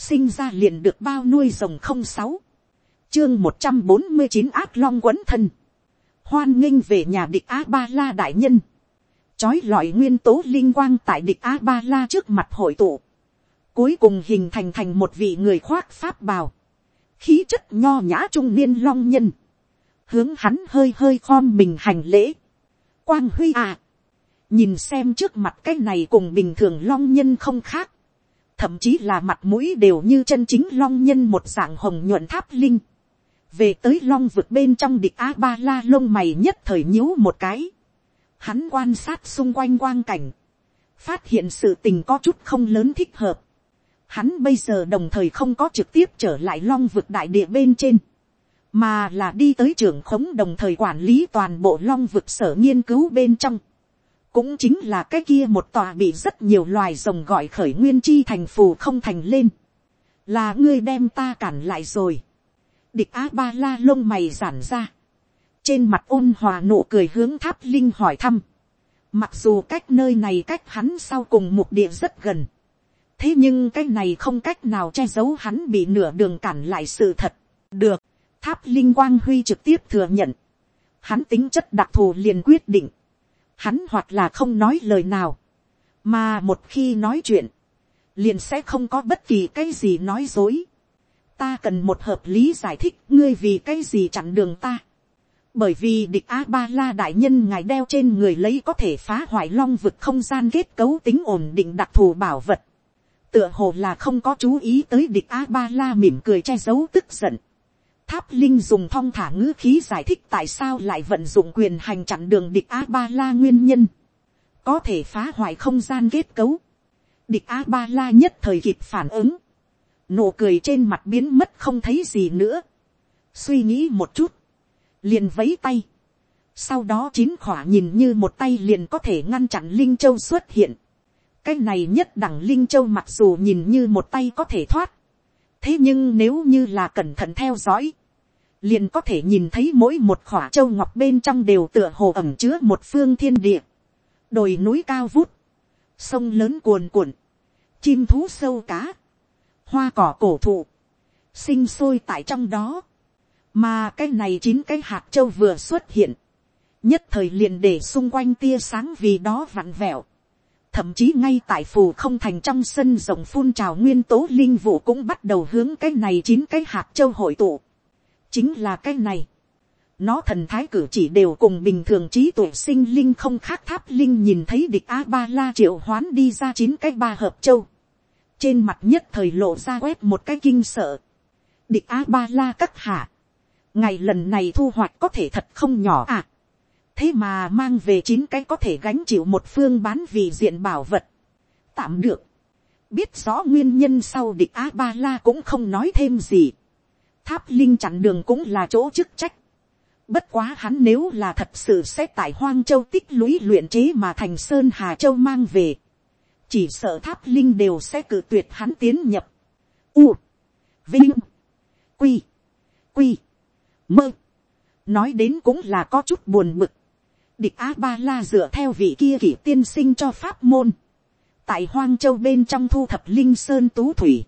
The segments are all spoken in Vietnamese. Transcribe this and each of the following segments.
sinh ra liền được bao nuôi rồng không sáu, chương một trăm bốn mươi chín ác long quấn thân, hoan nghênh về nhà địch a ba la đại nhân, trói lọi nguyên tố linh quang tại địch a ba la trước mặt hội tụ, cuối cùng hình thành thành một vị người khoác pháp bào, khí chất nho nhã trung niên long nhân, hướng hắn hơi hơi khom mình hành lễ, quang huy à, nhìn xem trước mặt cái này cùng bình thường long nhân không khác, thậm chí là mặt mũi đều như chân chính long nhân một dạng hồng nhuận tháp linh, về tới long vực bên trong địch a ba la lông mày nhất thời nhíu một cái, hắn quan sát xung quanh quang cảnh, phát hiện sự tình có chút không lớn thích hợp, hắn bây giờ đồng thời không có trực tiếp trở lại long vực đại địa bên trên, mà là đi tới trưởng khống đồng thời quản lý toàn bộ long vực sở nghiên cứu bên trong, cũng chính là cái kia một tòa bị rất nhiều loài rồng gọi khởi nguyên chi thành phù không thành lên, là ngươi đem ta cản lại rồi, địch á ba la lông mày giản ra, trên mặt ôn hòa nụ cười hướng tháp linh hỏi thăm, mặc dù cách nơi này cách hắn sau cùng mục địa rất gần, thế nhưng cái này không cách nào che giấu hắn bị nửa đường cản lại sự thật. được, tháp linh quang huy trực tiếp thừa nhận. hắn tính chất đặc thù liền quyết định hắn hoặc là không nói lời nào. mà một khi nói chuyện, liền sẽ không có bất kỳ cái gì nói dối. ta cần một hợp lý giải thích ngươi vì cái gì chặn đường ta. bởi vì địch a ba la đại nhân ngài đeo trên người lấy có thể phá hoại long vực không gian kết cấu tính ổn định đặc thù bảo vật tựa hồ là không có chú ý tới địch a ba la mỉm cười che giấu tức giận tháp linh dùng thong thả ngữ khí giải thích tại sao lại vận dụng quyền hành chặn đường địch a ba la nguyên nhân. có thể phá hoại không gian kết cấu. địch a ba la nhất thời kịp phản ứng. nụ cười trên mặt biến mất không thấy gì nữa. suy nghĩ một chút. liền vấy tay. sau đó chín khỏa nhìn như một tay liền có thể ngăn chặn linh châu xuất hiện cái này nhất đẳng linh châu mặc dù nhìn như một tay có thể thoát, thế nhưng nếu như là cẩn thận theo dõi, liền có thể nhìn thấy mỗi một khỏa châu ngọc bên trong đều tựa hồ ẩm chứa một phương thiên địa, đồi núi cao vút, sông lớn cuồn cuộn, chim thú sâu cá, hoa cỏ cổ thụ, sinh sôi tại trong đó, mà cái này chín cái hạt châu vừa xuất hiện, nhất thời liền để xung quanh tia sáng vì đó vặn vẹo, thậm chí ngay tại phù không thành trong sân rộng phun trào nguyên tố linh vụ cũng bắt đầu hướng cái này chín cái hạt châu hội tụ chính là cái này. nó thần thái cử chỉ đều cùng bình thường trí tuệ sinh linh không khác tháp linh nhìn thấy địch a ba la triệu hoán đi ra chín cái ba hợp châu. trên mặt nhất thời lộ ra quét một cái kinh sợ. địch a ba la cắt hạ. ngày lần này thu hoạch có thể thật không nhỏ à thế mà mang về chín cái có thể gánh chịu một phương bán vì diện bảo vật. tạm được. biết rõ nguyên nhân sau địch a ba la cũng không nói thêm gì tháp linh chặn đường cũng là chỗ chức trách. bất quá hắn nếu là thật sự sẽ tại hoang châu tích lũy luyện chế mà thành sơn hà châu mang về. chỉ sợ tháp linh đều sẽ cử tuyệt hắn tiến nhập. u, vinh, quy, quy, mơ. nói đến cũng là có chút buồn bực địch a ba la dựa theo vị kia kỷ tiên sinh cho pháp môn, tại hoang châu bên trong thu thập linh sơn tú thủy,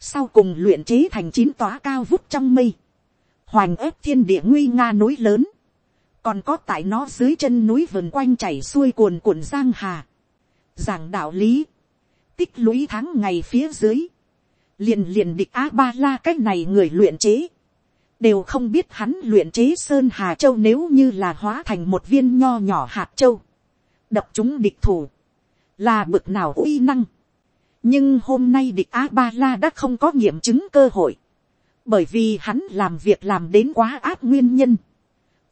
sau cùng luyện chế thành chín tóa cao vút trong mây, hoành ớt thiên địa nguy nga núi lớn, còn có tại nó dưới chân núi vườn quanh chảy xuôi cuồn cuộn giang hà, giảng đạo lý, tích lũy tháng ngày phía dưới, liền liền địch a ba la cái này người luyện chế, đều không biết hắn luyện chế sơn hà châu nếu như là hóa thành một viên nho nhỏ hạt châu, đập chúng địch thủ, là bực nào uy năng nhưng hôm nay địch a ba la đã không có nghiệm chứng cơ hội, bởi vì hắn làm việc làm đến quá áp nguyên nhân,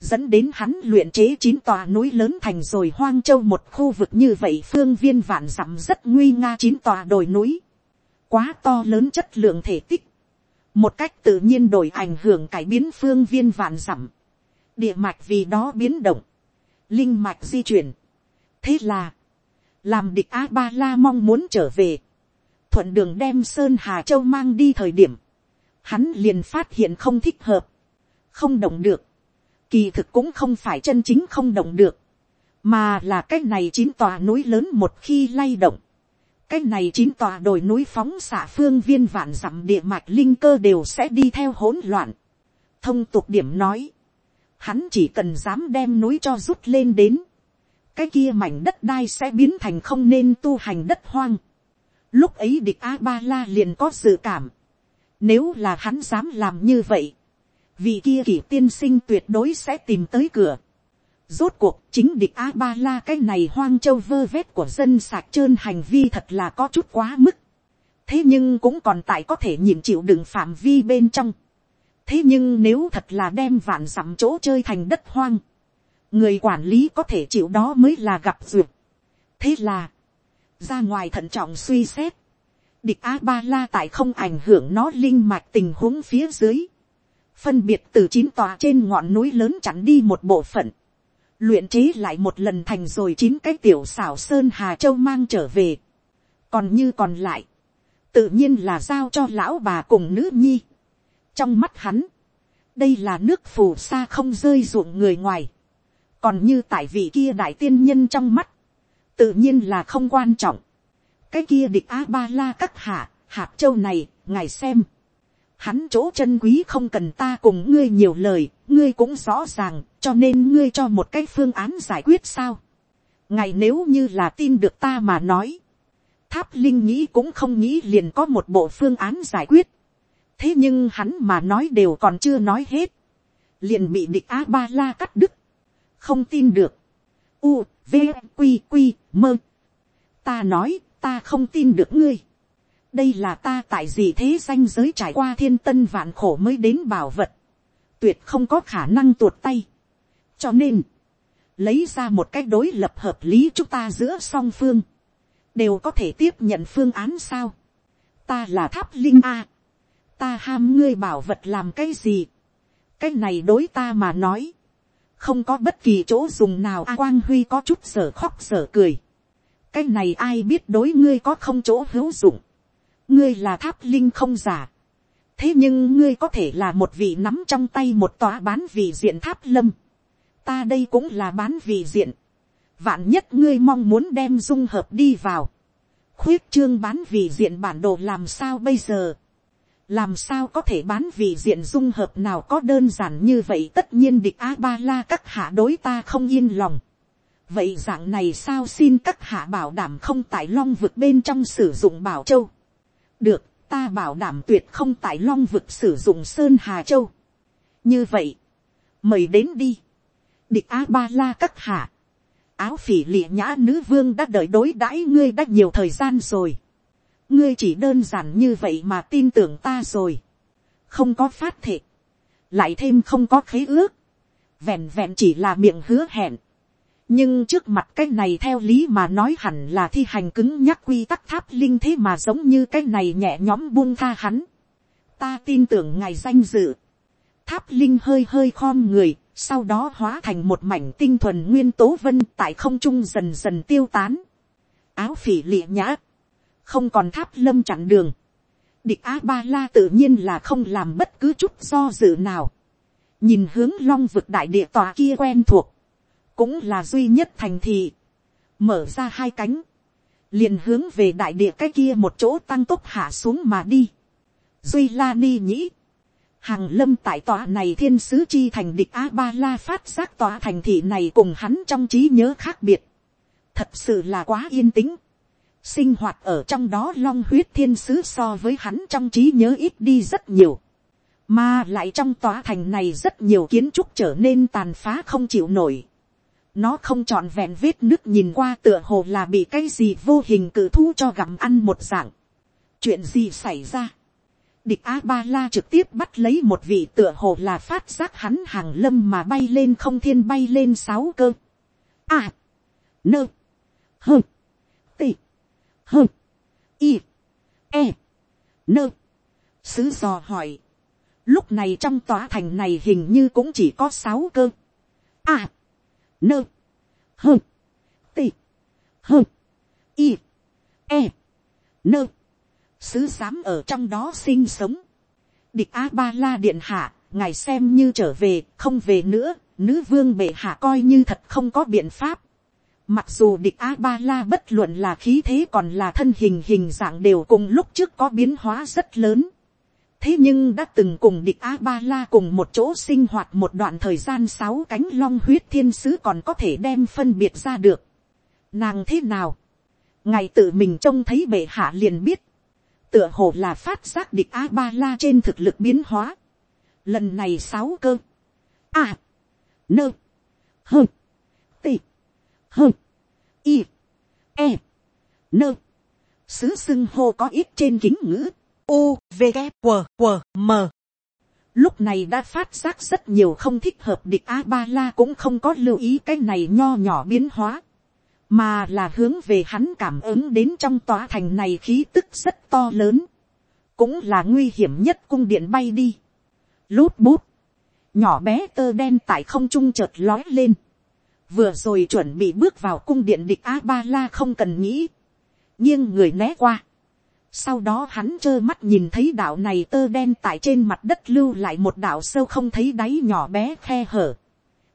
dẫn đến hắn luyện chế chín tòa núi lớn thành rồi hoang châu một khu vực như vậy phương viên vạn dặm rất nguy nga chín tòa đồi núi, quá to lớn chất lượng thể tích, một cách tự nhiên đổi ảnh hưởng cải biến phương viên vạn dặm, địa mạch vì đó biến động, linh mạch di chuyển. thế là, làm địch a ba la mong muốn trở về, thuận đường đem sơn hà châu mang đi thời điểm, hắn liền phát hiện không thích hợp, không động được, kỳ thực cũng không phải chân chính không động được, mà là cái này chín tòa núi lớn một khi lay động, cái này chín tòa đồi núi phóng xạ phương viên vạn dặm địa mạch linh cơ đều sẽ đi theo hỗn loạn. thông tục điểm nói, hắn chỉ cần dám đem núi cho rút lên đến, cái kia mảnh đất đai sẽ biến thành không nên tu hành đất hoang lúc ấy địch a ba la liền có dự cảm, nếu là hắn dám làm như vậy, vị kia kỷ tiên sinh tuyệt đối sẽ tìm tới cửa. Rốt cuộc chính địch A-ba-la cái này hoang châu vơ vét của dân sạc trơn hành vi thật là có chút quá mức. Thế nhưng cũng còn tại có thể nhìn chịu đựng phạm vi bên trong. Thế nhưng nếu thật là đem vạn dặm chỗ chơi thành đất hoang. Người quản lý có thể chịu đó mới là gặp duyệt. Thế là. Ra ngoài thận trọng suy xét. Địch A-ba-la tại không ảnh hưởng nó linh mạch tình huống phía dưới. Phân biệt từ chín tòa trên ngọn núi lớn chặn đi một bộ phận luyện chế lại một lần thành rồi chín cái tiểu xảo sơn hà châu mang trở về. còn như còn lại, tự nhiên là giao cho lão bà cùng nữ nhi. trong mắt hắn, đây là nước phù sa không rơi ruộng người ngoài. còn như tại vị kia đại tiên nhân trong mắt, tự nhiên là không quan trọng. cái kia địch a ba la các hạ, hạt châu này, ngài xem hắn chỗ chân quý không cần ta cùng ngươi nhiều lời, ngươi cũng rõ ràng, cho nên ngươi cho một cái phương án giải quyết sao. ngài nếu như là tin được ta mà nói, tháp linh nghĩ cũng không nghĩ liền có một bộ phương án giải quyết. thế nhưng hắn mà nói đều còn chưa nói hết, liền bị địch a ba la cắt đứt, không tin được u, v, q, q, mơ. ta nói, ta không tin được ngươi đây là ta tại gì thế danh giới trải qua thiên tân vạn khổ mới đến bảo vật, tuyệt không có khả năng tuột tay. cho nên, lấy ra một cách đối lập hợp lý chúng ta giữa song phương, đều có thể tiếp nhận phương án sao. ta là tháp linh a, ta ham ngươi bảo vật làm cái gì, cái này đối ta mà nói, không có bất kỳ chỗ dùng nào a quang huy có chút sở khóc sở cười, cái này ai biết đối ngươi có không chỗ hữu dụng, ngươi là tháp linh không giả. thế nhưng ngươi có thể là một vị nắm trong tay một tòa bán vị diện tháp lâm. ta đây cũng là bán vị diện. vạn nhất ngươi mong muốn đem dung hợp đi vào. khuyết trương bán vị diện bản đồ làm sao bây giờ làm sao có thể bán vị diện dung hợp nào có đơn giản như vậy tất nhiên địch a ba la các hạ đối ta không yên lòng vậy dạng này sao xin các hạ bảo đảm không tại long vực bên trong sử dụng bảo châu được, ta bảo đảm tuyệt không tại long vực sử dụng sơn hà châu. như vậy, mời đến đi. địch a ba la các hạ. áo phỉ lịa nhã nữ vương đã đợi đối đãi ngươi đã nhiều thời gian rồi ngươi chỉ đơn giản như vậy mà tin tưởng ta rồi. không có phát thệ. lại thêm không có khế ước. vẹn vẹn chỉ là miệng hứa hẹn nhưng trước mặt cái này theo lý mà nói hẳn là thi hành cứng nhắc quy tắc tháp linh thế mà giống như cái này nhẹ nhõm buông tha hắn. ta tin tưởng ngài danh dự. tháp linh hơi hơi khom người, sau đó hóa thành một mảnh tinh thuần nguyên tố vân tại không trung dần dần tiêu tán. áo phỉ lịa nhã, không còn tháp lâm chặn đường. địch a ba la tự nhiên là không làm bất cứ chút do dự nào. nhìn hướng long vực đại địa tòa kia quen thuộc cũng là duy nhất thành thị, mở ra hai cánh, liền hướng về đại địa cái kia một chỗ tăng tốc hạ xuống mà đi. Duy la ni nhĩ, hàng lâm tại tòa này thiên sứ chi thành địch a ba la phát giác tòa thành thị này cùng hắn trong trí nhớ khác biệt, thật sự là quá yên tĩnh sinh hoạt ở trong đó long huyết thiên sứ so với hắn trong trí nhớ ít đi rất nhiều. mà lại trong tòa thành này rất nhiều kiến trúc trở nên tàn phá không chịu nổi nó không trọn vẹn vết nước nhìn qua tựa hồ là bị cái gì vô hình cử thu cho gặm ăn một dạng. chuyện gì xảy ra. địch a ba la trực tiếp bắt lấy một vị tựa hồ là phát giác hắn hàng lâm mà bay lên không thiên bay lên sáu cơ. a. nơ. hơ hơ. y. e. nơ. sứ dò hỏi. lúc này trong tòa thành này hình như cũng chỉ có sáu cơ. a. nơ hơ, tị, hơ, y, e, nơ, sứ dám ở trong đó sinh sống. địch a ba la điện hạ, ngài xem như trở về, không về nữa, nữ vương bệ hạ coi như thật không có biện pháp. Mặc dù địch A-ba-la bất luận là khí thế còn là thân hình hình dạng đều cùng lúc trước có biến hóa rất lớn. Thế nhưng đã từng cùng địch A-ba-la cùng một chỗ sinh hoạt một đoạn thời gian sáu cánh long huyết thiên sứ còn có thể đem phân biệt ra được. Nàng thế nào? Ngày tự mình trông thấy bệ hạ liền biết. Tựa hồ là phát giác địch A-ba-la trên thực lực biến hóa. Lần này sáu cơ. A. Nơ. Hơ. Tị. Hơ. Y. E. Nơ. Sứ xưng hô có ít trên kính ngữ. U, V, g, q, q, M. Lúc này đã phát giác rất nhiều không thích hợp địch A-ba-la cũng không có lưu ý cái này nho nhỏ biến hóa. Mà là hướng về hắn cảm ứng đến trong tòa thành này khí tức rất to lớn. Cũng là nguy hiểm nhất cung điện bay đi. Lút bút. Nhỏ bé tơ đen tại không trung chợt lói lên. Vừa rồi chuẩn bị bước vào cung điện địch A-ba-la không cần nghĩ. nghiêng người né qua sau đó hắn trơ mắt nhìn thấy đạo này tơ đen tại trên mặt đất lưu lại một đạo sâu không thấy đáy nhỏ bé khe hở.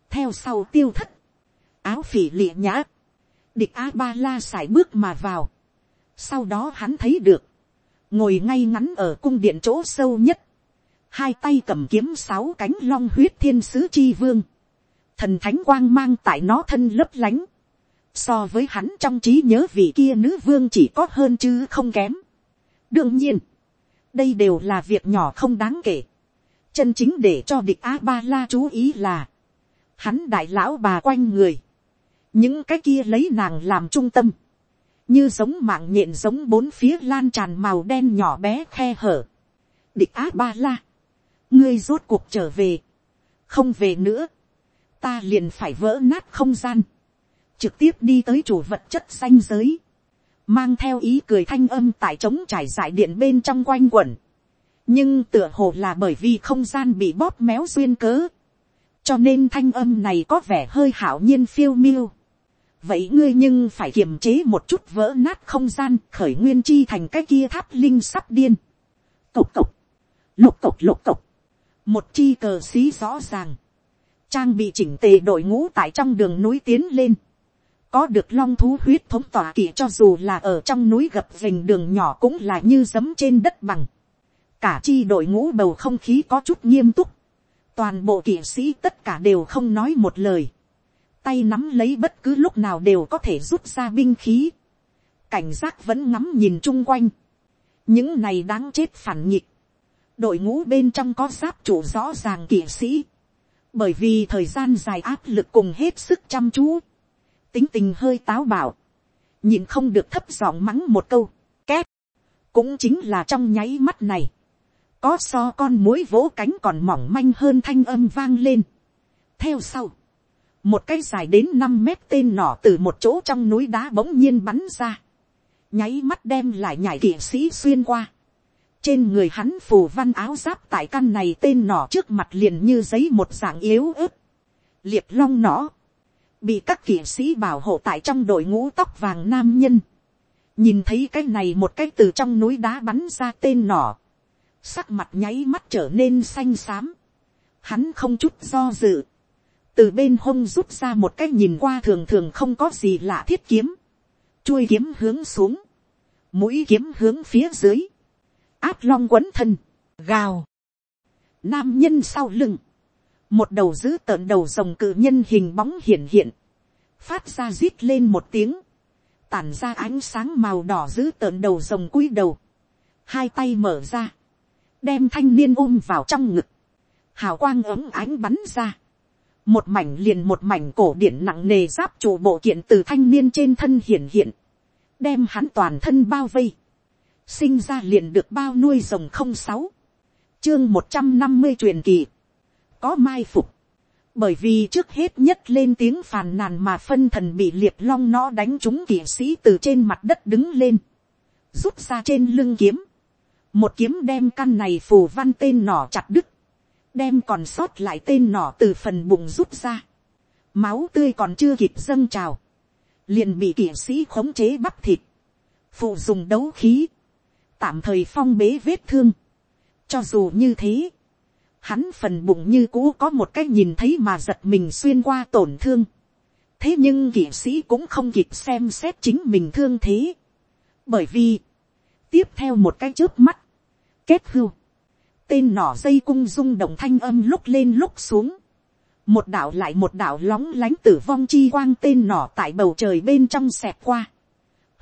Theo sau tiêu thất. Áo phỉ lịa nhã. Địch A-ba-la sải bước mà vào. Sau đó hắn thấy được. Ngồi ngay ngắn ở cung điện chỗ sâu nhất. Hai tay cầm kiếm sáu cánh long huyết thiên sứ chi vương. Thần thánh quang mang tại nó thân lấp lánh. So với hắn trong trí nhớ vị kia nữ vương chỉ có hơn chứ không kém đương nhiên, đây đều là việc nhỏ không đáng kể. chân chính để cho địch a ba la chú ý là, hắn đại lão bà quanh người, những cái kia lấy nàng làm trung tâm, như giống mạng nhện giống bốn phía lan tràn màu đen nhỏ bé khe hở. địch a ba la, ngươi rốt cuộc trở về, không về nữa, ta liền phải vỡ nát không gian, trực tiếp đi tới chủ vật chất xanh giới, mang theo ý cười thanh âm tại trống trải giải điện bên trong quanh quẩn. nhưng tựa hồ là bởi vì không gian bị bóp méo duyên cớ. cho nên thanh âm này có vẻ hơi hảo nhiên phiêu miêu. vậy ngươi nhưng phải kiềm chế một chút vỡ nát không gian khởi nguyên chi thành cái kia tháp linh sắp điên. cộc cộc, lục cộc lục cộc, một chi cờ xí rõ ràng, trang bị chỉnh tề đội ngũ tại trong đường núi tiến lên có được long thú huyết thống tỏa kỵ cho dù là ở trong núi gập vành đường nhỏ cũng là như giấm trên đất bằng. cả chi đội ngũ bầu không khí có chút nghiêm túc. toàn bộ kỵ sĩ tất cả đều không nói một lời. tay nắm lấy bất cứ lúc nào đều có thể rút ra binh khí. cảnh giác vẫn ngắm nhìn chung quanh. những này đáng chết phản nghịch. đội ngũ bên trong có giáp chủ rõ ràng kỵ sĩ bởi vì thời gian dài áp lực cùng hết sức chăm chú. Tính tình hơi táo bạo, nhìn không được thấp giọng mắng một câu, két, cũng chính là trong nháy mắt này, có so con mối vỗ cánh còn mỏng manh hơn thanh âm vang lên. theo sau, một cái dài đến năm mét tên nỏ từ một chỗ trong núi đá bỗng nhiên bắn ra, nháy mắt đem lại nhảy kỵ sĩ xuyên qua trên người hắn phù văn áo giáp tại căn này tên nỏ trước mặt liền như giấy một dạng yếu ớt. liệt long nỏ, bị các kỵ sĩ bảo hộ tại trong đội ngũ tóc vàng nam nhân, nhìn thấy cái này một cái từ trong núi đá bắn ra tên nỏ, sắc mặt nháy mắt trở nên xanh xám, hắn không chút do dự, từ bên hông rút ra một cái nhìn qua thường thường không có gì lạ thiết kiếm, chuôi kiếm hướng xuống, mũi kiếm hướng phía dưới, áp long quấn thân, gào, nam nhân sau lưng, một đầu giữ tợn đầu rồng cự nhân hình bóng hiện hiện, phát ra rít lên một tiếng, tản ra ánh sáng màu đỏ giữ tợn đầu rồng cúi đầu, hai tay mở ra, đem thanh niên ôm vào trong ngực, hào quang ấm ánh bắn ra, một mảnh liền một mảnh cổ điển nặng nề giáp chủ bộ kiện từ thanh niên trên thân hiện hiện, đem hắn toàn thân bao vây, sinh ra liền được bao nuôi rồng không sáu, chương một trăm năm mươi truyền kỳ, có mai phục, bởi vì trước hết nhất lên tiếng phàn nàn mà phân thần bị liệt long nó đánh trúng kỵ sĩ từ trên mặt đất đứng lên, rút ra trên lưng kiếm, một kiếm đem căn này phù văn tên nỏ chặt đứt, đem còn sót lại tên nỏ từ phần bụng rút ra, máu tươi còn chưa kịp dâng trào, liền bị kỵ sĩ khống chế bắp thịt, phụ dùng đấu khí, tạm thời phong bế vết thương, cho dù như thế, hắn phần bụng như cũ có một cái nhìn thấy mà giật mình xuyên qua tổn thương. thế nhưng kỵ sĩ cũng không kịp xem xét chính mình thương thế, bởi vì, tiếp theo một cái trước mắt, kết hưu, tên nỏ dây cung rung động thanh âm lúc lên lúc xuống, một đạo lại một đạo lóng lánh tử vong chi quang tên nỏ tại bầu trời bên trong xẹp qua,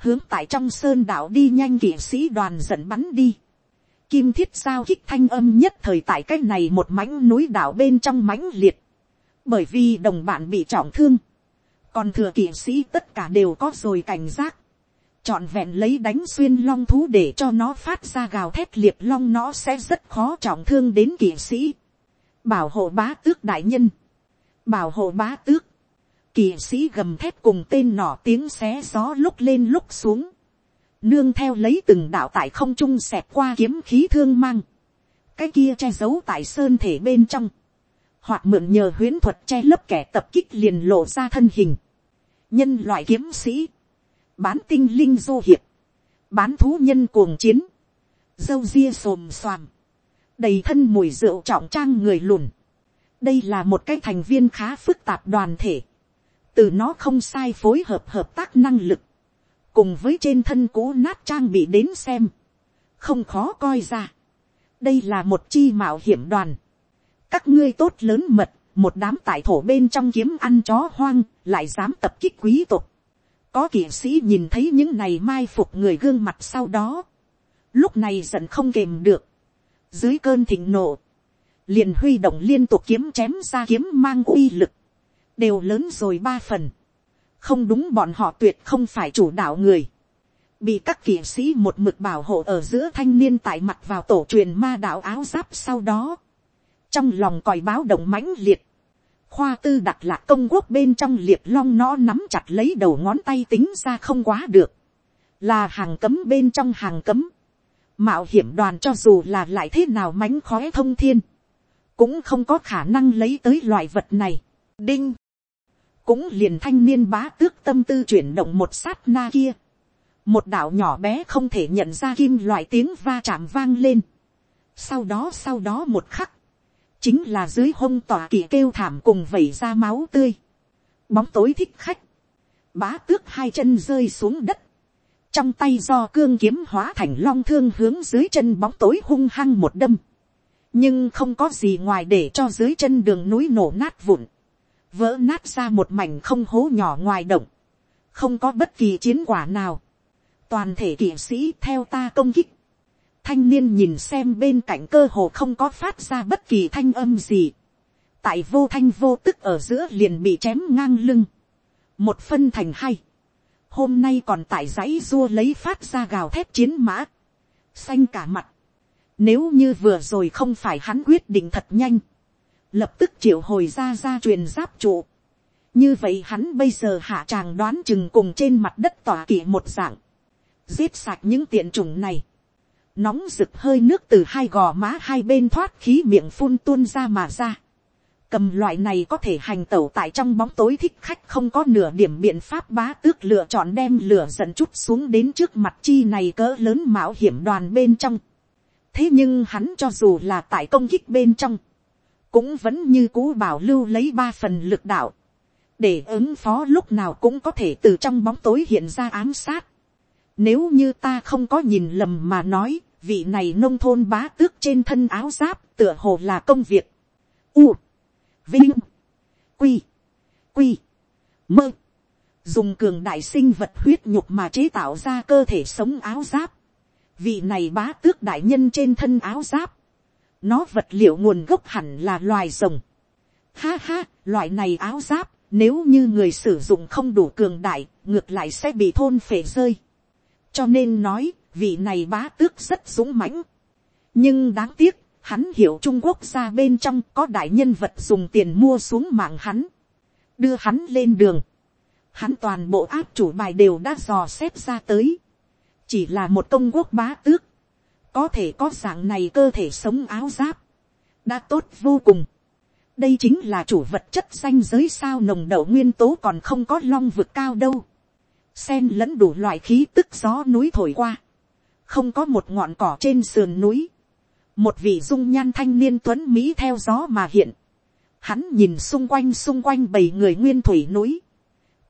hướng tại trong sơn đạo đi nhanh kỵ sĩ đoàn dẫn bắn đi, kim thiết sao kích thanh âm nhất thời tại cái này một mảnh núi đảo bên trong mãnh liệt, bởi vì đồng bạn bị trọng thương, còn thừa kỵ sĩ tất cả đều có rồi cảnh giác, chọn vẹn lấy đánh xuyên long thú để cho nó phát ra gào thét liệt long nó sẽ rất khó trọng thương đến kỵ sĩ. bảo hộ bá tước đại nhân, bảo hộ bá tước, kỵ sĩ gầm thép cùng tên nỏ tiếng xé gió lúc lên lúc xuống, nương theo lấy từng đạo tại không trung xẹt qua kiếm khí thương mang, cái kia che giấu tại sơn thể bên trong, hoặc mượn nhờ huyễn thuật che lấp kẻ tập kích liền lộ ra thân hình, nhân loại kiếm sĩ, bán tinh linh du hiệp, bán thú nhân cuồng chiến, dâu ria xồm xoàm, đầy thân mùi rượu trọng trang người lùn. đây là một cái thành viên khá phức tạp đoàn thể, từ nó không sai phối hợp hợp tác năng lực, cùng với trên thân cũ nát trang bị đến xem, không khó coi ra. đây là một chi mạo hiểm đoàn, các ngươi tốt lớn mật, một đám tại thổ bên trong kiếm ăn chó hoang, lại dám tập kích quý tộc. có kỵ sĩ nhìn thấy những này mai phục người gương mặt sau đó, lúc này giận không kềm được, dưới cơn thịnh nộ, liền huy động liên tục kiếm chém ra kiếm mang uy lực, đều lớn rồi ba phần, không đúng bọn họ tuyệt không phải chủ đạo người, bị các kỵ sĩ một mực bảo hộ ở giữa thanh niên tại mặt vào tổ truyền ma đạo áo giáp sau đó, trong lòng còi báo động mãnh liệt, khoa tư đặt lạc công quốc bên trong liệt long nó nắm chặt lấy đầu ngón tay tính ra không quá được, là hàng cấm bên trong hàng cấm, mạo hiểm đoàn cho dù là lại thế nào mánh khóe thông thiên, cũng không có khả năng lấy tới loại vật này. Đinh, cũng liền thanh niên bá tước tâm tư chuyển động một sát na kia, một đạo nhỏ bé không thể nhận ra kim loại tiếng va chạm vang lên. Sau đó sau đó một khắc, chính là dưới hông tòa kỳ kêu thảm cùng vẩy ra máu tươi. Bóng tối thích khách, bá tước hai chân rơi xuống đất, trong tay do cương kiếm hóa thành long thương hướng dưới chân bóng tối hung hăng một đâm, nhưng không có gì ngoài để cho dưới chân đường núi nổ nát vụn, vỡ nát ra một mảnh không hố nhỏ ngoài động, không có bất kỳ chiến quả nào, toàn thể kỵ sĩ theo ta công kích, thanh niên nhìn xem bên cạnh cơ hồ không có phát ra bất kỳ thanh âm gì, tại vô thanh vô tức ở giữa liền bị chém ngang lưng, một phân thành hai, hôm nay còn tại dãy dua lấy phát ra gào thép chiến mã, xanh cả mặt, nếu như vừa rồi không phải hắn quyết định thật nhanh, lập tức triệu hồi ra ra truyền giáp trụ, như vậy hắn bây giờ hạ tràng đoán chừng cùng trên mặt đất tỏa kỵ một dạng, giết sạch những tiện chủng này, nóng rực hơi nước từ hai gò má hai bên thoát khí miệng phun tuôn ra mà ra. Cầm loại này có thể hành tẩu tại trong bóng tối thích khách không có nửa điểm biện pháp bá tước lựa chọn đem lửa dần chút xuống đến trước mặt chi này cỡ lớn mạo hiểm đoàn bên trong. Thế nhưng hắn cho dù là tại công kích bên trong, cũng vẫn như cũ bảo lưu lấy ba phần lực đạo. Để ứng phó lúc nào cũng có thể từ trong bóng tối hiện ra ám sát. Nếu như ta không có nhìn lầm mà nói, vị này nông thôn bá tước trên thân áo giáp tựa hồ là công việc. U, vinh, quy, quy, mơ. Dùng cường đại sinh vật huyết nhục mà chế tạo ra cơ thể sống áo giáp. Vị này bá tước đại nhân trên thân áo giáp. Nó vật liệu nguồn gốc hẳn là loài rồng. Ha ha, loại này áo giáp, nếu như người sử dụng không đủ cường đại, ngược lại sẽ bị thôn phệ rơi. Cho nên nói, vị này bá tước rất dũng mãnh. nhưng đáng tiếc, hắn hiểu trung quốc ra bên trong có đại nhân vật dùng tiền mua xuống mạng hắn, đưa hắn lên đường. hắn toàn bộ áp chủ bài đều đã dò xếp ra tới, chỉ là một công quốc bá tước, có thể có dạng này cơ thể sống áo giáp, đã tốt vô cùng. đây chính là chủ vật chất xanh giới sao nồng đậu nguyên tố còn không có long vực cao đâu. sen lẫn đủ loại khí tức gió núi thổi qua. Không có một ngọn cỏ trên sườn núi, một vị dung nhan thanh niên tuấn mỹ theo gió mà hiện, hắn nhìn xung quanh xung quanh bảy người nguyên thủy núi,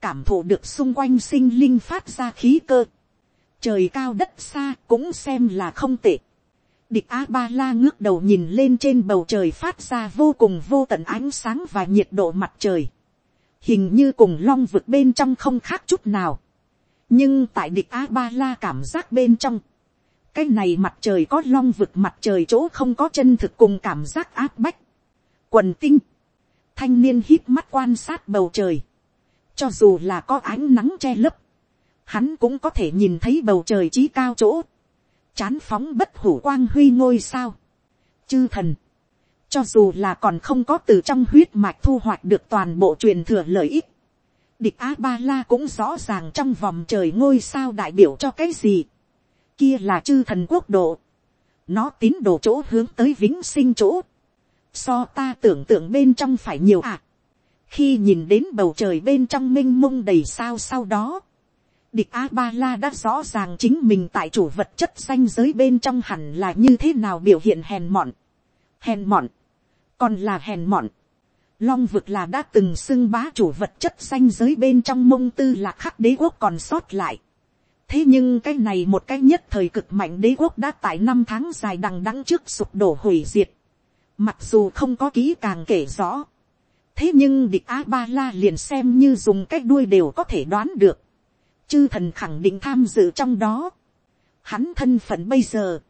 cảm thụ được xung quanh sinh linh phát ra khí cơ, trời cao đất xa cũng xem là không tệ. Địch A Ba La ngước đầu nhìn lên trên bầu trời phát ra vô cùng vô tận ánh sáng và nhiệt độ mặt trời. Hình như cùng long vực bên trong không khác chút nào. Nhưng tại địch A Ba La cảm giác bên trong. Cái này mặt trời có long vực mặt trời chỗ không có chân thực cùng cảm giác áp bách. Quần tinh. Thanh niên hít mắt quan sát bầu trời. Cho dù là có ánh nắng che lấp. Hắn cũng có thể nhìn thấy bầu trời trí cao chỗ chán phóng bất hủ quang huy ngôi sao. Chư thần, cho dù là còn không có từ trong huyết mạch thu hoạch được toàn bộ truyền thừa lợi ích, địch a ba la cũng rõ ràng trong vòng trời ngôi sao đại biểu cho cái gì. Kia là chư thần quốc độ, nó tín đồ chỗ hướng tới vĩnh sinh chỗ, so ta tưởng tượng bên trong phải nhiều ạ. À. khi nhìn đến bầu trời bên trong m i n h mông đầy sao sau đó, Địch A-ba-la đã rõ ràng chính mình tại chủ vật chất xanh giới bên trong hẳn là như thế nào biểu hiện hèn mọn. Hèn mọn. Còn là hèn mọn. Long vực là đã từng xưng bá chủ vật chất xanh giới bên trong mông tư là khắc đế quốc còn sót lại. Thế nhưng cái này một cái nhất thời cực mạnh đế quốc đã tại năm tháng dài đằng đẵng trước sụp đổ hủy diệt. Mặc dù không có kỹ càng kể rõ. Thế nhưng địch A-ba-la liền xem như dùng cái đuôi đều có thể đoán được chư thần khẳng định tham dự trong đó. Hắn thân phận bây giờ,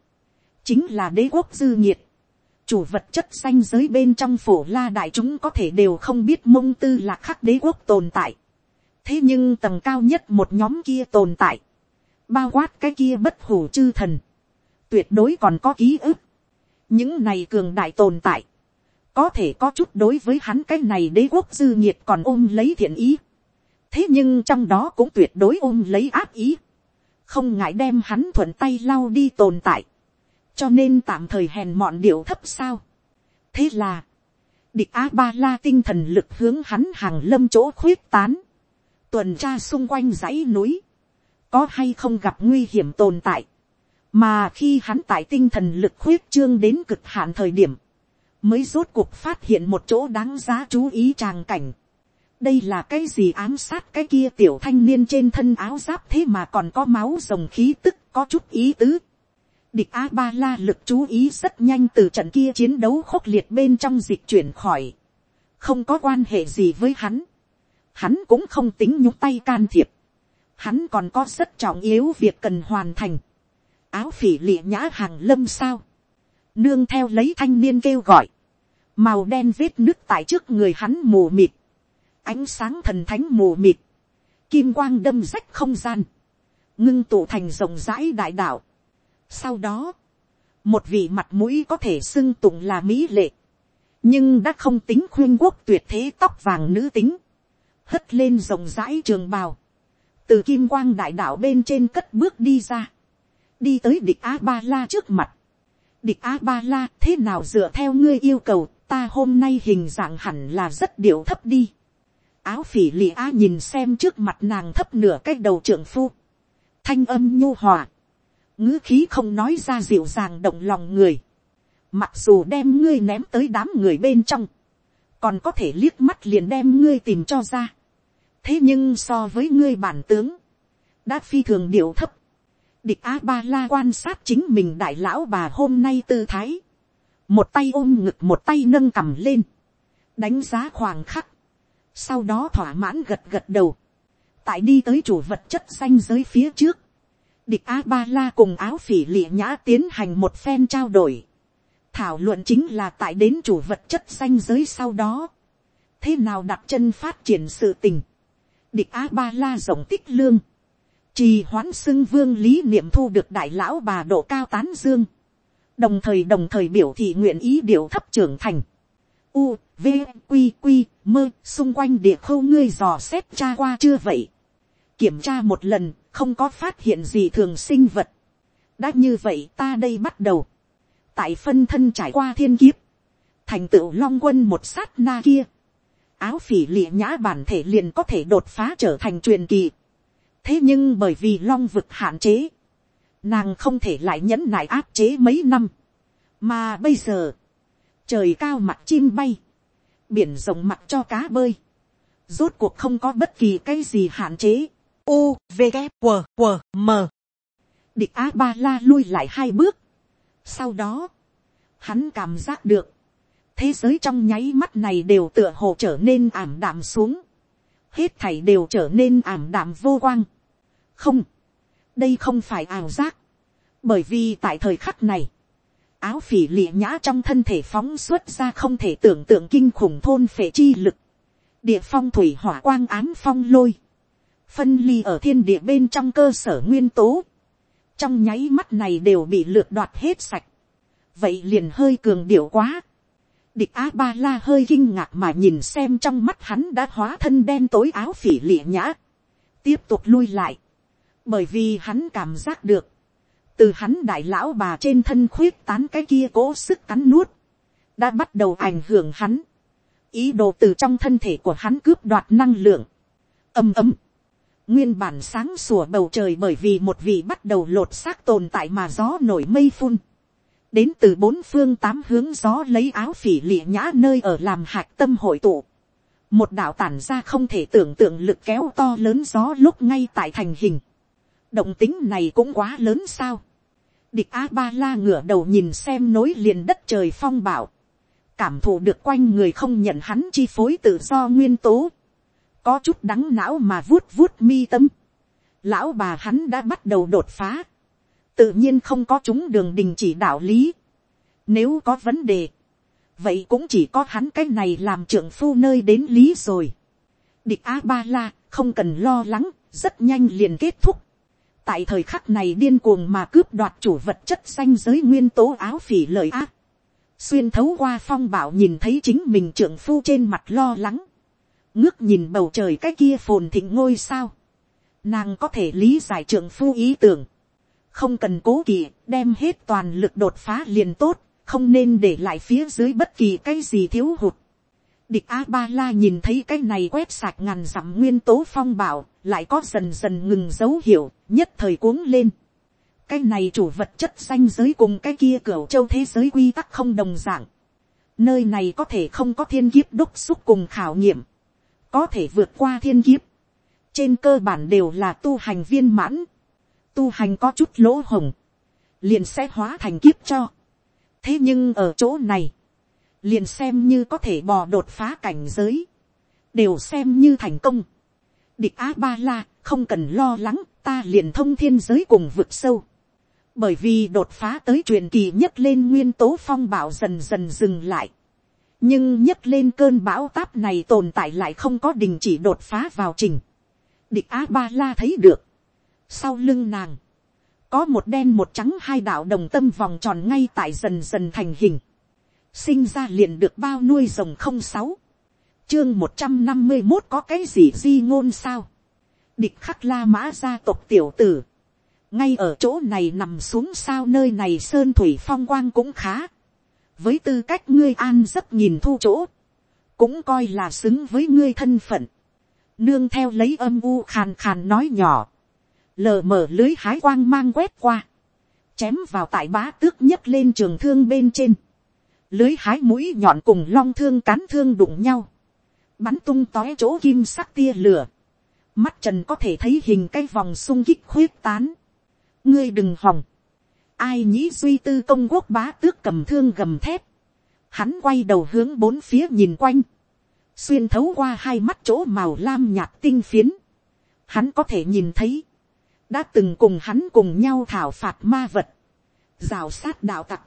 chính là đế quốc dư nhiệt. Chủ vật chất xanh giới bên trong phổ la đại chúng có thể đều không biết mông tư là khắc đế quốc tồn tại. Thế nhưng tầng cao nhất một nhóm kia tồn tại. Bao quát cái kia bất hủ chư thần. Tuyệt đối còn có ký ức. Những này cường đại tồn tại. Có thể có chút đối với hắn cái này đế quốc dư nhiệt còn ôm lấy thiện ý thế nhưng trong đó cũng tuyệt đối ôm lấy áp ý, không ngại đem hắn thuận tay lau đi tồn tại, cho nên tạm thời hèn mọn điệu thấp sao. thế là, địch a ba la tinh thần lực hướng hắn hàng lâm chỗ khuyết tán, tuần tra xung quanh dãy núi, có hay không gặp nguy hiểm tồn tại, mà khi hắn tại tinh thần lực khuyết trương đến cực hạn thời điểm, mới rốt cuộc phát hiện một chỗ đáng giá chú ý tràng cảnh đây là cái gì ám sát cái kia tiểu thanh niên trên thân áo giáp thế mà còn có máu rồng khí tức, có chút ý tứ. Địch A Ba La lực chú ý rất nhanh từ trận kia chiến đấu khốc liệt bên trong dịch chuyển khỏi. Không có quan hệ gì với hắn. Hắn cũng không tính nhúc tay can thiệp. Hắn còn có rất trọng yếu việc cần hoàn thành. Áo phỉ lịa nhã hàng lâm sao. Nương theo lấy thanh niên kêu gọi. Màu đen vết nước tại trước người hắn mù mịt ánh sáng thần thánh mù mịt, kim quang đâm rách không gian, ngưng tụ thành rộng rãi đại đạo. Sau đó, một vị mặt mũi có thể xưng tụng là mỹ lệ, nhưng đã không tính khuyên quốc tuyệt thế tóc vàng nữ tính, hất lên rộng rãi trường bào, từ kim quang đại đạo bên trên cất bước đi ra, đi tới địch a ba la trước mặt. địch a ba la thế nào dựa theo ngươi yêu cầu ta hôm nay hình dạng hẳn là rất điệu thấp đi áo phỉ lì á nhìn xem trước mặt nàng thấp nửa cái đầu trưởng phu. thanh âm nhu hòa. ngữ khí không nói ra dịu dàng động lòng người. mặc dù đem ngươi ném tới đám người bên trong. còn có thể liếc mắt liền đem ngươi tìm cho ra. thế nhưng so với ngươi bản tướng, đã phi thường điệu thấp. địch a ba la quan sát chính mình đại lão bà hôm nay tư thái. một tay ôm ngực một tay nâng cầm lên. đánh giá khoảng khắc sau đó thỏa mãn gật gật đầu, tại đi tới chủ vật chất xanh giới phía trước, địch a ba la cùng áo phỉ lịa nhã tiến hành một phen trao đổi, thảo luận chính là tại đến chủ vật chất xanh giới sau đó, thế nào đặt chân phát triển sự tình, địch a ba la rộng tích lương, trì hoãn xưng vương lý niệm thu được đại lão bà độ cao tán dương, đồng thời đồng thời biểu thị nguyện ý điều thấp trưởng thành, u, v, q q mơ, xung quanh địa khâu ngươi dò xét tra qua chưa vậy. Kiểm tra một lần, không có phát hiện gì thường sinh vật. đã như vậy ta đây bắt đầu. tại phân thân trải qua thiên kiếp, thành tựu long quân một sát na kia. áo phỉ lịa nhã bản thể liền có thể đột phá trở thành truyền kỳ. thế nhưng bởi vì long vực hạn chế, nàng không thể lại nhẫn nại áp chế mấy năm. mà bây giờ, trời cao mặt chim bay, biển rộng mặt cho cá bơi, rốt cuộc không có bất kỳ cái gì hạn chế. U, V, g W, W, M. Địch Á Ba La lui lại hai bước. Sau đó, hắn cảm giác được, thế giới trong nháy mắt này đều tựa hồ trở nên ảm đạm xuống. Hết thảy đều trở nên ảm đạm vô quang. Không, đây không phải ảo giác. Bởi vì tại thời khắc này, áo phỉ lịa nhã trong thân thể phóng xuất ra không thể tưởng tượng kinh khủng thôn phệ chi lực. Địa phong thủy hỏa quang ám phong lôi. Phân ly ở thiên địa bên trong cơ sở nguyên tố. Trong nháy mắt này đều bị lược đoạt hết sạch. Vậy liền hơi cường điệu quá. Địch Á Ba La hơi kinh ngạc mà nhìn xem trong mắt hắn đã hóa thân đen tối áo phỉ lịa nhã. Tiếp tục lui lại. Bởi vì hắn cảm giác được từ hắn đại lão bà trên thân khuyết tán cái kia cố sức cắn nuốt, đã bắt đầu ảnh hưởng hắn, ý đồ từ trong thân thể của hắn cướp đoạt năng lượng, ầm ầm, nguyên bản sáng sủa bầu trời bởi vì một vị bắt đầu lột xác tồn tại mà gió nổi mây phun, đến từ bốn phương tám hướng gió lấy áo phỉ lịa nhã nơi ở làm hạc tâm hội tụ, một đạo tản ra không thể tưởng tượng lực kéo to lớn gió lúc ngay tại thành hình, động tính này cũng quá lớn sao, Địch A-ba-la ngửa đầu nhìn xem nối liền đất trời phong bảo. Cảm thụ được quanh người không nhận hắn chi phối tự do nguyên tố. Có chút đắng não mà vuốt vuốt mi tâm. Lão bà hắn đã bắt đầu đột phá. Tự nhiên không có chúng đường đình chỉ đạo lý. Nếu có vấn đề. Vậy cũng chỉ có hắn cái này làm trưởng phu nơi đến lý rồi. Địch A-ba-la không cần lo lắng. Rất nhanh liền kết thúc tại thời khắc này điên cuồng mà cướp đoạt chủ vật chất xanh giới nguyên tố áo phỉ lợi ác. xuyên thấu qua phong bảo nhìn thấy chính mình trưởng phu trên mặt lo lắng. ngước nhìn bầu trời cái kia phồn thịnh ngôi sao. nàng có thể lý giải trưởng phu ý tưởng. không cần cố kỵ đem hết toàn lực đột phá liền tốt, không nên để lại phía dưới bất kỳ cái gì thiếu hụt địch a ba la nhìn thấy cái này quét sạch ngàn dặm nguyên tố phong bảo, lại có dần dần ngừng dấu hiệu, nhất thời cuống lên. cái này chủ vật chất danh giới cùng cái kia cửa châu thế giới quy tắc không đồng dạng. nơi này có thể không có thiên kiếp đúc xúc cùng khảo nghiệm, có thể vượt qua thiên kiếp. trên cơ bản đều là tu hành viên mãn, tu hành có chút lỗ hồng, liền sẽ hóa thành kiếp cho. thế nhưng ở chỗ này, liền xem như có thể bò đột phá cảnh giới, đều xem như thành công. Địch a ba la không cần lo lắng, ta liền thông thiên giới cùng vực sâu. Bởi vì đột phá tới truyền kỳ nhất lên nguyên tố phong bảo dần dần dừng lại. Nhưng nhất lên cơn bão táp này tồn tại lại không có đình chỉ đột phá vào trình. Địch a ba la thấy được. Sau lưng nàng, có một đen một trắng hai đạo đồng tâm vòng tròn ngay tại dần dần thành hình sinh ra liền được bao nuôi rồng không sáu, chương một trăm năm mươi một có cái gì di ngôn sao, địch khắc la mã gia tộc tiểu tử, ngay ở chỗ này nằm xuống sao nơi này sơn thủy phong quang cũng khá, với tư cách ngươi an giấc nhìn thu chỗ, cũng coi là xứng với ngươi thân phận, nương theo lấy âm u khàn khàn nói nhỏ, lờ mờ lưới hái quang mang quét qua, chém vào tại bá tước nhất lên trường thương bên trên, lưới hái mũi nhọn cùng long thương cán thương đụng nhau, bắn tung tói chỗ kim sắc tia lửa, mắt trần có thể thấy hình cái vòng sung kích khuyết tán, ngươi đừng hòng, ai nhĩ duy tư công quốc bá tước cầm thương gầm thép, hắn quay đầu hướng bốn phía nhìn quanh, xuyên thấu qua hai mắt chỗ màu lam nhạt tinh phiến, hắn có thể nhìn thấy, đã từng cùng hắn cùng nhau thảo phạt ma vật, rào sát đạo tặc,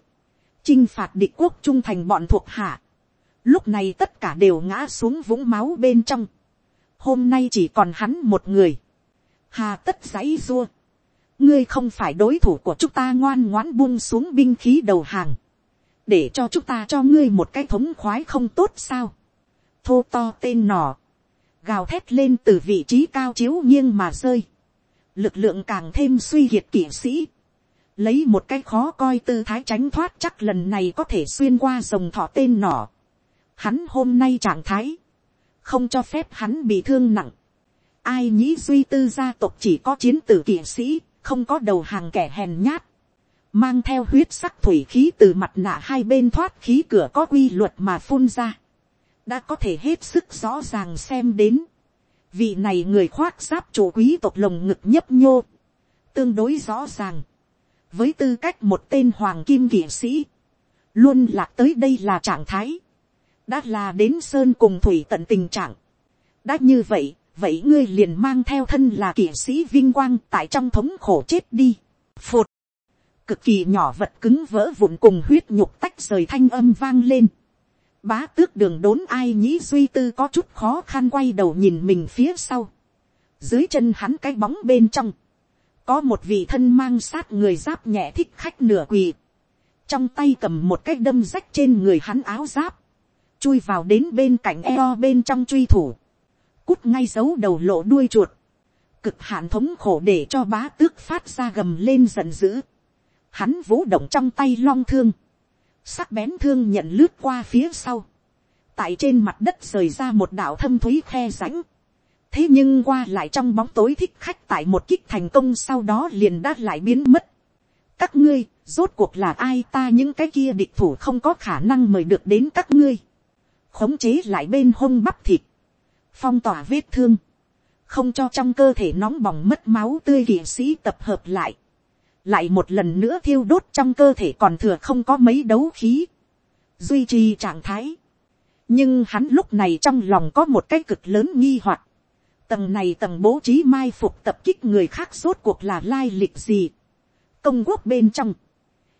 chinh phạt địch quốc trung thành bọn thuộc hạ. Lúc này tất cả đều ngã xuống vũng máu bên trong. Hôm nay chỉ còn hắn một người. Hà tất giấy rua. Ngươi không phải đối thủ của chúng ta ngoan ngoãn buông xuống binh khí đầu hàng. Để cho chúng ta cho ngươi một cái thống khoái không tốt sao. Thô to tên nỏ. Gào thét lên từ vị trí cao chiếu nghiêng mà rơi. Lực lượng càng thêm suy hiệt kỷ sĩ lấy một cái khó coi tư thái tránh thoát chắc lần này có thể xuyên qua dòng thọ tên nỏ. Hắn hôm nay trạng thái, không cho phép hắn bị thương nặng. Ai nhĩ duy tư gia tộc chỉ có chiến tử kỵ sĩ, không có đầu hàng kẻ hèn nhát. Mang theo huyết sắc thủy khí từ mặt nạ hai bên thoát khí cửa có quy luật mà phun ra. Đã có thể hết sức rõ ràng xem đến. vị này người khoác giáp chủ quý tộc lồng ngực nhấp nhô, tương đối rõ ràng, với tư cách một tên hoàng kim kỵ sĩ, luôn lạc tới đây là trạng thái, đã là đến sơn cùng thủy tận tình trạng, đã như vậy, vậy ngươi liền mang theo thân là kỵ sĩ vinh quang tại trong thống khổ chết đi, phụt, cực kỳ nhỏ vật cứng vỡ vụn cùng huyết nhục tách rời thanh âm vang lên, bá tước đường đốn ai nhĩ duy tư có chút khó khăn quay đầu nhìn mình phía sau, dưới chân hắn cái bóng bên trong, có một vị thân mang sát người giáp nhẹ thích khách nửa quỳ, trong tay cầm một cái đâm rách trên người hắn áo giáp, chui vào đến bên cạnh eo bên trong truy thủ, cút ngay giấu đầu lộ đuôi chuột, cực hạn thống khổ để cho bá tước phát ra gầm lên giận dữ, hắn vũ động trong tay long thương, sắc bén thương nhận lướt qua phía sau, tại trên mặt đất rời ra một đạo thâm thúy khe rãnh, thế nhưng qua lại trong bóng tối thích khách tại một kích thành công sau đó liền đã lại biến mất. các ngươi, rốt cuộc là ai ta những cái kia địch thủ không có khả năng mời được đến các ngươi. khống chế lại bên hông bắp thịt, phong tỏa vết thương, không cho trong cơ thể nóng bỏng mất máu tươi kỵ sĩ tập hợp lại, lại một lần nữa thiêu đốt trong cơ thể còn thừa không có mấy đấu khí, duy trì trạng thái. nhưng hắn lúc này trong lòng có một cái cực lớn nghi hoặc, Tầng này tầng bố trí mai phục tập kích người khác rốt cuộc là lai lịch gì. Công quốc bên trong.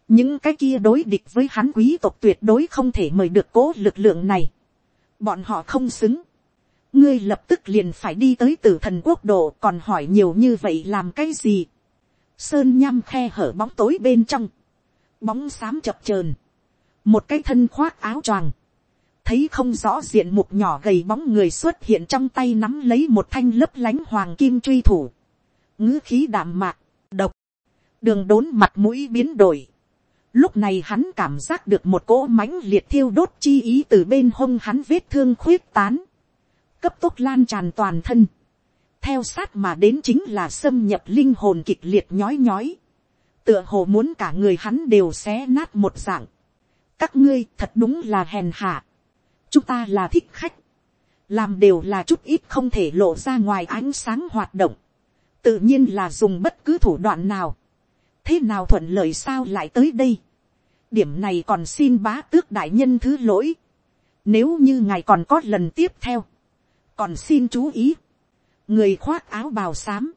Những cái kia đối địch với hắn quý tộc tuyệt đối không thể mời được cố lực lượng này. Bọn họ không xứng. Ngươi lập tức liền phải đi tới tử thần quốc độ còn hỏi nhiều như vậy làm cái gì. Sơn nham khe hở bóng tối bên trong. Bóng xám chập trờn, Một cái thân khoác áo choàng thấy không rõ diện mục nhỏ gầy bóng người xuất hiện trong tay nắm lấy một thanh lấp lánh hoàng kim truy thủ, ngữ khí đạm mạc, độc, đường đốn mặt mũi biến đổi. Lúc này hắn cảm giác được một cỗ mãnh liệt thiêu đốt chi ý từ bên hông hắn vết thương khuyết tán, cấp tốc lan tràn toàn thân. Theo sát mà đến chính là xâm nhập linh hồn kịch liệt nhói nhói. Tựa hồ muốn cả người hắn đều xé nát một dạng. Các ngươi thật đúng là hèn hạ chúng ta là thích khách, làm đều là chút ít không thể lộ ra ngoài ánh sáng hoạt động, tự nhiên là dùng bất cứ thủ đoạn nào, thế nào thuận lợi sao lại tới đây, điểm này còn xin bá tước đại nhân thứ lỗi, nếu như ngài còn có lần tiếp theo, còn xin chú ý, người khoác áo bào xám,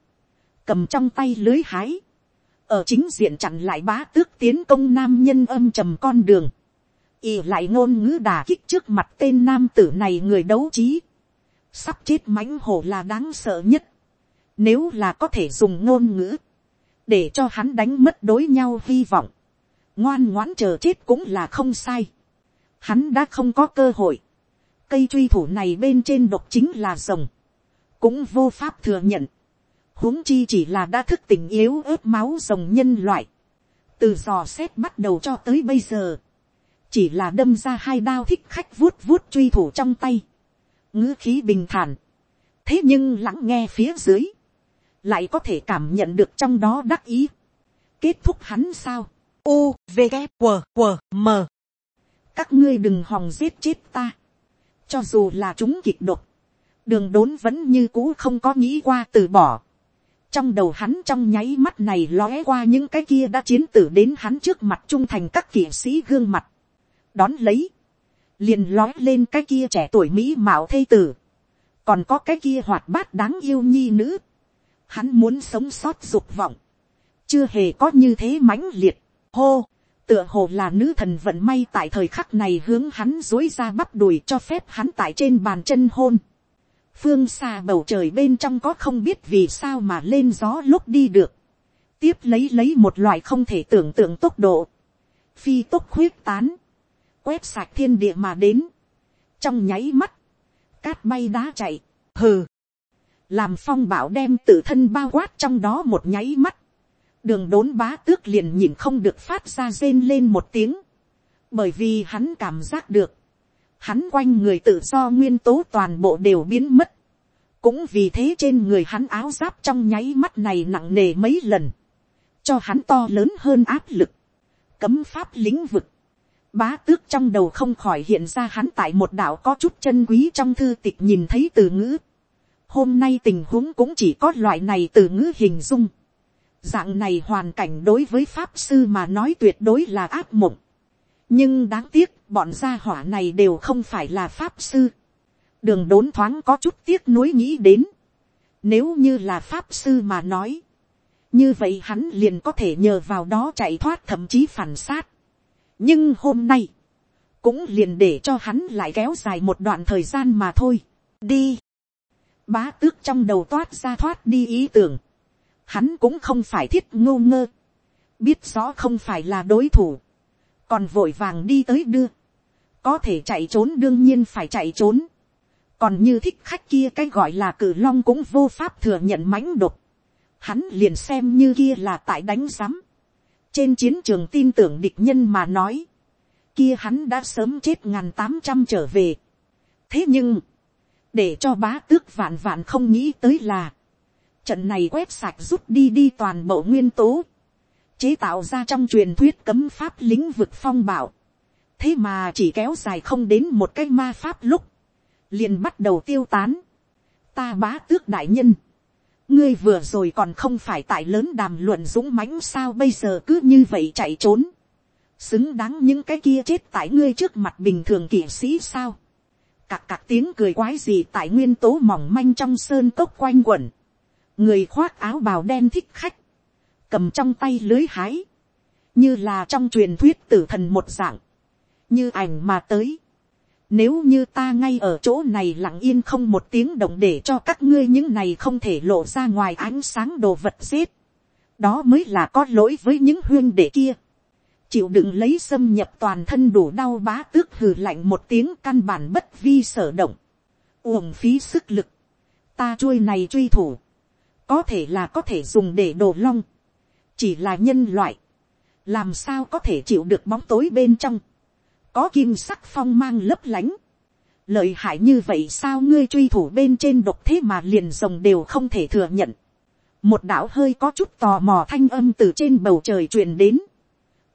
cầm trong tay lưới hái, ở chính diện chặn lại bá tước tiến công nam nhân âm trầm con đường, y lại ngôn ngữ đà kích trước mặt tên nam tử này người đấu trí, sắp chết mãnh hổ là đáng sợ nhất, nếu là có thể dùng ngôn ngữ, để cho hắn đánh mất đối nhau hy vọng, ngoan ngoãn chờ chết cũng là không sai, hắn đã không có cơ hội, cây truy thủ này bên trên độc chính là rồng, cũng vô pháp thừa nhận, huống chi chỉ là đã thức tình yếu ớt máu rồng nhân loại, từ dò xét bắt đầu cho tới bây giờ, chỉ là đâm ra hai đao thích khách vuốt vuốt truy thủ trong tay, ngữ khí bình thản, thế nhưng lắng nghe phía dưới, lại có thể cảm nhận được trong đó đắc ý, kết thúc hắn sao, u v g q q m. Các ngươi đừng hòng giết chết ta, cho dù là chúng kịch độc, đường đốn vẫn như cũ không có nghĩ qua từ bỏ, trong đầu hắn trong nháy mắt này lóe qua những cái kia đã chiến tử đến hắn trước mặt trung thành các kỵ sĩ gương mặt đón lấy, liền lói lên cái kia trẻ tuổi mỹ mạo thây tử, còn có cái kia hoạt bát đáng yêu nhi nữ, hắn muốn sống sót dục vọng, chưa hề có như thế mãnh liệt, hô, tựa hồ là nữ thần vận may tại thời khắc này hướng hắn dối ra bắp đùi cho phép hắn tại trên bàn chân hôn. phương xa bầu trời bên trong có không biết vì sao mà lên gió lúc đi được. tiếp lấy lấy một loại không thể tưởng tượng tốc độ. phi tốc khuyết tán quét sạch thiên địa mà đến. Trong nháy mắt, cát bay đá chạy, hừ. Làm phong bảo đem tự thân bao quát trong đó một nháy mắt. Đường đốn bá tước liền nhìn không được phát ra rên lên một tiếng. Bởi vì hắn cảm giác được. Hắn quanh người tự do nguyên tố toàn bộ đều biến mất. Cũng vì thế trên người hắn áo giáp trong nháy mắt này nặng nề mấy lần. Cho hắn to lớn hơn áp lực. Cấm pháp lĩnh vực Bá tước trong đầu không khỏi hiện ra hắn tại một đạo có chút chân quý trong thư tịch nhìn thấy từ ngữ. hôm nay tình huống cũng chỉ có loại này từ ngữ hình dung. dạng này hoàn cảnh đối với pháp sư mà nói tuyệt đối là áp mộng. nhưng đáng tiếc bọn gia hỏa này đều không phải là pháp sư. đường đốn thoáng có chút tiếc nuối nghĩ đến. nếu như là pháp sư mà nói, như vậy hắn liền có thể nhờ vào đó chạy thoát thậm chí phản sát nhưng hôm nay, cũng liền để cho hắn lại kéo dài một đoạn thời gian mà thôi. đi. bá tước trong đầu toát ra thoát đi ý tưởng. hắn cũng không phải thiết ngô ngơ. biết rõ không phải là đối thủ. còn vội vàng đi tới đưa. có thể chạy trốn đương nhiên phải chạy trốn. còn như thích khách kia cái gọi là cử long cũng vô pháp thừa nhận mãnh độc. hắn liền xem như kia là tại đánh giám trên chiến trường tin tưởng địch nhân mà nói kia hắn đã sớm chết ngàn tám trăm trở về. thế nhưng, để cho bá tước vạn vạn không nghĩ tới là, trận này quét sạch rút đi đi toàn bộ nguyên tố, chế tạo ra trong truyền thuyết cấm pháp lĩnh vực phong bảo, thế mà chỉ kéo dài không đến một cái ma pháp lúc, liền bắt đầu tiêu tán. ta bá tước đại nhân, ngươi vừa rồi còn không phải tại lớn đàm luận dũng mãnh sao bây giờ cứ như vậy chạy trốn xứng đáng những cái kia chết tại ngươi trước mặt bình thường kỵ sĩ sao. cạc cạc tiếng cười quái gì tại nguyên tố mỏng manh trong sơn cốc quanh quẩn. người khoác áo bào đen thích khách, cầm trong tay lưới hái, như là trong truyền thuyết tử thần một dạng, như ảnh mà tới. Nếu như ta ngay ở chỗ này lặng yên không một tiếng động để cho các ngươi những này không thể lộ ra ngoài ánh sáng đồ vật giết. Đó mới là có lỗi với những huyên đệ kia. Chịu đựng lấy xâm nhập toàn thân đủ đau bá tước hừ lạnh một tiếng căn bản bất vi sở động, uổng phí sức lực, ta chuôi này truy thủ, có thể là có thể dùng để đồ long, chỉ là nhân loại, làm sao có thể chịu được bóng tối bên trong, có kim sắc phong mang lấp lánh, lợi hại như vậy sao ngươi truy thủ bên trên độc thế mà liền rồng đều không thể thừa nhận, một đạo hơi có chút tò mò thanh âm từ trên bầu trời truyền đến,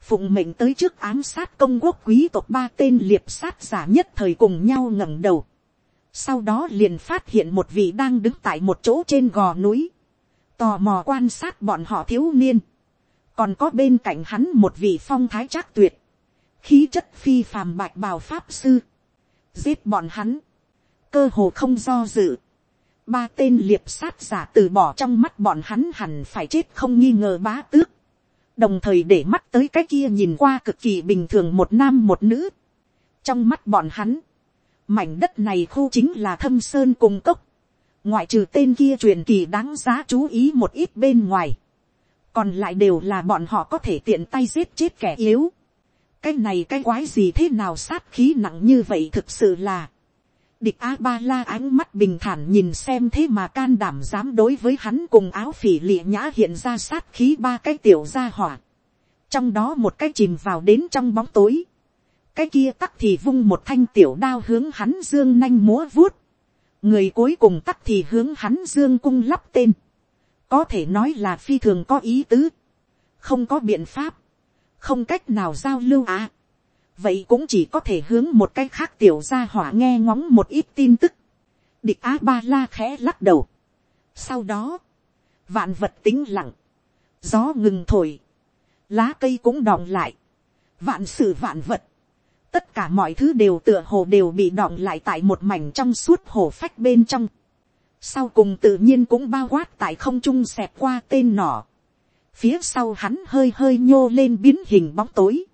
phụng mệnh tới trước ám sát công quốc quý tộc ba tên liệp sát giả nhất thời cùng nhau ngẩng đầu. Sau đó liền phát hiện một vị đang đứng tại một chỗ trên gò núi. Tò mò quan sát bọn họ thiếu niên. Còn có bên cạnh hắn một vị phong thái trác tuyệt. Khí chất phi phàm bạch bào pháp sư. Giết bọn hắn. Cơ hồ không do dự. Ba tên liệp sát giả từ bỏ trong mắt bọn hắn hẳn phải chết không nghi ngờ bá tước đồng thời để mắt tới cái kia nhìn qua cực kỳ bình thường một nam một nữ. trong mắt bọn hắn, mảnh đất này khu chính là thâm sơn cùng cốc, ngoại trừ tên kia truyền kỳ đáng giá chú ý một ít bên ngoài, còn lại đều là bọn họ có thể tiện tay giết chết kẻ yếu cái này cái quái gì thế nào sát khí nặng như vậy thực sự là, địch a ba la ánh mắt bình thản nhìn xem thế mà can đảm dám đối với hắn cùng áo phỉ lịa nhã hiện ra sát khí ba cái tiểu ra hỏa. trong đó một cái chìm vào đến trong bóng tối. cái kia tắc thì vung một thanh tiểu đao hướng hắn dương nanh múa vuốt. người cuối cùng tắc thì hướng hắn dương cung lắp tên. có thể nói là phi thường có ý tứ. không có biện pháp không cách nào giao lưu à vậy cũng chỉ có thể hướng một cái khác tiểu ra hỏa nghe ngóng một ít tin tức. địch a ba la khẽ lắc đầu. sau đó, vạn vật tính lặng, gió ngừng thổi, lá cây cũng đọng lại, vạn sự vạn vật, tất cả mọi thứ đều tựa hồ đều bị đọng lại tại một mảnh trong suốt hồ phách bên trong. sau cùng tự nhiên cũng bao quát tại không trung xẹp qua tên nỏ phía sau hắn hơi hơi nhô lên biến hình bóng tối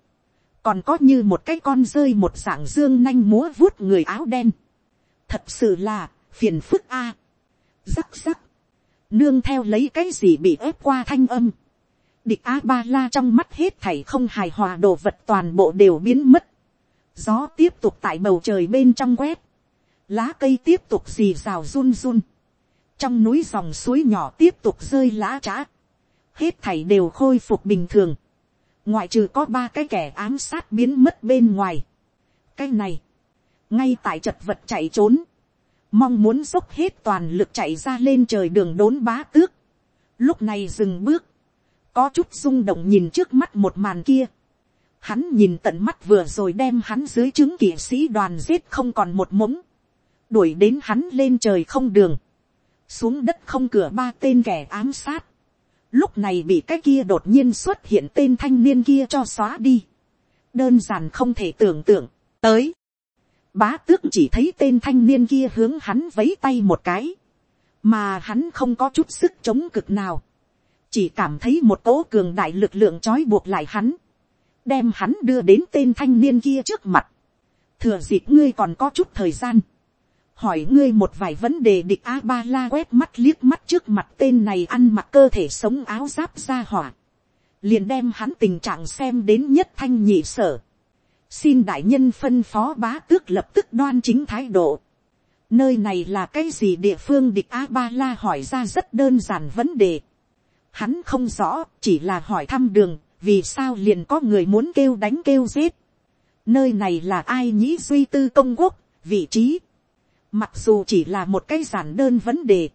còn có như một cái con rơi một dạng dương nanh múa vuốt người áo đen. thật sự là, phiền phức a. rắc rắc, nương theo lấy cái gì bị ép qua thanh âm. địch a ba la trong mắt hết thảy không hài hòa đồ vật toàn bộ đều biến mất. gió tiếp tục tại bầu trời bên trong quét. lá cây tiếp tục xì rào run run. trong núi dòng suối nhỏ tiếp tục rơi lá trá hết thảy đều khôi phục bình thường ngoại trừ có ba cái kẻ ám sát biến mất bên ngoài. cái này, ngay tại chật vật chạy trốn, mong muốn dốc hết toàn lực chạy ra lên trời đường đốn bá tước. lúc này dừng bước, có chút rung động nhìn trước mắt một màn kia. Hắn nhìn tận mắt vừa rồi đem hắn dưới chứng kỵ sĩ đoàn giết không còn một mống. Đuổi đến hắn lên trời không đường. xuống đất không cửa ba tên kẻ ám sát, lúc này bị cái kia đột nhiên xuất hiện tên thanh niên kia cho xóa đi, đơn giản không thể tưởng tượng, tới, bá tước chỉ thấy tên thanh niên kia hướng hắn vấy tay một cái, mà hắn không có chút sức chống cực nào, chỉ cảm thấy một cỗ cường đại lực lượng trói buộc lại hắn, đem hắn đưa đến tên thanh niên kia trước mặt, thừa dịp ngươi còn có chút thời gian, hỏi ngươi một vài vấn đề địch a ba la quét mắt liếc mắt trước mặt tên này ăn mặc cơ thể sống áo giáp ra hỏa, liền đem hắn tình trạng xem đến nhất thanh nhị sở, xin đại nhân phân phó bá tước lập tức đoan chính thái độ, nơi này là cái gì địa phương? Địch a ba la hỏi ra rất đơn giản vấn đề, hắn không rõ chỉ là hỏi thăm đường vì sao liền có người muốn kêu đánh kêu giết, nơi này là ai nhĩ duy tư công quốc, vị trí, mặc dù chỉ là một cái giản đơn vấn đề,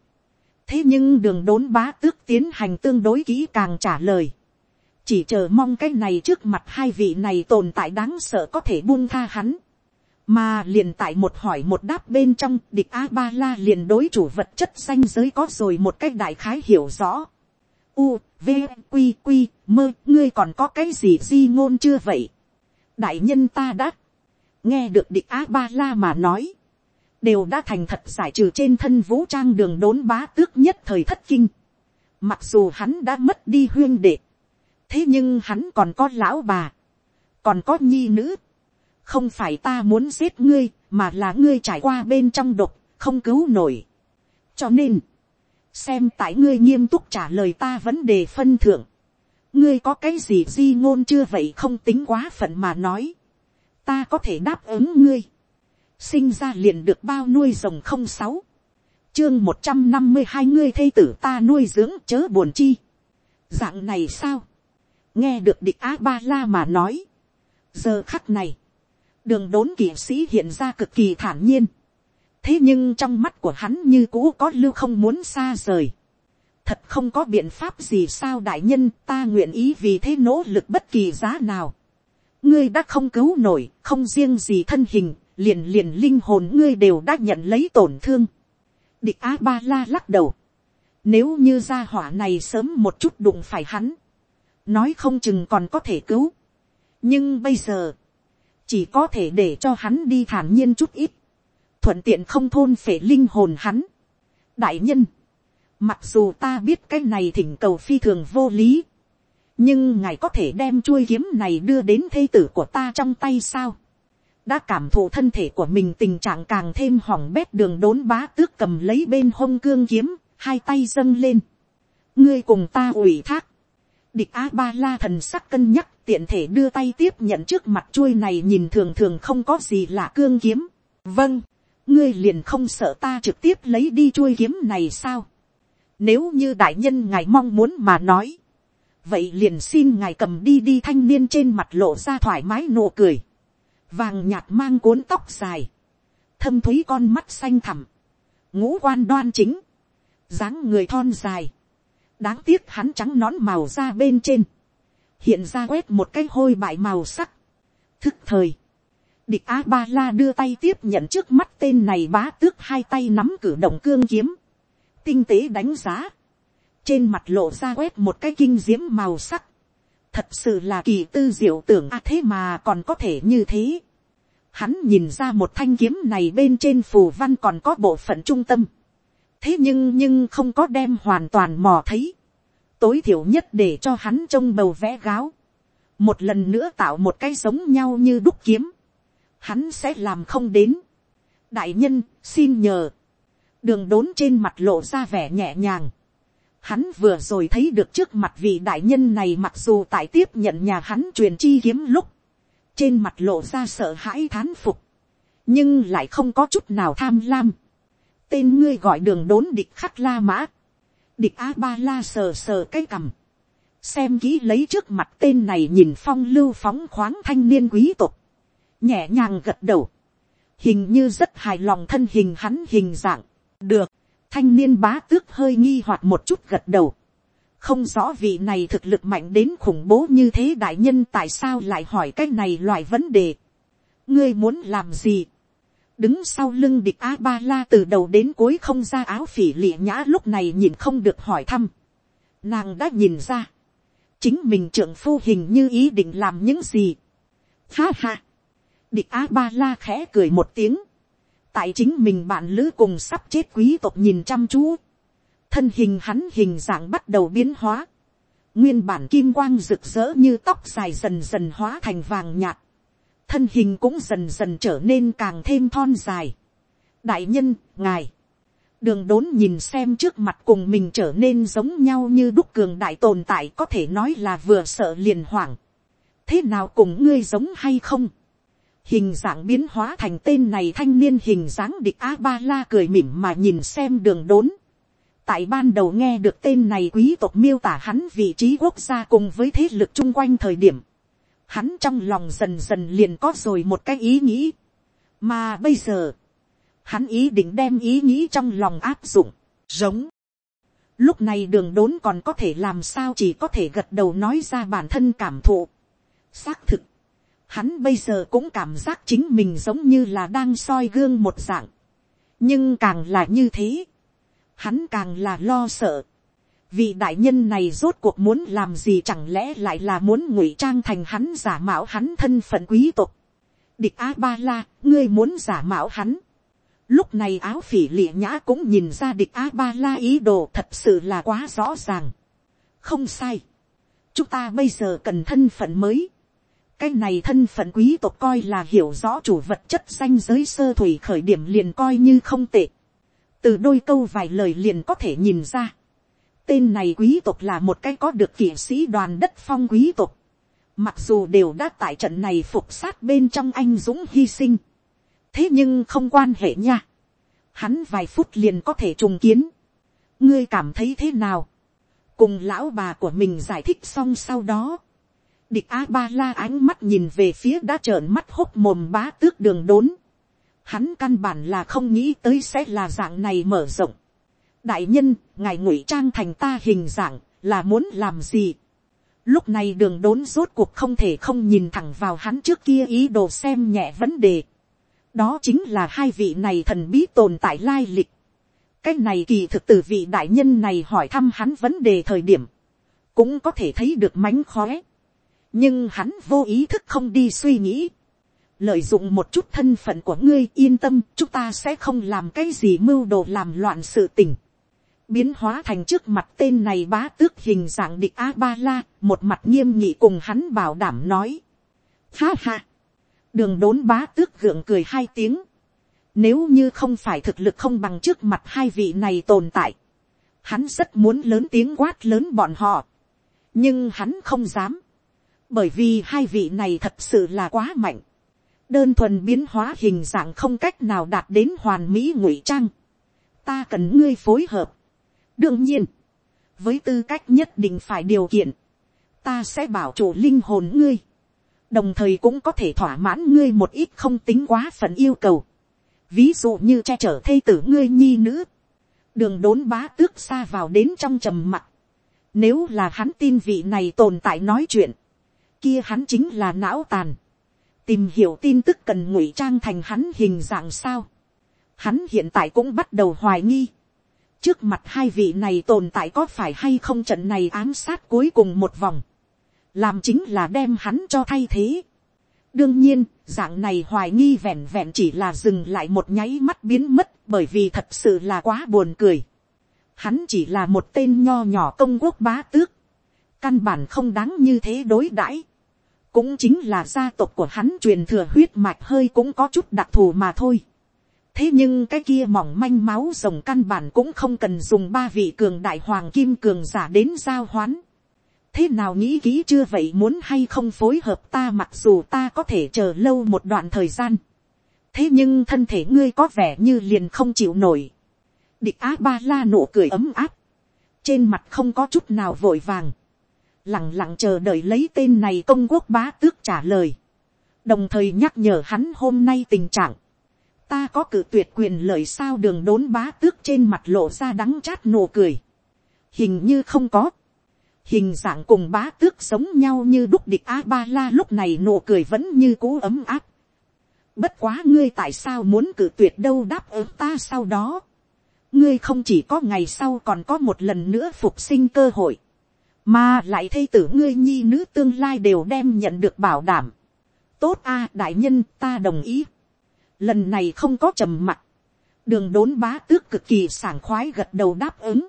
thế nhưng đường đốn bá tước tiến hành tương đối kỹ càng trả lời, chỉ chờ mong cái này trước mặt hai vị này tồn tại đáng sợ có thể buông tha hắn, mà liền tại một hỏi một đáp bên trong địch a ba la liền đối chủ vật chất xanh giới có rồi một cách đại khái hiểu rõ. U, v, q q mơ, ngươi còn có cái gì di ngôn chưa vậy? đại nhân ta đã nghe được địch á ba la mà nói, đều đã thành thật giải trừ trên thân vũ trang đường đốn bá tước nhất thời thất kinh. Mặc dù hắn đã mất đi huyên đệ, thế nhưng hắn còn có lão bà, còn có nhi nữ. không phải ta muốn giết ngươi, mà là ngươi trải qua bên trong độc, không cứu nổi. cho nên, xem tại ngươi nghiêm túc trả lời ta vấn đề phân thưởng, ngươi có cái gì di ngôn chưa vậy không tính quá phận mà nói, ta có thể đáp ứng ngươi, sinh ra liền được bao nuôi rồng không sáu, chương một trăm năm mươi hai ngươi thây tử ta nuôi dưỡng chớ buồn chi, dạng này sao, nghe được địch á ba la mà nói, giờ khắc này, đường đốn kỵ sĩ hiện ra cực kỳ thản nhiên, thế nhưng trong mắt của hắn như cũ có lưu không muốn xa rời, thật không có biện pháp gì sao đại nhân ta nguyện ý vì thế nỗ lực bất kỳ giá nào. ngươi đã không cứu nổi, không riêng gì thân hình, liền liền linh hồn ngươi đều đã nhận lấy tổn thương. địch a ba la lắc đầu. nếu như gia hỏa này sớm một chút đụng phải hắn, nói không chừng còn có thể cứu. nhưng bây giờ, chỉ có thể để cho hắn đi thản nhiên chút ít, thuận tiện không thôn phể linh hồn hắn. đại nhân, Mặc dù ta biết cái này thỉnh cầu phi thường vô lý. Nhưng ngài có thể đem chuôi kiếm này đưa đến thây tử của ta trong tay sao? Đã cảm thụ thân thể của mình tình trạng càng thêm hỏng bét đường đốn bá tước cầm lấy bên hông cương kiếm, hai tay dâng lên. Ngươi cùng ta ủy thác. Địch A-ba-la thần sắc cân nhắc tiện thể đưa tay tiếp nhận trước mặt chuôi này nhìn thường thường không có gì là cương kiếm. Vâng, ngươi liền không sợ ta trực tiếp lấy đi chuôi kiếm này sao? Nếu như đại nhân ngài mong muốn mà nói. Vậy liền xin ngài cầm đi đi thanh niên trên mặt lộ ra thoải mái nụ cười. Vàng nhạt mang cuốn tóc dài. Thâm thúy con mắt xanh thẳm. Ngũ quan đoan chính. dáng người thon dài. Đáng tiếc hắn trắng nón màu ra bên trên. Hiện ra quét một cái hôi bại màu sắc. Thức thời. Địch A-ba-la đưa tay tiếp nhận trước mắt tên này bá tước hai tay nắm cử động cương kiếm tinh tế đánh giá, trên mặt lộ ra quét một cái kinh diễm màu sắc, thật sự là kỳ tư diệu tưởng a à thế mà còn có thể như thế. Hắn nhìn ra một thanh kiếm này bên trên phù văn còn có bộ phận trung tâm. thế nhưng nhưng không có đem hoàn toàn mò thấy. tối thiểu nhất để cho hắn trông bầu vẽ gáo. một lần nữa tạo một cái giống nhau như đúc kiếm. hắn sẽ làm không đến. đại nhân, xin nhờ đường đốn trên mặt lộ ra vẻ nhẹ nhàng. Hắn vừa rồi thấy được trước mặt vị đại nhân này mặc dù tại tiếp nhận nhà hắn truyền chi kiếm lúc. Trên mặt lộ ra sợ hãi thán phục. Nhưng lại không có chút nào tham lam. Tên ngươi gọi đường đốn địch khắc la mã. Địch A-ba-la sờ sờ cái cằm. Xem kỹ lấy trước mặt tên này nhìn phong lưu phóng khoáng thanh niên quý tộc. Nhẹ nhàng gật đầu. Hình như rất hài lòng thân hình hắn hình dạng được, thanh niên bá tước hơi nghi hoặc một chút gật đầu không rõ vị này thực lực mạnh đến khủng bố như thế đại nhân tại sao lại hỏi cái này loại vấn đề. ngươi muốn làm gì. đứng sau lưng địch a ba la từ đầu đến cuối không ra áo phỉ lịa nhã lúc này nhìn không được hỏi thăm. nàng đã nhìn ra, chính mình trưởng phu hình như ý định làm những gì. ha ha, địch a ba la khẽ cười một tiếng, tại chính mình bạn lữ cùng sắp chết quý tộc nhìn chăm chú, thân hình hắn hình dạng bắt đầu biến hóa, nguyên bản kim quang rực rỡ như tóc dài dần dần hóa thành vàng nhạt, thân hình cũng dần dần trở nên càng thêm thon dài. đại nhân, ngài, đường đốn nhìn xem trước mặt cùng mình trở nên giống nhau như đúc cường đại tồn tại có thể nói là vừa sợ liền hoảng. thế nào cùng ngươi giống hay không. hình dạng biến hóa thành tên này thanh niên hình dáng địch a ba la cười mỉm mà nhìn xem đường đốn tại ban đầu nghe được tên này quý tộc miêu tả hắn vị trí quốc gia cùng với thế lực chung quanh thời điểm hắn trong lòng dần dần liền có rồi một cái ý nghĩ, mà bây giờ, hắn ý định đem ý nghĩ trong lòng áp dụng, giống. Lúc này đường đốn còn có thể làm sao chỉ có thể gật đầu nói ra bản thân cảm thụ. Xác thực, hắn bây giờ cũng cảm giác chính mình giống như là đang soi gương một dạng. nhưng càng là như thế, hắn càng là lo sợ vị đại nhân này rốt cuộc muốn làm gì chẳng lẽ lại là muốn ngụy trang thành hắn giả mạo hắn thân phận quý tộc. địch a ba la, ngươi muốn giả mạo hắn. lúc này áo phỉ lịa nhã cũng nhìn ra địch a ba la ý đồ thật sự là quá rõ ràng. không sai. chúng ta bây giờ cần thân phận mới. cái này thân phận quý tộc coi là hiểu rõ chủ vật chất danh giới sơ thủy khởi điểm liền coi như không tệ từ đôi câu vài lời liền có thể nhìn ra Tên này quý tộc là một cái có được kỵ sĩ đoàn đất phong quý tộc. Mặc dù đều đã tại trận này phục sát bên trong anh Dũng hy sinh. Thế nhưng không quan hệ nha. Hắn vài phút liền có thể trùng kiến. Ngươi cảm thấy thế nào? Cùng lão bà của mình giải thích xong sau đó. Địch A-ba-la ánh mắt nhìn về phía đã trợn mắt hốc mồm bá tước đường đốn. Hắn căn bản là không nghĩ tới sẽ là dạng này mở rộng đại nhân, ngài ngụy trang thành ta hình dạng, là muốn làm gì. Lúc này đường đốn rốt cuộc không thể không nhìn thẳng vào hắn trước kia ý đồ xem nhẹ vấn đề. Đó chính là hai vị này thần bí tồn tại lai lịch. Cái này kỳ thực từ vị đại nhân này hỏi thăm hắn vấn đề thời điểm. Cũng có thể thấy được mánh khóe. Nhưng hắn vô ý thức không đi suy nghĩ. Lợi dụng một chút thân phận của ngươi yên tâm chúng ta sẽ không làm cái gì mưu đồ làm loạn sự tình biến hóa thành trước mặt tên này bá tước hình dạng địch a ba la, một mặt nghiêm nghị cùng hắn bảo đảm nói. Ha ha, đường đốn bá tước gượng cười hai tiếng. Nếu như không phải thực lực không bằng trước mặt hai vị này tồn tại, hắn rất muốn lớn tiếng quát lớn bọn họ. nhưng hắn không dám, bởi vì hai vị này thật sự là quá mạnh đơn thuần biến hóa hình dạng không cách nào đạt đến hoàn mỹ ngụy trang. ta cần ngươi phối hợp. Đương nhiên, với tư cách nhất định phải điều kiện, ta sẽ bảo chủ linh hồn ngươi, đồng thời cũng có thể thỏa mãn ngươi một ít không tính quá phận yêu cầu, ví dụ như che chở thây tử ngươi nhi nữ, đường đốn bá tước xa vào đến trong trầm mặc, nếu là hắn tin vị này tồn tại nói chuyện, kia hắn chính là não tàn, tìm hiểu tin tức cần ngụy trang thành hắn hình dạng sao, hắn hiện tại cũng bắt đầu hoài nghi, trước mặt hai vị này tồn tại có phải hay không trận này ám sát cuối cùng một vòng, làm chính là đem hắn cho thay thế. đương nhiên, dạng này hoài nghi vẹn vẹn chỉ là dừng lại một nháy mắt biến mất bởi vì thật sự là quá buồn cười. Hắn chỉ là một tên nho nhỏ công quốc bá tước, căn bản không đáng như thế đối đãi cũng chính là gia tộc của hắn truyền thừa huyết mạch hơi cũng có chút đặc thù mà thôi thế nhưng cái kia mỏng manh máu rồng căn bản cũng không cần dùng ba vị cường đại hoàng kim cường giả đến giao hoán. thế nào nghĩ kỹ chưa vậy muốn hay không phối hợp ta mặc dù ta có thể chờ lâu một đoạn thời gian. thế nhưng thân thể ngươi có vẻ như liền không chịu nổi. địch á ba la nụ cười ấm áp. trên mặt không có chút nào vội vàng lẳng lặng chờ đợi lấy tên này công quốc bá tước trả lời. đồng thời nhắc nhở hắn hôm nay tình trạng ta có cử tuyệt quyền lợi sao đường đốn bá tước trên mặt lộ ra đắng chát nụ cười. hình như không có. hình dạng cùng bá tước sống nhau như đúc địch a ba la lúc này nụ cười vẫn như cố ấm áp. Bất quá ngươi tại sao muốn cử tuyệt đâu đáp ứng ta sau đó. Ngươi không chỉ có ngày sau còn có một lần nữa phục sinh cơ hội. Mà lại thây tử ngươi nhi nữ tương lai đều đem nhận được bảo đảm. Tốt a, đại nhân, ta đồng ý. Lần này không có trầm mặt. Đường đốn bá tước cực kỳ sảng khoái gật đầu đáp ứng.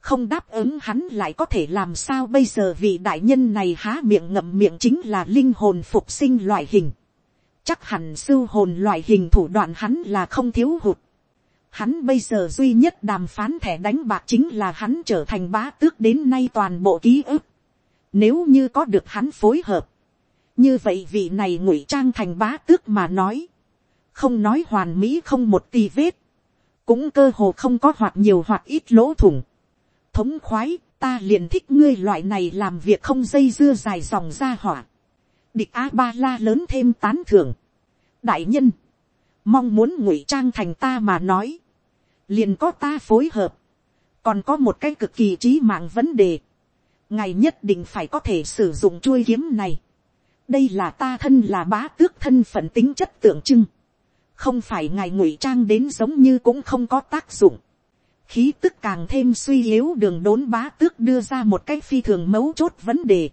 Không đáp ứng hắn lại có thể làm sao bây giờ vì đại nhân này há miệng ngậm miệng chính là linh hồn phục sinh loại hình chắc hẳn sưu hồn loại hình thủ đoạn hắn là không thiếu hụt. Hắn bây giờ duy nhất đàm phán thẻ đánh bạc chính là hắn trở thành bá tước đến nay toàn bộ ký ức. Nếu như có được hắn phối hợp. Như vậy vị này ngụy trang thành bá tước mà nói. Không nói hoàn mỹ không một tì vết. Cũng cơ hồ không có hoặc nhiều hoặc ít lỗ thủng. Thống khoái, ta liền thích ngươi loại này làm việc không dây dưa dài dòng ra hỏa địch a ba la lớn thêm tán thưởng. đại nhân, mong muốn ngụy trang thành ta mà nói, liền có ta phối hợp, còn có một cái cực kỳ trí mạng vấn đề, ngài nhất định phải có thể sử dụng chuôi kiếm này. đây là ta thân là bá tước thân phận tính chất tượng trưng, không phải ngài ngụy trang đến giống như cũng không có tác dụng. khí tức càng thêm suy yếu đường đốn bá tước đưa ra một cái phi thường mấu chốt vấn đề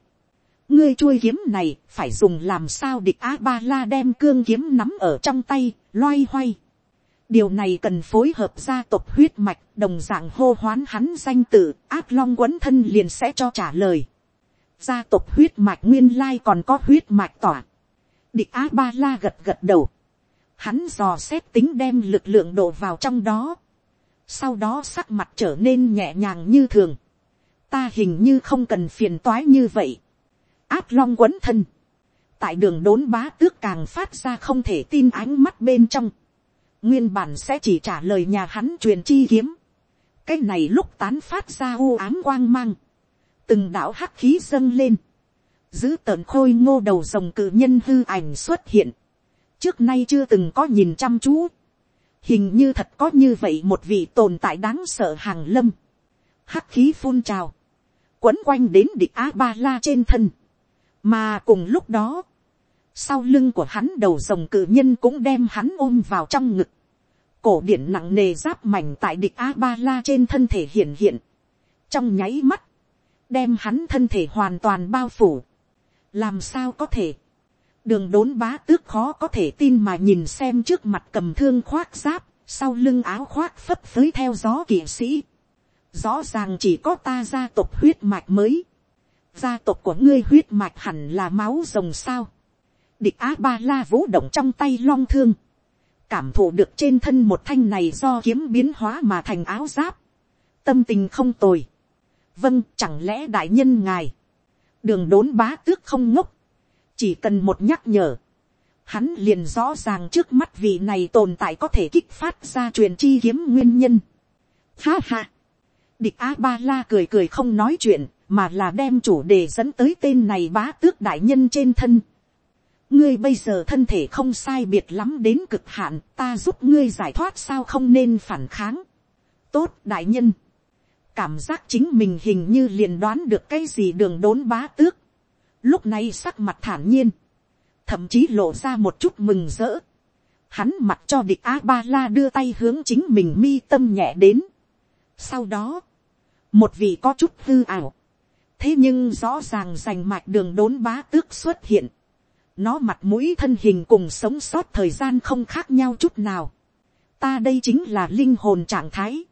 ngươi chuôi kiếm này, phải dùng làm sao địch a ba la đem cương kiếm nắm ở trong tay, loay hoay. Điều này cần phối hợp gia tộc huyết mạch, đồng dạng hô hoán hắn danh tự, ác long quấn thân liền sẽ cho trả lời. Gia tộc huyết mạch nguyên lai còn có huyết mạch tỏa. Địch a ba la gật gật đầu. Hắn dò xét tính đem lực lượng đổ vào trong đó. Sau đó sắc mặt trở nên nhẹ nhàng như thường. Ta hình như không cần phiền toái như vậy áp long quấn thân, tại đường đốn bá tước càng phát ra không thể tin ánh mắt bên trong, nguyên bản sẽ chỉ trả lời nhà hắn truyền chi kiếm, cái này lúc tán phát ra u ám quang mang, từng đạo hắc khí dâng lên, giữ tợn khôi ngô đầu rồng cự nhân hư ảnh xuất hiện, trước nay chưa từng có nhìn chăm chú, hình như thật có như vậy một vị tồn tại đáng sợ hàng lâm, hắc khí phun trào, quấn quanh đến địch a ba la trên thân, mà cùng lúc đó, sau lưng của hắn đầu rồng cự nhân cũng đem hắn ôm vào trong ngực, cổ điển nặng nề giáp mảnh tại địch a ba la trên thân thể hiện hiện, trong nháy mắt, đem hắn thân thể hoàn toàn bao phủ, làm sao có thể, đường đốn bá tước khó có thể tin mà nhìn xem trước mặt cầm thương khoác giáp, sau lưng áo khoác phấp phới theo gió kỵ sĩ, rõ ràng chỉ có ta gia tộc huyết mạch mới, gia tộc của ngươi huyết mạch hẳn là máu rồng sao. địch á ba la vũ động trong tay long thương. cảm thụ được trên thân một thanh này do kiếm biến hóa mà thành áo giáp. tâm tình không tồi. vâng chẳng lẽ đại nhân ngài. đường đốn bá tước không ngốc. chỉ cần một nhắc nhở. hắn liền rõ ràng trước mắt vị này tồn tại có thể kích phát ra truyền chi kiếm nguyên nhân. ha ha. địch a ba la cười cười không nói chuyện mà là đem chủ đề dẫn tới tên này bá tước đại nhân trên thân. ngươi bây giờ thân thể không sai biệt lắm đến cực hạn, ta giúp ngươi giải thoát sao không nên phản kháng. tốt đại nhân, cảm giác chính mình hình như liền đoán được cái gì đường đốn bá tước. lúc này sắc mặt thản nhiên, thậm chí lộ ra một chút mừng rỡ. Hắn mặt cho địch a ba la đưa tay hướng chính mình mi tâm nhẹ đến. sau đó, một vị có chút hư ảo, thế nhưng rõ ràng rành mạch đường đốn bá tước xuất hiện. nó mặt mũi thân hình cùng sống sót thời gian không khác nhau chút nào. ta đây chính là linh hồn trạng thái.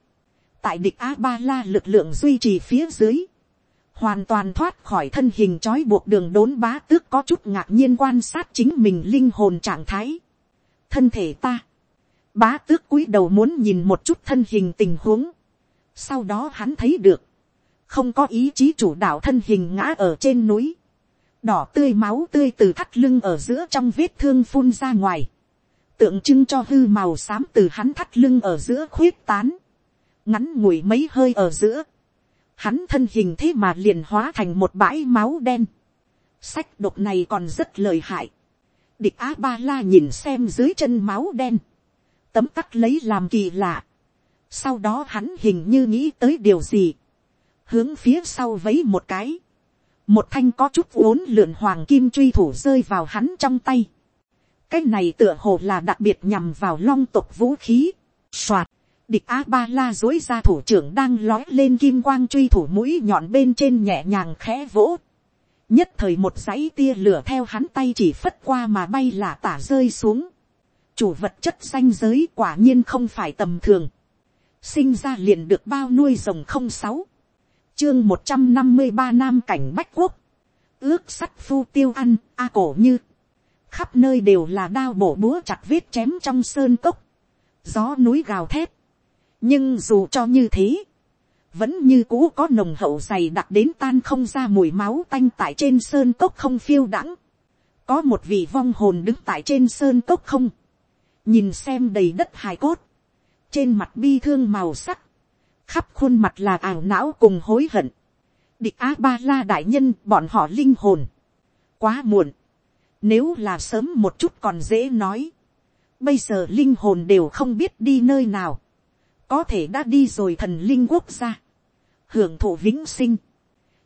tại địch a ba la lực lượng duy trì phía dưới. hoàn toàn thoát khỏi thân hình trói buộc đường đốn bá tước có chút ngạc nhiên quan sát chính mình linh hồn trạng thái. thân thể ta. bá tước cúi đầu muốn nhìn một chút thân hình tình huống. sau đó hắn thấy được không có ý chí chủ đạo thân hình ngã ở trên núi, đỏ tươi máu tươi từ thắt lưng ở giữa trong vết thương phun ra ngoài, tượng trưng cho hư màu xám từ hắn thắt lưng ở giữa khuyết tán, ngắn ngủi mấy hơi ở giữa, hắn thân hình thế mà liền hóa thành một bãi máu đen, sách độc này còn rất lời hại, địch á ba la nhìn xem dưới chân máu đen, tấm tắc lấy làm kỳ lạ, sau đó hắn hình như nghĩ tới điều gì, hướng phía sau vấy một cái, một thanh có chút uốn lượn hoàng kim truy thủ rơi vào hắn trong tay. cái này tựa hồ là đặc biệt nhằm vào long tộc vũ khí. Soạt, địch a ba la dối ra thủ trưởng đang lói lên kim quang truy thủ mũi nhọn bên trên nhẹ nhàng khẽ vỗ. nhất thời một dãy tia lửa theo hắn tay chỉ phất qua mà bay là tả rơi xuống. chủ vật chất xanh giới quả nhiên không phải tầm thường. sinh ra liền được bao nuôi rồng không sáu chương một trăm năm mươi ba nam cảnh bách quốc. ước sắt phu tiêu ăn, a cổ như. khắp nơi đều là đao bổ búa chặt vết chém trong sơn cốc. gió núi gào thét nhưng dù cho như thế, vẫn như cũ có nồng hậu dày đặc đến tan không ra mùi máu tanh tại trên sơn cốc không phiêu đãng. có một vị vong hồn đứng tại trên sơn cốc không, nhìn xem đầy đất hài cốt, trên mặt bi thương màu sắc, khắp khuôn mặt là ảo não cùng hối hận. địch á ba la đại nhân bọn họ linh hồn. quá muộn, nếu là sớm một chút còn dễ nói, bây giờ linh hồn đều không biết đi nơi nào có thể đã đi rồi thần linh quốc gia, hưởng thụ vĩnh sinh.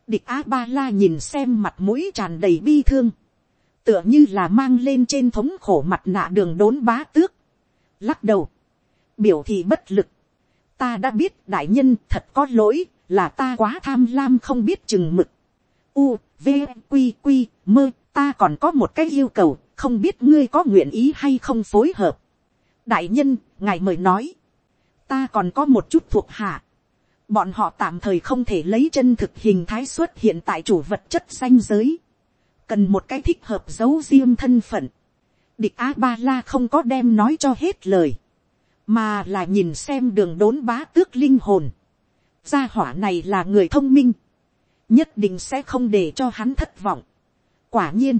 Địch a ba la nhìn xem mặt mũi tràn đầy bi thương, tựa như là mang lên trên thống khổ mặt nạ đường đốn bá tước, lắc đầu, biểu thị bất lực. Ta đã biết đại nhân thật có lỗi, là ta quá tham lam không biết chừng mực. U, V, q q mơ, ta còn có một cái yêu cầu, không biết ngươi có nguyện ý hay không phối hợp. Đại nhân, ngài mời nói ta còn có một chút thuộc hạ. Bọn họ tạm thời không thể lấy chân thực hình thái xuất hiện tại chủ vật chất danh giới. Cần một cái thích hợp giấu riêng thân phận. Địch A-ba-la không có đem nói cho hết lời. Mà là nhìn xem đường đốn bá tước linh hồn. Gia hỏa này là người thông minh. Nhất định sẽ không để cho hắn thất vọng. Quả nhiên.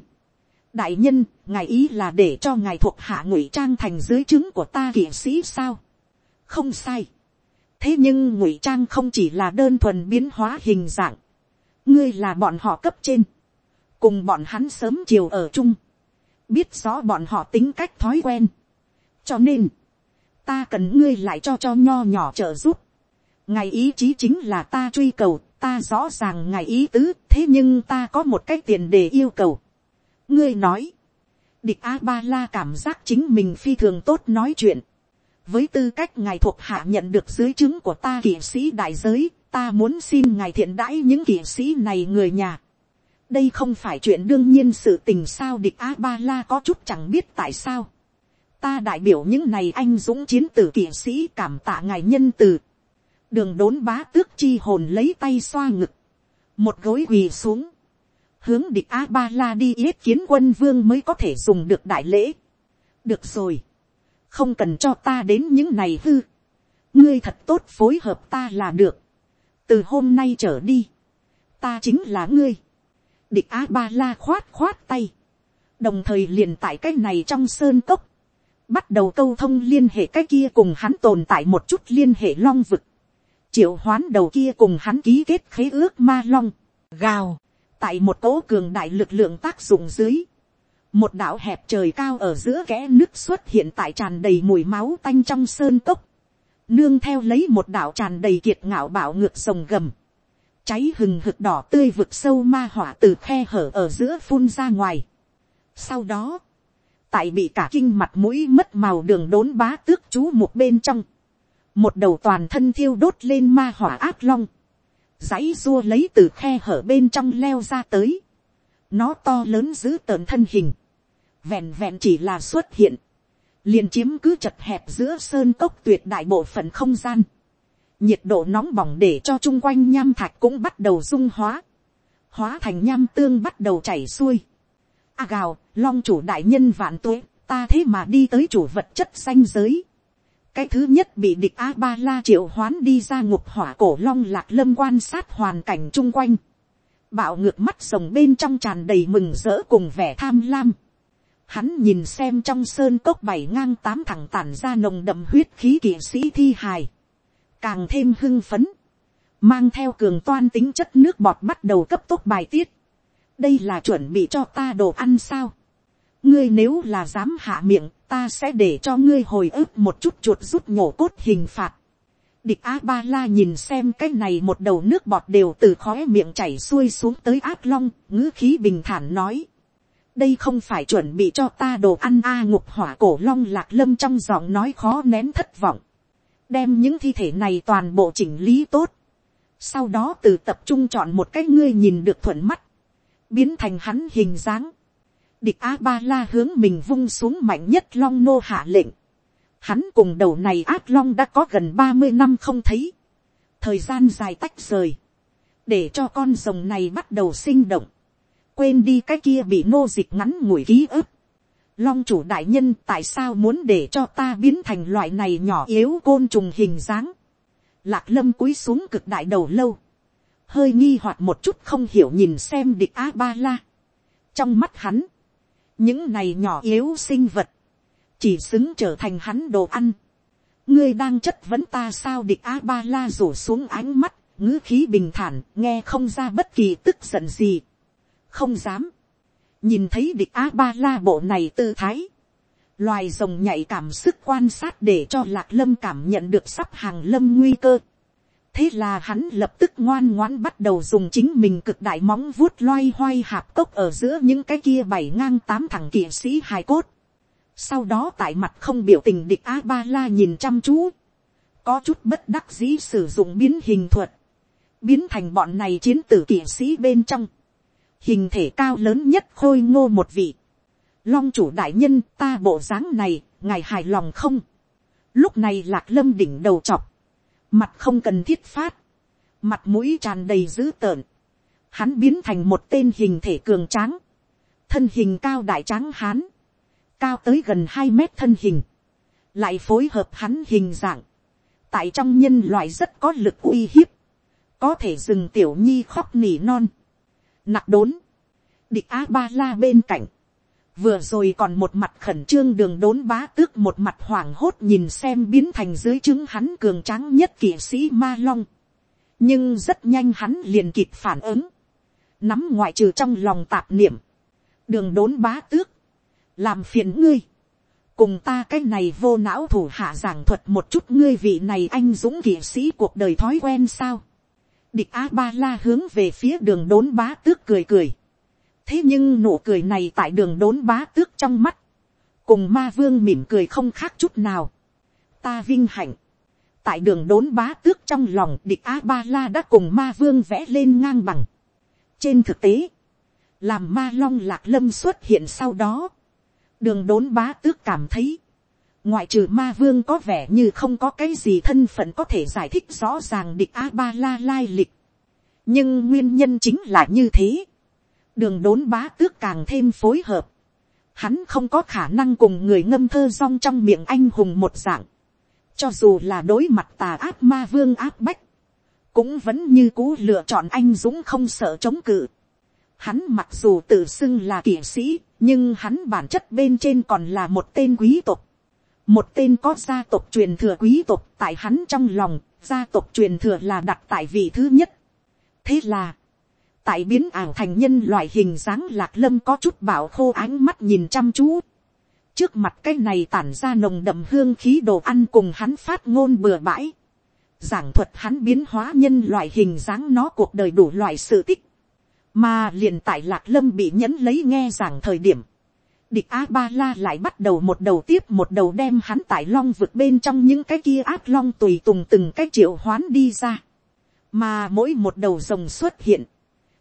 Đại nhân, ngài ý là để cho ngài thuộc hạ ngụy trang thành dưới trướng của ta kỵ sĩ sao? không sai. thế nhưng ngụy trang không chỉ là đơn thuần biến hóa hình dạng. ngươi là bọn họ cấp trên. cùng bọn hắn sớm chiều ở chung. biết rõ bọn họ tính cách thói quen. cho nên, ta cần ngươi lại cho cho nho nhỏ trợ giúp. ngài ý chí chính là ta truy cầu, ta rõ ràng ngài ý tứ, thế nhưng ta có một cái tiền đề yêu cầu. ngươi nói, địch a ba la cảm giác chính mình phi thường tốt nói chuyện với tư cách ngài thuộc hạ nhận được dưới chứng của ta kỵ sĩ đại giới, ta muốn xin ngài thiện đãi những kỵ sĩ này người nhà. đây không phải chuyện đương nhiên sự tình sao địch a ba la có chút chẳng biết tại sao ta đại biểu những này anh dũng chiến tử kỵ sĩ cảm tạ ngài nhân từ. đường đốn bá tước chi hồn lấy tay xoa ngực. một gối quỳ xuống. hướng địch a ba la đi yết kiến quân vương mới có thể dùng được đại lễ. được rồi không cần cho ta đến những này hư, ngươi thật tốt phối hợp ta là được, từ hôm nay trở đi, ta chính là ngươi, địch a ba la khoát khoát tay, đồng thời liền tại cái này trong sơn cốc, bắt đầu câu thông liên hệ cái kia cùng hắn tồn tại một chút liên hệ long vực, triệu hoán đầu kia cùng hắn ký kết khế ước ma long, gào, tại một cỗ cường đại lực lượng tác dụng dưới, một đảo hẹp trời cao ở giữa kẽ nước xuất hiện tại tràn đầy mùi máu tanh trong sơn cốc, nương theo lấy một đảo tràn đầy kiệt ngạo bảo ngược sồng gầm, cháy hừng hực đỏ tươi vực sâu ma hỏa từ khe hở ở giữa phun ra ngoài. Sau đó, tại bị cả kinh mặt mũi mất màu đường đốn bá tước chú một bên trong, một đầu toàn thân thiêu đốt lên ma hỏa ác long, dãy dua lấy từ khe hở bên trong leo ra tới, nó to lớn giữ tợn thân hình, vẹn vẹn chỉ là xuất hiện, liền chiếm cứ chật hẹp giữa sơn cốc tuyệt đại bộ phận không gian, nhiệt độ nóng bỏng để cho chung quanh nham thạch cũng bắt đầu dung hóa, hóa thành nham tương bắt đầu chảy xuôi. A gào, long chủ đại nhân vạn tuế, ta thế mà đi tới chủ vật chất xanh giới. cái thứ nhất bị địch a ba la triệu hoán đi ra ngục hỏa cổ long lạc lâm quan sát hoàn cảnh chung quanh. bạo ngược mắt rồng bên trong tràn đầy mừng rỡ cùng vẻ tham lam Hắn nhìn xem trong sơn cốc bảy ngang tám thẳng tản ra nồng đậm huyết khí kỵ sĩ thi hài. Càng thêm hưng phấn. Mang theo cường toan tính chất nước bọt bắt đầu cấp tốc bài tiết. Đây là chuẩn bị cho ta đồ ăn sao. Ngươi nếu là dám hạ miệng, ta sẽ để cho ngươi hồi ức một chút chuột rút nhổ cốt hình phạt. Địch A-ba-la nhìn xem cái này một đầu nước bọt đều từ khóe miệng chảy xuôi xuống tới ác long, ngữ khí bình thản nói đây không phải chuẩn bị cho ta đồ ăn a ngục hỏa cổ long lạc lâm trong giọng nói khó nén thất vọng, đem những thi thể này toàn bộ chỉnh lý tốt, sau đó từ tập trung chọn một cái ngươi nhìn được thuận mắt, biến thành hắn hình dáng, địch a ba la hướng mình vung xuống mạnh nhất long nô hạ lệnh, hắn cùng đầu này át long đã có gần ba mươi năm không thấy, thời gian dài tách rời, để cho con rồng này bắt đầu sinh động, quên đi cái kia bị nô dịch ngắn ngủi ký ức. Long chủ đại nhân tại sao muốn để cho ta biến thành loại này nhỏ yếu côn trùng hình dáng. Lạc lâm cúi xuống cực đại đầu lâu. Hơi nghi hoặc một chút không hiểu nhìn xem địch A-ba-la. Trong mắt hắn. Những này nhỏ yếu sinh vật. Chỉ xứng trở thành hắn đồ ăn. Ngươi đang chất vấn ta sao địch A-ba-la rủ xuống ánh mắt. ngữ khí bình thản nghe không ra bất kỳ tức giận gì không dám, nhìn thấy địch a ba la bộ này tư thái, loài rồng nhạy cảm sức quan sát để cho lạc lâm cảm nhận được sắp hàng lâm nguy cơ thế là hắn lập tức ngoan ngoãn bắt đầu dùng chính mình cực đại móng vuốt loay hoay hạp cốc ở giữa những cái kia bảy ngang tám thằng kỵ sĩ hài cốt. sau đó tại mặt không biểu tình địch a ba la nhìn chăm chú, có chút bất đắc dĩ sử dụng biến hình thuật, biến thành bọn này chiến tử kỵ sĩ bên trong hình thể cao lớn nhất khôi ngô một vị. Long chủ đại nhân ta bộ dáng này, ngài hài lòng không? Lúc này lạc lâm đỉnh đầu chọc, mặt không cần thiết phát, mặt mũi tràn đầy dữ tợn. Hắn biến thành một tên hình thể cường tráng, thân hình cao đại tráng hán, cao tới gần hai mét thân hình, lại phối hợp hắn hình dạng, tại trong nhân loại rất có lực uy hiếp, có thể dừng tiểu nhi khóc nỉ non. Nặc đốn, địch a ba la bên cạnh, vừa rồi còn một mặt khẩn trương đường đốn bá tước một mặt hoảng hốt nhìn xem biến thành dưới chứng hắn cường tráng nhất kỵ sĩ ma long. nhưng rất nhanh hắn liền kịp phản ứng, nắm ngoại trừ trong lòng tạp niệm, đường đốn bá tước, làm phiền ngươi, cùng ta cái này vô não thủ hạ giảng thuật một chút ngươi vị này anh dũng kỵ sĩ cuộc đời thói quen sao. Địch A Ba La hướng về phía đường đốn bá tước cười cười. Thế nhưng nụ cười này tại đường đốn bá tước trong mắt. Cùng ma vương mỉm cười không khác chút nào. Ta vinh hạnh. Tại đường đốn bá tước trong lòng địch A Ba La đã cùng ma vương vẽ lên ngang bằng. Trên thực tế. Làm ma long lạc lâm xuất hiện sau đó. Đường đốn bá tước cảm thấy, ngoại trừ ma vương có vẻ như không có cái gì thân phận có thể giải thích rõ ràng địch a ba la lai lịch. nhưng nguyên nhân chính là như thế đường đốn bá tước càng thêm phối hợp. hắn không có khả năng cùng người ngâm thơ rong trong miệng anh hùng một dạng. cho dù là đối mặt tà ác ma vương áp bách, cũng vẫn như cú lựa chọn anh dũng không sợ chống cự. Hắn mặc dù tự xưng là kỷ sĩ, nhưng hắn bản chất bên trên còn là một tên quý tộc một tên có gia tộc truyền thừa quý tộc tại hắn trong lòng, gia tộc truyền thừa là đặt tại vị thứ nhất. thế là, tại biến ảo thành nhân loại hình dáng lạc lâm có chút bảo khô ánh mắt nhìn chăm chú. trước mặt cái này tản ra nồng đậm hương khí đồ ăn cùng hắn phát ngôn bừa bãi. giảng thuật hắn biến hóa nhân loại hình dáng nó cuộc đời đủ loại sự tích. mà liền tại lạc lâm bị nhẫn lấy nghe giảng thời điểm địch a ba la lại bắt đầu một đầu tiếp một đầu đem hắn tại long vực bên trong những cái kia ác long tùy tùng từng cái triệu hoán đi ra. mà mỗi một đầu rồng xuất hiện,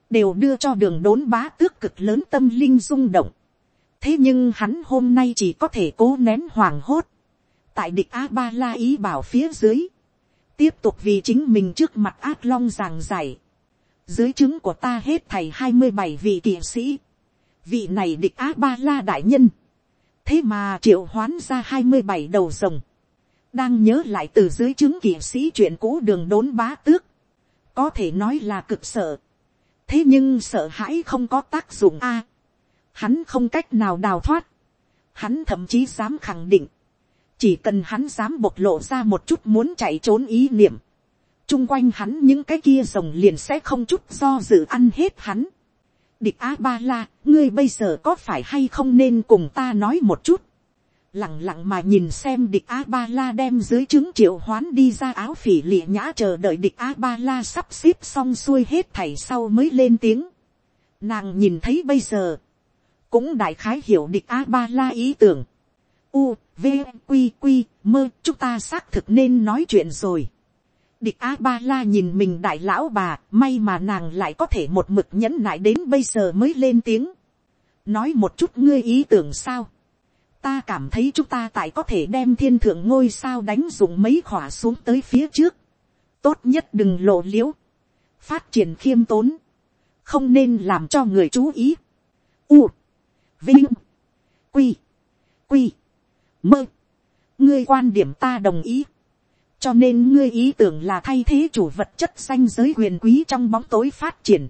đều đưa cho đường đốn bá tước cực lớn tâm linh rung động. thế nhưng hắn hôm nay chỉ có thể cố nén hoàng hốt. tại địch a ba la ý bảo phía dưới, tiếp tục vì chính mình trước mặt ác long giảng giải. dưới chứng của ta hết thầy hai mươi bảy vị kỵ sĩ vị này địch a ba la đại nhân, thế mà triệu hoán ra hai mươi bảy đầu rồng, đang nhớ lại từ dưới chứng kỵ sĩ chuyện cũ đường đốn bá tước, có thể nói là cực sợ, thế nhưng sợ hãi không có tác dụng a, hắn không cách nào đào thoát, hắn thậm chí dám khẳng định, chỉ cần hắn dám bộc lộ ra một chút muốn chạy trốn ý niệm, chung quanh hắn những cái kia rồng liền sẽ không chút do dự ăn hết hắn. Địch a ba la, ngươi bây giờ có phải hay không nên cùng ta nói một chút lẳng lặng mà nhìn xem địch a ba la đem dưới trứng triệu hoán đi ra áo phỉ lịa nhã chờ đợi địch a ba la sắp xếp xong xuôi hết thảy sau mới lên tiếng. nàng nhìn thấy bây giờ, cũng đại khái hiểu địch a ba la ý tưởng. U, v, q q mơ chúng ta xác thực nên nói chuyện rồi. địch a ba la nhìn mình đại lão bà may mà nàng lại có thể một mực nhẫn nại đến bây giờ mới lên tiếng. nói một chút ngươi ý tưởng sao ta cảm thấy chúng ta tại có thể đem thiên thượng ngôi sao đánh dùng mấy khỏa xuống tới phía trước. tốt nhất đừng lộ l i ễ u phát triển khiêm tốn, không nên làm cho người chú ý. U, vinh, quy, quy, mơ, ngươi quan điểm ta đồng ý, cho nên ngươi ý tưởng là thay thế chủ vật chất xanh giới quyền quý trong bóng tối phát triển.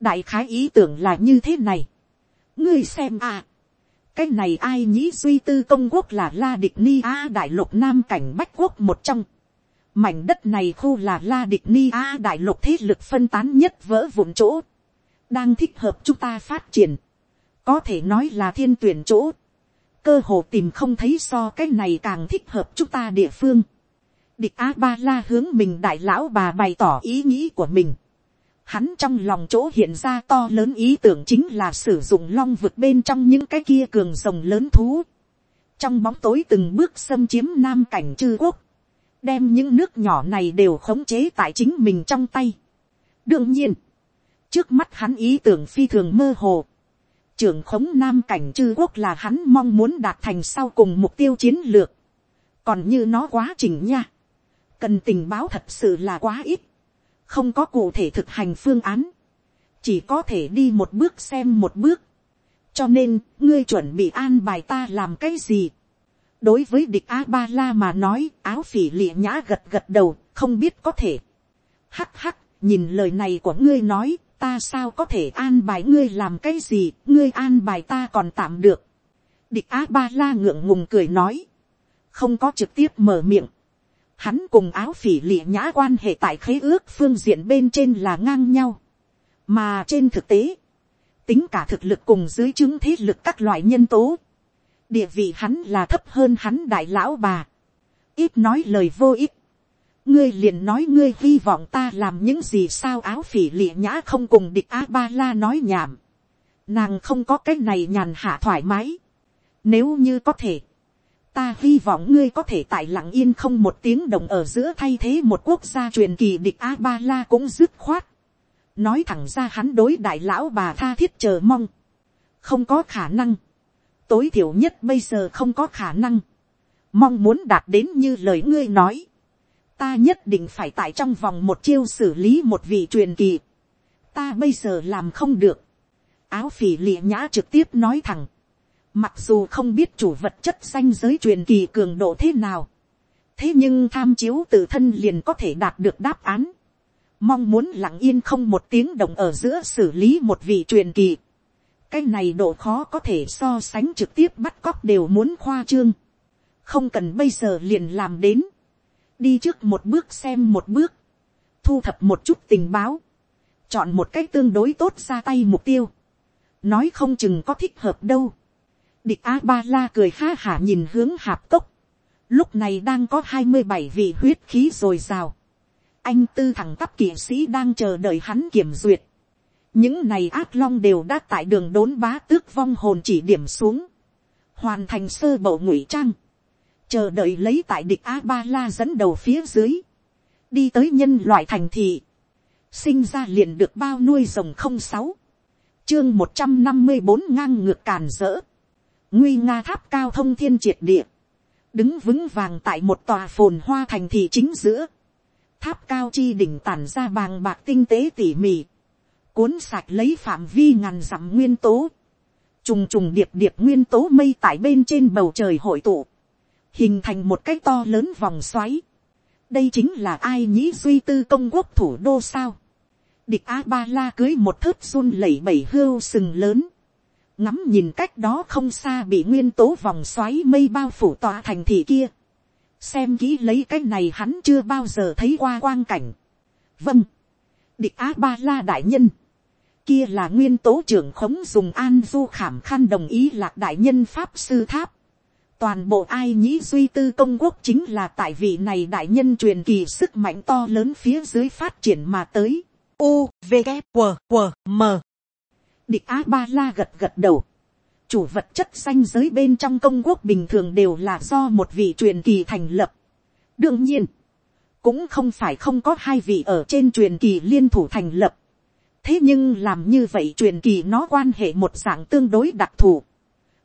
đại khái ý tưởng là như thế này. ngươi xem à, cái này ai nhĩ duy tư công quốc là la địch ni a đại lục nam cảnh bách quốc một trong Mảnh đất này khu là La Địch Ni A đại lục thế lực phân tán nhất vỡ vụn chỗ. Đang thích hợp chúng ta phát triển. Có thể nói là thiên tuyển chỗ. Cơ hồ tìm không thấy so cái này càng thích hợp chúng ta địa phương. Địch A-ba-la hướng mình đại lão bà bày tỏ ý nghĩ của mình. Hắn trong lòng chỗ hiện ra to lớn ý tưởng chính là sử dụng long vực bên trong những cái kia cường rồng lớn thú. Trong bóng tối từng bước xâm chiếm nam cảnh chư quốc đem những nước nhỏ này đều khống chế tại chính mình trong tay. đương nhiên, trước mắt hắn ý tưởng phi thường mơ hồ. trưởng khống nam cảnh chư quốc là hắn mong muốn đạt thành sau cùng mục tiêu chiến lược. còn như nó quá trình nha. cần tình báo thật sự là quá ít không có cụ thể thực hành phương án. chỉ có thể đi một bước xem một bước. cho nên, ngươi chuẩn bị an bài ta làm cái gì đối với địch a ba la mà nói áo phỉ lịa nhã gật gật đầu không biết có thể hắc hắc nhìn lời này của ngươi nói ta sao có thể an bài ngươi làm cái gì ngươi an bài ta còn tạm được địch a ba la ngượng ngùng cười nói không có trực tiếp mở miệng hắn cùng áo phỉ lịa nhã quan hệ tại khế ước phương diện bên trên là ngang nhau. Mà trên thực tế tính cả thực lực cùng dưới chứng thế lực các loại nhân tố địa vị hắn là thấp hơn hắn đại lão bà, ít nói lời vô ích, ngươi liền nói ngươi hy vọng ta làm những gì sao áo phỉ lịa nhã không cùng địch a ba la nói nhảm, nàng không có cái này nhàn hạ thoải mái, nếu như có thể, ta hy vọng ngươi có thể tại lặng yên không một tiếng đồng ở giữa thay thế một quốc gia truyền kỳ địch a ba la cũng dứt khoát, nói thẳng ra hắn đối đại lão bà tha thiết chờ mong, không có khả năng, tối thiểu nhất bây giờ không có khả năng, mong muốn đạt đến như lời ngươi nói, ta nhất định phải tại trong vòng một chiêu xử lý một vị truyền kỳ, ta bây giờ làm không được, áo phỉ lịa nhã trực tiếp nói thẳng, mặc dù không biết chủ vật chất danh giới truyền kỳ cường độ thế nào, thế nhưng tham chiếu tự thân liền có thể đạt được đáp án, mong muốn lặng yên không một tiếng đồng ở giữa xử lý một vị truyền kỳ, cái này độ khó có thể so sánh trực tiếp bắt cóc đều muốn khoa trương. không cần bây giờ liền làm đến. đi trước một bước xem một bước. thu thập một chút tình báo. chọn một cách tương đối tốt ra tay mục tiêu. nói không chừng có thích hợp đâu địch a ba la cười ha hả nhìn hướng hạp cốc. lúc này đang có hai mươi bảy vị huyết khí rồi rào. anh tư thẳng tắp kỵ sĩ đang chờ đợi hắn kiểm duyệt. Những này ác long đều đã tại đường đốn bá tước vong hồn chỉ điểm xuống, hoàn thành sơ bộ ngụy trang, chờ đợi lấy tại địch a ba la dẫn đầu phía dưới, đi tới nhân loại thành thị, sinh ra liền được bao nuôi rồng không sáu, chương một trăm năm mươi bốn ngang ngược càn rỡ, nguy nga tháp cao thông thiên triệt địa, đứng vững vàng tại một tòa phồn hoa thành thị chính giữa, tháp cao chi đỉnh tản ra bàng bạc tinh tế tỉ mỉ, cuốn sạch lấy phạm vi ngàn dặm nguyên tố, trùng trùng điệp điệp nguyên tố mây tại bên trên bầu trời hội tụ, hình thành một cái to lớn vòng xoáy. đây chính là ai nhĩ duy tư công quốc thủ đô sao. địch a ba la cưới một thớt run lẩy bẩy hưu sừng lớn, ngắm nhìn cách đó không xa bị nguyên tố vòng xoáy mây bao phủ tòa thành thị kia. xem kỹ lấy cái này hắn chưa bao giờ thấy qua quang cảnh. vâng, địch á ba la đại nhân, kia là nguyên tố trưởng khống dùng an du khảm khăn đồng ý lạc đại nhân pháp sư tháp. toàn bộ ai nhĩ duy tư công quốc chính là tại vị này đại nhân truyền kỳ sức mạnh to lớn phía dưới phát triển mà tới. U, V, K, W, W, M. Địch Á Ba La gật gật đầu. chủ vật chất xanh giới bên trong công quốc bình thường đều là do một vị truyền kỳ thành lập. đương nhiên, cũng không phải không có hai vị ở trên truyền kỳ liên thủ thành lập. thế nhưng làm như vậy truyền kỳ nó quan hệ một dạng tương đối đặc thù,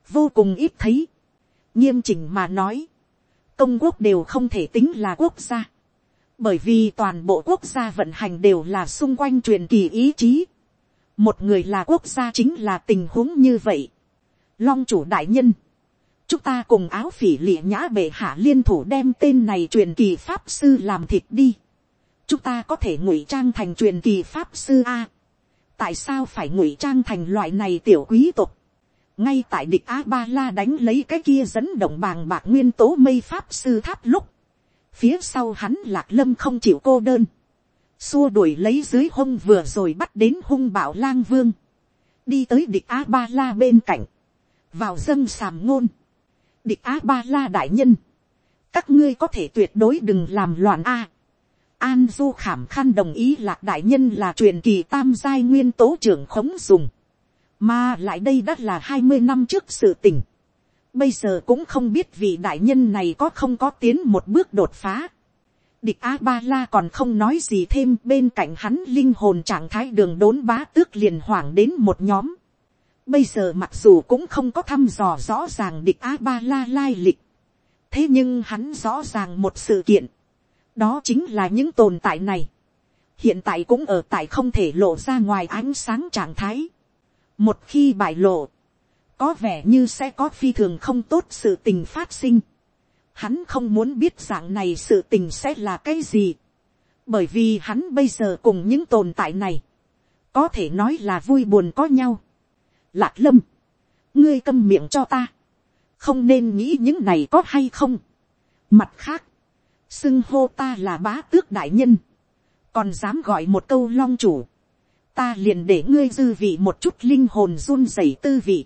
vô cùng ít thấy. nghiêm chỉnh mà nói, công quốc đều không thể tính là quốc gia, bởi vì toàn bộ quốc gia vận hành đều là xung quanh truyền kỳ ý chí một người là quốc gia chính là tình huống như vậy. long chủ đại nhân, chúng ta cùng áo phỉ lịa nhã bệ hạ liên thủ đem tên này truyền kỳ pháp sư làm thịt đi. chúng ta có thể ngụy trang thành truyền kỳ pháp sư a. tại sao phải ngụy trang thành loại này tiểu quý tộc. ngay tại địch a ba la đánh lấy cái kia dẫn động bàng bạc nguyên tố mây pháp sư tháp lúc. phía sau hắn lạc lâm không chịu cô đơn xua đuổi lấy dưới hông vừa rồi bắt đến hung bảo lang vương. đi tới địch a ba la bên cạnh. vào dâng sàm ngôn địch á ba la đại nhân, các ngươi có thể tuyệt đối đừng làm loạn a. An du khảm khăn đồng ý lạc đại nhân là truyền kỳ tam giai nguyên tố trưởng khống dùng. Mà lại đây đã là hai mươi năm trước sự tình. Bây giờ cũng không biết vị đại nhân này có không có tiến một bước đột phá. Địch A-ba-la còn không nói gì thêm, bên cạnh hắn linh hồn trạng thái đường đốn bá tước liền hoảng đến một nhóm. Bây giờ mặc dù cũng không có thăm dò rõ ràng địch A-ba-la lai lịch. Thế nhưng hắn rõ ràng một sự kiện. Đó chính là những tồn tại này. Hiện tại cũng ở tại không thể lộ ra ngoài ánh sáng trạng thái. Một khi bại lộ. Có vẻ như sẽ có phi thường không tốt sự tình phát sinh. Hắn không muốn biết dạng này sự tình sẽ là cái gì. Bởi vì hắn bây giờ cùng những tồn tại này. Có thể nói là vui buồn có nhau Lạc lâm, ngươi câm miệng cho ta, không nên nghĩ những này có hay không. Mặt khác, xưng hô ta là bá tước đại nhân, còn dám gọi một câu long chủ, ta liền để ngươi dư vị một chút linh hồn run rẩy tư vị.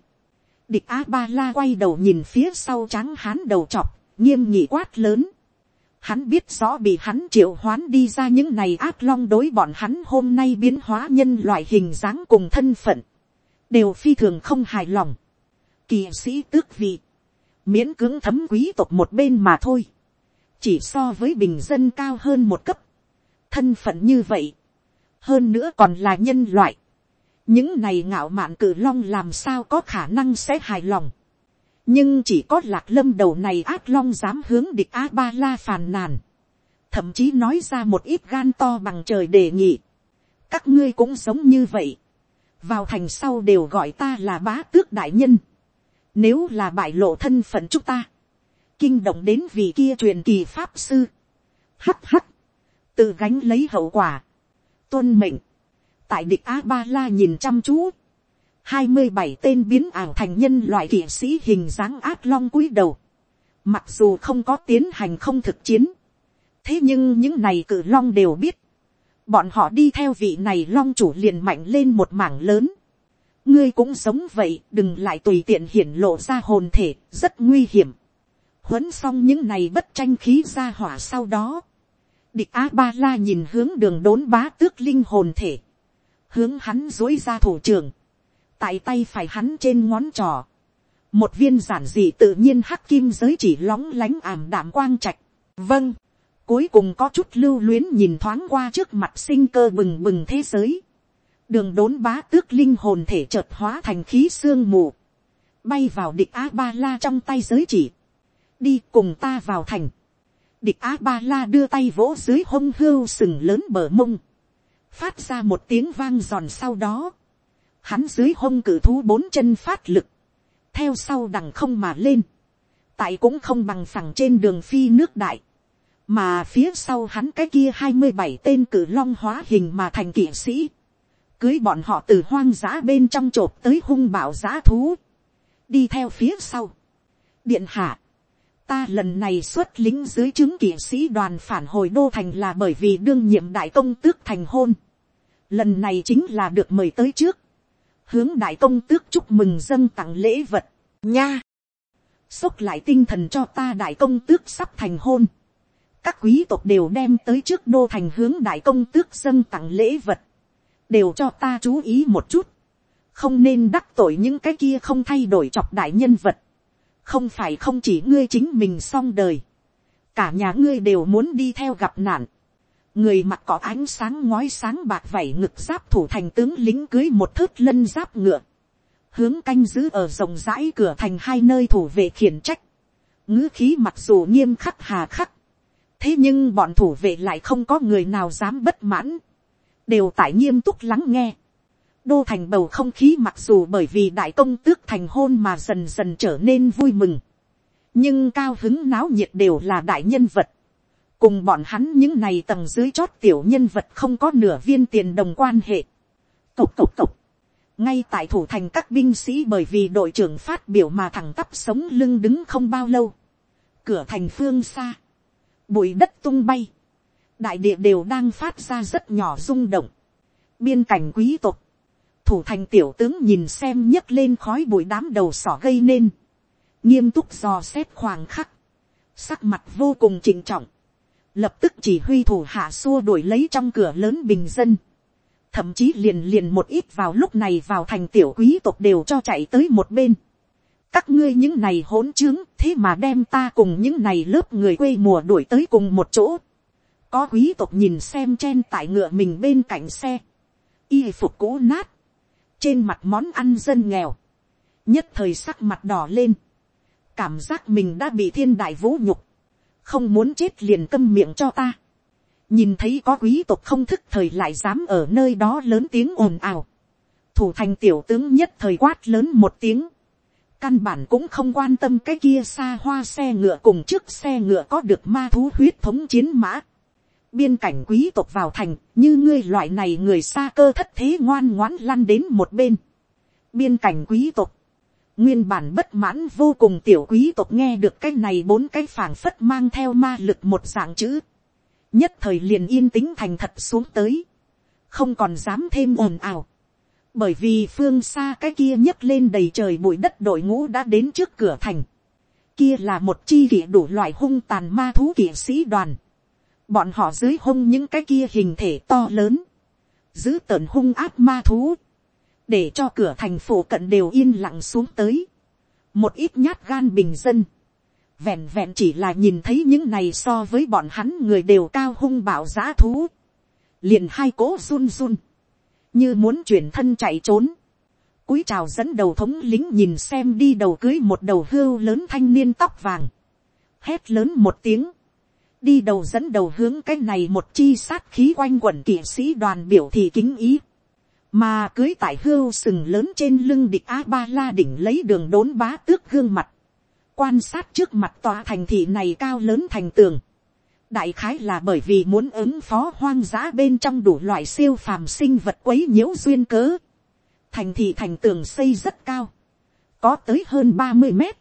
Địch a ba la quay đầu nhìn phía sau trắng hán đầu chọc, nghiêm nghị quát lớn. Hắn biết rõ bị hắn triệu hoán đi ra những này ác long đối bọn hắn hôm nay biến hóa nhân loại hình dáng cùng thân phận. Đều phi thường không hài lòng. Kỳ sĩ tước vị, miễn cưỡng thấm quý tộc một bên mà thôi, chỉ so với bình dân cao hơn một cấp, thân phận như vậy, hơn nữa còn là nhân loại, những này ngạo mạn cử long làm sao có khả năng sẽ hài lòng, nhưng chỉ có lạc lâm đầu này ác long dám hướng địch a ba la phàn nàn, thậm chí nói ra một ít gan to bằng trời đề nghị, các ngươi cũng sống như vậy, vào thành sau đều gọi ta là bá tước đại nhân. Nếu là bại lộ thân phận chúng ta, kinh động đến vị kia truyền kỳ pháp sư. Hắt hắt, tự gánh lấy hậu quả. Tuân mệnh, tại địch a ba la nhìn chăm chú hai mươi bảy tên biến ảo thành nhân loại kỵ sĩ hình dáng ác long cúi đầu. Mặc dù không có tiến hành không thực chiến. Thế nhưng những này cử long đều biết bọn họ đi theo vị này long chủ liền mạnh lên một mảng lớn. ngươi cũng sống vậy, đừng lại tùy tiện hiển lộ ra hồn thể, rất nguy hiểm. huấn xong những này bất tranh khí ra hỏa sau đó. địch a ba la nhìn hướng đường đốn bá tước linh hồn thể, hướng hắn dối ra thủ trưởng, tại tay phải hắn trên ngón trò, một viên giản dị tự nhiên hắc kim giới chỉ lóng lánh ảm đạm quang trạch. vâng, Cuối cùng có chút lưu luyến nhìn thoáng qua trước mặt sinh cơ bừng bừng thế giới. Đường đốn bá tước linh hồn thể chợt hóa thành khí sương mù. Bay vào địch A-ba-la trong tay giới chỉ. Đi cùng ta vào thành. Địch A-ba-la đưa tay vỗ dưới hông hưu sừng lớn bờ mông. Phát ra một tiếng vang giòn sau đó. Hắn dưới hông cử thú bốn chân phát lực. Theo sau đằng không mà lên. Tại cũng không bằng phẳng trên đường phi nước đại mà phía sau hắn cái kia hai mươi bảy tên cử long hóa hình mà thành kỵ sĩ, cưới bọn họ từ hoang dã bên trong t tới hung bảo dã thú, đi theo phía sau. điện hạ, ta lần này xuất lính dưới chứng kỵ sĩ đoàn phản hồi đô thành là bởi vì đương nhiệm đại công tước thành hôn. lần này chính là được mời tới trước, hướng đại công tước chúc mừng dân tặng lễ vật, nha. xúc lại tinh thần cho ta đại công tước sắp thành hôn. Các quý tộc đều đem tới trước đô thành hướng đại công tước dân tặng lễ vật, đều cho ta chú ý một chút, không nên đắc tội những cái kia không thay đổi chọc đại nhân vật, không phải không chỉ ngươi chính mình xong đời, cả nhà ngươi đều muốn đi theo gặp nạn, người mặc có ánh sáng ngói sáng bạc vảy ngực giáp thủ thành tướng lính cưới một thớt lân giáp ngựa, hướng canh giữ ở rộng rãi cửa thành hai nơi thủ vệ khiển trách, ngữ khí mặc dù nghiêm khắc hà khắc, thế nhưng bọn thủ vệ lại không có người nào dám bất mãn, đều tại nghiêm túc lắng nghe. đô thành bầu không khí mặc dù bởi vì đại công tước thành hôn mà dần dần trở nên vui mừng, nhưng cao hứng náo nhiệt đều là đại nhân vật, cùng bọn hắn những này tầng dưới chót tiểu nhân vật không có nửa viên tiền đồng quan hệ. Cộc cộc cộc. ngay tại thủ thành các binh sĩ bởi vì đội trưởng phát biểu mà thẳng tắp sống lưng đứng không bao lâu. cửa thành phương xa, bụi đất tung bay, đại địa đều đang phát ra rất nhỏ rung động. biên cảnh quý tộc, thủ thành tiểu tướng nhìn xem nhấc lên khói bụi đám đầu sỏ gây nên, nghiêm túc dò xét khoảng khắc, sắc mặt vô cùng trình trọng, lập tức chỉ huy thủ hạ xua đuổi lấy trong cửa lớn bình dân, thậm chí liền liền một ít vào lúc này vào thành tiểu quý tộc đều cho chạy tới một bên. các ngươi những này hỗn trướng thế mà đem ta cùng những này lớp người quê mùa đuổi tới cùng một chỗ. có quý tộc nhìn xem chen tại ngựa mình bên cạnh xe, y phục cũ nát, trên mặt món ăn dân nghèo, nhất thời sắc mặt đỏ lên, cảm giác mình đã bị thiên đại vũ nhục, không muốn chết liền câm miệng cho ta. nhìn thấy có quý tộc không thức thời lại dám ở nơi đó lớn tiếng ồn ào. thủ thành tiểu tướng nhất thời quát lớn một tiếng. căn bản cũng không quan tâm cái kia xa hoa xe ngựa cùng trước xe ngựa có được ma thú huyết thống chiến mã. biên cảnh quý tộc vào thành, như ngươi loại này người xa cơ thất thế ngoan ngoãn lăn đến một bên. biên cảnh quý tộc Nguyên bản bất mãn vô cùng tiểu quý tộc nghe được cái này bốn cái phảng phất mang theo ma lực một dạng chữ. Nhất thời liền yên tĩnh thành thật xuống tới. Không còn dám thêm ồn ào. Bởi vì phương xa cái kia nhấc lên đầy trời bụi đất đội ngũ đã đến trước cửa thành. Kia là một chi kỷ đủ loại hung tàn ma thú kỵ sĩ đoàn. Bọn họ dưới hung những cái kia hình thể to lớn. Giữ tợn hung áp ma thú để cho cửa thành phố cận đều yên lặng xuống tới, một ít nhát gan bình dân, vẹn vẹn chỉ là nhìn thấy những này so với bọn hắn người đều cao hung bảo giá thú, liền hai cố run run, như muốn chuyển thân chạy trốn, cúi chào dẫn đầu thống lính nhìn xem đi đầu cưới một đầu hưu lớn thanh niên tóc vàng, hét lớn một tiếng, đi đầu dẫn đầu hướng cái này một chi sát khí quanh quẩn kỵ sĩ đoàn biểu thị kính ý, mà cưới tại hưu sừng lớn trên lưng địch a ba la đỉnh lấy đường đốn bá tước gương mặt, quan sát trước mặt tòa thành thị này cao lớn thành tường, đại khái là bởi vì muốn ứng phó hoang dã bên trong đủ loại siêu phàm sinh vật quấy nhiễu duyên cớ, thành thị thành tường xây rất cao, có tới hơn ba mươi mét,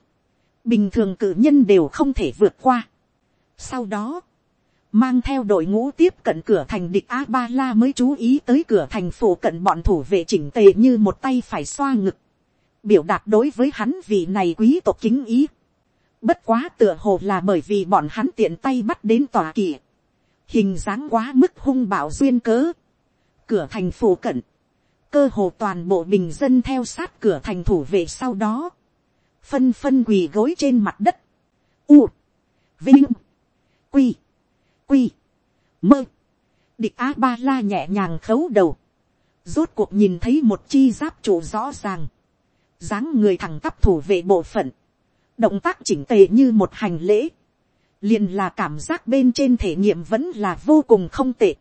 bình thường cử nhân đều không thể vượt qua. Sau đó, mang theo đội ngũ tiếp cận cửa thành địch a ba la mới chú ý tới cửa thành phủ cận bọn thủ vệ chỉnh tề như một tay phải xoa ngực, biểu đạt đối với hắn vì này quý tộc kính ý. Bất quá tựa hồ là bởi vì bọn hắn tiện tay bắt đến tòa kỳ, hình dáng quá mức hung bạo duyên cớ. Cửa thành phủ cận, cơ hồ toàn bộ bình dân theo sát cửa thành thủ vệ sau đó, phân phân quỳ gối trên mặt đất, u, vinh, quy, quy, mơ, địch a ba la nhẹ nhàng khấu đầu, rốt cuộc nhìn thấy một chi giáp trụ rõ ràng, dáng người thẳng tắp thủ vệ bộ phận, động tác chỉnh tề như một hành lễ, liền là cảm giác bên trên thể nghiệm vẫn là vô cùng không tệ.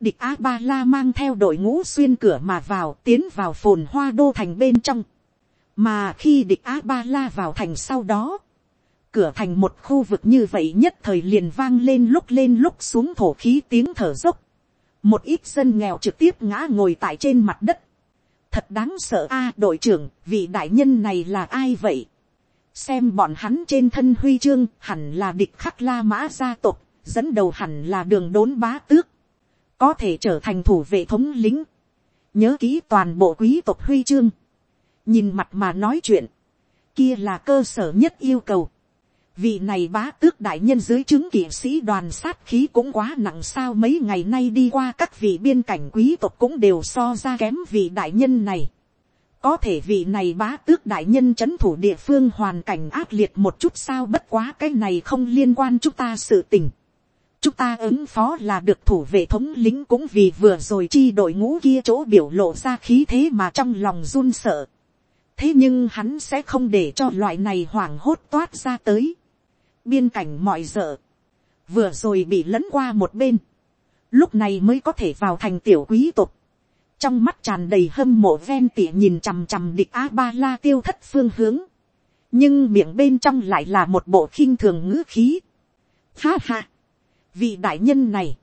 Địch a ba la mang theo đội ngũ xuyên cửa mà vào tiến vào phồn hoa đô thành bên trong. Mà khi địch a ba la vào thành sau đó, cửa thành một khu vực như vậy nhất thời liền vang lên lúc lên lúc xuống thổ khí tiếng thở dốc. Một ít dân nghèo trực tiếp ngã ngồi tại trên mặt đất. Thật đáng sợ a đội trưởng, vị đại nhân này là ai vậy? Xem bọn hắn trên thân huy chương hẳn là địch khắc la mã gia tộc, dẫn đầu hẳn là đường đốn bá tước. Có thể trở thành thủ vệ thống lính. Nhớ kỹ toàn bộ quý tộc huy chương. Nhìn mặt mà nói chuyện. Kia là cơ sở nhất yêu cầu vị này bá tước đại nhân dưới chứng kỵ sĩ đoàn sát khí cũng quá nặng sao mấy ngày nay đi qua các vị biên cảnh quý tộc cũng đều so ra kém vị đại nhân này. có thể vị này bá tước đại nhân chấn thủ địa phương hoàn cảnh ác liệt một chút sao bất quá cái này không liên quan chúng ta sự tình. chúng ta ứng phó là được thủ vệ thống lính cũng vì vừa rồi chi đội ngũ kia chỗ biểu lộ ra khí thế mà trong lòng run sợ. thế nhưng hắn sẽ không để cho loại này hoảng hốt toát ra tới biên cảnh mọi dợ vừa rồi bị lẫn qua một bên, lúc này mới có thể vào thành tiểu quý tộc. Trong mắt tràn đầy hâm mộ ven tỉa nhìn chằm chằm địch a ba la tiêu thất phương hướng, nhưng miệng bên trong lại là một bộ khinh thường ngữ khí. Ha ha, vị đại nhân này,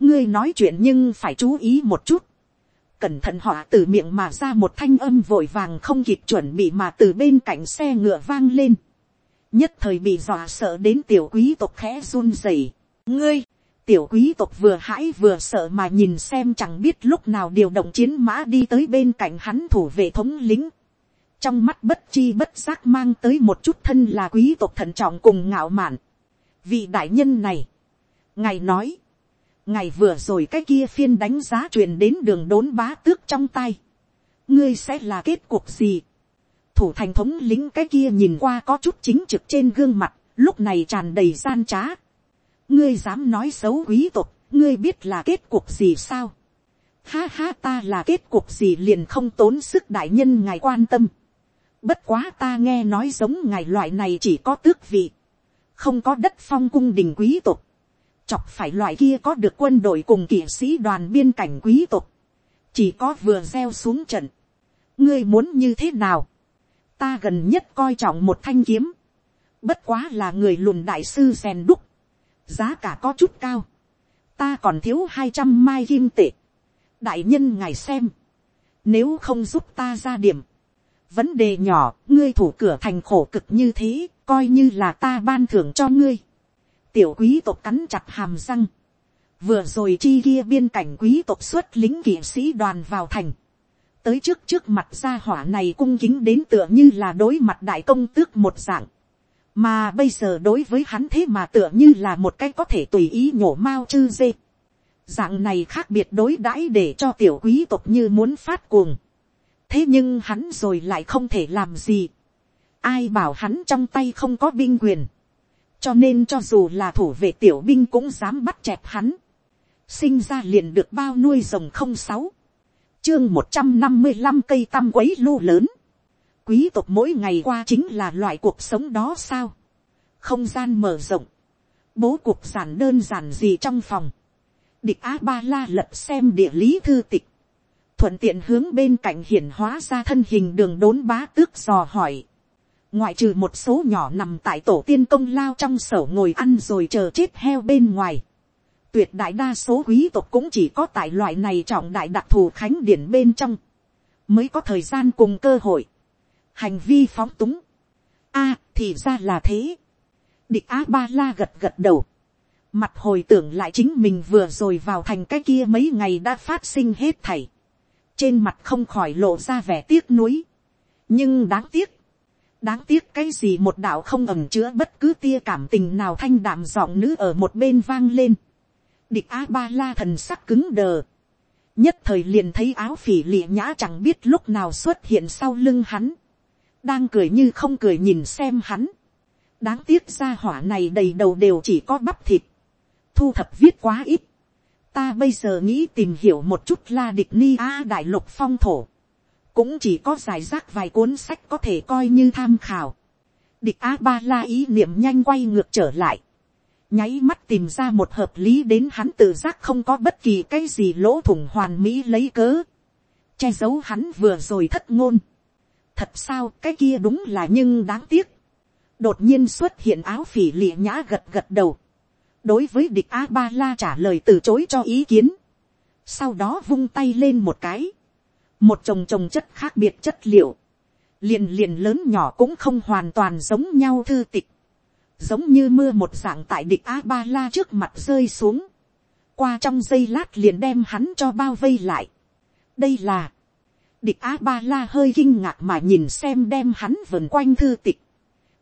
ngươi nói chuyện nhưng phải chú ý một chút, cẩn thận họ từ miệng mà ra một thanh âm vội vàng không kịp chuẩn bị mà từ bên cạnh xe ngựa vang lên, nhất thời bị dọa sợ đến tiểu quý tộc khẽ run rẩy, ngươi, tiểu quý tộc vừa hãi vừa sợ mà nhìn xem chẳng biết lúc nào điều động chiến mã đi tới bên cạnh hắn thủ vệ thống lính. Trong mắt bất chi bất giác mang tới một chút thân là quý tộc thận trọng cùng ngạo mạn. Vị đại nhân này. Ngài nói. Ngài vừa rồi cái kia phiên đánh giá truyền đến đường đốn bá tước trong tay. Ngươi sẽ là kết cuộc gì? Thủ thành thống lính cái kia nhìn qua có chút chính trực trên gương mặt, lúc này tràn đầy gian trá ngươi dám nói xấu quý tộc, ngươi biết là kết cục gì sao. Ha ha ta là kết cục gì liền không tốn sức đại nhân ngài quan tâm. Bất quá ta nghe nói giống ngài loại này chỉ có tước vị. Không có đất phong cung đình quý tộc. Chọc phải loại kia có được quân đội cùng kỵ sĩ đoàn biên cảnh quý tộc. Chỉ có vừa gieo xuống trận. Ngươi muốn như thế nào? Ta gần nhất coi trọng một thanh kiếm. Bất quá là người lùn đại sư rèn đúc. Giá cả có chút cao, ta còn thiếu hai trăm mai kim tệ, đại nhân ngài xem, nếu không giúp ta ra điểm, vấn đề nhỏ, ngươi thủ cửa thành khổ cực như thế, coi như là ta ban thưởng cho ngươi. tiểu quý tộc cắn chặt hàm răng, vừa rồi chi kia biên cảnh quý tộc xuất lính kỵ sĩ đoàn vào thành, tới trước trước mặt gia hỏa này cung kính đến tựa như là đối mặt đại công tước một dạng, mà bây giờ đối với hắn thế mà tựa như là một cái có thể tùy ý nhổ mao chư dê. dạng này khác biệt đối đãi để cho tiểu quý tộc như muốn phát cuồng. thế nhưng hắn rồi lại không thể làm gì. ai bảo hắn trong tay không có binh quyền. cho nên cho dù là thủ vệ tiểu binh cũng dám bắt chẹp hắn. sinh ra liền được bao nuôi rồng không sáu chương một trăm năm mươi năm cây tăm quấy lu lớn quý tộc mỗi ngày qua chính là loại cuộc sống đó sao. không gian mở rộng, bố cục giản đơn giản gì trong phòng. địch a ba la lật xem địa lý thư tịch, thuận tiện hướng bên cạnh hiển hóa ra thân hình đường đốn bá tước dò hỏi. ngoại trừ một số nhỏ nằm tại tổ tiên công lao trong sổ ngồi ăn rồi chờ chết heo bên ngoài tuyệt đại đa số quý tộc cũng chỉ có tại loại này trọng đại đặc thù khánh điển bên trong, mới có thời gian cùng cơ hội hành vi phóng túng. a, thì ra là thế. địch a ba la gật gật đầu. mặt hồi tưởng lại chính mình vừa rồi vào thành cái kia mấy ngày đã phát sinh hết thảy. trên mặt không khỏi lộ ra vẻ tiếc nuối. nhưng đáng tiếc. đáng tiếc cái gì một đạo không ẩm chứa bất cứ tia cảm tình nào thanh đạm giọng nữ ở một bên vang lên địch a ba la thần sắc cứng đờ nhất thời liền thấy áo phỉ lịa nhã chẳng biết lúc nào xuất hiện sau lưng hắn đang cười như không cười nhìn xem hắn. đáng tiếc ra hỏa này đầy đầu đều chỉ có bắp thịt. thu thập viết quá ít. ta bây giờ nghĩ tìm hiểu một chút la địch ni a đại lục phong thổ. cũng chỉ có giải rác vài cuốn sách có thể coi như tham khảo. địch a ba la ý niệm nhanh quay ngược trở lại nháy mắt tìm ra một hợp lý đến hắn tự giác không có bất kỳ cái gì lỗ thủng hoàn mỹ lấy cớ. che giấu hắn vừa rồi thất ngôn thật sao, cái kia đúng là nhưng đáng tiếc. đột nhiên xuất hiện áo phỉ lịa nhã gật gật đầu. đối với địch a ba la trả lời từ chối cho ý kiến. sau đó vung tay lên một cái. một chồng chồng chất khác biệt chất liệu. liền liền lớn nhỏ cũng không hoàn toàn giống nhau thư tịch giống như mưa một dạng tại địch a ba la trước mặt rơi xuống. qua trong giây lát liền đem hắn cho bao vây lại. đây là, Địch A Ba La hơi kinh ngạc mà nhìn xem đem hắn vần quanh thư tịch.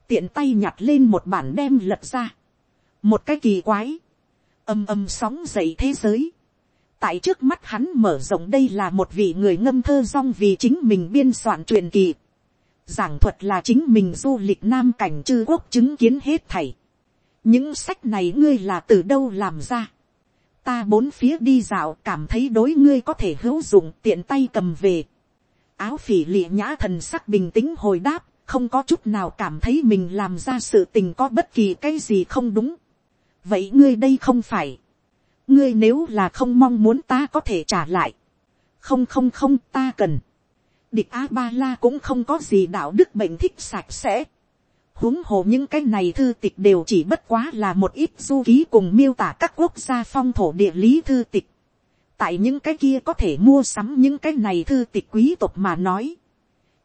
Tiện tay nhặt lên một bản đem lật ra. Một cái kỳ quái. Âm âm sóng dậy thế giới. tại trước mắt hắn mở rộng đây là một vị người ngâm thơ rong vì chính mình biên soạn truyền kỳ giảng thuật là chính mình du lịch nam cảnh chư quốc chứng kiến hết thảy. những sách này ngươi là từ đâu làm ra. ta bốn phía đi dạo cảm thấy đối ngươi có thể hữu dụng tiện tay cầm về. áo phỉ lịa nhã thần sắc bình tĩnh hồi đáp không có chút nào cảm thấy mình làm ra sự tình có bất kỳ cái gì không đúng. vậy ngươi đây không phải ngươi nếu là không mong muốn ta có thể trả lại, không không không ta cần, địch a ba la cũng không có gì đạo đức bệnh thích sạch sẽ, huống hồ những cái này thư tịch đều chỉ bất quá là một ít du ký cùng miêu tả các quốc gia phong thổ địa lý thư tịch, tại những cái kia có thể mua sắm những cái này thư tịch quý tộc mà nói,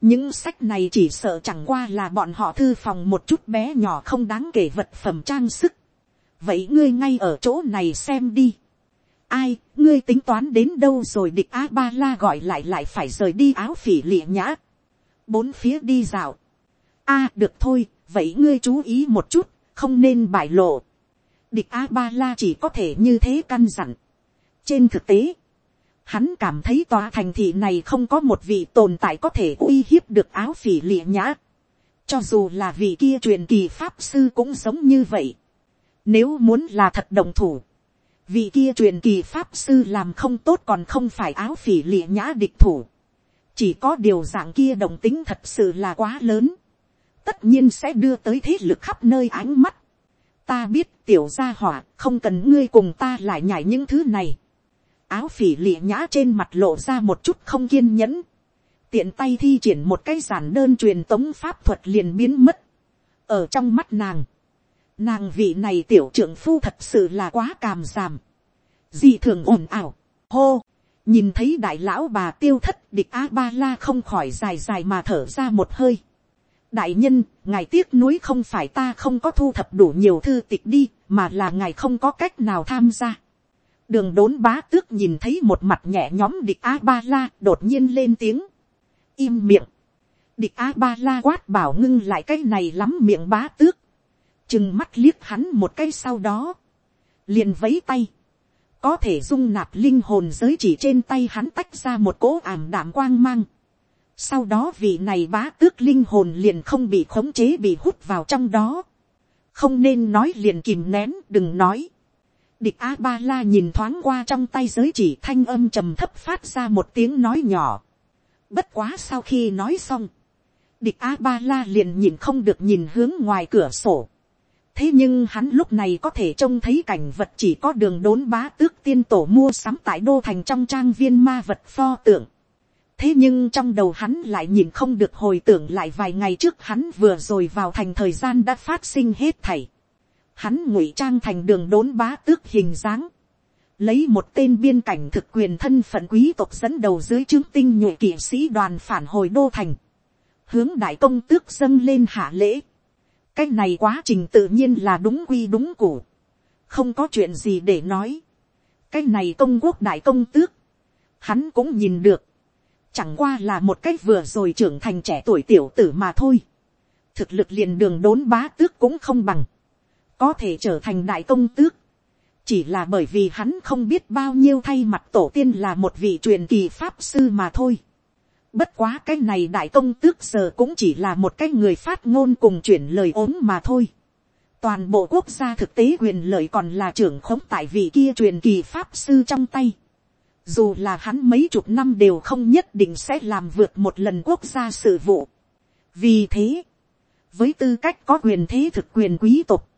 những sách này chỉ sợ chẳng qua là bọn họ thư phòng một chút bé nhỏ không đáng kể vật phẩm trang sức. Vậy ngươi ngay ở chỗ này xem đi ai, ngươi tính toán đến đâu rồi địch a ba la gọi lại lại phải rời đi áo phỉ lịa nhã. bốn phía đi dạo. a được thôi, vậy ngươi chú ý một chút, không nên bại lộ. địch a ba la chỉ có thể như thế căn dặn. trên thực tế, hắn cảm thấy tòa thành thị này không có một vị tồn tại có thể uy hiếp được áo phỉ lịa nhã. cho dù là vị kia truyền kỳ pháp sư cũng giống như vậy nếu muốn là thật đồng thủ, vị kia truyền kỳ pháp sư làm không tốt còn không phải áo phỉ lịa nhã địch thủ. Chỉ có điều dạng kia đồng tính thật sự là quá lớn. Tất nhiên sẽ đưa tới thế lực khắp nơi ánh mắt. Ta biết tiểu gia hỏa, không cần ngươi cùng ta lại nhảy những thứ này. Áo phỉ lịa nhã trên mặt lộ ra một chút không kiên nhẫn. Tiện tay thi triển một cái giản đơn truyền tống pháp thuật liền biến mất. Ở trong mắt nàng Nàng vị này tiểu trưởng phu thật sự là quá càm giảm. Dị thường ồn ảo, Hô. Nhìn thấy đại lão bà tiêu thất địch A-ba-la không khỏi dài dài mà thở ra một hơi. Đại nhân, ngài tiếc nuối không phải ta không có thu thập đủ nhiều thư tịch đi, mà là ngài không có cách nào tham gia. Đường đốn bá tước nhìn thấy một mặt nhẹ nhóm địch A-ba-la đột nhiên lên tiếng. Im miệng. Địch A-ba-la quát bảo ngưng lại cái này lắm miệng bá tước chừng mắt liếc hắn một cái sau đó, liền vấy tay, có thể dung nạp linh hồn giới chỉ trên tay hắn tách ra một cỗ ảm đạm quang mang. Sau đó vị này bá tước linh hồn liền không bị khống chế bị hút vào trong đó. Không nên nói liền kìm nén đừng nói. Địch A-ba-la nhìn thoáng qua trong tay giới chỉ thanh âm trầm thấp phát ra một tiếng nói nhỏ. Bất quá sau khi nói xong. Địch A-ba-la liền nhìn không được nhìn hướng ngoài cửa sổ thế nhưng hắn lúc này có thể trông thấy cảnh vật chỉ có đường đốn bá tước tiên tổ mua sắm tại đô thành trong trang viên ma vật pho tượng. thế nhưng trong đầu hắn lại nhìn không được hồi tưởng lại vài ngày trước hắn vừa rồi vào thành thời gian đã phát sinh hết thảy. hắn ngụy trang thành đường đốn bá tước hình dáng. lấy một tên biên cảnh thực quyền thân phận quý tộc dẫn đầu dưới chứng tinh nhuệ kỵ sĩ đoàn phản hồi đô thành. hướng đại công tước dâng lên hạ lễ cái này quá trình tự nhiên là đúng quy đúng củ, không có chuyện gì để nói. cái này công quốc đại công tước, hắn cũng nhìn được, chẳng qua là một cách vừa rồi trưởng thành trẻ tuổi tiểu tử mà thôi. thực lực liền đường đốn bá tước cũng không bằng, có thể trở thành đại công tước, chỉ là bởi vì hắn không biết bao nhiêu thay mặt tổ tiên là một vị truyền kỳ pháp sư mà thôi. Bất quá cái này đại công tước giờ cũng chỉ là một cái người phát ngôn cùng chuyển lời ốm mà thôi. Toàn bộ quốc gia thực tế quyền lợi còn là trưởng khống tại vị kia truyền kỳ pháp sư trong tay. Dù là hắn mấy chục năm đều không nhất định sẽ làm vượt một lần quốc gia sự vụ. Vì thế, với tư cách có quyền thế thực quyền quý tộc,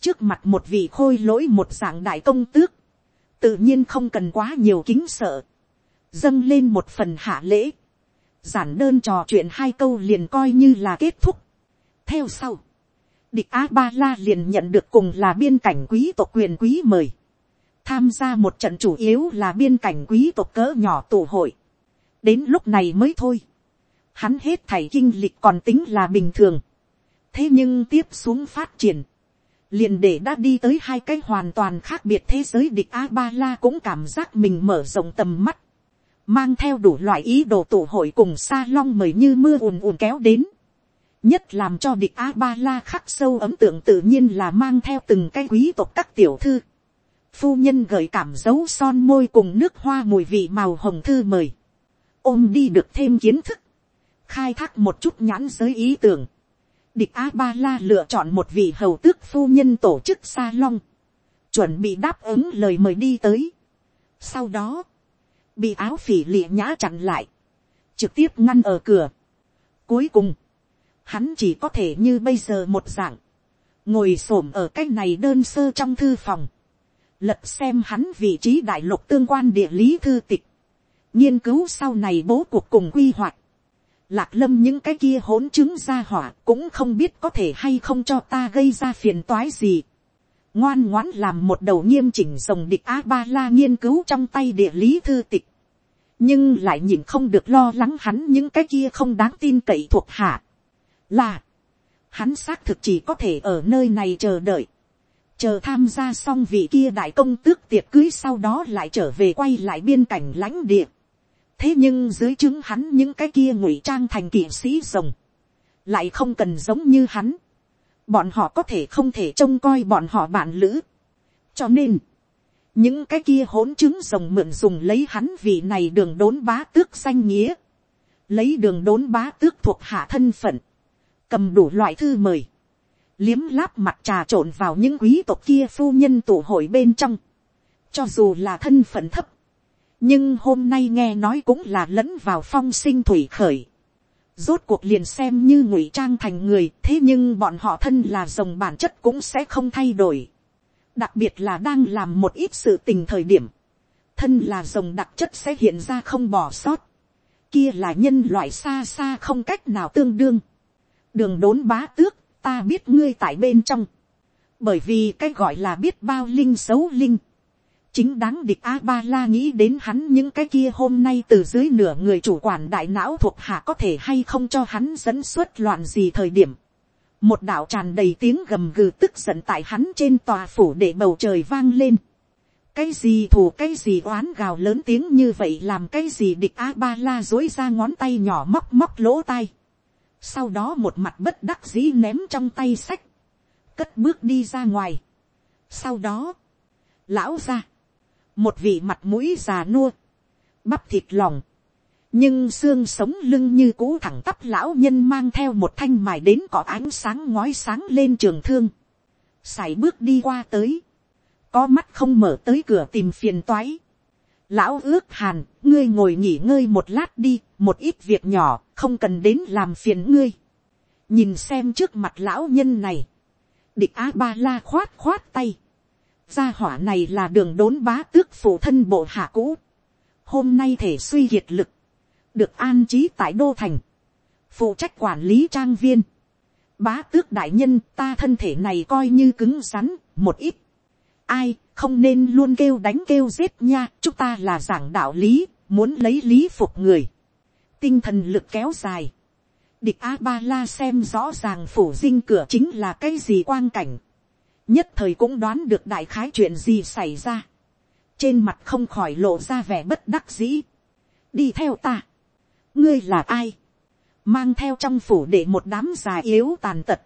trước mặt một vị khôi lỗi một dạng đại công tước, tự nhiên không cần quá nhiều kính sợ, dâng lên một phần hạ lễ, giản đơn trò chuyện hai câu liền coi như là kết thúc. theo sau, địch a ba la liền nhận được cùng là biên cảnh quý tộc quyền quý mời, tham gia một trận chủ yếu là biên cảnh quý tộc cỡ nhỏ tổ hội. đến lúc này mới thôi, hắn hết thảy kinh lịch còn tính là bình thường. thế nhưng tiếp xuống phát triển, liền để đã đi tới hai cái hoàn toàn khác biệt thế giới địch a ba la cũng cảm giác mình mở rộng tầm mắt mang theo đủ loại ý đồ tụ hội cùng sa long mời như mưa ùn ùn kéo đến. nhất làm cho địch a ba la khắc sâu ấm tượng tự nhiên là mang theo từng cái quý tộc các tiểu thư. phu nhân gợi cảm dấu son môi cùng nước hoa mùi vị màu hồng thư mời, ôm đi được thêm kiến thức, khai thác một chút nhãn giới ý tưởng, địch a ba la lựa chọn một vị hầu tước phu nhân tổ chức sa long, chuẩn bị đáp ứng lời mời đi tới. sau đó, bị áo phỉ lịa nhã chặn lại, trực tiếp ngăn ở cửa. cuối cùng, hắn chỉ có thể như bây giờ một dạng, ngồi s ổ m ở cái này đơn sơ trong thư phòng, lật xem hắn vị trí đại lục tương quan địa lý thư tịch, nghiên cứu sau này bố cuộc cùng quy hoạch, lạc lâm những cái kia hỗn chứng ra hỏa cũng không biết có thể hay không cho ta gây ra phiền toái gì ngoan ngoãn làm một đầu nghiêm chỉnh dòng địch a ba la nghiên cứu trong tay địa lý thư tịch. nhưng lại nhìn không được lo lắng hắn những cái kia không đáng tin cậy thuộc hạ. là, hắn xác thực chỉ có thể ở nơi này chờ đợi. chờ tham gia xong vị kia đại công tước tiệc cưới sau đó lại trở về quay lại biên cảnh lãnh địa thế nhưng dưới chứng hắn những cái kia ngụy trang thành kỵ sĩ rồng, lại không cần giống như hắn, bọn họ có thể không thể trông coi bọn họ bạn lữ. cho nên, những cái kia hỗn chứng rồng mượn dùng lấy hắn vì này đường đốn bá tước danh nghĩa, lấy đường đốn bá tước thuộc hạ thân phận, cầm đủ loại thư mời, liếm láp mặt trà trộn vào những quý tộc kia phu nhân tụ hội bên trong, cho dù là thân phận thấp, nhưng hôm nay nghe nói cũng là lẫn vào phong sinh thủy khởi rốt cuộc liền xem như ngụy trang thành người, thế nhưng bọn họ thân là rồng bản chất cũng sẽ không thay đổi. đặc biệt là đang làm một ít sự tình thời điểm. thân là rồng đặc chất sẽ hiện ra không bỏ sót. kia là nhân loại xa xa không cách nào tương đương. đường đốn bá tước, ta biết ngươi tại bên trong. bởi vì cái gọi là biết bao linh xấu linh chính đáng địch a ba la nghĩ đến hắn những cái kia hôm nay từ dưới nửa người chủ quản đại não thuộc hạ có thể hay không cho hắn dẫn xuất loạn gì thời điểm. một đạo tràn đầy tiếng gầm gừ tức giận tại hắn trên tòa phủ để bầu trời vang lên. cái gì thù cái gì oán gào lớn tiếng như vậy làm cái gì địch a ba la dối ra ngón tay nhỏ móc móc lỗ tai. sau đó một mặt bất đắc dĩ ném trong tay sách. cất bước đi ra ngoài. sau đó, lão ra một vị mặt mũi già nua, bắp thịt lòng, nhưng xương sống lưng như cũ thẳng tắp lão nhân mang theo một thanh mài đến có ánh sáng ngói sáng lên trường thương, sải bước đi qua tới, có mắt không mở tới cửa tìm phiền toái. Lão ước hàn, ngươi ngồi nghỉ ngơi một lát đi, một ít việc nhỏ, không cần đến làm phiền ngươi. nhìn xem trước mặt lão nhân này, địch a ba la khoát khoát tay, Gia hỏa này là đường đốn bá tước phụ thân bộ hạ cũ. Hôm nay thể suy kiệt lực. Được an trí tại Đô Thành. Phụ trách quản lý trang viên. Bá tước đại nhân ta thân thể này coi như cứng rắn, một ít. Ai, không nên luôn kêu đánh kêu giết nha, chúng ta là giảng đạo lý, muốn lấy lý phục người. Tinh thần lực kéo dài. Địch A-ba-la xem rõ ràng phủ dinh cửa chính là cái gì quang cảnh nhất thời cũng đoán được đại khái chuyện gì xảy ra, trên mặt không khỏi lộ ra vẻ bất đắc dĩ, đi theo ta, ngươi là ai, mang theo trong phủ để một đám già yếu tàn tật,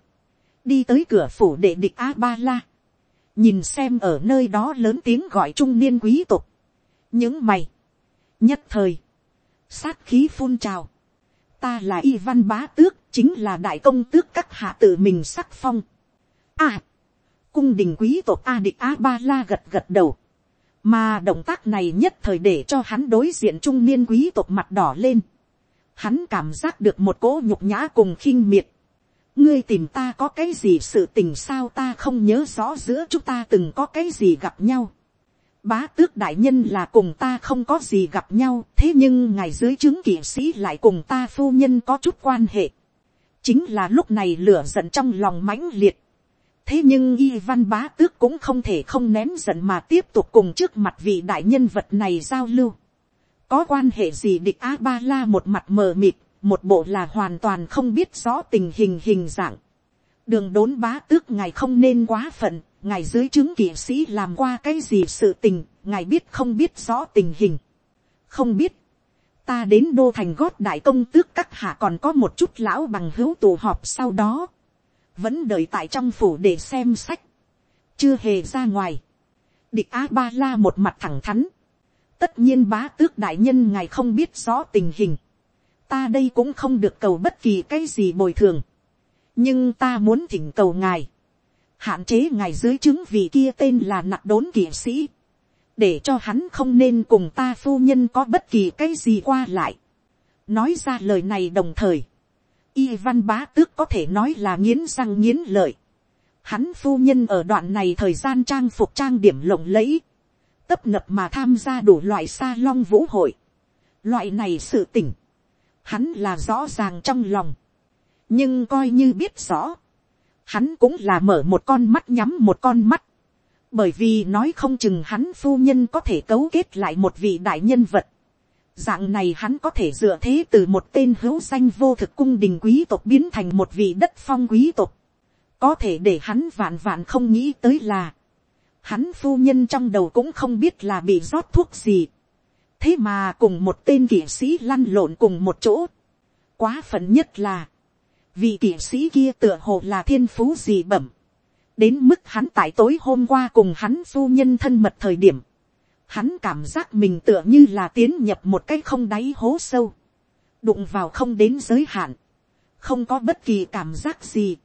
đi tới cửa phủ để địch a ba la, nhìn xem ở nơi đó lớn tiếng gọi trung niên quý tục, những mày, nhất thời, sát khí phun trào, ta là y văn bá tước chính là đại công tước các hạ tự mình sắc phong. À, cung đình quý tộc a địch a ba la gật gật đầu. mà động tác này nhất thời để cho hắn đối diện trung niên quý tộc mặt đỏ lên. hắn cảm giác được một cỗ nhục nhã cùng khinh miệt. ngươi tìm ta có cái gì sự tình sao ta không nhớ rõ giữa chúng ta từng có cái gì gặp nhau. bá tước đại nhân là cùng ta không có gì gặp nhau, thế nhưng ngài dưới chứng kỵ sĩ lại cùng ta phu nhân có chút quan hệ. chính là lúc này lửa giận trong lòng mãnh liệt thế nhưng y văn bá tước cũng không thể không nén giận mà tiếp tục cùng trước mặt vị đại nhân vật này giao lưu. có quan hệ gì địch a ba la một mặt mờ mịt, một bộ là hoàn toàn không biết rõ tình hình hình dạng. đường đốn bá tước ngài không nên quá phận, ngài dưới chứng kỵ sĩ làm qua cái gì sự tình, ngài biết không biết rõ tình hình. không biết, ta đến đô thành gót đại công tước các hạ còn có một chút lão bằng hữu tù họp sau đó vẫn đợi tại trong phủ để xem sách, chưa hề ra ngoài. địch a ba la một mặt thẳng thắn, tất nhiên bá tước đại nhân ngài không biết rõ tình hình, ta đây cũng không được cầu bất kỳ cái gì bồi thường, nhưng ta muốn thỉnh cầu ngài, hạn chế ngài dưới chứng vì kia tên là nặc đốn kỵ sĩ, để cho hắn không nên cùng ta phu nhân có bất kỳ cái gì qua lại. nói ra lời này đồng thời, y văn bá tước có thể nói là nghiến răng nghiến lợi. hắn phu nhân ở đoạn này thời gian trang phục trang điểm lộng lẫy, tấp nập mà tham gia đủ loại sa long vũ hội. loại này sự tỉnh, hắn là rõ ràng trong lòng, nhưng coi như biết rõ, hắn cũng là mở một con mắt nhắm một con mắt, bởi vì nói không chừng hắn phu nhân có thể cấu kết lại một vị đại nhân vật. Dạng này hắn có thể dựa thế từ một tên hữu danh vô thực cung đình quý tộc biến thành một vị đất phong quý tộc. Có thể để hắn vạn vạn không nghĩ tới là. Hắn phu nhân trong đầu cũng không biết là bị rót thuốc gì. Thế mà cùng một tên kỷ sĩ lăn lộn cùng một chỗ. Quá phận nhất là. Vị kỷ sĩ kia tựa hồ là thiên phú gì bẩm đến mức hắn tại tối hôm qua cùng hắn phu nhân thân mật thời điểm, hắn cảm giác mình tựa như là tiến nhập một cái không đáy hố sâu, đụng vào không đến giới hạn, không có bất kỳ cảm giác gì.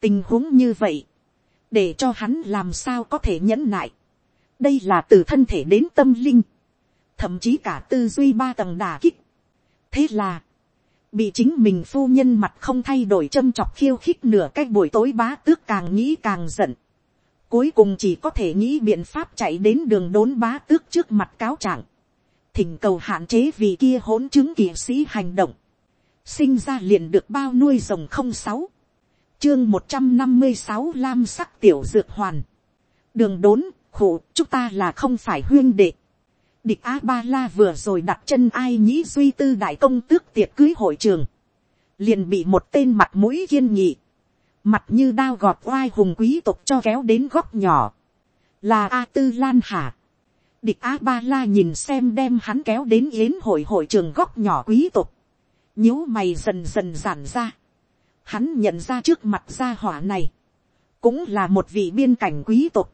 tình huống như vậy, để cho hắn làm sao có thể nhẫn nại. đây là từ thân thể đến tâm linh, thậm chí cả tư duy ba tầng đà kích. thế là, bị chính mình phu nhân mặt không thay đổi châm chọc khiêu khích nửa cái buổi tối bá tước càng nghĩ càng giận. Cuối cùng chỉ có thể nghĩ biện pháp chạy đến đường đốn bá tước trước mặt cáo trạng. Thỉnh cầu hạn chế vì kia hỗn chứng kỵ sĩ hành động. Sinh ra liền được bao nuôi rồng không sáu. Chương một trăm năm mươi sáu lam sắc tiểu dược hoàn. Đường đốn, khổ, chúng ta là không phải huyên đệ Địch A-ba-la vừa rồi đặt chân ai nhĩ duy tư đại công tước tiệc cưới hội trường. Liền bị một tên mặt mũi kiên nghị. Mặt như đao gọt oai hùng quý tộc cho kéo đến góc nhỏ. Là A Tư Lan Hà. Địch A-ba-la nhìn xem đem hắn kéo đến yến hội hội trường góc nhỏ quý tộc. nhíu mày dần dần giản ra. Hắn nhận ra trước mặt gia hỏa này. Cũng là một vị biên cảnh quý tộc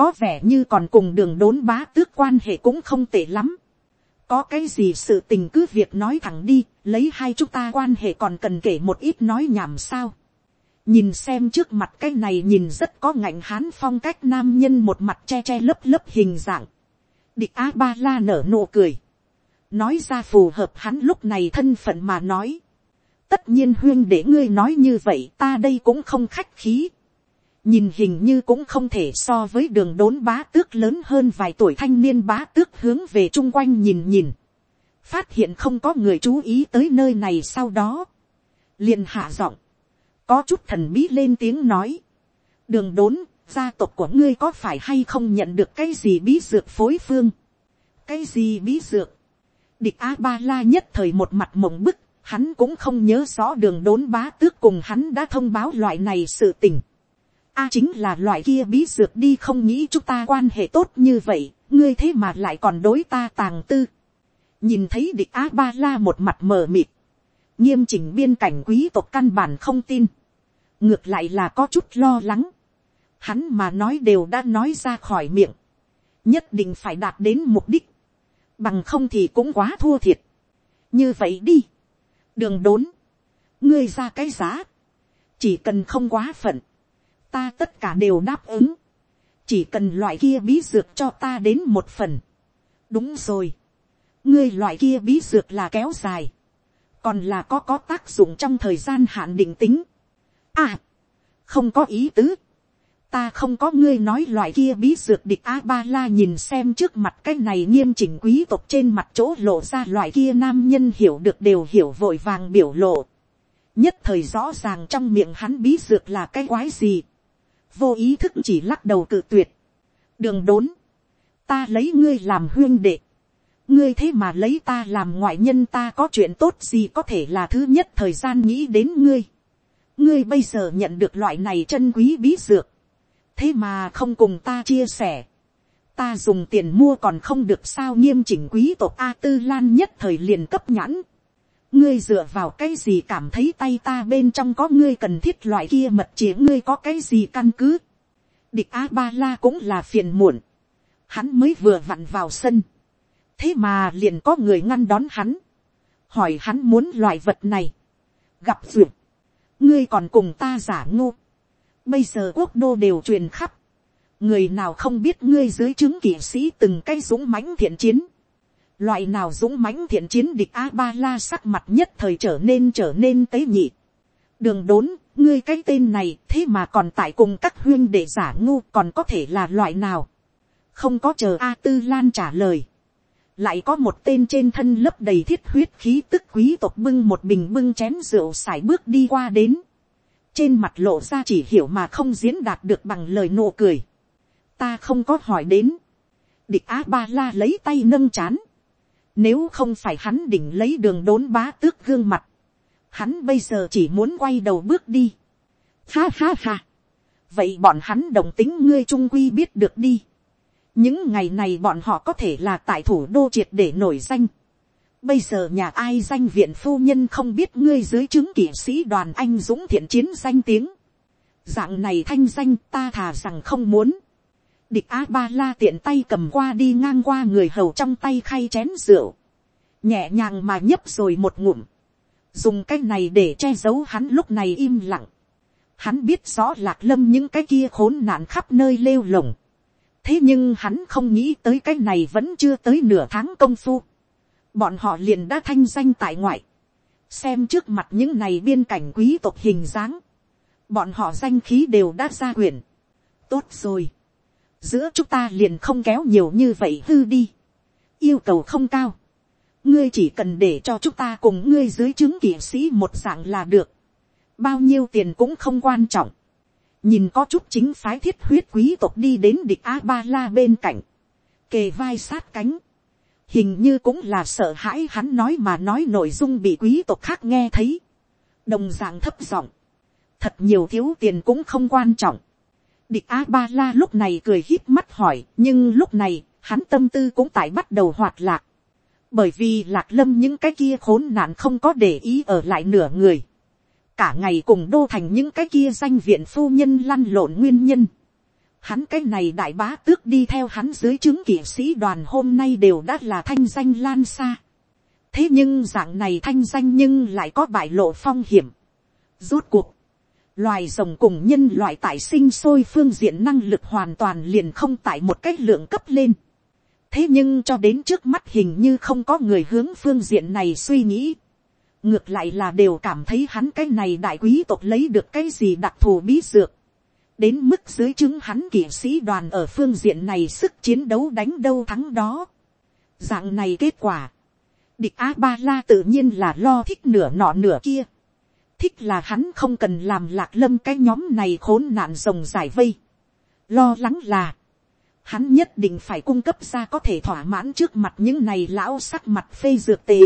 có vẻ như còn cùng đường đốn bá tước quan hệ cũng không tệ lắm. có cái gì sự tình cứ việc nói thẳng đi, lấy hai chúng ta quan hệ còn cần kể một ít nói nhảm sao nhìn xem trước mặt cái này nhìn rất có ngạnh hán phong cách nam nhân một mặt che che lấp lấp hình dạng. địch a ba la nở nụ cười. nói ra phù hợp hắn lúc này thân phận mà nói. tất nhiên huyên để ngươi nói như vậy ta đây cũng không khách khí nhìn hình như cũng không thể so với đường đốn bá tước lớn hơn vài tuổi thanh niên bá tước hướng về chung quanh nhìn nhìn, phát hiện không có người chú ý tới nơi này sau đó, liền hạ giọng, có chút thần bí lên tiếng nói, đường đốn, gia tộc của ngươi có phải hay không nhận được cái gì bí dược phối phương, cái gì bí dược, địch a ba la nhất thời một mặt mộng bức, hắn cũng không nhớ rõ đường đốn bá tước cùng hắn đã thông báo loại này sự tình. A chính là loại kia bí dược đi không nghĩ chúng ta quan hệ tốt như vậy, ngươi thế mà lại còn đối ta tàng tư. nhìn thấy địch a ba la một mặt mờ mịt, nghiêm chỉnh biên cảnh quý tộc căn bản không tin, ngược lại là có chút lo lắng, hắn mà nói đều đã nói ra khỏi miệng, nhất định phải đạt đến mục đích, bằng không thì cũng quá thua thiệt. như vậy đi, đường đốn, ngươi ra cái giá, chỉ cần không quá phận, ta tất cả đều đáp ứng, chỉ cần loại kia bí dược cho ta đến một phần. đúng rồi, ngươi loại kia bí dược là kéo dài, còn là có có tác dụng trong thời gian hạn định tính à, không có ý tứ, ta không có ngươi nói loại kia bí dược địch a ba la nhìn xem trước mặt cái này nghiêm chỉnh quý tộc trên mặt chỗ lộ ra loại kia nam nhân hiểu được đều hiểu vội vàng biểu lộ. nhất thời rõ ràng trong miệng hắn bí dược là cái quái gì vô ý thức chỉ lắc đầu cự tuyệt. đường đốn, ta lấy ngươi làm huyên đệ, ngươi thế mà lấy ta làm ngoại nhân ta có chuyện tốt gì có thể là thứ nhất thời gian nghĩ đến ngươi ngươi bây giờ nhận được loại này chân quý bí dược, thế mà không cùng ta chia sẻ. ta dùng tiền mua còn không được sao nghiêm chỉnh quý tộc a tư lan nhất thời liền cấp nhãn ngươi dựa vào cái gì cảm thấy tay ta bên trong có ngươi cần thiết loại kia mật chỉ ngươi có cái gì căn cứ. địch a ba la cũng là phiền muộn. hắn mới vừa vặn vào sân, thế mà liền có người ngăn đón hắn, hỏi hắn muốn loại vật này, gặp duyệt, ngươi còn cùng ta giả ngu, bây giờ quốc đô đều truyền khắp, người nào không biết ngươi dưới chứng kỵ sĩ từng cái dũng mãnh thiện chiến, loại nào dũng mãnh thiện chiến địch a ba la sắc mặt nhất thời trở nên trở nên tế nhị, đường đốn, ngươi cái tên này thế mà còn tại cùng các huyên để giả ngu còn có thể là loại nào, không có chờ a tư lan trả lời, lại có một tên trên thân lấp đầy thiết huyết khí tức quý tộc bưng một bình bưng chén rượu sải bước đi qua đến, trên mặt lộ ra chỉ hiểu mà không diễn đạt được bằng lời nụ cười, ta không có hỏi đến, địch á ba la lấy tay nâng chán, nếu không phải hắn đỉnh lấy đường đốn bá tước gương mặt, hắn bây giờ chỉ muốn quay đầu bước đi. Ha ha ha. vậy bọn hắn đồng tính ngươi trung quy biết được đi những ngày này bọn họ có thể là tại thủ đô triệt để nổi danh. bây giờ nhà ai danh viện phu nhân không biết ngươi dưới chứng kỵ sĩ đoàn anh dũng thiện chiến danh tiếng. dạng này thanh danh ta thà rằng không muốn. địch a ba la tiện tay cầm qua đi ngang qua người hầu trong tay khay chén rượu. nhẹ nhàng mà nhấp rồi một ngụm dùng cái này để che giấu hắn lúc này im lặng. Hắn biết rõ lạc lâm những cái kia khốn nạn khắp nơi lêu lồng thế nhưng hắn không nghĩ tới cái này vẫn chưa tới nửa tháng công phu. bọn họ liền đã thanh danh tại ngoại. xem trước mặt những này biên cảnh quý tộc hình dáng. bọn họ danh khí đều đã ra quyển. tốt rồi. giữa chúng ta liền không kéo nhiều như vậy hư đi. yêu cầu không cao ngươi chỉ cần để cho chúng ta cùng ngươi dưới chứng kỵ sĩ một dạng là được, bao nhiêu tiền cũng không quan trọng, nhìn có chút chính phái thiết huyết quý tộc đi đến địch a ba la bên cạnh, kề vai sát cánh, hình như cũng là sợ hãi hắn nói mà nói nội dung bị quý tộc khác nghe thấy, đồng d ạ n g thấp giọng, thật nhiều thiếu tiền cũng không quan trọng, địch a ba la lúc này cười hít mắt hỏi nhưng lúc này hắn tâm tư cũng tại bắt đầu hoạt lạc, bởi vì lạc lâm những cái kia khốn nạn không có để ý ở lại nửa người, cả ngày cùng đô thành những cái kia danh viện phu nhân lăn lộn nguyên nhân, hắn cái này đại bá tước đi theo hắn dưới chứng kỷ sĩ đoàn hôm nay đều đã là thanh danh lan xa. thế nhưng dạng này thanh danh nhưng lại có bại lộ phong hiểm. rốt cuộc, loài rồng cùng nhân loại tại sinh sôi phương diện năng lực hoàn toàn liền không tại một cách lượng cấp lên thế nhưng cho đến trước mắt hình như không có người hướng phương diện này suy nghĩ ngược lại là đều cảm thấy hắn cái này đại quý tộc lấy được cái gì đặc thù bí dược. đến mức dưới chứng hắn kỵ sĩ đoàn ở phương diện này sức chiến đấu đánh đâu thắng đó. dạng này kết quả. địch a ba la tự nhiên là lo thích nửa nọ nửa kia. thích là hắn không cần làm lạc lâm cái nhóm này khốn nạn rồng giải vây. lo lắng là, hắn nhất định phải cung cấp ra có thể thỏa mãn trước mặt những này lão sắc mặt phê dược tệ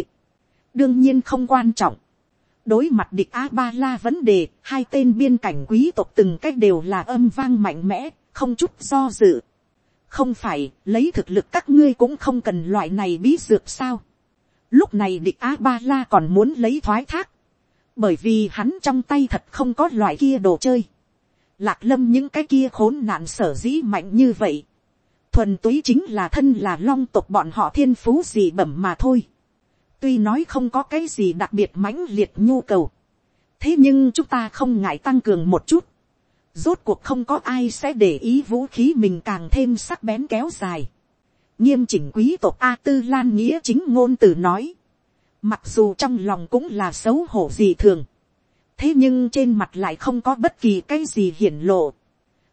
đương nhiên không quan trọng. đối mặt địch a ba la vấn đề, hai tên biên cảnh quý tộc từng cách đều là âm vang mạnh mẽ, không chút do dự. không phải, lấy thực lực các ngươi cũng không cần loại này bí dược sao. lúc này địch a ba la còn muốn lấy thoái thác. bởi vì hắn trong tay thật không có loại kia đồ chơi. lạc lâm những cái kia khốn nạn sở dĩ mạnh như vậy thuần túy chính là thân là long tộc bọn họ thiên phú gì bẩm mà thôi tuy nói không có cái gì đặc biệt mãnh liệt nhu cầu. thế nhưng chúng ta không ngại tăng cường một chút. rốt cuộc không có ai sẽ để ý vũ khí mình càng thêm sắc bén kéo dài. nghiêm chỉnh quý tộc a tư lan nghĩa chính ngôn từ nói. mặc dù trong lòng cũng là xấu hổ gì thường. thế nhưng trên mặt lại không có bất kỳ cái gì hiển lộ.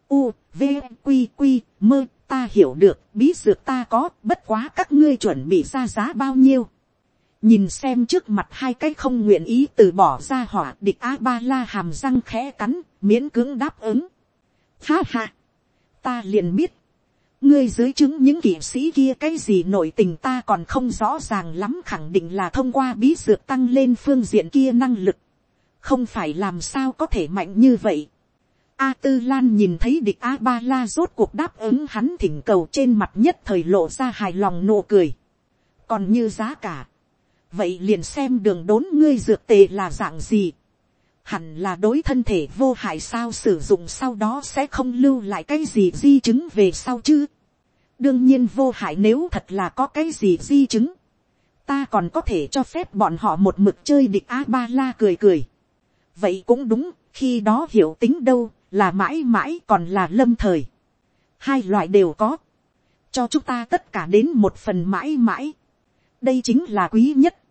U, V, q q mơ ta hiểu được, bí dược ta có, bất quá các ngươi chuẩn bị ra giá bao nhiêu nhìn xem trước mặt hai cái không nguyện ý từ bỏ ra hỏa địch a ba la hàm răng khẽ cắn, miễn cưỡng đáp ứng. Ha ha, ta liền biết, ngươi dưới chứng những kỵ sĩ kia cái gì nội tình ta còn không rõ ràng lắm khẳng định là thông qua bí dược tăng lên phương diện kia năng lực. không phải làm sao có thể mạnh như vậy. A Tư Lan nhìn thấy địch A Ba La rốt cuộc đáp ứng hắn thỉnh cầu trên mặt nhất thời lộ ra hài lòng nụ cười. Còn như giá cả. Vậy liền xem đường đốn ngươi dược tề là dạng gì. Hẳn là đối thân thể vô hại sao sử dụng sau đó sẽ không lưu lại cái gì di chứng về sau chứ. đương nhiên vô hại nếu thật là có cái gì di chứng, ta còn có thể cho phép bọn họ một mực chơi địch a ba la cười cười. vậy cũng đúng, khi đó hiểu tính đâu, là mãi mãi còn là lâm thời. hai loại đều có, cho chúng ta tất cả đến một phần mãi mãi. đây chính là quý nhất,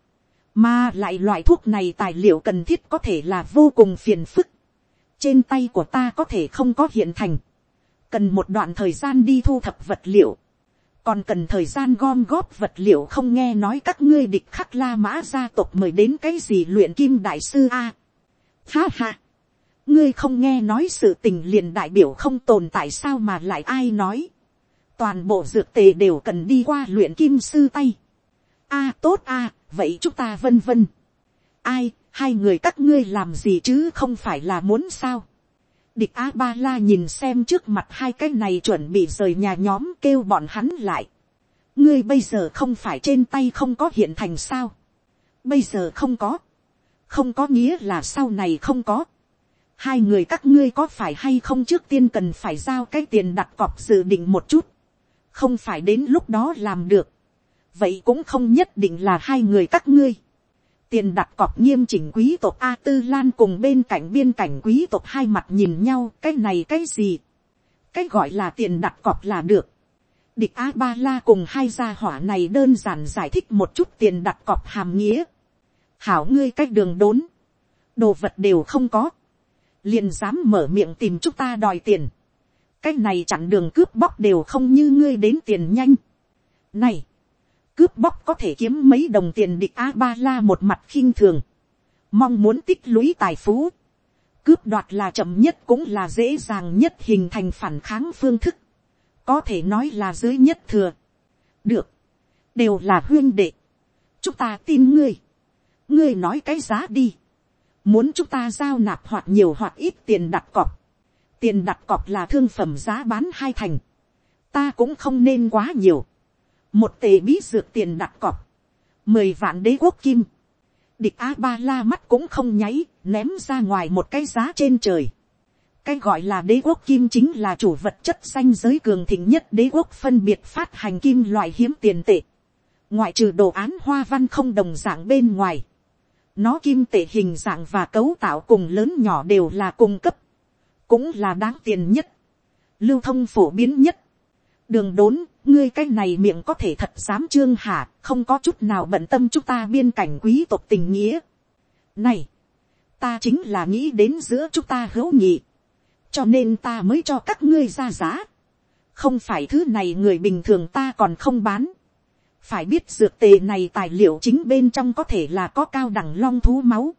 mà lại loại thuốc này tài liệu cần thiết có thể là vô cùng phiền phức. trên tay của ta có thể không có hiện thành, cần một đoạn thời gian đi thu thập vật liệu còn cần thời gian gom góp vật liệu không nghe nói các ngươi địch khắc la mã gia tộc mời đến cái gì luyện kim đại sư a. Ha ha, ngươi không nghe nói sự tình liền đại biểu không tồn tại sao mà lại ai nói. toàn bộ dược tề đều cần đi qua luyện kim sư tay. a tốt a, vậy chúng ta vân vân. ai, hai người các ngươi làm gì chứ không phải là muốn sao Địch A-ba-la nhìn xem trước mặt hai cái này chuẩn bị rời nhà nhóm kêu bọn hắn lại. Ngươi bây giờ không phải trên tay không có hiện thành sao. Bây giờ không có. Không có nghĩa là sau này không có. Hai người các ngươi có phải hay không trước tiên cần phải giao cái tiền đặt cọc dự định một chút. Không phải đến lúc đó làm được. Vậy cũng không nhất định là hai người các ngươi. Tiền đặt cọc nghiêm chỉnh quý tộc a tư lan cùng bên cạnh biên cảnh quý tộc hai mặt nhìn nhau, cái này cái gì? Cái gọi là tiền đặt cọc là được. Địch a ba la cùng hai gia hỏa này đơn giản giải thích một chút tiền đặt cọc hàm nghĩa. Hảo ngươi cách đường đốn. Đồ vật đều không có. Liền dám mở miệng tìm chúng ta đòi tiền. Cái này chặn đường cướp bóc đều không như ngươi đến tiền nhanh. Này cướp bóc có thể kiếm mấy đồng tiền địch a ba la một mặt khinh thường, mong muốn tích lũy tài phú, cướp đoạt là chậm nhất cũng là dễ dàng nhất hình thành phản kháng phương thức, có thể nói là dưới nhất thừa, được, đều là huyên đệ, chúng ta tin ngươi, ngươi nói cái giá đi, muốn chúng ta giao nạp hoặc nhiều hoặc ít tiền đặt cọc, tiền đặt cọc là thương phẩm giá bán hai thành, ta cũng không nên quá nhiều, một tề bí dược tiền đặt cọc, mười vạn đế quốc kim, địch a ba la mắt cũng không nháy, ném ra ngoài một cái giá trên trời. cái gọi là đế quốc kim chính là chủ vật chất xanh giới cường thịnh nhất đế quốc phân biệt phát hành kim loại hiếm tiền tệ. ngoại trừ đồ án hoa văn không đồng dạng bên ngoài. nó kim tệ hình dạng và cấu tạo cùng lớn nhỏ đều là cung cấp. cũng là đáng tiền nhất. lưu thông phổ biến nhất đường đốn, ngươi cái này miệng có thể thật dám trương hả, không có chút nào bận tâm chúng ta biên cảnh quý tộc tình nghĩa. Này, ta chính là nghĩ đến giữa chúng ta hữu nhị, cho nên ta mới cho các ngươi ra giá. không phải thứ này người bình thường ta còn không bán. phải biết dược tề này tài liệu chính bên trong có thể là có cao đẳng long thú máu.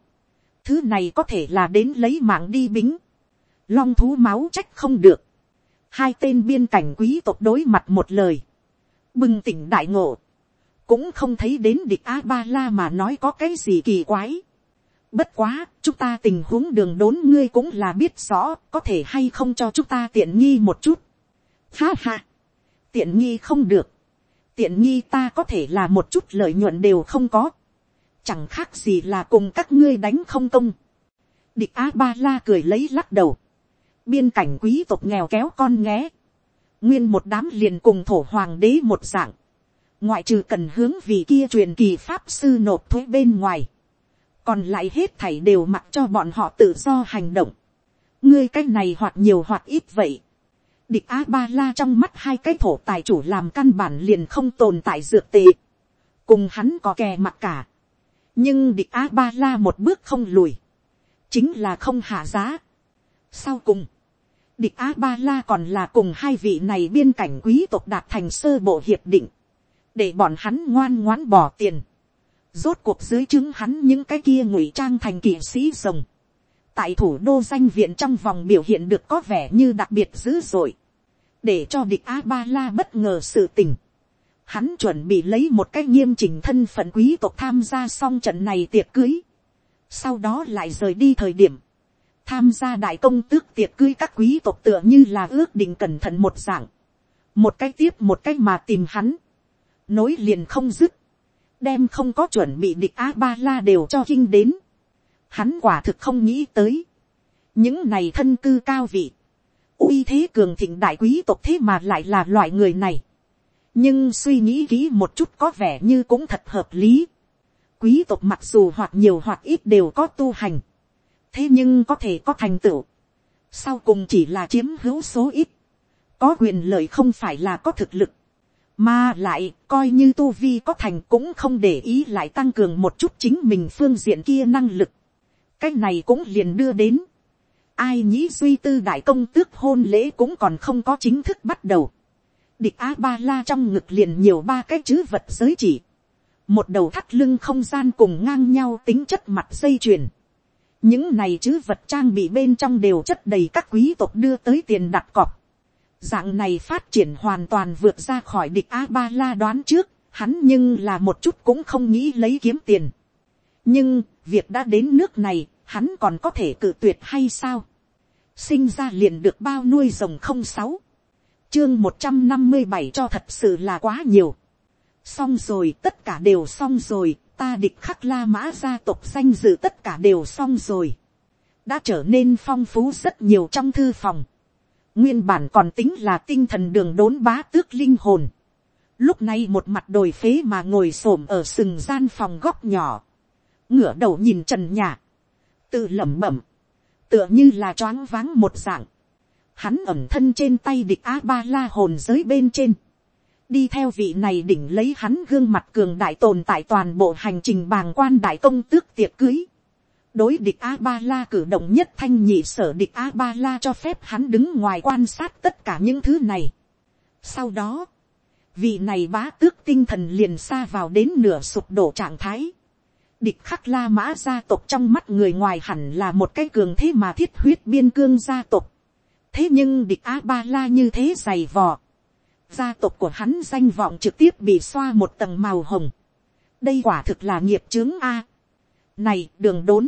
thứ này có thể là đến lấy mạng đi bính. long thú máu trách không được hai tên biên cảnh quý tộc đối mặt một lời, bừng tỉnh đại ngộ, cũng không thấy đến địch a ba la mà nói có cái gì kỳ quái. Bất quá, chúng ta tình huống đường đốn ngươi cũng là biết rõ, có thể hay không cho chúng ta tiện nghi một chút. Ha ha, tiện nghi không được. Tiện nghi ta có thể là một chút lợi nhuận đều không có. Chẳng khác gì là cùng các ngươi đánh không công. Địch a ba la cười lấy lắc đầu biên cảnh quý tộc nghèo kéo con nghé, nguyên một đám liền cùng thổ hoàng đế một dạng, ngoại trừ cần hướng vì kia truyền kỳ pháp sư nộp thuế bên ngoài, còn lại hết thảy đều mặc cho bọn họ tự do hành động, ngươi cái này hoặc nhiều hoặc ít vậy, địch a ba la trong mắt hai cái thổ tài chủ làm căn bản liền không tồn tại dược tệ, cùng hắn có kè mặt cả, nhưng địch a ba la một bước không lùi, chính là không hạ giá. sau cùng, Địch A-ba-la còn là cùng hai vị này biên cảnh quý tộc đạt thành sơ bộ hiệp định. Để bọn hắn ngoan ngoãn bỏ tiền. Rốt cuộc dưới chứng hắn những cái kia ngụy trang thành kỵ sĩ rồng. Tại thủ đô danh viện trong vòng biểu hiện được có vẻ như đặc biệt dữ dội. Để cho địch A-ba-la bất ngờ sự tình. Hắn chuẩn bị lấy một cái nghiêm chỉnh thân phận quý tộc tham gia xong trận này tiệc cưới. Sau đó lại rời đi thời điểm tham gia đại công tước tiệc cưới các quý tộc tựa như là ước định cẩn thận một dạng, một cái tiếp một cái mà tìm hắn, nối liền không dứt, đem không có chuẩn bị địch a ba la đều cho kinh đến, hắn quả thực không nghĩ tới, những này thân cư cao vị, uy thế cường thịnh đại quý tộc thế mà lại là loại người này, nhưng suy nghĩ kỹ một chút có vẻ như cũng thật hợp lý. quý tộc mặc dù hoặc nhiều hoặc ít đều có tu hành, thế nhưng có thể có thành tựu, sau cùng chỉ là chiếm hữu số ít, có quyền lợi không phải là có thực lực, mà lại coi như tu vi có thành cũng không để ý lại tăng cường một chút chính mình phương diện kia năng lực. cái này cũng liền đưa đến. ai nhĩ duy tư đại công tước hôn lễ cũng còn không có chính thức bắt đầu. địch a ba la trong ngực liền nhiều ba cái chữ vật giới chỉ. một đầu thắt lưng không gian cùng ngang nhau tính chất mặt dây chuyền những này chứ vật trang bị bên trong đều chất đầy các quý tộc đưa tới tiền đặt cọc Dạng này phát triển hoàn toàn vượt ra khỏi địch A-ba-la đoán trước, hắn nhưng là một chút cũng không nghĩ lấy kiếm tiền. Nhưng, việc đã đến nước này, hắn còn có thể cự tuyệt hay sao? Sinh ra liền được bao nuôi rồng không sáu. Chương một trăm năm mươi bảy cho thật sự là quá nhiều. Xong rồi, tất cả đều xong rồi, ta địch khắc la mã gia tộc danh dự tất cả đều xong rồi. Đã trở nên phong phú rất nhiều trong thư phòng Nguyên bản còn tính là tinh thần đường đốn bá tước linh hồn. Lúc này một mặt đồi phế mà ngồi xổm ở sừng gian phòng góc nhỏ. Ngửa đầu nhìn trần nhà. Tự lẩm bẩm. Tựa như là choáng váng một dạng. Hắn ẩm thân trên tay địch A-ba-la hồn giới bên trên. Đi theo vị này đỉnh lấy hắn gương mặt cường đại tồn tại toàn bộ hành trình bàng quan đại công tước tiệc cưới đối địch a ba la cử động nhất thanh nhị sở địch a ba la cho phép hắn đứng ngoài quan sát tất cả những thứ này. sau đó, vị này bá tước tinh thần liền xa vào đến nửa sụp đổ trạng thái. địch khắc la mã gia tộc trong mắt người ngoài hẳn là một cái cường thế mà thiết huyết biên cương gia tộc. thế nhưng địch a ba la như thế dày vò gia tộc của hắn danh vọng trực tiếp bị xoa một tầng màu hồng. đây quả thực là nghiệp chướng a. này đường đốn.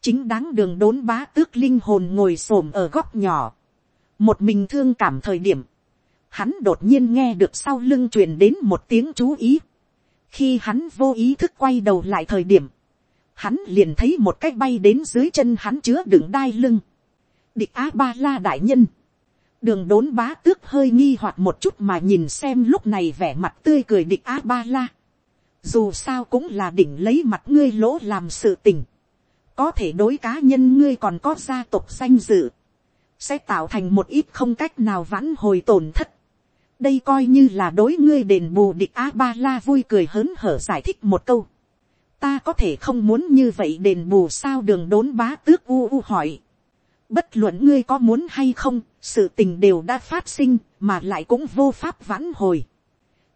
Chính đáng đường đốn bá tước linh hồn ngồi s ổ m ở góc nhỏ, một mình thương cảm thời điểm, hắn đột nhiên nghe được sau lưng truyền đến một tiếng chú ý, khi hắn vô ý thức quay đầu lại thời điểm, hắn liền thấy một cái bay đến dưới chân hắn chứa đựng đai lưng, địch a ba la đại nhân, đường đốn bá tước hơi nghi hoặc một chút mà nhìn xem lúc này vẻ mặt tươi cười địch a ba la, dù sao cũng là đỉnh lấy mặt ngươi lỗ làm sự tình, có thể đối cá nhân ngươi còn có gia tộc danh dự, sẽ tạo thành một ít không cách nào vãn hồi tổn thất. đây coi như là đối ngươi đền bù địch a ba la vui cười hớn hở giải thích một câu. ta có thể không muốn như vậy đền bù sao đường đốn bá tước u u hỏi. bất luận ngươi có muốn hay không, sự tình đều đã phát sinh, mà lại cũng vô pháp vãn hồi.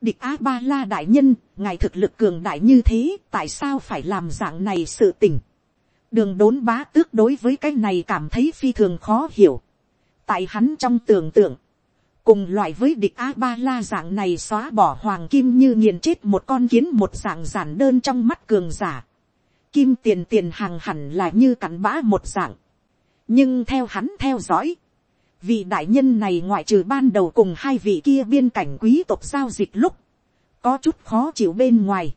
địch a ba la đại nhân, ngài thực lực cường đại như thế, tại sao phải làm dạng này sự tình đường đốn bá tước đối với cái này cảm thấy phi thường khó hiểu. tại hắn trong tưởng tượng, cùng loại với địch a ba la dạng này xóa bỏ hoàng kim như nghiền chết một con kiến một dạng giản đơn trong mắt cường giả. kim tiền tiền hàng hẳn là như cắn bã một dạng. nhưng theo hắn theo dõi, vị đại nhân này ngoại trừ ban đầu cùng hai vị kia biên cảnh quý tộc giao dịch lúc, có chút khó chịu bên ngoài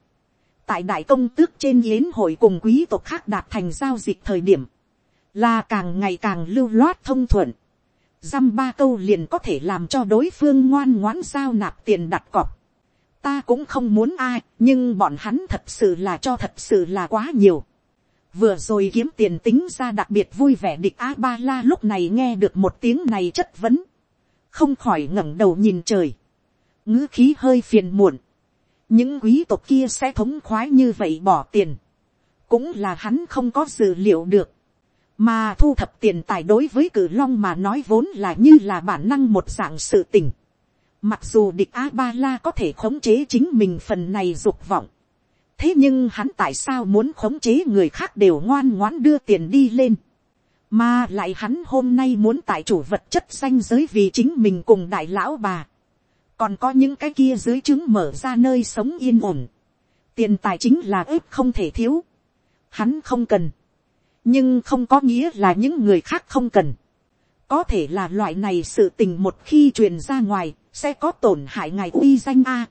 tại đại công tước trên yến hội cùng quý tộc khác đạt thành giao dịch thời điểm, là càng ngày càng lưu loát thông thuận. Dăm ba câu liền có thể làm cho đối phương ngoan ngoãn giao nạp tiền đặt cọc. Ta cũng không muốn ai, nhưng bọn hắn thật sự là cho thật sự là quá nhiều. Vừa rồi kiếm tiền tính ra đặc biệt vui vẻ địch A-ba-la lúc này nghe được một tiếng này chất vấn. Không khỏi ngẩng đầu nhìn trời. ngữ khí hơi phiền muộn những quý tộc kia sẽ thống khoái như vậy bỏ tiền, cũng là hắn không có dự liệu được, mà thu thập tiền tài đối với cử long mà nói vốn là như là bản năng một dạng sự tình. Mặc dù địch a ba la có thể khống chế chính mình phần này dục vọng, thế nhưng hắn tại sao muốn khống chế người khác đều ngoan ngoãn đưa tiền đi lên, mà lại hắn hôm nay muốn tại chủ vật chất danh giới vì chính mình cùng đại lão bà, còn có những cái kia dưới trứng mở ra nơi sống yên ổn, tiền tài chính là ếp không thể thiếu, hắn không cần, nhưng không có nghĩa là những người khác không cần, có thể là loại này sự tình một khi truyền ra ngoài, sẽ có tổn hại ngài uy danh a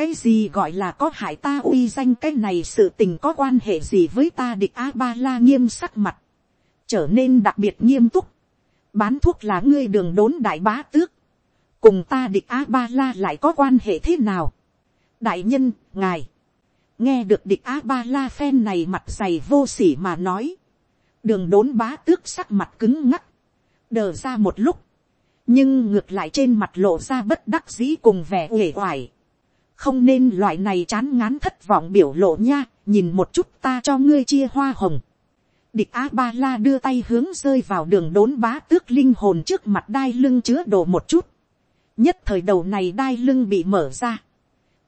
cái gì gọi là có hại ta uy danh cái này sự tình có quan hệ gì với ta địch a ba la nghiêm sắc mặt, trở nên đặc biệt nghiêm túc, bán thuốc là ngươi đường đốn đại bá tước, cùng ta địch a ba la lại có quan hệ thế nào. đại nhân, ngài, nghe được địch a ba la phen này mặt dày vô sỉ mà nói, đường đốn bá tước sắc mặt cứng ngắc, đờ ra một lúc, nhưng ngược lại trên mặt lộ ra bất đắc dĩ cùng vẻ uể oải không nên loại này chán ngán thất vọng biểu lộ nha, nhìn một chút ta cho ngươi chia hoa hồng. địch a ba la đưa tay hướng rơi vào đường đốn bá tước linh hồn trước mặt đai lưng chứa đổ một chút. nhất thời đầu này đai lưng bị mở ra.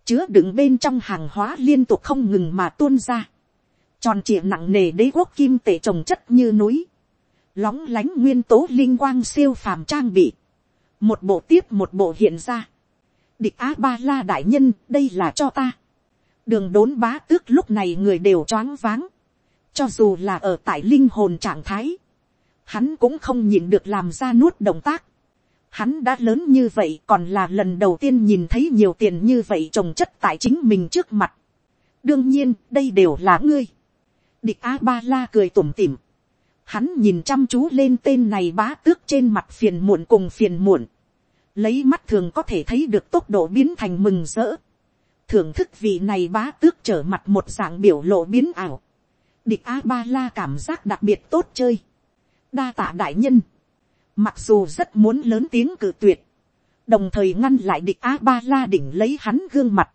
chứa đựng bên trong hàng hóa liên tục không ngừng mà tuôn ra. tròn trịa nặng nề đế quốc kim tệ trồng chất như núi. lóng lánh nguyên tố linh quang siêu phàm trang bị một bộ tiếp một bộ hiện ra địch á ba la đại nhân đây là cho ta. đường đốn bá tước lúc này người đều choáng váng. cho dù là ở tại linh hồn trạng thái, hắn cũng không nhìn được làm ra nuốt động tác. hắn đã lớn như vậy còn là lần đầu tiên nhìn thấy nhiều tiền như vậy trồng chất tại chính mình trước mặt. đương nhiên đây đều là ngươi. địch a ba la cười tủm tỉm. Hắn nhìn chăm chú lên tên này bá tước trên mặt phiền muộn cùng phiền muộn lấy mắt thường có thể thấy được tốc độ biến thành mừng rỡ, thưởng thức vị này bá tước trở mặt một dạng biểu lộ biến ảo, địch a ba la cảm giác đặc biệt tốt chơi, đa tạ đại nhân, mặc dù rất muốn lớn tiếng cự tuyệt, đồng thời ngăn lại địch a ba la đỉnh lấy hắn gương mặt,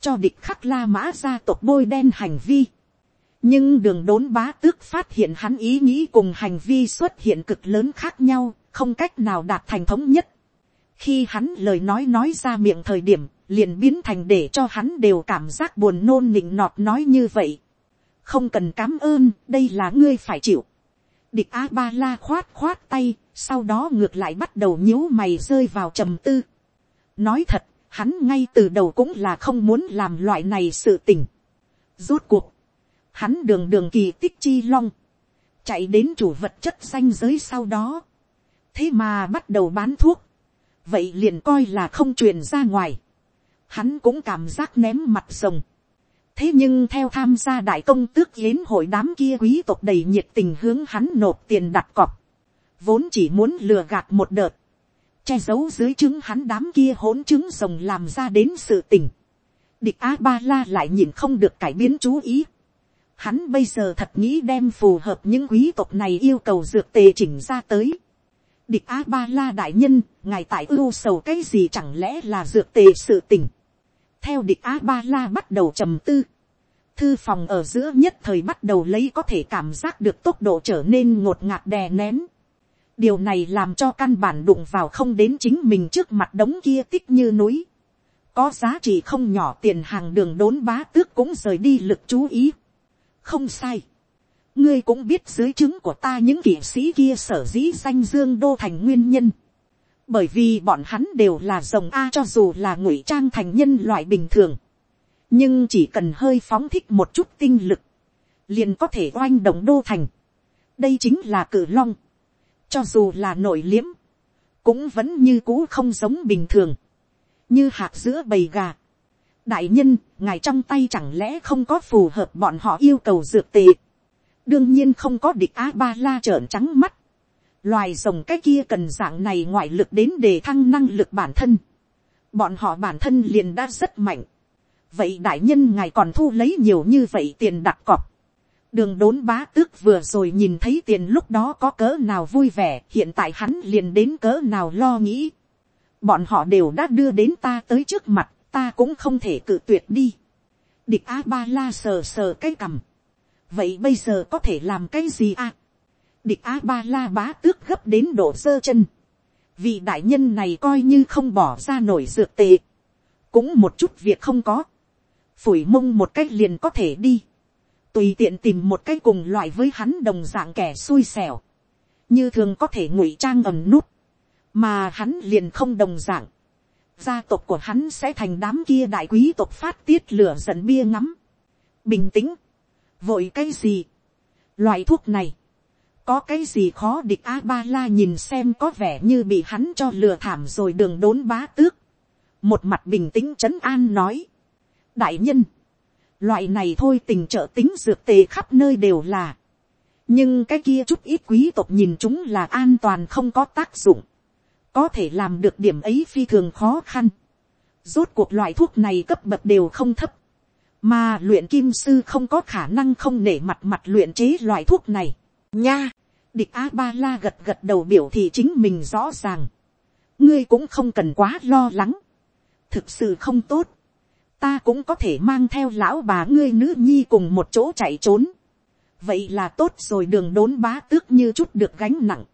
cho địch khắc la mã ra tộc bôi đen hành vi, nhưng đường đốn bá tước phát hiện hắn ý nghĩ cùng hành vi xuất hiện cực lớn khác nhau, không cách nào đạt thành thống nhất khi hắn lời nói nói ra miệng thời điểm, liền biến thành để cho hắn đều cảm giác buồn nôn nịnh nọt nói như vậy. không cần cám ơn, đây là ngươi phải chịu. địch a ba la khoát khoát tay, sau đó ngược lại bắt đầu nhíu mày rơi vào trầm tư. nói thật, hắn ngay từ đầu cũng là không muốn làm loại này sự tình. rút cuộc, hắn đường đường kỳ tích chi long, chạy đến chủ vật chất danh giới sau đó. thế mà bắt đầu bán thuốc, vậy liền coi là không truyền ra ngoài, hắn cũng cảm giác ném mặt rồng. thế nhưng theo tham gia đại công tước yến hội đám kia quý tộc đầy nhiệt tình hướng hắn nộp tiền đặt cọc, vốn chỉ muốn lừa gạt một đợt, che giấu dưới trứng hắn đám kia hỗn trứng rồng làm ra đến sự tình. địch a ba la lại nhìn không được cải biến chú ý. hắn bây giờ thật nghĩ đem phù hợp những quý tộc này yêu cầu dược tề chỉnh ra tới địch a ba la đại nhân, ngài tại ưu sầu cái gì chẳng lẽ là dược tề sự tình. theo địch a ba la bắt đầu trầm tư. thư phòng ở giữa nhất thời bắt đầu lấy có thể cảm giác được tốc độ trở nên ngột ngạt đè nén. điều này làm cho căn bản đụng vào không đến chính mình trước mặt đống kia tích như núi. có giá trị không nhỏ tiền hàng đường đốn bá tước cũng rời đi lực chú ý. không sai ngươi cũng biết dưới chứng của ta những kỵ sĩ kia sở dĩ danh dương đô thành nguyên nhân. bởi vì bọn hắn đều là rồng a cho dù là ngụy trang thành nhân loại bình thường. nhưng chỉ cần hơi phóng thích một chút tinh lực, liền có thể oanh động đô thành. đây chính là cử long. cho dù là nội liếm, cũng vẫn như cũ không giống bình thường. như hạt giữa bầy gà. đại nhân, ngài trong tay chẳng lẽ không có phù hợp bọn họ yêu cầu dược tệ đương nhiên không có địch a ba la trợn trắng mắt. loài rồng cái kia cần dạng này ngoại lực đến để thăng năng lực bản thân. bọn họ bản thân liền đã rất mạnh. vậy đại nhân ngài còn thu lấy nhiều như vậy tiền đặt cọc. đường đốn bá tước vừa rồi nhìn thấy tiền lúc đó có cỡ nào vui vẻ, hiện tại hắn liền đến cỡ nào lo nghĩ. bọn họ đều đã đưa đến ta tới trước mặt, ta cũng không thể cự tuyệt đi. địch a ba la sờ sờ cái cằm vậy bây giờ có thể làm cái gì à. địch a ba la bá tước gấp đến độ sơ chân. vì đại nhân này coi như không bỏ ra nổi dược tệ. cũng một chút việc không có. phủi mông một cách liền có thể đi. tùy tiện tìm một cái cùng loại với hắn đồng dạng kẻ xui xẻo. như thường có thể ngụy trang ẩm nút. mà hắn liền không đồng dạng. gia tộc của hắn sẽ thành đám kia đại quý tộc phát tiết lửa giận bia ngắm. bình tĩnh vội cái gì, loại thuốc này, có cái gì khó địch a ba la nhìn xem có vẻ như bị hắn cho lừa thảm rồi đường đốn bá tước, một mặt bình tĩnh trấn an nói, đại nhân, loại này thôi tình trợ tính dược tề khắp nơi đều là, nhưng cái kia chút ít quý tộc nhìn chúng là an toàn không có tác dụng, có thể làm được điểm ấy phi thường khó khăn. rốt cuộc loại thuốc này cấp bậc đều không thấp, mà luyện kim sư không có khả năng không nể mặt mặt luyện chế loại thuốc này. nha, địch a ba la gật gật đầu biểu thị chính mình rõ ràng. ngươi cũng không cần quá lo lắng. thực sự không tốt. ta cũng có thể mang theo lão bà ngươi nữ nhi cùng một chỗ chạy trốn. vậy là tốt rồi đường đốn bá tước như chút được gánh nặng.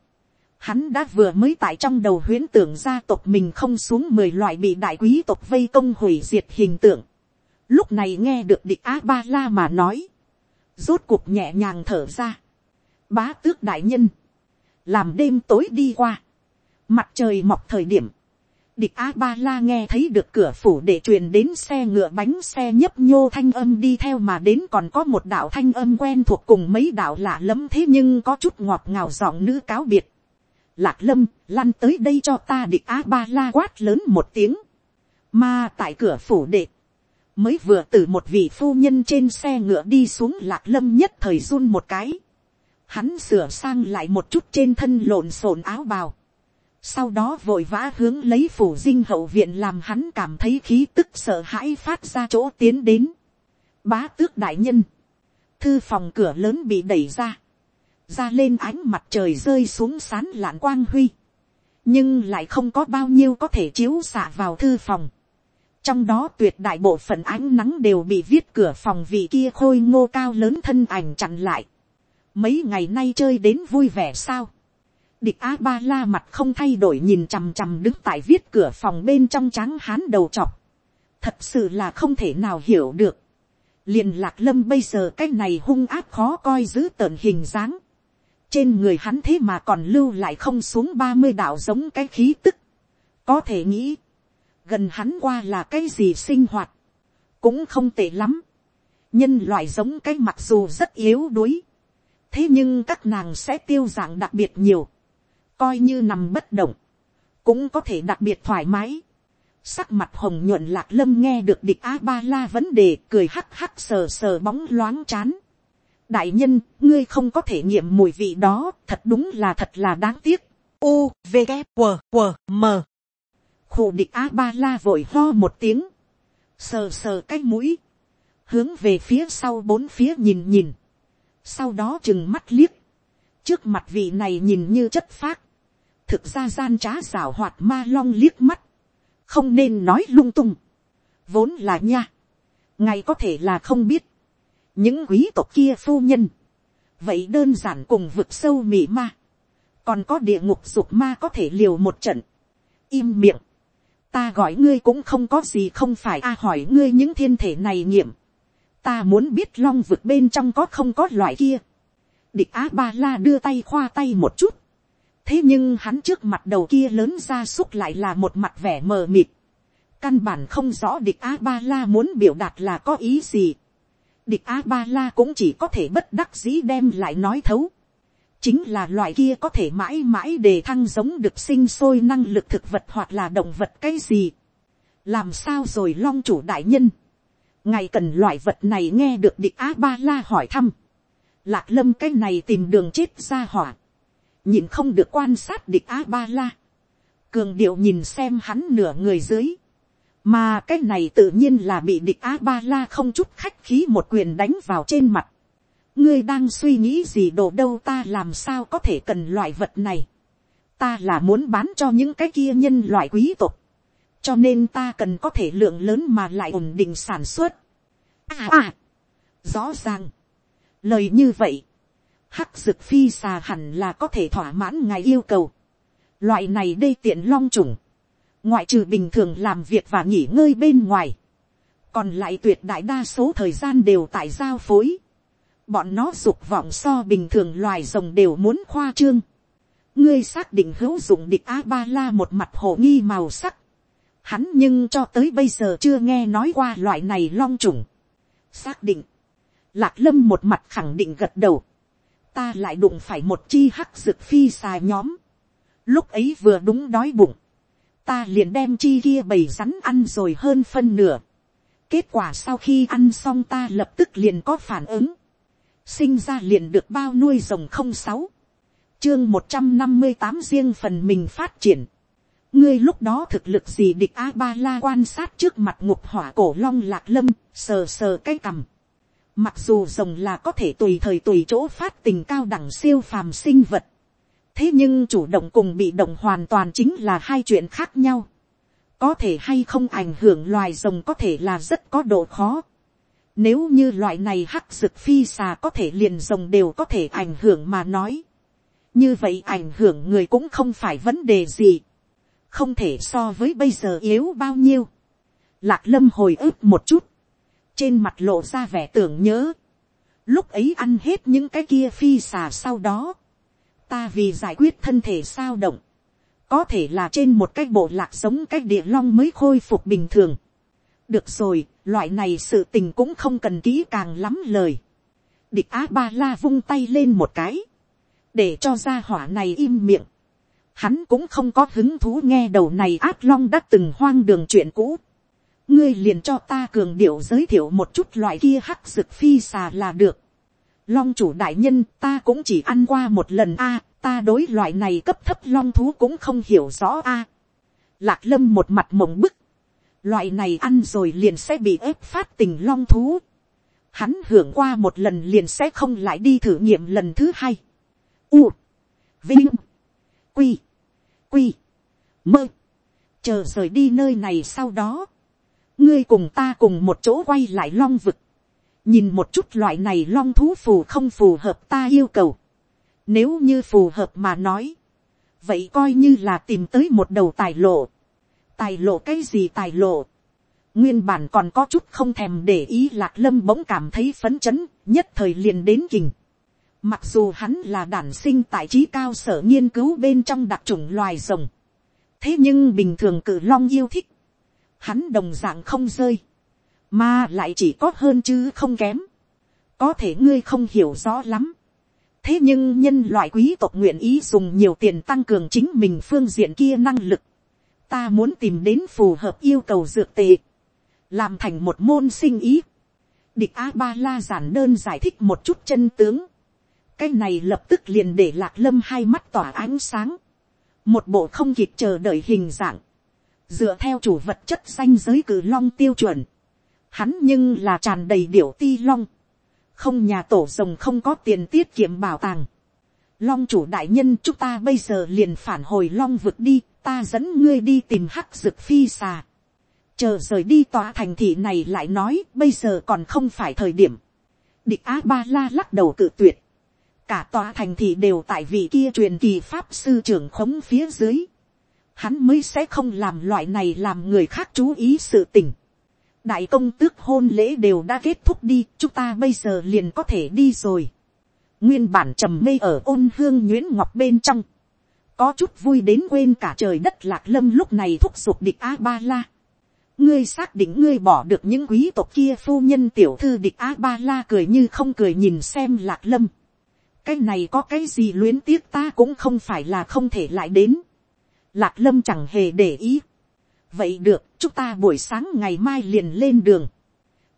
Hắn đã vừa mới tại trong đầu huyễn tưởng gia tộc mình không xuống mười loại bị đại quý tộc vây công hủy diệt hình tượng. Lúc này nghe được địch á ba la mà nói. Rốt cuộc nhẹ nhàng thở ra. Bá tước đại nhân. Làm đêm tối đi qua. Mặt trời mọc thời điểm. Địch á ba la nghe thấy được cửa phủ để truyền đến xe ngựa bánh xe nhấp nhô thanh âm đi theo mà đến còn có một đạo thanh âm quen thuộc cùng mấy đạo lạ lẫm thế nhưng có chút ngọt ngào giọng nữ cáo biệt Lạc lâm, lăn tới đây cho ta địch á ba la quát lớn một tiếng. Mà tại cửa phủ đệ. Mới vừa từ một vị phu nhân trên xe ngựa đi xuống lạc lâm nhất thời run một cái. Hắn sửa sang lại một chút trên thân lộn xộn áo bào. Sau đó vội vã hướng lấy phủ dinh hậu viện làm hắn cảm thấy khí tức sợ hãi phát ra chỗ tiến đến. Bá tước đại nhân. Thư phòng cửa lớn bị đẩy ra ra lên ánh mặt trời rơi xuống sán lạn quang huy, nhưng lại không có bao nhiêu có thể chiếu xạ vào thư phòng trong đó tuyệt đại bộ phận ánh nắng đều bị viết cửa phòng vì kia khôi ngô cao lớn thân ảnh chặn lại. mấy ngày nay chơi đến vui vẻ sao. địch a ba la mặt không thay đổi nhìn chằm chằm đứng tại viết cửa phòng bên trong trắng hán đầu chọc. thật sự là không thể nào hiểu được. liền lạc lâm bây giờ cái này hung áp khó coi giữ tợn hình dáng trên người hắn thế mà còn lưu lại không xuống ba mươi đạo giống cái khí tức. có thể nghĩ, gần hắn qua là cái gì sinh hoạt, cũng không tệ lắm. nhân loại giống cái mặc dù rất yếu đuối, thế nhưng các nàng sẽ tiêu dạng đặc biệt nhiều, coi như nằm bất động, cũng có thể đặc biệt thoải mái. Sắc mặt hồng nhuận lạc lâm nghe được địch a ba la vấn đề cười hắc hắc sờ sờ bóng loáng chán đại nhân, ngươi không có thể nghiệm mùi vị đó, thật đúng là thật là đáng tiếc. U, V, K, W, W, M khổ địch A-ba-la vội ho một tiếng. Sờ sờ cái mũi. Hướng về phía sau bốn phía nhìn nhìn. Sau đó chừng mắt liếc. Trước mặt vị này nhìn như chất phác. Thực ra gian trá xảo hoạt ma long liếc mắt. Không nên nói lung tung. Vốn là nha. Ngày có thể là không biết những quý tộc kia phu nhân, vậy đơn giản cùng vực sâu mị ma, còn có địa ngục dục ma có thể liều một trận, im miệng, ta gọi ngươi cũng không có gì không phải. A hỏi ngươi những thiên thể này nghiệm, ta muốn biết long vực bên trong có không có loại kia, địch á ba la đưa tay khoa tay một chút, thế nhưng hắn trước mặt đầu kia lớn ra xúc lại là một mặt vẻ mờ mịt, căn bản không rõ địch á ba la muốn biểu đạt là có ý gì, địch á ba la cũng chỉ có thể bất đắc dĩ đem lại nói thấu chính là loại kia có thể mãi mãi để thăng giống được sinh sôi năng lực thực vật hoặc là động vật cái gì. làm sao rồi long chủ đại nhân. ngài cần loại vật này nghe được địch a ba la hỏi thăm. lạc lâm cái này tìm đường chết ra hỏa. nhìn không được quan sát địch a ba la. cường điệu nhìn xem hắn nửa người dưới mà cái này tự nhiên là bị địch a ba la không chút khách khí một quyền đánh vào trên mặt ngươi đang suy nghĩ gì đồ đâu ta làm sao có thể cần loại vật này. ta là muốn bán cho những cái kia nhân loại quý tộc. cho nên ta cần có thể lượng lớn mà lại ổn định sản xuất. à à, rõ ràng. lời như vậy, hắc dực phi xà hẳn là có thể thỏa mãn ngài yêu cầu. loại này đây tiện long trùng ngoại trừ bình thường làm việc và nghỉ ngơi bên ngoài, còn lại tuyệt đại đa số thời gian đều tại giao phối, bọn nó dục vọng so bình thường loài rồng đều muốn khoa trương, ngươi xác định hữu dụng địch a ba la một mặt hồ nghi màu sắc, hắn nhưng cho tới bây giờ chưa nghe nói qua loại này long trùng, xác định, lạc lâm một mặt khẳng định gật đầu, ta lại đụng phải một chi hắc rực phi xà nhóm, lúc ấy vừa đúng đói bụng, ta liền đem chi kia bầy rắn ăn rồi hơn phân nửa. kết quả sau khi ăn xong ta lập tức liền có phản ứng sinh ra liền được bao nuôi rồng không sáu. chương một trăm năm mươi tám riêng phần mình phát triển. ngươi lúc đó thực lực gì địch a ba la quan sát trước mặt ngục hỏa cổ long lạc lâm, sờ sờ cái cằm mặc dù rồng là có thể tùy thời tùy chỗ phát tình cao đẳng siêu phàm sinh vật, thế nhưng chủ động cùng bị động hoàn toàn chính là hai chuyện khác nhau có thể hay không ảnh hưởng loài rồng có thể là rất có độ khó nếu như loại này hắc rực phi xà có thể liền rồng đều có thể ảnh hưởng mà nói như vậy ảnh hưởng người cũng không phải vấn đề gì không thể so với bây giờ yếu bao nhiêu. Lạc lâm hồi ức một chút, trên mặt lộ ra vẻ tưởng nhớ. Lúc ấy ăn hết những cái kia phi xà sau đó, ta vì giải quyết thân thể sao động, có thể là trên một cái bộ lạc giống cái địa long mới khôi phục bình thường được rồi, loại này sự tình cũng không cần kỹ càng lắm lời. địch á ba la vung tay lên một cái, để cho ra hỏa này im miệng hắn cũng không có hứng thú nghe đầu này át long đã từng hoang đường chuyện cũ. ngươi liền cho ta cường điệu giới thiệu một chút loại kia hắc rực phi xà là được. long chủ đại nhân ta cũng chỉ ăn qua một lần a, ta đối loại này cấp thấp long thú cũng không hiểu rõ a. lạc lâm một mặt mộng bức loại này ăn rồi liền sẽ bị ép phát tình long thú. hắn hưởng qua một lần liền sẽ không lại đi thử nghiệm lần thứ hai. U, vinh, quy, quy, mơ, chờ rời đi nơi này sau đó, ngươi cùng ta cùng một chỗ quay lại long vực, nhìn một chút loại này long thú phù không phù hợp ta yêu cầu, nếu như phù hợp mà nói, vậy coi như là tìm tới một đầu tài lộ, tài lộ cái gì tài lộ, nguyên bản còn có chút không thèm để ý lạc lâm bỗng cảm thấy phấn chấn, nhất thời liền đến kình. Mặc dù hắn là đản sinh tại trí cao sở nghiên cứu bên trong đặc trùng loài rồng. Thế nhưng bình thường cử long yêu thích. Hắn đồng dạng không rơi. Mà lại chỉ có hơn chứ không kém. Có thể ngươi không hiểu rõ lắm. Thế nhưng nhân loại quý tộc nguyện ý dùng nhiều tiền tăng cường chính mình phương diện kia năng lực. Ta muốn tìm đến phù hợp yêu cầu dược tệ. Làm thành một môn sinh ý. Địch A-ba-la giản đơn giải thích một chút chân tướng. Cái này lập tức liền để lạc lâm hai mắt tỏa ánh sáng, một bộ không kịp chờ đợi hình dạng, dựa theo chủ vật chất danh giới cử long tiêu chuẩn, hắn nhưng là tràn đầy điểu ti long, không nhà tổ rồng không có tiền tiết kiệm bảo tàng, long chủ đại nhân chúng ta bây giờ liền phản hồi long vực đi, ta dẫn ngươi đi tìm hắc dực phi xà, chờ rời đi tòa thành thị này lại nói bây giờ còn không phải thời điểm, địch á ba la lắc đầu cự tuyệt, cả tòa thành thị đều tại vị kia truyền kỳ pháp sư trưởng khống phía dưới. Hắn mới sẽ không làm loại này làm người khác chú ý sự tình. đại công tước hôn lễ đều đã kết thúc đi, chúng ta bây giờ liền có thể đi rồi. nguyên bản trầm mê ở ôn hương nguyễn ngọc bên trong có chút vui đến quên cả trời đất lạc lâm lúc này thúc giục địch a ba la. ngươi xác định ngươi bỏ được những quý tộc kia phu nhân tiểu thư địch a ba la cười như không cười nhìn xem lạc lâm cái này có cái gì luyến tiếc ta cũng không phải là không thể lại đến. Lạc lâm chẳng hề để ý. vậy được, chúng ta buổi sáng ngày mai liền lên đường.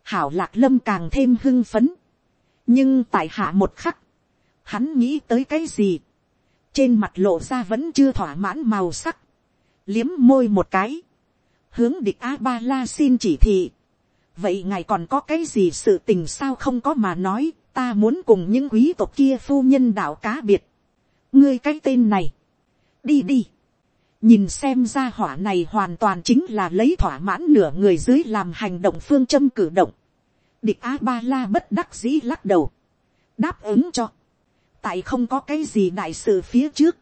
hảo lạc lâm càng thêm hưng phấn. nhưng tại hạ một khắc, hắn nghĩ tới cái gì trên mặt lộ ra vẫn chưa thỏa mãn màu sắc. liếm môi một cái. hướng địch a ba la xin chỉ thị. vậy ngài còn có cái gì sự tình sao không có mà nói ta muốn cùng những quý tộc kia phu nhân đạo cá biệt. ngươi cái tên này, đi đi. nhìn xem ra hỏa này hoàn toàn chính là lấy thỏa mãn nửa người dưới làm hành động phương châm cử động. địch a ba la bất đắc dĩ lắc đầu, đáp ứng cho tại không có cái gì đại sự phía trước.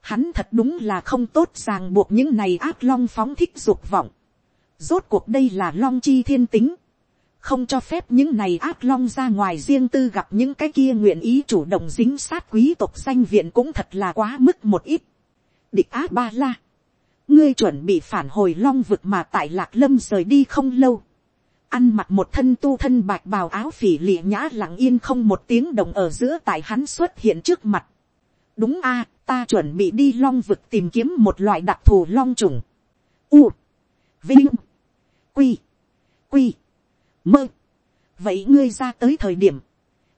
hắn thật đúng là không tốt ràng buộc những này ác long phóng thích dục vọng. rốt cuộc đây là long chi thiên tính không cho phép những này ác long ra ngoài riêng tư gặp những cái kia nguyện ý chủ động dính sát quý tộc danh viện cũng thật là quá mức một ít. địch á ba la, ngươi chuẩn bị phản hồi long vực mà tại lạc lâm rời đi không lâu ăn mặc một thân tu thân bạch bào áo phỉ lịa nhã lặng yên không một tiếng đồng ở giữa tại hắn xuất hiện trước mặt. đúng a, ta chuẩn bị đi long vực tìm kiếm một loại đặc thù long trùng. U, vinh, quy, quy mơ. vậy ngươi ra tới thời điểm,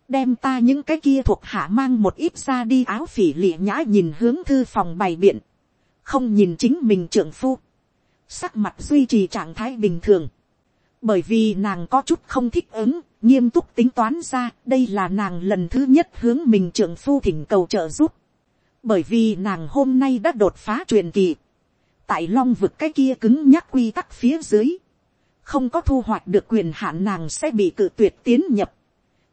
đem ta những cái kia thuộc hạ mang một ít ra đi áo phỉ lịa nhã nhìn hướng thư phòng bày biện, không nhìn chính mình trưởng phu, sắc mặt duy trì trạng thái bình thường, bởi vì nàng có chút không thích ứng, nghiêm túc tính toán ra đây là nàng lần thứ nhất hướng mình trưởng phu thỉnh cầu trợ giúp, bởi vì nàng hôm nay đã đột phá truyền kỳ, tại long vực cái kia cứng nhắc quy tắc phía dưới, không có thu hoạch được quyền hạn nàng sẽ bị cự tuyệt tiến nhập,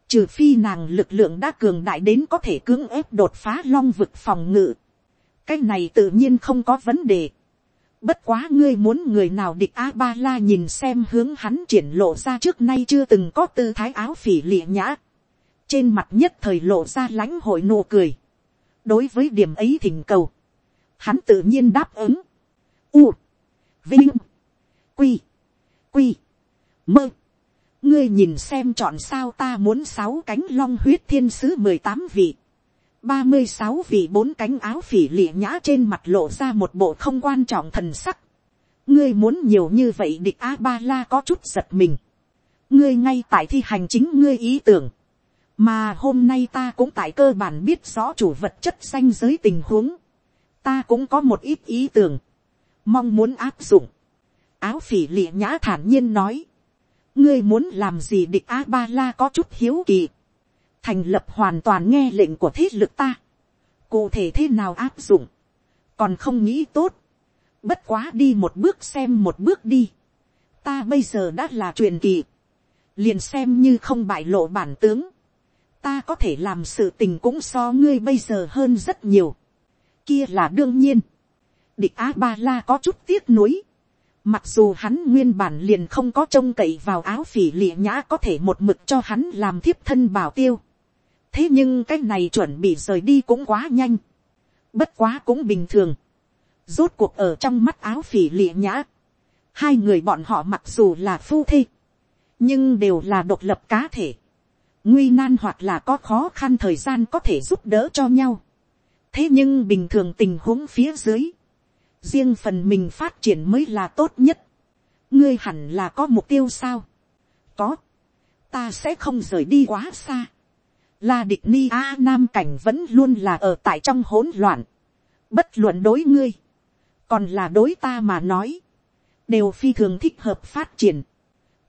trừ phi nàng lực lượng đã cường đại đến có thể cưỡng ép đột phá long vực phòng ngự, cái này tự nhiên không có vấn đề. Bất quá ngươi muốn người nào địch A-ba-la nhìn xem hướng hắn triển lộ ra trước nay chưa từng có tư thái áo phỉ lịa nhã. Trên mặt nhất thời lộ ra lãnh hội nụ cười. Đối với điểm ấy thỉnh cầu. Hắn tự nhiên đáp ứng. U. Vinh. Quy. Quy. Mơ. Ngươi nhìn xem chọn sao ta muốn sáu cánh long huyết thiên sứ mười tám vị ba mươi sáu vị bốn cánh áo phỉ lịa nhã trên mặt lộ ra một bộ không quan trọng thần sắc. ngươi muốn nhiều như vậy địch a ba la có chút giật mình. ngươi ngay tại thi hành chính ngươi ý tưởng. mà hôm nay ta cũng tại cơ bản biết rõ chủ vật chất xanh giới tình huống. ta cũng có một ít ý tưởng. mong muốn áp dụng. áo phỉ lịa nhã thản nhiên nói. ngươi muốn làm gì địch a ba la có chút hiếu kỳ thành lập hoàn toàn nghe lệnh của thế lực ta, cụ thể thế nào áp dụng, còn không nghĩ tốt, bất quá đi một bước xem một bước đi, ta bây giờ đã là truyền kỳ, liền xem như không bại lộ bản tướng, ta có thể làm sự tình cũng so ngươi bây giờ hơn rất nhiều, kia là đương nhiên, địch a ba la có chút tiếc nuối, mặc dù hắn nguyên bản liền không có trông cậy vào áo phỉ lịa nhã có thể một mực cho hắn làm thiếp thân bảo tiêu, thế nhưng cái này chuẩn bị rời đi cũng quá nhanh, bất quá cũng bình thường, rốt cuộc ở trong mắt áo phỉ lịa nhã, hai người bọn họ mặc dù là phu thê, nhưng đều là độc lập cá thể, nguy nan hoặc là có khó khăn thời gian có thể giúp đỡ cho nhau, thế nhưng bình thường tình huống phía dưới, riêng phần mình phát triển mới là tốt nhất, ngươi hẳn là có mục tiêu sao, có, ta sẽ không rời đi quá xa, La địch ni a nam cảnh vẫn luôn là ở tại trong hỗn loạn. Bất luận đối ngươi. Còn là đối ta mà nói. Đều phi thường thích hợp phát triển.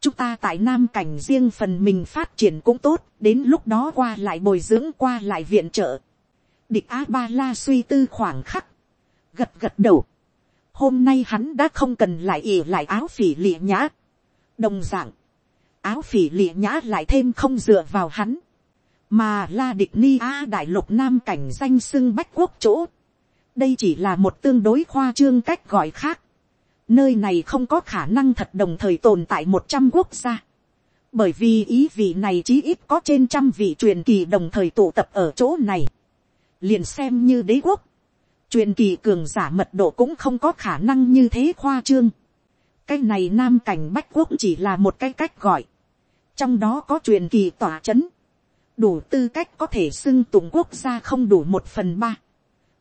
Chúng ta tại nam cảnh riêng phần mình phát triển cũng tốt. Đến lúc đó qua lại bồi dưỡng qua lại viện trợ. Địch A-ba-la suy tư khoảng khắc. Gật gật đầu. Hôm nay hắn đã không cần lại ỉ lại áo phỉ lịa nhã. Đồng dạng. Áo phỉ lịa nhã lại thêm không dựa vào hắn mà la địch ni a đại lục nam cảnh danh xưng bách quốc chỗ, đây chỉ là một tương đối khoa trương cách gọi khác, nơi này không có khả năng thật đồng thời tồn tại một trăm quốc gia, bởi vì ý vị này chí ít có trên trăm vị truyền kỳ đồng thời tụ tập ở chỗ này, liền xem như đế quốc, truyền kỳ cường giả mật độ cũng không có khả năng như thế khoa trương, cái này nam cảnh bách quốc chỉ là một cái cách gọi, trong đó có truyền kỳ tỏa c h ấ n đủ tư cách có thể xưng tụng quốc gia không đủ một phần ba.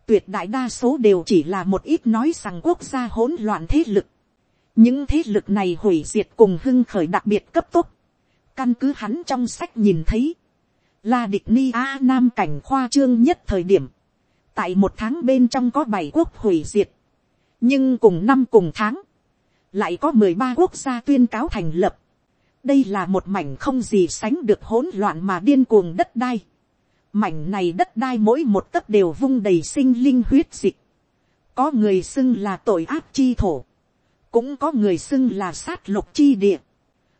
Tuyệt đại đa số đều chỉ là một ít nói rằng quốc gia hỗn loạn thế lực. Những thế lực này hủy diệt cùng hưng khởi đặc biệt cấp tốc. Căn cứ hắn trong sách nhìn thấy. Là địch ni A Nam cảnh khoa trương nhất thời điểm. Tại một tháng bên trong có bảy quốc hủy diệt. Nhưng cùng năm cùng tháng. Lại có mười ba quốc gia tuyên cáo thành lập đây là một mảnh không gì sánh được hỗn loạn mà điên cuồng đất đai. mảnh này đất đai mỗi một tấc đều vung đầy sinh linh huyết dịch. có người xưng là tội ác chi thổ. cũng có người xưng là sát lục chi địa.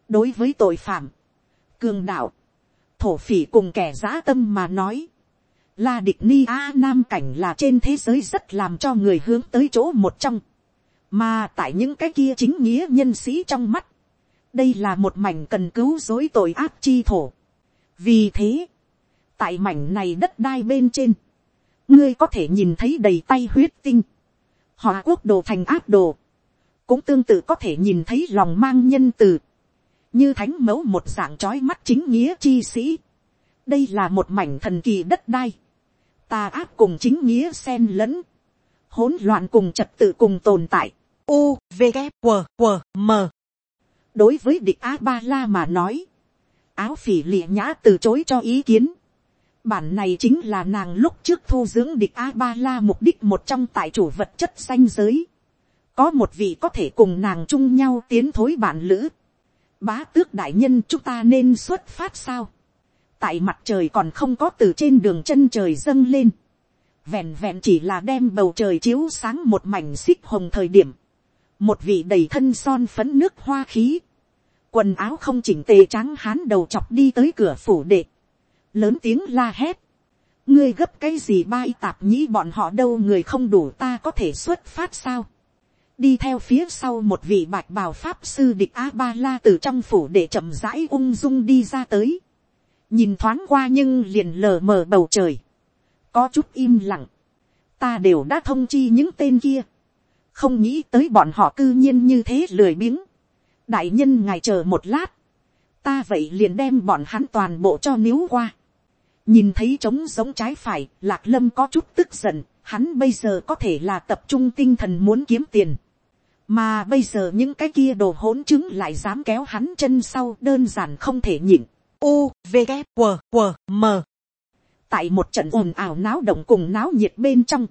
đối với tội phạm, cường đạo, thổ phỉ cùng kẻ giã tâm mà nói. La địch ni a nam cảnh là trên thế giới rất làm cho người hướng tới chỗ một trong. Mà tại những cái kia chính nghĩa nhân sĩ trong mắt đây là một mảnh cần cứu dối tội ác chi thổ. vì thế, tại mảnh này đất đai bên trên, ngươi có thể nhìn thấy đầy tay huyết tinh, họ quốc đồ thành áp đồ, cũng tương tự có thể nhìn thấy lòng mang nhân từ, như thánh mẫu một dạng trói mắt chính nghĩa chi sĩ. đây là một mảnh thần kỳ đất đai, tà áp cùng chính nghĩa xen lẫn, hỗn loạn cùng trật tự cùng tồn tại. U, V, K, W, W, M đối với địch a ba la mà nói, áo phỉ lịa nhã từ chối cho ý kiến, Bản này chính là nàng lúc trước thu dưỡng địch A-ba-la mục đích một trong tại chủ vật chất xanh giới. Có một vị có thể cùng nàng chung nhau tiến thối bản lữ. Bá tước đại nhân chúng ta nên xuất phát sao? Tại mặt trời còn không có từ trên đường chân trời dâng lên. Vẹn vẹn chỉ là đem bầu trời chiếu sáng một mảnh xích hồng thời điểm. Một vị đầy thân son phấn nước hoa khí. Quần áo không chỉnh tề trắng hán đầu chọc đi tới cửa phủ đệ lớn tiếng la hét, ngươi gấp cái gì bai tạp nhĩ bọn họ đâu người không đủ ta có thể xuất phát sao. đi theo phía sau một vị bạch bào pháp sư địch a ba la từ trong phủ để chậm rãi ung dung đi ra tới. nhìn thoáng qua nhưng liền lờ mờ bầu trời. có chút im lặng. ta đều đã thông chi những tên kia không nghĩ tới bọn họ cư nhiên như thế lười biếng. đại nhân ngài chờ một lát. ta vậy liền đem bọn hắn toàn bộ cho níu qua nhìn thấy trống giống trái phải, lạc lâm có chút tức giận, hắn bây giờ có thể là tập trung tinh thần muốn kiếm tiền. mà bây giờ những cái kia đồ hỗn chứng lại dám kéo hắn chân sau đơn giản không thể nhịn. U, V, K, W, W, M. tại một trận ồn ào náo động cùng náo nhiệt bên trong,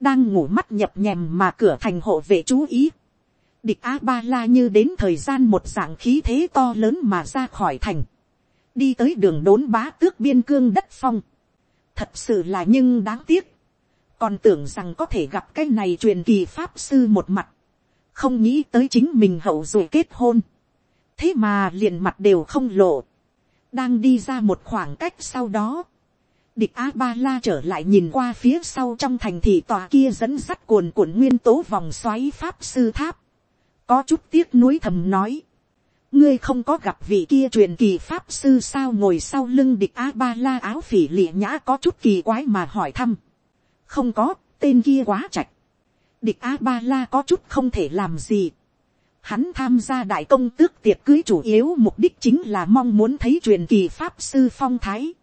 đang ngủ mắt nhập nhèm mà cửa thành hộ vệ chú ý. địch a ba la như đến thời gian một dạng khí thế to lớn mà ra khỏi thành đi tới đường đốn bá tước biên cương đất phong. thật sự là nhưng đáng tiếc. còn tưởng rằng có thể gặp cái này truyền kỳ pháp sư một mặt. không nghĩ tới chính mình hậu rồi kết hôn. thế mà liền mặt đều không lộ. đang đi ra một khoảng cách sau đó địch a ba la trở lại nhìn qua phía sau trong thành thị tòa kia dẫn sắt cuồn cuộn nguyên tố vòng xoáy pháp sư tháp. có chút tiếc nuối thầm nói ngươi không có gặp vị kia truyền kỳ pháp sư sao ngồi sau lưng địch a ba la áo phỉ lịa nhã có chút kỳ quái mà hỏi thăm. không có, tên kia quá chạch. địch a ba la có chút không thể làm gì. hắn tham gia đại công tước tiệc cưới chủ yếu mục đích chính là mong muốn thấy truyền kỳ pháp sư phong thái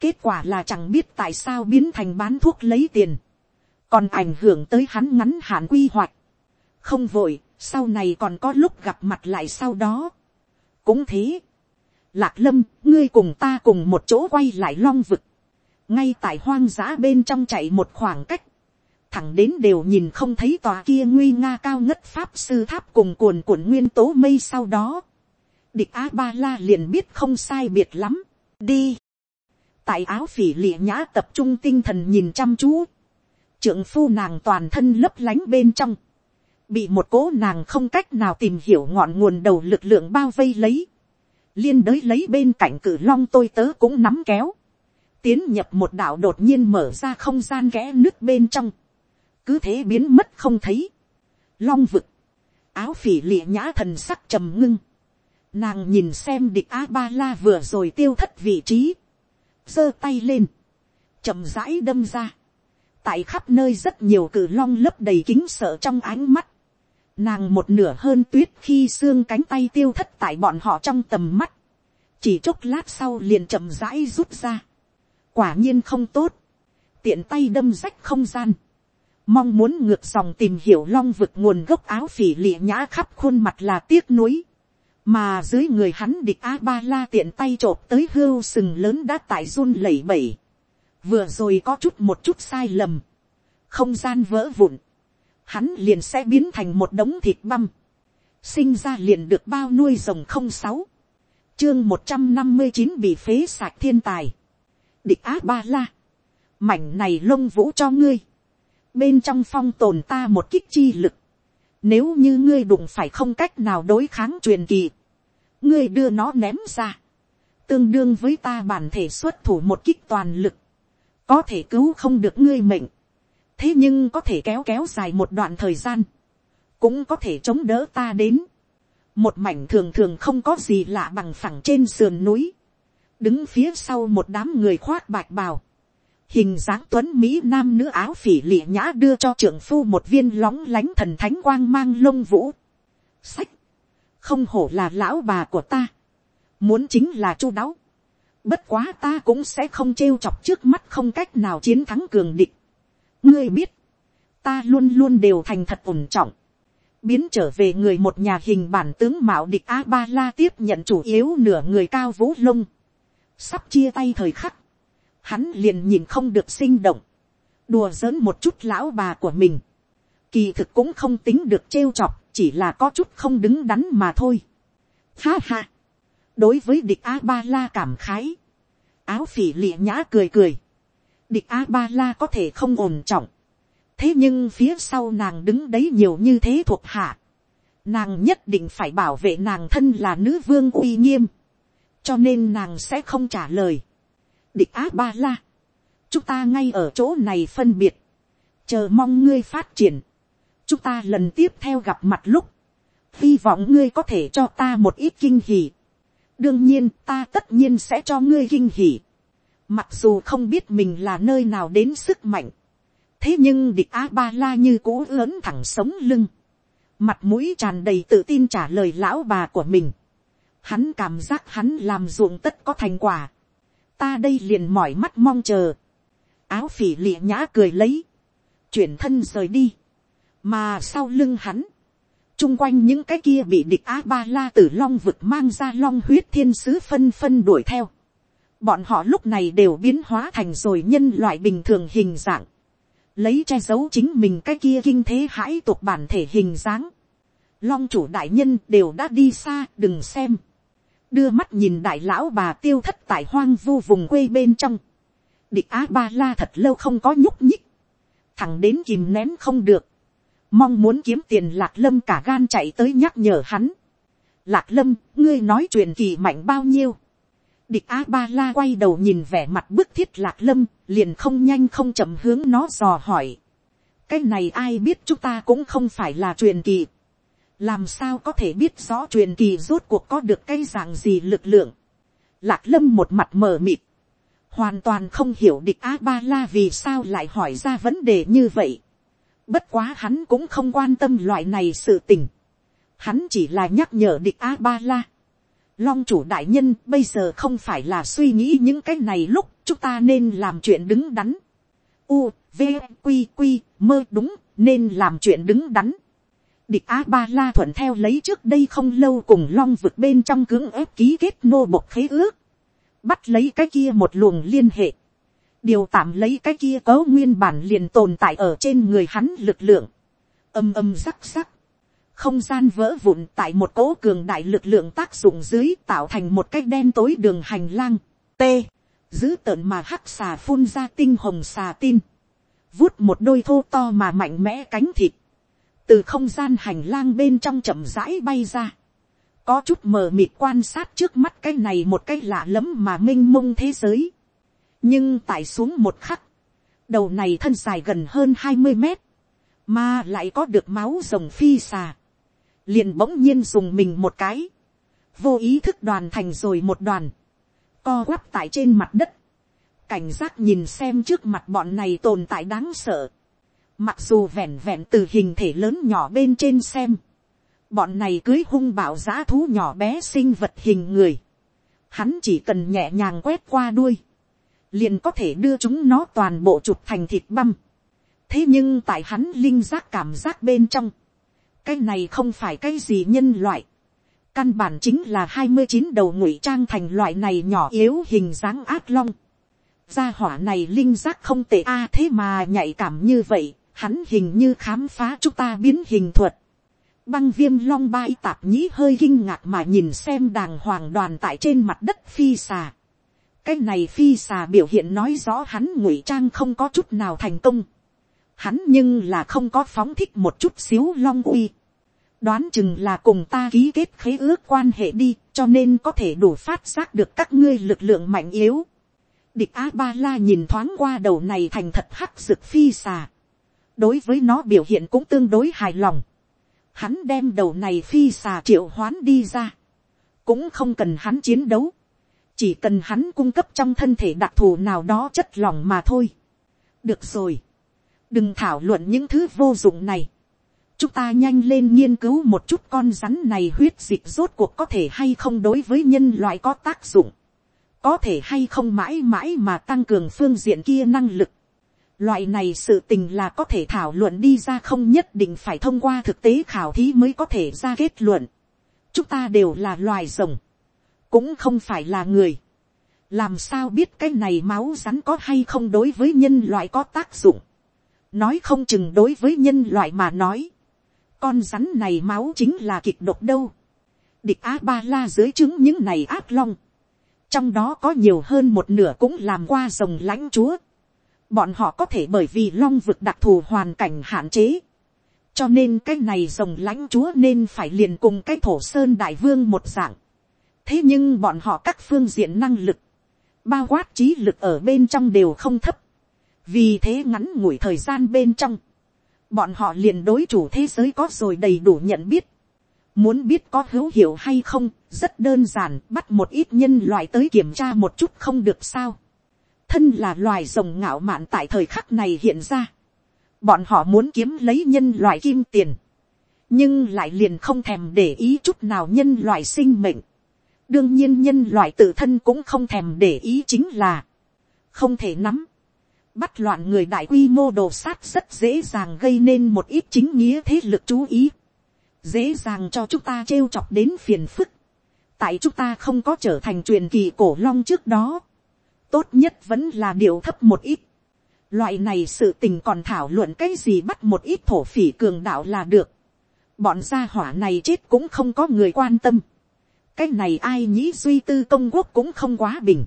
kết quả là chẳng biết tại sao biến thành bán thuốc lấy tiền. còn ảnh hưởng tới hắn ngắn hạn quy hoạch. không vội, sau này còn có lúc gặp mặt lại sau đó cũng thế. Lạc lâm, ngươi cùng ta cùng một chỗ quay lại long vực. Ngay tại hoang dã bên trong chạy một khoảng cách. Thẳng đến đều nhìn không thấy tòa kia nguy nga cao ngất pháp sư tháp cùng cuồn cuộn nguyên tố mây sau đó. Địch A-ba-la liền biết không sai biệt lắm. Đi. Tại áo phỉ lịa nhã tập trung tinh thần nhìn chăm chú. Trượng phu nàng toàn thân lấp lánh bên trong. Bị một cố nàng không cách nào tìm hiểu ngọn nguồn đầu lực lượng bao vây lấy, liên đới lấy bên cạnh cử long tôi tớ cũng nắm kéo, tiến nhập một đạo đột nhiên mở ra không gian ghé nước bên trong, cứ thế biến mất không thấy, long vực, áo phỉ lịa nhã thần sắc trầm ngưng, nàng nhìn xem địch a ba la vừa rồi tiêu thất vị trí, giơ tay lên, chậm rãi đâm ra, tại khắp nơi rất nhiều cử long lấp đầy kính sợ trong ánh mắt, Nàng một nửa hơn tuyết khi xương cánh tay tiêu thất tại bọn họ trong tầm mắt. Chỉ chốc lát sau liền chậm rãi rút ra. Quả nhiên không tốt. Tiện tay đâm rách không gian. Mong muốn ngược dòng tìm hiểu long vực nguồn gốc áo phỉ lịa nhã khắp khuôn mặt là tiếc nuối. Mà dưới người hắn địch A-ba-la tiện tay trộp tới hưu sừng lớn đã tại run lẩy bẩy. Vừa rồi có chút một chút sai lầm. Không gian vỡ vụn. Hắn liền sẽ biến thành một đống thịt băm, sinh ra liền được bao nuôi rồng không sáu, chương một trăm năm mươi chín bị phế sạc thiên tài, địch á ba la, mảnh này lông vũ cho ngươi, bên trong phong tồn ta một kích chi lực, nếu như ngươi đụng phải không cách nào đối kháng truyền kỳ, ngươi đưa nó ném ra, tương đương với ta bản thể xuất thủ một kích toàn lực, có thể cứu không được ngươi mệnh, thế nhưng có thể kéo kéo dài một đoạn thời gian, cũng có thể chống đỡ ta đến. một mảnh thường thường không có gì lạ bằng phẳng trên sườn núi, đứng phía sau một đám người khoác bạch bào, hình dáng tuấn mỹ nam nữ áo phỉ lịa nhã đưa cho trưởng phu một viên lóng lánh thần thánh quang mang lông vũ. sách, không hổ là lão bà của ta, muốn chính là chu đáo, bất quá ta cũng sẽ không trêu chọc trước mắt không cách nào chiến thắng cường địch. Ngươi biết, ta luôn luôn đều thành thật ổn trọng, biến trở về người một nhà hình bản tướng mạo địch a ba la tiếp nhận chủ yếu nửa người cao vũ lông, sắp chia tay thời khắc, hắn liền nhìn không được sinh động, đùa giỡn một chút lão bà của mình, kỳ thực cũng không tính được trêu chọc, chỉ là có chút không đứng đắn mà thôi. Ha ha, đối với địch a ba la cảm khái, áo phỉ lịa nhã cười cười, địch a ba la có thể không ổn trọng, thế nhưng phía sau nàng đứng đấy nhiều như thế thuộc hạ, nàng nhất định phải bảo vệ nàng thân là nữ vương uy nghiêm, cho nên nàng sẽ không trả lời. địch á ba la, chúng ta ngay ở chỗ này phân biệt, chờ mong ngươi phát triển, chúng ta lần tiếp theo gặp mặt lúc, hy vọng ngươi có thể cho ta một ít kinh hỉ. đương nhiên ta tất nhiên sẽ cho ngươi kinh hỉ. mặc dù không biết mình là nơi nào đến sức mạnh, thế nhưng địch a ba la như cũ lớn thẳng sống lưng, mặt mũi tràn đầy tự tin trả lời lão bà của mình. hắn cảm giác hắn làm ruộng tất có thành quả. ta đây liền mỏi mắt mong chờ. áo phỉ lịa nhã cười lấy, chuyển thân rời đi, mà sau lưng hắn, chung quanh những cái kia bị địch a ba la tử long vực mang ra long huyết thiên sứ phân phân đuổi theo. bọn họ lúc này đều biến hóa thành rồi nhân loại bình thường hình dạng lấy che giấu chính mình cái kia kinh thế hãi tục bản thể hình dáng. Long chủ đại nhân đều đã đi xa, đừng xem. Đưa mắt nhìn đại lão bà tiêu thất tại hoang vu vùng quê bên trong. Địch Á Ba La thật lâu không có nhúc nhích. Thẳng đến kìm nén không được. Mong muốn kiếm tiền Lạc Lâm cả gan chạy tới nhắc nhở hắn. Lạc Lâm, ngươi nói chuyện kỳ mạnh bao nhiêu? Địch A Ba La quay đầu nhìn vẻ mặt bức thiết lạc lâm, liền không nhanh không chậm hướng nó dò hỏi. Cái này ai biết chúng ta cũng không phải là truyền kỳ. Làm sao có thể biết rõ truyền kỳ rốt cuộc có được cái dạng gì lực lượng. Lạc lâm một mặt mờ mịt. Hoàn toàn không hiểu địch A Ba La vì sao lại hỏi ra vấn đề như vậy. Bất quá hắn cũng không quan tâm loại này sự tình. Hắn chỉ là nhắc nhở địch A Ba La Long chủ đại nhân bây giờ không phải là suy nghĩ những cái này lúc chúng ta nên làm chuyện đứng đắn. U, V, Quy, Quy, mơ đúng, nên làm chuyện đứng đắn. Địch A-ba-la thuận theo lấy trước đây không lâu cùng long vực bên trong cưỡng ép ký kết nô bộc khế ước. Bắt lấy cái kia một luồng liên hệ. Điều tạm lấy cái kia có nguyên bản liền tồn tại ở trên người hắn lực lượng. Âm âm rắc rắc không gian vỡ vụn tại một cỗ cường đại lực lượng tác dụng dưới tạo thành một cái đen tối đường hành lang. T. Giữ tợn mà hắc xà phun ra tinh hồng xà tin. Vút một đôi thô to mà mạnh mẽ cánh thịt. Từ không gian hành lang bên trong chậm rãi bay ra. Có chút mờ mịt quan sát trước mắt cái này một cái lạ lẫm mà minh mông thế giới. Nhưng tại xuống một khắc. Đầu này thân dài gần hơn hai mươi mét. Mà lại có được máu rồng phi xà liền bỗng nhiên dùng mình một cái, vô ý thức đoàn thành rồi một đoàn, co quắp tại trên mặt đất, cảnh giác nhìn xem trước mặt bọn này tồn tại đáng sợ, mặc dù vẹn vẹn từ hình thể lớn nhỏ bên trên xem, bọn này cưới hung bạo giã thú nhỏ bé sinh vật hình người, hắn chỉ cần nhẹ nhàng quét qua đuôi, liền có thể đưa chúng nó toàn bộ chụp thành thịt băm. thế nhưng tại hắn linh giác cảm giác bên trong, cái này không phải cái gì nhân loại. căn bản chính là hai mươi chín đầu ngụy trang thành loại này nhỏ yếu hình dáng át long. gia hỏa này linh giác không tệ a thế mà nhạy cảm như vậy, hắn hình như khám phá chúng ta biến hình thuật. băng viêm long bai tạp nhĩ hơi kinh ngạc mà nhìn xem đàng hoàng đoàn tại trên mặt đất phi xà cái này phi xà biểu hiện nói rõ hắn ngụy trang không có chút nào thành công hắn nhưng là không có phóng thích một chút xíu long uy đoán chừng là cùng ta ký kết khế ước quan hệ đi, cho nên có thể đủ phát giác được các ngươi lực lượng mạnh yếu. Địch a ba la nhìn thoáng qua đầu này thành thật hắc rực phi xà. đối với nó biểu hiện cũng tương đối hài lòng. Hắn đem đầu này phi xà triệu hoán đi ra. cũng không cần hắn chiến đấu chỉ cần hắn cung cấp trong thân thể đặc thù nào đó chất lỏng mà thôi. được rồi. đừng thảo luận những thứ vô dụng này chúng ta nhanh lên nghiên cứu một chút con rắn này huyết dịch rốt cuộc có thể hay không đối với nhân loại có tác dụng, có thể hay không mãi mãi mà tăng cường phương diện kia năng lực. Loại này sự tình là có thể thảo luận đi ra không nhất định phải thông qua thực tế khảo thí mới có thể ra kết luận. Chúng ta đều là loài rồng, cũng không phải là người. làm sao biết cái này máu rắn có hay không đối với nhân loại có tác dụng, nói không chừng đối với nhân loại mà nói, con rắn này máu chính là kịch độc đâu, địch á ba la dưới chứng những này ác long, trong đó có nhiều hơn một nửa cũng làm qua rồng lãnh chúa, bọn họ có thể bởi vì long vực đặc thù hoàn cảnh hạn chế, cho nên cái này rồng lãnh chúa nên phải liền cùng cái thổ sơn đại vương một dạng thế nhưng bọn họ các phương diện năng lực, bao quát trí lực ở bên trong đều không thấp. vì thế ngắn ngủi thời gian bên trong, bọn họ liền đối chủ thế giới có rồi đầy đủ nhận biết. muốn biết có hữu hiệu hay không, rất đơn giản, bắt một ít nhân loại tới kiểm tra một chút không được sao. thân là loài rồng ngạo mạn tại thời khắc này hiện ra Bọn họ muốn kiếm lấy nhân loại kim tiền. Nhưng lại liền không thèm để ý chút nào nhân loại sinh mệnh. Đương nhiên nhân loại tự thân cũng không thèm để ý chính là. Không thể nắm. Bắt loạn người đại quy mô đồ sát rất dễ dàng gây nên một ít chính nghĩa thế lực chú ý. Dễ dàng cho chúng ta trêu chọc đến phiền phức. Tại chúng ta không có trở thành truyền kỳ cổ long trước đó. Tốt nhất vẫn là điều thấp một ít Loại này sự tình còn thảo luận cái gì bắt một ít thổ phỉ cường đạo là được. Bọn gia hỏa này chết cũng không có người quan tâm. Cái này ai nhĩ duy tư công quốc cũng không quá bình.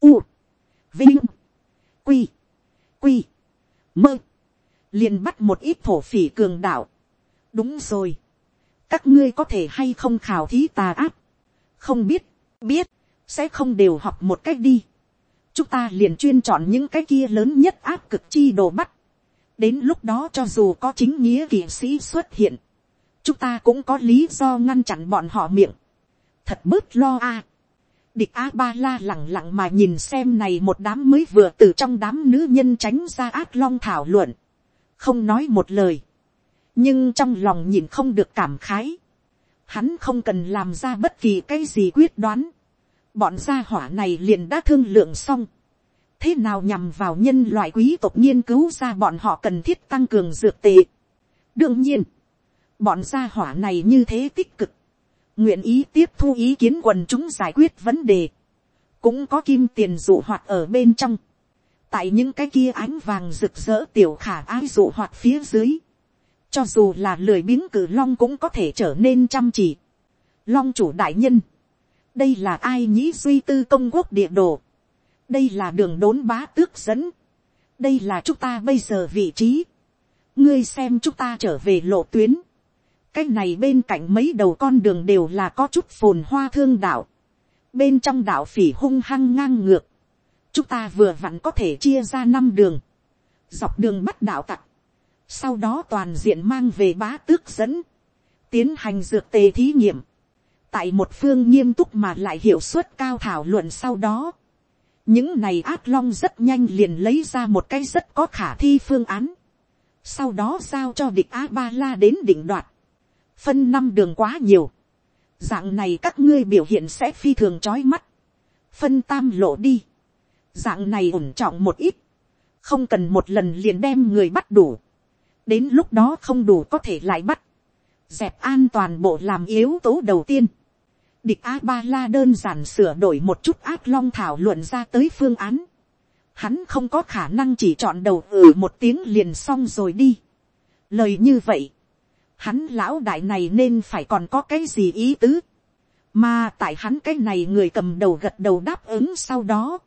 U. Vinh. Quy. Quy. Mơ. liền bắt một ít thổ phỉ cường đạo. Đúng rồi. Các ngươi có thể hay không khảo thí tà áp. Không biết. Biết. Sẽ không đều học một cách đi chúng ta liền chuyên chọn những cái kia lớn nhất áp cực chi đồ bắt. đến lúc đó cho dù có chính nghĩa kỵ sĩ xuất hiện, chúng ta cũng có lý do ngăn chặn bọn họ miệng thật bớt lo a. địch a ba la lẳng lặng mà nhìn xem này một đám mới vừa từ trong đám nữ nhân tránh ra ác long thảo luận, không nói một lời, nhưng trong lòng nhìn không được cảm khái. Hắn không cần làm ra bất kỳ cái gì quyết đoán bọn gia hỏa này liền đã thương lượng xong. thế nào nhằm vào nhân loại quý tộc nghiên cứu ra bọn họ cần thiết tăng cường dược tệ. đương nhiên, bọn gia hỏa này như thế tích cực, nguyện ý tiếp thu ý kiến quần chúng giải quyết vấn đề, cũng có kim tiền dụ hoạt ở bên trong, tại những cái kia ánh vàng rực rỡ tiểu khả ái dụ hoạt phía dưới, cho dù là lười biếng cử long cũng có thể trở nên chăm chỉ. Long chủ đại nhân, đây là ai nhĩ suy tư công quốc địa đồ, đây là đường đốn bá tước dẫn, đây là chúng ta bây giờ vị trí, ngươi xem chúng ta trở về lộ tuyến, cái này bên cạnh mấy đầu con đường đều là có chút phồn hoa thương đạo, bên trong đạo phỉ hung hăng ngang ngược, chúng ta vừa vặn có thể chia ra năm đường, dọc đường bắt đạo tặc, sau đó toàn diện mang về bá tước dẫn, tiến hành dược tề thí nghiệm, tại một phương nghiêm túc mà lại hiệu suất cao thảo luận sau đó, những này át long rất nhanh liền lấy ra một cái rất có khả thi phương án, sau đó giao cho địch a ba la đến định đoạt, phân năm đường quá nhiều, dạng này các ngươi biểu hiện sẽ phi thường trói mắt, phân tam lộ đi, dạng này ổn trọng một ít, không cần một lần liền đem người bắt đủ, đến lúc đó không đủ có thể lại bắt, dẹp an toàn bộ làm yếu tố đầu tiên, Địch A-ba-la đơn giản sửa đổi một chút ác long thảo luận ra tới phương án. Hắn không có khả năng chỉ chọn đầu ử ừ một tiếng liền xong rồi đi. Lời như vậy. Hắn lão đại này nên phải còn có cái gì ý tứ. Mà tại hắn cái này người cầm đầu gật đầu đáp ứng sau đó.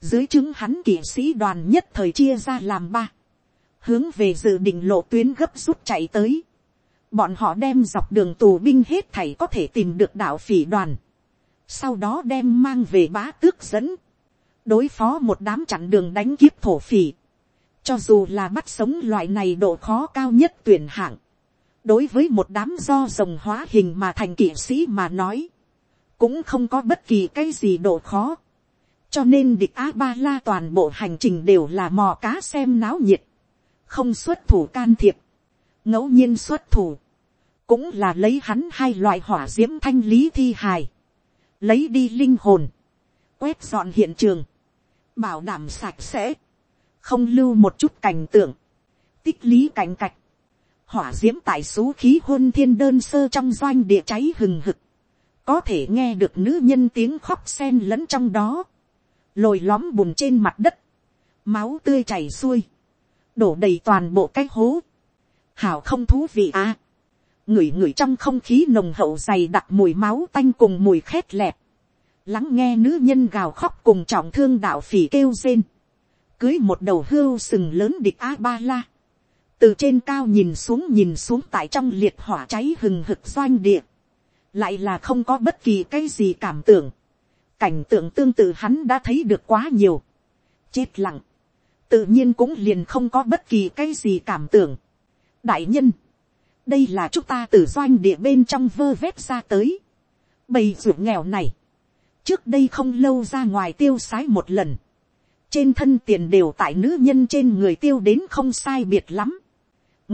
Dưới chứng hắn kỵ sĩ đoàn nhất thời chia ra làm ba. Hướng về dự định lộ tuyến gấp rút chạy tới bọn họ đem dọc đường tù binh hết thảy có thể tìm được đạo phỉ đoàn, sau đó đem mang về bá tước dẫn, đối phó một đám chặn đường đánh kiếp thổ phỉ, cho dù là bắt sống loại này độ khó cao nhất tuyển hạng, đối với một đám do rồng hóa hình mà thành kỵ sĩ mà nói, cũng không có bất kỳ cái gì độ khó, cho nên địch a ba la toàn bộ hành trình đều là mò cá xem náo nhiệt, không xuất thủ can thiệp, ngẫu nhiên xuất thủ, cũng là lấy hắn hai loại hỏa d i ễ m thanh lý thi hài, lấy đi linh hồn, quét dọn hiện trường, bảo đảm sạch sẽ, không lưu một chút cảnh tượng, tích lý cảnh cạch, hỏa d i ễ m tại số khí hôn thiên đơn sơ trong doanh địa cháy hừng hực, có thể nghe được nữ nhân tiếng khóc sen lẫn trong đó, lồi lõm bùn trên mặt đất, máu tươi chảy xuôi, đổ đầy toàn bộ cái hố, hảo không thú vị à. ngửi ngửi trong không khí nồng hậu dày đặc mùi máu tanh cùng mùi khét lẹp lắng nghe nữ nhân gào khóc cùng trọng thương đạo phỉ kêu rên, cưới một đầu hưu sừng lớn địch a ba la, từ trên cao nhìn xuống nhìn xuống tại trong liệt hỏa cháy hừng hực doanh địa, lại là không có bất kỳ cái gì cảm tưởng, cảnh tượng tương tự hắn đã thấy được quá nhiều, chết lặng, tự nhiên cũng liền không có bất kỳ cái gì cảm tưởng. đại nhân, đây là chúng ta từ doanh địa bên trong vơ vét ra tới, bầy ruộng nghèo này, trước đây không lâu ra ngoài tiêu sái một lần, trên thân tiền đều tại nữ nhân trên người tiêu đến không sai biệt lắm,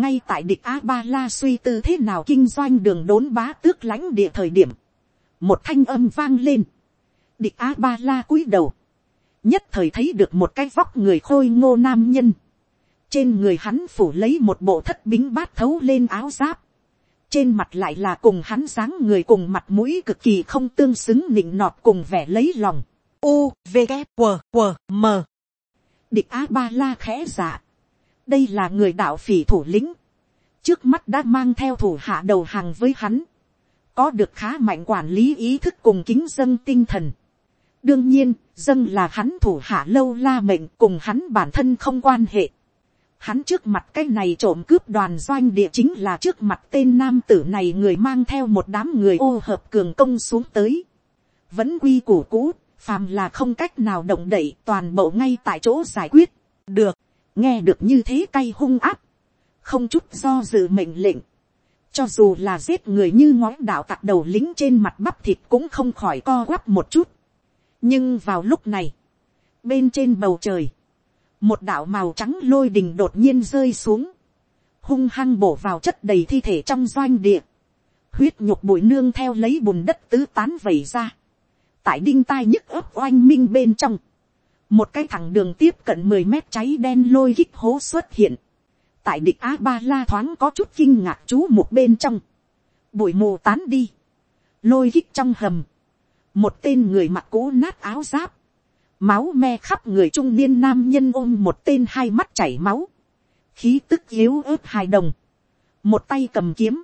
ngay tại địch a ba la suy tư thế nào kinh doanh đường đốn bá tước lãnh địa thời điểm, một thanh âm vang lên, địch a ba la cúi đầu, nhất thời thấy được một cái vóc người khôi ngô nam nhân, trên người hắn phủ lấy một bộ thất bính bát thấu lên áo giáp, trên mặt lại là cùng hắn dáng người cùng mặt mũi cực kỳ không tương xứng nịnh nọt cùng vẻ lấy lòng. U, V, g W, W, M. Địch A Ba La khẽ dạ. Đây là người đạo phỉ thủ lĩnh. Trước mắt đã mang theo thủ hạ đầu hàng với hắn. Có được khá mạnh quản lý ý thức cùng kính dân tinh thần. Đương nhiên, dân là hắn thủ hạ lâu la mệnh cùng hắn bản thân không quan hệ. Hắn trước mặt cái này trộm cướp đoàn doanh địa chính là trước mặt tên nam tử này người mang theo một đám người ô hợp cường công xuống tới. Vẫn quy củ cũ, phàm là không cách nào động đậy toàn bộ ngay tại chỗ giải quyết. Được, nghe được như thế cay hung áp. Không chút do dự mệnh lệnh. Cho dù là giết người như ngói đạo tặc đầu lính trên mặt bắp thịt cũng không khỏi co quắp một chút nhưng vào lúc này, bên trên bầu trời, một đạo màu trắng lôi đình đột nhiên rơi xuống, hung hăng bổ vào chất đầy thi thể trong doanh địa, huyết nhục bụi nương theo lấy bùn đất tứ tán vẩy ra, tại đinh tai nhức ấp oanh minh bên trong, một cái thẳng đường tiếp cận mười mét cháy đen lôi kích hố xuất hiện, tại địch a ba la thoáng có chút kinh ngạc chú một bên trong, bụi mù tán đi, lôi kích trong hầm, một tên người mặc cũ nát áo giáp, máu me khắp người trung niên nam nhân ôm một tên hai mắt chảy máu, khí tức yếu ớt hài đồng, một tay cầm kiếm,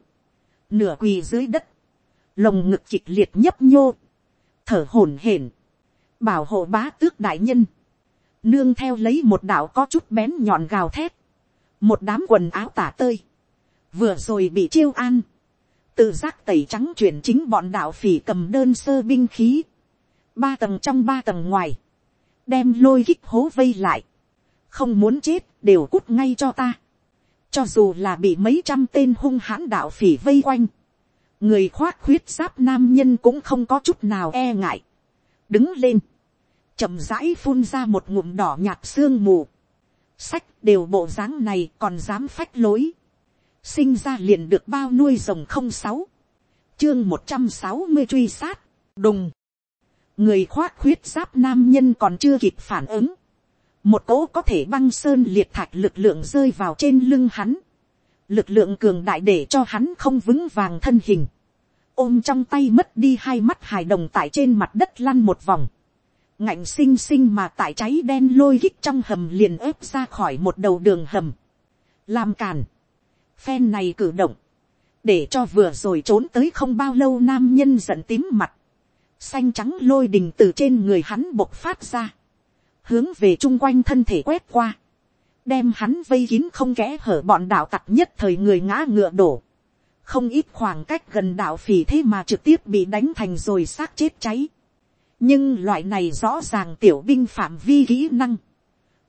nửa quỳ dưới đất, lồng ngực kịch liệt nhấp nhô, thở hổn hển, bảo hộ bá tước đại nhân, nương theo lấy một đạo có chút bén nhọn gào thét, một đám quần áo tả tơi, vừa rồi bị chiêu an, tự giác tẩy trắng chuyển chính bọn đạo phỉ cầm đơn sơ binh khí, ba tầng trong ba tầng ngoài, đem lôi kích hố vây lại, không muốn chết đều cút ngay cho ta, cho dù là bị mấy trăm tên hung hãn đạo phỉ vây quanh, người khoác khuyết giáp nam nhân cũng không có chút nào e ngại, đứng lên, chậm rãi phun ra một ngụm đỏ nhạt sương mù, sách đều bộ dáng này còn dám phách lối, sinh ra liền được bao nuôi rồng không sáu, chương một trăm sáu mươi truy sát, đùng, người khoác khuyết giáp nam nhân còn chưa kịp phản ứng, một cỗ có thể băng sơn liệt thạch lực lượng rơi vào trên lưng hắn, lực lượng cường đại để cho hắn không vững vàng thân hình, ôm trong tay mất đi hai mắt hài đồng tại trên mặt đất lăn một vòng, ngạnh xinh xinh mà tại cháy đen lôi kích trong hầm liền ép ra khỏi một đầu đường hầm, làm càn, Phen này cử động. Để cho vừa rồi trốn tới không bao lâu nam nhân giận tím mặt. Xanh trắng lôi đình từ trên người hắn bộc phát ra. Hướng về chung quanh thân thể quét qua. Đem hắn vây kín không kẽ hở bọn đạo tặc nhất thời người ngã ngựa đổ. Không ít khoảng cách gần đạo phì thế mà trực tiếp bị đánh thành rồi xác chết cháy. Nhưng loại này rõ ràng tiểu binh phạm vi kỹ năng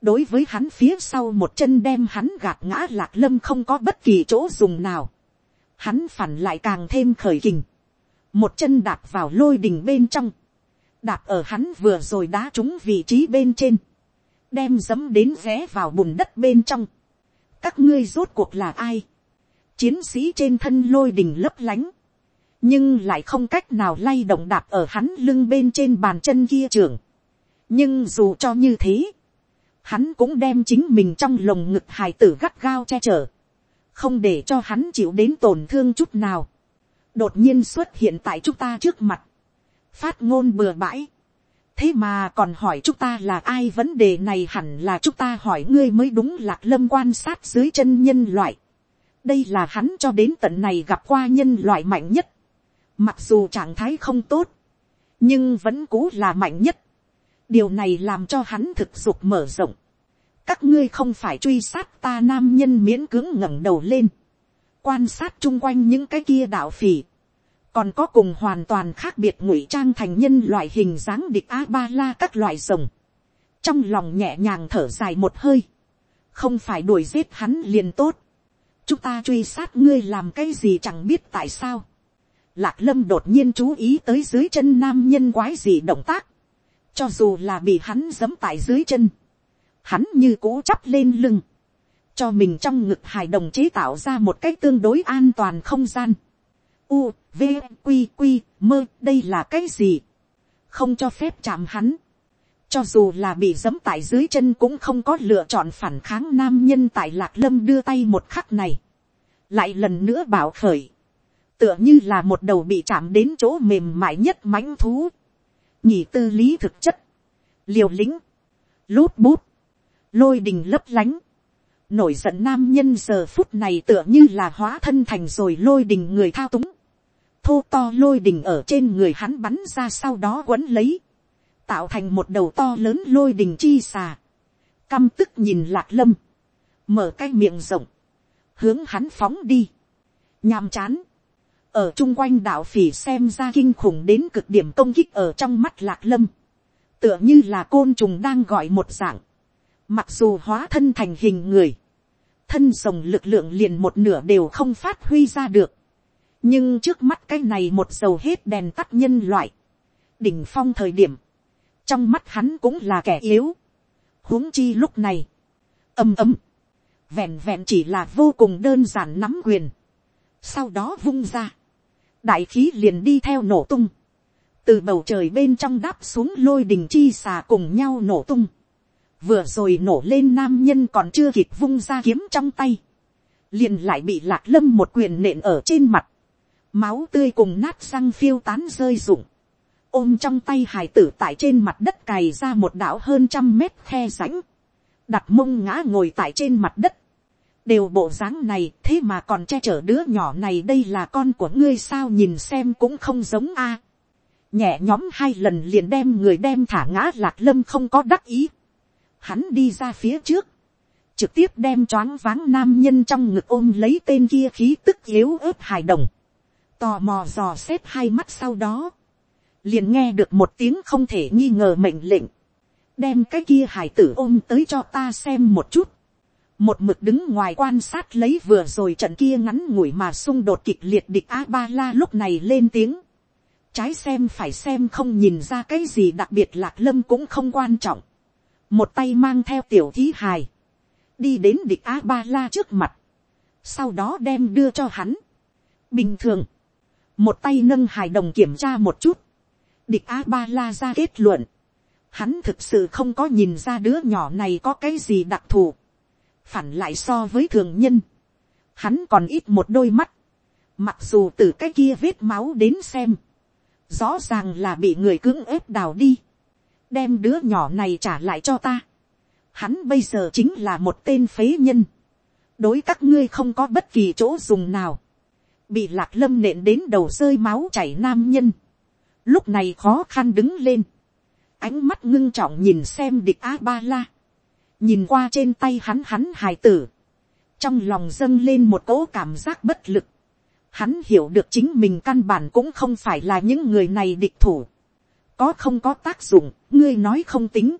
đối với hắn phía sau một chân đem hắn gạt ngã lạc lâm không có bất kỳ chỗ dùng nào. Hắn phản lại càng thêm khởi kình. Một chân đạp vào lôi đình bên trong. Đạp ở hắn vừa rồi đá trúng vị trí bên trên. Đem dấm đến vé vào bùn đất bên trong. Các ngươi rốt cuộc là ai? Chiến sĩ trên thân lôi đình lấp lánh. Nhưng lại không cách nào lay động đạp ở hắn lưng bên trên bàn chân kia trường. Nhưng dù cho như thế hắn cũng đem chính mình trong lồng ngực hài tử gắt gao che chở, không để cho hắn chịu đến tổn thương chút nào, đột nhiên xuất hiện tại chúng ta trước mặt, phát ngôn bừa bãi, thế mà còn hỏi chúng ta là ai vấn đề này hẳn là chúng ta hỏi ngươi mới đúng lạc lâm quan sát dưới chân nhân loại. đây là hắn cho đến tận này gặp qua nhân loại mạnh nhất mặc dù trạng thái không tốt, nhưng vẫn cũ là mạnh nhất. điều này làm cho hắn thực dục mở rộng. các ngươi không phải truy sát ta nam nhân miễn cưỡng ngẩng đầu lên. quan sát chung quanh những cái kia đạo phỉ còn có cùng hoàn toàn khác biệt ngụy trang thành nhân loại hình dáng địch a ba la các loại rồng, trong lòng nhẹ nhàng thở dài một hơi, không phải đuổi giết hắn liền tốt, chúng ta truy sát ngươi làm cái gì chẳng biết tại sao, lạc lâm đột nhiên chú ý tới dưới chân nam nhân quái gì động tác, cho dù là bị hắn giẫm tại dưới chân, hắn như cố chắp lên lưng, cho mình trong ngực hài đồng chế tạo ra một cái tương đối an toàn không gian, u, v, q q mơ đây là cái gì, không cho phép chạm hắn, cho dù là bị giẫm tại dưới chân cũng không có lựa chọn phản kháng nam nhân tại lạc lâm đưa tay một khắc này, lại lần nữa bảo khởi, tựa như là một đầu bị chạm đến chỗ mềm mại nhất mãnh thú, nhị tư lý thực chất, liều lĩnh, lút bút, lôi đình lấp lánh, nổi giận nam nhân giờ phút này tựa như là hóa thân thành rồi lôi đình người thao túng, thô to lôi đình ở trên người hắn bắn ra sau đó quấn lấy, tạo thành một đầu to lớn lôi đình chi xà, căm tức nhìn lạc lâm, mở cái miệng rộng, hướng hắn phóng đi, nhàm chán, ở chung quanh đạo phỉ xem ra kinh khủng đến cực điểm công kích ở trong mắt lạc lâm, tựa như là côn trùng đang gọi một dạng, mặc dù hóa thân thành hình người, thân rồng lực lượng liền một nửa đều không phát huy ra được, nhưng trước mắt cái này một dầu hết đèn tắt nhân loại, đỉnh phong thời điểm, trong mắt hắn cũng là kẻ yếu, huống chi lúc này, ầm ầm, vẹn vẹn chỉ là vô cùng đơn giản nắm quyền, sau đó vung ra, đại khí liền đi theo nổ tung, từ bầu trời bên trong đáp xuống lôi đình chi xà cùng nhau nổ tung, vừa rồi nổ lên nam nhân còn chưa kịp vung ra kiếm trong tay, liền lại bị lạc lâm một quyền nện ở trên mặt, máu tươi cùng nát răng phiêu tán rơi rụng, ôm trong tay hải tử tại trên mặt đất cày ra một đảo hơn trăm mét khe rãnh, đặt mông ngã ngồi tại trên mặt đất, đều bộ dáng này thế mà còn che chở đứa nhỏ này đây là con của ngươi sao nhìn xem cũng không giống a. nhẹ nhóm hai lần liền đem người đem thả ngã lạc lâm không có đắc ý. hắn đi ra phía trước, trực tiếp đem choáng váng nam nhân trong ngực ôm lấy tên kia khí tức yếu ớt hài đồng. Tò mò dò xét hai mắt sau đó, liền nghe được một tiếng không thể nghi ngờ mệnh lệnh, đem cái kia hải tử ôm tới cho ta xem một chút, một mực đứng ngoài quan sát lấy vừa rồi trận kia ngắn ngủi mà xung đột kịch liệt địch a ba la lúc này lên tiếng, trái xem phải xem không nhìn ra cái gì đặc biệt lạc lâm cũng không quan trọng, một tay mang theo tiểu thí hài, đi đến địch a ba la trước mặt, sau đó đem đưa cho hắn. bình thường, một tay nâng hài đồng kiểm tra một chút, địch a ba la ra kết luận, hắn thực sự không có nhìn ra đứa nhỏ này có cái gì đặc thù, phản lại so với thường nhân, hắn còn ít một đôi mắt, mặc dù từ cái kia vết máu đến xem, rõ ràng là bị người cưỡng ép đào đi, đem đứa nhỏ này trả lại cho ta, hắn bây giờ chính là một tên phế nhân, đối các ngươi không có bất kỳ chỗ dùng nào, bị lạc lâm nện đến đầu rơi máu chảy nam nhân, lúc này khó khăn đứng lên, ánh mắt ngưng trọng nhìn xem địch a ba la, nhìn qua trên tay hắn hắn hài tử, trong lòng dâng lên một cỗ cảm giác bất lực, hắn hiểu được chính mình căn bản cũng không phải là những người này địch thủ, có không có tác dụng, ngươi nói không tính,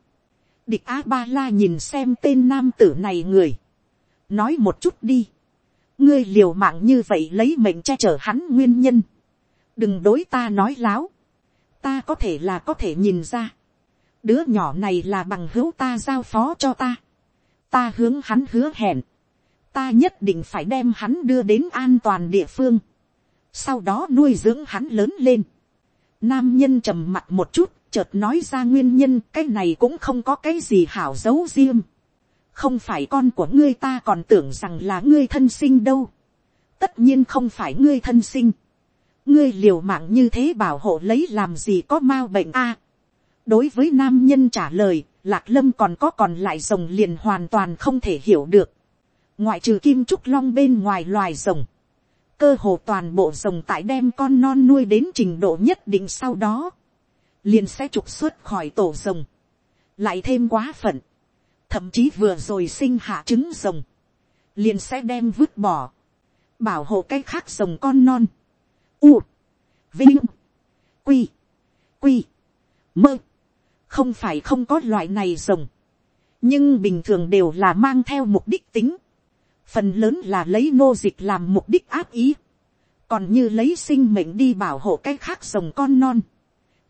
địch a ba la nhìn xem tên nam tử này người, nói một chút đi, ngươi liều mạng như vậy lấy mệnh che chở hắn nguyên nhân. đừng đối ta nói láo. ta có thể là có thể nhìn ra đứa nhỏ này là bằng hữu ta giao phó cho ta. ta hướng hắn hứa hẹn. ta nhất định phải đem hắn đưa đến an toàn địa phương. sau đó nuôi dưỡng hắn lớn lên. nam nhân trầm mặt một chút, chợt nói ra nguyên nhân cái này cũng không có cái gì hảo giấu riêng không phải con của ngươi ta còn tưởng rằng là ngươi thân sinh đâu. tất nhiên không phải ngươi thân sinh. ngươi liều mạng như thế bảo hộ lấy làm gì có m a u bệnh a đối với nam nhân trả lời, lạc lâm còn có còn lại rồng liền hoàn toàn không thể hiểu được. ngoại trừ kim trúc long bên ngoài loài rồng, cơ hồ toàn bộ rồng tại đem con non nuôi đến trình độ nhất định sau đó, liền sẽ trục xuất khỏi tổ rồng, lại thêm quá phận, thậm chí vừa rồi sinh hạ trứng rồng, liền sẽ đem vứt bỏ, bảo hộ cái khác rồng con non, u, vinh, quy, quy, mơ, không phải không có loại này rồng, nhưng bình thường đều là mang theo mục đích tính, phần lớn là lấy nô dịch làm mục đích áp ý, còn như lấy sinh mệnh đi bảo hộ cái khác rồng con non,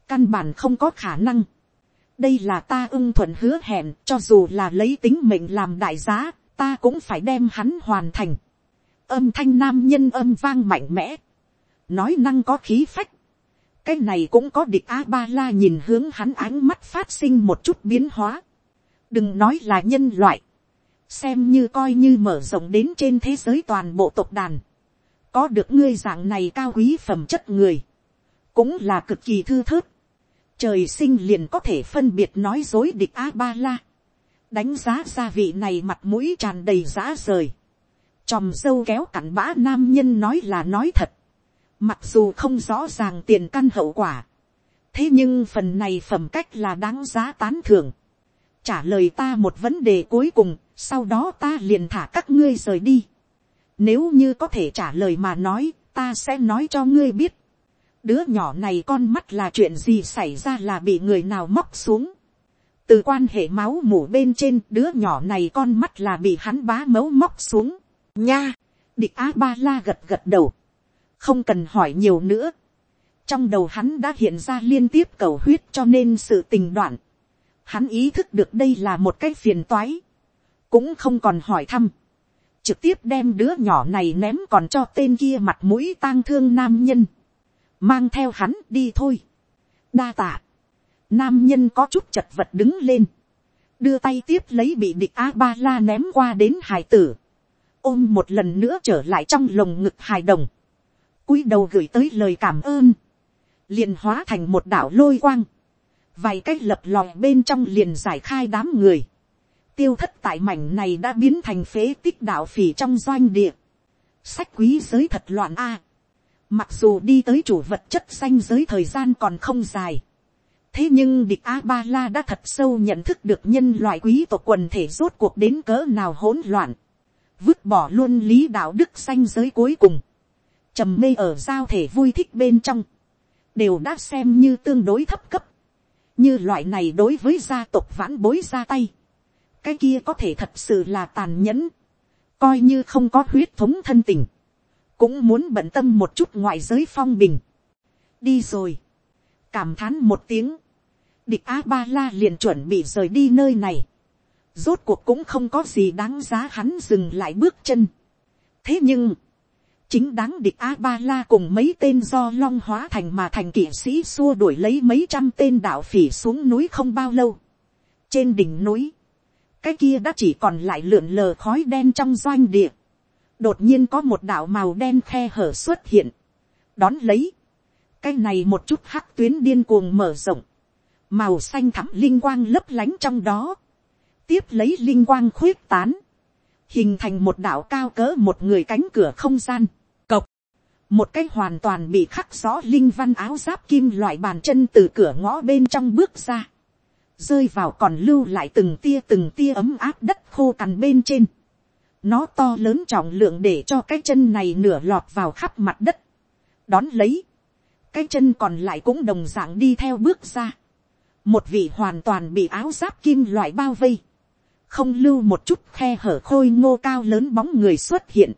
căn bản không có khả năng. đây là ta ưng thuận hứa hẹn cho dù là lấy tính mệnh làm đại giá, ta cũng phải đem hắn hoàn thành. âm thanh nam nhân âm vang mạnh mẽ, nói năng có khí phách, cái này cũng có địch a ba la nhìn hướng hắn ánh mắt phát sinh một chút biến hóa. đừng nói là nhân loại, xem như coi như mở rộng đến trên thế giới toàn bộ tộc đàn, có được ngươi dạng này cao quý phẩm chất người, cũng là cực kỳ thư thớt, trời sinh liền có thể phân biệt nói dối địch a ba la, đánh giá gia vị này mặt mũi tràn đầy giá rời, chòm dâu kéo cặn bã nam nhân nói là nói thật, mặc dù không rõ ràng tiền căn hậu quả, thế nhưng phần này phẩm cách là đáng giá tán thưởng, trả lời ta một vấn đề cuối cùng, sau đó ta liền thả các ngươi rời đi. Nếu như có thể trả lời mà nói, ta sẽ nói cho ngươi biết. Đứa nhỏ này con mắt là chuyện gì xảy ra là bị người nào móc xuống. Từ quan hệ máu mủ bên trên đứa nhỏ này con mắt là bị hắn bá mấu móc xuống. Nha! Địch A-ba-la gật gật đầu. Không cần hỏi nhiều nữa. Trong đầu hắn đã hiện ra liên tiếp cầu huyết cho nên sự tình đoạn. Hắn ý thức được đây là một cái phiền toái. Cũng không còn hỏi thăm. Trực tiếp đem đứa nhỏ này ném còn cho tên kia mặt mũi tang thương nam nhân, mang theo hắn đi thôi, đa tạ, nam nhân có chút chật vật đứng lên, đưa tay tiếp lấy bị địch a ba la ném qua đến hải tử, ôm một lần nữa trở lại trong lồng ngực hài đồng, cúi đầu gửi tới lời cảm ơn, liền hóa thành một đảo lôi quang, vài cách lập lòi bên trong liền giải khai đám người, tiêu thất tại mảnh này đã biến thành phế tích đạo phỉ trong doanh địa. Sách quý giới thật loạn a. Mặc dù đi tới chủ vật chất xanh giới thời gian còn không dài. Thế nhưng địch A-ba-la đã thật sâu nhận thức được nhân loại quý tộc quần thể rốt cuộc đến cỡ nào hỗn loạn. Vứt bỏ luôn lý đạo đức xanh giới cuối cùng trầm mê ở giao thể vui thích bên trong. Đều đã xem như tương đối thấp cấp. Như loại này đối với gia tộc vãn bối ra tay cái kia có thể thật sự là tàn nhẫn, coi như không có huyết thống thân tình, cũng muốn bận tâm một chút ngoại giới phong bình. đi rồi, cảm thán một tiếng, địch a ba la liền chuẩn bị rời đi nơi này, rốt cuộc cũng không có gì đáng giá hắn dừng lại bước chân. thế nhưng, chính đáng địch a ba la cùng mấy tên do long hóa thành mà thành kỵ sĩ xua đuổi lấy mấy trăm tên đạo phỉ xuống núi không bao lâu. trên đỉnh núi, cái kia đã chỉ còn lại lượn lờ khói đen trong doanh địa. đột nhiên có một đạo màu đen khe hở xuất hiện. đón lấy. cái này một chút hắc tuyến điên cuồng mở rộng. màu xanh thẳm linh quang lấp lánh trong đó. tiếp lấy linh quang khuyết tán hình thành một đảo cao cỡ một người cánh cửa không gian. cộc. một cái hoàn toàn bị khắc rõ linh văn áo giáp kim loại bàn chân từ cửa ngõ bên trong bước ra rơi vào còn lưu lại từng tia từng tia ấm áp đất khô cằn bên trên. Nó to lớn trọng lượng để cho cái chân này nửa lọt vào khắp mặt đất. Đón lấy. Cái chân còn lại cũng đồng dạng đi theo bước ra. Một vị hoàn toàn bị áo giáp kim loại bao vây. Không lưu một chút khe hở khôi ngô cao lớn bóng người xuất hiện.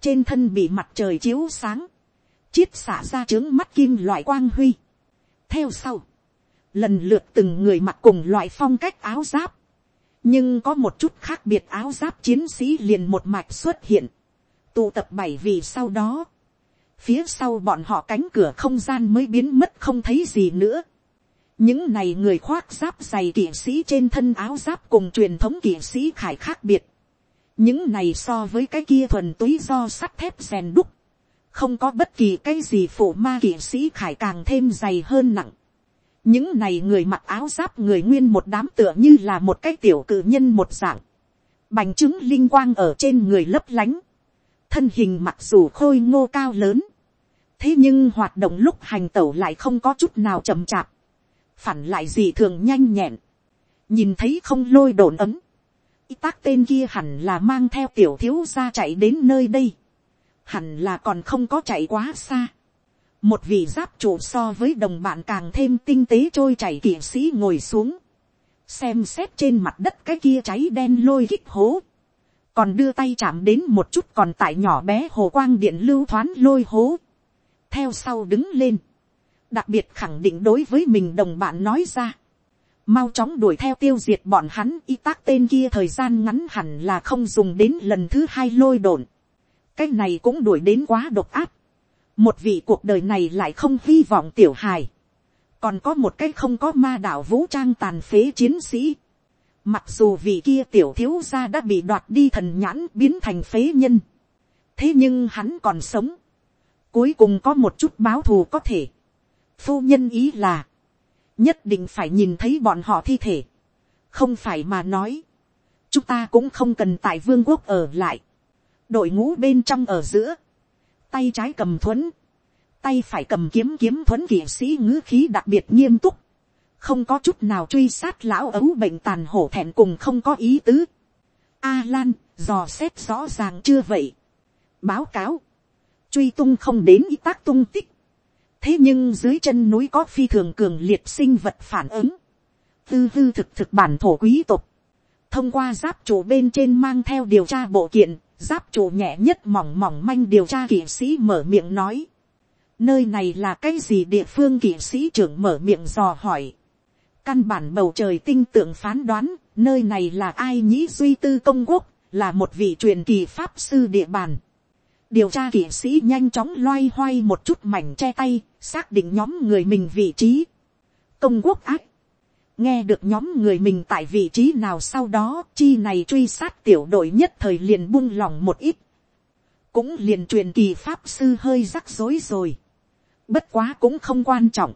Trên thân bị mặt trời chiếu sáng. Chiết xả ra trướng mắt kim loại quang huy. Theo sau lần lượt từng người mặc cùng loại phong cách áo giáp, nhưng có một chút khác biệt áo giáp chiến sĩ liền một mạch xuất hiện, tụ tập bảy vì sau đó, phía sau bọn họ cánh cửa không gian mới biến mất không thấy gì nữa những này người khoác giáp dày kỵ sĩ trên thân áo giáp cùng truyền thống kỵ sĩ khải khác biệt. những này so với cái kia thuần túy do sắt thép rèn đúc, không có bất kỳ cái gì phụ ma kỵ sĩ khải càng thêm dày hơn nặng. Những này người mặc áo giáp người nguyên một đám tựa như là một cái tiểu cử nhân một dạng, bành trướng linh quang ở trên người lấp lánh, thân hình mặc dù khôi ngô cao lớn, thế nhưng hoạt động lúc hành tẩu lại không có chút nào chậm chạp, phản lại gì thường nhanh nhẹn, nhìn thấy không lôi đồn ấm, y tác tên kia hẳn là mang theo tiểu thiếu ra chạy đến nơi đây, hẳn là còn không có chạy quá xa, một vị giáp trụ so với đồng bạn càng thêm tinh tế trôi chảy kỵ sĩ ngồi xuống, xem xét trên mặt đất cái kia cháy đen lôi kích hố, còn đưa tay chạm đến một chút còn tại nhỏ bé hồ quang điện lưu thoáng lôi hố, theo sau đứng lên, đặc biệt khẳng định đối với mình đồng bạn nói ra, mau chóng đuổi theo tiêu diệt bọn hắn y tác tên kia thời gian ngắn hẳn là không dùng đến lần thứ hai lôi đồn, cái này cũng đuổi đến quá độc áp, một vị cuộc đời này lại không hy vọng tiểu hài, còn có một cái không có ma đạo vũ trang tàn phế chiến sĩ, mặc dù vị kia tiểu thiếu gia đã bị đoạt đi thần nhãn biến thành phế nhân, thế nhưng hắn còn sống, cuối cùng có một chút báo thù có thể, phu nhân ý là, nhất định phải nhìn thấy bọn họ thi thể, không phải mà nói, chúng ta cũng không cần tại vương quốc ở lại, đội ngũ bên trong ở giữa, tay trái cầm thuấn, tay phải cầm kiếm kiếm thuẫn kỵ sĩ ngữ khí đặc biệt nghiêm túc, không có chút nào truy sát lão ấu bệnh tàn hổ thẹn cùng không có ý tứ. A Lan, dò xét rõ ràng chưa vậy. Báo cáo, truy tung không đến y tác tung tích thế nhưng dưới chân núi có phi thường cường liệt sinh vật phản ứng. tư tư thực thực bản thổ quý tộc thông qua giáp chủ bên trên mang theo điều tra bộ kiện, giáp chủ nhẹ nhất mỏng mỏng manh điều tra kỵ sĩ mở miệng nói. nơi này là cái gì địa phương kỵ sĩ trưởng mở miệng dò hỏi. căn bản bầu trời tinh tượng phán đoán, nơi này là ai nhĩ duy tư công quốc, là một vị truyền kỳ pháp sư địa bàn. điều tra kỵ sĩ nhanh chóng loay hoay một chút mảnh che tay, xác định nhóm người mình vị trí. công quốc ác. Nghe được nhóm người mình tại vị trí nào sau đó, chi này truy sát tiểu đội nhất thời liền buông lỏng một ít. Cũng liền truyền kỳ pháp sư hơi rắc rối rồi. Bất quá cũng không quan trọng.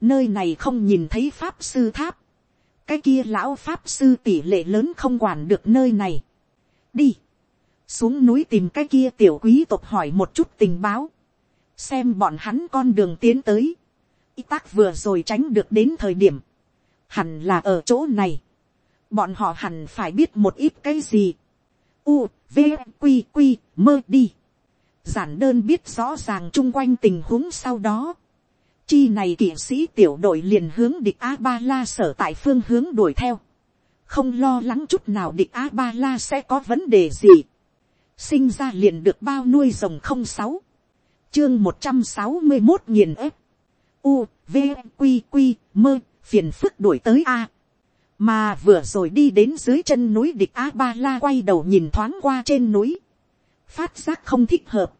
Nơi này không nhìn thấy pháp sư tháp. Cái kia lão pháp sư tỷ lệ lớn không quản được nơi này. Đi. Xuống núi tìm cái kia tiểu quý tộc hỏi một chút tình báo xem bọn hắn con đường tiến tới. Y tác vừa rồi tránh được đến thời điểm. Hẳn là ở chỗ này, bọn họ hẳn phải biết một ít cái gì, u, v, q, q, mơ đi, giản đơn biết rõ ràng chung quanh tình huống sau đó, chi này kỵ sĩ tiểu đội liền hướng địch a ba la sở tại phương hướng đuổi theo, không lo lắng chút nào địch a ba la sẽ có vấn đề gì, sinh ra liền được bao nuôi rồng không sáu, chương một trăm sáu mươi một nghìn ép, u, v, q, q, mơ phiền phức đuổi tới a. mà vừa rồi đi đến dưới chân núi địch a ba la quay đầu nhìn thoáng qua trên núi, phát giác không thích hợp.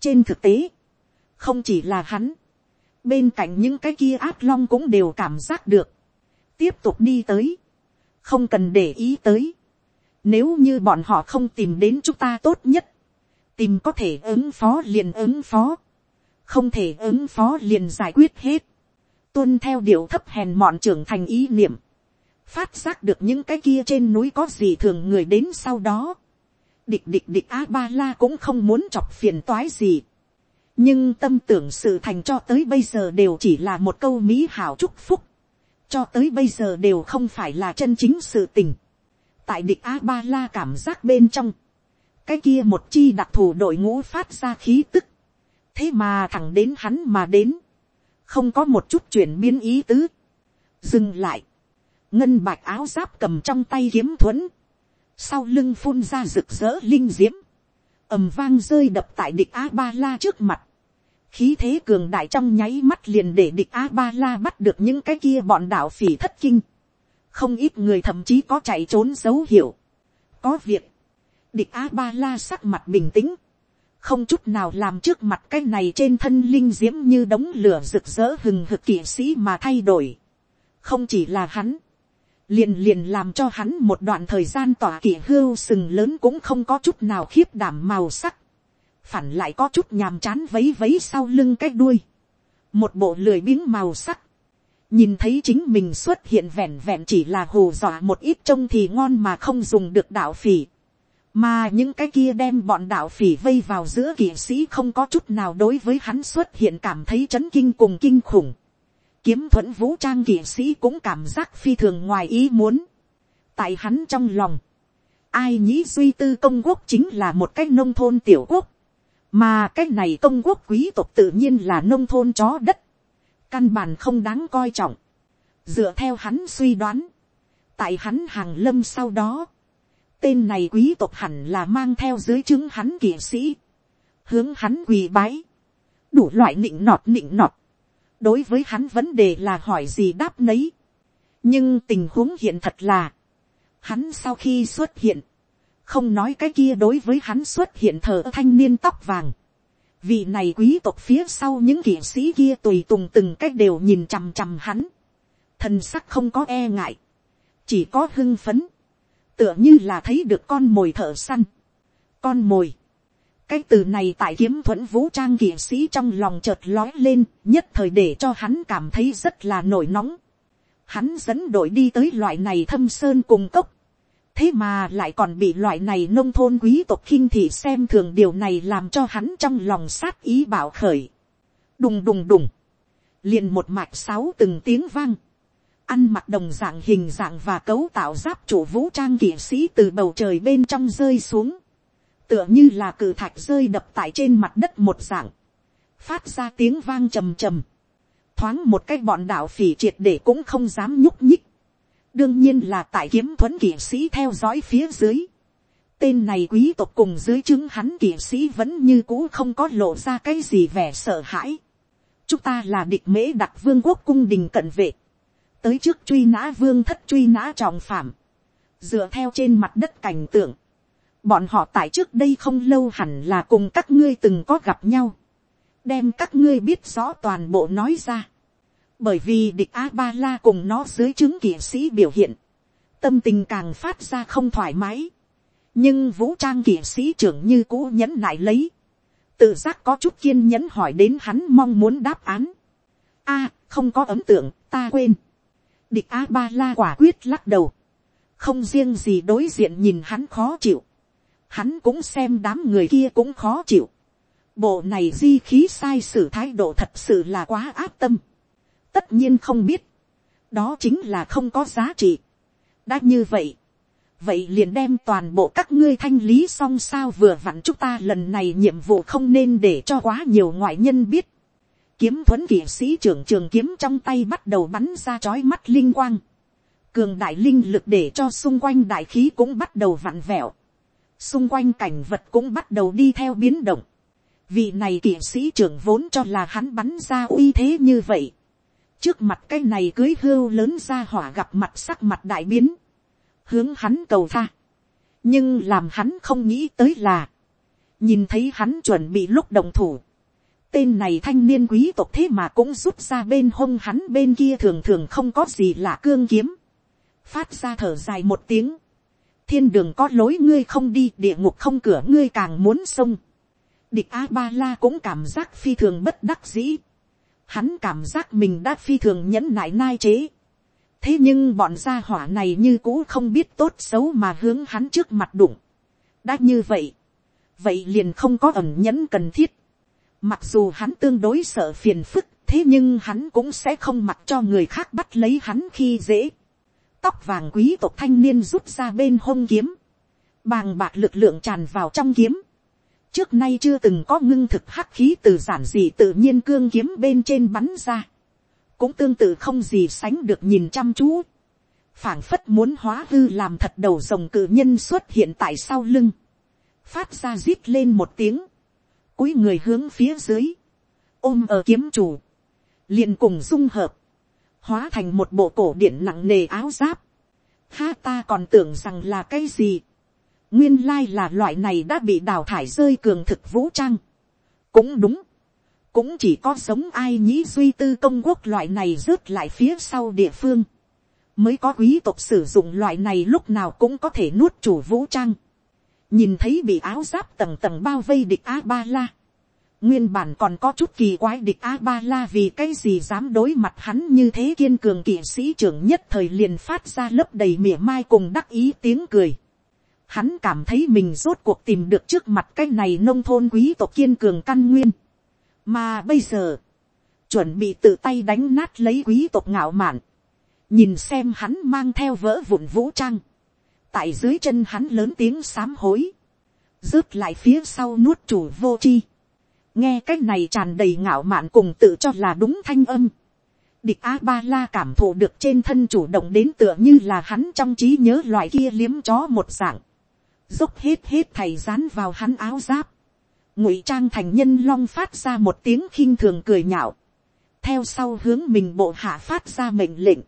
trên thực tế, không chỉ là hắn, bên cạnh những cái kia át long cũng đều cảm giác được, tiếp tục đi tới, không cần để ý tới, nếu như bọn họ không tìm đến chúng ta tốt nhất, tìm có thể ứng phó liền ứng phó, không thể ứng phó liền giải quyết hết. Tuân theo điều thấp hèn mọn trưởng thành ý niệm, phát giác được những cái kia trên núi có gì thường người đến sau đó, địch địch địch a ba la cũng không muốn chọc phiền toái gì, nhưng tâm tưởng sự thành cho tới bây giờ đều chỉ là một câu mỹ hảo chúc phúc, cho tới bây giờ đều không phải là chân chính sự tình, tại địch a ba la cảm giác bên trong, cái kia một chi đặc thù đội ngũ phát ra khí tức, thế mà thẳng đến hắn mà đến, không có một chút chuyển biến ý tứ, dừng lại, ngân bạch áo giáp cầm trong tay kiếm thuẫn, sau lưng phun ra rực rỡ linh diễm, ầm vang rơi đập tại địch a ba la trước mặt, khí thế cường đại trong nháy mắt liền để địch a ba la bắt được những cái kia bọn đạo phỉ thất kinh, không ít người thậm chí có chạy trốn dấu hiệu, có việc, địch a ba la sắc mặt bình tĩnh, không chút nào làm trước mặt cái này trên thân linh diễm như đống lửa rực rỡ hừng hực kỵ sĩ mà thay đổi. không chỉ là hắn, liền liền làm cho hắn một đoạn thời gian tỏa kỵ hưu sừng lớn cũng không có chút nào khiếp đảm màu sắc, phản lại có chút nhàm chán vấy vấy sau lưng cái đuôi, một bộ lười biếng màu sắc, nhìn thấy chính mình xuất hiện vẹn vẹn chỉ là hù dọa một ít trông thì ngon mà không dùng được đạo phỉ, mà những cái kia đem bọn đạo phỉ vây vào giữa kỵ sĩ không có chút nào đối với hắn xuất hiện cảm thấy chấn kinh cùng kinh khủng, kiếm thuẫn vũ trang kỵ sĩ cũng cảm giác phi thường ngoài ý muốn, tại hắn trong lòng, ai nhĩ duy tư công quốc chính là một cái nông thôn tiểu quốc, mà cái này công quốc quý tộc tự nhiên là nông thôn chó đất, căn bản không đáng coi trọng, dựa theo hắn suy đoán, tại hắn hàng lâm sau đó, tên này quý tộc hẳn là mang theo dưới chứng hắn kỵ sĩ, hướng hắn quỳ bái, đủ loại nịnh nọt nịnh nọt, đối với hắn vấn đề là hỏi gì đáp nấy, nhưng tình huống hiện thật là, hắn sau khi xuất hiện, không nói cái kia đối với hắn xuất hiện thờ thanh niên tóc vàng, Vì này quý tộc phía sau những kỵ sĩ kia tùy tùng từng cách đều nhìn chằm chằm hắn, thần sắc không có e ngại, chỉ có hưng phấn, tựa như là thấy được con mồi thợ săn, con mồi, cái từ này tại kiếm thuẫn vũ trang kỵ sĩ trong lòng chợt lói lên nhất thời để cho hắn cảm thấy rất là nổi nóng. Hắn dẫn đội đi tới loại này thâm sơn cùng cốc. Thế mà lại còn bị loại này nông thôn quý tộc khinh thị xem thường điều này làm cho hắn trong lòng sát ý bảo khởi. đùng đùng đùng, liền một mạch sáu từng tiếng vang, ăn mặc đồng dạng hình dạng và cấu tạo giáp chủ vũ trang kỵ sĩ từ bầu trời bên trong rơi xuống, tựa như là cử thạch rơi đập tại trên mặt đất một dạng, phát ra tiếng vang trầm trầm, thoáng một cái bọn đạo phỉ triệt để cũng không dám nhúc nhích, đương nhiên là tại kiếm thuẫn kỵ sĩ theo dõi phía dưới. Tên này quý tộc cùng dưới chứng hắn kỵ sĩ vẫn như cũ không có lộ ra cái gì vẻ sợ hãi. Chúng ta là địch mễ đặc vương quốc cung đình cận vệ. Tới trước truy nã vương thất truy nã trọng phạm. Dựa theo trên mặt đất cảnh tượng. Bọn họ tại trước đây không lâu hẳn là cùng các ngươi từng có gặp nhau. Đem các ngươi biết rõ toàn bộ nói ra bởi vì địch a ba la cùng nó dưới chứng kỵ sĩ biểu hiện, tâm tình càng phát ra không thoải mái, nhưng vũ trang kỵ sĩ trưởng như cũ nhẫn nại lấy, tự giác có chút kiên nhẫn hỏi đến hắn mong muốn đáp án. a, không có ấn tượng, ta quên địch a ba la quả quyết lắc đầu, không riêng gì đối diện nhìn hắn khó chịu, hắn cũng xem đám người kia cũng khó chịu. bộ này di khí sai sử thái độ thật sự là quá áp tâm tất nhiên không biết, đó chính là không có giá trị. đã như vậy, vậy liền đem toàn bộ các ngươi thanh lý xong sao vừa vặn chúng ta lần này nhiệm vụ không nên để cho quá nhiều ngoại nhân biết kiếm thuấn kỵ sĩ trưởng trường kiếm trong tay bắt đầu bắn ra chói mắt linh quang. cường đại linh lực để cho xung quanh đại khí cũng bắt đầu vặn vẹo. xung quanh cảnh vật cũng bắt đầu đi theo biến động. vị này kỵ sĩ trưởng vốn cho là hắn bắn ra uy thế như vậy trước mặt cái này cưới hưu lớn ra hỏa gặp mặt sắc mặt đại biến, hướng hắn cầu tha. nhưng làm hắn không nghĩ tới là, nhìn thấy hắn chuẩn bị lúc đồng thủ, tên này thanh niên quý tộc thế mà cũng rút ra bên hông hắn bên kia thường thường không có gì là cương kiếm, phát ra thở dài một tiếng, thiên đường có lối ngươi không đi địa ngục không cửa ngươi càng muốn xông, địch a ba la cũng cảm giác phi thường bất đắc dĩ, hắn cảm giác mình đã phi thường nhẫn nại nai chế. thế nhưng bọn gia hỏa này như cũ không biết tốt xấu mà hướng hắn trước mặt đụng. đã như vậy, vậy liền không có ẩn nhẫn cần thiết mặc dù hắn tương đối sợ phiền phức, thế nhưng hắn cũng sẽ không mặc cho người khác bắt lấy hắn khi dễ. tóc vàng quý tộc thanh niên rút ra bên hông kiếm, bàng bạc lực lượng tràn vào trong kiếm, trước nay chưa từng có ngưng thực hắc khí từ giản dị tự nhiên cương kiếm bên trên bắn ra, cũng tương tự không gì sánh được nhìn chăm chú, phảng phất muốn hóa hư làm thật đầu rồng cự nhân xuất hiện tại sau lưng, phát ra rít lên một tiếng, cúi người hướng phía dưới, ôm ở kiếm chủ, liền cùng dung hợp, hóa thành một bộ cổ điển nặng nề áo giáp, ha ta còn tưởng rằng là cái gì, nguyên lai là loại này đã bị đào thải rơi cường thực vũ trang. cũng đúng, cũng chỉ có sống ai nhĩ duy tư công quốc loại này rớt lại phía sau địa phương, mới có quý tộc sử dụng loại này lúc nào cũng có thể nuốt chủ vũ trang nhìn thấy bị áo giáp tầng tầng bao vây địch a ba la, Nguyên bản còn có chút kỳ quái địch A-ba-la vì cái gì dám đối mặt hắn như thế kiên cường kỵ sĩ trưởng nhất thời liền phát ra lớp đầy mỉa mai cùng đắc ý tiếng cười. Hắn cảm thấy mình rốt cuộc tìm được trước mặt cái này nông thôn quý tộc kiên cường căn nguyên. Mà bây giờ, chuẩn bị tự tay đánh nát lấy quý tộc ngạo mạn. Nhìn xem hắn mang theo vỡ vụn vũ trang. Tại dưới chân hắn lớn tiếng sám hối. Rớt lại phía sau nuốt chủ vô chi nghe cái này tràn đầy ngạo mạn cùng tự cho là đúng thanh âm. Địch a ba la cảm thụ được trên thân chủ động đến tựa như là hắn trong trí nhớ loại kia liếm chó một dạng. Dốc hết hết thầy dán vào hắn áo giáp. Ngụy trang thành nhân long phát ra một tiếng khinh thường cười nhạo. Theo sau hướng mình bộ hạ phát ra mệnh lệnh.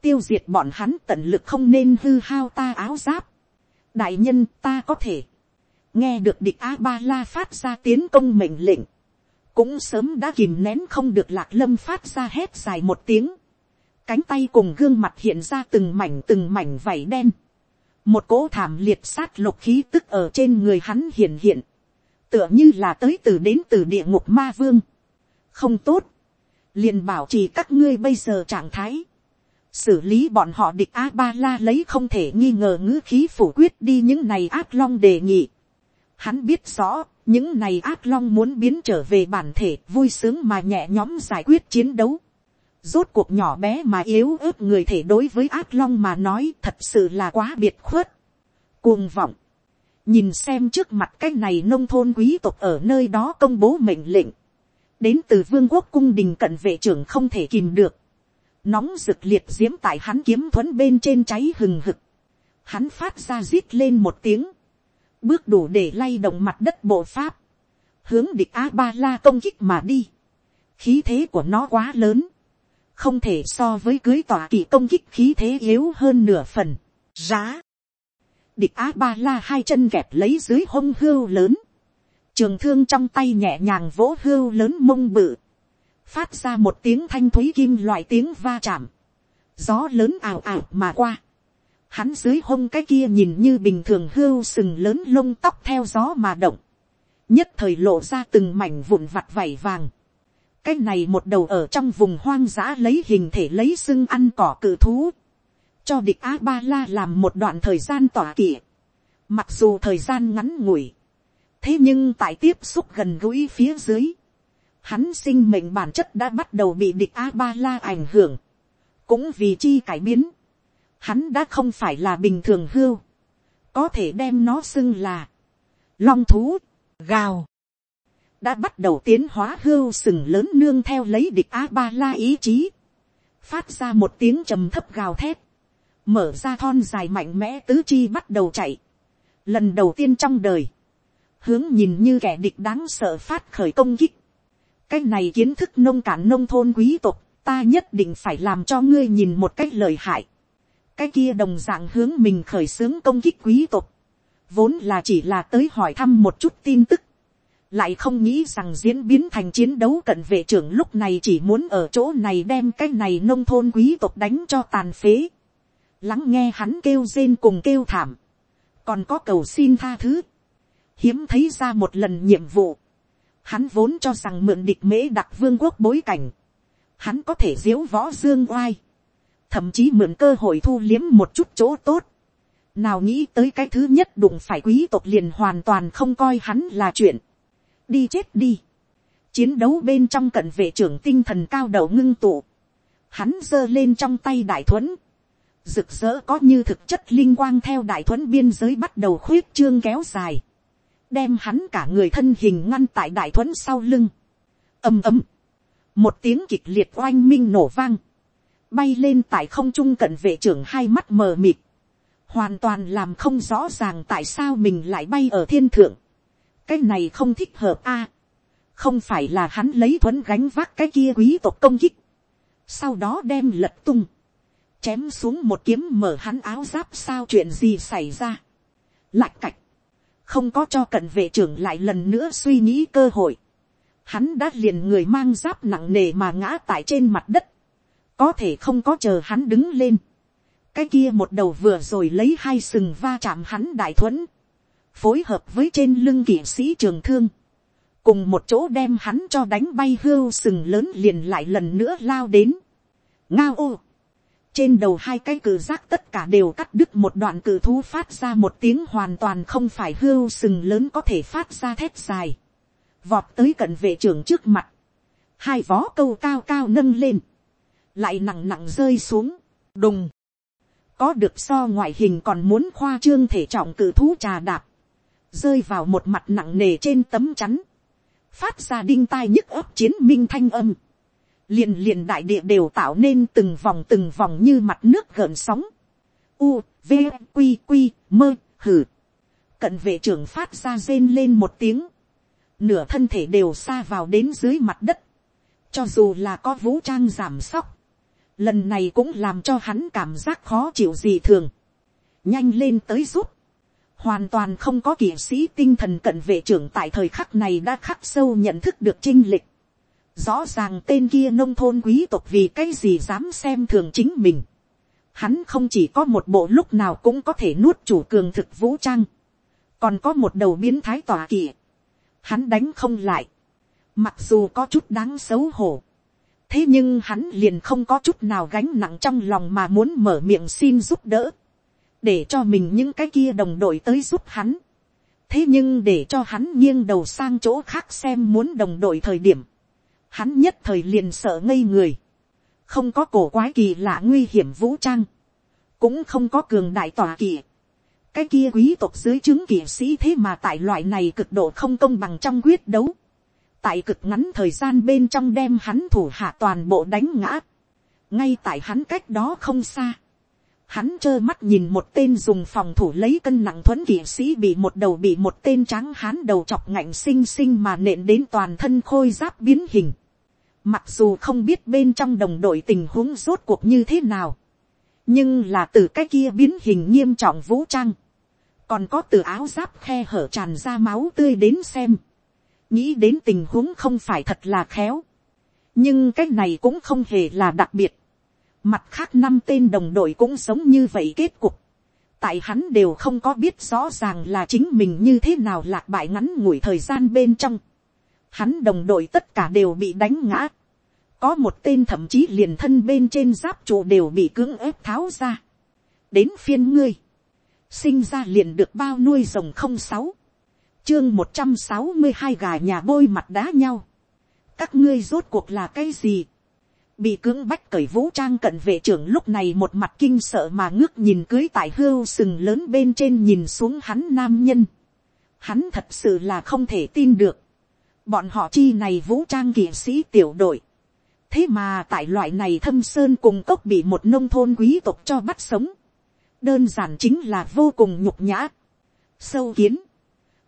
Tiêu diệt bọn hắn tận lực không nên hư hao ta áo giáp. Đại nhân ta có thể. Nghe được địch a ba la phát ra tiến công mệnh lệnh, cũng sớm đã kìm nén không được lạc lâm phát ra hét dài một tiếng, cánh tay cùng gương mặt hiện ra từng mảnh từng mảnh vảy đen, một cỗ thảm liệt sát lục khí tức ở trên người hắn hiện hiện, tựa như là tới từ đến từ địa ngục ma vương, không tốt, liền bảo trì các ngươi bây giờ trạng thái, xử lý bọn họ địch a ba la lấy không thể nghi ngờ ngữ khí phủ quyết đi những này ác long đề nghị, Hắn biết rõ, những này ác long muốn biến trở về bản thể vui sướng mà nhẹ nhóm giải quyết chiến đấu. Rốt cuộc nhỏ bé mà yếu ớt người thể đối với ác long mà nói thật sự là quá biệt khuất. Cuồng vọng. Nhìn xem trước mặt cái này nông thôn quý tộc ở nơi đó công bố mệnh lệnh. Đến từ vương quốc cung đình cận vệ trưởng không thể kìm được. Nóng rực liệt diễm tại hắn kiếm thuẫn bên trên cháy hừng hực. Hắn phát ra rít lên một tiếng. Bước đủ để lay động mặt đất bộ pháp, hướng địch a ba la công kích mà đi, khí thế của nó quá lớn, không thể so với cưới tỏa kỳ công kích khí thế yếu hơn nửa phần, giá, địch a ba la hai chân kẹp lấy dưới hông hưu lớn, trường thương trong tay nhẹ nhàng vỗ hưu lớn mông bự, phát ra một tiếng thanh thúy kim loại tiếng va chạm, gió lớn ào ào mà qua, Hắn dưới hông cái kia nhìn như bình thường hưu sừng lớn lông tóc theo gió mà động. Nhất thời lộ ra từng mảnh vụn vặt vảy vàng. Cái này một đầu ở trong vùng hoang dã lấy hình thể lấy sưng ăn cỏ cự thú. Cho địch A-ba-la làm một đoạn thời gian tỏa kỵ. Mặc dù thời gian ngắn ngủi. Thế nhưng tại tiếp xúc gần gũi phía dưới. Hắn sinh mệnh bản chất đã bắt đầu bị địch A-ba-la ảnh hưởng. Cũng vì chi cải biến. Hắn đã không phải là bình thường hưu, có thể đem nó xưng là long thú, gào, đã bắt đầu tiến hóa hưu sừng lớn nương theo lấy địch a ba la ý chí, phát ra một tiếng trầm thấp gào thét, mở ra thon dài mạnh mẽ tứ chi bắt đầu chạy, lần đầu tiên trong đời, hướng nhìn như kẻ địch đáng sợ phát khởi công kích, cái này kiến thức nông cản nông thôn quý tộc, ta nhất định phải làm cho ngươi nhìn một cách lời hại. Cái kia đồng dạng hướng mình khởi xướng công kích quý tộc, vốn là chỉ là tới hỏi thăm một chút tin tức, lại không nghĩ rằng diễn biến thành chiến đấu cận vệ trưởng lúc này chỉ muốn ở chỗ này đem cái này nông thôn quý tộc đánh cho tàn phế, lắng nghe hắn kêu rên cùng kêu thảm, còn có cầu xin tha thứ, hiếm thấy ra một lần nhiệm vụ, hắn vốn cho rằng mượn địch mễ đặc vương quốc bối cảnh, hắn có thể diếu võ dương oai, thậm chí mượn cơ hội thu liếm một chút chỗ tốt. nào nghĩ tới cái thứ nhất đụng phải quý tộc liền hoàn toàn không coi hắn là chuyện. đi chết đi. chiến đấu bên trong cận vệ trưởng tinh thần cao đầu ngưng tụ. hắn giơ lên trong tay đại thuẫn. rực rỡ có như thực chất linh quang theo đại thuẫn biên giới bắt đầu khuyết trương kéo dài đem hắn cả người thân hình ngăn tại đại thuẫn sau lưng. ầm ầm. một tiếng kịch liệt oanh minh nổ vang bay lên tại không trung cận vệ trưởng hai mắt mờ mịt, hoàn toàn làm không rõ ràng tại sao mình lại bay ở thiên thượng. cái này không thích hợp a. không phải là hắn lấy thuấn gánh vác cái kia quý tộc công kích, sau đó đem lật tung, chém xuống một kiếm mở hắn áo giáp sao chuyện gì xảy ra. lạch cạch, không có cho cận vệ trưởng lại lần nữa suy nghĩ cơ hội. Hắn đã liền người mang giáp nặng nề mà ngã tại trên mặt đất. Có thể không có chờ hắn đứng lên, cái kia một đầu vừa rồi lấy hai sừng va chạm hắn đại thuẫn, phối hợp với trên lưng kỷ sĩ trường thương, cùng một chỗ đem hắn cho đánh bay hưu sừng lớn liền lại lần nữa lao đến. ngao ô, trên đầu hai cái cử giác tất cả đều cắt đứt một đoạn cử thú phát ra một tiếng hoàn toàn không phải hưu sừng lớn có thể phát ra thét dài, vọt tới cận vệ trưởng trước mặt, hai vó câu cao cao nâng lên, lại nặng nặng rơi xuống, đùng, có được so ngoại hình còn muốn khoa trương thể trọng cử thú trà đạp, rơi vào một mặt nặng nề trên tấm chắn, phát ra đinh tai nhức ấp chiến minh thanh âm, liền liền đại địa đều tạo nên từng vòng từng vòng như mặt nước gợn sóng, u, v, q, q, mơ, hử, cận vệ trưởng phát ra rên lên một tiếng, nửa thân thể đều xa vào đến dưới mặt đất, cho dù là có vũ trang giảm sóc, lần này cũng làm cho hắn cảm giác khó chịu gì thường, nhanh lên tới giúp, hoàn toàn không có kỷ sĩ tinh thần cận vệ trưởng tại thời khắc này đã khắc sâu nhận thức được trinh lịch. Rõ ràng tên kia nông thôn quý tộc vì cái gì dám xem thường chính mình. Hắn không chỉ có một bộ lúc nào cũng có thể nuốt chủ cường thực vũ trang. Còn có một đầu biến thái tỏa kỵ. Hắn đánh không lại. Mặc dù có chút đáng xấu hổ. Thế nhưng hắn liền không có chút nào gánh nặng trong lòng mà muốn mở miệng xin giúp đỡ để cho mình những cái kia đồng đội tới giúp hắn. thế nhưng để cho hắn nghiêng đầu sang chỗ khác xem muốn đồng đội thời điểm, hắn nhất thời liền sợ ngây người, không có cổ quái kỳ lạ nguy hiểm vũ trang, cũng không có cường đại tòa kỳ. cái kia quý tộc dưới chứng kỵ sĩ thế mà tại loại này cực độ không công bằng trong quyết đấu, tại cực ngắn thời gian bên trong đem hắn thủ hạ toàn bộ đánh ngã, ngay tại hắn cách đó không xa, hắn trơ mắt nhìn một tên dùng phòng thủ lấy cân nặng thuấn kỵ sĩ bị một đầu bị một tên trắng hán đầu chọc ngạnh xinh xinh mà nện đến toàn thân khôi giáp biến hình. Mặc dù không biết bên trong đồng đội tình huống rốt cuộc như thế nào. Nhưng là từ cái kia biến hình nghiêm trọng vũ trang. Còn có từ áo giáp khe hở tràn ra máu tươi đến xem. Nghĩ đến tình huống không phải thật là khéo. Nhưng cái này cũng không hề là đặc biệt Mặt khác năm tên đồng đội cũng sống như vậy kết cục. Tại hắn đều không có biết rõ ràng là chính mình như thế nào lạc bại ngắn ngủi thời gian bên trong. Hắn đồng đội tất cả đều bị đánh ngã. Có một tên thậm chí liền thân bên trên giáp trụ đều bị cưỡng ép tháo ra. Đến phiên ngươi. Sinh ra liền được bao nuôi rồng không sáu. Chương một trăm sáu mươi hai gà nhà bôi mặt đá nhau. Các ngươi rốt cuộc là cái gì? bị cưỡng bách cởi vũ trang cận vệ trưởng lúc này một mặt kinh sợ mà ngước nhìn cưới tại hưu sừng lớn bên trên nhìn xuống hắn nam nhân. Hắn thật sự là không thể tin được. Bọn họ chi này vũ trang kỵ sĩ tiểu đội. Thế mà tại loại này thâm sơn cùng cốc bị một nông thôn quý tộc cho bắt sống. Đơn giản chính là vô cùng nhục nhã. Sâu kiến.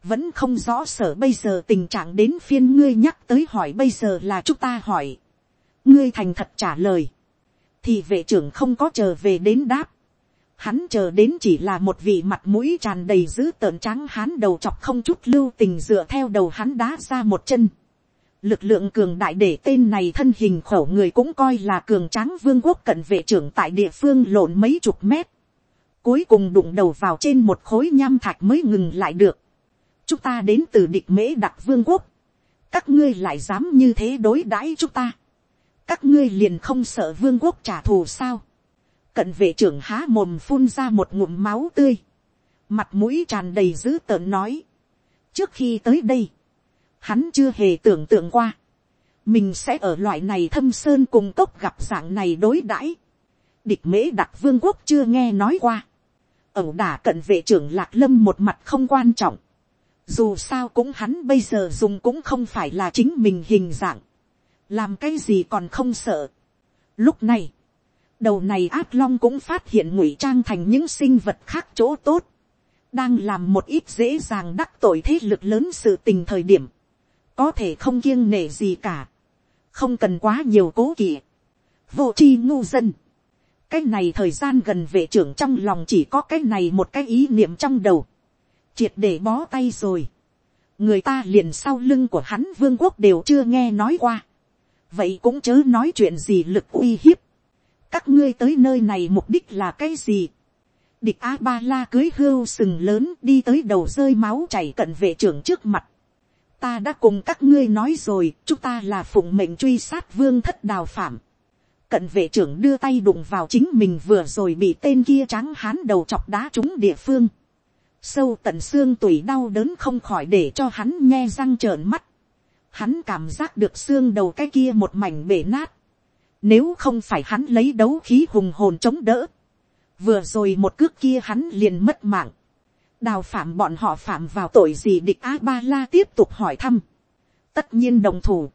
Vẫn không rõ sở bây giờ tình trạng đến phiên ngươi nhắc tới hỏi bây giờ là chúng ta hỏi ngươi thành thật trả lời, thì vệ trưởng không có chờ về đến đáp, hắn chờ đến chỉ là một vị mặt mũi tràn đầy dữ tợn trắng hắn đầu chọc không chút lưu tình dựa theo đầu hắn đá ra một chân. Lực lượng cường đại để tên này thân hình khổ người cũng coi là cường tráng vương quốc cận vệ trưởng tại địa phương lộn mấy chục mét. Cuối cùng đụng đầu vào trên một khối nham thạch mới ngừng lại được. Chúng ta đến từ địch mễ đặc vương quốc. Các ngươi lại dám như thế đối đãi chúng ta các ngươi liền không sợ vương quốc trả thù sao. cận vệ trưởng há mồm phun ra một ngụm máu tươi. mặt mũi tràn đầy dữ tợn nói. trước khi tới đây, hắn chưa hề tưởng tượng qua. mình sẽ ở loại này thâm sơn cùng cốc gặp dạng này đối đãi. địch mễ đặc vương quốc chưa nghe nói qua. ẩu đả cận vệ trưởng lạc lâm một mặt không quan trọng. dù sao cũng hắn bây giờ dùng cũng không phải là chính mình hình dạng làm cái gì còn không sợ. Lúc này, đầu này át long cũng phát hiện ngụy trang thành những sinh vật khác chỗ tốt, đang làm một ít dễ dàng đắc tội thế lực lớn sự tình thời điểm, có thể không kiêng nể gì cả, không cần quá nhiều cố kỵ, vô c h i ngu dân, cái này thời gian gần vệ trưởng trong lòng chỉ có cái này một cái ý niệm trong đầu, triệt để bó tay rồi, người ta liền sau lưng của hắn vương quốc đều chưa nghe nói qua, vậy cũng chớ nói chuyện gì lực uy hiếp. các ngươi tới nơi này mục đích là cái gì. địch a ba la cưới hưu sừng lớn đi tới đầu rơi máu chảy cận vệ trưởng trước mặt ta đã cùng các ngươi nói rồi, chúng ta là phụng mệnh truy sát vương thất đào phạm. Cận vệ trưởng đưa tay đụng vào chính mình vừa rồi bị tên kia trắng hán đầu chọc đá trúng địa phương. Sâu tận xương tùy đau đớn không khỏi để cho hắn nghe răng trợn mắt. Hắn cảm giác được xương đầu cái kia một mảnh bể nát. Nếu không phải hắn lấy đấu khí hùng hồn chống đỡ. Vừa rồi một cước kia hắn liền mất mạng đào phạm bọn họ phạm vào tội gì địch a ba la tiếp tục hỏi thăm. tất nhiên đồng thủ.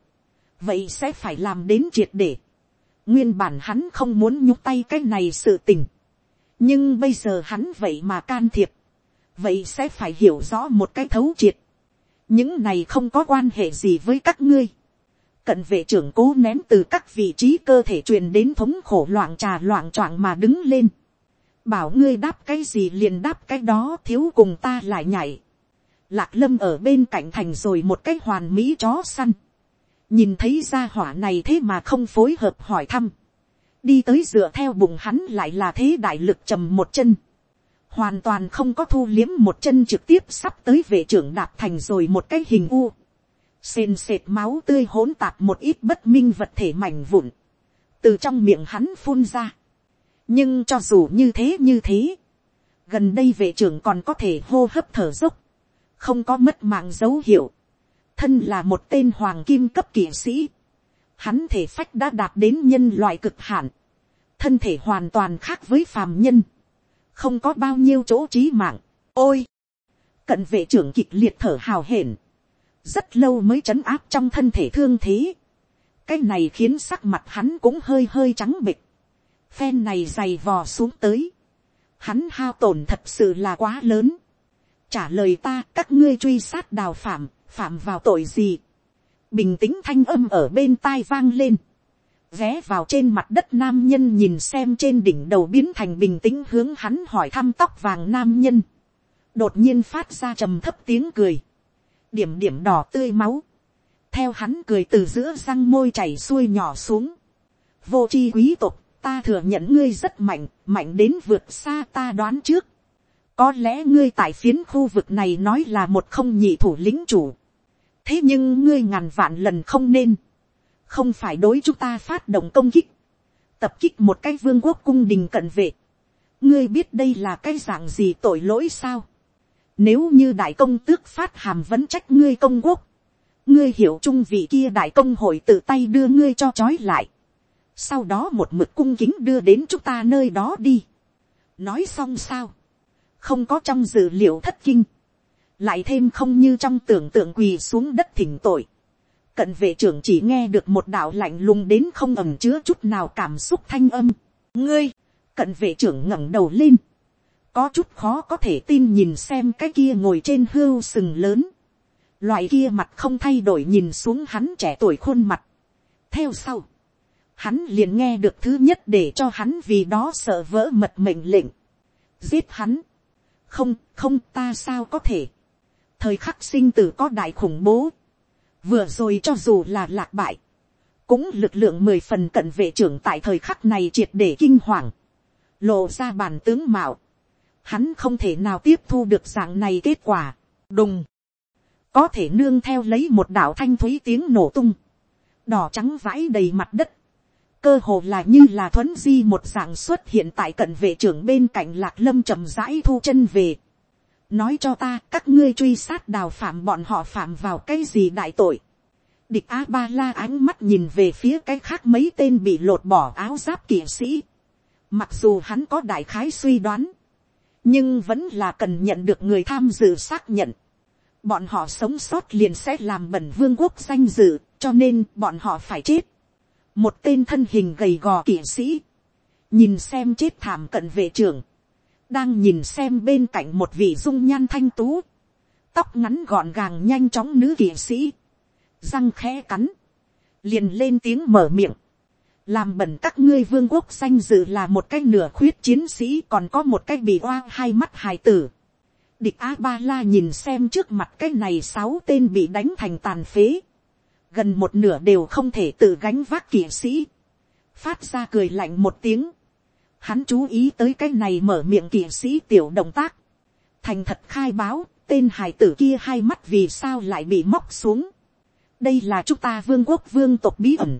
vậy sẽ phải làm đến triệt để. nguyên bản hắn không muốn nhúc tay cái này sự tình. nhưng bây giờ hắn vậy mà can thiệp. vậy sẽ phải hiểu rõ một cái thấu triệt. những này không có quan hệ gì với các ngươi. cận vệ trưởng cố ném từ các vị trí cơ thể truyền đến thống khổ loạn trà loạn choạng mà đứng lên bảo ngươi đáp cái gì liền đáp cái đó, thiếu cùng ta lại nhảy. Lạc lâm ở bên cạnh thành rồi một cái hoàn mỹ chó săn. nhìn thấy ra hỏa này thế mà không phối hợp hỏi thăm. đi tới dựa theo bụng hắn lại là thế đại lực trầm một chân. hoàn toàn không có thu liếm một chân trực tiếp sắp tới vệ trưởng đạp thành rồi một cái hình u. Xên sệt máu tươi hỗn tạp một ít bất minh vật thể mảnh vụn. từ trong miệng hắn phun ra nhưng cho dù như thế như thế, gần đây vệ trưởng còn có thể hô hấp thở dốc, không có mất mạng dấu hiệu, thân là một tên hoàng kim cấp kỵ sĩ, hắn thể phách đã đạt đến nhân loại cực hạn, thân thể hoàn toàn khác với phàm nhân, không có bao nhiêu chỗ trí mạng, ôi, cận vệ trưởng kịch liệt thở hào hển, rất lâu mới trấn áp trong thân thể thương thế, cái này khiến sắc mặt hắn cũng hơi hơi trắng bịch, phen này dày vò xuống tới, hắn hao tổn thật sự là quá lớn. trả lời ta các ngươi truy sát đào phạm, phạm vào tội gì. bình tĩnh thanh âm ở bên tai vang lên. ghé vào trên mặt đất nam nhân nhìn xem trên đỉnh đầu biến thành bình tĩnh hướng hắn hỏi thăm tóc vàng nam nhân. đột nhiên phát ra trầm thấp tiếng cười. điểm điểm đỏ tươi máu. theo hắn cười từ giữa răng môi chảy xuôi nhỏ xuống. vô c h i quý tộc ta thừa nhận ngươi rất mạnh, mạnh đến vượt xa ta đoán trước. có lẽ ngươi tại phiến khu vực này nói là một không nhị thủ lĩnh chủ. thế nhưng ngươi ngàn vạn lần không nên. không phải đối chúng ta phát động công kích. tập kích một cái vương quốc cung đình cận vệ. ngươi biết đây là cái dạng gì tội lỗi sao. nếu như đại công tước phát hàm vấn trách ngươi công quốc. ngươi hiểu trung vị kia đại công hội tự tay đưa ngươi cho trói lại sau đó một mực cung kính đưa đến chúng ta nơi đó đi. nói xong sao, không có trong dự liệu thất kinh, lại thêm không như trong tưởng tượng quỳ xuống đất thỉnh tội. cận vệ trưởng chỉ nghe được một đạo lạnh lùng đến không ẩm chứa chút nào cảm xúc thanh âm. ngươi, cận vệ trưởng ngẩng đầu lên, có chút khó có thể tin nhìn xem cái kia ngồi trên hưu sừng lớn, loại kia mặt không thay đổi nhìn xuống hắn trẻ tuổi khuôn mặt. theo sau, hắn liền nghe được thứ nhất để cho hắn vì đó sợ vỡ mật mệnh lệnh. giết hắn. không, không ta sao có thể. thời khắc sinh tử có đại khủng bố. vừa rồi cho dù là lạc bại, cũng lực lượng mười phần cận vệ trưởng tại thời khắc này triệt để kinh hoàng, lộ ra bản tướng mạo. hắn không thể nào tiếp thu được dạng này kết quả. đùng. có thể nương theo lấy một đạo thanh thúy tiếng nổ tung. đỏ trắng vãi đầy mặt đất cơ hồ là như là thuấn di một dạng xuất hiện tại cận vệ trưởng bên cạnh lạc lâm trầm rãi thu chân về. nói cho ta các ngươi truy sát đào phạm bọn họ phạm vào cái gì đại tội. địch a ba la ánh mắt nhìn về phía cái khác mấy tên bị lột bỏ áo giáp kỵ sĩ. mặc dù hắn có đại khái suy đoán, nhưng vẫn là cần nhận được người tham dự xác nhận. bọn họ sống sót liền sẽ làm bẩn vương quốc danh dự, cho nên bọn họ phải chết một tên thân hình gầy gò kỵ sĩ, nhìn xem chết thảm cận vệ trưởng, đang nhìn xem bên cạnh một vị dung nhan thanh tú, tóc ngắn gọn gàng nhanh chóng nữ kỵ sĩ, răng khẽ cắn, liền lên tiếng mở miệng, làm bẩn các ngươi vương quốc danh dự là một cái nửa khuyết chiến sĩ còn có một cái bị oa hai mắt hài tử. Địch A Ba La nhìn xem trước mặt cái này sáu tên bị đánh thành tàn phế gần một nửa đều không thể tự gánh vác kỵ sĩ, phát ra cười lạnh một tiếng, hắn chú ý tới cái này mở miệng kỵ sĩ tiểu động tác, thành thật khai báo, tên hài tử kia hai mắt vì sao lại bị móc xuống. đây là chúng ta vương quốc vương tộc bí ẩn.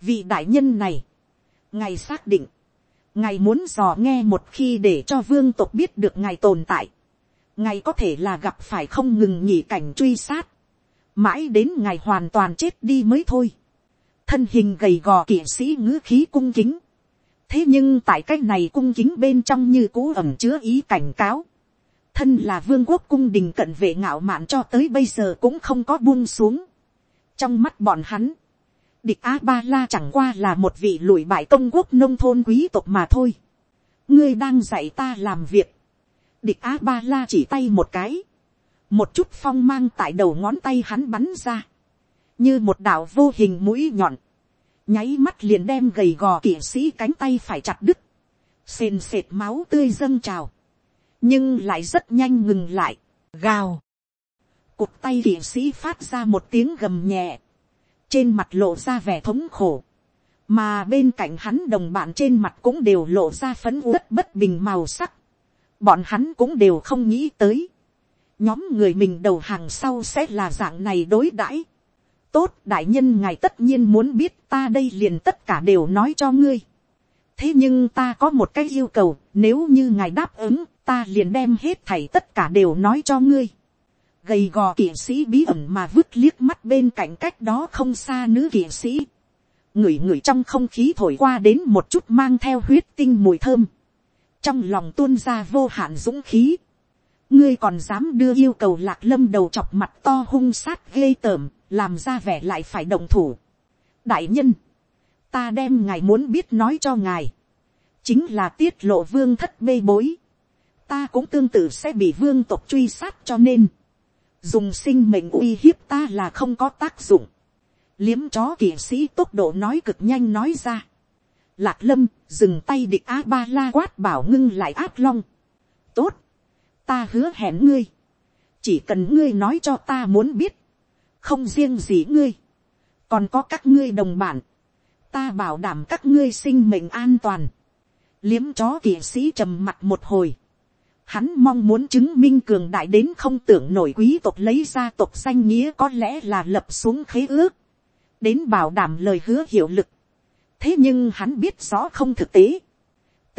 vị đại nhân này, ngài xác định, ngài muốn dò nghe một khi để cho vương tộc biết được ngài tồn tại. ngài có thể là gặp phải không ngừng nhỉ cảnh truy sát mãi đến ngày hoàn toàn chết đi mới thôi. thân hình gầy gò kỵ sĩ ngữ khí cung kính. thế nhưng tại cái này cung kính bên trong như cũ ẩm chứa ý cảnh cáo thân là vương quốc cung đình cận vệ ngạo mạn cho tới bây giờ cũng không có buông xuống. trong mắt bọn hắn, địch a ba la chẳng qua là một vị lùi bại công quốc nông thôn quý tộc mà thôi. ngươi đang dạy ta làm việc. địch a ba la chỉ tay một cái một chút phong mang tại đầu ngón tay hắn bắn ra. như một đạo vô hình mũi nhọn. nháy mắt liền đem gầy gò kỵ sĩ cánh tay phải chặt đứt. sền sệt máu tươi dâng trào nhưng lại rất nhanh ngừng lại, gào. Cụt tay kỵ sĩ phát ra một tiếng gầm nhẹ, trên mặt lộ ra vẻ thống khổ, mà bên cạnh hắn đồng bạn trên mặt cũng đều lộ ra phấn uất bất bình màu sắc, bọn hắn cũng đều không nghĩ tới, nhóm người mình đầu hàng sau sẽ là dạng này đối đãi. tốt, đại nhân ngài tất nhiên muốn biết, ta đây liền tất cả đều nói cho ngươi. thế nhưng ta có một cái yêu cầu, nếu như ngài đáp ứng, ta liền đem hết thảy tất cả đều nói cho ngươi. gầy gò kỵ sĩ bí ẩn mà vứt liếc mắt bên cạnh cách đó không xa nữ kỵ sĩ. ngửi ngửi trong không khí thổi qua đến một chút mang theo huyết tinh mùi thơm. trong lòng tuôn ra vô hạn dũng khí ngươi còn dám đưa yêu cầu lạc lâm đầu chọc mặt to hung sát ghê tởm, làm ra vẻ lại phải đồng thủ. đại nhân, ta đem ngài muốn biết nói cho ngài chính là tiết lộ vương thất bê bối ta cũng tương tự sẽ bị vương tộc truy sát cho nên, dùng sinh mệnh uy hiếp ta là không có tác dụng. liếm chó kỵ sĩ tốc độ nói cực nhanh nói ra. lạc lâm dừng tay địch a ba la quát bảo ngưng lại áp long. tốt, ta hứa hẹn ngươi, chỉ cần ngươi nói cho ta muốn biết, không riêng gì ngươi, còn có các ngươi đồng bản, ta bảo đảm các ngươi sinh mệnh an toàn. liếm chó kỵ sĩ trầm mặt một hồi, Hắn mong muốn chứng minh cường đại đến không tưởng nổi quý tộc lấy ra tộc danh nghĩa có lẽ là lập xuống khế ước. Đến bảo đảm lời hứa hiệu lực. Thế nhưng hắn biết rõ không thực tế.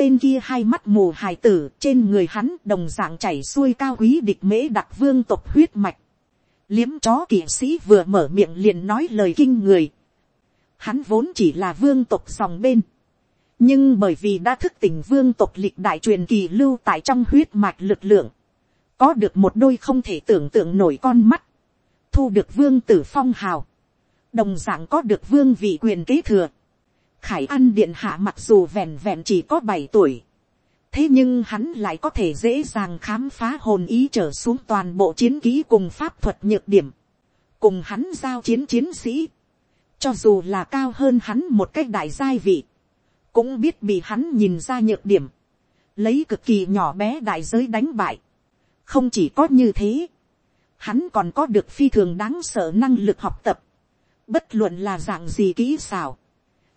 Tên kia hai mắt mù hài tử trên người hắn đồng dạng chảy xuôi cao quý địch mễ đặc vương tộc huyết mạch. Liếm chó kỵ sĩ vừa mở miệng liền nói lời kinh người. Hắn vốn chỉ là vương tộc dòng bên nhưng bởi vì đã thức tỉnh vương tộc lịch đại truyền kỳ lưu tại trong huyết mạch lực lượng, có được một đôi không thể tưởng tượng nổi con mắt, thu được vương tử phong hào, đồng dạng có được vương vị quyền kế thừa khải an điện hạ mặc dù vẹn vẹn chỉ có bảy tuổi, thế nhưng hắn lại có thể dễ dàng khám phá hồn ý trở xuống toàn bộ chiến ký cùng pháp thuật nhược điểm, cùng hắn giao chiến chiến sĩ, cho dù là cao hơn hắn một cách đại giai vị, cũng biết bị hắn nhìn ra nhược điểm, lấy cực kỳ nhỏ bé đại giới đánh bại. không chỉ có như thế, hắn còn có được phi thường đáng sợ năng lực học tập, bất luận là dạng gì kỹ xảo,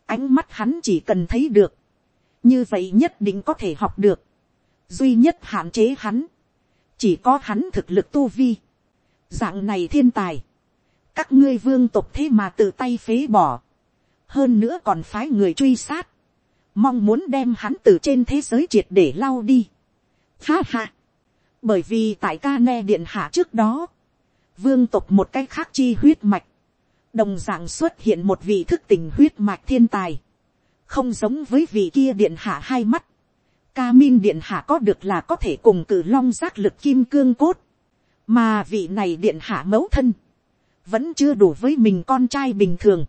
ánh mắt hắn chỉ cần thấy được, như vậy nhất định có thể học được, duy nhất hạn chế hắn, chỉ có hắn thực lực tu vi, dạng này thiên tài, các ngươi vương tộc thế mà tự tay phế bỏ, hơn nữa còn phái người truy sát, mong muốn đem hắn từ trên thế giới triệt để lau đi. Ha ha, bởi vì tại ca ne điện hạ trước đó, vương tộc một cách khác chi huyết mạch, đồng d ạ n g xuất hiện một vị thức tình huyết mạch thiên tài, không giống với vị kia điện hạ hai mắt, ca min điện hạ có được là có thể cùng cử long giác lực kim cương cốt, mà vị này điện hạ mẫu thân, vẫn chưa đủ với mình con trai bình thường,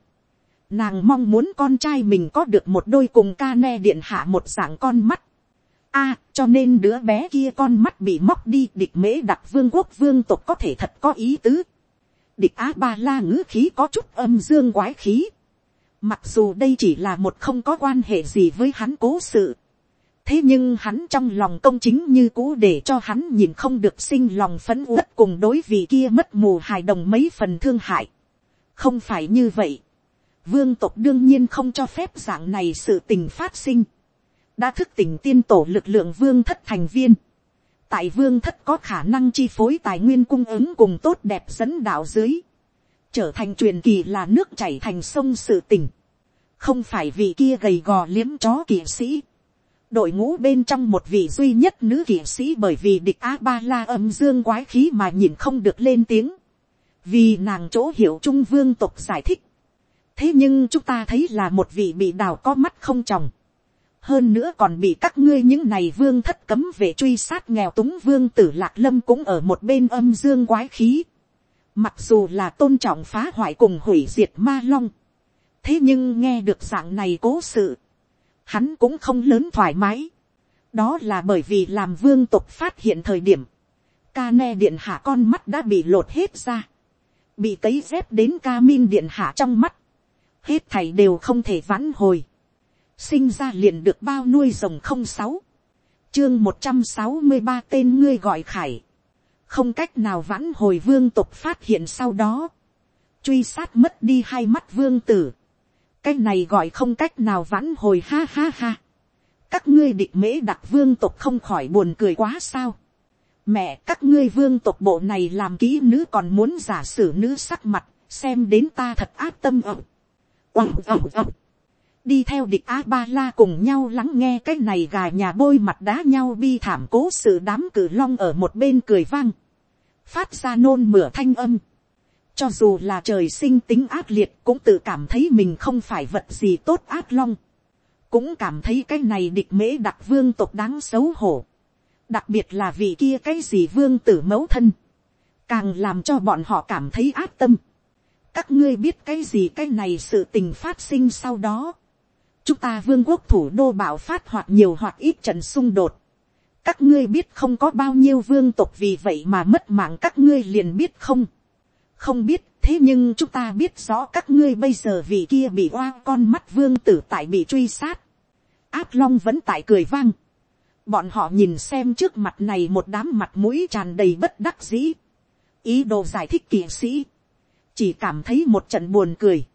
Nàng mong muốn con trai mình có được một đôi cùng ca ne điện hạ một dạng con mắt. a cho nên đứa bé kia con mắt bị móc đi địch mễ đặc vương quốc vương tộc có thể thật có ý tứ. Địch á ba la ngữ khí có chút âm dương quái khí. Mặc dù đây chỉ là một không có quan hệ gì với hắn cố sự. Thế nhưng hắn trong lòng công chính như cũ để cho hắn nhìn không được sinh lòng phấn uất cùng đối vị kia mất mù hài đồng mấy phần thương hại. Không phải như vậy vương tộc đương nhiên không cho phép dạng này sự tình phát sinh. đã thức tỉnh tiên tổ lực lượng vương thất thành viên tại vương thất có khả năng chi phối tài nguyên cung ứng cùng tốt đẹp dẫn đạo dưới, trở thành truyền kỳ là nước chảy thành sông sự tình, không phải vì kia gầy gò liếm chó kỵ sĩ, đội ngũ bên trong một vị duy nhất nữ kỵ sĩ bởi vì địch a ba la âm dương quái khí mà nhìn không được lên tiếng, vì nàng chỗ hiểu trung vương tục giải thích, thế nhưng chúng ta thấy là một vị bị đào có mắt không tròng, hơn nữa còn bị các ngươi những này vương thất cấm về truy sát nghèo túng vương tử lạc lâm cũng ở một bên âm dương quái khí. Mặc dù là tôn trọng phá hoại cùng hủy diệt ma long. Thế nhưng nghe được dạng này cố sự. Hắn cũng không lớn thoải mái. Đó là bởi vì làm vương tục phát hiện thời điểm. Ca ne điện hạ con mắt đã bị lột hết ra. Bị cấy dép đến ca min điện hạ trong mắt. Hết thảy đều không thể vãn hồi sinh ra liền được bao nuôi rồng không sáu, chương một trăm sáu mươi ba tên ngươi gọi khải, không cách nào vãn hồi vương tục phát hiện sau đó, truy sát mất đi hai mắt vương tử, cái này gọi không cách nào vãn hồi ha ha ha, các ngươi địch mễ đặc vương tục không khỏi buồn cười quá sao, mẹ các ngươi vương tục bộ này làm kỹ nữ còn muốn giả sử nữ sắc mặt, xem đến ta thật áp tâm ẩm. Oằng oằng đi theo địch a ba la cùng nhau lắng nghe cái này gà nhà bôi mặt đá nhau bi thảm cố sự đám cử long ở một bên cười vang, phát ra nôn mửa thanh âm. cho dù là trời sinh tính ác liệt cũng tự cảm thấy mình không phải vật gì tốt ác long, cũng cảm thấy cái này địch mễ đặc vương tộc đáng xấu hổ, đặc biệt là vì kia cái gì vương tử mẫu thân, càng làm cho bọn họ cảm thấy ác tâm. các ngươi biết cái gì cái này sự tình phát sinh sau đó, chúng ta vương quốc thủ đô bạo phát hoặc nhiều hoặc ít trận xung đột. các ngươi biết không có bao nhiêu vương tộc vì vậy mà mất mạng các ngươi liền biết không. không biết, thế nhưng chúng ta biết rõ các ngươi bây giờ vì kia bị oa con mắt vương tử tại bị truy sát. áp long vẫn tại cười vang. bọn họ nhìn xem trước mặt này một đám mặt mũi tràn đầy bất đắc dĩ. ý đồ giải thích kỵ sĩ. chỉ cảm thấy một trận buồn cười.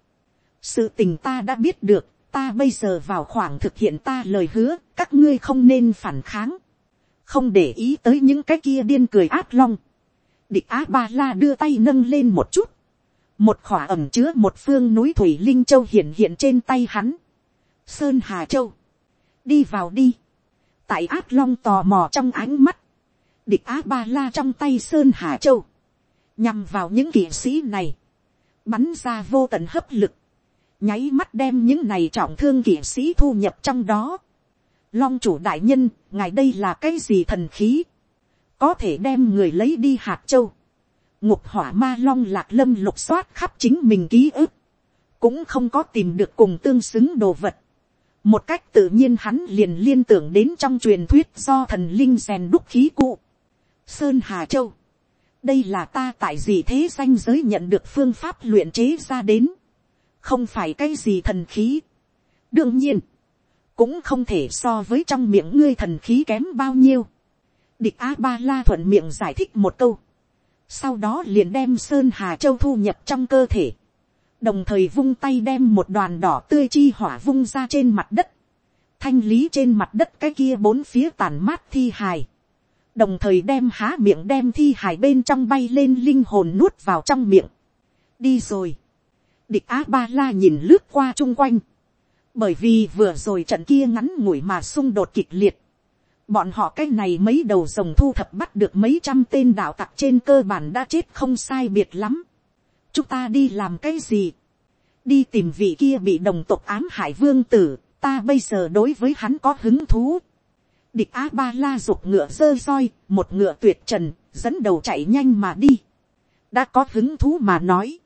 sự tình ta đã biết được ta bây giờ vào khoảng thực hiện ta lời hứa, các ngươi không nên phản kháng, không để ý tới những cái kia điên cười át long. địch á ba la đưa tay nâng lên một chút, một khỏa ẩm chứa một phương núi thủy linh châu hiện hiện trên tay hắn, sơn hà châu, đi vào đi, tại át long tò mò trong ánh mắt, địch á ba la trong tay sơn hà châu, nhằm vào những kỵ sĩ này, bắn ra vô tận hấp lực, nháy mắt đem những này trọng thương kỵ sĩ thu nhập trong đó. Long chủ đại nhân, ngài đây là cái gì thần khí? Có thể đem người lấy đi hạt châu. Ngục hỏa ma long lạc lâm lục soát khắp chính mình ký ức. Cũng không có tìm được cùng tương xứng đồ vật. Một cách tự nhiên hắn liền liên tưởng đến trong truyền thuyết do thần linh rèn đúc khí cụ. Sơn Hà Châu. Đây là ta tại gì thế danh giới nhận được phương pháp luyện chế ra đến không phải cái gì thần khí. đương nhiên, cũng không thể so với trong miệng ngươi thần khí kém bao nhiêu. địch a ba la thuận miệng giải thích một câu. sau đó liền đem sơn hà châu thu nhập trong cơ thể. đồng thời vung tay đem một đoàn đỏ tươi chi hỏa vung ra trên mặt đất. thanh lý trên mặt đất cái kia bốn phía tàn mát thi hài. đồng thời đem há miệng đem thi hài bên trong bay lên linh hồn nuốt vào trong miệng. đi rồi địch á ba la nhìn lướt qua chung quanh. Bởi vì vừa rồi trận kia ngắn ngủi mà xung đột kịch liệt. Bọn họ cái này mấy đầu rồng thu thập bắt được mấy trăm tên đạo tặc trên cơ bản đã chết không sai biệt lắm. Chúng ta đi làm cái gì? Đi tìm vị kia bị đồng tộc ám hại vương tử. Ta bây giờ đối với hắn có hứng thú. Địch á ba la rục ngựa dơ roi, một ngựa tuyệt trần, dẫn đầu chạy nhanh mà đi. Đã có hứng thú mà nói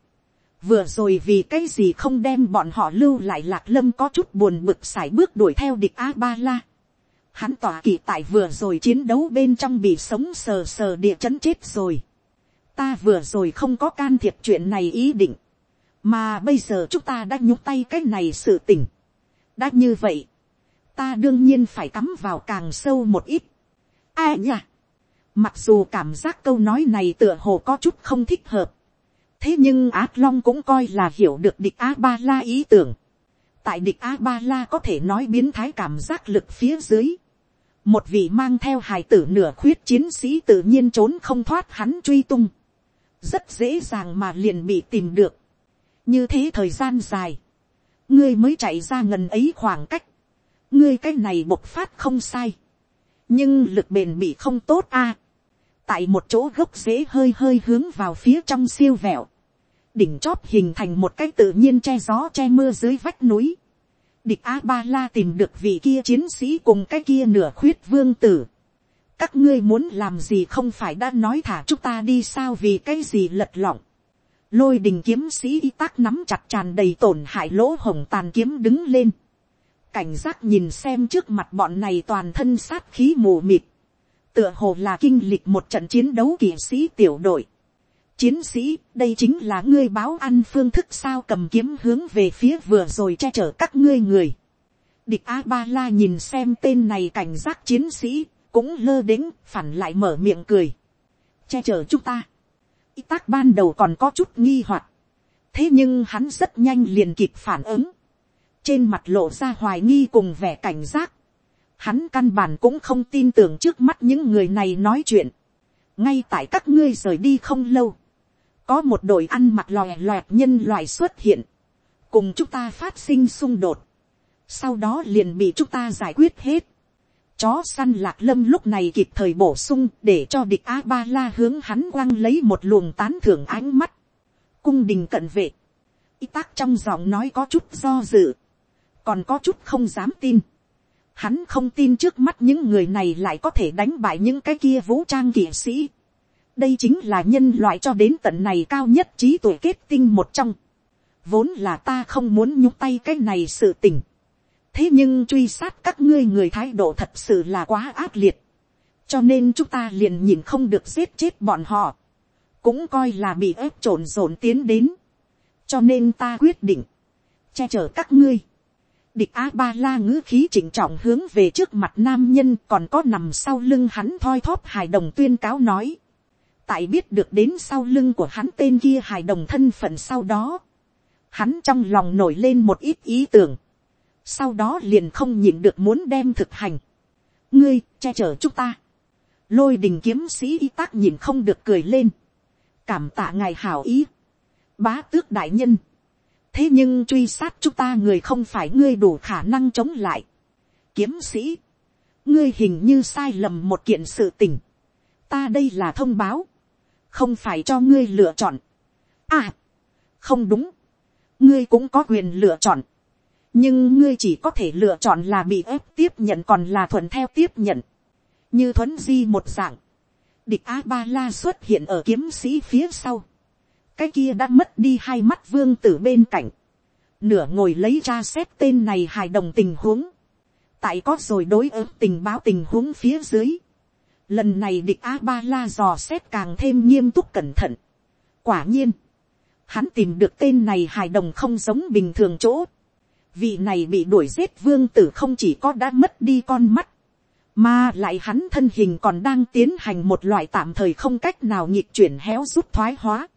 vừa rồi vì cái gì không đem bọn họ lưu lại lạc lâm có chút buồn bực sải bước đuổi theo địch a ba la. Hắn tỏa kỳ tại vừa rồi chiến đấu bên trong bị sống sờ sờ địa chấn chết rồi. Ta vừa rồi không có can thiệp chuyện này ý định. Mà bây giờ chúng ta đã nhúc tay cái này sự tỉnh. Đã như vậy. Ta đương nhiên phải cắm vào càng sâu một ít. a nha Mặc dù cảm giác câu nói này tựa hồ có chút không thích hợp thế nhưng ác long cũng coi là hiểu được địch a ba la ý tưởng. tại địch a ba la có thể nói biến thái cảm giác lực phía dưới. một vị mang theo hài tử nửa khuyết chiến sĩ tự nhiên trốn không thoát hắn truy tung, rất dễ dàng mà liền bị tìm được, như thế thời gian dài, ngươi mới chạy ra ngần ấy khoảng cách, ngươi cái này bộc phát không sai, nhưng lực bền bị không tốt a, tại một chỗ gốc rễ hơi hơi hướng vào phía trong siêu vẹo, đỉnh chóp hình thành một cái tự nhiên che gió che mưa dưới vách núi, địch a ba la tìm được vị kia chiến sĩ cùng cái kia nửa khuyết vương tử. các ngươi muốn làm gì không phải đã nói thả chúng ta đi sao vì cái gì lật lọng. lôi đình kiếm sĩ y tác nắm chặt tràn đầy tổn hại lỗ hồng tàn kiếm đứng lên. cảnh giác nhìn xem trước mặt bọn này toàn thân sát khí mù mịt. tựa hồ là kinh lịch một trận chiến đấu kỵ sĩ tiểu đội chiến sĩ, đây chính là ngươi báo ăn phương thức sao cầm kiếm hướng về phía vừa rồi che chở các ngươi người. Địch A-ba-la nhìn xem tên này cảnh giác chiến sĩ, cũng lơ đĩnh, phản lại mở miệng cười. Che chở chúng ta. Y tác ban đầu còn có chút nghi hoặc Thế nhưng hắn rất nhanh liền kịp phản ứng. Trên mặt lộ ra hoài nghi cùng vẻ cảnh giác. Hắn căn bản cũng không tin tưởng trước mắt những người này nói chuyện. Ngay tại các ngươi rời đi không lâu có một đội ăn mặc lòe loẹt nhân loại xuất hiện, cùng chúng ta phát sinh xung đột, sau đó liền bị chúng ta giải quyết hết. Chó săn lạc lâm lúc này kịp thời bổ sung để cho địch a ba la hướng hắn quăng lấy một luồng tán thưởng ánh mắt. cung đình cận vệ, y tác trong giọng nói có chút do dự, còn có chút không dám tin. Hắn không tin trước mắt những người này lại có thể đánh bại những cái kia vũ trang kỵ sĩ đây chính là nhân loại cho đến tận này cao nhất trí tuổi kết tinh một trong. vốn là ta không muốn nhúc tay cái này sự tình. thế nhưng truy sát các ngươi người thái độ thật sự là quá ác liệt. cho nên chúng ta liền nhìn không được giết chết bọn họ. cũng coi là bị ép trộn rộn tiến đến. cho nên ta quyết định, che chở các ngươi. Địch A Ba La ngữ khí chỉnh trọng hướng về trước mặt nam nhân còn có nằm sau lưng hắn thoi thóp hài đồng tuyên cáo nói tại biết được đến sau lưng của hắn tên kia hài đồng thân phận sau đó, hắn trong lòng nổi lên một ít ý tưởng, sau đó liền không nhịn được muốn đem thực hành, ngươi che chở chúng ta, lôi đình kiếm sĩ y tác nhìn không được cười lên, cảm tạ ngài hảo ý, bá tước đại nhân, thế nhưng truy sát chúng ta người không phải ngươi đủ khả năng chống lại, kiếm sĩ, ngươi hình như sai lầm một kiện sự tình, ta đây là thông báo, không phải cho ngươi lựa chọn. À, không đúng, ngươi cũng có quyền lựa chọn, nhưng ngươi chỉ có thể lựa chọn là bị ép tiếp nhận còn là thuận theo tiếp nhận, như thuấn di một dạng, địch a ba la xuất hiện ở kiếm sĩ phía sau, cái kia đã mất đi hai mắt vương tử bên cạnh, nửa ngồi lấy ra xét tên này hài đồng tình huống, tại có rồi đối ứng tình báo tình huống phía dưới, Lần này địch A-ba-la dò xét càng thêm nghiêm túc cẩn thận. Quả nhiên, hắn tìm được tên này hài đồng không giống bình thường chỗ. Vị này bị đuổi giết vương tử không chỉ có đã mất đi con mắt, mà lại hắn thân hình còn đang tiến hành một loại tạm thời không cách nào nhịp chuyển héo rút thoái hóa.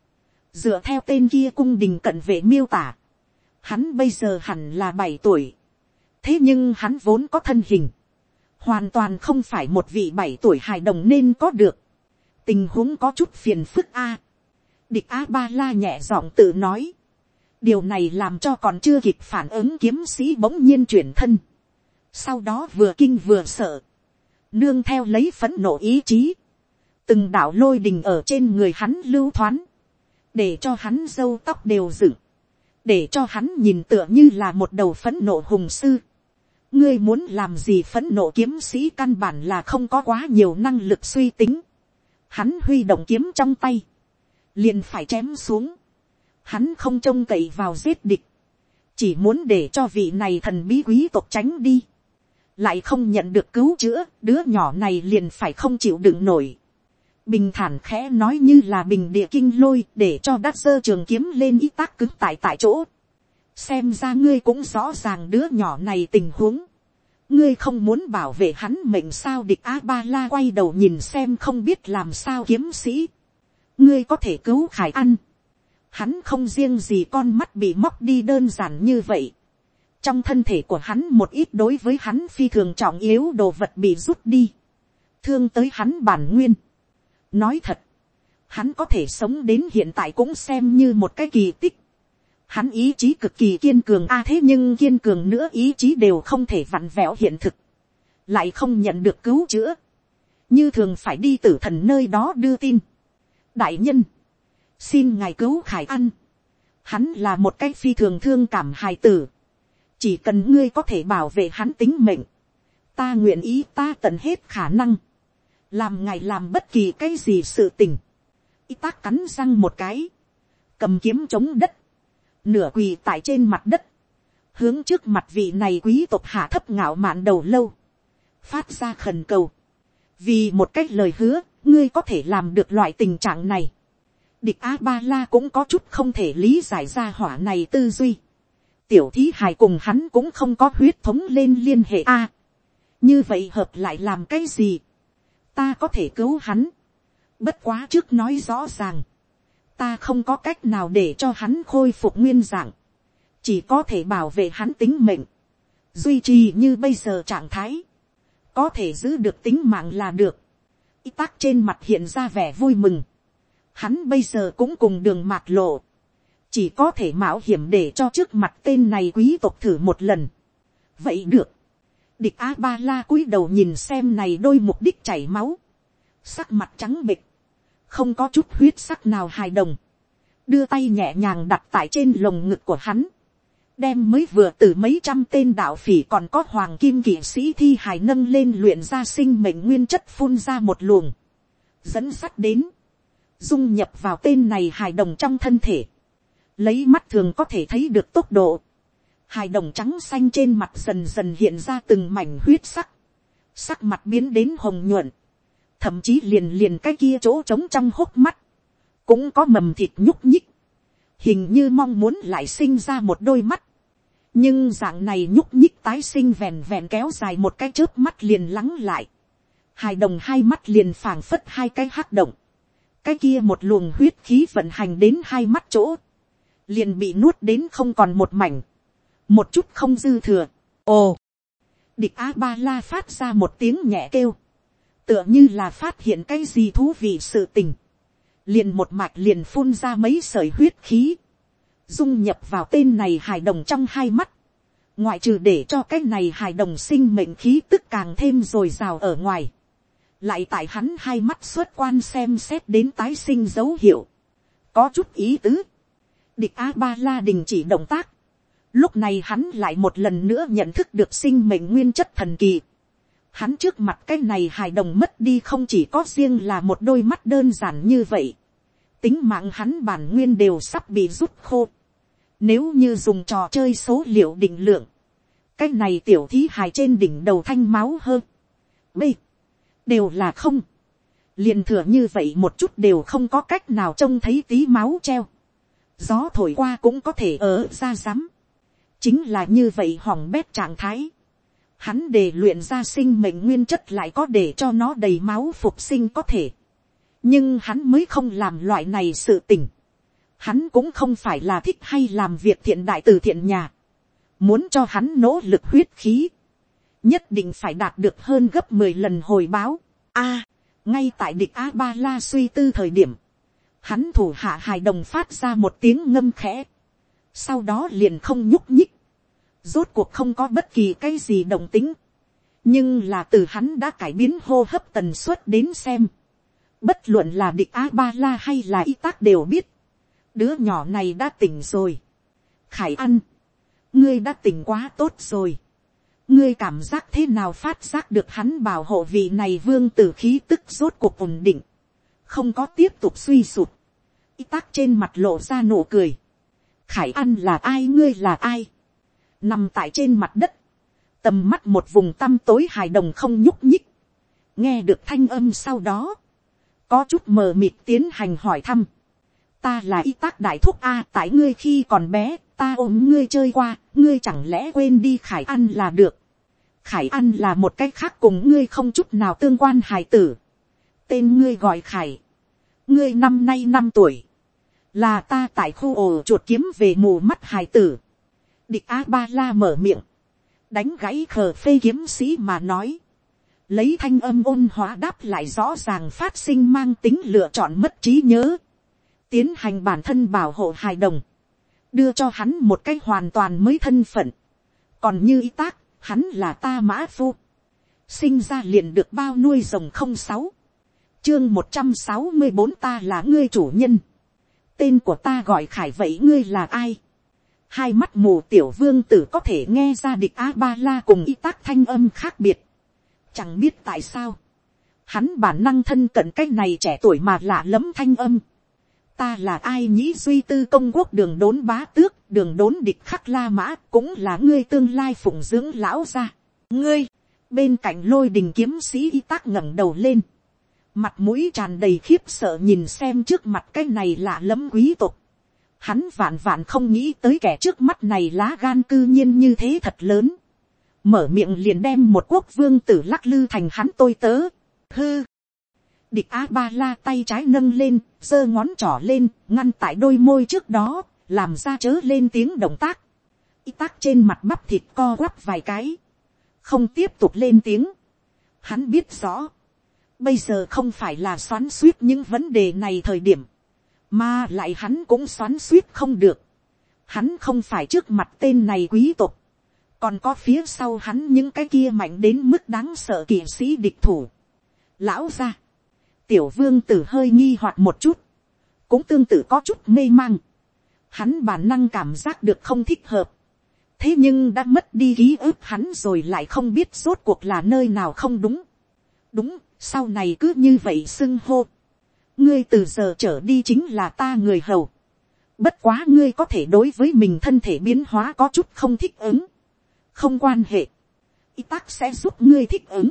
Dựa theo tên kia cung đình cận vệ miêu tả, hắn bây giờ hẳn là bảy tuổi. Thế nhưng hắn vốn có thân hình hoàn toàn không phải một vị bảy tuổi hài đồng nên có được. tình huống có chút phiền phức a. địch a ba la nhẹ giọng tự nói. điều này làm cho còn chưa kịp phản ứng kiếm sĩ bỗng nhiên chuyển thân. sau đó vừa kinh vừa sợ. nương theo lấy phấn nộ ý chí. từng đạo lôi đình ở trên người hắn lưu thoáng. để cho hắn dâu tóc đều dựng. để cho hắn nhìn tựa như là một đầu phấn nộ hùng sư ngươi muốn làm gì phấn nộ kiếm sĩ căn bản là không có quá nhiều năng lực suy tính. Hắn huy động kiếm trong tay, liền phải chém xuống. Hắn không trông cậy vào giết địch, chỉ muốn để cho vị này thần bí quý tộc tránh đi. Lại không nhận được cứu chữa, đứa nhỏ này liền phải không chịu đựng nổi. Bình thản khẽ nói như là bình địa kinh lôi để cho đắc sơ trường kiếm lên ít tác cứng tại tại chỗ xem ra ngươi cũng rõ ràng đứa nhỏ này tình huống. ngươi không muốn bảo vệ hắn mệnh sao địch a ba la quay đầu nhìn xem không biết làm sao kiếm sĩ. ngươi có thể cứu khải ăn. hắn không riêng gì con mắt bị móc đi đơn giản như vậy. trong thân thể của hắn một ít đối với hắn phi thường trọng yếu đồ vật bị rút đi, thương tới hắn bản nguyên. nói thật, hắn có thể sống đến hiện tại cũng xem như một cái kỳ tích. Hắn ý chí cực kỳ kiên cường a thế nhưng kiên cường nữa ý chí đều không thể vặn vẹo hiện thực. Lại không nhận được cứu chữa. Như thường phải đi tử thần nơi đó đưa tin. Đại nhân. Xin ngài cứu khải ăn. Hắn là một cái phi thường thương cảm hài tử. Chỉ cần ngươi có thể bảo vệ hắn tính mệnh. Ta nguyện ý ta tận hết khả năng. Làm ngài làm bất kỳ cái gì sự tình y tác cắn răng một cái, cầm kiếm chống đất, nửa quỳ tại trên mặt đất, hướng trước mặt vị này quý tộc hạ thấp ngạo mạn đầu lâu, phát ra khẩn cầu, vì một cách lời hứa, ngươi có thể làm được loại tình trạng này. Địch a ba la cũng có chút không thể lý giải ra hỏa này tư duy. tiểu thí hài cùng hắn cũng không có huyết thống lên liên hệ a. như vậy hợp lại làm cái gì. ta có thể cứu hắn. Bất quá trước nói rõ ràng. Ta không có cách nào để cho hắn khôi phục nguyên dạng. Chỉ có thể bảo vệ hắn tính mệnh. Duy trì như bây giờ trạng thái. Có thể giữ được tính mạng là được. Y tác trên mặt hiện ra vẻ vui mừng. Hắn bây giờ cũng cùng đường mạt lộ. Chỉ có thể mạo hiểm để cho trước mặt tên này quý tộc thử một lần. Vậy được. Địch A-ba-la cúi đầu nhìn xem này đôi mục đích chảy máu. Sắc mặt trắng bịch không có chút huyết sắc nào hài đồng, đưa tay nhẹ nhàng đặt tại trên lồng ngực của hắn, đem mới vừa từ mấy trăm tên đạo phỉ còn có hoàng kim kỵ sĩ thi hài nâng lên luyện ra sinh mệnh nguyên chất phun ra một luồng, dẫn sắt đến, dung nhập vào tên này hài đồng trong thân thể, lấy mắt thường có thể thấy được tốc độ, hài đồng trắng xanh trên mặt dần dần hiện ra từng mảnh huyết sắc, sắc mặt biến đến hồng nhuận, thậm chí liền liền cái kia chỗ trống trong hốc mắt, cũng có mầm thịt nhúc nhích, hình như mong muốn lại sinh ra một đôi mắt, nhưng dạng này nhúc nhích tái sinh vẹn vẹn kéo dài một cái chớp mắt liền lắng lại, hài đồng hai mắt liền phảng phất hai cái hắc động, cái kia một luồng huyết khí vận hành đến hai mắt chỗ, liền bị nuốt đến không còn một mảnh, một chút không dư thừa. ồ, địch a ba la phát ra một tiếng nhẹ kêu, tựa như là phát hiện cái gì thú vị sự tình, liền một mạch liền phun ra mấy sợi huyết khí, dung nhập vào tên này hài đồng trong hai mắt, ngoại trừ để cho cái này hài đồng sinh mệnh khí tức càng thêm r ồ i r à o ở ngoài, lại tại hắn hai mắt xuất quan xem xét đến tái sinh dấu hiệu, có chút ý tứ, địch a ba la đình chỉ động tác, lúc này hắn lại một lần nữa nhận thức được sinh mệnh nguyên chất thần kỳ, Hắn trước mặt cái này hài đồng mất đi không chỉ có riêng là một đôi mắt đơn giản như vậy. Tính mạng hắn bản nguyên đều sắp bị rút khô. Nếu như dùng trò chơi số liệu định lượng. Cái này tiểu thí hài trên đỉnh đầu thanh máu hơn. B. Đều là không. liền thừa như vậy một chút đều không có cách nào trông thấy tí máu treo. Gió thổi qua cũng có thể ở ra rắm. Chính là như vậy hỏng bét trạng thái hắn để luyện ra sinh mệnh nguyên chất lại có để cho nó đầy máu phục sinh có thể. nhưng hắn mới không làm loại này sự tình. hắn cũng không phải là thích hay làm việc thiện đại từ thiện nhà. muốn cho hắn nỗ lực huyết khí. nhất định phải đạt được hơn gấp mười lần hồi báo. a, ngay tại địch a ba la suy tư thời điểm, hắn thủ hạ hài đồng phát ra một tiếng ngâm khẽ. sau đó liền không nhúc nhích rốt cuộc không có bất kỳ cái gì đồng tính, nhưng là từ hắn đã cải biến hô hấp tần suất đến xem, bất luận là địch a ba la hay là y tác đều biết, đứa nhỏ này đã tỉnh rồi, khải ăn, ngươi đã tỉnh quá tốt rồi, ngươi cảm giác thế nào phát giác được hắn bảo hộ vị này vương tử khí tức rốt cuộc ổn định, không có tiếp tục suy sụt, y tác trên mặt lộ ra nụ cười, khải ăn là ai ngươi là ai, nằm tại trên mặt đất, tầm mắt một vùng tăm tối hài đồng không nhúc nhích, nghe được thanh âm sau đó, có chút mờ mịt tiến hành hỏi thăm, ta là y tác đại thúc a tại ngươi khi còn bé, ta ôm ngươi chơi qua, ngươi chẳng lẽ quên đi khải ăn là được. khải ăn là một cách khác cùng ngươi không chút nào tương quan hài tử. tên ngươi gọi khải. ngươi năm nay năm tuổi. là ta tại khu ổ chuột kiếm về mù mắt hài tử địch a ba la mở miệng, đánh gãy khờ phê kiếm sĩ mà nói, lấy thanh âm ôn hóa đáp lại rõ ràng phát sinh mang tính lựa chọn mất trí nhớ, tiến hành bản thân bảo hộ hài đồng, đưa cho hắn một cái hoàn toàn mới thân phận, còn như y tác, hắn là ta mã phu, sinh ra liền được bao nuôi rồng không sáu, chương một trăm sáu mươi bốn ta là ngươi chủ nhân, tên của ta gọi khải vậy ngươi là ai, hai mắt mù tiểu vương tử có thể nghe ra địch a ba la cùng y tác thanh âm khác biệt, chẳng biết tại sao, hắn bản năng thân cận cái này trẻ tuổi mà lạ lẫm thanh âm, ta là ai nhĩ duy tư công quốc đường đốn bá tước đường đốn địch khắc la mã cũng là ngươi tương lai phụng dưỡng lão gia. Ngươi bên cạnh lôi đình kiếm sĩ y tác ngẩng đầu lên. Mặt mũi tràn đầy khiếp sợ nhìn xem trước mặt cái này lạ lẫm quý tộc hắn vạn vạn không nghĩ tới kẻ trước mắt này lá gan cư nhiên như thế thật lớn mở miệng liền đem một quốc vương tử lắc lư thành hắn tôi tớ hư Địch A Ba La tay trái nâng lên, giơ ngón trỏ lên, ngăn tại đôi môi trước đó, làm ra chớ lên tiếng động tác. Y tác trên mặt bắp thịt co quắp vài cái. Không tiếp tục lên tiếng. Hắn biết rõ. Bây giờ không phải là xoắn suýt những vấn đề này thời điểm. Mà lại hắn cũng xoắn suýt không được. Hắn không phải trước mặt tên này quý tộc. Còn có phía sau hắn những cái kia mạnh đến mức đáng sợ kỵ sĩ địch thủ. Lão ra tiểu vương tử hơi nghi hoặc một chút, cũng tương tự có chút mê mang, hắn bản năng cảm giác được không thích hợp, thế nhưng đã mất đi ký ức hắn rồi lại không biết rốt cuộc là nơi nào không đúng, đúng, sau này cứ như vậy xưng hô, ngươi từ giờ trở đi chính là ta người hầu, bất quá ngươi có thể đối với mình thân thể biến hóa có chút không thích ứng, không quan hệ, y tắc sẽ giúp ngươi thích ứng,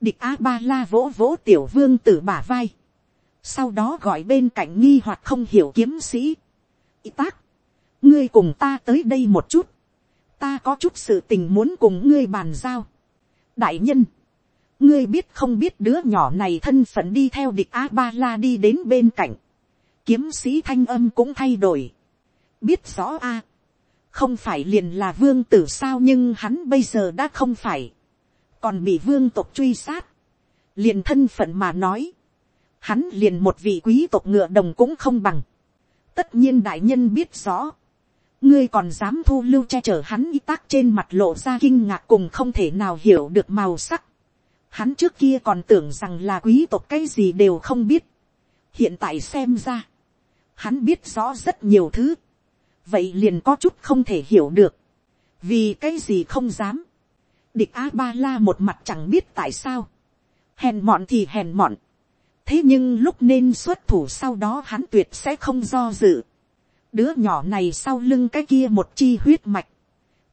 Địch A-ba-la vỗ vỗ tiểu vương tử bả vai. Sau đó gọi bên cạnh nghi hoặc không hiểu kiếm sĩ. Y tác. Ngươi cùng ta tới đây một chút. Ta có chút sự tình muốn cùng ngươi bàn giao. Đại nhân. Ngươi biết không biết đứa nhỏ này thân phận đi theo địch A-ba-la đi đến bên cạnh. Kiếm sĩ thanh âm cũng thay đổi. Biết rõ a à, Không phải liền là vương tử sao nhưng hắn bây giờ đã không phải còn bị vương tộc truy sát, liền thân phận mà nói, hắn liền một vị quý tộc ngựa đồng cũng không bằng. tất nhiên đại nhân biết rõ, ngươi còn dám thu lưu che chở hắn y tác trên mặt lộ ra kinh ngạc cùng không thể nào hiểu được màu sắc. Hắn trước kia còn tưởng rằng là quý tộc cái gì đều không biết. hiện tại xem ra, hắn biết rõ rất nhiều thứ. vậy liền có chút không thể hiểu được. vì cái gì không dám Địch A-ba-la một mặt chẳng biết tại sao. Hèn mọn thì hèn mọn. Thế nhưng lúc nên xuất thủ sau đó hắn tuyệt sẽ không do dự. Đứa nhỏ này sau lưng cái kia một chi huyết mạch.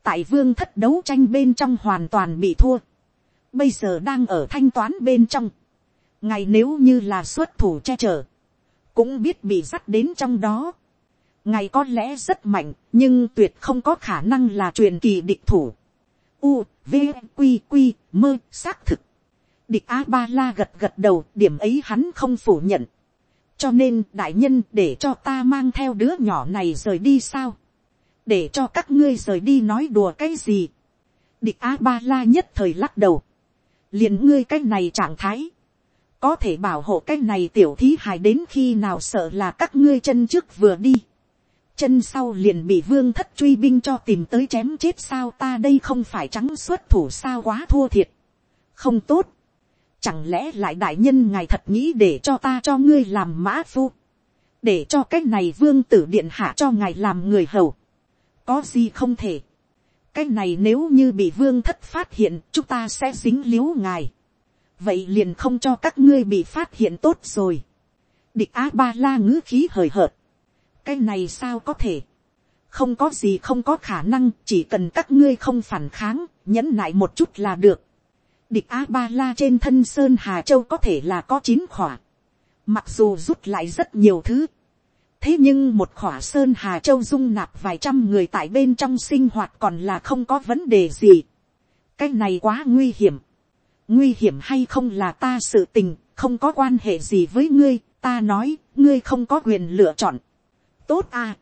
Tại vương thất đấu tranh bên trong hoàn toàn bị thua. Bây giờ đang ở thanh toán bên trong. ngài nếu như là xuất thủ che chở. Cũng biết bị dắt đến trong đó. ngài có lẽ rất mạnh, nhưng tuyệt không có khả năng là truyền kỳ địch thủ u, v, q q mơ, xác thực. Địch a ba la gật gật đầu, điểm ấy hắn không phủ nhận. cho nên đại nhân để cho ta mang theo đứa nhỏ này rời đi sao. để cho các ngươi rời đi nói đùa cái gì. Địch a ba la nhất thời lắc đầu liền ngươi cái này trạng thái. có thể bảo hộ cái này tiểu thí hài đến khi nào sợ là các ngươi chân trước vừa đi chân sau liền bị vương thất truy binh cho tìm tới chém chết sao ta đây không phải trắng xuất thủ sao quá thua thiệt. không tốt. chẳng lẽ lại đại nhân ngài thật nghĩ để cho ta cho ngươi làm mã phu. để cho cái này vương tử điện hạ cho ngài làm người hầu. có gì không thể cái này nếu như bị vương thất phát hiện chúng ta sẽ dính l i ế u ngài. vậy liền không cho các ngươi bị phát hiện tốt rồi. địch a ba la ngữ khí hời hợt cái này sao có thể, không có gì không có khả năng, chỉ cần các ngươi không phản kháng, nhẫn nại một chút là được. địch a ba la trên thân sơn hà châu có thể là có chín khỏa, mặc dù rút lại rất nhiều thứ, thế nhưng một khỏa sơn hà châu dung nạp vài trăm người tại bên trong sinh hoạt còn là không có vấn đề gì. cái này quá nguy hiểm. nguy hiểm hay không là ta sự tình, không có quan hệ gì với ngươi, ta nói, ngươi không có quyền lựa chọn tốt à.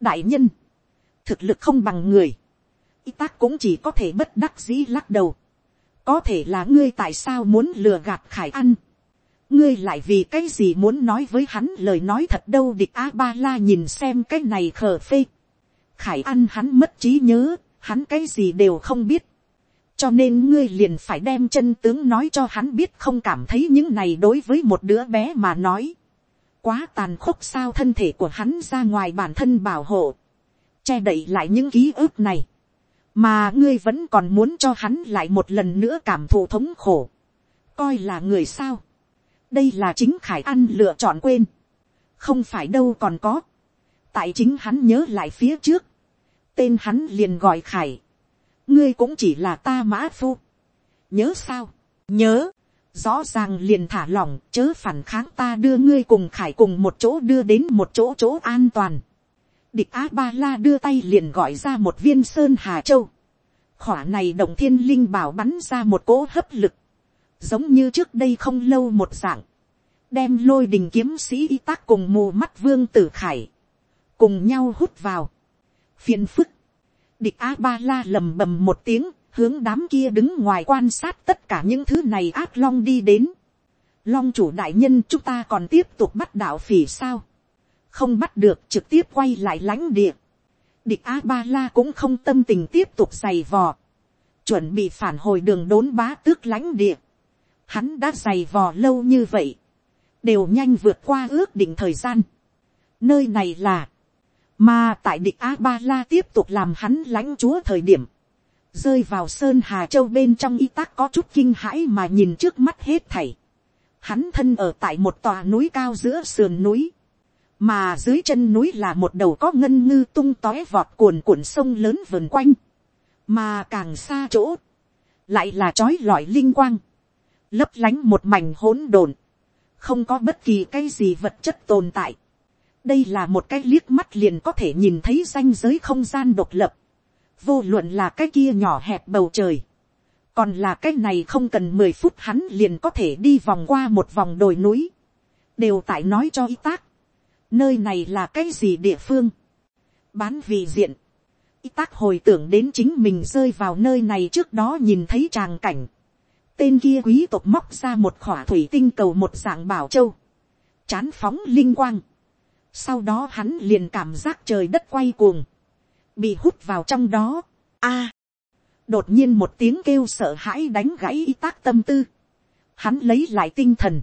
đại nhân, thực lực không bằng người, y tác cũng chỉ có thể bất đắc dĩ lắc đầu, có thể là ngươi tại sao muốn lừa gạt khải ăn, ngươi lại vì cái gì muốn nói với hắn lời nói thật đâu địch a ba la nhìn xem cái này khờ phê, khải ăn hắn mất trí nhớ, hắn cái gì đều không biết, cho nên ngươi liền phải đem chân tướng nói cho hắn biết không cảm thấy những này đối với một đứa bé mà nói. quá tàn khốc sao thân thể của hắn ra ngoài bản thân bảo hộ, che đậy lại những ký ức này, mà ngươi vẫn còn muốn cho hắn lại một lần nữa cảm thụ thống khổ, coi là người sao đây là chính khải ăn lựa chọn quên, không phải đâu còn có, tại chính hắn nhớ lại phía trước, tên hắn liền gọi khải, ngươi cũng chỉ là ta mã phu. nhớ sao, nhớ, rõ ràng liền thả lỏng chớ phản kháng ta đưa ngươi cùng khải cùng một chỗ đưa đến một chỗ chỗ an toàn. địch a ba la đưa tay liền gọi ra một viên sơn hà châu. khỏa này động thiên linh bảo bắn ra một cỗ hấp lực, giống như trước đây không lâu một dạng, đem lôi đình kiếm sĩ y tác cùng mù mắt vương tử khải, cùng nhau hút vào. phiền phức, địch a ba la lầm bầm một tiếng, hướng đám kia đứng ngoài quan sát tất cả những thứ này ác long đi đến. long chủ đại nhân chúng ta còn tiếp tục bắt đạo phỉ sao. không bắt được trực tiếp quay lại lãnh địa. địch a ba la cũng không tâm tình tiếp tục giày vò. chuẩn bị phản hồi đường đốn bá tước lãnh địa hắn đã giày vò lâu như vậy. đều nhanh vượt qua ước định thời gian. nơi này là mà tại địch a ba la tiếp tục làm hắn lãnh chúa thời điểm, rơi vào sơn hà châu bên trong y tác có chút kinh hãi mà nhìn trước mắt hết thảy. Hắn thân ở tại một tòa núi cao giữa sườn núi, mà dưới chân núi là một đầu có ngân ngư tung tói vọt cuồn cuộn sông lớn vườn quanh, mà càng xa chỗ, lại là trói lọi linh quang, lấp lánh một mảnh hỗn độn, không có bất kỳ cái gì vật chất tồn tại, đây là một cái liếc mắt liền có thể nhìn thấy ranh giới không gian độc lập, vô luận là cái kia nhỏ hẹp bầu trời, còn là cái này không cần mười phút hắn liền có thể đi vòng qua một vòng đồi núi, đều tại nói cho y tác, nơi này là cái gì địa phương, bán vị diện, y tác hồi tưởng đến chính mình rơi vào nơi này trước đó nhìn thấy tràng cảnh, tên kia quý tộc móc ra một khỏa thủy tinh cầu một dạng bảo châu, chán phóng linh quang, sau đó hắn liền cảm giác trời đất quay cuồng. Bị hút vào trong đó. a Đột nhiên một tiếng kêu sợ hãi đánh gãy y tác tâm tư. Hắn lấy lại tinh thần.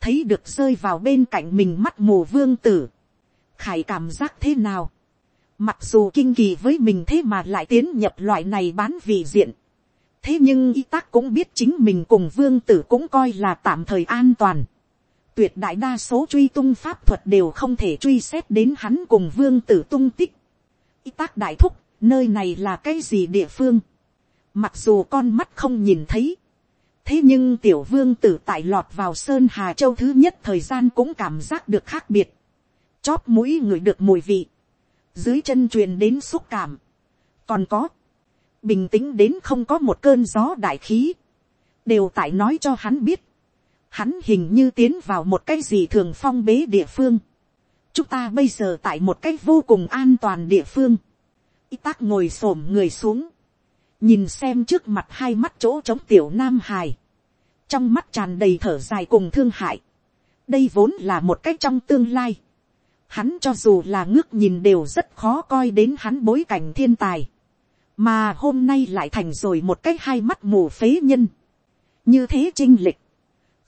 Thấy được rơi vào bên cạnh mình mắt mù vương tử. Khải cảm giác thế nào? Mặc dù kinh kỳ với mình thế mà lại tiến nhập loại này bán vị diện. Thế nhưng y tác cũng biết chính mình cùng vương tử cũng coi là tạm thời an toàn tuyệt đại đa số truy tung pháp thuật đều không thể truy xét đến hắn cùng vương tử tung tích. Y tác đại thúc, nơi này là cái gì địa phương? Mặc dù con mắt không nhìn thấy. Thế nhưng tiểu vương tử tại lọt vào Sơn Hà Châu thứ nhất thời gian cũng cảm giác được khác biệt. Chóp mũi người được mùi vị. Dưới chân truyền đến xúc cảm. Còn có. Bình tĩnh đến không có một cơn gió đại khí. Đều tại nói cho hắn biết hắn hình như tiến vào một cái gì thường phong bế địa phương. chúng ta bây giờ tại một cái vô cùng an toàn địa phương. y tác ngồi s ổ m người xuống, nhìn xem trước mặt hai mắt chỗ trống tiểu nam hài, trong mắt tràn đầy thở dài cùng thương hại. đây vốn là một cái trong tương lai. hắn cho dù là ngước nhìn đều rất khó coi đến hắn bối cảnh thiên tài mà hôm nay lại thành rồi một cái hai mắt mù phế nhân. như thế trinh lịch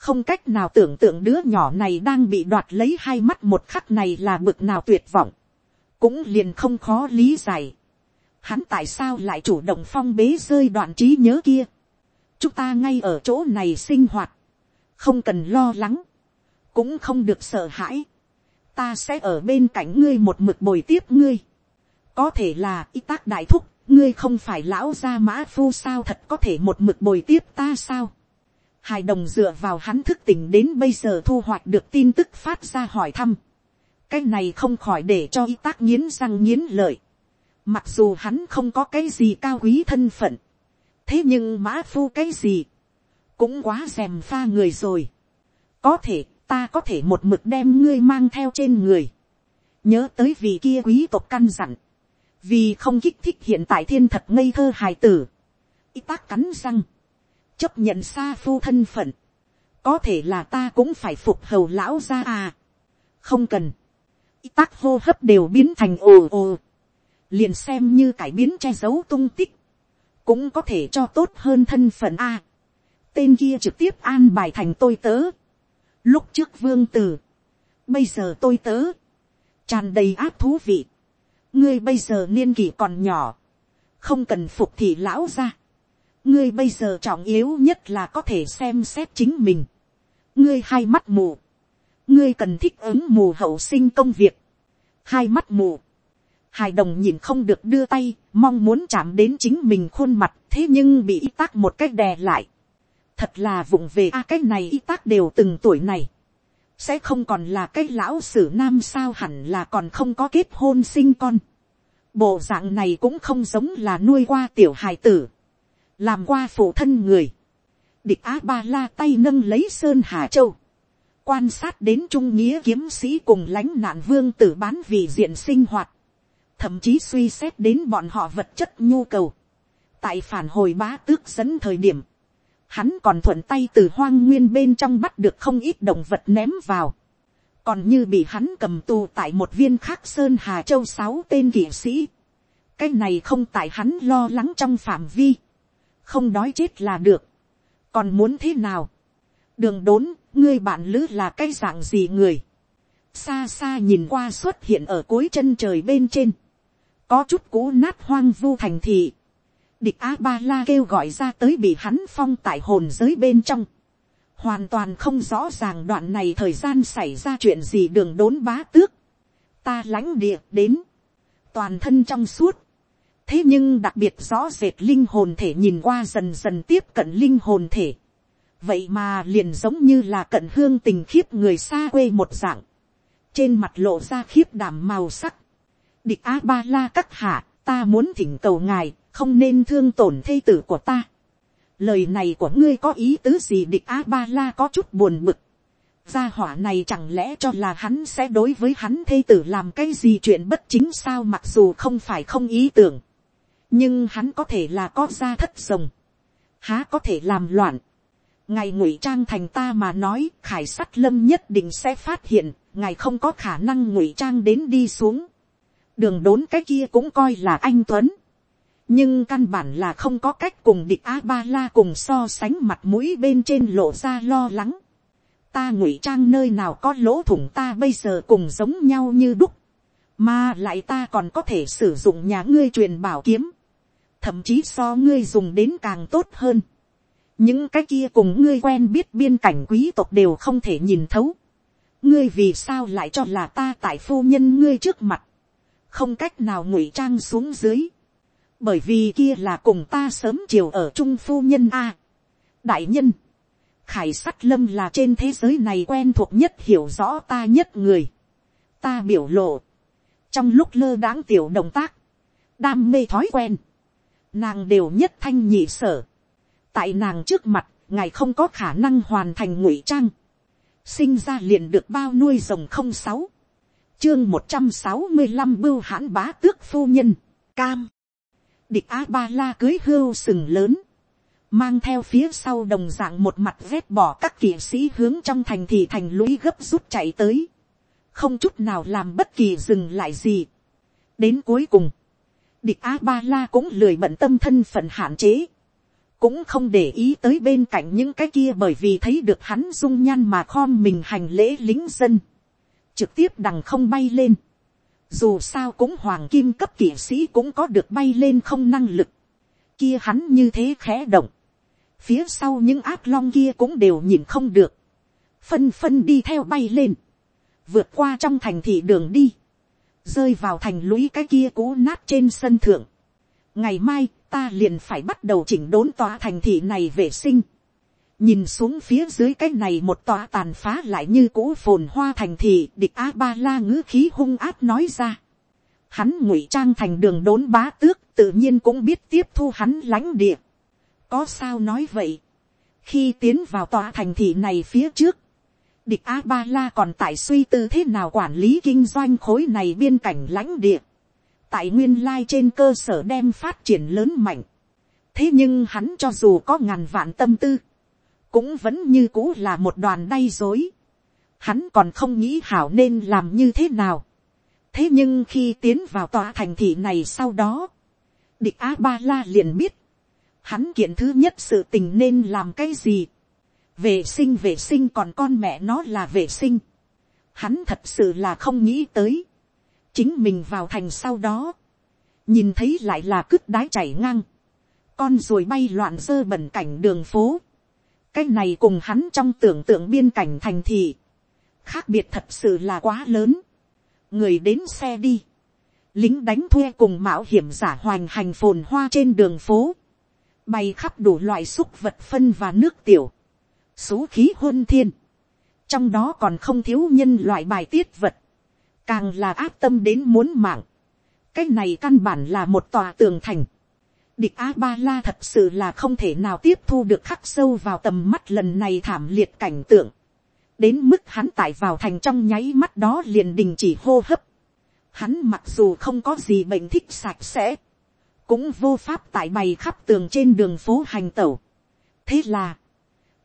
không cách nào tưởng tượng đứa nhỏ này đang bị đoạt lấy hai mắt một khắc này là bực nào tuyệt vọng, cũng liền không khó lý giải. Hắn tại sao lại chủ động phong bế rơi đoạn trí nhớ kia. chúng ta ngay ở chỗ này sinh hoạt, không cần lo lắng, cũng không được sợ hãi. ta sẽ ở bên cạnh ngươi một mực bồi tiếp ngươi. có thể là y tác đại thúc, ngươi không phải lão gia mã phu sao thật có thể một mực bồi tiếp ta sao hài đồng dựa vào hắn thức tỉnh đến bây giờ thu hoạch được tin tức phát ra hỏi thăm. cái này không khỏi để cho y tác nghiến răng nghiến lợi. mặc dù hắn không có cái gì cao quý thân phận. thế nhưng mã phu cái gì, cũng quá rèm pha người rồi. có thể ta có thể một mực đem ngươi mang theo trên người. nhớ tới vị kia quý tộc căn dặn vì không kích thích hiện tại thiên thật ngây thơ hài tử, y tác cắn răng, chấp nhận xa phu thân phận, có thể là ta cũng phải phục hầu lão ra à, không cần, y tác hô hấp đều biến thành ồ ồ, liền xem như cải biến che giấu tung tích, cũng có thể cho tốt hơn thân phận a. tên kia trực tiếp an bài thành tôi tớ, lúc trước vương tử, bây giờ tôi tớ, tràn đầy áp thú vị, ngươi bây giờ niên kỷ còn nhỏ, không cần phục thì lão ra, ngươi bây giờ trọng yếu nhất là có thể xem xét chính mình, ngươi hai mắt mù, ngươi cần thích ứng mù hậu sinh công việc, hai mắt mù, hài đồng nhìn không được đưa tay, mong muốn chạm đến chính mình khuôn mặt, thế nhưng bị y tác một cách đè lại. thật là vụng về. A à, cái này y tác đều từng tuổi này sẽ không còn là cái lão sử nam sao hẳn là còn không có kết hôn sinh con. Bộ dạng này cũng không giống là nuôi qua tiểu hài tử. Làm qua phụ thân người. Địch Á Ba La tay nâng lấy Sơn Hà Châu. Quan sát đến Trung Nghĩa kiếm sĩ cùng lãnh nạn vương tử bán vì diện sinh hoạt. Thậm chí suy xét đến bọn họ vật chất nhu cầu. Tại phản hồi bá tước dẫn thời điểm hắn còn thuận tay từ hoang nguyên bên trong bắt được không ít động vật ném vào, còn như bị hắn cầm tù tại một viên khác sơn hà châu sáu tên kỵ sĩ, cái này không tại hắn lo lắng trong phạm vi, không đói chết là được, còn muốn thế nào, đường đốn, ngươi bạn lữ là cái dạng gì người, xa xa nhìn qua xuất hiện ở cuối chân trời bên trên, có chút cũ nát hoang vu thành thị, địch a ba la kêu gọi ra tới bị hắn phong tại hồn giới bên trong. hoàn toàn không rõ ràng đoạn này thời gian xảy ra chuyện gì đường đốn bá tước. ta lãnh địa đến, toàn thân trong suốt. thế nhưng đặc biệt rõ rệt linh hồn thể nhìn qua dần dần tiếp cận linh hồn thể. vậy mà liền giống như là cận hương tình khiếp người xa quê một dạng. trên mặt lộ ra khiếp đảm màu sắc. địch a ba la các hạ, ta muốn thỉnh cầu ngài không nên thương tổn thây tử của ta. lời này của ngươi có ý tứ gì địch a ba la có chút buồn bực. gia hỏa này chẳng lẽ cho là hắn sẽ đối với hắn thây tử làm cái gì chuyện bất chính sao mặc dù không phải không ý tưởng. nhưng hắn có thể là có gia thất rồng. há có thể làm loạn. ngài ngụy trang thành ta mà nói, khải sắt lâm nhất định sẽ phát hiện, ngài không có khả năng ngụy trang đến đi xuống. đường đốn cái kia cũng coi là anh tuấn nhưng căn bản là không có cách cùng địch a ba la cùng so sánh mặt mũi bên trên lộ ra lo lắng. ta ngụy trang nơi nào có lỗ thủng ta bây giờ cùng giống nhau như đúc, mà lại ta còn có thể sử dụng nhà ngươi truyền bảo kiếm, thậm chí so ngươi dùng đến càng tốt hơn. những cái kia cùng ngươi quen biết biên cảnh quý tộc đều không thể nhìn thấu. ngươi vì sao lại cho là ta tại phu nhân ngươi trước mặt, không cách nào ngụy trang xuống dưới bởi vì kia là cùng ta sớm chiều ở trung phu nhân a. đại nhân, khải sắt lâm là trên thế giới này quen thuộc nhất hiểu rõ ta nhất người. ta biểu lộ, trong lúc lơ đáng tiểu động tác, đam mê thói quen, nàng đều nhất thanh nhị sở. tại nàng trước mặt, ngài không có khả năng hoàn thành ngụy trang. sinh ra liền được bao nuôi rồng không sáu, chương một trăm sáu mươi năm bưu hãn bá tước phu nhân, cam địch a ba la cưới hưu sừng lớn, mang theo phía sau đồng dạng một mặt vét bỏ các kỵ sĩ hướng trong thành thì thành lũy gấp rút chạy tới, không chút nào làm bất kỳ dừng lại gì. đến cuối cùng, địch a ba la cũng lười bận tâm thân phận hạn chế, cũng không để ý tới bên cạnh những cái kia bởi vì thấy được hắn dung nhan mà khom mình hành lễ lính dân, trực tiếp đằng không bay lên, dù sao cũng hoàng kim cấp kỵ sĩ cũng có được bay lên không năng lực, kia hắn như thế khẽ động, phía sau những ác long kia cũng đều nhìn không được, phân phân đi theo bay lên, vượt qua trong thành thị đường đi, rơi vào thành lũy cái kia cũ nát trên sân thượng. ngày mai ta liền phải bắt đầu chỉnh đốn tòa thành thị này vệ sinh, nhìn xuống phía dưới cái này một tòa tàn phá lại như cũ phồn hoa thành thị địch a ba la ngữ khí hung áp nói ra. Hắn ngụy trang thành đường đốn bá tước tự nhiên cũng biết tiếp thu hắn lãnh địa. Có sao nói vậy. Khi tiến vào tòa thành thị này phía trước. Địch a ba la còn tại suy tư thế nào quản lý kinh doanh khối này biên cảnh lãnh địa. tại nguyên lai trên cơ sở đem phát triển lớn mạnh. thế nhưng hắn cho dù có ngàn vạn tâm tư, cũng vẫn như cũ là một đoàn đay dối. hắn còn không nghĩ hảo nên làm như thế nào. thế nhưng khi tiến vào tòa thành thị này sau đó, địch a ba la liền biết, hắn kiện thứ nhất sự tình nên làm cái gì. vệ sinh vệ sinh còn con mẹ nó là vệ sinh. hắn thật sự là không nghĩ tới. chính mình vào thành sau đó, nhìn thấy lại là cứt đái chảy ngang, con ruồi bay loạn dơ bẩn cảnh đường phố, cái này cùng hắn trong tưởng tượng biên cảnh thành thị, khác biệt thật sự là quá lớn, người đến xe đi, lính đánh thuê cùng mạo hiểm giả hoành hành phồn hoa trên đường phố, bay khắp đủ loại xúc vật phân và nước tiểu, số khí huân thiên, trong đó còn không thiếu nhân loại bài tiết vật, càng là áp tâm đến muốn mạng, cái này căn bản là một tòa tường thành, địch a ba la thật sự là không thể nào tiếp thu được khắc sâu vào tầm mắt lần này thảm liệt cảnh tượng, đến mức hắn tải vào thành trong nháy mắt đó liền đình chỉ hô hấp, hắn mặc dù không có gì bệnh thích sạch sẽ, cũng vô pháp tải bày khắp tường trên đường phố hành tẩu. thế là,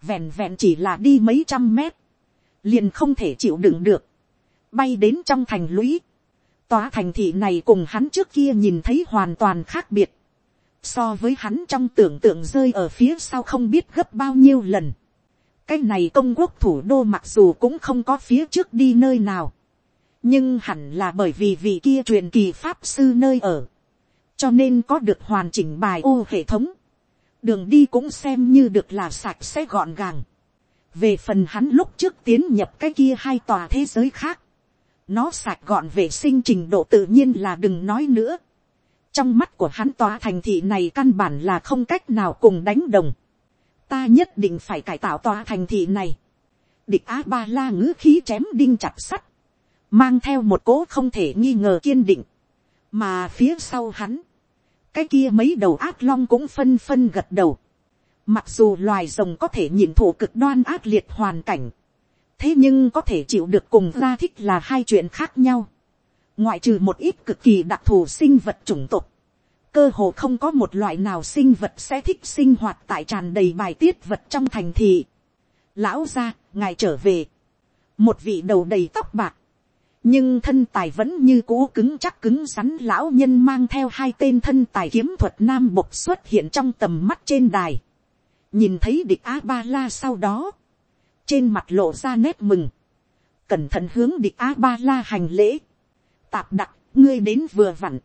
vẹn vẹn chỉ là đi mấy trăm mét, liền không thể chịu đựng được, bay đến trong thành lũy. Tòa thành thị này cùng hắn trước kia nhìn thấy hoàn toàn khác biệt, so với hắn trong tưởng tượng rơi ở phía sau không biết gấp bao nhiêu lần. cái này công quốc thủ đô mặc dù cũng không có phía trước đi nơi nào, nhưng hẳn là bởi vì vị kia truyền kỳ pháp sư nơi ở, cho nên có được hoàn chỉnh bài ô hệ thống, đường đi cũng xem như được là sạch sẽ gọn gàng. về phần hắn lúc trước tiến nhập cái kia hai tòa thế giới khác, nó sạch gọn vệ sinh trình độ tự nhiên là đừng nói nữa trong mắt của hắn tòa thành thị này căn bản là không cách nào cùng đánh đồng. ta nhất định phải cải tạo tòa thành thị này. địch a ba la ngữ khí chém đinh chặt sắt, mang theo một cố không thể nghi ngờ kiên định mà phía sau hắn, cái kia mấy đầu ác long cũng phân phân gật đầu. Mặc dù loài rồng có thể nhìn thủ cực đoan ác liệt hoàn cảnh, thế nhưng có thể chịu được cùng ra thích là hai chuyện khác nhau ngoại trừ một ít cực kỳ đặc thù sinh vật chủng tộc, cơ hồ không có một loại nào sinh vật sẽ thích sinh hoạt tại tràn đầy bài tiết vật trong thành thị. lão gia, ngài trở về, một vị đầu đầy tóc bạc, nhưng thân tài vẫn như cũ cứng chắc cứng rắn lão nhân mang theo hai tên thân tài kiếm thuật nam bộc xuất hiện trong tầm mắt trên đài. nhìn thấy địch a ba la sau đó, trên mặt lộ ra nét mừng, cẩn thận hướng địch a ba la hành lễ, tạp đặc ngươi đến vừa vặn,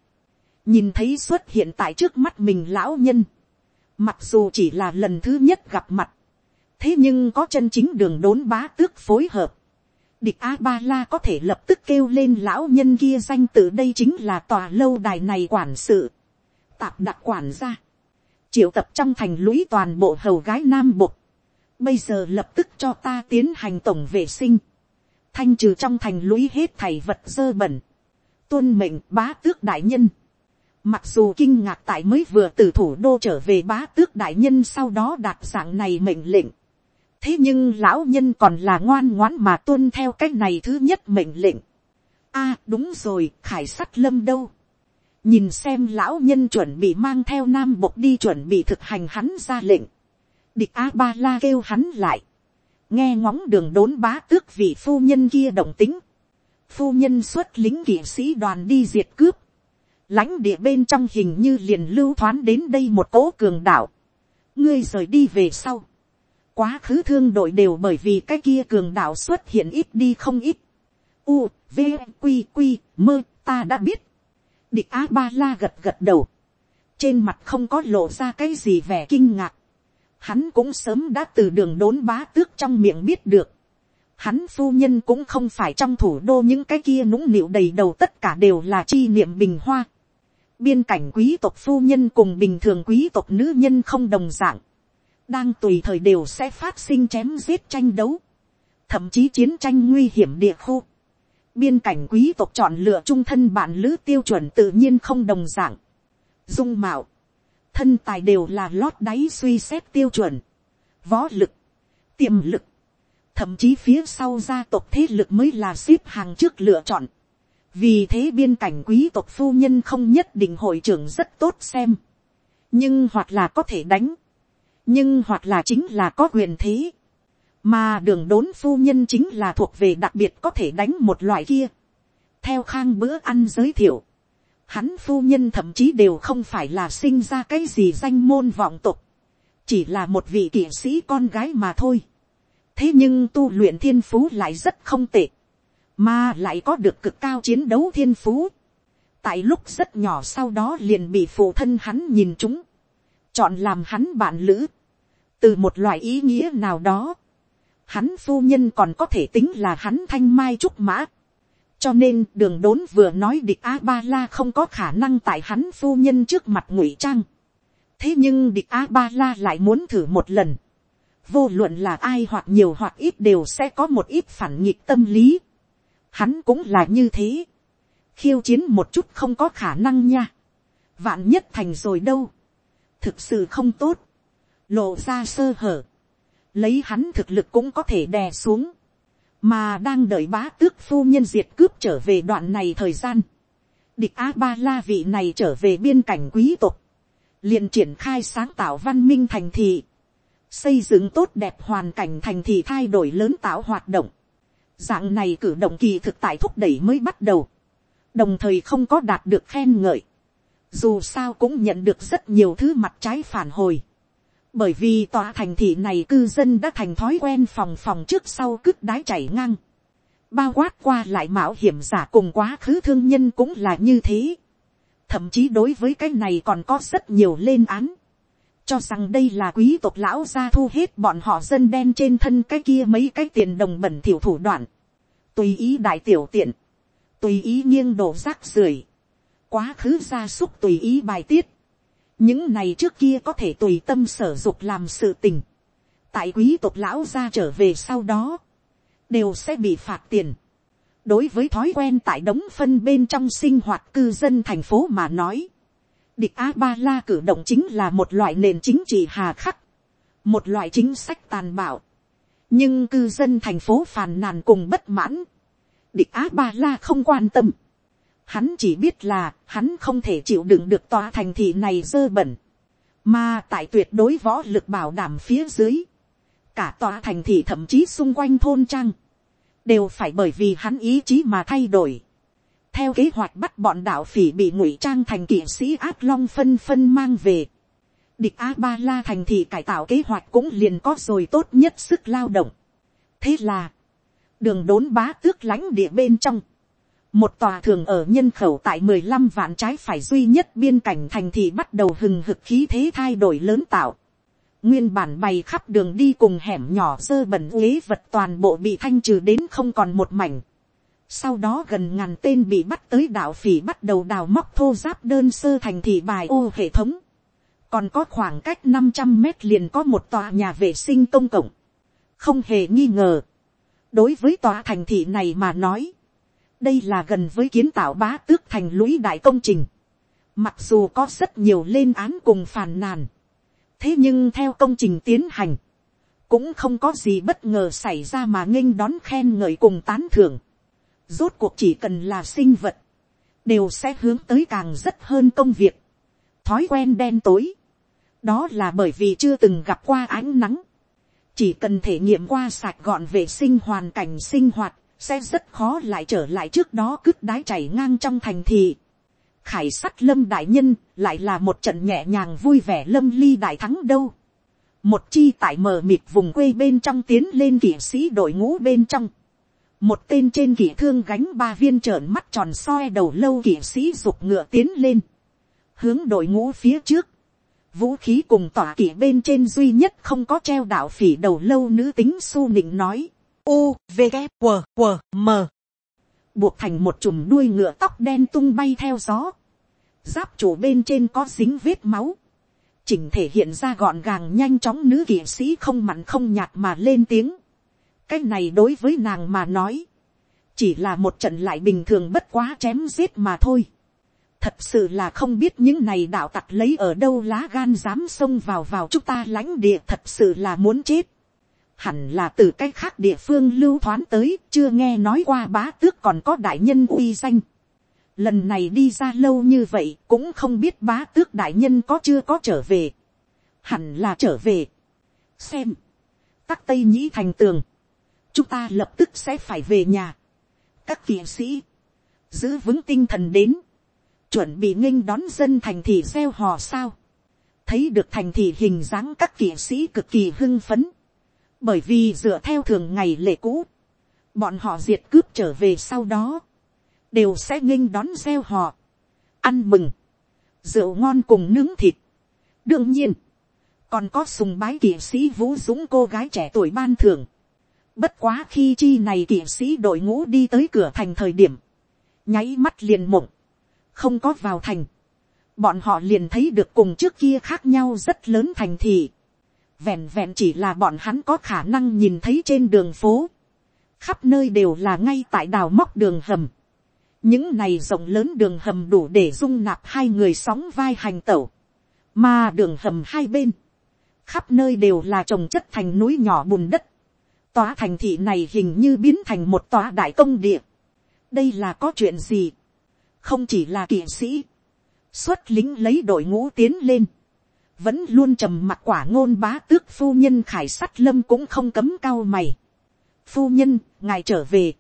nhìn thấy xuất hiện tại trước mắt mình lão nhân, mặc dù chỉ là lần thứ nhất gặp mặt, thế nhưng có chân chính đường đốn bá tước phối hợp, địch a ba la có thể lập tức kêu lên lão nhân kia danh từ đây chính là tòa lâu đài này quản sự, tạp đặc quản gia, triệu tập trong thành lũy toàn bộ hầu gái nam bột, bây giờ lập tức cho ta tiến hành tổng vệ sinh, thanh trừ trong thành lũy hết thảy vật dơ bẩn, tuân mệnh bá tước đại nhân, mặc dù kinh ngạc tại mới vừa từ thủ đô trở về bá tước đại nhân sau đó đạt dạng này mệnh lệnh, thế nhưng lão nhân còn là ngoan ngoãn mà tuân theo cách này thứ nhất mệnh lệnh. a đúng rồi khải sắt lâm đâu. nhìn xem lão nhân chuẩn bị mang theo nam bộc đi chuẩn bị thực hành hắn ra lệnh. địch a ba la kêu hắn lại. nghe ngóng đường đốn bá tước vị phu nhân kia động tính phu nhân xuất lính kỵ sĩ đoàn đi diệt cướp. lãnh địa bên trong hình như liền lưu thoáng đến đây một cỗ cường đạo. ngươi rời đi về sau quá khứ thương đội đều bởi vì cái kia cường đạo xuất hiện ít đi không ít. U, V, Quy, Quy, mơ, ta đã biết. Địch A Ba La gật gật đầu. Trên mặt không có lộ ra cái gì vẻ kinh ngạc. Hắn cũng sớm đã từ đường đốn bá tước trong miệng biết được. Hắn phu nhân cũng không phải trong thủ đô những cái kia nũng nịu đầy đầu tất cả đều là chi niệm bình hoa. Biên cảnh quý tộc phu nhân cùng bình thường quý tộc nữ nhân không đồng dạng đang tùy thời đều sẽ phát sinh chém giết tranh đấu, thậm chí chiến tranh nguy hiểm địa khu. Biên cảnh quý tộc chọn lựa trung thân bạn lữ tiêu chuẩn tự nhiên không đồng dạng. Dung mạo, thân tài đều là lót đáy suy xét tiêu chuẩn. Võ lực, tiềm lực, thậm chí phía sau gia tộc thế lực mới là xếp hàng trước lựa chọn. vì thế biên cảnh quý tộc phu nhân không nhất định hội trưởng rất tốt xem, nhưng hoặc là có thể đánh, nhưng hoặc là chính là có quyền thế, mà đường đốn phu nhân chính là thuộc về đặc biệt có thể đánh một loại kia. theo khang bữa ăn giới thiệu, hắn phu nhân thậm chí đều không phải là sinh ra cái gì danh môn vọng tục, chỉ là một vị kỷ sĩ con gái mà thôi thế nhưng tu luyện thiên phú lại rất không tệ, mà lại có được cực cao chiến đấu thiên phú. tại lúc rất nhỏ sau đó liền bị phụ thân hắn nhìn chúng, chọn làm hắn bạn lữ, từ một loại ý nghĩa nào đó, hắn phu nhân còn có thể tính là hắn thanh mai trúc mã. cho nên đường đốn vừa nói địch a ba la không có khả năng tại hắn phu nhân trước mặt ngụy trang. thế nhưng địch a ba la lại muốn thử một lần vô luận là ai hoặc nhiều hoặc ít đều sẽ có một ít phản nghịch tâm lý. hắn cũng là như thế. khiêu chiến một chút không có khả năng nha. vạn nhất thành rồi đâu. thực sự không tốt. lộ ra sơ hở lấy hắn thực lực cũng có thể đè xuống, mà đang đợi bá tước phu nhân diệt cướp trở về đoạn này thời gian, địch a ba la vị này trở về biên cảnh quý tộc, liền triển khai sáng tạo văn minh thành thị, xây dựng tốt đẹp hoàn cảnh thành thị thay đổi lớn tạo hoạt động, dạng này cử động kỳ thực tại thúc đẩy mới bắt đầu, đồng thời không có đạt được khen ngợi, dù sao cũng nhận được rất nhiều thứ mặt trái phản hồi, bởi vì tòa thành thị này cư dân đã thành thói quen phòng phòng trước sau cứt đái chảy ngang, bao quát qua lại mạo hiểm giả cùng quá khứ thương nhân cũng là như thế, thậm chí đối với cái này còn có rất nhiều lên án, cho rằng đây là quý tộc lão gia thu hết bọn họ dân đen trên thân cái kia mấy cái tiền đồng bẩn thiểu thủ đoạn, tùy ý đại tiểu tiện, tùy ý nghiêng đổ rác rưởi, quá khứ gia súc tùy ý bài tiết, những này trước kia có thể tùy tâm sở dục làm sự tình, tại quý tộc lão gia trở về sau đó, đều sẽ bị phạt tiền. đối với thói quen tại đống phân bên trong sinh hoạt cư dân thành phố mà nói, địch a ba la cử động chính là một loại nền chính trị hà khắc, một loại chính sách tàn bạo, nhưng cư dân thành phố phàn nàn cùng bất mãn, địch a ba la không quan tâm, Hắn chỉ biết là hắn không thể chịu đựng được tòa thành thị này dơ bẩn. Mà tại tuyệt đối võ lực bảo đảm phía dưới. Cả tòa thành thị thậm chí xung quanh thôn trang. Đều phải bởi vì hắn ý chí mà thay đổi. Theo kế hoạch bắt bọn đạo phỉ bị ngụy trang thành kỵ sĩ ác long phân phân mang về. Địch A-ba-la thành thị cải tạo kế hoạch cũng liền có rồi tốt nhất sức lao động. Thế là, đường đốn bá tước lãnh địa bên trong một tòa thường ở nhân khẩu tại mười lăm vạn trái phải duy nhất biên cảnh thành thị bắt đầu hừng hực khí thế thay đổi lớn tạo. Nguyên bản bày khắp đường đi cùng hẻm nhỏ dơ bẩn uế vật toàn bộ bị thanh trừ đến không còn một mảnh. Sau đó gần ngàn tên bị bắt tới đảo phỉ bắt đầu đào móc thô giáp đơn sơ thành thị bài ô hệ thống. Còn có khoảng cách năm trăm mét liền có một tòa nhà vệ sinh công cộng. Không hề nghi ngờ. Đối với tòa thành thị này mà nói, đây là gần với kiến tạo bá tước thành lũy đại công trình. Mặc dù có rất nhiều lên án cùng phàn nàn. Thế nhưng theo công trình tiến hành. Cũng không có gì bất ngờ xảy ra mà nghênh đón khen ngợi cùng tán thưởng. Rốt cuộc chỉ cần là sinh vật. Đều sẽ hướng tới càng rất hơn công việc. Thói quen đen tối. Đó là bởi vì chưa từng gặp qua ánh nắng. Chỉ cần thể nghiệm qua sạch gọn vệ sinh hoàn cảnh sinh hoạt, sẽ rất khó lại trở lại trước đó cứt đái chảy ngang trong thành thị. khải sắt lâm đại nhân lại là một trận nhẹ nhàng vui vẻ lâm ly đại thắng đâu. một chi tại mờ mịt vùng quê bên trong tiến lên kỵ sĩ đội ngũ bên trong một tên trên kỵ thương gánh ba viên trợn mắt tròn soi đầu lâu kỵ sĩ dục ngựa tiến lên. hướng đội ngũ phía trước. vũ khí cùng tỏa kỵ bên trên duy nhất không có treo đạo phỉ đầu lâu nữ tính su nịnh nói. U, v, g q q m. Buộc thành một chùm đuôi ngựa tóc đen tung bay theo gió. Giáp chủ bên trên có dính vết máu. Chỉnh thể hiện ra gọn gàng nhanh chóng nữ kỵ sĩ không mặn không nhạt mà lên tiếng cái này đối với nàng mà nói chỉ là một trận lại bình thường bất quá chém giết mà thôi thật sự là không biết những này đạo tặc lấy ở đâu lá gan dám xông vào vào chúng ta lãnh địa thật sự là muốn chết hẳn là từ cách khác địa phương lưu thoán tới, chưa nghe nói qua bá tước còn có đại nhân uy danh. lần này đi ra lâu như vậy cũng không biết bá tước đại nhân có chưa có trở về. hẳn là trở về. xem, tắc tây nhĩ thành tường, chúng ta lập tức sẽ phải về nhà. các kỵ sĩ, giữ vững tinh thần đến, chuẩn bị nghênh đón dân thành thị gieo hò sao. thấy được thành thị hình dáng các kỵ sĩ cực kỳ hưng phấn, bởi vì dựa theo thường ngày lệ cũ, bọn họ diệt cướp trở về sau đó, đều sẽ nghênh đón gieo họ, ăn mừng, rượu ngon cùng nướng thịt. đương nhiên, còn có sùng bái kỵ sĩ vũ dũng cô gái trẻ tuổi ban thưởng bất quá khi chi này kỵ sĩ đội ngũ đi tới cửa thành thời điểm, nháy mắt liền mộng, không có vào thành, bọn họ liền thấy được cùng trước kia khác nhau rất lớn thành thị. Vẹn vẹn chỉ là bọn hắn có khả năng nhìn thấy trên đường phố. Khắp nơi đều là ngay tại đào móc đường hầm những này rộng lớn đường hầm đủ để dung nạp hai người sóng vai hành tẩu, mà đường hầm hai bên, khắp nơi đều là trồng chất thành núi nhỏ bùn đất, tòa thành thị này hình như biến thành một tòa đại công địa. đây là có chuyện gì, không chỉ là kỵ sĩ, xuất lính lấy đội ngũ tiến lên, vẫn luôn trầm mặt quả ngôn bá tước phu nhân khải sắt lâm cũng không cấm cao mày. phu nhân, ngài trở về,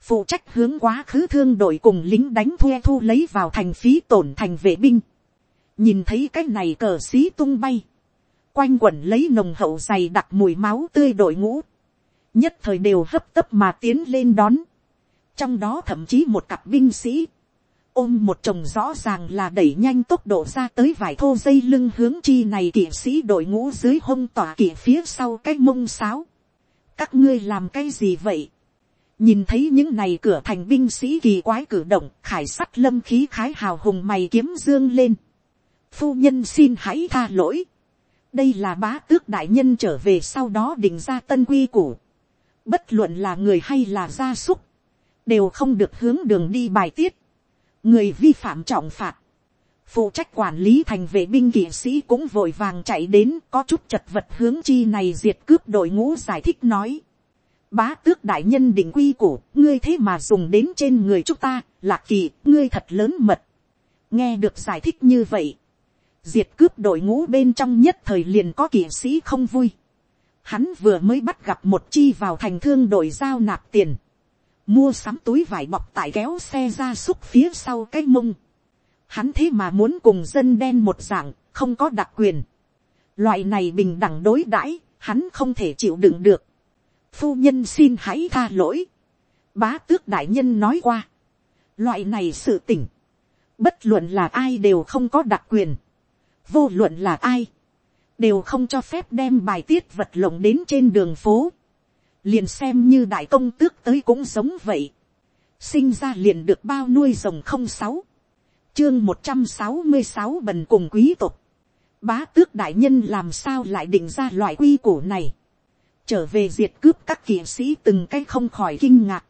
phụ trách hướng quá khứ thương đội cùng lính đánh thuê thu lấy vào thành phí tổn thành vệ binh. nhìn thấy cái này cờ xí tung bay, quanh quẩn lấy nồng hậu dày đặc mùi máu tươi đội ngũ, nhất thời đều hấp tấp mà tiến lên đón. trong đó thậm chí một cặp binh sĩ, ôm một chồng rõ ràng là đẩy nhanh tốc độ ra tới vài thô dây lưng hướng chi này kỵ sĩ đội ngũ dưới hông tỏa kỵ phía sau cái mông sáo. các ngươi làm cái gì vậy nhìn thấy những này cửa thành binh sĩ kỳ quái cử động khải sắt lâm khí khái hào hùng mày kiếm dương lên phu nhân xin hãy tha lỗi đây là bá tước đại nhân trở về sau đó định ra tân quy củ bất luận là người hay là gia súc đều không được hướng đường đi bài tiết người vi phạm trọng phạt phụ trách quản lý thành vệ binh kỵ sĩ cũng vội vàng chạy đến có chút chật vật hướng chi này diệt cướp đội ngũ giải thích nói bá tước đại nhân định quy củ, ngươi thế mà dùng đến trên người chúng ta, lạc kỳ, ngươi thật lớn mật. nghe được giải thích như vậy, diệt cướp đội ngũ bên trong nhất thời liền có kỵ sĩ không vui. Hắn vừa mới bắt gặp một chi vào thành thương đội giao nạp tiền, mua sắm túi vải bọc tại kéo xe ra xúc phía sau cái mông. Hắn thế mà muốn cùng dân đen một dạng, không có đặc quyền. Loại này bình đẳng đối đãi, hắn không thể chịu đựng được phu nhân xin hãy tha lỗi. Bá tước đại nhân nói qua. Loại này sự tỉnh. Bất luận là ai đều không có đặc quyền. Vô luận là ai. Đều không cho phép đem bài tiết vật lộng đến trên đường phố. Liền xem như đại công tước tới cũng giống vậy. Sinh ra liền được bao nuôi rồng không sáu. Chương một trăm sáu mươi sáu bần cùng quý tộc. Bá tước đại nhân làm sao lại định ra loại quy củ này trở về diệt cướp các kỵ sĩ từng cái không khỏi kinh ngạc,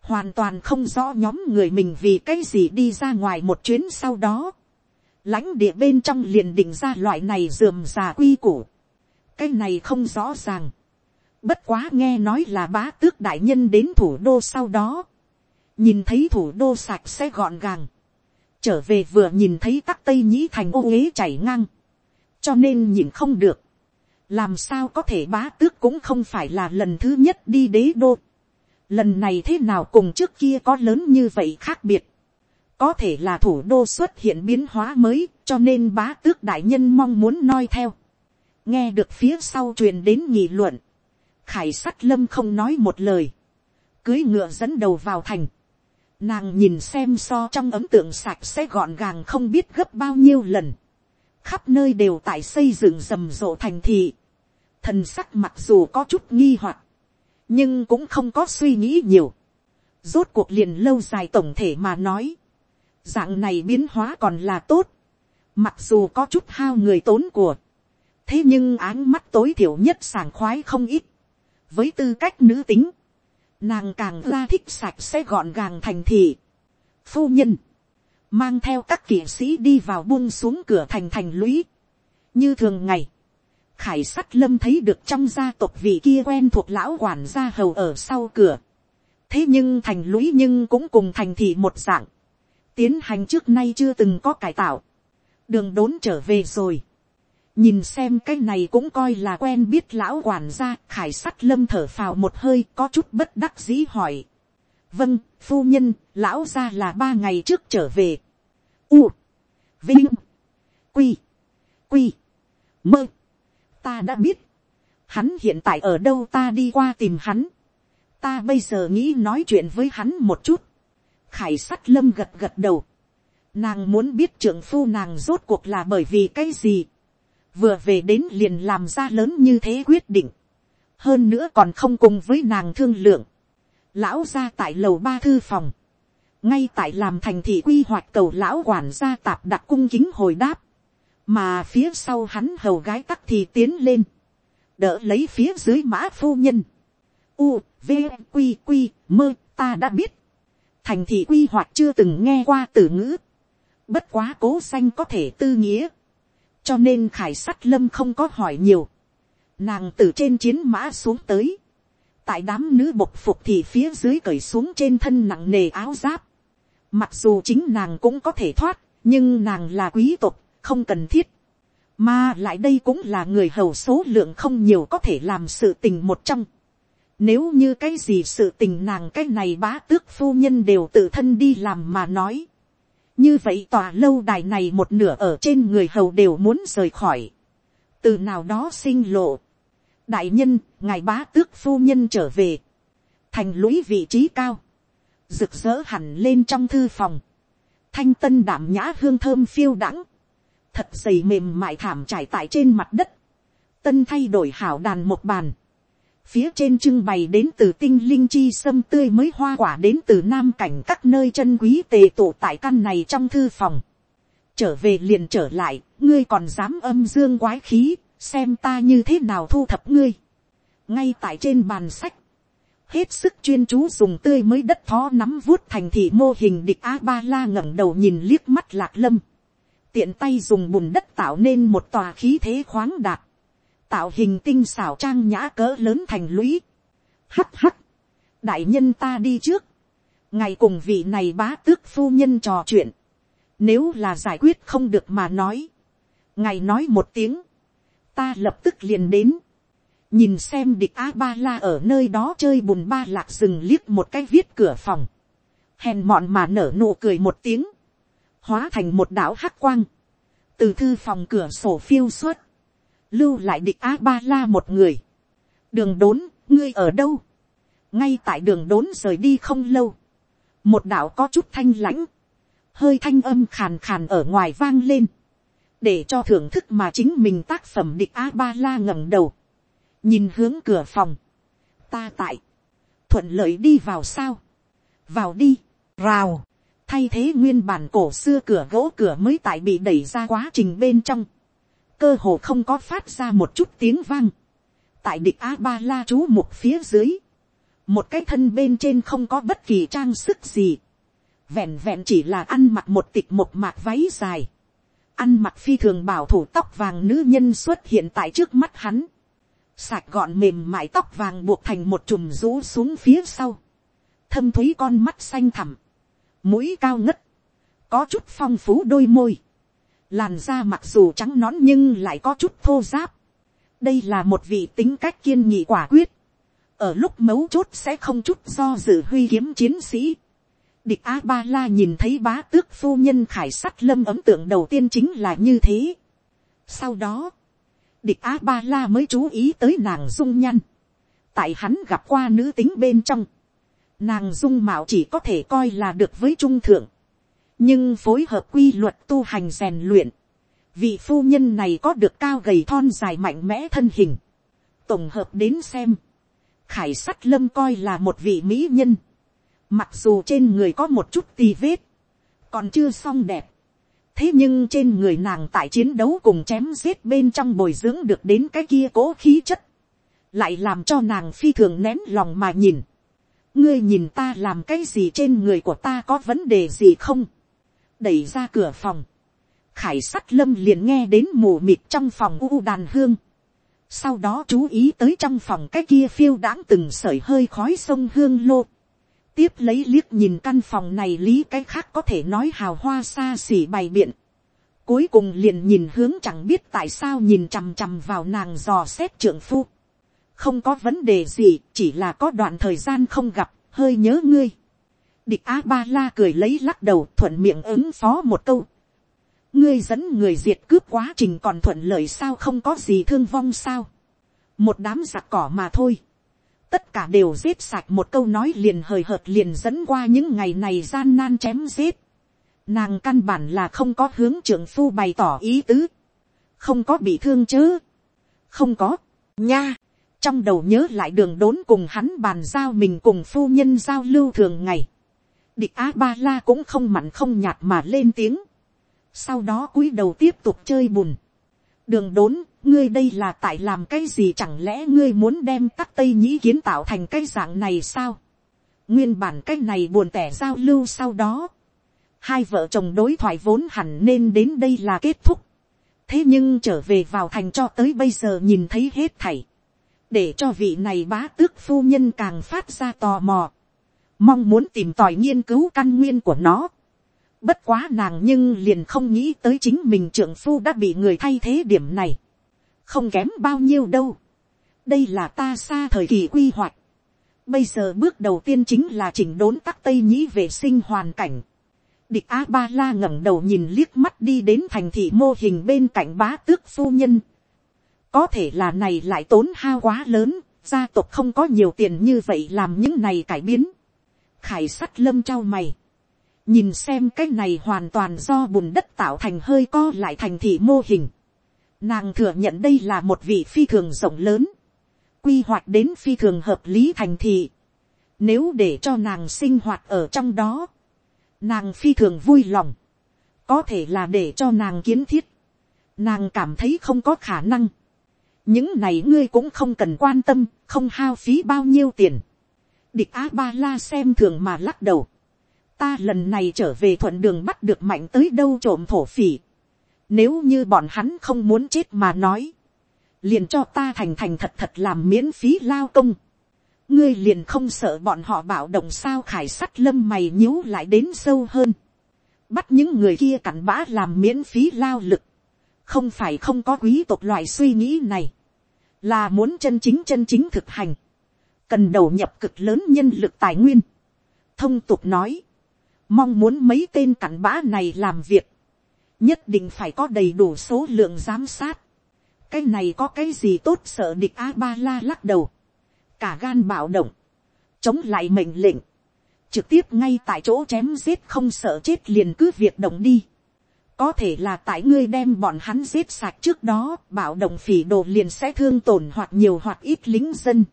hoàn toàn không rõ nhóm người mình vì cái gì đi ra ngoài một chuyến sau đó, lãnh địa bên trong liền định ra loại này dườm già quy củ, cái này không rõ ràng, bất quá nghe nói là bá tước đại nhân đến thủ đô sau đó, nhìn thấy thủ đô sạch sẽ gọn gàng, trở về vừa nhìn thấy các tây nhĩ thành ô uế chảy ngang, cho nên nhìn không được, làm sao có thể bá tước cũng không phải là lần thứ nhất đi đế đô. lần này thế nào cùng trước kia có lớn như vậy khác biệt có thể là thủ đô xuất hiện biến hóa mới cho nên bá tước đại nhân mong muốn noi theo. nghe được phía sau truyền đến nghị luận. khải sắt lâm không nói một lời. cưới ngựa dẫn đầu vào thành. nàng nhìn xem so trong ấm tượng sạch sẽ gọn gàng không biết gấp bao nhiêu lần khắp nơi đều tại xây dựng rầm rộ thành thị. Thần sắc mặc dù có chút nghi hoặc, nhưng cũng không có suy nghĩ nhiều. Rốt cuộc liền lâu dài tổng thể mà nói. Dạng này biến hóa còn là tốt. Mặc dù có chút hao người tốn của. Thế nhưng áng mắt tối thiểu nhất sảng khoái không ít. Với tư cách nữ tính. Nàng càng ra thích sạch sẽ gọn gàng thành thị. Phu nhân mang theo các kỵ sĩ đi vào buông xuống cửa thành thành lũy. như thường ngày, khải sắt lâm thấy được trong gia tộc vị kia quen thuộc lão quản gia hầu ở sau cửa. thế nhưng thành lũy nhưng cũng cùng thành thị một dạng, tiến hành trước nay chưa từng có cải tạo, đường đốn trở về rồi, nhìn xem cái này cũng coi là quen biết lão quản gia khải sắt lâm thở phào một hơi có chút bất đắc dĩ hỏi. vâng phu nhân lão gia là ba ngày trước trở về. u, vinh, quy, quy, mơ. ta đã biết, hắn hiện tại ở đâu ta đi qua tìm hắn. ta bây giờ nghĩ nói chuyện với hắn một chút khải sắt lâm gật gật đầu. nàng muốn biết trưởng phu nàng rốt cuộc là bởi vì cái gì. Vừa về đến liền làm ra lớn như thế quyết định, hơn nữa còn không cùng với nàng thương lượng, lão ra tại lầu ba thư phòng, ngay tại làm thành thị quy hoạch cầu lão quản gia tạp đặt cung kính hồi đáp, mà phía sau hắn hầu gái tắc thì tiến lên, đỡ lấy phía dưới mã phu nhân, u, v, Quy, Quy, mơ, ta đã biết, thành thị quy hoạch chưa từng nghe qua từ ngữ, bất quá cố xanh có thể tư nghĩa, cho nên khải sắt lâm không có hỏi nhiều, nàng từ trên chiến mã xuống tới, tại đám nữ bộc phục thì phía dưới cởi xuống trên thân nặng nề áo giáp, mặc dù chính nàng cũng có thể thoát, nhưng nàng là quý tộc, không cần thiết, mà lại đây cũng là người hầu số lượng không nhiều có thể làm sự tình một trong. Nếu như cái gì sự tình nàng cái này bá tước phu nhân đều tự thân đi làm mà nói. Như vậy tòa lâu đài này một nửa ở trên người hầu đều muốn rời khỏi, từ nào đó sinh lộ, đại nhân, ngài bá tước phu nhân trở về, thành lũy vị trí cao, rực rỡ hẳn lên trong thư phòng, thanh tân đảm nhã hương thơm phiêu đắng. thật dày mềm mại thảm trải tại trên mặt đất, tân thay đổi hảo đàn một bàn, Phía trên trưng bày đến từ tinh linh chi sâm tươi mới hoa quả đến từ nam cảnh các nơi chân quý tề tụ tại căn này trong thư phòng. Trở về liền trở lại, ngươi còn dám âm dương quái khí, xem ta như thế nào thu thập ngươi. Ngay tại trên bàn sách, hết sức chuyên chú dùng tươi mới đất thó nắm vuốt thành thị mô hình địch a ba la ngẩng đầu nhìn liếc mắt lạc lâm tiện tay dùng bùn đất tạo nên một tòa khí thế khoáng đạt tạo hình tinh xảo trang nhã cỡ lớn thành lũy. Hắt hắt, đại nhân ta đi trước, ngày cùng vị này bá tước phu nhân trò chuyện, nếu là giải quyết không được mà nói, ngày nói một tiếng, ta lập tức liền đến, nhìn xem địch a ba la ở nơi đó chơi bùn ba lạc rừng liếc một cái viết cửa phòng, hèn mọn mà nở nụ cười một tiếng, hóa thành một đảo hắc quang, từ thư phòng cửa sổ phiêu suốt, lưu lại địch a ba la một người. đường đốn, ngươi ở đâu. ngay tại đường đốn rời đi không lâu. một đạo có chút thanh lãnh, hơi thanh âm khàn khàn ở ngoài vang lên. để cho thưởng thức mà chính mình tác phẩm địch a ba la ngẩng đầu. nhìn hướng cửa phòng. ta tại. thuận lợi đi vào sao. vào đi. rào. thay thế nguyên bản cổ xưa cửa gỗ cửa mới tại bị đẩy ra quá trình bên trong cơ hồ không có phát ra một chút tiếng vang. tại địch a ba la chú một phía dưới, một cái thân bên trên không có bất kỳ trang sức gì, vẹn vẹn chỉ là ăn mặc một tịch một mạc váy dài, ăn mặc phi thường bảo thủ tóc vàng nữ nhân xuất hiện tại trước mắt hắn, sạch gọn mềm mại tóc vàng buộc thành một chùm rũ xuống phía sau, thâm thúy con mắt xanh thẳm, mũi cao ngất, có chút phong phú đôi môi, Làn da mặc dù trắng nón nhưng lại có chút thô giáp. Đây là một vị tính cách kiên nghị quả quyết. Ở lúc mấu chốt sẽ không chút do dự huy kiếm chiến sĩ. Địch A-ba-la nhìn thấy bá tước phu nhân khải sắt lâm ấm tượng đầu tiên chính là như thế. Sau đó, địch A-ba-la mới chú ý tới nàng dung nhăn. Tại hắn gặp qua nữ tính bên trong. Nàng dung mạo chỉ có thể coi là được với trung thượng nhưng phối hợp quy luật tu hành rèn luyện, vị phu nhân này có được cao gầy thon dài mạnh mẽ thân hình, tổng hợp đến xem, khải sắt lâm coi là một vị mỹ nhân, mặc dù trên người có một chút tì vết, còn chưa xong đẹp, thế nhưng trên người nàng tại chiến đấu cùng chém giết bên trong bồi dưỡng được đến cái kia cố khí chất, lại làm cho nàng phi thường nén lòng mà nhìn. ngươi nhìn ta làm cái gì trên người của ta có vấn đề gì không? Đẩy ra cửa phòng, khải sắt lâm liền nghe đến mù mịt trong phòng u đàn hương, sau đó chú ý tới trong phòng cái kia phiêu đãng từng sởi hơi khói sông hương lô, tiếp lấy liếc nhìn căn phòng này lý cái khác có thể nói hào hoa xa xỉ bày biện, cuối cùng liền nhìn hướng chẳng biết tại sao nhìn chằm chằm vào nàng dò xét trưởng phu, không có vấn đề gì, chỉ là có đoạn thời gian không gặp, hơi nhớ ngươi. Địch a ba la cười lấy lắc đầu thuận miệng ứng phó một câu. ngươi dẫn người diệt cướp quá trình còn thuận lợi sao không có gì thương vong sao. một đám giặc cỏ mà thôi tất cả đều giết sạch một câu nói liền hời hợt liền dẫn qua những ngày này gian nan chém giết. Nàng căn bản là không có hướng trưởng phu bày tỏ ý tứ. Không có bị thương chứ. Không có. Nha. Trong đầu nhớ lại đường đốn cùng hắn bàn giao mình cùng phu nhân giao lưu thường ngày. Địch A-ba-la cũng không mặn không nhạt mà lên tiếng. Sau đó cúi đầu tiếp tục chơi bùn. Đường đốn, ngươi đây là tại làm cái gì? Chẳng lẽ ngươi muốn đem tắc tây nhĩ kiến tạo thành cái dạng này sao? Nguyên bản cái này buồn tẻ giao lưu sau đó. Hai vợ chồng đối thoại vốn hẳn nên đến đây là kết thúc. Thế nhưng trở về vào thành cho tới bây giờ nhìn thấy hết thảy. Để cho vị này bá tước phu nhân càng phát ra tò mò mong muốn tìm tòi nghiên cứu căn nguyên của nó bất quá nàng nhưng liền không nghĩ tới chính mình trưởng phu đã bị người thay thế điểm này không kém bao nhiêu đâu. đây là ta xa thời kỳ quy hoạch. bây giờ bước đầu tiên chính là chỉnh đốn các tây nhĩ vệ sinh hoàn cảnh. địch a ba la ngẩng đầu nhìn liếc mắt đi đến thành thị mô hình bên cạnh bá tước phu nhân. có thể là này lại tốn hao quá lớn, gia tộc không có nhiều tiền như vậy làm những này cải biến khải sắt lâm trao mày nhìn xem cái này hoàn toàn do bùn đất tạo thành hơi co lại thành thị mô hình. Nàng thừa nhận đây là một vị phi thường rộng lớn. Quy hoạch đến phi thường hợp lý thành thị. Nếu để cho nàng sinh hoạt ở trong đó. Nàng phi thường vui lòng. Có thể là để cho nàng kiến thiết. Nàng cảm thấy không có khả năng. Những này ngươi cũng không cần quan tâm, không hao phí bao nhiêu tiền. Địch A-ba-la xem thường mà lắc đầu. Ta lần này trở về thuận đường bắt được mạnh tới đâu trộm thổ phỉ nếu như bọn hắn không muốn chết mà nói. Liền cho ta thành thành thật thật làm miễn phí lao công. Ngươi liền không sợ bọn họ bảo động sao khải sắt lâm mày nhíu lại đến sâu hơn. Bắt những người kia cặn bã làm miễn phí lao lực. Không phải không có quý tộc loại suy nghĩ này. Là muốn chân chính chân chính thực hành. Cần đầu nhập cực lớn nhân lực tài nguyên. Thông tục nói. Mong muốn mấy tên cặn bã này làm việc nhất định phải có đầy đủ số lượng giám sát. cái này có cái gì tốt sợ địch a ba la lắc đầu, cả gan bạo động, chống lại mệnh lệnh, trực tiếp ngay tại chỗ chém giết không sợ chết liền cứ việc động đi. có thể là tại ngươi đem bọn hắn giết sạch trước đó, bạo động phỉ đồ liền sẽ thương tổn hoặc nhiều hoặc ít lính dân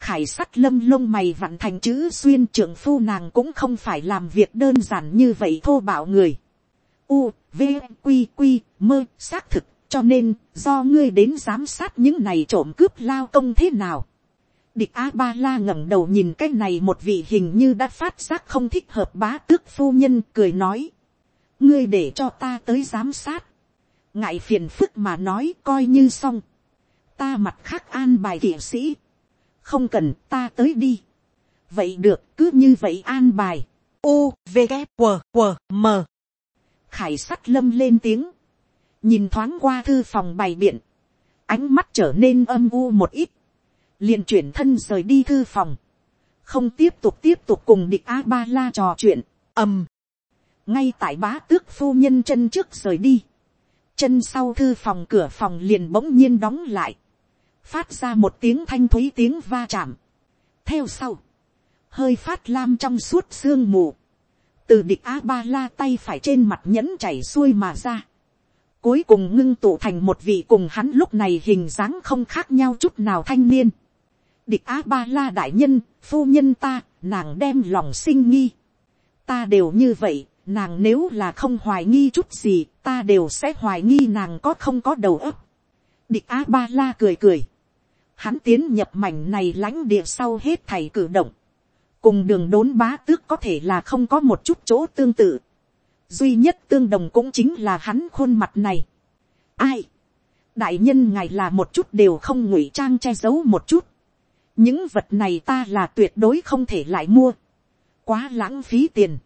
khải sắt lâm lông mày vặn thành chữ xuyên trưởng phu nàng cũng không phải làm việc đơn giản như vậy thô bạo người u, v, q q mơ xác thực cho nên do ngươi đến giám sát những này trộm cướp lao công thế nào. địch a ba la ngẩng đầu nhìn cái này một vị hình như đã phát giác không thích hợp bá tước phu nhân cười nói. ngươi để cho ta tới giám sát. ngại phiền phức mà nói coi như xong. ta mặt khác an bài kỵ sĩ không cần ta tới đi. vậy được cứ như vậy an bài. u v g q q m. Khải sắt lâm lên tiếng, nhìn thoáng qua thư phòng bày biện, ánh mắt trở nên âm u một ít, liền chuyển thân rời đi thư phòng, không tiếp tục tiếp tục cùng địch a ba la trò chuyện, ầm, ngay tại bá tước phu nhân chân trước rời đi, chân sau thư phòng cửa phòng liền bỗng nhiên đóng lại, phát ra một tiếng thanh thúy tiếng va chạm, theo sau, hơi phát lam trong suốt sương mù, từ địch a ba la tay phải trên mặt nhẫn chảy xuôi mà ra. cuối cùng ngưng tụ thành một vị cùng hắn lúc này hình dáng không khác nhau chút nào thanh niên. địch a ba la đại nhân, phu nhân ta, nàng đem lòng sinh nghi. ta đều như vậy, nàng nếu là không hoài nghi chút gì, ta đều sẽ hoài nghi nàng có không có đầu óc. địch a ba la cười cười hắn tiến nhập mảnh này lãnh địa sau hết thầy cử động cùng đường đốn bá tước có thể là không có một chút chỗ tương tự. duy nhất tương đồng cũng chính là hắn khuôn mặt này. ai, đại nhân ngài là một chút đều không ngụy trang che giấu một chút. những vật này ta là tuyệt đối không thể lại mua. quá lãng phí tiền.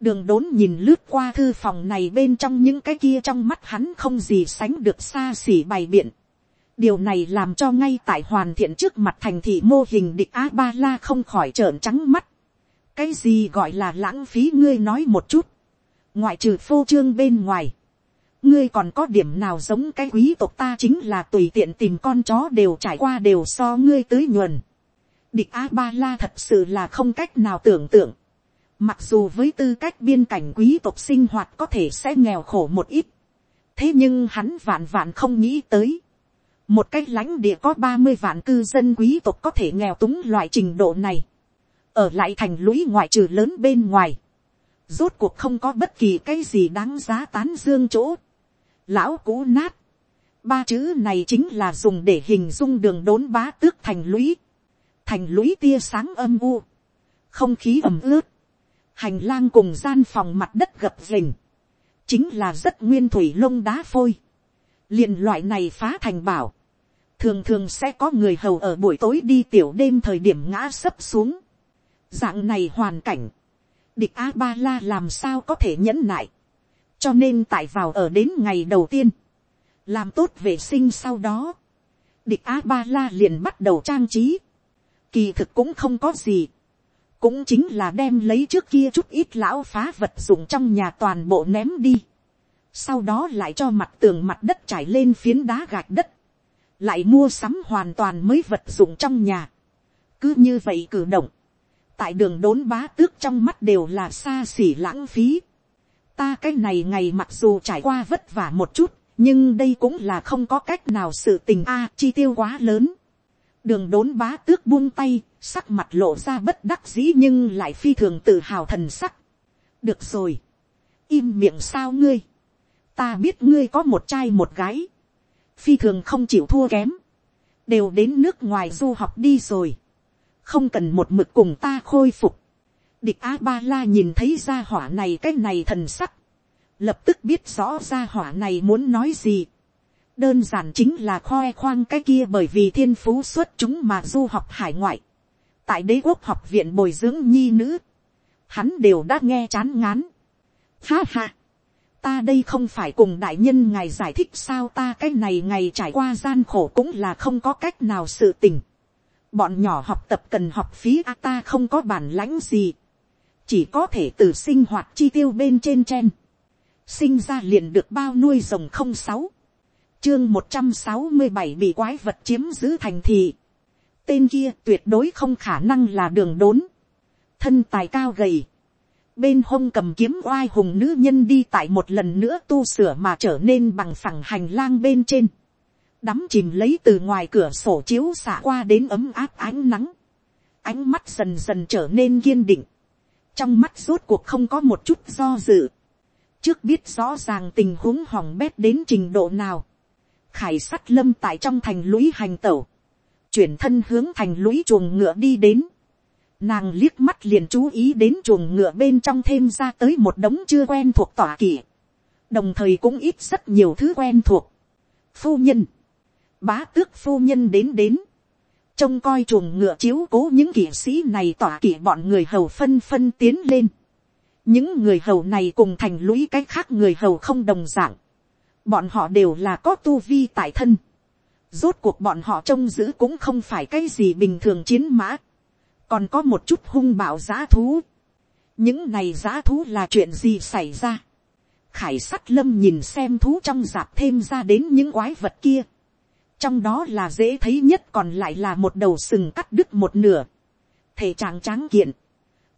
đường đốn nhìn lướt qua thư phòng này bên trong những cái kia trong mắt hắn không gì sánh được xa xỉ bày biện điều này làm cho ngay tại hoàn thiện trước mặt thành thị mô hình địch a ba la không khỏi trợn trắng mắt. cái gì gọi là lãng phí ngươi nói một chút. ngoại trừ phô trương bên ngoài. ngươi còn có điểm nào giống cái quý tộc ta chính là tùy tiện tìm con chó đều trải qua đều so ngươi tới nhuần địch a ba la thật sự là không cách nào tưởng tượng. Mặc dù với tư cách biên cảnh quý tộc sinh hoạt có thể sẽ nghèo khổ một ít. Thế nhưng hắn vạn vạn không nghĩ tới. Một cái lãnh địa có ba mươi vạn cư dân quý tộc có thể nghèo túng loại trình độ này. Ở lại thành lũy ngoại trừ lớn bên ngoài. Rốt cuộc không có bất kỳ cái gì đáng giá tán dương chỗ. Lão cũ nát. Ba chữ này chính là dùng để hình dung đường đốn bá tước thành lũy thành lũy tia sáng âm u, không khí ẩm ướt, hành lang cùng gian phòng mặt đất gập rình, chính là rất nguyên thủy lông đá phôi, liền loại này phá thành bảo, thường thường sẽ có người hầu ở buổi tối đi tiểu đêm thời điểm ngã sấp xuống, dạng này hoàn cảnh, địch a ba la làm sao có thể nhẫn nại, cho nên tại vào ở đến ngày đầu tiên, làm tốt vệ sinh sau đó, địch a ba la liền bắt đầu trang trí, kỳ thực cũng không có gì, cũng chính là đem lấy trước kia chút ít lão phá vật dụng trong nhà toàn bộ ném đi, sau đó lại cho mặt tường mặt đất trải lên phiến đá gạch đất, lại mua sắm hoàn toàn mới vật dụng trong nhà, cứ như vậy cử động, tại đường đốn bá tước trong mắt đều là xa xỉ lãng phí, ta cái này ngày mặc dù trải qua vất vả một chút, nhưng đây cũng là không có cách nào sự tình a chi tiêu quá lớn. Đường đốn bá tước buông tay, sắc mặt lộ ra bất đắc dĩ nhưng lại phi thường tự hào thần sắc. được rồi, im miệng sao ngươi, ta biết ngươi có một trai một gái, phi thường không chịu thua kém, đều đến nước ngoài du học đi rồi, không cần một mực cùng ta khôi phục. địch a ba la nhìn thấy ra hỏa này cái này thần sắc, lập tức biết rõ ra hỏa này muốn nói gì. Đơn giản chính là khoe khoang cái kia bởi vì thiên phú xuất chúng mà du học hải ngoại, tại đế quốc học viện bồi dưỡng nhi nữ, hắn đều đã nghe chán ngán. Ha ha, ta đây không phải cùng đại nhân ngài giải thích sao ta cái này ngày trải qua gian khổ cũng là không có cách nào sự tình. bọn nhỏ học tập cần học phí a ta không có bản lãnh gì, chỉ có thể từ sinh hoạt chi tiêu bên trên trên, sinh ra liền được bao nuôi rồng không sáu, chương một trăm sáu mươi bảy bị quái vật chiếm giữ thành thị. Tên kia tuyệt đối không khả năng là đường đốn. Thân tài cao gầy. Bên hông cầm kiếm oai hùng nữ nhân đi tại một lần nữa tu sửa mà trở nên bằng phẳng hành lang bên trên. Đắm chìm lấy từ ngoài cửa sổ chiếu xả qua đến ấm áp ánh nắng. Ánh mắt dần dần trở nên kiên định. Trong mắt rốt cuộc không có một chút do dự. Trước biết rõ ràng tình huống hỏng bét đến trình độ nào khải sắt lâm tại trong thành lũy hành tẩu, chuyển thân hướng thành lũy chuồng ngựa đi đến, nàng liếc mắt liền chú ý đến chuồng ngựa bên trong thêm ra tới một đống chưa quen thuộc tỏa kỷ, đồng thời cũng ít rất nhiều thứ quen thuộc. Phu nhân, bá tước phu nhân đến đến, trông coi chuồng ngựa chiếu cố những kỵ sĩ này tỏa kỵ bọn người hầu phân phân tiến lên. những người hầu này cùng thành lũy cái khác người hầu không đồng dạng bọn họ đều là có tu vi tại thân. Rốt cuộc bọn họ trông giữ cũng không phải cái gì bình thường chiến mã. Còn có một chút hung bạo giá thú. Những này giá thú là chuyện gì xảy ra. Khải sắt lâm nhìn xem thú trong giạp thêm ra đến những quái vật kia. Trong đó là dễ thấy nhất còn lại là một đầu sừng cắt đứt một nửa. Thể trạng tráng kiện.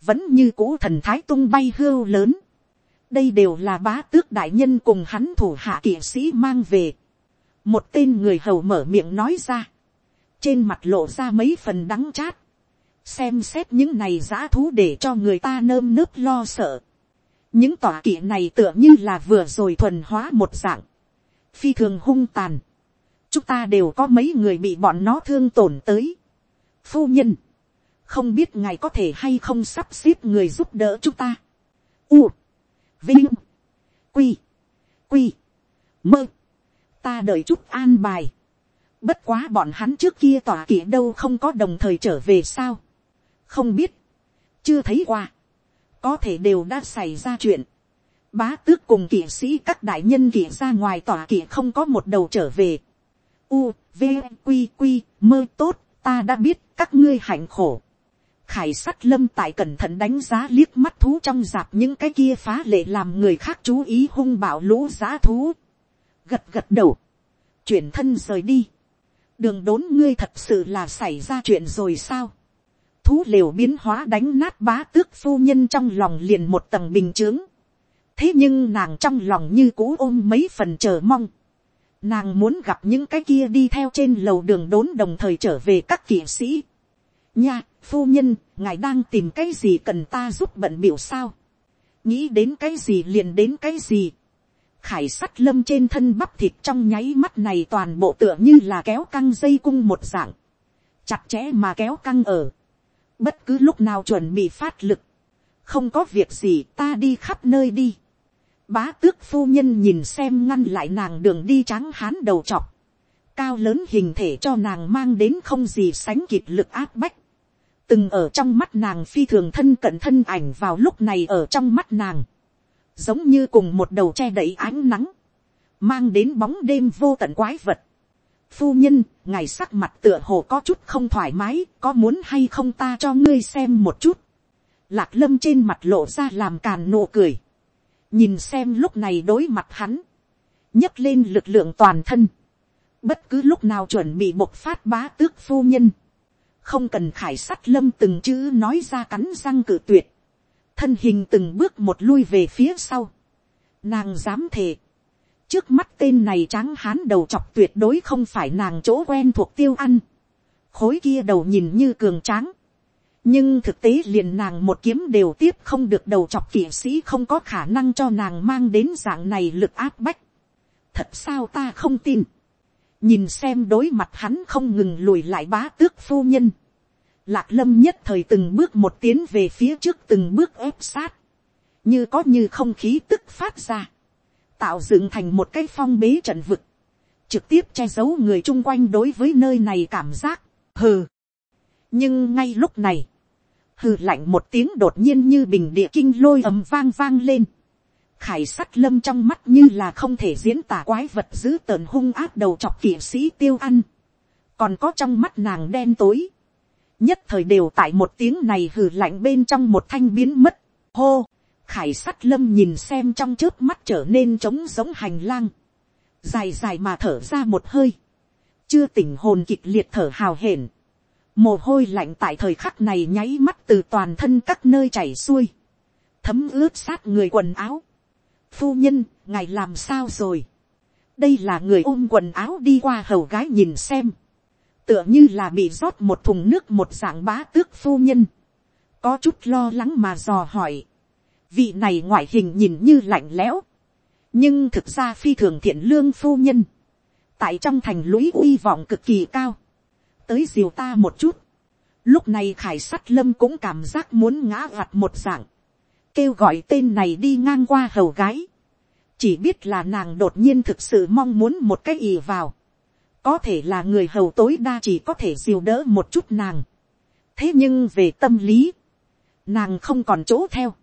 Vẫn như cũ thần thái tung bay hưu lớn đây đều là bá tước đại nhân cùng hắn thủ hạ kỵ sĩ mang về. một tên người hầu mở miệng nói ra. trên mặt lộ ra mấy phần đắng chát xem xét những này giã thú để cho người ta nơm nớp lo sợ. những tòa kỵ này tựa như là vừa rồi thuần hóa một dạng. phi thường hung tàn. chúng ta đều có mấy người bị bọn nó thương tổn tới. phu nhân, không biết ngài có thể hay không sắp xếp người giúp đỡ chúng ta. U Vinh. Quy. Quy. Mơ. Ta đợi chút an bài. Bất quá bọn hắn trước kia tòa kỵ đâu không có đồng thời trở về sao. Không biết. Chưa thấy qua. có thể đều đã xảy ra chuyện. Bá tước cùng kỵ sĩ các đại nhân kỵ ra ngoài tòa kỵ không có một đầu trở về. U, V, q q mơ tốt, ta đã biết các ngươi hạnh khổ. Khải sắt lâm tại cẩn thận đánh giá liếc mắt thú trong dạp những cái kia phá lệ làm người khác chú ý hung bạo lũ giá thú. Gật gật đầu. Chuyển thân rời đi. Đường đốn ngươi thật sự là xảy ra chuyện rồi sao? Thú liều biến hóa đánh nát bá tước phu nhân trong lòng liền một tầng bình chướng. Thế nhưng nàng trong lòng như cũ ôm mấy phần chờ mong. Nàng muốn gặp những cái kia đi theo trên lầu đường đốn đồng thời trở về các kỵ sĩ. Nha, phu nhân, ngài đang tìm cái gì cần ta giúp bận biểu sao? Nghĩ đến cái gì liền đến cái gì? Khải sắt lâm trên thân bắp thịt trong nháy mắt này toàn bộ tựa như là kéo căng dây cung một dạng. Chặt chẽ mà kéo căng ở. Bất cứ lúc nào chuẩn bị phát lực. Không có việc gì, ta đi khắp nơi đi. Bá tước phu nhân nhìn xem ngăn lại nàng đường đi trắng hán đầu chọc. Cao lớn hình thể cho nàng mang đến không gì sánh kịp lực áp bách. Từng ở trong mắt nàng phi thường thân cận thân ảnh vào lúc này ở trong mắt nàng. Giống như cùng một đầu che đẩy ánh nắng. Mang đến bóng đêm vô tận quái vật. Phu nhân, ngài sắc mặt tựa hồ có chút không thoải mái, có muốn hay không ta cho ngươi xem một chút. Lạc lâm trên mặt lộ ra làm càn nụ cười. Nhìn xem lúc này đối mặt hắn, nhấc lên lực lượng toàn thân, bất cứ lúc nào chuẩn bị bộc phát bá tước phu nhân, không cần khải sắt lâm từng chữ nói ra cắn răng cự tuyệt, thân hình từng bước một lui về phía sau, nàng dám thề, trước mắt tên này trắng hán đầu chọc tuyệt đối không phải nàng chỗ quen thuộc tiêu ăn, khối kia đầu nhìn như cường tráng, nhưng thực tế liền nàng một kiếm đều tiếp không được đầu chọc kỵ sĩ không có khả năng cho nàng mang đến dạng này lực áp bách. thật sao ta không tin. nhìn xem đối mặt hắn không ngừng lùi lại bá tước phu nhân. lạc lâm nhất thời từng bước một tiến về phía trước từng bước ép sát. như có như không khí tức phát ra tạo dựng thành một cái phong bế trận vực. trực tiếp che giấu người chung quanh đối với nơi này cảm giác. hừ. nhưng ngay lúc này, hừ lạnh một tiếng đột nhiên như bình địa kinh lôi ầm vang vang lên. khải sắt lâm trong mắt như là không thể diễn tả quái vật giữ tợn hung áp đầu chọc kỵ sĩ tiêu ăn. còn có trong mắt nàng đen tối. nhất thời đều tại một tiếng này hừ lạnh bên trong một thanh biến mất. hô, khải sắt lâm nhìn xem trong trước mắt trở nên trống giống hành lang. dài dài mà thở ra một hơi. chưa tỉnh hồn kịch liệt thở hào hển Mồ hôi lạnh tại thời khắc này nháy mắt từ toàn thân các nơi chảy xuôi. Thấm ướt sát người quần áo. Phu nhân, ngài làm sao rồi? Đây là người ôm quần áo đi qua hầu gái nhìn xem. Tựa như là bị rót một thùng nước một dạng bá tước phu nhân. Có chút lo lắng mà dò hỏi. Vị này ngoại hình nhìn như lạnh lẽo. Nhưng thực ra phi thường thiện lương phu nhân. Tại trong thành lũy uy vọng cực kỳ cao tới diều ta một chút. Lúc này khải sắt lâm cũng cảm giác muốn ngã vặt một dạng. Kêu gọi tên này đi ngang qua hầu gái. Chỉ biết là nàng đột nhiên thực sự mong muốn một cái ì vào. Có thể là người hầu tối đa chỉ có thể diều đỡ một chút nàng. Thế nhưng về tâm lý. Nàng không còn chỗ theo.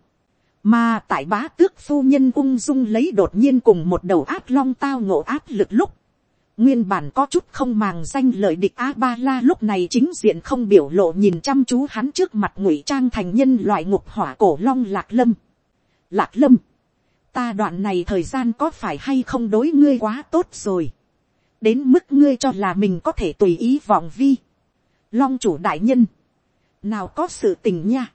Mà tại bá tước phu nhân ung dung lấy đột nhiên cùng một đầu áp long tao ngộ áp lực lúc Nguyên bản có chút không màng danh lợi địch A-ba-la lúc này chính diện không biểu lộ nhìn chăm chú hắn trước mặt ngụy trang thành nhân loại ngục hỏa cổ long lạc lâm. Lạc lâm. Ta đoạn này thời gian có phải hay không đối ngươi quá tốt rồi. Đến mức ngươi cho là mình có thể tùy ý vọng vi. Long chủ đại nhân. Nào có sự tình nha.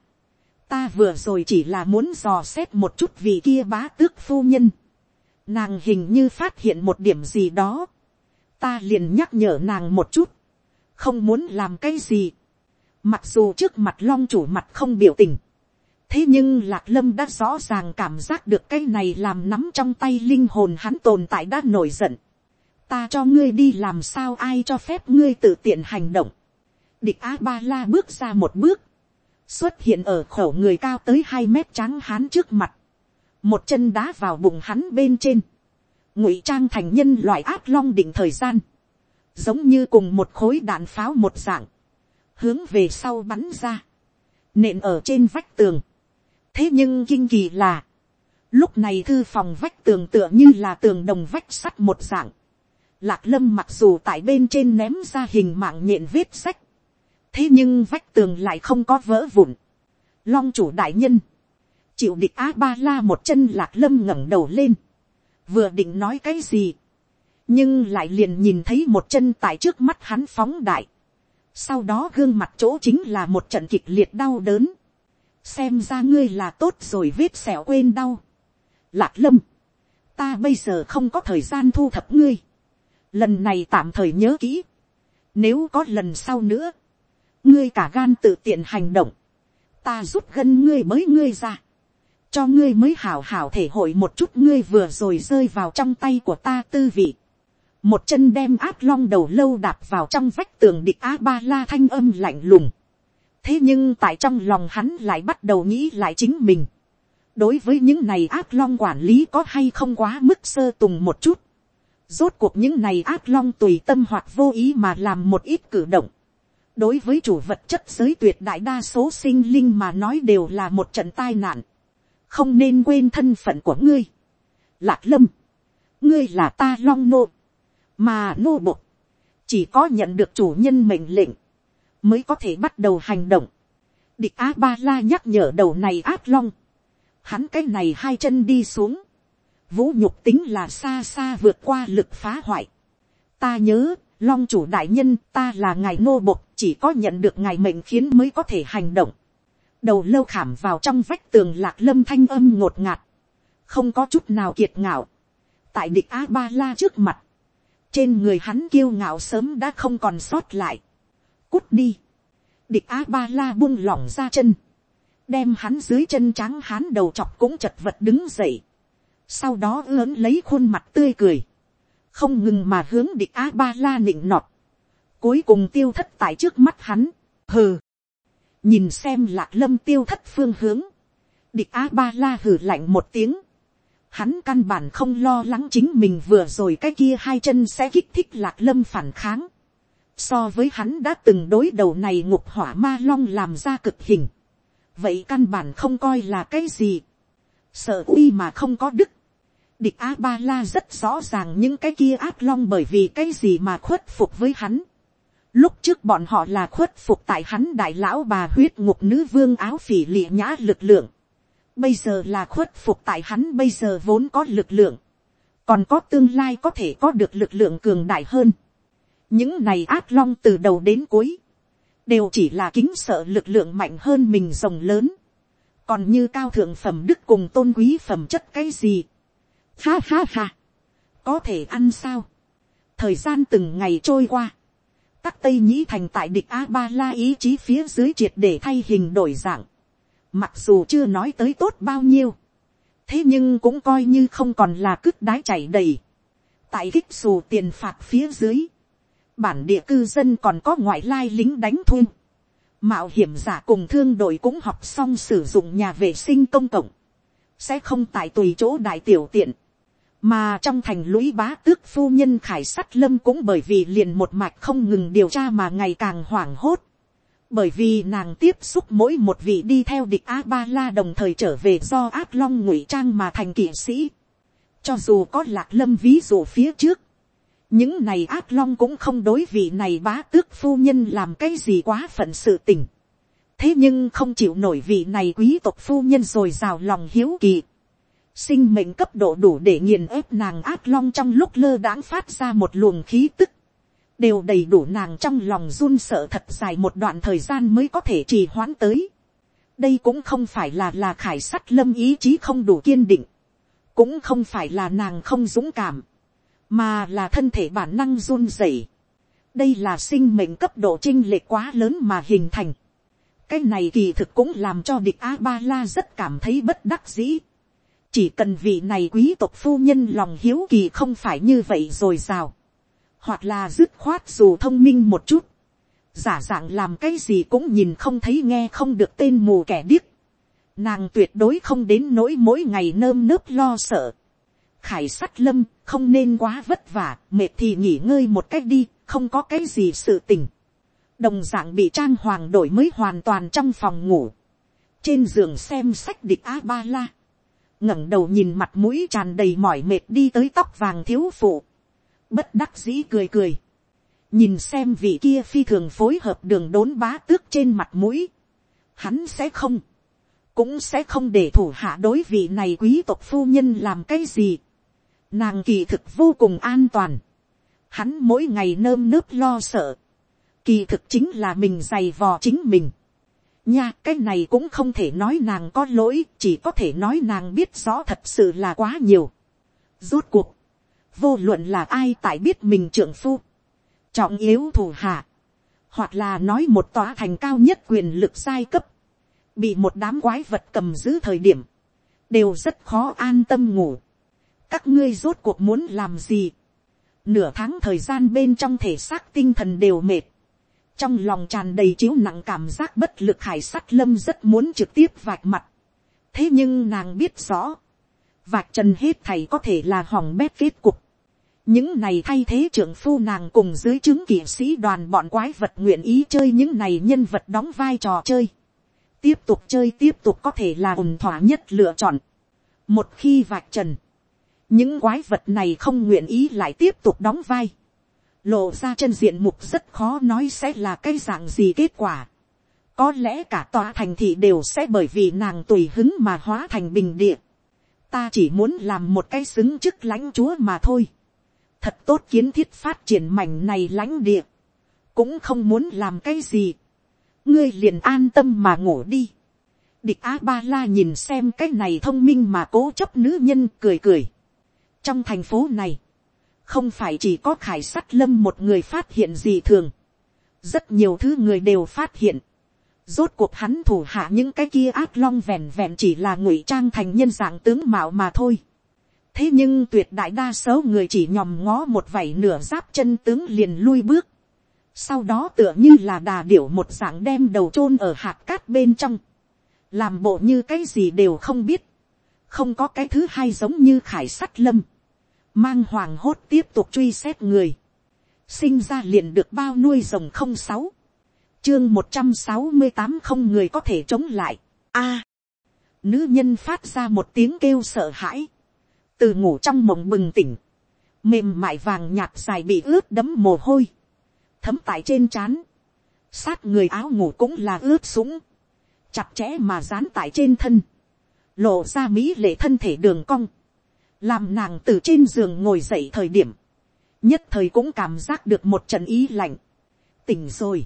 Ta vừa rồi chỉ là muốn dò xét một chút vì kia bá tước phu nhân. Nàng hình như phát hiện một điểm gì đó. Ta liền nhắc nhở nàng một chút, không muốn làm cái gì, mặc dù trước mặt long chủ mặt không biểu tình, thế nhưng lạc lâm đã rõ ràng cảm giác được cái này làm nắm trong tay linh hồn hắn tồn tại đã nổi giận, ta cho ngươi đi làm sao ai cho phép ngươi tự tiện hành động, địch a ba la bước ra một bước, xuất hiện ở khẩu người cao tới hai mét trắng hắn trước mặt, một chân đá vào bụng hắn bên trên, ngụy trang thành nhân loại ác long định thời gian, giống như cùng một khối đạn pháo một dạng, hướng về sau bắn ra, nện ở trên vách tường, thế nhưng kinh kỳ là, lúc này thư phòng vách tường tựa như là tường đồng vách sắt một dạng, lạc lâm mặc dù tại bên trên ném ra hình mạng nhện vết sách, thế nhưng vách tường lại không có vỡ vụn. long chủ đại nhân, chịu địch á ba la một chân lạc lâm ngẩng đầu lên, vừa định nói cái gì, nhưng lại liền nhìn thấy một chân tại trước mắt hắn phóng đại, sau đó gương mặt chỗ chính là một trận kịch liệt đau đớn, xem ra ngươi là tốt rồi vết sẹo quên đau, lạc lâm, ta bây giờ không có thời gian thu thập ngươi, lần này tạm thời nhớ kỹ, nếu có lần sau nữa, ngươi cả gan tự tiện hành động, ta rút gân ngươi mới ngươi ra, cho ngươi mới hảo hảo thể hội một chút ngươi vừa rồi rơi vào trong tay của ta tư vị. một chân đem áp long đầu lâu đạp vào trong vách tường địch a ba la thanh âm lạnh lùng. thế nhưng tại trong lòng hắn lại bắt đầu nghĩ lại chính mình. đối với những này áp long quản lý có hay không quá mức sơ tùng một chút. rốt cuộc những này áp long tùy tâm hoặc vô ý mà làm một ít cử động đối với chủ vật chất giới tuyệt đại đa số sinh linh mà nói đều là một trận tai nạn. Không nên quên thân phận của ngươi. Lạc lâm, ngươi là ta long nô, mà nô bộc, chỉ có nhận được chủ nhân mệnh lệnh, mới có thể bắt đầu hành động. Địch a ba la nhắc nhở đầu này át long, hắn cái này hai chân đi xuống, vũ nhục tính là xa xa vượt qua lực phá hoại. Ta nhớ, long chủ đại nhân ta là ngài nô bộc chỉ có nhận được ngài mệnh khiến mới có thể hành động. Đầu lâu khảm vào trong vách tường lạc lâm thanh âm ngột ngạt, không có chút nào kiệt ngạo, tại địch a ba la trước mặt, trên người hắn kiêu ngạo sớm đã không còn sót lại, cút đi, địch a ba la buông lỏng ra chân, đem hắn dưới chân trắng hắn đầu chọc cũng chật vật đứng dậy, sau đó lớn lấy khuôn mặt tươi cười, không ngừng mà hướng địch a ba la nịnh nọt, cuối cùng tiêu thất tại trước mắt hắn, hừ, nhìn xem lạc lâm tiêu thất phương hướng, địch a ba la hừ lạnh một tiếng, hắn căn bản không lo lắng chính mình vừa rồi cái kia hai chân sẽ kích thích lạc lâm phản kháng, so với hắn đã từng đối đầu này ngục hỏa ma long làm ra cực hình, vậy căn bản không coi là cái gì, sợ uy mà không có đức, địch a ba la rất rõ ràng những cái kia ác long bởi vì cái gì mà khuất phục với hắn, Lúc trước bọn họ là khuất phục tại hắn đại lão bà huyết ngục nữ vương áo phỉ lịa nhã lực lượng. Bây giờ là khuất phục tại hắn bây giờ vốn có lực lượng. Còn có tương lai có thể có được lực lượng cường đại hơn. Những này ác long từ đầu đến cuối. Đều chỉ là kính sợ lực lượng mạnh hơn mình rồng lớn. Còn như cao thượng phẩm đức cùng tôn quý phẩm chất cái gì. Ha ha ha. Có thể ăn sao. Thời gian từng ngày trôi qua các tây nhĩ thành tại địch a ba la ý chí phía dưới triệt để thay hình đổi dạng. mặc dù chưa nói tới tốt bao nhiêu, thế nhưng cũng coi như không còn là cứt đái chảy đầy. tại kích xù tiền phạt phía dưới, bản địa cư dân còn có ngoại lai lính đánh thun. mạo hiểm giả cùng thương đội cũng học xong sử dụng nhà vệ sinh công cộng, sẽ không tại tùy chỗ đại tiểu tiện mà trong thành lũy bá tước phu nhân khải sắt lâm cũng bởi vì liền một mạch không ngừng điều tra mà ngày càng hoảng hốt. bởi vì nàng tiếp xúc mỗi một vị đi theo địch a ba la đồng thời trở về do áp long ngụy trang mà thành kỵ sĩ. cho dù có lạc lâm ví dụ phía trước, những này áp long cũng không đối vị này bá tước phu nhân làm cái gì quá phận sự tình. thế nhưng không chịu nổi vị này quý tộc phu nhân rồi rào lòng hiếu kỳ sinh mệnh cấp độ đủ để nghiền ép nàng át long trong lúc lơ đãng phát ra một luồng khí tức, đều đầy đủ nàng trong lòng run sợ thật dài một đoạn thời gian mới có thể trì hoãn tới. đây cũng không phải là là khải sắt lâm ý chí không đủ kiên định, cũng không phải là nàng không dũng cảm, mà là thân thể bản năng run rẩy. đây là sinh mệnh cấp độ trinh lệ quá lớn mà hình thành. cái này kỳ thực cũng làm cho địch a ba la rất cảm thấy bất đắc dĩ chỉ cần vị này quý tộc phu nhân lòng hiếu kỳ không phải như vậy rồi sao, hoặc là dứt khoát dù thông minh một chút, giả dạng làm cái gì cũng nhìn không thấy nghe không được tên mù kẻ điếc, nàng tuyệt đối không đến nỗi mỗi ngày nơm nớp lo sợ, khải sắt lâm không nên quá vất vả mệt thì nghỉ ngơi một cách đi không có cái gì sự tình. Đồng d ạ n g bị trang hoàng đổi mới hoàn toàn trong phòng ngủ. Trên giường xem sách địch a ba la, ngẩng đầu nhìn mặt mũi tràn đầy mỏi mệt đi tới tóc vàng thiếu phụ, bất đắc dĩ cười cười, nhìn xem vị kia phi thường phối hợp đường đốn bá tước trên mặt mũi, hắn sẽ không, cũng sẽ không để thủ hạ đối vị này quý tộc phu nhân làm cái gì. Nàng kỳ thực vô cùng an toàn. Hắn mỗi ngày nơm nớp lo sợ. Kỳ thực chính là mình giày vò chính mình. Nha, cái này cũng không thể nói nàng có lỗi, chỉ có thể nói nàng biết rõ thật sự là quá nhiều. Rốt cuộc, vô luận là ai tại biết mình trưởng phu, trọng yếu thủ hạ, hoặc là nói một tòa thành cao nhất quyền lực giai cấp, bị một đám quái vật cầm giữ thời điểm, đều rất khó an tâm ngủ. các ngươi rốt cuộc muốn làm gì. nửa tháng thời gian bên trong thể xác tinh thần đều mệt trong lòng tràn đầy chiếu nặng cảm giác bất lực hải sắt lâm rất muốn trực tiếp vạch mặt. thế nhưng nàng biết rõ, vạch trần hết thầy có thể là hỏng bét kết cục. những này thay thế trưởng phu nàng cùng dưới chứng kỵ sĩ đoàn bọn quái vật nguyện ý chơi những này nhân vật đóng vai trò chơi tiếp tục chơi tiếp tục có thể là ổn thỏa nhất lựa chọn. một khi vạch trần, những quái vật này không nguyện ý lại tiếp tục đóng vai lộ ra chân diện mục rất khó nói sẽ là cái dạng gì kết quả. có lẽ cả tòa thành thị đều sẽ bởi vì nàng tùy hứng mà hóa thành bình địa. ta chỉ muốn làm một cái xứng chức lãnh chúa mà thôi. thật tốt kiến thiết phát triển mảnh này lãnh địa. cũng không muốn làm cái gì ngươi liền an tâm mà ngủ đi. địch a ba la nhìn xem cái này thông minh mà cố chấp nữ nhân cười cười. trong thành phố này, không phải chỉ có khải sắt lâm một người phát hiện gì thường. rất nhiều thứ người đều phát hiện. rốt cuộc hắn thủ hạ những cái kia ác long vẹn vẹn chỉ là ngụy trang thành nhân dạng tướng mạo mà thôi. thế nhưng tuyệt đại đa số người chỉ nhòm ngó một vảy nửa giáp chân tướng liền lui bước sau đó tựa như là đà điểu một dạng đem đầu chôn ở hạt cát bên trong, làm bộ như cái gì đều không biết, không có cái thứ hai giống như khải sắt lâm, mang hoàng hốt tiếp tục truy xét người, sinh ra liền được bao nuôi rồng không sáu, chương một trăm sáu mươi tám không người có thể chống lại, a, nữ nhân phát ra một tiếng kêu sợ hãi, từ ngủ trong mộng bừng tỉnh, mềm mại vàng nhạt dài bị ướt đấm mồ hôi, thấm tại trên trán, sát người áo ngủ cũng là ướt sũng, chặt chẽ mà dán tại trên thân, lộ ra mỹ lệ thân thể đường cong, làm nàng từ trên giường ngồi dậy thời điểm, nhất thời cũng cảm giác được một trận ý lạnh, tỉnh rồi,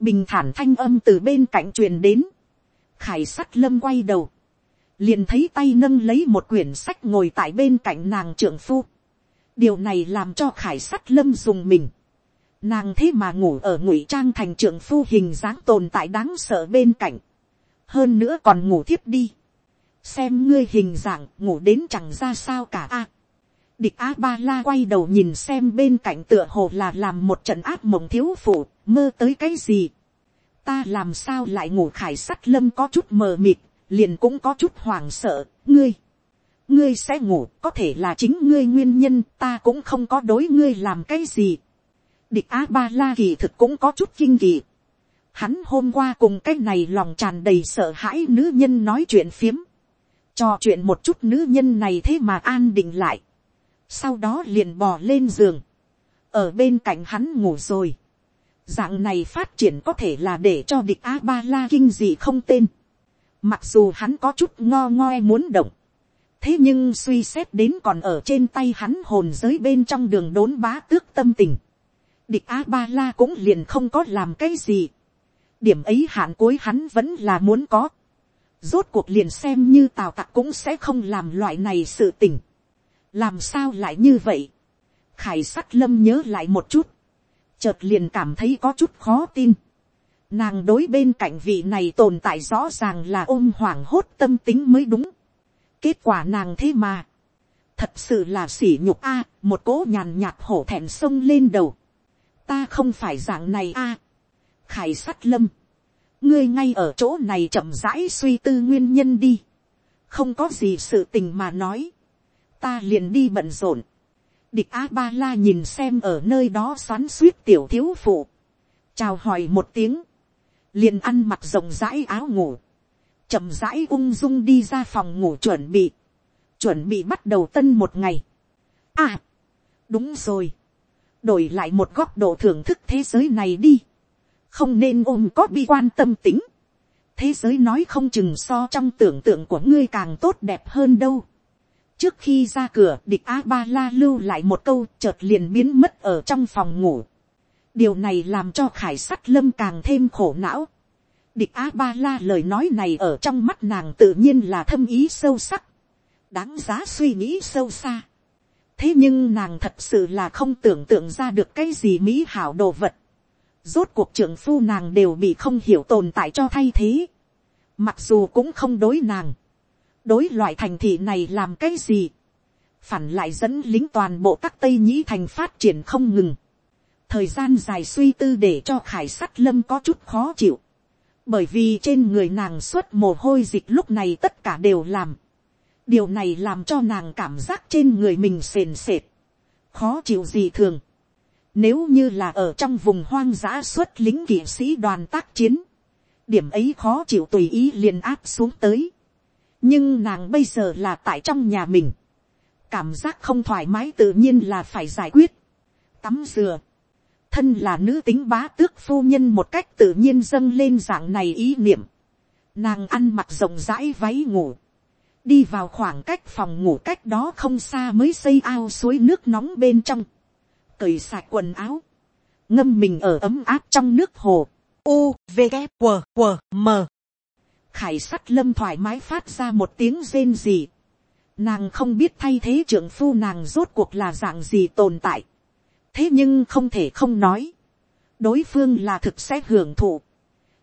bình thản thanh âm từ bên cạnh truyền đến, khải sắt lâm quay đầu, liền thấy tay nâng lấy một quyển sách ngồi tại bên cạnh nàng trưởng phu, điều này làm cho khải sắt lâm dùng mình, Nàng thế mà ngủ ở ngụy trang thành trưởng phu hình dáng tồn tại đáng sợ bên cạnh. Hơn nữa còn ngủ thiếp đi. Xem ngươi hình dạng ngủ đến chẳng ra sao cả a. địch a ba la quay đầu nhìn xem bên cạnh tựa hồ là làm một trận áp mộng thiếu phụ, mơ tới cái gì. Ta làm sao lại ngủ khải sắt lâm có chút mờ mịt, liền cũng có chút hoảng sợ, ngươi. Ngươi sẽ ngủ, có thể là chính ngươi nguyên nhân, ta cũng không có đối ngươi làm cái gì địch a ba la kỳ thực cũng có chút kinh kỳ. Hắn hôm qua cùng cái này lòng tràn đầy sợ hãi nữ nhân nói chuyện phiếm. Trò chuyện một chút nữ nhân này thế mà an định lại. Sau đó liền bò lên giường. Ở bên cạnh hắn ngủ rồi. Dạng này phát triển có thể là để cho địch A-ba-la kinh dị không tên. Mặc dù hắn có chút ngo ngoe muốn động. Thế nhưng suy xét đến còn ở trên tay hắn hồn giới bên trong đường đốn bá tước tâm tình địch a ba la cũng liền không có làm cái gì. điểm ấy hạn cuối hắn vẫn là muốn có rốt cuộc liền xem như tào tặc cũng sẽ không làm loại này sự tình. làm sao lại như vậy. khải sắt lâm nhớ lại một chút. chợt liền cảm thấy có chút khó tin. Nàng đối bên cạnh vị này tồn tại rõ ràng là ôm hoảng hốt tâm tính mới đúng. Kết quả nàng thế mà. Thật sự là sỉ nhục a một cỗ nhàn nhạt hổ thẹn sông lên đầu ta không phải dạng này a. khải sắt lâm, ngươi ngay ở chỗ này chậm rãi suy tư nguyên nhân đi. không có gì sự tình mà nói. ta liền đi bận rộn. địch a ba la nhìn xem ở nơi đó xoắn suýt tiểu thiếu phụ. chào hỏi một tiếng. liền ăn mặc rộng rãi áo ngủ. chậm rãi ung dung đi ra phòng ngủ chuẩn bị, chuẩn bị bắt đầu tân một ngày. À, đúng rồi, đổi lại một góc độ thưởng thức thế giới này đi, không nên ôm có bi quan tâm tính, thế giới nói không chừng so trong tưởng tượng của ngươi càng tốt đẹp hơn đâu. trước khi ra cửa địch a ba la lưu lại một câu chợt liền biến mất ở trong phòng ngủ. điều này làm cho khải sắt lâm càng thêm khổ não. địch a ba la lời nói này ở trong mắt nàng tự nhiên là thâm ý sâu sắc. đáng giá suy nghĩ sâu xa. thế nhưng nàng thật sự là không tưởng tượng ra được cái gì mỹ hảo đồ vật. Rốt cuộc trưởng phu nàng đều bị không hiểu tồn tại cho thay thế. Mặc dù cũng không đối nàng, đối loại thành thị này làm cái gì, phản lại dẫn lính toàn bộ các tây nhĩ thành phát triển không ngừng, thời gian dài suy tư để cho khải sắt lâm có chút khó chịu, bởi vì trên người nàng xuất mồ hôi dịch lúc này tất cả đều làm, điều này làm cho nàng cảm giác trên người mình sền sệt, khó chịu gì thường, nếu như là ở trong vùng hoang dã xuất lính kỵ sĩ đoàn tác chiến, điểm ấy khó chịu tùy ý liền áp xuống tới. nhưng nàng bây giờ là tại trong nhà mình. cảm giác không thoải mái tự nhiên là phải giải quyết. tắm dừa. thân là nữ tính bá tước phu nhân một cách tự nhiên dâng lên dạng này ý niệm. nàng ăn mặc rộng rãi váy ngủ. đi vào khoảng cách phòng ngủ cách đó không xa mới xây ao suối nước nóng bên trong cởi sạc quần áo. ngâm mình ở ấm áp trong nước hồ U, V, g, W, W, M. Khải sắt lâm thoải mái phát ra một tiếng rên gì. Nàng không biết thay thế trưởng phu nàng rốt cuộc là dạng gì tồn tại. Thế nhưng không thể không nói. Đối phương là thực sẽ hưởng thụ.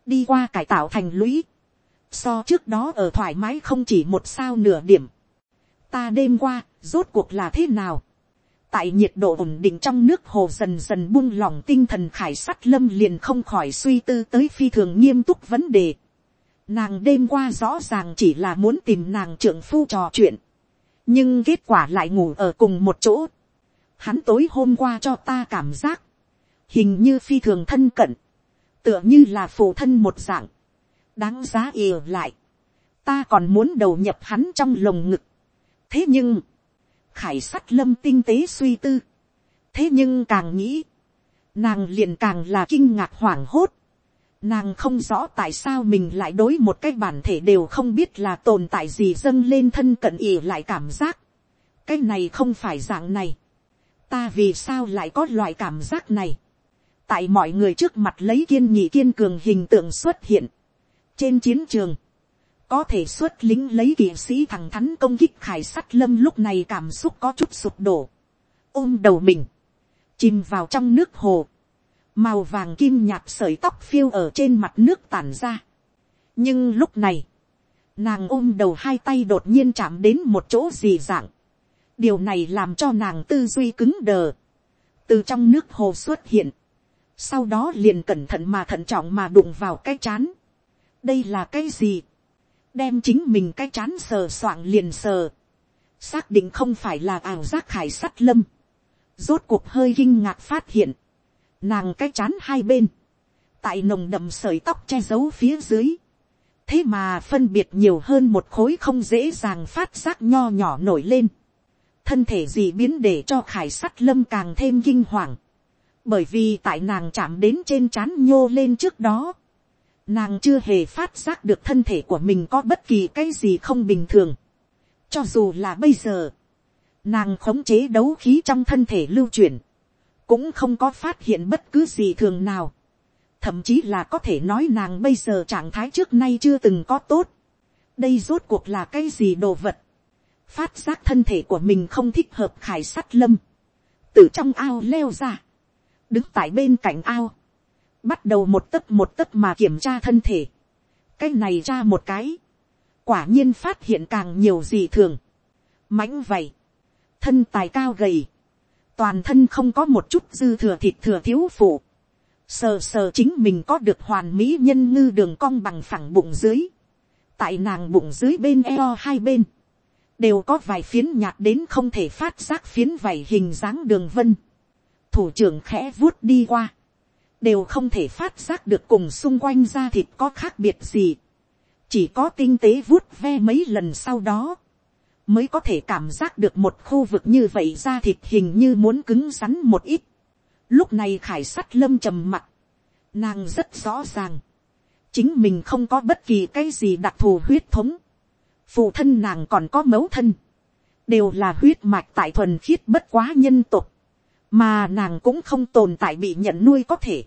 Đi qua cải tạo thành lũy. So trước đó ở thoải mái không chỉ một sao nửa điểm. Ta đêm qua, rốt cuộc là thế nào? Tại nhiệt độ ổn định trong nước hồ dần dần buông lỏng tinh thần khải sắt lâm liền không khỏi suy tư tới phi thường nghiêm túc vấn đề. Nàng đêm qua rõ ràng chỉ là muốn tìm nàng trưởng phu trò chuyện. nhưng kết quả lại ngủ ở cùng một chỗ. Hắn tối hôm qua cho ta cảm giác, hình như phi thường thân cận, tựa như là phụ thân một dạng, đáng giá ỉa lại. ta còn muốn đầu nhập hắn trong lồng ngực. thế nhưng, khải sắt lâm tinh tế suy tư. thế nhưng càng nghĩ, nàng liền càng là kinh ngạc hoảng hốt. Nàng không rõ tại sao mình lại đối một cái bản thể đều không biết là tồn tại gì dâng lên thân cận ỉ lại cảm giác. cái này không phải dạng này. ta vì sao lại có loại cảm giác này. tại mọi người trước mặt lấy kiên nhị kiên cường hình tượng xuất hiện. trên chiến trường, có thể xuất lính lấy kỵ sĩ thằng thắn công kích khải sắt lâm lúc này cảm xúc có chút sụp đổ, ôm đầu mình, chìm vào trong nước hồ, màu vàng kim nhạt sợi tóc phiêu ở trên mặt nước tản ra. nhưng lúc này, nàng ôm đầu hai tay đột nhiên chạm đến một chỗ gì dạng, điều này làm cho nàng tư duy cứng đờ, từ trong nước hồ xuất hiện, sau đó liền cẩn thận mà thận trọng mà đụng vào cái chán. đây là cái gì, đem chính mình cái chán sờ soạng liền sờ, xác định không phải là ảo giác khải sắt lâm, rốt cuộc hơi kinh ngạc phát hiện, nàng cái chán hai bên, tại nồng đậm sợi tóc che giấu phía dưới, thế mà phân biệt nhiều hơn một khối không dễ dàng phát giác nho nhỏ nổi lên, thân thể gì biến để cho khải sắt lâm càng thêm kinh hoàng, bởi vì tại nàng chạm đến trên trán nhô lên trước đó, Nàng chưa hề phát giác được thân thể của mình có bất kỳ cái gì không bình thường. Cho dù là bây giờ, nàng khống chế đấu khí trong thân thể lưu chuyển, cũng không có phát hiện bất cứ gì thường nào. Thậm chí là có thể nói nàng bây giờ trạng thái trước nay chưa từng có tốt. Đây rốt cuộc là cái gì đồ vật. Phát giác thân thể của mình không thích hợp khải sắt lâm. Từ trong ao leo ra. Đứng tại bên cạnh ao bắt đầu một tấc một tấc mà kiểm tra thân thể, cái này ra một cái, quả nhiên phát hiện càng nhiều gì thường, mãnh vậy, thân tài cao gầy, toàn thân không có một chút dư thừa thịt thừa thiếu phụ, sờ sờ chính mình có được hoàn mỹ nhân ngư đường cong bằng phẳng bụng dưới, tại nàng bụng dưới bên eo hai bên, đều có vài phiến nhạt đến không thể phát giác phiến vảy hình dáng đường vân, thủ trưởng khẽ vuốt đi qua, đều không thể phát giác được cùng xung quanh da thịt có khác biệt gì. chỉ có tinh tế vuốt ve mấy lần sau đó, mới có thể cảm giác được một khu vực như vậy da thịt hình như muốn cứng rắn một ít. Lúc này khải sắt lâm trầm mặt, nàng rất rõ ràng, chính mình không có bất kỳ cái gì đặc thù huyết thống, phụ thân nàng còn có mẫu thân, đều là huyết mạch tại thuần khiết bất quá nhân tục, mà nàng cũng không tồn tại bị nhận nuôi có thể,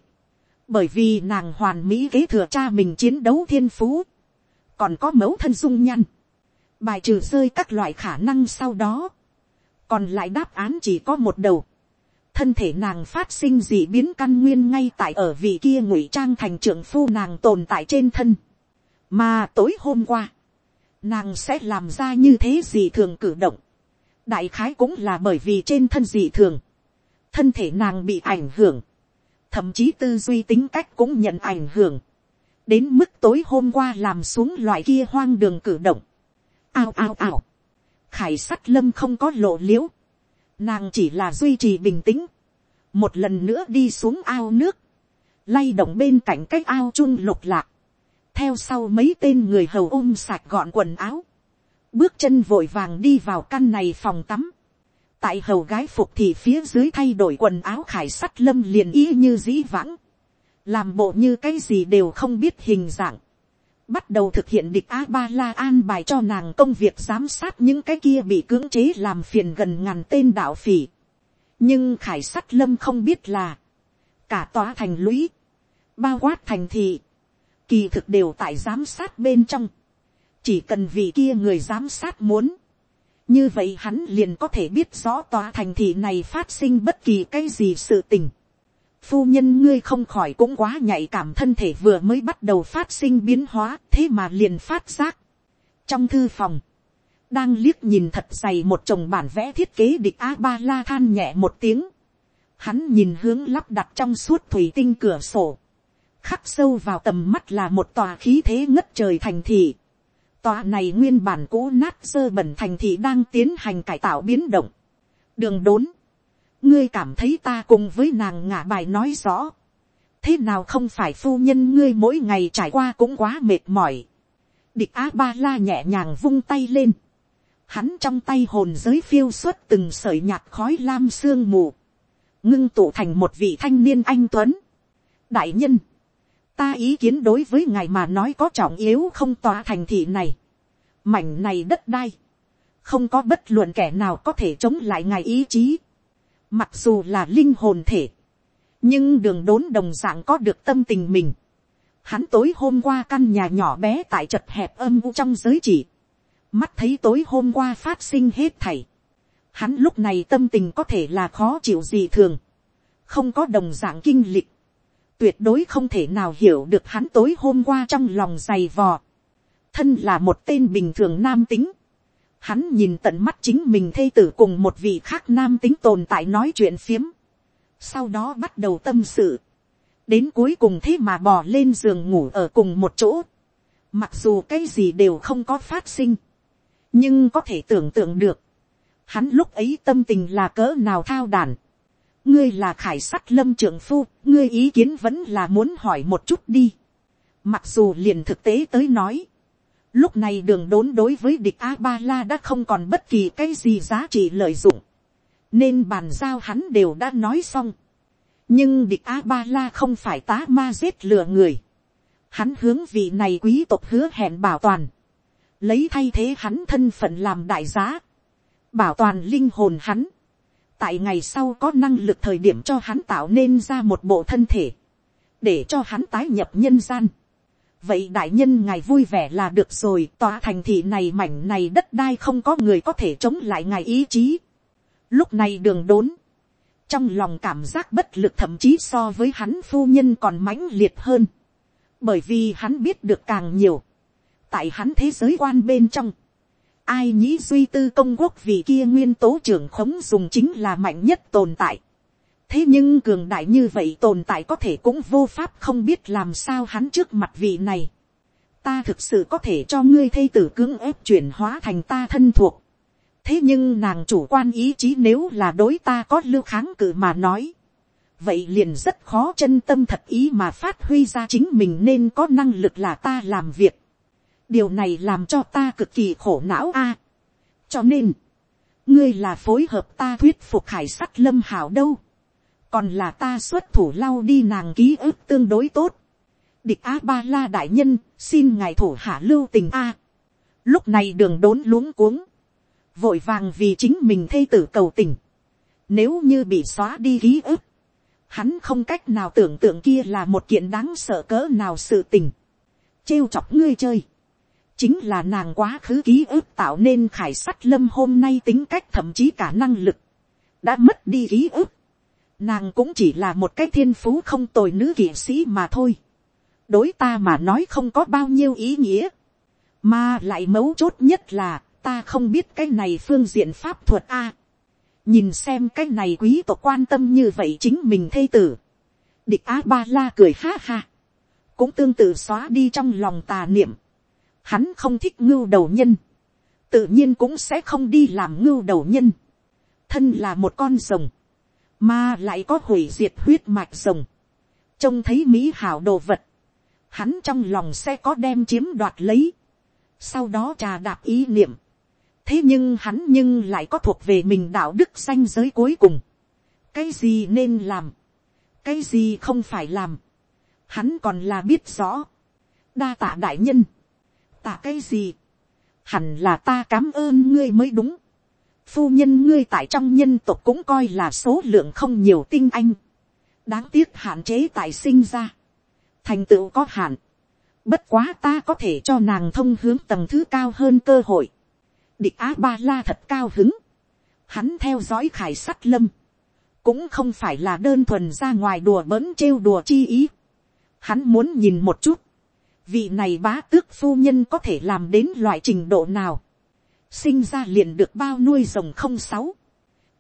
bởi vì nàng hoàn mỹ kế thừa cha mình chiến đấu thiên phú, còn có mẫu thân dung nhăn, bài trừ rơi các loại khả năng sau đó, còn lại đáp án chỉ có một đầu, thân thể nàng phát sinh dị biến căn nguyên ngay tại ở vị kia ngụy trang thành trưởng phu nàng tồn tại trên thân, mà tối hôm qua, nàng sẽ làm ra như thế gì thường cử động, đại khái cũng là bởi vì trên thân dị thường, thân thể nàng bị ảnh hưởng, thậm chí tư duy tính cách cũng nhận ảnh hưởng, đến mức tối hôm qua làm xuống loại kia hoang đường cử động, ao ao ao, khải sắt lâm không có lộ l i ễ u nàng chỉ là duy trì bình tĩnh, một lần nữa đi xuống ao nước, lay động bên cạnh cái ao chung lục lạc, theo sau mấy tên người hầu ôm sạch gọn quần áo, bước chân vội vàng đi vào căn này phòng tắm, tại hầu gái phục thì phía dưới thay đổi quần áo khải sắt lâm liền ý như dĩ vãng, làm bộ như cái gì đều không biết hình dạng, bắt đầu thực hiện địch a ba la an bài cho nàng công việc giám sát những cái kia bị cưỡng chế làm phiền gần ngàn tên đạo phỉ. nhưng khải sắt lâm không biết là, cả tòa thành lũy, bao quát thành thị, kỳ thực đều tại giám sát bên trong, chỉ cần vị kia người giám sát muốn, như vậy hắn liền có thể biết rõ tòa thành thị này phát sinh bất kỳ cái gì sự tình. phu nhân ngươi không khỏi cũng quá nhạy cảm thân thể vừa mới bắt đầu phát sinh biến hóa thế mà liền phát giác. trong thư phòng, đang liếc nhìn thật dày một chồng bản vẽ thiết kế địch a ba la than nhẹ một tiếng. hắn nhìn hướng lắp đặt trong suốt thủy tinh cửa sổ. khắc sâu vào tầm mắt là một tòa khí thế ngất trời thành thị Tòa này nguyên bản cũ nát sơ bẩn thành thị đang tiến hành cải tạo biến động. Đường đốn. Ngươi cảm thấy ta cùng với nàng ngả bài nói rõ. Thế nào không phải phu nhân ngươi mỗi ngày trải qua cũng quá mệt mỏi. Địch A-ba-la nhẹ nhàng vung tay lên. Hắn trong tay hồn giới phiêu xuất từng sợi nhạt khói lam sương mù. Ngưng tụ thành một vị thanh niên anh Tuấn. Đại nhân ta ý kiến đối với ngài mà nói có trọng yếu không tòa thành thị này. mảnh này đất đai. không có bất luận kẻ nào có thể chống lại ngài ý chí. mặc dù là linh hồn thể. nhưng đường đốn đồng d ạ n g có được tâm tình mình. hắn tối hôm qua căn nhà nhỏ bé tại chật hẹp âm u trong giới chỉ. mắt thấy tối hôm qua phát sinh hết thảy. hắn lúc này tâm tình có thể là khó chịu gì thường. không có đồng d ạ n g kinh lịch tuyệt đối không thể nào hiểu được hắn tối hôm qua trong lòng dày vò. Thân là một tên bình thường nam tính. Hắn nhìn tận mắt chính mình thê tử cùng một vị khác nam tính tồn tại nói chuyện phiếm. Sau đó bắt đầu tâm sự. Đến cuối cùng thế mà bò lên giường ngủ ở cùng một chỗ. Mặc dù cái gì đều không có phát sinh. Nhưng có thể tưởng tượng được. Hắn lúc ấy tâm tình là cỡ nào thao đàn ngươi là khải sắt lâm trưởng phu, ngươi ý kiến vẫn là muốn hỏi một chút đi. Mặc dù liền thực tế tới nói, lúc này đường đốn đối với địch a ba la đã không còn bất kỳ cái gì giá trị lợi dụng, nên bàn giao hắn đều đã nói xong. nhưng địch a ba la không phải tá ma giết lừa người, hắn hướng vị này quý tộc hứa hẹn bảo toàn, lấy thay thế hắn thân phận làm đại giá, bảo toàn linh hồn hắn, tại ngày sau có năng lực thời điểm cho hắn tạo nên ra một bộ thân thể, để cho hắn tái nhập nhân gian. vậy đại nhân ngài vui vẻ là được rồi tòa thành thị này mảnh này đất đai không có người có thể chống lại ngài ý chí. lúc này đường đốn, trong lòng cảm giác bất lực thậm chí so với hắn phu nhân còn mãnh liệt hơn, bởi vì hắn biết được càng nhiều, tại hắn thế giới quan bên trong, ai nhĩ duy tư công quốc vì kia nguyên tố trưởng khống dùng chính là mạnh nhất tồn tại. thế nhưng cường đại như vậy tồn tại có thể cũng vô pháp không biết làm sao hắn trước mặt vị này. ta thực sự có thể cho ngươi thây tử cưỡng ép chuyển hóa thành ta thân thuộc. thế nhưng nàng chủ quan ý chí nếu là đối ta có lưu kháng cự mà nói. vậy liền rất khó chân tâm thật ý mà phát huy ra chính mình nên có năng lực là ta làm việc điều này làm cho ta cực kỳ khổ não a. cho nên, ngươi là phối hợp ta thuyết phục hải sắt lâm hảo đâu, còn là ta xuất thủ lau đi nàng ký ức tương đối tốt. địch a ba la đại nhân, xin ngài thủ hạ lưu tình a. lúc này đường đốn luống cuống, vội vàng vì chính mình thê tử cầu tình. nếu như bị xóa đi ký ức, hắn không cách nào tưởng tượng kia là một kiện đáng sợ cỡ nào sự tình. trêu chọc ngươi chơi chính là nàng quá khứ ký ức tạo nên khải sắt lâm hôm nay tính cách thậm chí cả năng lực, đã mất đi ký ức. Nàng cũng chỉ là một cái thiên phú không tồi nữ kỵ sĩ mà thôi. đối ta mà nói không có bao nhiêu ý nghĩa, mà lại mấu chốt nhất là ta không biết cái này phương diện pháp thuật a. nhìn xem cái này quý tộc quan tâm như vậy chính mình thê tử. địch á ba la cười ha ha, cũng tương tự xóa đi trong lòng tà niệm Hắn không thích ngưu đầu nhân. Tự nhiên cũng sẽ không đi làm ngưu đầu nhân. Thân là một con rồng. Mà lại có hủy diệt huyết mạch rồng. Trông thấy mỹ hảo đồ vật. Hắn trong lòng sẽ có đem chiếm đoạt lấy. Sau đó trà đạp ý niệm. Thế nhưng hắn nhưng lại có thuộc về mình đạo đức danh giới cuối cùng. Cái gì nên làm. Cái gì không phải làm. Hắn còn là biết rõ. Đa tạ đại nhân tạ cái gì, hẳn là ta cám ơn ngươi mới đúng. phu nhân ngươi tại trong nhân tộc cũng coi là số lượng không nhiều tinh anh. đáng tiếc hạn chế tại sinh ra. thành tựu có hạn. bất quá ta có thể cho nàng thông hướng tầng thứ cao hơn cơ hội. địch á ba la thật cao hứng. hắn theo dõi khải sắt lâm. cũng không phải là đơn thuần ra ngoài đùa bỡn trêu đùa chi ý. hắn muốn nhìn một chút vị này bá tước phu nhân có thể làm đến loại trình độ nào, sinh ra liền được bao nuôi rồng không sáu,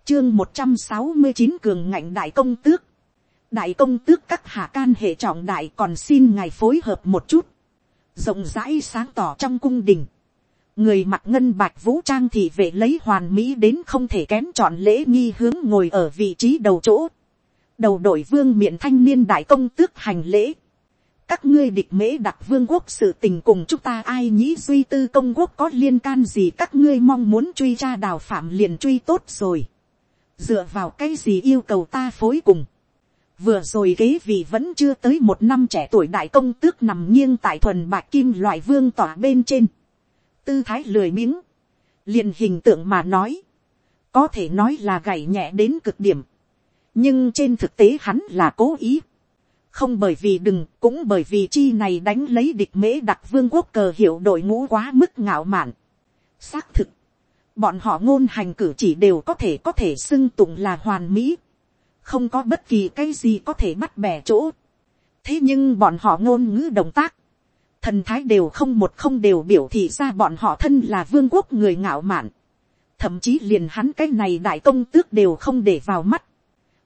chương một trăm sáu mươi chín cường ngạnh đại công tước, đại công tước các hạ can hệ trọng đại còn xin ngài phối hợp một chút, rộng rãi sáng tỏ trong cung đình, người mặc ngân bạch vũ trang thì vệ lấy hoàn mỹ đến không thể kém chọn lễ nghi hướng ngồi ở vị trí đầu chỗ, đầu đội vương miệng thanh niên đại công tước hành lễ, các ngươi địch mễ đặc vương quốc sự tình cùng chúng ta ai nhĩ duy tư công quốc có liên can gì các ngươi mong muốn truy tra đào phạm liền truy tốt rồi. dựa vào cái gì yêu cầu ta phối cùng. vừa rồi kế vị vẫn chưa tới một năm trẻ tuổi đại công tước nằm nghiêng tại thuần bạc kim loại vương tỏa bên trên. tư thái lười miếng. liền hình tượng mà nói. có thể nói là gảy nhẹ đến cực điểm. nhưng trên thực tế hắn là cố ý không bởi vì đừng cũng bởi vì chi này đánh lấy địch mễ đặc vương quốc cờ hiệu đội ngũ quá mức ngạo mạn. xác thực, bọn họ ngôn hành cử chỉ đều có thể có thể xưng tụng là hoàn mỹ, không có bất kỳ cái gì có thể bắt bẻ chỗ. thế nhưng bọn họ ngôn ngữ động tác, thần thái đều không một không đều biểu thị ra bọn họ thân là vương quốc người ngạo mạn, thậm chí liền hắn cái này đại công tước đều không để vào mắt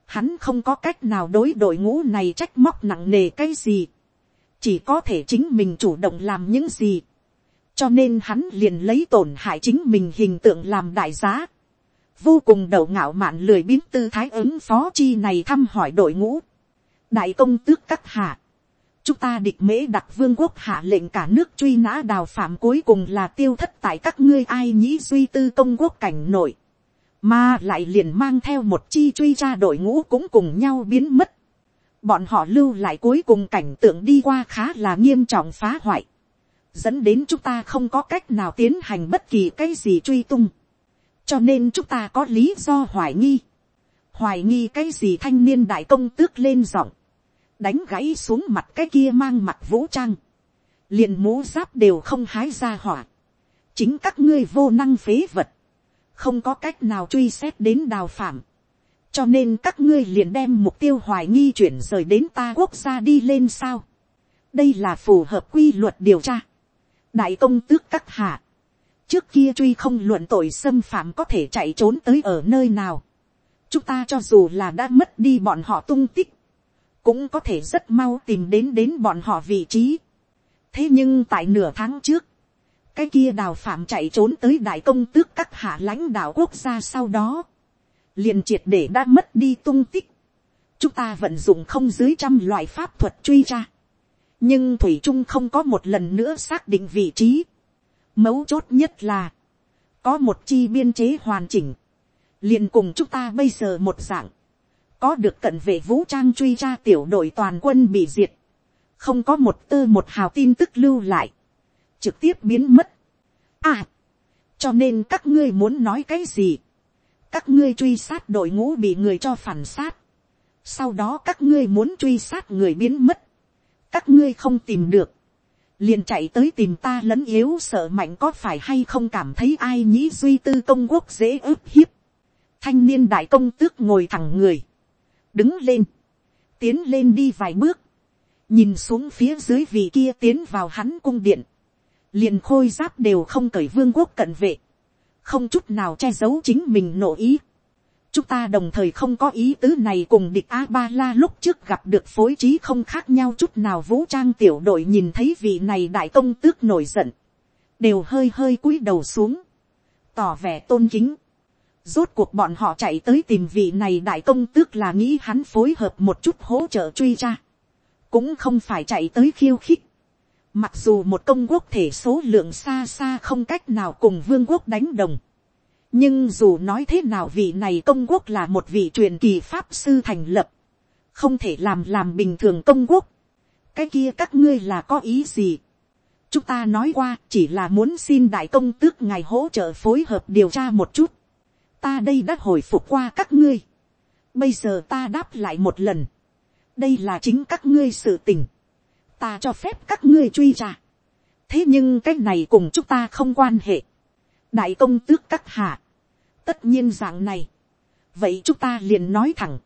hắn không có cách nào đối đội ngũ này trách móc nặng nề cái gì, chỉ có thể chính mình chủ động làm những gì, cho nên hắn liền lấy tổn hại chính mình hình tượng làm đại giá, vô cùng đầu ngạo mạn lười biến tư thái ứng phó chi này thăm hỏi đội ngũ, đại công tước các hạ, chúng ta địch mễ đặc vương quốc hạ lệnh cả nước truy nã đào phạm cuối cùng là tiêu thất tại các ngươi ai nhĩ duy tư công quốc cảnh nội mà lại liền mang theo một chi truy ra đội ngũ cũng cùng nhau biến mất. bọn họ lưu lại cuối cùng cảnh tượng đi qua khá là nghiêm trọng phá hoại, dẫn đến chúng ta không có cách nào tiến hành bất kỳ cái gì truy tung, cho nên chúng ta có lý do hoài nghi, hoài nghi cái gì thanh niên đại công tước lên giọng, đánh gãy xuống mặt cái kia mang mặt vũ trang, liền mũ giáp đều không hái ra hỏa, chính các ngươi vô năng phế vật, không có cách nào truy xét đến đào phạm, cho nên các ngươi liền đem mục tiêu hoài nghi chuyển rời đến ta quốc gia đi lên sao. đây là phù hợp quy luật điều tra. đại công tước các hạ, trước kia truy không luận tội xâm phạm có thể chạy trốn tới ở nơi nào. chúng ta cho dù là đã mất đi bọn họ tung tích, cũng có thể rất mau tìm đến đến bọn họ vị trí. thế nhưng tại nửa tháng trước, cái kia đào phạm chạy trốn tới đại công tước các hạ lãnh đạo quốc gia sau đó, liền triệt để đã mất đi tung tích. chúng ta vận dụng không dưới trăm loại pháp thuật truy ra. nhưng thủy trung không có một lần nữa xác định vị trí. Mấu chốt nhất là, có một chi biên chế hoàn chỉnh, liền cùng chúng ta bây giờ một dạng, có được cận vệ vũ trang truy tra tiểu đội toàn quân bị diệt, không có một tơ một hào tin tức lưu lại, trực tiếp biến mất. À, cho nên các ngươi muốn nói cái gì, các ngươi truy sát đội ngũ bị người cho phản sát, sau đó các ngươi muốn truy sát người biến mất, các ngươi không tìm được, liền chạy tới tìm ta lẫn yếu sợ mạnh có phải hay không cảm thấy ai nhĩ duy tư công quốc dễ ức hiếp. thanh niên đại công tước ngồi thẳng người, đứng lên, tiến lên đi vài bước, nhìn xuống phía dưới vị kia tiến vào hắn cung điện, liền khôi giáp đều không cởi vương quốc cận vệ, không chút nào che giấu chính mình nộ ý. chúng ta đồng thời không có ý tứ này cùng địch a ba la lúc trước gặp được phối trí không khác nhau chút nào vũ trang tiểu đội nhìn thấy vị này đại công tước nổi giận, đều hơi hơi cúi đầu xuống, tỏ vẻ tôn kính. Rốt cuộc bọn họ chạy tới tìm vị này đại công tước là nghĩ hắn phối hợp một chút hỗ trợ truy ra. Cũng không phải chạy tới khiêu khích. Mặc dù một công quốc thể số lượng xa xa không cách nào cùng vương quốc đánh đồng. Nhưng dù nói thế nào vị này công quốc là một vị truyền kỳ pháp sư thành lập. Không thể làm làm bình thường công quốc. Cái kia các ngươi là có ý gì? Chúng ta nói qua, chỉ là muốn xin đại công tước ngài hỗ trợ phối hợp điều tra một chút. Ta đây đã hồi phục qua các ngươi. Bây giờ ta đáp lại một lần. Đây là chính các ngươi sự tình ta cho phép các ngươi truy ra. thế nhưng cái này cùng chúng ta không quan hệ. đại công tước các hạ. tất nhiên dạng này. vậy chúng ta liền nói thẳng.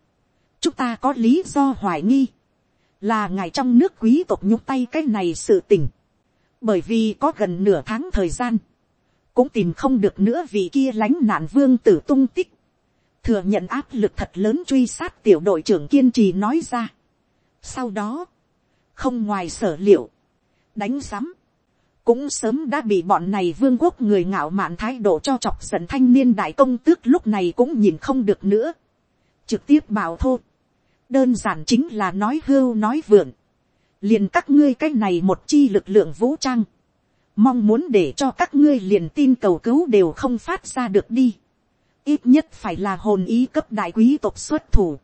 chúng ta có lý do hoài nghi. là ngài trong nước quý tộc nhúc tay cái này sự tình. bởi vì có gần nửa tháng thời gian. cũng tìm không được nữa vì kia lánh nạn vương tử tung tích. thừa nhận áp lực thật lớn truy sát tiểu đội trưởng kiên trì nói ra. sau đó, không ngoài sở liệu, đánh sắm cũng sớm đã bị bọn này vương quốc người ngạo mạn thái độ cho chọc giận thanh niên đại công tước lúc này cũng nhìn không được nữa, trực tiếp bảo thô, đơn giản chính là nói hưu nói vượng. Liền các ngươi cái này một chi lực lượng vũ trang, mong muốn để cho các ngươi liền tin cầu cứu đều không phát ra được đi, ít nhất phải là hồn ý cấp đại quý tộc xuất thủ,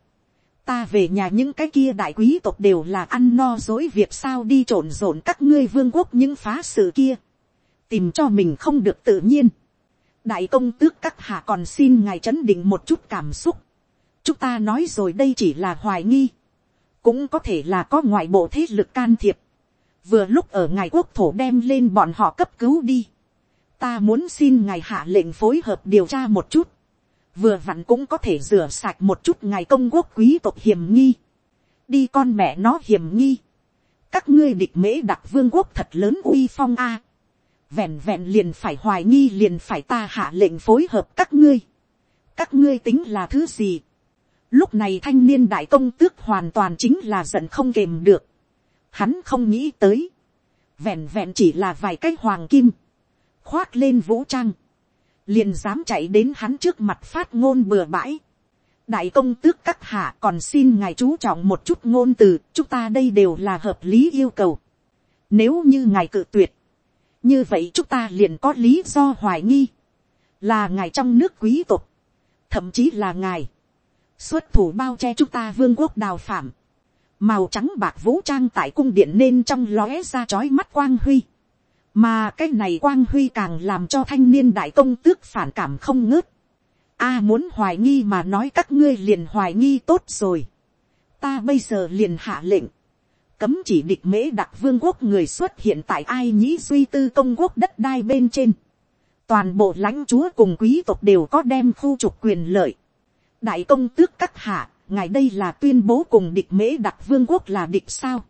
ta về nhà những cái kia đại quý tộc đều là ăn no dối việc sao đi trộn rộn các ngươi vương quốc những phá sự kia, tìm cho mình không được tự nhiên. đại công tước các hạ còn xin ngài chấn định một chút cảm xúc. chúng ta nói rồi đây chỉ là hoài nghi, cũng có thể là có ngoại bộ thế lực can thiệp. vừa lúc ở ngài quốc thổ đem lên bọn họ cấp cứu đi. ta muốn xin ngài hạ lệnh phối hợp điều tra một chút vừa vặn cũng có thể rửa sạch một chút ngày công quốc quý tộc hiểm nghi. đi con mẹ nó hiểm nghi. các ngươi địch mễ đặc vương quốc thật lớn uy phong a. vẹn vẹn liền phải hoài nghi liền phải ta hạ lệnh phối hợp các ngươi. các ngươi tính là thứ gì. lúc này thanh niên đại công tước hoàn toàn chính là giận không kềm được. hắn không nghĩ tới. vẹn vẹn chỉ là vài cái hoàng kim. khoác lên vũ trang liền dám chạy đến hắn trước mặt phát ngôn bừa bãi. đại công tước các hạ còn xin ngài chú trọng một chút ngôn từ, chúng ta đây đều là hợp lý yêu cầu. nếu như ngài cự tuyệt, như vậy chúng ta liền có lý do hoài nghi, là ngài trong nước quý tộc, thậm chí là ngài, xuất thủ bao che chúng ta vương quốc đào phạm, màu trắng bạc vũ trang tại cung điện nên trong lóe ra trói mắt quang huy, mà cái này quang huy càng làm cho thanh niên đại công tước phản cảm không ngớt. a muốn hoài nghi mà nói các ngươi liền hoài nghi tốt rồi. ta bây giờ liền hạ lệnh, cấm chỉ địch mễ đặc vương quốc người xuất hiện tại ai nhĩ duy tư công quốc đất đai bên trên. toàn bộ lãnh chúa cùng quý tộc đều có đem khu trục quyền lợi. đại công tước các hạ, ngài đây là tuyên bố cùng địch mễ đặc vương quốc là địch sao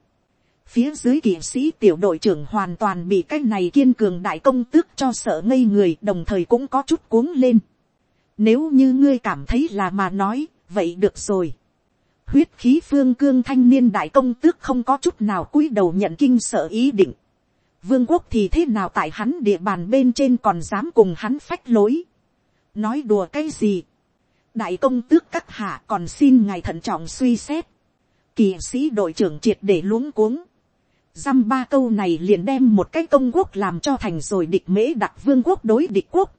Phía dưới kỵ sĩ tiểu đội trưởng hoàn toàn bị cái này kiên cường đại công tước cho sợ ngây người đồng thời cũng có chút cuống lên. Nếu như ngươi cảm thấy là mà nói, vậy được rồi. Huyết khí phương cương thanh niên đại công tước không có chút nào cúi đầu nhận kinh sợ ý định. Vương quốc thì thế nào tại hắn địa bàn bên trên còn dám cùng hắn phách lối. Nói đùa cái gì. Đại công tước các hạ còn xin ngài thận trọng suy xét. Kỳ sĩ đội trưởng triệt để luống cuống dăm ba câu này liền đem một cái công quốc làm cho thành rồi địch mễ đặc vương quốc đối địch quốc.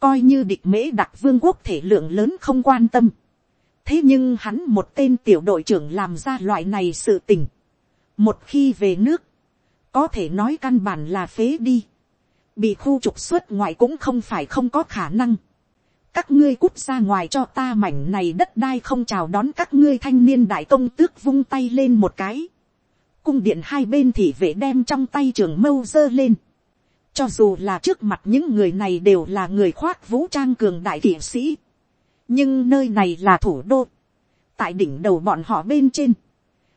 Coi như địch mễ đặc vương quốc thể lượng lớn không quan tâm. Thế nhưng hắn một tên tiểu đội trưởng làm ra loại này sự tình. Một khi về nước, có thể nói căn bản là phế đi. Bị khu trục xuất ngoại cũng không phải không có khả năng. Các ngươi cút ra ngoài cho ta mảnh này đất đai không chào đón các ngươi thanh niên đại công tước vung tay lên một cái cung điện hai bên thì vệ đem trong tay trường mâu giơ lên. Cho dù là trước mặt những người này đều là người khoác vũ trang cường đại kỵ sĩ. Nhưng nơi này là thủ đô. Tại đỉnh đầu bọn họ bên trên.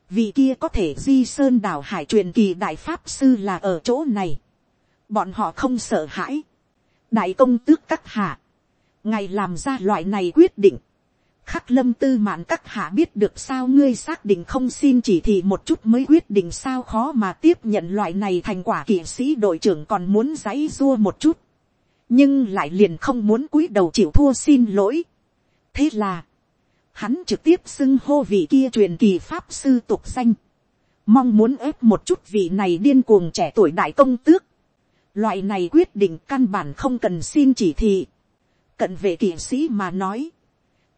Vị kia có thể di sơn đảo hải truyền kỳ đại pháp sư là ở chỗ này. Bọn họ không sợ hãi. Đại công tước các hạ. Ngày làm ra loại này quyết định khắc lâm tư mạn các hạ biết được sao ngươi xác định không xin chỉ thị một chút mới quyết định sao khó mà tiếp nhận loại này thành quả kỵ sĩ đội trưởng còn muốn giãy dua một chút. nhưng lại liền không muốn cúi đầu chịu thua xin lỗi. thế là, hắn trực tiếp xưng hô vị kia truyền kỳ pháp sư tục danh. mong muốn ép một chút vị này điên cuồng trẻ tuổi đại công tước. loại này quyết định căn bản không cần xin chỉ thị. cận vệ kỵ sĩ mà nói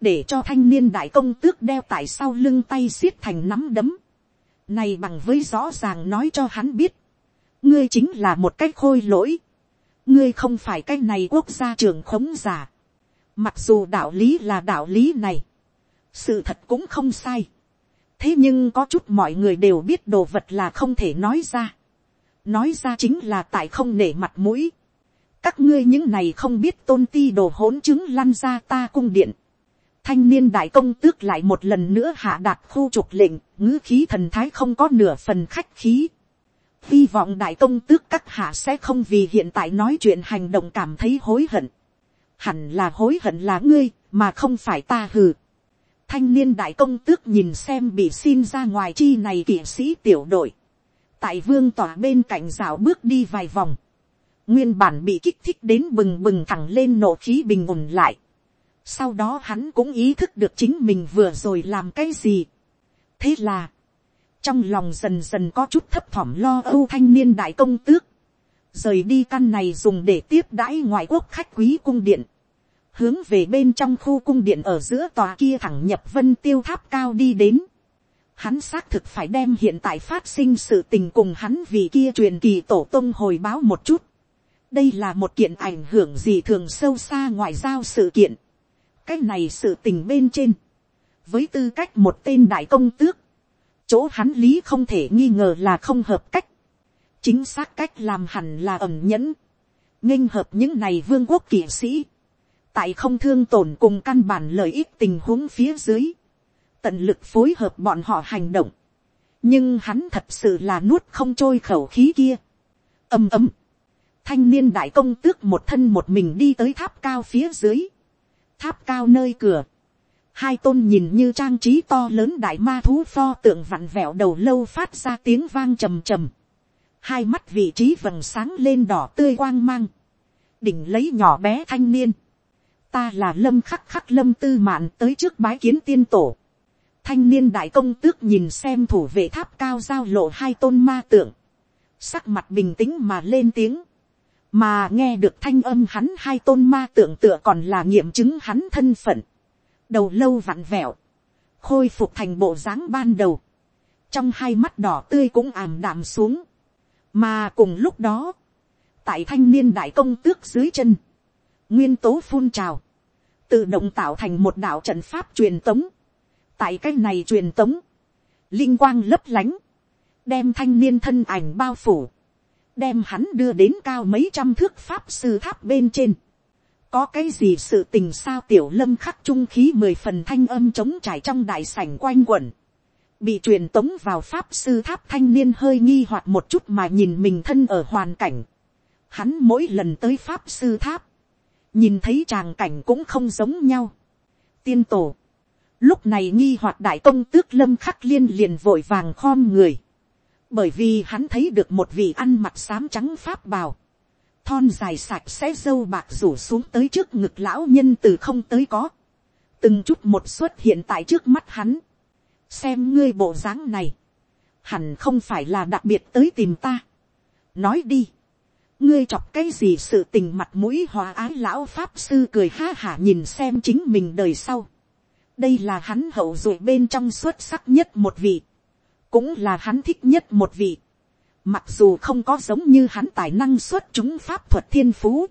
để cho thanh niên đại công tước đeo tại sau lưng tay xiết thành nắm đấm. Này bằng với rõ ràng nói cho hắn biết. Ngươi chính là một cái khôi lỗi. Ngươi không phải cái này quốc gia trường khống giả. Mặc dù đạo lý là đạo lý này. Sự thật cũng không sai. Thế nhưng có chút mọi người đều biết đồ vật là không thể nói ra. Nói ra chính là tại không nể mặt mũi. Các ngươi những này không biết tôn ti đồ hỗn chứng lăn ra ta cung điện thanh niên đại công tước lại một lần nữa hạ đạt khu trục lệnh, ngữ khí thần thái không có nửa phần khách khí. Hy vọng đại công tước các hạ sẽ không vì hiện tại nói chuyện hành động cảm thấy hối hận. Hẳn là hối hận là ngươi, mà không phải ta hừ. Thanh niên đại công tước nhìn xem bị xin ra ngoài chi này kỵ sĩ tiểu đội. Tại vương tỏa bên cạnh rào bước đi vài vòng. Nguyên bản bị kích thích đến bừng bừng thẳng lên nổ khí bình ổn lại sau đó hắn cũng ý thức được chính mình vừa rồi làm cái gì. thế là, trong lòng dần dần có chút thấp thỏm lo âu thanh niên đại công tước, rời đi căn này dùng để tiếp đãi ngoại quốc khách quý cung điện, hướng về bên trong khu cung điện ở giữa tòa kia thẳng nhập vân tiêu tháp cao đi đến. Hắn xác thực phải đem hiện tại phát sinh sự tình cùng hắn vì kia truyền kỳ tổ tông hồi báo một chút. đây là một kiện ảnh hưởng gì thường sâu xa ngoại giao sự kiện cái này sự tình bên trên, với tư cách một tên đại công tước, chỗ hắn lý không thể nghi ngờ là không hợp cách, chính xác cách làm hẳn là ẩm nhẫn, nghênh hợp những này vương quốc kỵ sĩ, tại không thương tổn cùng căn bản lợi ích tình huống phía dưới, tận lực phối hợp bọn họ hành động, nhưng hắn thật sự là nuốt không trôi khẩu khí kia, ầm ầm, thanh niên đại công tước một thân một mình đi tới tháp cao phía dưới, tháp cao nơi cửa, hai tôn nhìn như trang trí to lớn đại ma thú pho tượng vặn vẹo đầu lâu phát ra tiếng vang trầm trầm, hai mắt vị trí vầng sáng lên đỏ tươi quang mang, đỉnh lấy nhỏ bé thanh niên, ta là lâm khắc khắc lâm tư mạn tới trước bái kiến tiên tổ, thanh niên đại công tước nhìn xem thủ vệ tháp cao giao lộ hai tôn ma tượng, sắc mặt bình tĩnh mà lên tiếng, mà nghe được thanh âm hắn hai tôn ma tượng tựa còn là nghiệm chứng hắn thân phận, đầu lâu vặn vẹo, khôi phục thành bộ dáng ban đầu, trong hai mắt đỏ tươi cũng ảm đạm xuống, mà cùng lúc đó, tại thanh niên đại công tước dưới chân, nguyên tố phun trào, tự động tạo thành một đạo trận pháp truyền tống, tại cái này truyền tống, linh quang lấp lánh, đem thanh niên thân ảnh bao phủ, đem hắn đưa đến cao mấy trăm thước pháp sư tháp bên trên. có cái gì sự tình sao tiểu lâm khắc trung khí mười phần thanh âm trống trải trong đại sảnh quanh quẩn. bị truyền tống vào pháp sư tháp thanh niên hơi nghi hoặc một chút mà nhìn mình thân ở hoàn cảnh. hắn mỗi lần tới pháp sư tháp, nhìn thấy tràng cảnh cũng không giống nhau. tiên tổ, lúc này nghi hoặc đại công tước lâm khắc liên liền vội vàng khom người bởi vì hắn thấy được một vị ăn mặc xám trắng pháp bào, thon dài sạch sẽ dâu bạc rủ xuống tới trước ngực lão nhân từ không tới có, từng chút một xuất hiện tại trước mắt hắn, xem ngươi bộ dáng này, hẳn không phải là đặc biệt tới tìm ta. nói đi, ngươi chọc cái gì sự tình mặt mũi hòa ái lão pháp sư cười ha hả nhìn xem chính mình đời sau. đây là hắn hậu duệ bên trong xuất sắc nhất một vị, cũng là hắn thích nhất một vị. mặc dù không có giống như hắn tài năng xuất chúng pháp thuật thiên phú,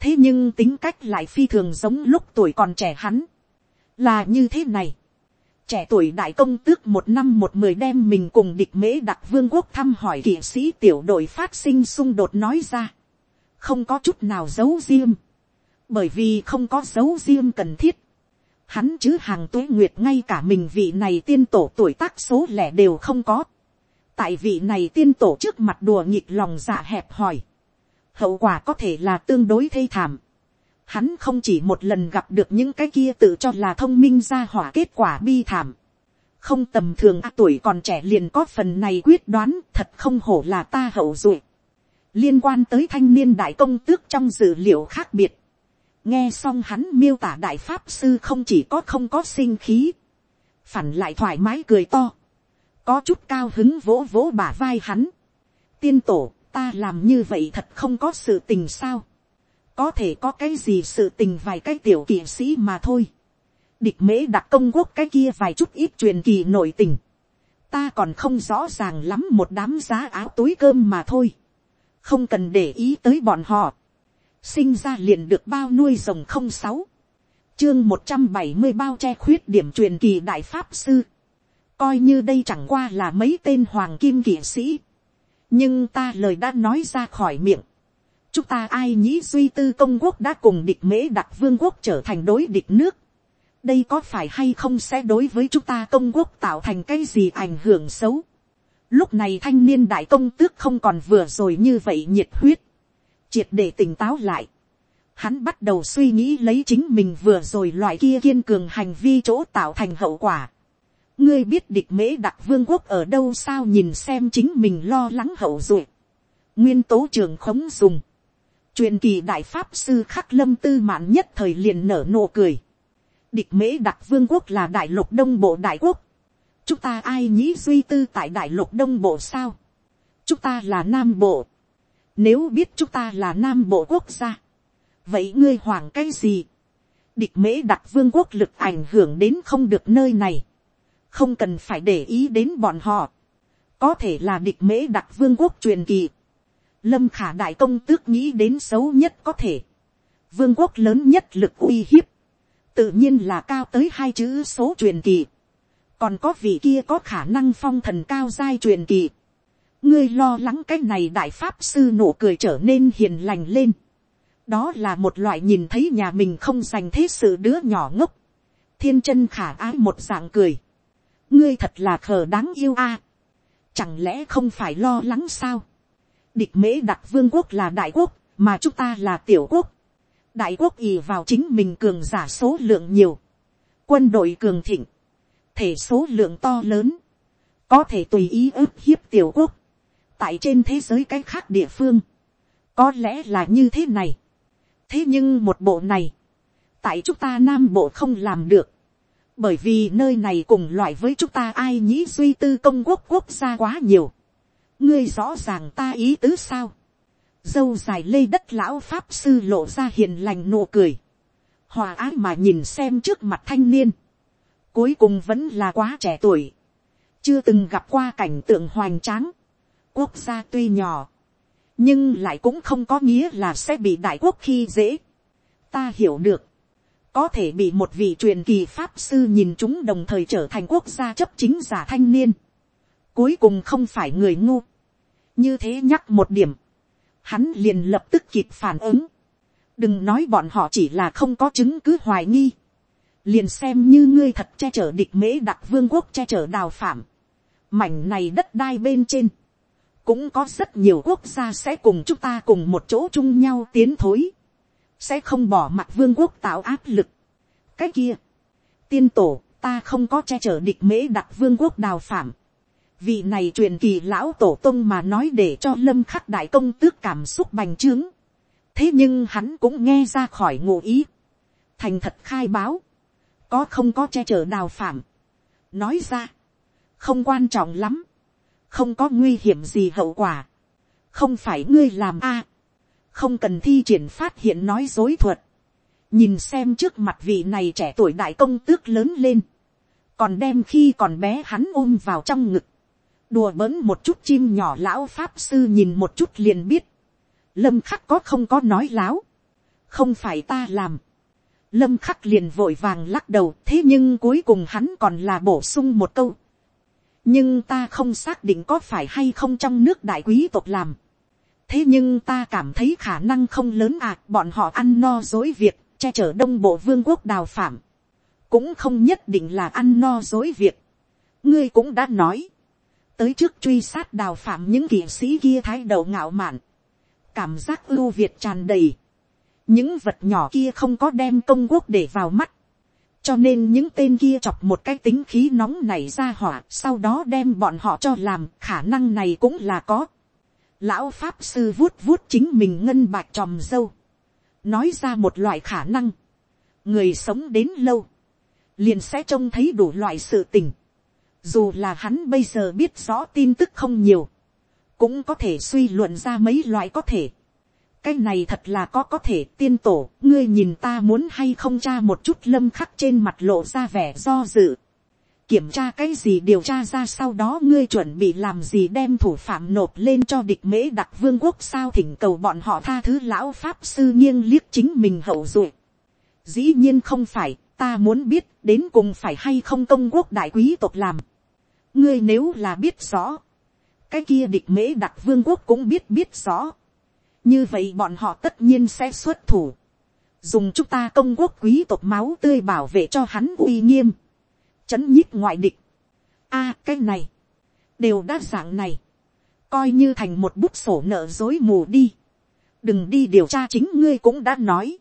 thế nhưng tính cách lại phi thường giống lúc tuổi còn trẻ hắn, là như thế này trẻ tuổi đại công tước một năm một mười đem mình cùng địch mễ đặc vương quốc thăm hỏi kỵ sĩ tiểu đội phát sinh xung đột nói ra. không có chút nào giấu riêng. bởi vì không có giấu riêng cần thiết hắn chứ hàng tuế nguyệt ngay cả mình vị này tiên tổ tuổi tác số lẻ đều không có. tại vị này tiên tổ trước mặt đùa nghịch lòng dạ hẹp hỏi. hậu quả có thể là tương đối thê thảm Hắn không chỉ một lần gặp được những cái kia tự cho là thông minh ra hỏa kết quả bi thảm. Không tầm thường a tuổi còn trẻ liền có phần này quyết đoán, thật không hổ là ta hậu duệ. Liên quan tới thanh niên đại công tước trong dữ liệu khác biệt. Nghe xong hắn miêu tả đại pháp sư không chỉ có không có sinh khí. Phản lại thoải mái cười to. Có chút cao hứng vỗ vỗ bả vai hắn. Tiên tổ, ta làm như vậy thật không có sự tình sao có thể có cái gì sự tình vài cái tiểu kỵ sĩ mà thôi. địch mễ đặt công quốc cái kia vài chút ít truyền kỳ nội tình. ta còn không rõ ràng lắm một đám giá áo túi cơm mà thôi. không cần để ý tới bọn họ sinh ra liền được bao nuôi rồng không sáu. chương một trăm bảy mươi bao che khuyết điểm truyền kỳ đại pháp sư. coi như đây chẳng qua là mấy tên hoàng kim kỵ sĩ. nhưng ta lời đã nói ra khỏi miệng chúng ta ai nhĩ duy tư công quốc đã cùng địch mễ đặc vương quốc trở thành đối địch nước. đây có phải hay không sẽ đối với chúng ta công quốc tạo thành cái gì ảnh hưởng xấu. lúc này thanh niên đại công tước không còn vừa rồi như vậy nhiệt huyết triệt để tỉnh táo lại. hắn bắt đầu suy nghĩ lấy chính mình vừa rồi loại kia kiên cường hành vi chỗ tạo thành hậu quả. ngươi biết địch mễ đặc vương quốc ở đâu sao nhìn xem chính mình lo lắng hậu duệ nguyên tố trường khống dùng truyền kỳ đại pháp sư khắc lâm tư mạn nhất thời liền nở nụ cười. địch mễ đặc vương quốc là đại lục đông bộ đại quốc. chúng ta ai nhĩ duy tư tại đại lục đông bộ sao. chúng ta là nam bộ nếu biết chúng ta là nam bộ quốc gia. vậy ngươi hoàng cái gì. địch mễ đặt vương quốc lực ảnh hưởng đến không được nơi này. không cần phải để ý đến bọn họ. có thể là địch mễ đặt vương quốc truyền kỳ lâm khả đại công tước nghĩ đến xấu nhất có thể, vương quốc lớn nhất lực uy hiếp, tự nhiên là cao tới hai chữ số truyền kỳ, còn có vị kia có khả năng phong thần cao giai truyền kỳ, ngươi lo lắng cái này đại pháp sư nụ cười trở nên hiền lành lên, đó là một loại nhìn thấy nhà mình không dành thế sự đứa nhỏ ngốc, thiên chân khả ái một dạng cười, ngươi thật là khờ đáng yêu a, chẳng lẽ không phải lo lắng sao, địch mễ đặc vương quốc là đại quốc, mà chúng ta là tiểu quốc. đại quốc ì vào chính mình cường giả số lượng nhiều, quân đội cường thịnh, thể số lượng to lớn, có thể tùy ý ức hiếp tiểu quốc, tại trên thế giới cái khác địa phương, có lẽ là như thế này. thế nhưng một bộ này, tại chúng ta nam bộ không làm được, bởi vì nơi này cùng loại với chúng ta ai nhĩ duy tư công quốc quốc gia quá nhiều ngươi rõ ràng ta ý tứ sao. dâu dài lê đất lão pháp sư lộ ra hiền lành nụ cười. hòa ái mà nhìn xem trước mặt thanh niên. cuối cùng vẫn là quá trẻ tuổi. chưa từng gặp qua cảnh tượng hoành tráng quốc gia tuy nhỏ. nhưng lại cũng không có nghĩa là sẽ bị đại quốc khi dễ. ta hiểu được có thể bị một vị truyền kỳ pháp sư nhìn chúng đồng thời trở thành quốc gia chấp chính giả thanh niên. Cuối cùng không phải người ngu như thế nhắc một điểm, hắn liền lập tức kịp phản ứng. đừng nói bọn họ chỉ là không có chứng cứ hoài nghi, liền xem như ngươi thật che chở địch mễ đặc vương quốc che chở đào phạm, mảnh này đất đai bên trên, cũng có rất nhiều quốc gia sẽ cùng chúng ta cùng một chỗ chung nhau tiến thối, sẽ không bỏ mặt vương quốc tạo áp lực. cái kia, tiên tổ ta không có che chở địch mễ đặt vương quốc đào phạm, vị này truyền kỳ lão tổ tông mà nói để cho lâm khắc đại công tước cảm xúc bành trướng. thế nhưng hắn cũng nghe ra khỏi ngụ ý. thành thật khai báo. có không có che chở đào phạm. nói ra. không quan trọng lắm không có nguy hiểm gì hậu quả, không phải ngươi làm a, không cần thi triển phát hiện nói dối thuật, nhìn xem trước mặt vị này trẻ tuổi đại công tước lớn lên, còn đem khi còn bé hắn ôm vào trong ngực, đùa bỡn một chút chim nhỏ lão pháp sư nhìn một chút liền biết, lâm khắc có không có nói láo, không phải ta làm, lâm khắc liền vội vàng lắc đầu thế nhưng cuối cùng hắn còn là bổ sung một câu, nhưng ta không xác định có phải hay không trong nước đại quý tộc làm, thế nhưng ta cảm thấy khả năng không lớn à, bọn họ ăn no dối việc, che chở đông bộ vương quốc đào phạm, cũng không nhất định là ăn no dối việc. ngươi cũng đã nói, tới trước truy sát đào phạm những kỵ sĩ kia thái đầu ngạo mạn, cảm giác ưu việt tràn đầy, những vật nhỏ kia không có đem công quốc để vào mắt, cho nên những tên kia chọc một cái tính khí nóng này ra hỏa, sau đó đem bọn họ cho làm, khả năng này cũng là có. Lão pháp sư vuốt vuốt chính mình ngân bạc tròm dâu, nói ra một loại khả năng, người sống đến lâu, liền sẽ trông thấy đủ loại sự tình, dù là hắn bây giờ biết rõ tin tức không nhiều, cũng có thể suy luận ra mấy loại có thể cái này thật là có có thể tiên tổ, ngươi nhìn ta muốn hay không tra một chút lâm khắc trên mặt lộ ra vẻ do dự. kiểm tra cái gì điều tra ra sau đó ngươi chuẩn bị làm gì đem thủ phạm nộp lên cho địch mễ đặc vương quốc sao thỉnh cầu bọn họ tha thứ lão pháp sư nghiêng liếc chính mình hậu duệ. dĩ nhiên không phải, ta muốn biết đến cùng phải hay không công quốc đại quý tộc làm. ngươi nếu là biết rõ, cái kia địch mễ đặc vương quốc cũng biết biết rõ như vậy bọn họ tất nhiên sẽ xuất thủ. dùng chúng ta công quốc quý tộc máu tươi bảo vệ cho hắn uy nghiêm. chấn nhích ngoại địch. a cái này, đều đa dạng này. coi như thành một bút sổ nợ dối mù đi. đừng đi điều tra chính ngươi cũng đã nói.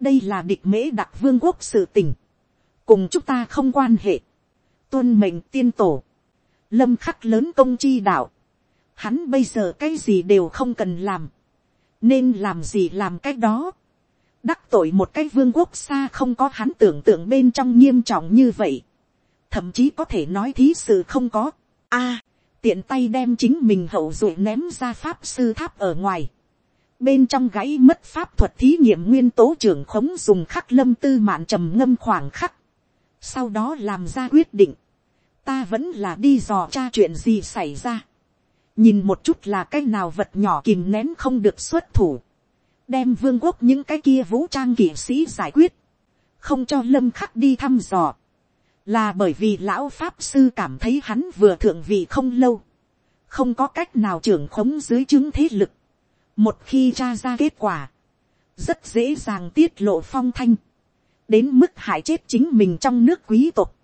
đây là địch mễ đặc vương quốc sự tình. cùng chúng ta không quan hệ. tuân mệnh tiên tổ lâm khắc lớn công chi đạo, hắn bây giờ cái gì đều không cần làm, nên làm gì làm cái đó, đắc tội một cái vương quốc xa không có hắn tưởng tượng bên trong nghiêm trọng như vậy, thậm chí có thể nói thí sự không có, a, tiện tay đem chính mình hậu dụ ném ra pháp sư tháp ở ngoài, bên trong gãy mất pháp thuật thí nghiệm nguyên tố trưởng khống dùng khắc lâm tư mạn trầm ngâm khoảng khắc, sau đó làm ra quyết định, ta vẫn là đi dò tra chuyện gì xảy ra, nhìn một chút là cái nào vật nhỏ kìm nén không được xuất thủ, đem vương quốc những cái kia vũ trang kỵ sĩ giải quyết, không cho lâm khắc đi thăm dò, là bởi vì lão pháp sư cảm thấy hắn vừa thượng vị không lâu, không có cách nào trưởng khống dưới chứng thế lực, một khi tra ra kết quả, rất dễ dàng tiết lộ phong thanh, đến mức hại chết chính mình trong nước quý tộc.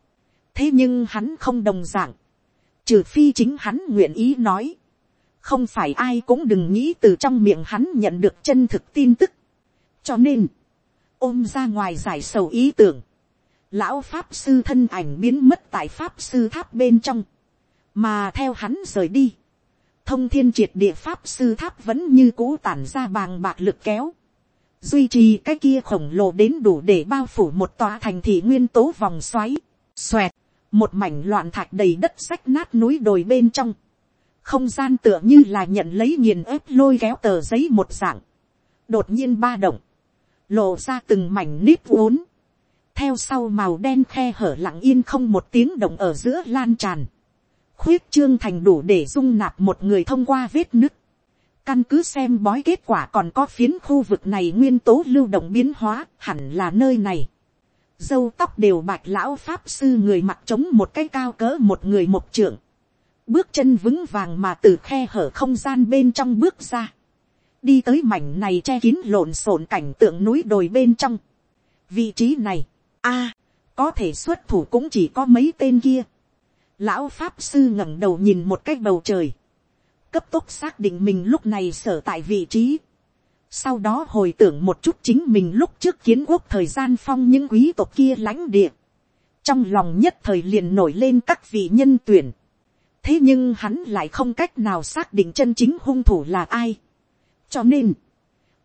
thế nhưng hắn không đồng d ạ n g trừ phi chính hắn nguyện ý nói, không phải ai cũng đừng nghĩ từ trong miệng hắn nhận được chân thực tin tức. cho nên, ôm ra ngoài giải sầu ý tưởng, lão pháp sư thân ảnh biến mất tại pháp sư tháp bên trong, mà theo hắn rời đi, thông thiên triệt địa pháp sư tháp vẫn như cũ tản ra bàng bạc lực kéo, duy trì cái kia khổng lồ đến đủ để bao phủ một tòa thành thị nguyên tố vòng xoáy, xoẹt, một mảnh loạn thạch đầy đất sách nát núi đồi bên trong, không gian tựa như là nhận lấy nghiền ép lôi kéo tờ giấy một dạng, đột nhiên ba động, lộ ra từng mảnh nếp uốn, theo sau màu đen khe hở lặng yên không một tiếng động ở giữa lan tràn, khuyết trương thành đủ để dung nạp một người thông qua vết nứt, căn cứ xem bói kết quả còn có phiến khu vực này nguyên tố lưu động biến hóa hẳn là nơi này, dâu tóc đều bạch lão pháp sư người mặt trống một cái cao cỡ một người một trưởng, bước chân vững vàng mà từ khe hở không gian bên trong bước ra, đi tới mảnh này che kín lộn xộn cảnh tượng núi đồi bên trong. vị trí này, a, có thể xuất thủ cũng chỉ có mấy tên kia. lão pháp sư ngẩng đầu nhìn một cái bầu trời, cấp tốc xác định mình lúc này sở tại vị trí. sau đó hồi tưởng một chút chính mình lúc trước kiến quốc thời gian phong những quý tộc kia lãnh địa. trong lòng nhất thời liền nổi lên các vị nhân tuyển thế nhưng hắn lại không cách nào xác định chân chính hung thủ là ai. cho nên,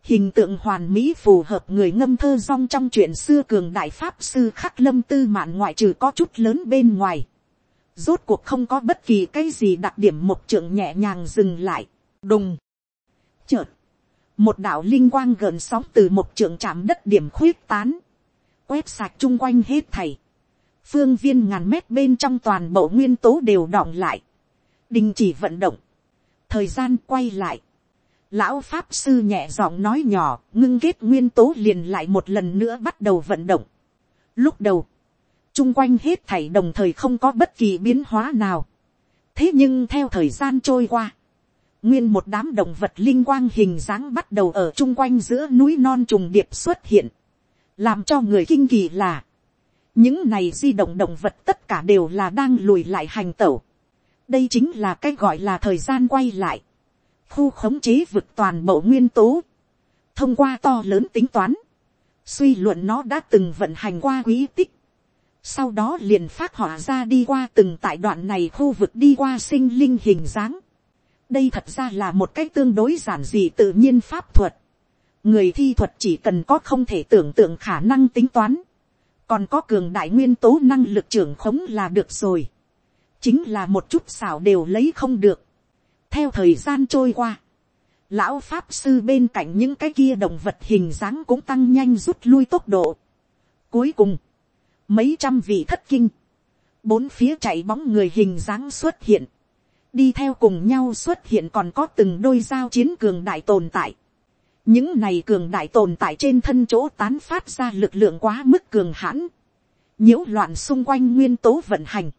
hình tượng hoàn mỹ phù hợp người ngâm thơ rong trong chuyện xưa cường đại pháp sư khắc lâm tư mạn ngoại trừ có chút lớn bên ngoài. rốt cuộc không có bất kỳ cái gì đặc điểm một trưởng nhẹ nhàng dừng lại, đùng, chợt, một đạo linh quang gợn sóng từ một trưởng chạm đất điểm khuyết tán, quét sạch chung quanh hết thầy, phương viên ngàn mét bên trong toàn bộ nguyên tố đều đọng lại, đình chỉ vận động, thời gian quay lại, lão pháp sư nhẹ giọng nói nhỏ ngưng kết nguyên tố liền lại một lần nữa bắt đầu vận động. lúc đầu, chung quanh hết thảy đồng thời không có bất kỳ biến hóa nào. thế nhưng theo thời gian trôi qua, nguyên một đám động vật linh quang hình dáng bắt đầu ở chung quanh giữa núi non trùng điệp xuất hiện, làm cho người kinh kỳ là, những này di động động vật tất cả đều là đang lùi lại hành tẩu đây chính là cái gọi là thời gian quay lại, khu khống chế vực toàn bộ nguyên tố, thông qua to lớn tính toán, suy luận nó đã từng vận hành qua quý tích, sau đó liền phát họa ra đi qua từng tại đoạn này khu vực đi qua sinh linh hình dáng. đây thật ra là một cách tương đối giản dị tự nhiên pháp thuật. người thi thuật chỉ cần có không thể tưởng tượng khả năng tính toán, còn có cường đại nguyên tố năng lực trưởng khống là được rồi chính là một chút xảo đều lấy không được. theo thời gian trôi qua, lão pháp sư bên cạnh những cái kia động vật hình dáng cũng tăng nhanh rút lui tốc độ. cuối cùng, mấy trăm vị thất kinh, bốn phía chạy bóng người hình dáng xuất hiện, đi theo cùng nhau xuất hiện còn có từng đôi giao chiến cường đại tồn tại. những này cường đại tồn tại trên thân chỗ tán phát ra lực lượng quá mức cường hãn, nhiễu loạn xung quanh nguyên tố vận hành,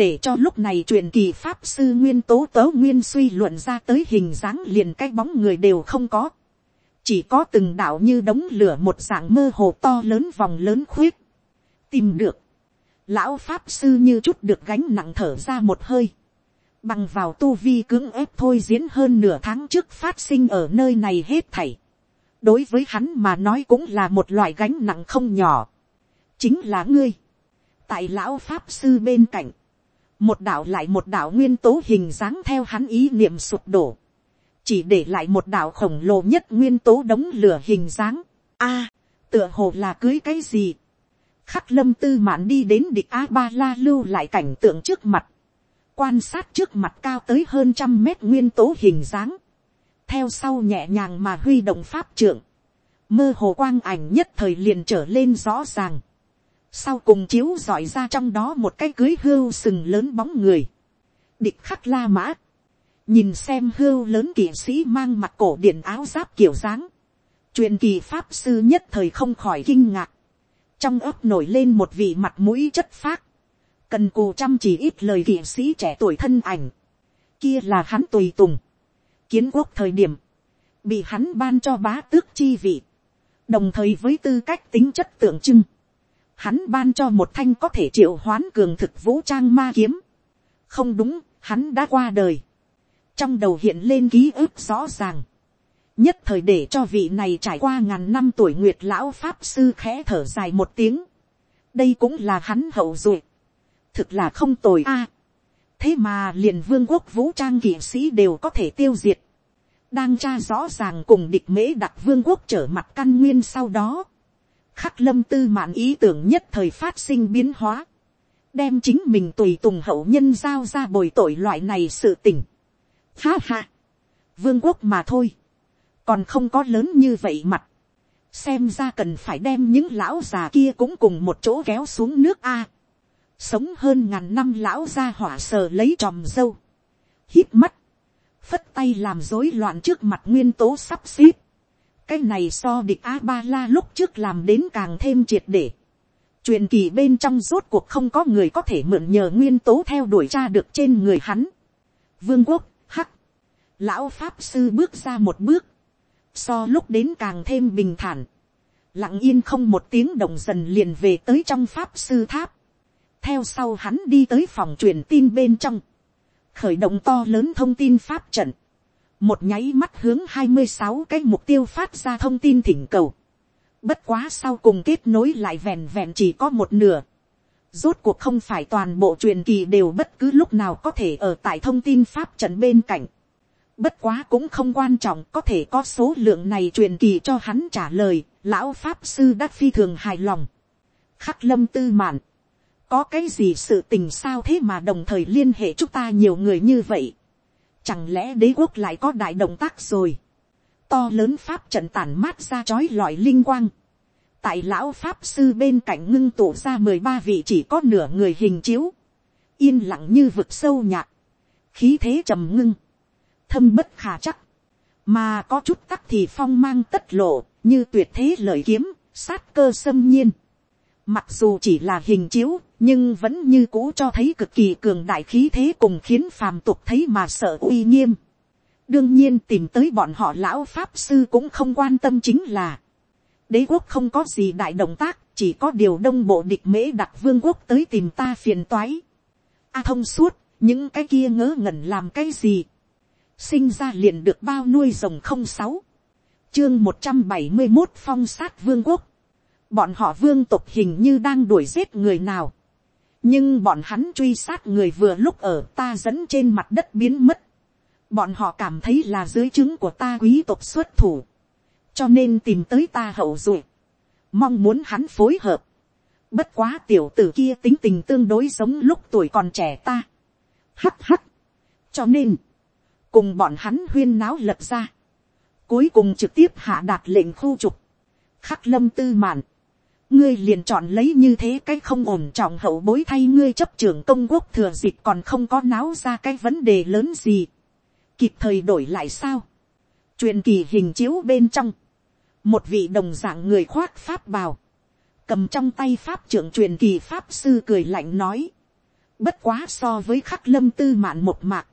để cho lúc này truyền kỳ pháp sư nguyên tố tớ nguyên suy luận ra tới hình dáng liền cái bóng người đều không có, chỉ có từng đạo như đống lửa một dạng mơ hồ to lớn vòng lớn khuyết, tìm được, lão pháp sư như chút được gánh nặng thở ra một hơi, bằng vào tu vi cưỡng ép thôi diễn hơn nửa tháng trước phát sinh ở nơi này hết thảy. đối với hắn mà nói cũng là một loại gánh nặng không nhỏ. chính là ngươi. tại lão pháp sư bên cạnh, một đạo lại một đạo nguyên tố hình dáng theo hắn ý niệm sụp đổ, chỉ để lại một đạo khổng lồ nhất nguyên tố đống lửa hình dáng. a, tựa hồ là cưới cái gì, khắc lâm tư mạn đi đến địch a ba la lưu lại cảnh tượng trước mặt, quan sát trước mặt cao tới hơn trăm mét nguyên tố hình dáng, theo sau nhẹ nhàng mà huy động pháp trưởng, mơ hồ quang ảnh nhất thời liền trở lên rõ ràng, sau cùng chiếu dọi ra trong đó một cái cưới hưu sừng lớn bóng người, địch khắc la mã, nhìn xem hưu lớn kỵ sĩ mang mặt cổ điện áo giáp kiểu dáng, truyền kỳ pháp sư nhất thời không khỏi kinh ngạc, trong ấp nổi lên một vị mặt mũi chất phác, cần cù chăm chỉ ít lời kỵ sĩ trẻ tuổi thân ảnh, kia là hắn tùy tùng, kiến quốc thời điểm, bị hắn ban cho bá tước chi vị, đồng thời với tư cách tính chất tượng trưng, hắn ban cho một thanh có thể triệu hoán cường thực vũ trang ma kiếm, không đúng, hắn đã qua đời, trong đầu hiện lên ký ức rõ ràng, nhất thời để cho vị này trải qua ngàn năm tuổi nguyệt lão pháp sư khẽ thở dài một tiếng. đây cũng là hắn hậu duệ. thực là không tồi a. thế mà liền vương quốc vũ trang kỵ sĩ đều có thể tiêu diệt. đang tra rõ ràng cùng địch mễ đặt vương quốc trở mặt căn nguyên sau đó khắc lâm tư mạn ý tưởng nhất thời phát sinh biến hóa. đem chính mình tùy tùng hậu nhân giao ra bồi tội loại này sự tình ha ha. vương quốc mà thôi còn không có lớn như vậy mặt, xem ra cần phải đem những lão già kia cũng cùng một chỗ kéo xuống nước a. sống hơn ngàn năm lão gia hỏa sờ lấy tròm dâu, hít mắt, phất tay làm rối loạn trước mặt nguyên tố sắp xếp cái này so địch a ba la lúc trước làm đến càng thêm triệt để. truyền kỳ bên trong rốt cuộc không có người có thể mượn nhờ nguyên tố theo đuổi ra được trên người hắn. vương quốc, hắc, lão pháp sư bước ra một bước, so lúc đến càng thêm bình thản, lặng yên không một tiếng động dần liền về tới trong pháp sư tháp, theo sau hắn đi tới phòng truyền tin bên trong, khởi động to lớn thông tin pháp trận, một nháy mắt hướng hai mươi sáu cái mục tiêu phát ra thông tin thỉnh cầu, bất quá sau cùng kết nối lại vẹn vẹn chỉ có một nửa, rốt cuộc không phải toàn bộ truyền kỳ đều bất cứ lúc nào có thể ở tại thông tin pháp trận bên cạnh, Bất quá cũng không quan trọng có thể có số lượng này truyền kỳ cho hắn trả lời, lão pháp sư đã phi thường hài lòng. Khắc lâm tư mạn, có cái gì sự tình sao thế mà đồng thời liên hệ chúng ta nhiều người như vậy. Chẳng lẽ đế quốc lại có đại động tác rồi. To lớn pháp trận tản mát ra chói lọi linh quang. Tại lão pháp sư bên cạnh ngưng tụ ra mười ba vị chỉ có nửa người hình chiếu. Yên lặng như vực sâu nhạc. Khí thế trầm ngưng. Thâm bất khả chắc. Mà có chút tắc thì phong mang tất lộ, như tuyệt thế lợi kiếm, sát cơ xâm nhiên. Mặc dù chỉ là hình chiếu, nhưng vẫn như cũ cho thấy cực kỳ cường đại khí thế cùng khiến phàm tục thấy mà sợ uy nghiêm. đương nhiên tìm tới bọn họ lão pháp sư cũng không quan tâm chính là đế quốc không có gì đại động tác, chỉ có điều đông bộ địch mễ đặt vương quốc tới tìm ta phiền toái. A à thông suốt, những cái kia ngớ ngẩn làm cái gì. sinh ra liền được bao nuôi rồng không sáu, chương một trăm bảy mươi một phong sát vương quốc bọn họ vương tục hình như đang đuổi giết người nào nhưng bọn hắn truy sát người vừa lúc ở ta dẫn trên mặt đất biến mất. bọn họ cảm thấy là dưới chứng của ta quý tộc xuất thủ, cho nên tìm tới ta hậu duệ, mong muốn hắn phối hợp. bất quá tiểu tử kia tính tình tương đối giống lúc tuổi còn trẻ ta. Hắc hắc. cho nên, cùng bọn hắn huyên náo lật ra, cuối cùng trực tiếp hạ đạt lệnh khu trục, khắc lâm tư mạn, ngươi liền chọn lấy như thế cái không ổn trọng hậu bối thay ngươi chấp trưởng công quốc thừa dịp còn không có náo ra cái vấn đề lớn gì. kịp thời đổi lại sao. truyền kỳ hình chiếu bên trong. một vị đồng dạng người khoác pháp bào. cầm trong tay pháp trưởng truyền kỳ pháp sư cười lạnh nói. bất quá so với khắc lâm tư mạn một mạc.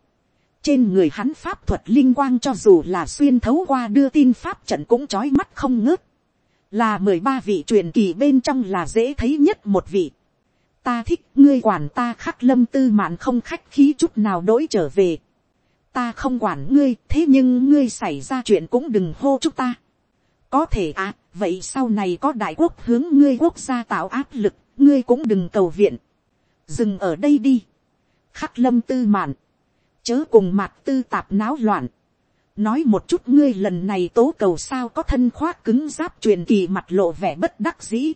trên người hắn pháp thuật linh quang cho dù là xuyên thấu qua đưa tin pháp trận cũng trói mắt không ngớt là mười ba vị truyền kỳ bên trong là dễ thấy nhất một vị. ta thích, ngươi quản ta khắc lâm tư mạn không khách khí chút nào đỗi trở về. ta không quản ngươi, thế nhưng ngươi xảy ra chuyện cũng đừng hô chúc ta. có thể à vậy sau này có đại quốc hướng ngươi quốc gia tạo áp lực, ngươi cũng đừng cầu viện. dừng ở đây đi. khắc lâm tư mạn. chớ cùng mặt tư tạp náo loạn nói một chút ngươi lần này tố cầu sao có thân khoác cứng giáp truyền kỳ mặt lộ vẻ bất đắc dĩ.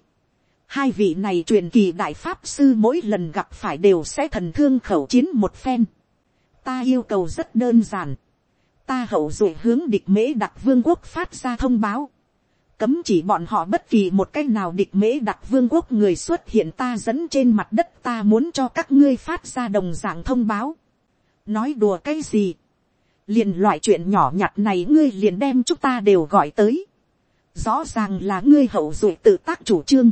Hai vị này truyền kỳ đại pháp sư mỗi lần gặp phải đều sẽ thần thương khẩu chiến một phen. Ta yêu cầu rất đơn giản. Ta hậu duệ hướng địch mễ đặc vương quốc phát ra thông báo. Cấm chỉ bọn họ bất kỳ một cách nào địch mễ đặc vương quốc người xuất hiện ta dẫn trên mặt đất ta muốn cho các ngươi phát ra đồng dạng thông báo. Nói đùa cái gì? Liền loại chuyện nhỏ nhặt này ngươi liền đem chúng ta đều gọi tới. rõ ràng là ngươi hậu duệ tự tác chủ trương.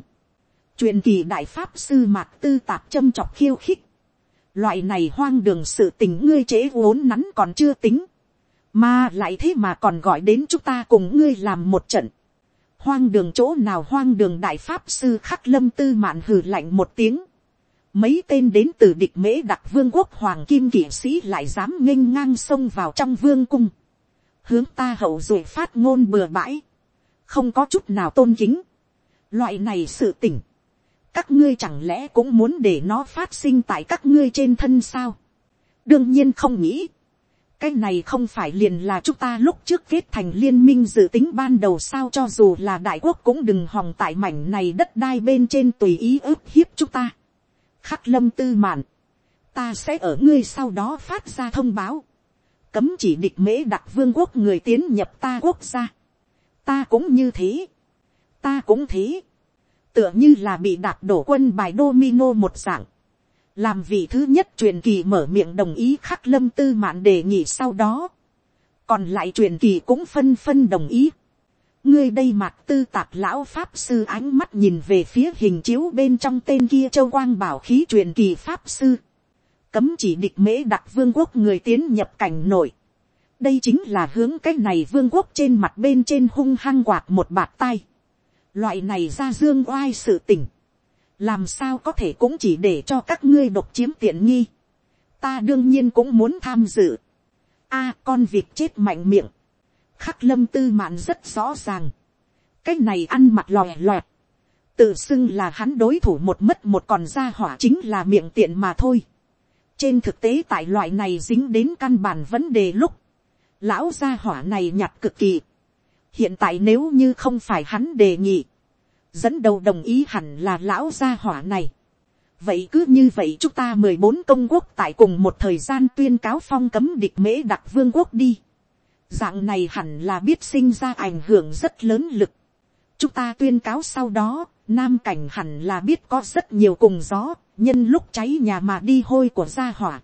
truyền kỳ đại pháp sư mạc tư tạp châm chọc khiêu khích. loại này hoang đường sự tình ngươi chế vốn nắn còn chưa tính. mà lại thế mà còn gọi đến chúng ta cùng ngươi làm một trận. hoang đường chỗ nào hoang đường đại pháp sư khắc lâm tư mạn hừ lạnh một tiếng mấy tên đến từ địch mễ đặc vương quốc hoàng kim kỵ sĩ lại dám nghênh ngang xông vào trong vương cung, hướng ta hậu rồi phát ngôn bừa bãi, không có chút nào tôn kính, loại này sự tỉnh, các ngươi chẳng lẽ cũng muốn để nó phát sinh tại các ngươi trên thân sao, đương nhiên không nghĩ, cái này không phải liền là chúng ta lúc trước kết thành liên minh dự tính ban đầu sao cho dù là đại quốc cũng đừng hòng tại mảnh này đất đai bên trên tùy ý ức hiếp chúng ta khắc lâm tư mạn, ta sẽ ở ngươi sau đó phát ra thông báo, cấm chỉ địch mễ đặc vương quốc người tiến nhập ta quốc gia, ta cũng như thế, ta cũng thế, tựa như là bị đạp đổ quân bài domino một dạng, làm vị thứ nhất truyền kỳ mở miệng đồng ý khắc lâm tư mạn đề nghị sau đó, còn lại truyền kỳ cũng phân phân đồng ý, ngươi đây mặt tư tạc lão pháp sư ánh mắt nhìn về phía hình chiếu bên trong tên kia châu quang bảo khí truyền kỳ pháp sư. Cấm chỉ địch mễ đặc vương quốc người tiến nhập cảnh nội. Đây chính là hướng cái này vương quốc trên mặt bên trên hung hăng quạt một bạt tay. Loại này ra dương oai sự tỉnh. Làm sao có thể cũng chỉ để cho các ngươi độc chiếm tiện nghi. Ta đương nhiên cũng muốn tham dự. a, con vịt chết mạnh miệng khắc lâm tư mạn rất rõ ràng. cái này ăn mặc lòe loẹt. tự xưng là hắn đối thủ một mất một còn ra hỏa chính là miệng tiện mà thôi. trên thực tế tại loại này dính đến căn bản vấn đề lúc, lão gia hỏa này nhặt cực kỳ. hiện tại nếu như không phải hắn đề nghị, dẫn đầu đồng ý hẳn là lão gia hỏa này. vậy cứ như vậy chúng ta mười bốn công quốc tại cùng một thời gian tuyên cáo phong cấm địch mễ đặc vương quốc đi dạng này hẳn là biết sinh ra ảnh hưởng rất lớn lực. chúng ta tuyên cáo sau đó, nam cảnh hẳn là biết có rất nhiều cùng gió, nhân lúc cháy nhà mà đi hôi của gia hỏa.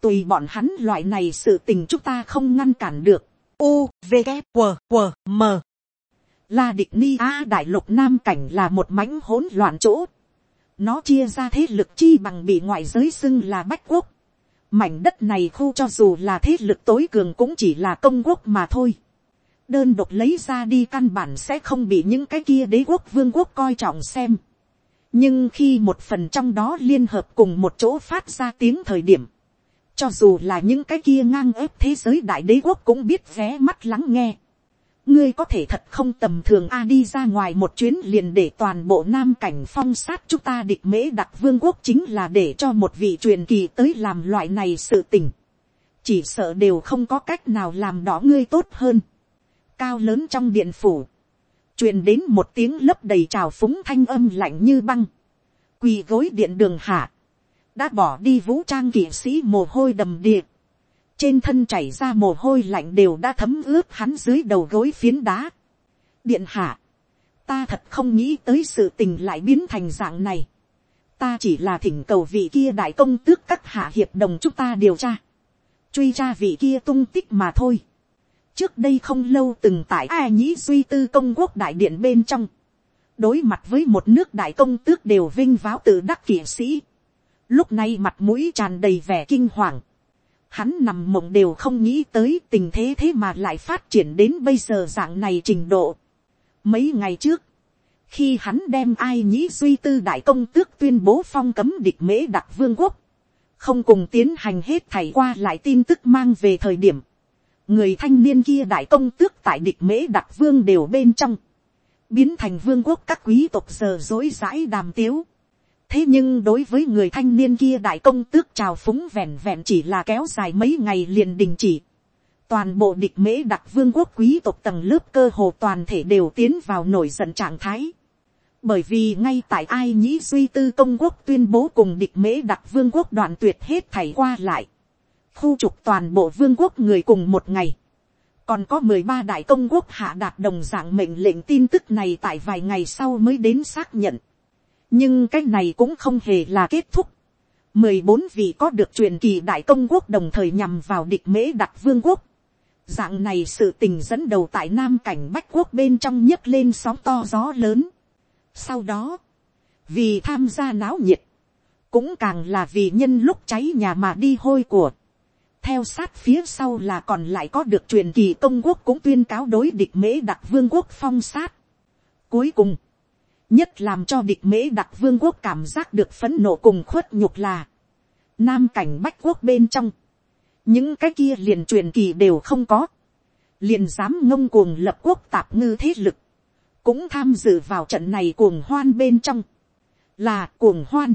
tùy bọn hắn loại này sự tình chúng ta không ngăn cản được. U, V, g W, W, M. La địch ni a đại lục nam cảnh là một mảnh hỗn loạn chỗ. Nó chia ra thế lực chi bằng bị ngoại giới xưng là bách quốc. Mảnh đất này khu cho dù là thế lực tối cường cũng chỉ là công quốc mà thôi. Đơn độc lấy ra đi căn bản sẽ không bị những cái kia đế quốc vương quốc coi trọng xem. Nhưng khi một phần trong đó liên hợp cùng một chỗ phát ra tiếng thời điểm. Cho dù là những cái kia ngang ép thế giới đại đế quốc cũng biết ghé mắt lắng nghe ngươi có thể thật không tầm thường a đi ra ngoài một chuyến liền để toàn bộ nam cảnh phong sát chúng ta địch mễ đặc vương quốc chính là để cho một vị truyền kỳ tới làm loại này sự tình. chỉ sợ đều không có cách nào làm đó ngươi tốt hơn. cao lớn trong điện phủ, truyền đến một tiếng lấp đầy trào phúng thanh âm lạnh như băng, quỳ gối điện đường hạ, đã bỏ đi vũ trang kỵ sĩ mồ hôi đầm địa, trên thân chảy ra mồ hôi lạnh đều đã thấm ướt hắn dưới đầu gối phiến đá. điện hạ, ta thật không nghĩ tới sự tình lại biến thành dạng này. ta chỉ là thỉnh cầu vị kia đại công tước các hạ hiệp đồng chúng ta điều tra, truy tra vị kia tung tích mà thôi. trước đây không lâu từng tại a nhĩ duy tư công quốc đại điện bên trong, đối mặt với một nước đại công tước đều vinh váo tự đắc kỵ sĩ. lúc này mặt mũi tràn đầy vẻ kinh hoàng hắn nằm mộng đều không nghĩ tới tình thế thế mà lại phát triển đến bây giờ dạng này trình độ. Mấy ngày trước, khi hắn đem ai nhĩ duy tư đại công tước tuyên bố phong cấm địch mễ đặc vương quốc, không cùng tiến hành hết thảy qua lại tin tức mang về thời điểm, người thanh niên kia đại công tước tại địch mễ đặc vương đều bên trong, biến thành vương quốc các quý tộc giờ dối dãi đàm tiếu, thế nhưng đối với người thanh niên kia đại công tước trào phúng vẹn vẹn chỉ là kéo dài mấy ngày liền đình chỉ. toàn bộ địch mễ đặc vương quốc quý tộc tầng lớp cơ hồ toàn thể đều tiến vào nổi giận trạng thái. bởi vì ngay tại ai nhĩ suy tư công quốc tuyên bố cùng địch mễ đặc vương quốc đoạn tuyệt hết thảy qua lại. khu trục toàn bộ vương quốc người cùng một ngày. còn có mười ba đại công quốc hạ đạt đồng dạng mệnh lệnh tin tức này tại vài ngày sau mới đến xác nhận nhưng cái này cũng không hề là kết thúc. mười bốn vị có được truyền kỳ đại công quốc đồng thời nhằm vào địch mễ đặc vương quốc. dạng này sự tình dẫn đầu tại nam cảnh bách quốc bên trong nhấc lên sóng to gió lớn. sau đó, vì tham gia náo nhiệt, cũng càng là vì nhân lúc cháy nhà mà đi hôi của. theo sát phía sau là còn lại có được truyền kỳ công quốc cũng tuyên cáo đối địch mễ đặc vương quốc phong sát. cuối cùng, nhất làm cho địch mễ đặc vương quốc cảm giác được phấn nộ cùng khuất nhục là, nam cảnh bách quốc bên trong, những cái kia liền truyền kỳ đều không có, liền dám ngông cuồng lập quốc tạp ngư thế lực, cũng tham dự vào trận này cuồng hoan bên trong, là cuồng hoan.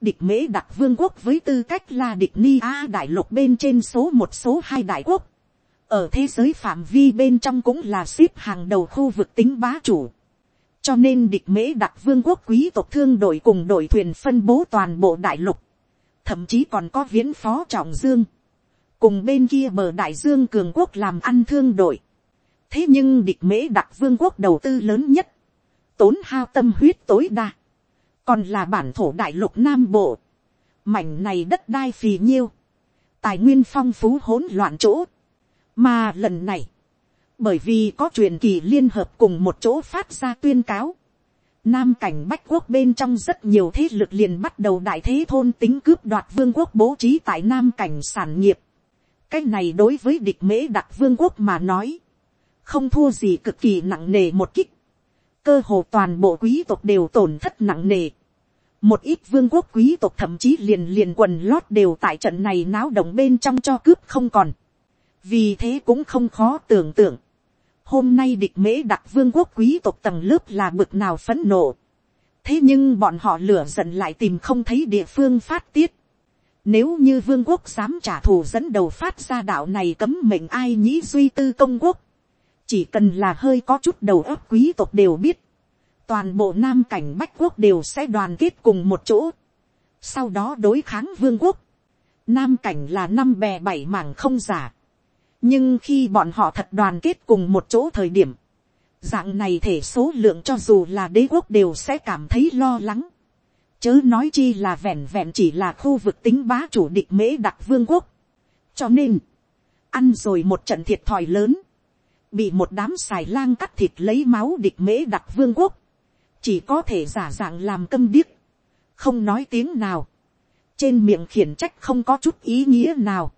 Địch mễ đặc vương quốc với tư cách là địch ni a đại lục bên trên số một số hai đại quốc. Ở thế giới phạm vi bên trong cũng là ship hàng đầu khu vực tính bá chủ cho nên địch mễ đặt vương quốc quý tộc thương đội cùng đội thuyền phân bố toàn bộ đại lục, thậm chí còn có viễn phó trọng dương, cùng bên kia bờ đại dương cường quốc làm ăn thương đội. thế nhưng địch mễ đặt vương quốc đầu tư lớn nhất, tốn hao tâm huyết tối đa, còn là bản thổ đại lục nam bộ, mảnh này đất đai phì nhiêu, tài nguyên phong phú hỗn loạn chỗ, mà lần này, bởi vì có truyền kỳ liên hợp cùng một chỗ phát ra tuyên cáo. Nam cảnh bách quốc bên trong rất nhiều thế lực liền bắt đầu đại thế thôn tính cướp đoạt vương quốc bố trí tại nam cảnh sản nghiệp. Cái này đối với địch mễ đặc vương quốc mà nói. Không thua gì cực kỳ nặng nề một kích. Cơ hồ toàn bộ quý tộc đều tổn thất nặng nề. Một ít vương quốc quý tộc thậm chí liền liền quần lót đều tại trận này náo động bên trong cho cướp không còn. Vì thế cũng không khó tưởng tượng Hôm nay địch mễ đặc vương quốc quý tộc tầng lớp là bực nào phấn nộ. Thế nhưng bọn họ lửa giận lại tìm không thấy địa phương phát tiết. Nếu như vương quốc dám trả thù dẫn đầu phát ra đạo này cấm mệnh ai nhĩ duy tư công quốc. Chỉ cần là hơi có chút đầu óc quý tộc đều biết. Toàn bộ nam cảnh bách quốc đều sẽ đoàn kết cùng một chỗ. sau đó đối kháng vương quốc, nam cảnh là năm bè bảy mảng không giả, nhưng khi bọn họ thật đoàn kết cùng một chỗ thời điểm, dạng này thể số lượng cho dù là đế quốc đều sẽ cảm thấy lo lắng, chớ nói chi là vẹn vẹn chỉ là khu vực tính bá chủ địch mễ đặc vương quốc, cho nên, ăn rồi một trận thiệt thòi lớn, bị một đám xài lang cắt thịt lấy máu địch mễ đặc vương quốc, chỉ có thể giả dạng làm câm điếc, không nói tiếng nào, trên miệng khiển trách không có chút ý nghĩa nào,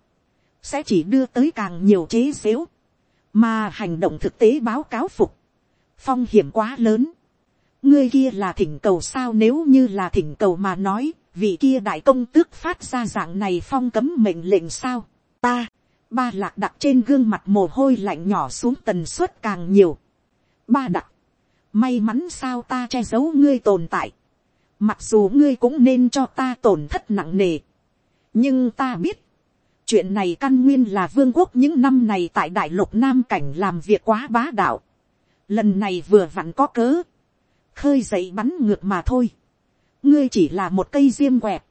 sẽ chỉ đưa tới càng nhiều chế xếu, mà hành động thực tế báo cáo phục, phong hiểm quá lớn, ngươi kia là thỉnh cầu sao nếu như là thỉnh cầu mà nói, vị kia đại công tước phát ra dạng này phong cấm mệnh lệnh sao, ta, ba lạc đặt trên gương mặt mồ hôi lạnh nhỏ xuống tần suất càng nhiều, ba đặc, may mắn sao ta che giấu ngươi tồn tại, mặc dù ngươi cũng nên cho ta tổn thất nặng nề, nhưng ta biết, chuyện này căn nguyên là vương quốc những năm này tại đại lục nam cảnh làm việc quá bá đạo, lần này vừa vặn có cớ, khơi dậy bắn ngược mà thôi, ngươi chỉ là một cây diêm quẹt,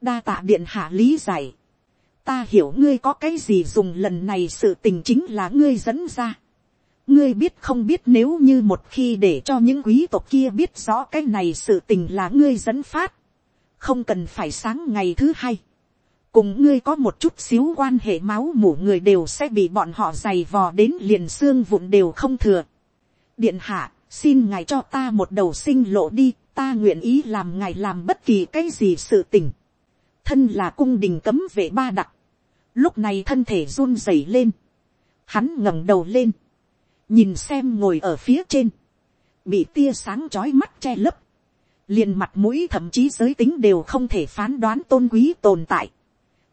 đa tạ điện hạ lý giải, ta hiểu ngươi có cái gì dùng lần này sự tình chính là ngươi dẫn ra, ngươi biết không biết nếu như một khi để cho những quý tộc kia biết rõ cái này sự tình là ngươi dẫn phát, không cần phải sáng ngày thứ hai, cùng ngươi có một chút xíu quan hệ máu mủ người đều sẽ bị bọn họ giày vò đến liền xương vụn đều không thừa. điện hạ, xin ngài cho ta một đầu sinh lộ đi, ta nguyện ý làm ngài làm bất kỳ cái gì sự tình. thân là cung đình cấm vệ ba đặc, lúc này thân thể run rẩy lên, hắn ngẩng đầu lên, nhìn xem ngồi ở phía trên, bị tia sáng chói mắt che lấp, liền mặt mũi thậm chí giới tính đều không thể phán đoán tôn quý tồn tại,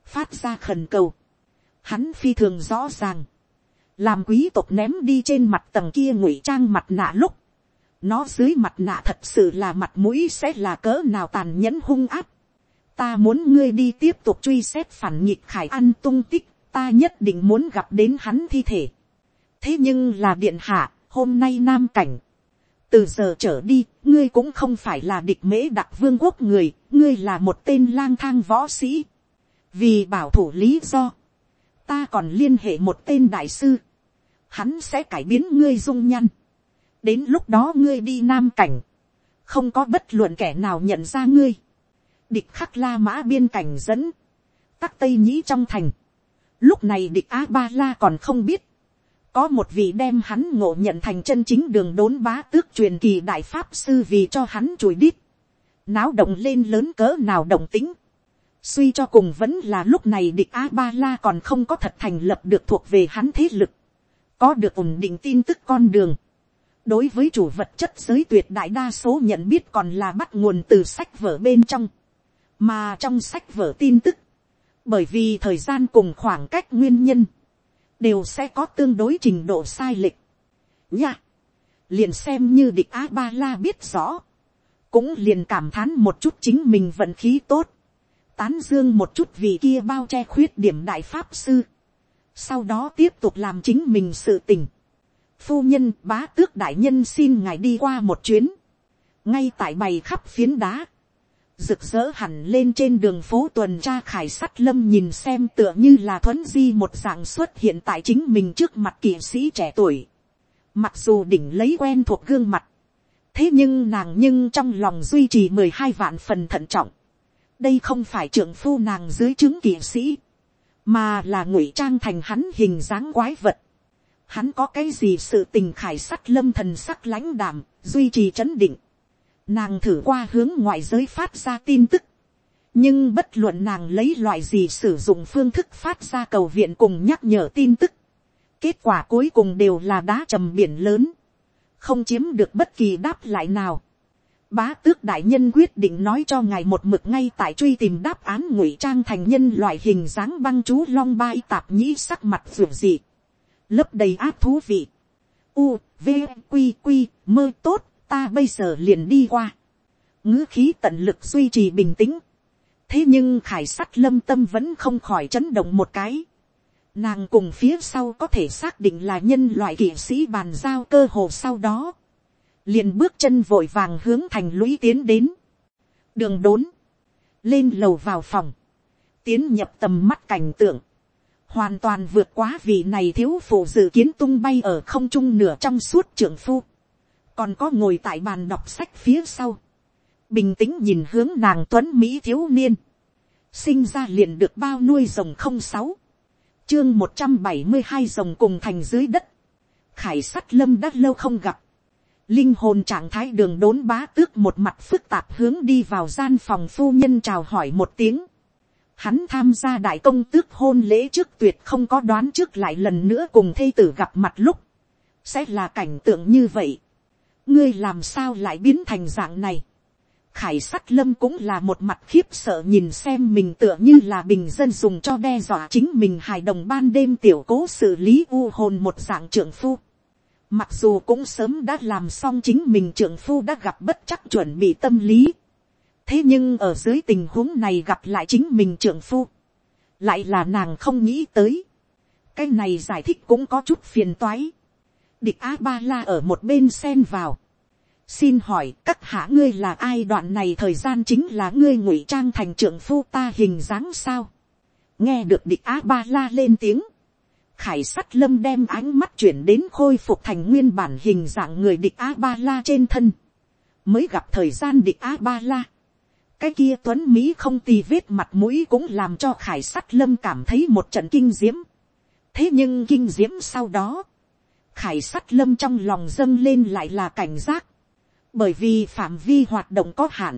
phát ra khẩn cầu, hắn phi thường rõ ràng, làm quý tộc ném đi trên mặt tầng kia ngụy trang mặt nạ lúc, nó dưới mặt nạ thật sự là mặt mũi sẽ là cỡ nào tàn nhẫn hung áp. ta muốn ngươi đi tiếp tục truy xét phản nghịch khải ăn tung tích, ta nhất định muốn gặp đến hắn thi thể. Thế nhưng là điện hạ, hôm nay nam cảnh, từ giờ trở đi, ngươi cũng không phải là địch mễ đặc vương quốc người, ngươi là một tên lang thang võ sĩ vì bảo thủ lý do, ta còn liên hệ một tên đại sư, hắn sẽ cải biến ngươi dung nhăn. đến lúc đó ngươi đi nam cảnh, không có bất luận kẻ nào nhận ra ngươi. địch khắc la mã biên cảnh dẫn, tắc tây nhĩ trong thành. lúc này địch a ba la còn không biết, có một vị đem hắn ngộ nhận thành chân chính đường đốn bá tước truyền kỳ đại pháp sư vì cho hắn chùi đít, náo động lên lớn cỡ nào động tính, suy cho cùng vẫn là lúc này địch a ba la còn không có thật thành lập được thuộc về hắn thế lực, có được ổn định tin tức con đường, đối với chủ vật chất giới tuyệt đại đa số nhận biết còn là bắt nguồn từ sách vở bên trong, mà trong sách vở tin tức, bởi vì thời gian cùng khoảng cách nguyên nhân, đều sẽ có tương đối trình độ sai lệch. Nha, liền xem như địch a ba la biết rõ, cũng liền cảm thán một chút chính mình vận khí tốt, tán dương một chút vì kia bao che khuyết điểm đại pháp sư, sau đó tiếp tục làm chính mình sự tình. Phu nhân bá tước đại nhân xin ngài đi qua một chuyến, ngay tại bày khắp phiến đá, rực rỡ hẳn lên trên đường phố tuần tra khải sắt lâm nhìn xem tựa như là thuấn di một dạng xuất hiện tại chính mình trước mặt kỵ sĩ trẻ tuổi. Mặc dù đỉnh lấy quen thuộc gương mặt, thế nhưng nàng nhưng trong lòng duy trì mười hai vạn phần thận trọng đây không phải trưởng phu nàng dưới chứng kỵ sĩ, mà là ngụy trang thành hắn hình dáng quái vật. Hắn có cái gì sự tình khải sắt lâm thần sắc lãnh đảm, duy trì chấn định Nàng thử qua hướng ngoại giới phát ra tin tức. Nhưng bất luận nàng lấy loại gì sử dụng phương thức phát ra cầu viện cùng nhắc nhở tin tức. Kết quả cuối cùng đều là đá trầm biển lớn. Không chiếm được bất kỳ đáp lại nào. Bá tước đại nhân quyết định nói cho ngài một mực ngay tại truy tìm đáp án ngụy trang thành nhân loại hình dáng băng chú long bai tạp nhĩ sắc mặt ruột dị. Lớp đầy áp thú vị. U, V, Quy, Quy, mơ tốt ta bây giờ liền đi qua, ngữ khí tận lực duy trì bình tĩnh, thế nhưng khải sắt lâm tâm vẫn không khỏi chấn động một cái, nàng cùng phía sau có thể xác định là nhân loại kỵ sĩ bàn giao cơ hồ sau đó, liền bước chân vội vàng hướng thành lũy tiến đến, đường đốn, lên lầu vào phòng, tiến nhập tầm mắt cảnh tượng, hoàn toàn vượt quá vị này thiếu phụ dự kiến tung bay ở không trung nửa trong suốt trưởng phu, còn có ngồi tại bàn đọc sách phía sau, bình tĩnh nhìn hướng nàng tuấn mỹ thiếu niên, sinh ra liền được bao nuôi rồng không sáu, chương một trăm bảy mươi hai rồng cùng thành dưới đất, khải sắt lâm đã lâu không gặp, linh hồn trạng thái đường đốn bá tước một mặt phức tạp hướng đi vào gian phòng phu nhân chào hỏi một tiếng, hắn tham gia đại công tước hôn lễ trước tuyệt không có đoán trước lại lần nữa cùng thê tử gặp mặt lúc, sẽ là cảnh tượng như vậy. ngươi làm sao lại biến thành dạng này. khải sắt lâm cũng là một mặt khiếp sợ nhìn xem mình tựa như là bình dân dùng cho đe dọa chính mình hài đồng ban đêm tiểu cố xử lý u hồn một dạng trưởng phu mặc dù cũng sớm đã làm xong chính mình trưởng phu đã gặp bất chắc chuẩn bị tâm lý thế nhưng ở dưới tình huống này gặp lại chính mình trưởng phu, lại là nàng không nghĩ tới. cái này giải thích cũng có chút phiền toái. địch a ba la ở một bên xen vào. xin hỏi các hạ ngươi là ai đoạn này thời gian chính là ngươi ngụy trang thành trưởng phu ta hình dáng sao. nghe được địch a ba la lên tiếng khải sắt lâm đem ánh mắt chuyển đến khôi phục thành nguyên bản hình dạng người địch a ba la trên thân. mới gặp thời gian địch a ba la cái kia tuấn mỹ không tì vết mặt mũi cũng làm cho khải sắt lâm cảm thấy một trận kinh diễm. thế nhưng kinh diễm sau đó, khải sắt lâm trong lòng dâng lên lại là cảnh giác, bởi vì phạm vi hoạt động có hạn,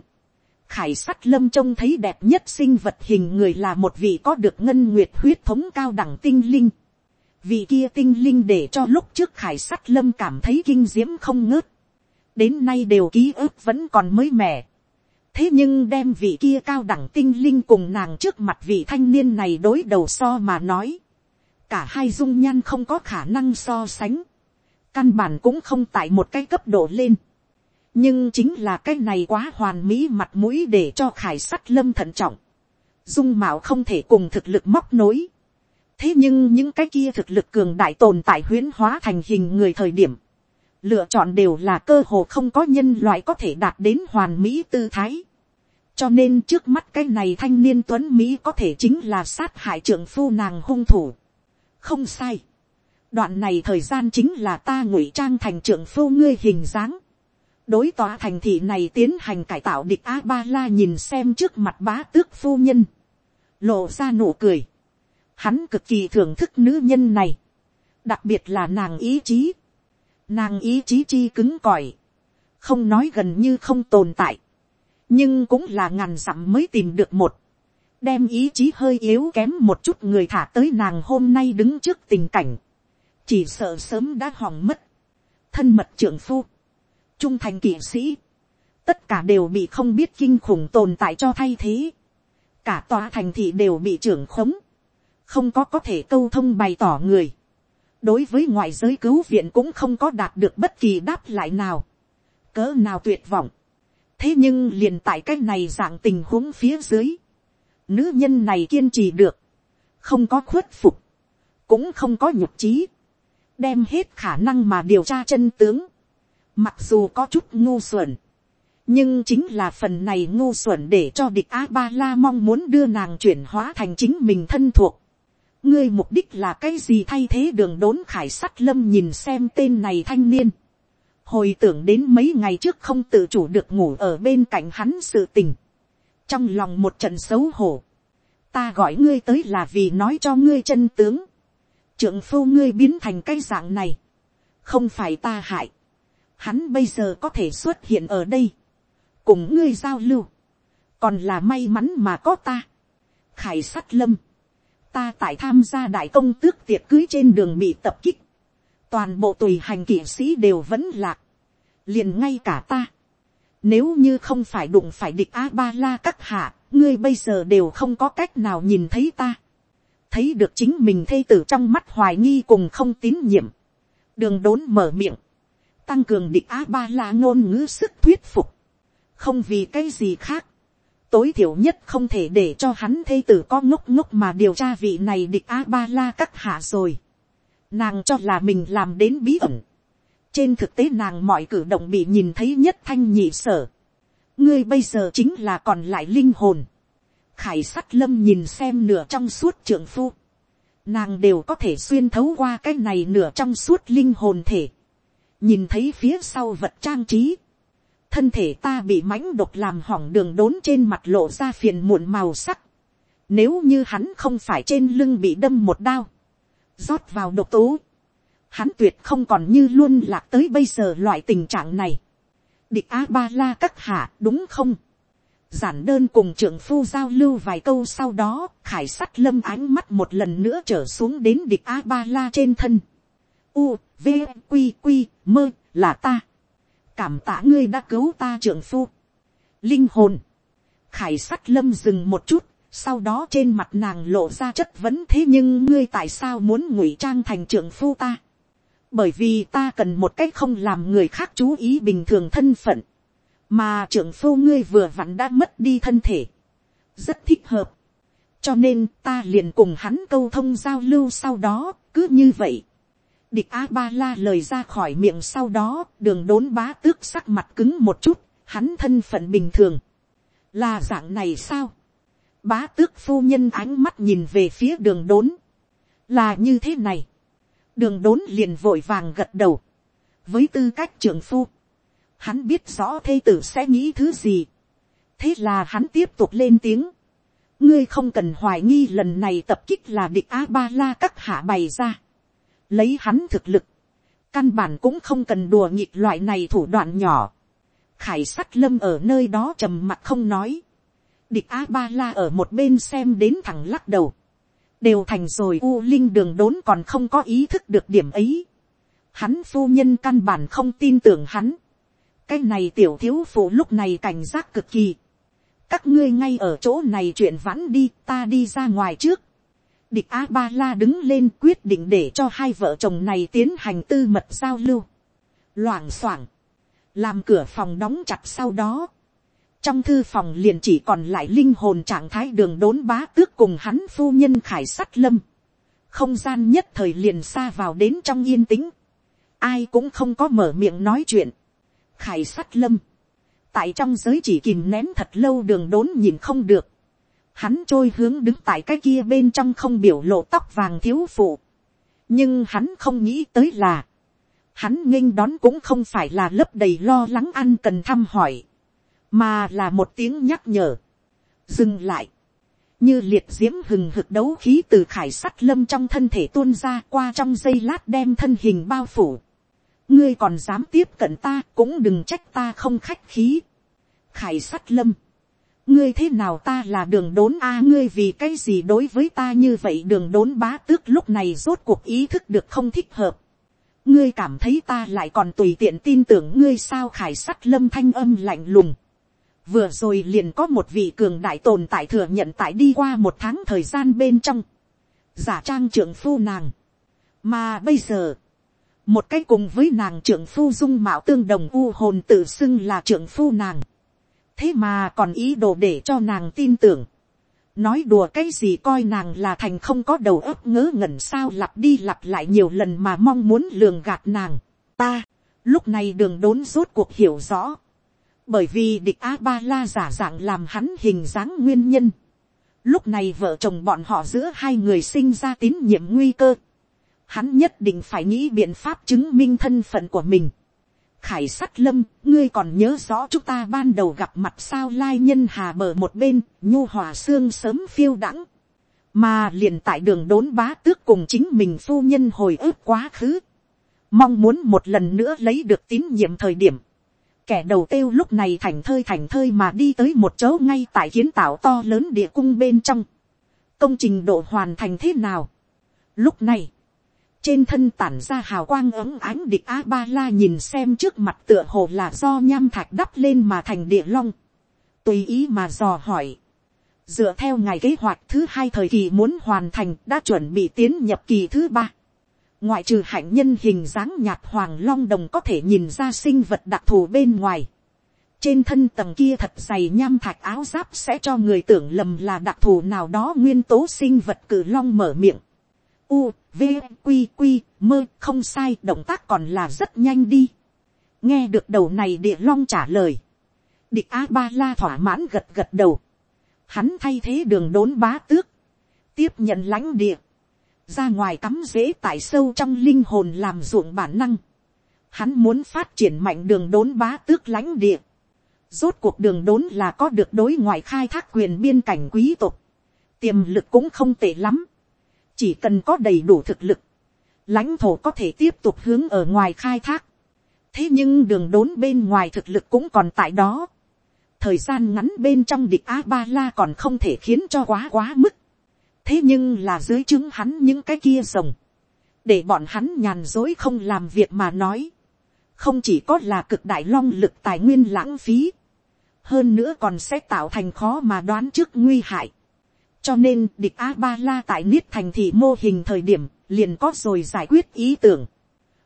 khải sắt lâm trông thấy đẹp nhất sinh vật hình người là một vị có được ngân nguyệt huyết thống cao đẳng tinh linh vị kia tinh linh để cho lúc trước khải sắt lâm cảm thấy kinh diễm không ngớt. đến nay đều ký ức vẫn còn mới mẻ. Thế nhưng đem vị kia cao đẳng tinh linh cùng nàng trước mặt vị thanh niên này đối đầu so mà nói, cả hai dung nhan không có khả năng so sánh, căn bản cũng không tại một cái cấp độ lên, nhưng chính là cái này quá hoàn mỹ mặt mũi để cho khải sắt lâm thận trọng, dung mạo không thể cùng thực lực móc nối, thế nhưng những cái kia thực lực cường đại tồn tại huyễn hóa thành hình người thời điểm, lựa chọn đều là cơ hồ không có nhân loại có thể đạt đến hoàn mỹ tư thái. cho nên trước mắt cái này thanh niên tuấn mỹ có thể chính là sát hại trưởng phu nàng hung thủ. không sai. đoạn này thời gian chính là ta ngụy trang thành trưởng phu ngươi hình dáng. đối tòa thành thị này tiến hành cải tạo địch a ba la nhìn xem trước mặt bá tước phu nhân. lộ ra nụ cười hắn cực kỳ thưởng thức nữ nhân này. đặc biệt là nàng ý chí Nàng ý chí chi cứng cỏi. Không nói gần như không tồn tại. Nhưng cũng là ngàn dặm mới tìm được một. Đem ý chí hơi yếu kém một chút người thả tới nàng hôm nay đứng trước tình cảnh. Chỉ sợ sớm đã hỏng mất. Thân mật trưởng phu. Trung thành kỵ sĩ. Tất cả đều bị không biết kinh khủng tồn tại cho thay thế. Cả tòa thành thị đều bị trưởng khống. Không có có thể câu thông bày tỏ người. Đối với ngoại giới cứu viện cũng không có đạt được bất kỳ đáp lại nào, cỡ nào tuyệt vọng. thế nhưng liền tại cái này dạng tình huống phía dưới, nữ nhân này kiên trì được, không có khuất phục, cũng không có nhục trí, đem hết khả năng mà điều tra chân tướng, mặc dù có chút ngu xuẩn, nhưng chính là phần này ngu xuẩn để cho địch a ba la mong muốn đưa nàng chuyển hóa thành chính mình thân thuộc, ngươi mục đích là cái gì thay thế đường đốn khải sắt lâm nhìn xem tên này thanh niên. hồi tưởng đến mấy ngày trước không tự chủ được ngủ ở bên cạnh hắn sự tình. trong lòng một trận xấu hổ. ta gọi ngươi tới là vì nói cho ngươi chân tướng. trưởng phu ngươi biến thành cái dạng này. không phải ta hại. hắn bây giờ có thể xuất hiện ở đây. cùng ngươi giao lưu. còn là may mắn mà có ta. khải sắt lâm ta tại tham gia đại công tước tiệc cưới trên đường bị tập kích, toàn bộ tùy hành kỵ sĩ đều vẫn lạc, liền ngay cả ta. Nếu như không phải đụng phải địch a ba la các hạ, ngươi bây giờ đều không có cách nào nhìn thấy ta. thấy được chính mình thê tử trong mắt hoài nghi cùng không tín nhiệm. đường đốn mở miệng, tăng cường địch a ba la ngôn ngữ sức thuyết phục. không vì cái gì khác, tối thiểu nhất không thể để cho hắn thê tử có ngốc ngốc mà điều tra vị này địch a ba la các hạ rồi. Nàng cho là mình làm đến bí ẩn. Trên thực tế nàng mọi cử động bị nhìn thấy nhất thanh nhị sở. Ngươi bây giờ chính là còn lại linh hồn. khải sắt lâm nhìn xem nửa trong suốt trường phu, nàng đều có thể xuyên thấu qua cái này nửa trong suốt linh hồn thể, nhìn thấy phía sau vật trang trí, thân thể ta bị mãnh độc làm hỏng đường đốn trên mặt lộ ra phiền muộn màu sắc, nếu như hắn không phải trên lưng bị đâm một đao, rót vào độc tố, hắn tuyệt không còn như luôn lạc tới bây giờ loại tình trạng này. địch a ba la các hạ đúng không. giản đơn cùng trưởng phu giao lưu vài câu sau đó, khải sắt lâm ánh mắt một lần nữa trở xuống đến địch a ba la trên thân. u, v, q, q, mơ, là ta cảm tạ ngươi đã cứu ta trưởng phu. linh hồn. khải sắt lâm dừng một chút, sau đó trên mặt nàng lộ ra chất vấn thế nhưng ngươi tại sao muốn ngụy trang thành trưởng phu ta bởi vì ta cần một cách không làm người khác chú ý bình thường thân phận, mà trưởng phu ngươi vừa vặn đã mất đi thân thể, rất thích hợp, cho nên ta liền cùng hắn câu thông giao lưu sau đó, cứ như vậy. Địch A Ba La lời ra khỏi miệng sau đó, đường đốn bá tước sắc mặt cứng một chút, hắn thân phận bình thường. Là dạng này sao? Bá tước phu nhân ánh mắt nhìn về phía đường đốn. Là như thế này đường đốn liền vội vàng gật đầu, với tư cách trưởng phu, hắn biết rõ thê tử sẽ nghĩ thứ gì, thế là hắn tiếp tục lên tiếng, ngươi không cần hoài nghi lần này tập kích là địch a ba la các hạ bày ra, lấy hắn thực lực, căn bản cũng không cần đùa nghịch loại này thủ đoạn nhỏ, khải sắt lâm ở nơi đó trầm mặt không nói, địch a ba la ở một bên xem đến thẳng lắc đầu, đều thành rồi u linh đường đốn còn không có ý thức được điểm ấy. Hắn phu nhân căn bản không tin tưởng hắn. cái này tiểu thiếu phụ lúc này cảnh giác cực kỳ. các ngươi ngay ở chỗ này chuyện vãn đi ta đi ra ngoài trước địch a ba la đứng lên quyết định để cho hai vợ chồng này tiến hành tư mật giao lưu. loảng xoảng làm cửa phòng đóng chặt sau đó trong thư phòng liền chỉ còn lại linh hồn trạng thái đường đốn bá tước cùng hắn phu nhân khải sắt lâm. không gian nhất thời liền xa vào đến trong yên tĩnh. ai cũng không có mở miệng nói chuyện. khải sắt lâm. tại trong giới chỉ kìm nén thật lâu đường đốn nhìn không được hắn trôi hướng đứng tại cái kia bên trong không biểu lộ tóc vàng thiếu phụ. nhưng hắn không nghĩ tới là, hắn nghênh đón cũng không phải là lớp đầy lo lắng ăn cần thăm hỏi mà là một tiếng nhắc nhở, dừng lại, như liệt d i ễ m hừng hực đấu khí từ khải sắt lâm trong thân thể tuôn ra qua trong giây lát đem thân hình bao phủ. ngươi còn dám tiếp cận ta cũng đừng trách ta không khách khí. khải sắt lâm, ngươi thế nào ta là đường đốn a ngươi vì cái gì đối với ta như vậy? Đường đốn bá tước lúc này rốt cuộc ý thức được không thích hợp. ngươi cảm thấy ta lại còn tùy tiện tin tưởng ngươi sao? Khải sắt lâm thanh âm lạnh lùng. Vừa rồi liền có một vị cường đại tồn tại thừa nhận tại đi qua một tháng thời gian bên trong, giả trang trưởng phu nàng, mà bây giờ, một cái cùng với nàng trưởng phu dung mạo tương đồng u hồn tự xưng là trưởng phu nàng, thế mà còn ý đồ để cho nàng tin tưởng, nói đùa cái gì coi nàng là thành không có đầu óc ngớ ngẩn sao lặp đi lặp lại nhiều lần mà mong muốn lường gạt nàng, ta, lúc này đường đốn rốt cuộc hiểu rõ, bởi vì địch a ba la giả dạng làm hắn hình dáng nguyên nhân. lúc này vợ chồng bọn họ giữa hai người sinh ra tín nhiệm nguy cơ. hắn nhất định phải nghĩ biện pháp chứng minh thân phận của mình khải sắt lâm, ngươi còn nhớ rõ chúng ta ban đầu gặp mặt sao lai nhân hà bờ một bên, nhu hòa xương sớm phiêu đãng. mà liền tại đường đốn bá tước cùng chính mình phu nhân hồi ức quá khứ. mong muốn một lần nữa lấy được tín nhiệm thời điểm kẻ đầu tiêu lúc này thành thơi thành thơi mà đi tới một chỗ ngay tại kiến tạo to lớn địa cung bên trong. công trình độ hoàn thành thế nào. lúc này, trên thân tản ra hào quang ấm ánh địch a ba la nhìn xem trước mặt tựa hồ là do nham thạch đắp lên mà thành địa long. tùy ý mà dò hỏi. dựa theo ngày kế hoạch thứ hai thời kỳ muốn hoàn thành đã chuẩn bị tiến nhập kỳ thứ ba ngoại trừ hạnh nhân hình dáng nhạt hoàng long đồng có thể nhìn ra sinh vật đặc thù bên ngoài. trên thân tầng kia thật dày nham thạch áo giáp sẽ cho người tưởng lầm là đặc thù nào đó nguyên tố sinh vật cử long mở miệng. U, V, mơ không sai động tác còn là rất nhanh đi. nghe được đầu này địa long trả lời. địch a ba la thỏa mãn gật gật đầu. hắn thay thế đường đốn bá tước, tiếp nhận lãnh địa, ra ngoài cắm rễ tại sâu trong linh hồn làm ruộng bản năng, hắn muốn phát triển mạnh đường đốn bá tước lãnh địa, rốt cuộc đường đốn là có được đối ngoại khai thác quyền biên cảnh quý tộc, tiềm lực cũng không tệ lắm, chỉ cần có đầy đủ thực lực, lãnh thổ có thể tiếp tục hướng ở ngoài khai thác, thế nhưng đường đốn bên ngoài thực lực cũng còn tại đó, thời gian ngắn bên trong địch a ba la còn không thể khiến cho quá quá mức, thế nhưng là dưới chứng hắn những cái kia rồng, để bọn hắn nhàn dối không làm việc mà nói, không chỉ có là cực đại long lực tài nguyên lãng phí, hơn nữa còn sẽ tạo thành khó mà đoán trước nguy hại cho nên địch a ba la tại niết thành thị mô hình thời điểm liền có rồi giải quyết ý tưởng.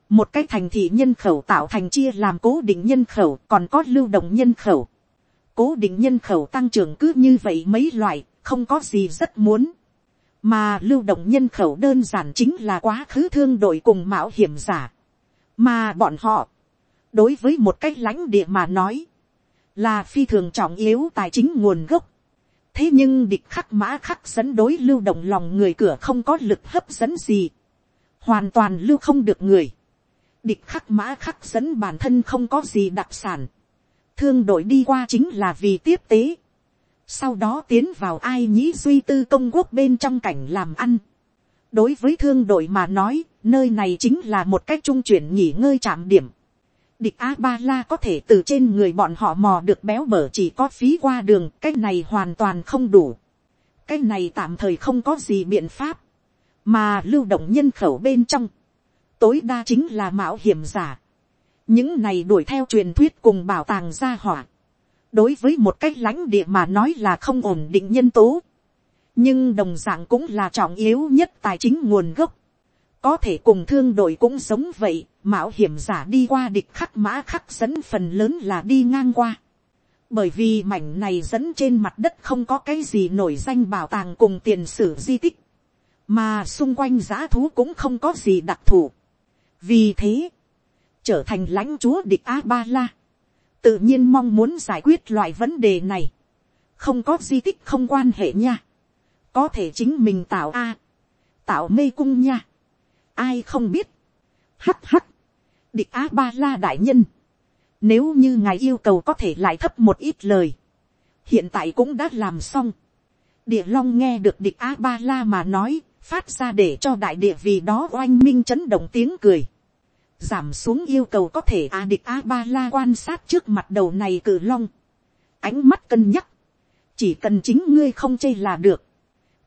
một cái thành thị nhân khẩu tạo thành chia làm cố định nhân khẩu còn có lưu động nhân khẩu. cố định nhân khẩu tăng trưởng cứ như vậy mấy loại không có gì rất muốn. mà lưu động nhân khẩu đơn giản chính là quá khứ thương đội cùng mạo hiểm giả. mà bọn họ đối với một cái lãnh địa mà nói, là phi thường trọng yếu tài chính nguồn gốc thế nhưng địch khắc mã khắc dẫn đối lưu động lòng người cửa không có lực hấp dẫn gì, hoàn toàn lưu không được người. địch khắc mã khắc dẫn bản thân không có gì đặc sản, thương đội đi qua chính là vì tiếp tế, sau đó tiến vào ai nhĩ duy tư công quốc bên trong cảnh làm ăn. đối với thương đội mà nói, nơi này chính là một cách trung chuyển nghỉ ngơi chạm điểm địch a ba la có thể từ trên người bọn họ mò được béo bở chỉ có phí qua đường, cái này hoàn toàn không đủ. Cái này tạm thời không có gì biện pháp, mà lưu động nhân khẩu bên trong. Tối đa chính là mạo hiểm giả. Những này đuổi theo truyền thuyết cùng bảo tàng gia hỏa. Đối với một cái lãnh địa mà nói là không ổn định nhân tố. Nhưng đồng d ạ n g cũng là trọng yếu nhất tài chính nguồn gốc có thể cùng thương đội cũng giống vậy, mạo hiểm giả đi qua địch khắc mã khắc dẫn phần lớn là đi ngang qua. Bởi vì mảnh này dẫn trên mặt đất không có cái gì nổi danh bảo tàng cùng tiền sử di tích. Mà xung quanh giã thú cũng không có gì đặc thù. Vì thế, trở thành lãnh chúa địch A-ba-la. Tự nhiên mong muốn giải quyết loại vấn đề này. Không có di tích không quan hệ nha. Có thể chính mình tạo A. Tạo mê cung nha ai không biết. hắt hắt, địch a ba la đại nhân, nếu như ngài yêu cầu có thể lại thấp một ít lời, hiện tại cũng đã làm xong. địa long nghe được địch a ba la mà nói, phát ra để cho đại địa vì đó oanh minh chấn động tiếng cười. giảm xuống yêu cầu có thể a địch a ba la quan sát trước mặt đầu này cử long. ánh mắt cân nhắc, chỉ cần chính ngươi không chê là được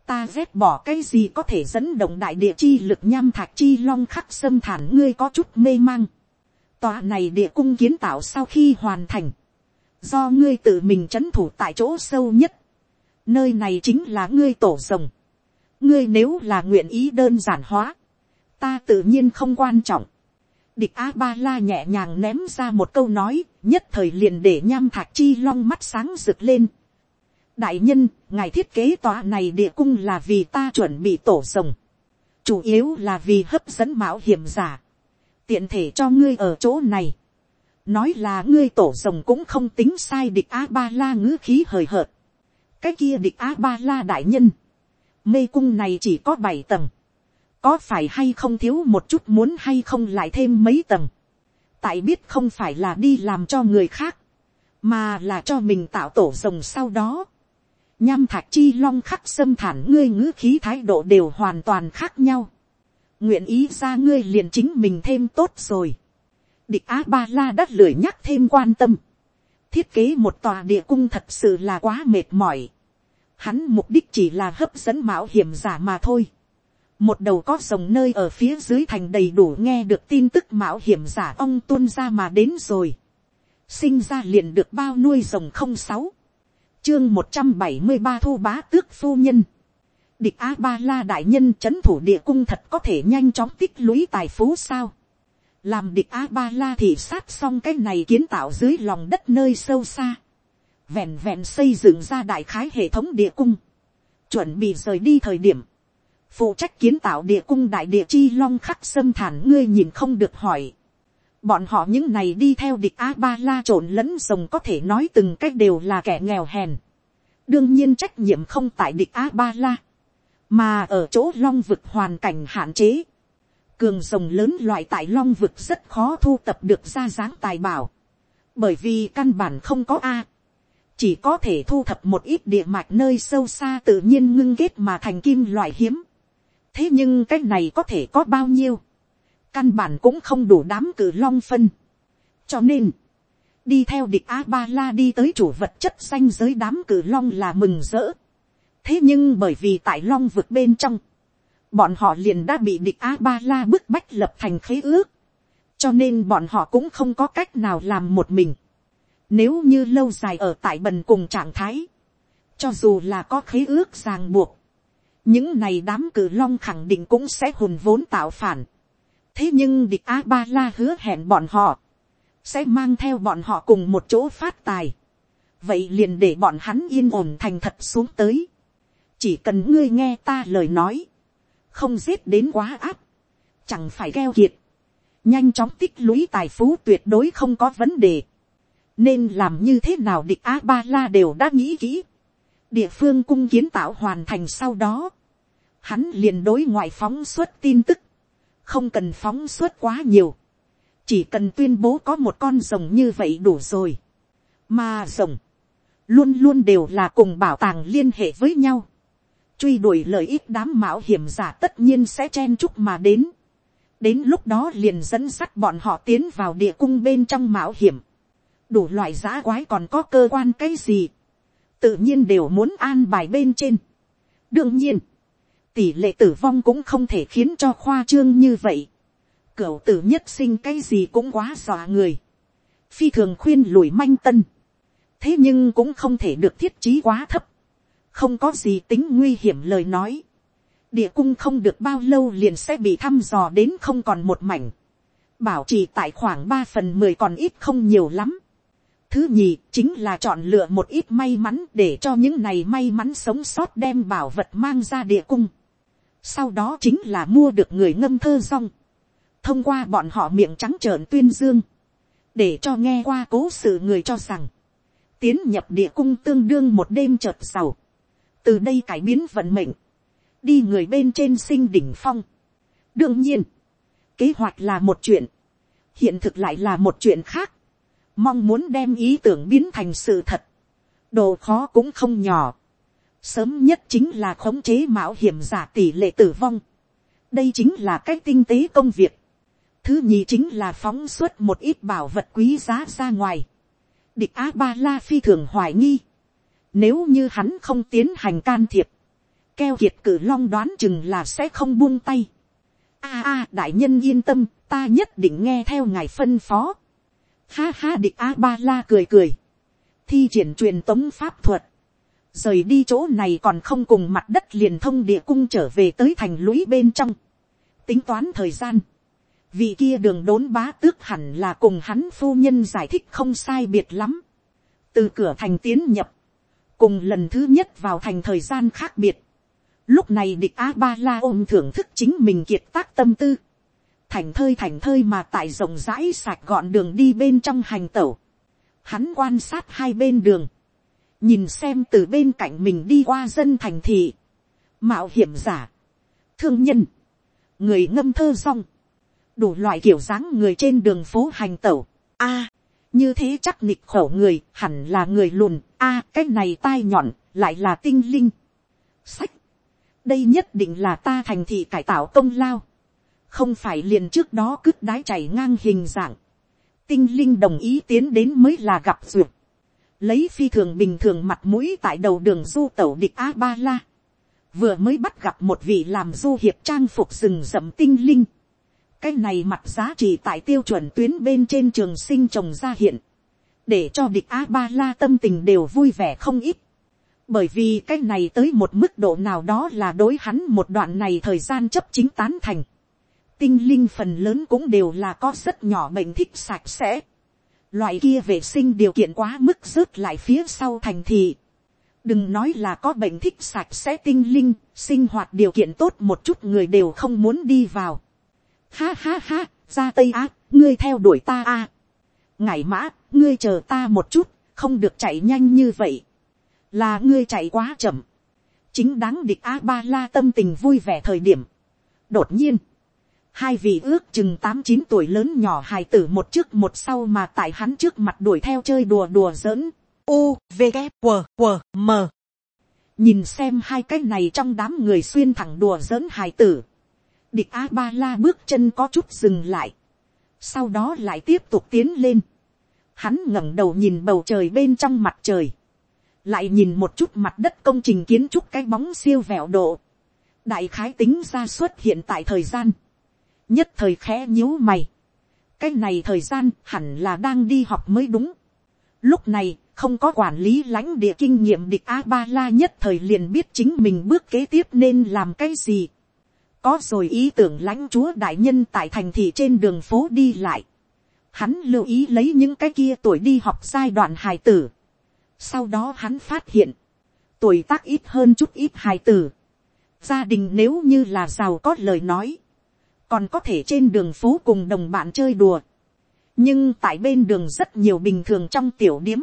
ta ghét bỏ cái gì có thể dẫn động đại địa chi lực nham thạch chi long khắc xâm thản ngươi có chút mê mang. Tòa này địa cung kiến tạo sau khi hoàn thành. Do ngươi tự mình chấn thủ tại chỗ sâu nhất. Nơi này chính là ngươi tổ rồng. Ngươi nếu là nguyện ý đơn giản hóa. Ta tự nhiên không quan trọng. Địch A-ba-la nhẹ nhàng ném ra một câu nói, nhất thời liền để nham thạch chi long mắt sáng rực lên, đại nhân, ngài thiết kế tòa này địa cung là vì ta chuẩn bị tổ rồng. chủ yếu là vì hấp dẫn mạo hiểm giả. tiện thể cho ngươi ở chỗ này. nói là ngươi tổ rồng cũng không tính sai địch a ba la ngữ khí hời hợt. cái kia địch a ba la đại nhân. mê cung này chỉ có bảy tầng. có phải hay không thiếu một chút muốn hay không lại thêm mấy tầng. tại biết không phải là đi làm cho người khác mà là cho mình tạo tổ rồng sau đó, nham thạch chi long khắc xâm thản ngươi ngữ khí thái độ đều hoàn toàn khác nhau. nguyện ý ra ngươi liền chính mình thêm tốt rồi. địch a ba la đắt lười nhắc thêm quan tâm. thiết kế một tòa địa cung thật sự là quá mệt mỏi. hắn mục đích chỉ là hấp dẫn mạo hiểm giả mà thôi. một đầu có rồng nơi ở phía dưới thành đầy đủ nghe được tin tức mạo hiểm giả ông tuôn ra mà đến rồi. sinh ra liền được bao nuôi rồng không sáu chương một trăm bảy mươi ba thu bá tước phu nhân. Địch A Ba La đại nhân chấn thủ địa cung thật có thể nhanh chóng tích lũy tài phú sao. Làm địch A Ba La thì sát xong cái này kiến tạo dưới lòng đất nơi sâu xa. Vẹn vẹn xây dựng ra đại khái hệ thống địa cung. Chuẩn bị rời đi thời điểm. Phụ trách kiến tạo địa cung đại địa chi long khắc sâm thản ngươi nhìn không được hỏi Bọn họ những này đi theo địch A-ba-la trộn lẫn rồng có thể nói từng cách đều là kẻ nghèo hèn. đương nhiên trách nhiệm không tại địch a ba la, mà ở chỗ long vực hoàn cảnh hạn chế, cường rồng lớn loại tại long vực rất khó thu tập được ra dáng tài bảo, bởi vì căn bản không có a, chỉ có thể thu thập một ít địa mạch nơi sâu xa tự nhiên ngưng kết mà thành kim loại hiếm. thế nhưng cái này có thể có bao nhiêu, căn bản cũng không đủ đám cử long phân. cho nên, đi theo địch a ba la đi tới chủ vật chất xanh giới đám cử long là mừng rỡ. thế nhưng bởi vì tại long vực bên trong, bọn họ liền đã bị địch a ba la bức bách lập thành khế ước, cho nên bọn họ cũng không có cách nào làm một mình. Nếu như lâu dài ở tại bần cùng trạng thái, cho dù là có khế ước ràng buộc, những này đám cử long khẳng định cũng sẽ hùn vốn tạo phản thế nhưng địch a ba la hứa hẹn bọn họ, sẽ mang theo bọn họ cùng một chỗ phát tài. vậy liền để bọn hắn yên ổn thành thật xuống tới. chỉ cần ngươi nghe ta lời nói, không giết đến quá áp, chẳng phải keo kiệt, nhanh chóng tích lũy tài phú tuyệt đối không có vấn đề, nên làm như thế nào địch a ba la đều đã nghĩ kỹ, địa phương cung kiến tạo hoàn thành sau đó, hắn liền đối ngoại phóng xuất tin tức, không cần phóng xuất quá nhiều, chỉ cần tuyên bố có một con rồng như vậy đủ rồi, mà rồng, luôn luôn đều là cùng bảo tàng liên hệ với nhau, truy đuổi lợi ích đám mạo hiểm giả tất nhiên sẽ chen chúc mà đến. đến lúc đó liền dẫn sắt bọn họ tiến vào địa cung bên trong mạo hiểm. đủ loại giã quái còn có cơ quan cái gì. tự nhiên đều muốn an bài bên trên. đương nhiên, tỷ lệ tử vong cũng không thể khiến cho khoa trương như vậy. cửu tử nhất sinh cái gì cũng quá dọa người. phi thường khuyên lùi manh tân. thế nhưng cũng không thể được thiết trí quá thấp không có gì tính nguy hiểm lời nói, địa cung không được bao lâu liền sẽ bị thăm dò đến không còn một mảnh, bảo trì tại khoảng ba phần mười còn ít không nhiều lắm. Thứ nhì chính là chọn lựa một ít may mắn để cho những này may mắn sống sót đem bảo vật mang ra địa cung. Sau đó chính là mua được người ngâm thơ rong. Thông qua bọn họ miệng trắng trợn tuyên dương. Để cho nghe qua cố sự người cho rằng. Tiến nhập địa cung tương đương một đêm chợt giàu từ đây cải biến vận mệnh, đi người bên trên sinh đỉnh phong. đương nhiên, kế hoạch là một chuyện, hiện thực lại là một chuyện khác, mong muốn đem ý tưởng biến thành sự thật, đồ khó cũng không nhỏ, sớm nhất chính là khống chế mạo hiểm giả tỷ lệ tử vong, đây chính là cách tinh tế công việc, thứ nhì chính là phóng xuất một ít bảo vật quý giá ra ngoài, địch a ba la phi thường hoài nghi, nếu như hắn không tiến hành can thiệp, keo kiệt cử long đoán chừng là sẽ không buông tay. A a đại nhân yên tâm, ta nhất định nghe theo ngài phân phó. Ha ha địch a ba la cười cười. Thi triển truyền tống pháp thuật. Rời đi chỗ này còn không cùng mặt đất liền thông địa cung trở về tới thành lũy bên trong. Tính toán thời gian. Vị kia đường đốn bá tước hẳn là cùng hắn phu nhân giải thích không sai biệt lắm. Từ cửa thành tiến nhập cùng lần thứ nhất vào thành thời gian khác biệt. Lúc này địch a ba la ôm thưởng thức chính mình kiệt tác tâm tư. Thành thơi thành thơi mà tại rộng rãi sạch gọn đường đi bên trong hành tẩu. Hắn quan sát hai bên đường. Nhìn xem từ bên cạnh mình đi qua dân thành thị. Mạo hiểm giả. Thương nhân. Người ngâm thơ rong. Đủ loại kiểu dáng người trên đường phố hành tẩu. a, như thế chắc nịch khẩu người, hẳn là người lùn a, cái này tai nhọn, lại là tinh linh sách đây nhất định là ta thành thị cải tạo công lao không phải liền trước đó cứt đái chảy ngang hình dạng tinh linh đồng ý tiến đến mới là gặp duyệt lấy phi thường bình thường mặt mũi tại đầu đường du tẩu địch a ba la vừa mới bắt gặp một vị làm du hiệp trang phục rừng rậm tinh linh. Cái này mặt giá trị tại tiêu chuẩn tuyến bên trên trường sinh trồng ra hiện, để cho địch a ba la tâm tình đều vui vẻ không ít, bởi vì cái này tới một mức độ nào đó là đối hắn một đoạn này thời gian chấp chính tán thành, tinh linh phần lớn cũng đều là có rất nhỏ bệnh thích sạch sẽ, loại kia vệ sinh điều kiện quá mức rớt lại phía sau thành thị, đừng nói là có bệnh thích sạch sẽ tinh linh, sinh hoạt điều kiện tốt một chút người đều không muốn đi vào. Ha ha ha, ra Tây Á, ngươi theo đuổi ta a. À. Ngải mã, ngươi chờ ta một chút, không được chạy nhanh như vậy. là ngươi chạy quá chậm, chính đáng địch a ba la tâm tình vui vẻ thời điểm. đột nhiên, hai vị ước chừng tám chín tuổi lớn nhỏ hài tử một trước một sau mà tại hắn trước mặt đuổi theo chơi đùa đùa giỡn. U, V, K, W, W, M. nhìn xem hai cái này trong đám người xuyên thẳng đùa giỡn hài tử. địch a ba la bước chân có chút dừng lại. sau đó lại tiếp tục tiến lên. hắn ngẩng đầu nhìn bầu trời bên trong mặt trời lại nhìn một chút mặt đất công trình kiến trúc cái bóng siêu vẹo độ, đại khái tính ra xuất hiện tại thời gian, nhất thời khẽ nhíu mày, cái này thời gian hẳn là đang đi học mới đúng. Lúc này, không có quản lý lãnh địa kinh nghiệm địch a ba la nhất thời liền biết chính mình bước kế tiếp nên làm cái gì. có rồi ý tưởng lãnh chúa đại nhân tại thành thị trên đường phố đi lại. hắn lưu ý lấy những cái kia tuổi đi học giai đoạn hài tử sau đó hắn phát hiện, tuổi tác ít hơn chút ít hài tử. Gia đình nếu như là giàu có lời nói, còn có thể trên đường phố cùng đồng bạn chơi đùa. nhưng tại bên đường rất nhiều bình thường trong tiểu điếm,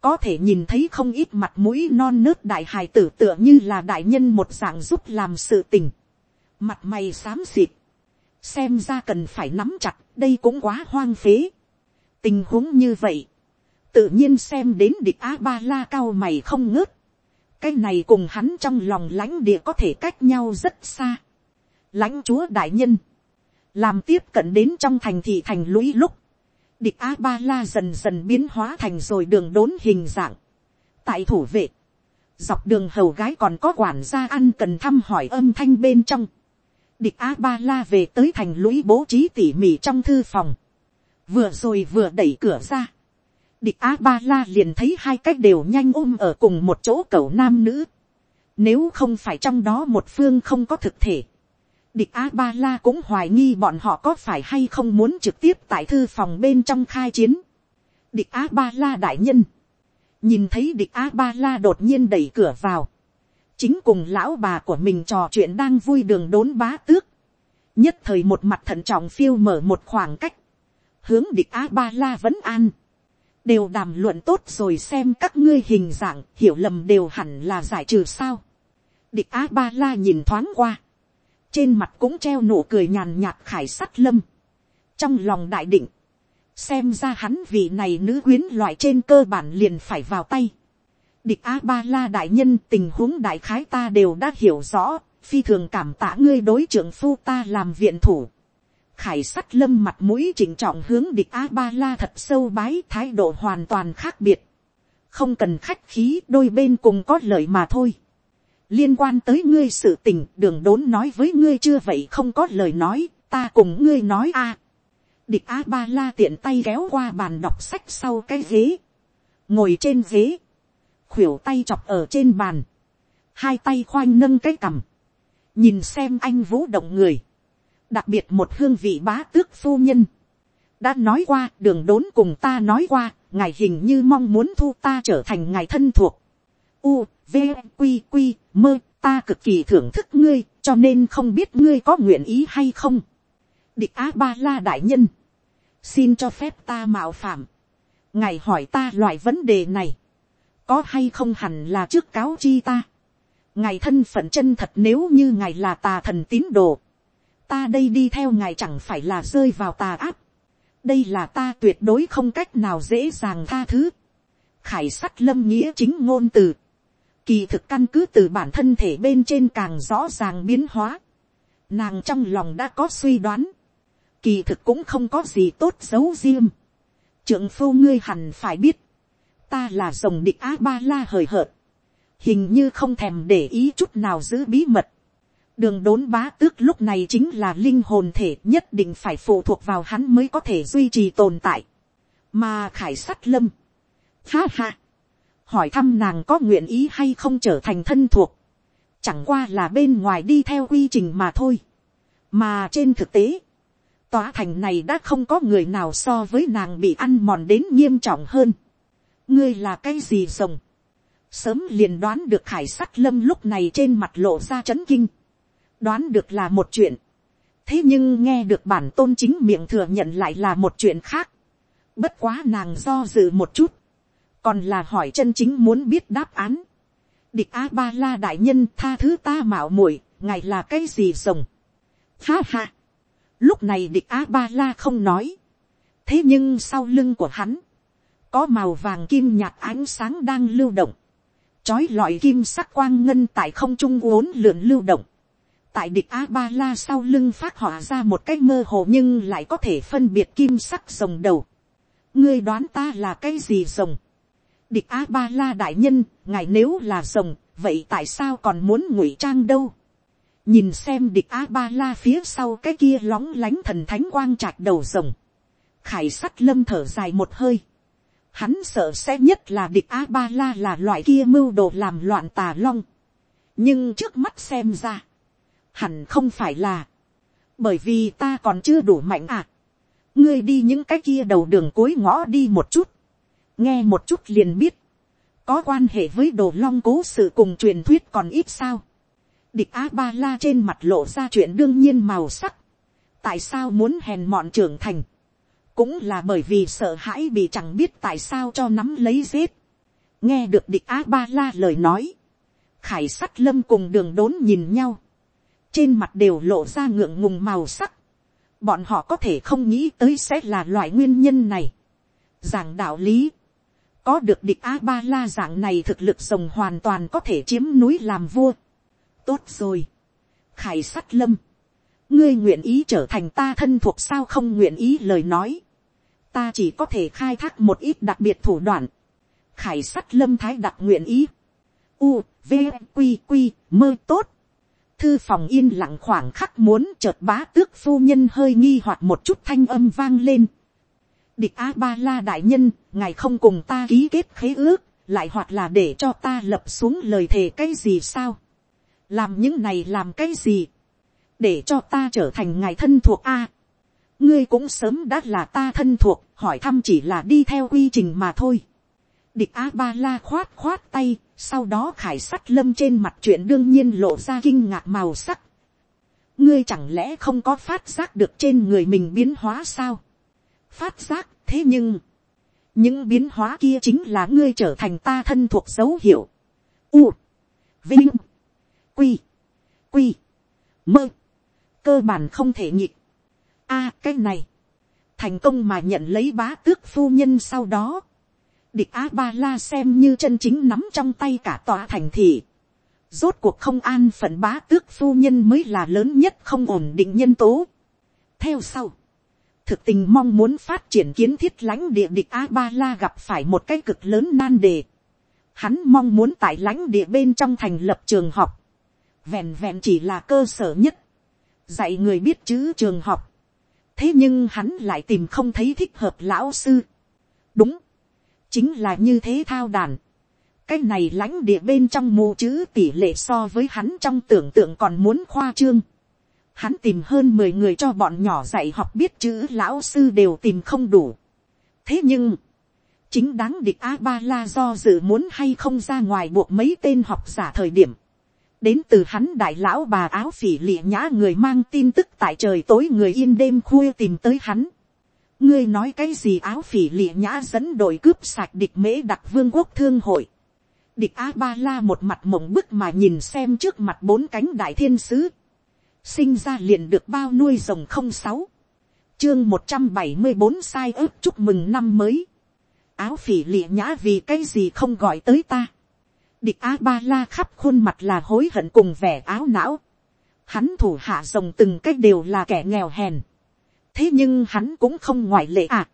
có thể nhìn thấy không ít mặt mũi non nớt đại hài tử tựa như là đại nhân một dạng giúp làm sự tình. mặt mày xám xịt, xem ra cần phải nắm chặt, đây cũng quá hoang phế. tình huống như vậy, tự nhiên xem đến địch a ba la cao mày không ngớt, cái này cùng hắn trong lòng lãnh địa có thể cách nhau rất xa lãnh chúa đại nhân, làm tiếp cận đến trong thành thị thành lũy lúc, địch a ba la dần dần biến hóa thành rồi đường đốn hình dạng. tại thủ vệ, dọc đường hầu gái còn có quản gia ăn cần thăm hỏi âm thanh bên trong. địch a ba la về tới thành lũy bố trí tỉ mỉ trong thư phòng, vừa rồi vừa đẩy cửa ra địch a ba la liền thấy hai cách đều nhanh ôm ở cùng một chỗ cầu nam nữ. Nếu không phải trong đó một phương không có thực thể. Địch a ba la cũng hoài nghi bọn họ có phải hay không muốn trực tiếp tại thư phòng bên trong khai chiến. Địch a ba la đại nhân. Nhìn thấy địch a ba la đột nhiên đẩy cửa vào. Chính cùng lão bà của mình trò chuyện đang vui đường đốn bá tước. Nhất thời một mặt thận trọng phiêu mở một khoảng cách. Hướng địch a ba la vẫn an đều đàm luận tốt rồi xem các ngươi hình dạng hiểu lầm đều hẳn là giải trừ sao. địch a ba la nhìn thoáng qua, trên mặt cũng treo nụ cười nhàn nhạt khải sắt lâm, trong lòng đại định, xem ra hắn vị này nữ quyến loại trên cơ bản liền phải vào tay. địch a ba la đại nhân tình huống đại khái ta đều đã hiểu rõ, phi thường cảm tạ ngươi đối trưởng phu ta làm viện thủ khải sắt lâm mặt mũi chỉnh trọng hướng địch a ba la thật sâu bái thái độ hoàn toàn khác biệt. không cần khách khí đôi bên cùng có lợi mà thôi liên quan tới ngươi sự tình đường đốn nói với ngươi chưa vậy không có lời nói ta cùng ngươi nói a. địch a ba la tiện tay kéo qua bàn đọc sách sau cái ghế. ngồi trên ghế. khuỷu tay chọc ở trên bàn. hai tay khoanh nâng cái cằm. nhìn xem anh vũ động người đặc biệt một hương vị bá tước phu nhân, đã nói qua đường đốn cùng ta nói qua, ngài hình như mong muốn thu ta trở thành ngài thân thuộc. U, v, q q mơ, ta cực kỳ thưởng thức ngươi, cho nên không biết ngươi có nguyện ý hay không. địch á ba la đại nhân, xin cho phép ta mạo phạm. ngài hỏi ta loại vấn đề này, có hay không hẳn là trước cáo chi ta. ngài thân phận chân thật nếu như ngài là tà thần tín đồ ta đây đi theo ngài chẳng phải là rơi vào tà áp. đây là ta tuyệt đối không cách nào dễ dàng tha thứ. khải sắt lâm nghĩa chính ngôn từ kỳ thực căn cứ từ bản thân thể bên trên càng rõ ràng biến hóa. nàng trong lòng đã có suy đoán. kỳ thực cũng không có gì tốt xấu riêng. trưởng phu ngươi hẳn phải biết. ta là dòng địch á ba la hời hợt. hình như không thèm để ý chút nào giữ bí mật đường đốn bá tước lúc này chính là linh hồn thể nhất định phải phụ thuộc vào hắn mới có thể duy trì tồn tại. mà khải sắt lâm, ha ha, hỏi thăm nàng có nguyện ý hay không trở thành thân thuộc, chẳng qua là bên ngoài đi theo quy trình mà thôi. mà trên thực tế, tòa thành này đã không có người nào so với nàng bị ăn mòn đến nghiêm trọng hơn. ngươi là cái gì rồng, sớm liền đoán được khải sắt lâm lúc này trên mặt lộ ra c h ấ n kinh. Đoán được là một chuyện, thế nhưng nghe được bản tôn chính miệng thừa nhận lại là một chuyện khác, bất quá nàng do dự một chút, còn là hỏi chân chính muốn biết đáp án. địch a ba la đại nhân tha thứ ta mạo muội ngài là cái gì rồng. ha ha. lúc này địch a ba la không nói. thế nhưng sau lưng của hắn, có màu vàng kim nhạt ánh sáng đang lưu động. chói lọi kim sắc quang ngân tại không trung uốn lượn lưu động. tại địch a ba la sau lưng phát họa ra một cái mơ hồ nhưng lại có thể phân biệt kim sắc rồng đầu. ngươi đoán ta là cái gì rồng địch a ba la đại nhân, ngài nếu là rồng, vậy tại sao còn muốn ngụy trang đâu. nhìn xem địch a ba la phía sau cái kia lóng lánh thần thánh quang trạch đầu rồng. khải sắt lâm thở dài một hơi. hắn sợ sẽ nhất là địch a ba la là loại kia mưu đồ làm loạn tà long. nhưng trước mắt xem ra, hẳn không phải là, bởi vì ta còn chưa đủ mạnh à. ngươi đi những cái kia đầu đường cối ngõ đi một chút nghe một chút liền biết, có quan hệ với đồ long cố sự cùng truyền thuyết còn ít sao. địch a ba la trên mặt lộ ra chuyện đương nhiên màu sắc, tại sao muốn hèn mọn trưởng thành, cũng là bởi vì sợ hãi bị chẳng biết tại sao cho nắm lấy giết. nghe được địch a ba la lời nói, khải sắt lâm cùng đường đốn nhìn nhau, trên mặt đều lộ ra ngượng ngùng màu sắc, bọn họ có thể không nghĩ tới sẽ là loại nguyên nhân này. giảng đạo lý, có được địch a ba la dạng này thực lực rồng hoàn toàn có thể chiếm núi làm vua. tốt rồi. khải sắt lâm. ngươi nguyện ý trở thành ta thân thuộc sao không nguyện ý lời nói. ta chỉ có thể khai thác một ít đặc biệt thủ đoạn. khải sắt lâm thái đặc nguyện ý. u, v, q, q, mơ tốt. thư phòng yên lặng khoảng khắc muốn chợt bá tước phu nhân hơi nghi hoặc một chút thanh âm vang lên địch a ba la đại nhân, ngài không cùng ta ký kết khế ước, lại hoặc là để cho ta lập xuống lời thề cái gì sao. làm những này làm cái gì, để cho ta trở thành ngài thân thuộc a. ngươi cũng sớm đã là ta thân thuộc, hỏi thăm chỉ là đi theo quy trình mà thôi. địch a ba la khoát khoát tay, sau đó khải sắt lâm trên mặt chuyện đương nhiên lộ ra kinh ngạc màu sắc. ngươi chẳng lẽ không có phát giác được trên người mình biến hóa sao phát giác thế nhưng, những biến hóa kia chính là ngươi trở thành ta thân thuộc dấu hiệu. U, vinh, quy, quy, mơ, cơ bản không thể nhịp. a cái này, thành công mà nhận lấy bá tước phu nhân sau đó, địch a ba la xem như chân chính nắm trong tay cả tòa thành thị. rốt cuộc không an phận bá tước phu nhân mới là lớn nhất không ổn định nhân tố. theo sau, thực tình mong muốn phát triển kiến thiết lãnh địa địch a ba la gặp phải một cái cực lớn nan đề. Hắn mong muốn tại lãnh địa bên trong thành lập trường học. Vẹn vẹn chỉ là cơ sở nhất. Dạy người biết chữ trường học. Thế nhưng hắn lại tìm không thấy thích hợp lão sư. Đúng. Chính là như thế thao đàn. Cái này lãnh địa bên trong mù chữ tỷ lệ so với hắn trong tưởng tượng còn muốn khoa trương hắn tìm hơn mười người cho bọn nhỏ dạy học biết chữ lão sư đều tìm không đủ. thế nhưng, chính đáng địch a ba la do dự muốn hay không ra ngoài buộc mấy tên học giả thời điểm, đến từ hắn đại lão bà áo phỉ lịa nhã người mang tin tức tại trời tối người yên đêm khuya tìm tới hắn. ngươi nói cái gì áo phỉ lịa nhã dẫn đội cướp sạch địch mễ đặc vương quốc thương hội. địch a ba la một mặt mộng bức mà nhìn xem trước mặt bốn cánh đại thiên sứ sinh ra liền được bao nuôi rồng không sáu, chương một trăm bảy mươi bốn sai ớt chúc mừng năm mới, áo phỉ lịa nhã vì cái gì không gọi tới ta, địch a ba la khắp khuôn mặt là hối hận cùng vẻ áo não, hắn thủ hạ rồng từng cách đều là kẻ nghèo hèn, thế nhưng hắn cũng không ngoại lệ à,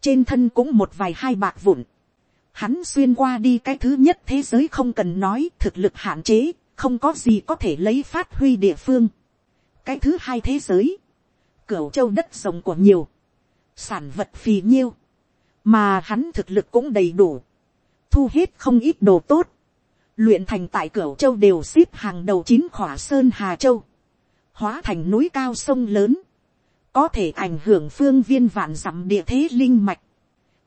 trên thân cũng một vài hai bạc vụn, hắn xuyên qua đi cái thứ nhất thế giới không cần nói thực lực hạn chế, không có gì có thể lấy phát huy địa phương cái thứ hai thế giới, cửu châu đất rồng của nhiều, sản vật phì nhiêu, mà hắn thực lực cũng đầy đủ, thu hết không ít đồ tốt, luyện thành tại cửu châu đều xếp hàng đầu chín khỏa sơn hà châu, hóa thành núi cao sông lớn, có thể ảnh hưởng phương viên vạn dặm địa thế linh mạch.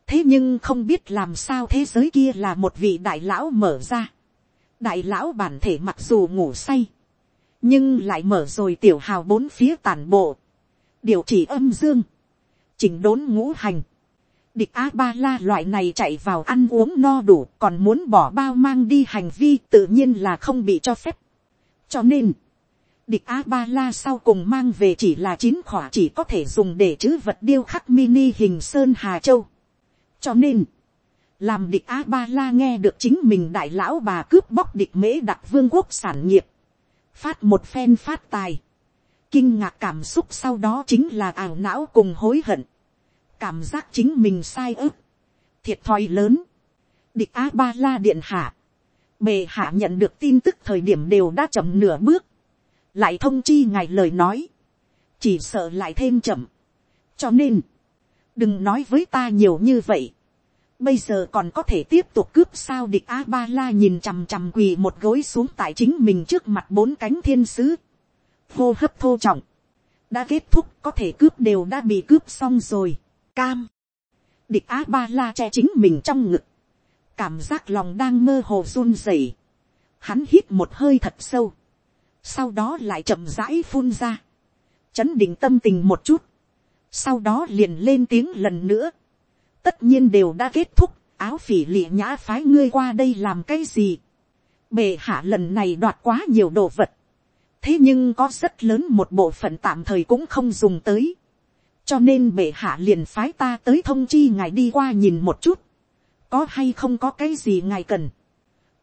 thế nhưng không biết làm sao thế giới kia là một vị đại lão mở ra. đại lão bản thể mặc dù ngủ say, nhưng lại mở rồi tiểu hào bốn phía tản bộ, điều chỉ âm dương, chỉnh đốn ngũ hành, Địch A-ba-la loại này chạy vào ăn uống no đủ còn muốn bỏ bao mang đi hành vi tự nhiên là không bị cho phép. Cho nên, địch A-ba-la sau cùng mang về chỉ là chín khỏa chỉ có thể dùng để chữ vật điêu khắc mini hình sơn Hà Châu. Cho nên, làm địch A-ba-la nghe được chính mình đại lão bà cướp bóc địch mễ đặc vương quốc sản nghiệp. Phát một phen phát tài. Kinh ngạc cảm xúc sau đó chính là ảo não cùng hối hận. Cảm giác chính mình sai ức, thiệt thòi lớn, địch a ba la điện hạ, bề hạ nhận được tin tức thời điểm đều đã chậm nửa bước, lại thông chi ngài lời nói, chỉ sợ lại thêm chậm, cho nên, đừng nói với ta nhiều như vậy, bây giờ còn có thể tiếp tục cướp sao địch a ba la nhìn chằm chằm quỳ một gối xuống tại chính mình trước mặt bốn cánh thiên sứ, hô hấp thô trọng, đã kết thúc có thể cướp đều đã bị cướp xong rồi cam. Địch á ba la che chính mình trong ngực. Cảm giác lòng đang mơ hồ run rẩy. Hắn hít một hơi thật sâu. Sau đó lại chậm rãi phun ra. Chấn định tâm tình một chút. Sau đó liền lên tiếng lần nữa. Tất nhiên đều đã kết thúc. Áo phỉ lịa nhã phái ngươi qua đây làm cái gì. Bệ hạ lần này đoạt quá nhiều đồ vật. Thế nhưng có rất lớn một bộ phận tạm thời cũng không dùng tới cho nên bệ hạ liền phái ta tới thông chi ngài đi qua nhìn một chút, có hay không có cái gì ngài cần.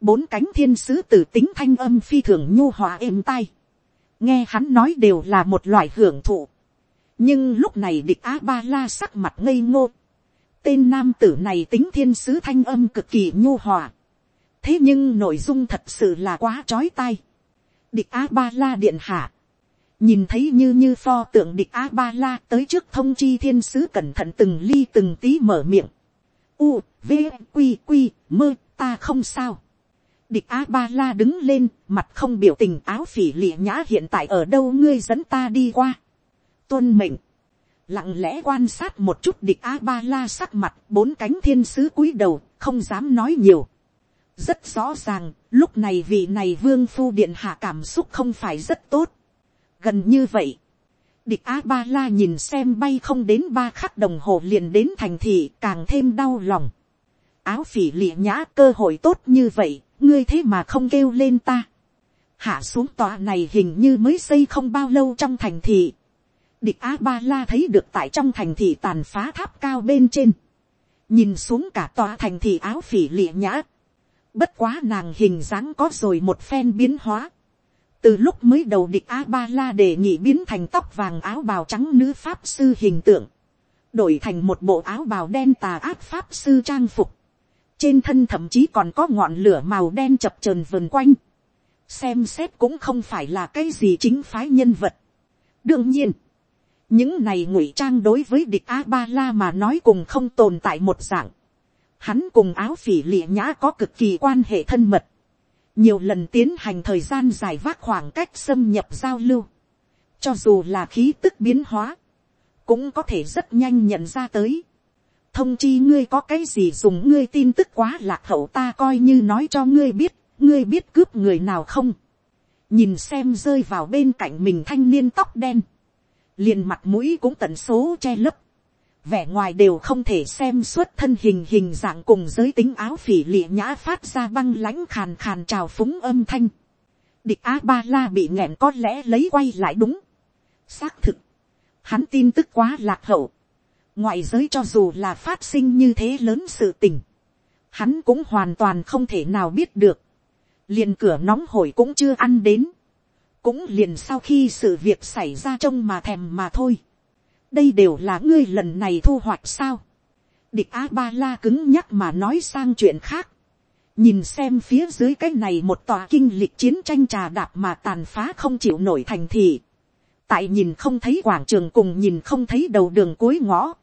bốn cánh thiên sứ tử tính thanh âm phi thường nhu hòa êm tai, nghe hắn nói đều là một loại hưởng thụ, nhưng lúc này địch a ba la sắc mặt ngây ngô, tên nam tử này tính thiên sứ thanh âm cực kỳ nhu hòa, thế nhưng nội dung thật sự là quá trói tai. địch a ba la điện hạ, nhìn thấy như như pho tượng địch a ba la tới trước thông chi thiên sứ cẩn thận từng ly từng tí mở miệng. U, v, q q mơ, ta không sao. địch a ba la đứng lên, mặt không biểu tình áo phỉ lịa nhã hiện tại ở đâu ngươi dẫn ta đi qua. tuân mệnh lặng lẽ quan sát một chút địch a ba la sắc mặt bốn cánh thiên sứ cúi đầu, không dám nói nhiều. rất rõ ràng, lúc này vị này vương phu điện hạ cảm xúc không phải rất tốt gần như vậy, địch a ba la nhìn xem bay không đến ba khắc đồng hồ liền đến thành thị càng thêm đau lòng. áo phỉ lịa nhã cơ hội tốt như vậy, ngươi thế mà không kêu lên ta. hạ xuống tòa này hình như mới xây không bao lâu trong thành thị địch a ba la thấy được tại trong thành thị tàn phá tháp cao bên trên. nhìn xuống cả tòa thành thị áo phỉ lịa nhã. bất quá nàng hình dáng có rồi một phen biến hóa từ lúc mới đầu địch a ba la đề nghị biến thành tóc vàng áo bào trắng nữ pháp sư hình tượng, đổi thành một bộ áo bào đen tà ác pháp sư trang phục, trên thân thậm chí còn có ngọn lửa màu đen chập trờn vườn quanh, xem xét cũng không phải là cái gì chính phái nhân vật. đương nhiên, những này ngụy trang đối với địch a ba la mà nói cùng không tồn tại một dạng, hắn cùng áo phỉ lịa nhã có cực kỳ quan hệ thân mật, nhiều lần tiến hành thời gian dài vác khoảng cách xâm nhập giao lưu, cho dù là khí tức biến hóa, cũng có thể rất nhanh nhận ra tới. thông chi ngươi có cái gì dùng ngươi tin tức quá lạc hậu ta coi như nói cho ngươi biết, ngươi biết cướp người nào không. nhìn xem rơi vào bên cạnh mình thanh niên tóc đen, liền mặt mũi cũng tận số che lấp, vẻ ngoài đều không thể xem suốt thân hình hình dạng cùng giới tính áo phỉ lịa nhã phát ra băng lãnh khàn khàn trào phúng âm thanh. Địch a ba la bị nghẹn có lẽ lấy quay lại đúng. xác thực, hắn tin tức quá lạc hậu. ngoại giới cho dù là phát sinh như thế lớn sự tình, hắn cũng hoàn toàn không thể nào biết được. liền cửa nóng hổi cũng chưa ăn đến cũng liền sau khi sự việc xảy ra trông mà thèm mà thôi đây đều là ngươi lần này thu hoạch sao. địch a ba la cứng nhắc mà nói sang chuyện khác. nhìn xem phía dưới cái này một tòa kinh lịch chiến tranh trà đạp mà tàn phá không chịu nổi thành thị. tại nhìn không thấy quảng trường cùng nhìn không thấy đầu đường cuối ngõ.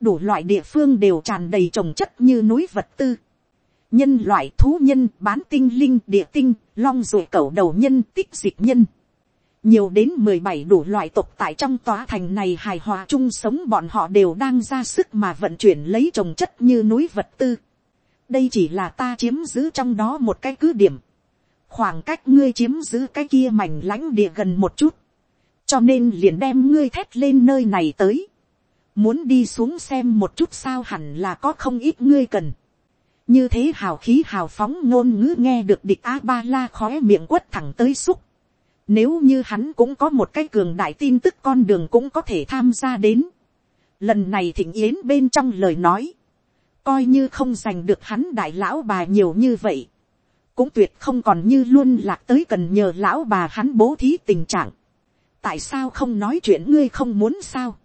đủ loại địa phương đều tràn đầy trồng chất như núi vật tư nhân loại thú nhân, bán tinh linh, địa tinh, long ruột cẩu đầu nhân, tích dịch nhân nhiều đến mười bảy đủ loại tộc tại trong tòa thành này hài hòa chung sống bọn họ đều đang ra sức mà vận chuyển lấy trồng chất như núi vật tư. đây chỉ là ta chiếm giữ trong đó một cái cứ điểm. khoảng cách ngươi chiếm giữ cái kia mảnh lãnh địa gần một chút. cho nên liền đem ngươi thét lên nơi này tới. muốn đi xuống xem một chút sao hẳn là có không ít ngươi cần như thế hào khí hào phóng ngôn ngữ nghe được địch a ba la khói miệng quất thẳng tới xúc. nếu như hắn cũng có một cái cường đại tin tức con đường cũng có thể tham gia đến. lần này thịnh yến bên trong lời nói, coi như không giành được hắn đại lão bà nhiều như vậy, cũng tuyệt không còn như luôn lạc tới cần nhờ lão bà hắn bố thí tình trạng. tại sao không nói chuyện ngươi không muốn sao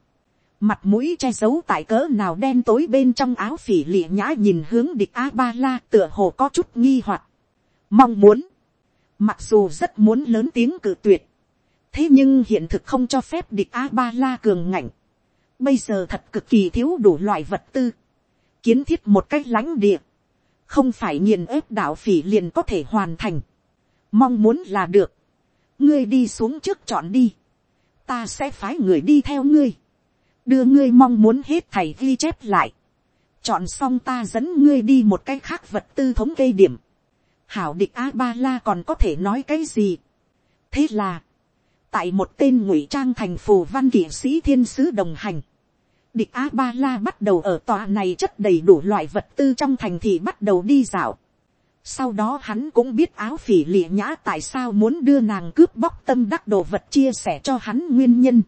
mặt mũi che giấu tại cỡ nào đen tối bên trong áo phỉ lịa nhã nhìn hướng địch a ba la tựa hồ có chút nghi hoặc. Mong muốn. Mặc dù rất muốn lớn tiếng cự tuyệt. Thế nhưng hiện thực không cho phép địch a ba la cường ngạnh. Bây giờ thật cực kỳ thiếu đủ loại vật tư. Kiến thiết một cách lãnh địa. Không phải nghiền ép đạo phỉ liền có thể hoàn thành. Mong muốn là được. Ngươi đi xuống trước chọn đi. Ta sẽ phái người đi theo ngươi đưa ngươi mong muốn hết thầy ghi chép lại, chọn xong ta dẫn ngươi đi một cái khác vật tư thống kê điểm, hảo địch a ba la còn có thể nói cái gì. thế là, tại một tên ngụy trang thành phù văn kỵ sĩ thiên sứ đồng hành, địch a ba la bắt đầu ở tòa này chất đầy đủ loại vật tư trong thành thị bắt đầu đi dạo. sau đó hắn cũng biết áo phỉ lịa nhã tại sao muốn đưa nàng cướp bóc tâm đắc đồ vật chia sẻ cho hắn nguyên nhân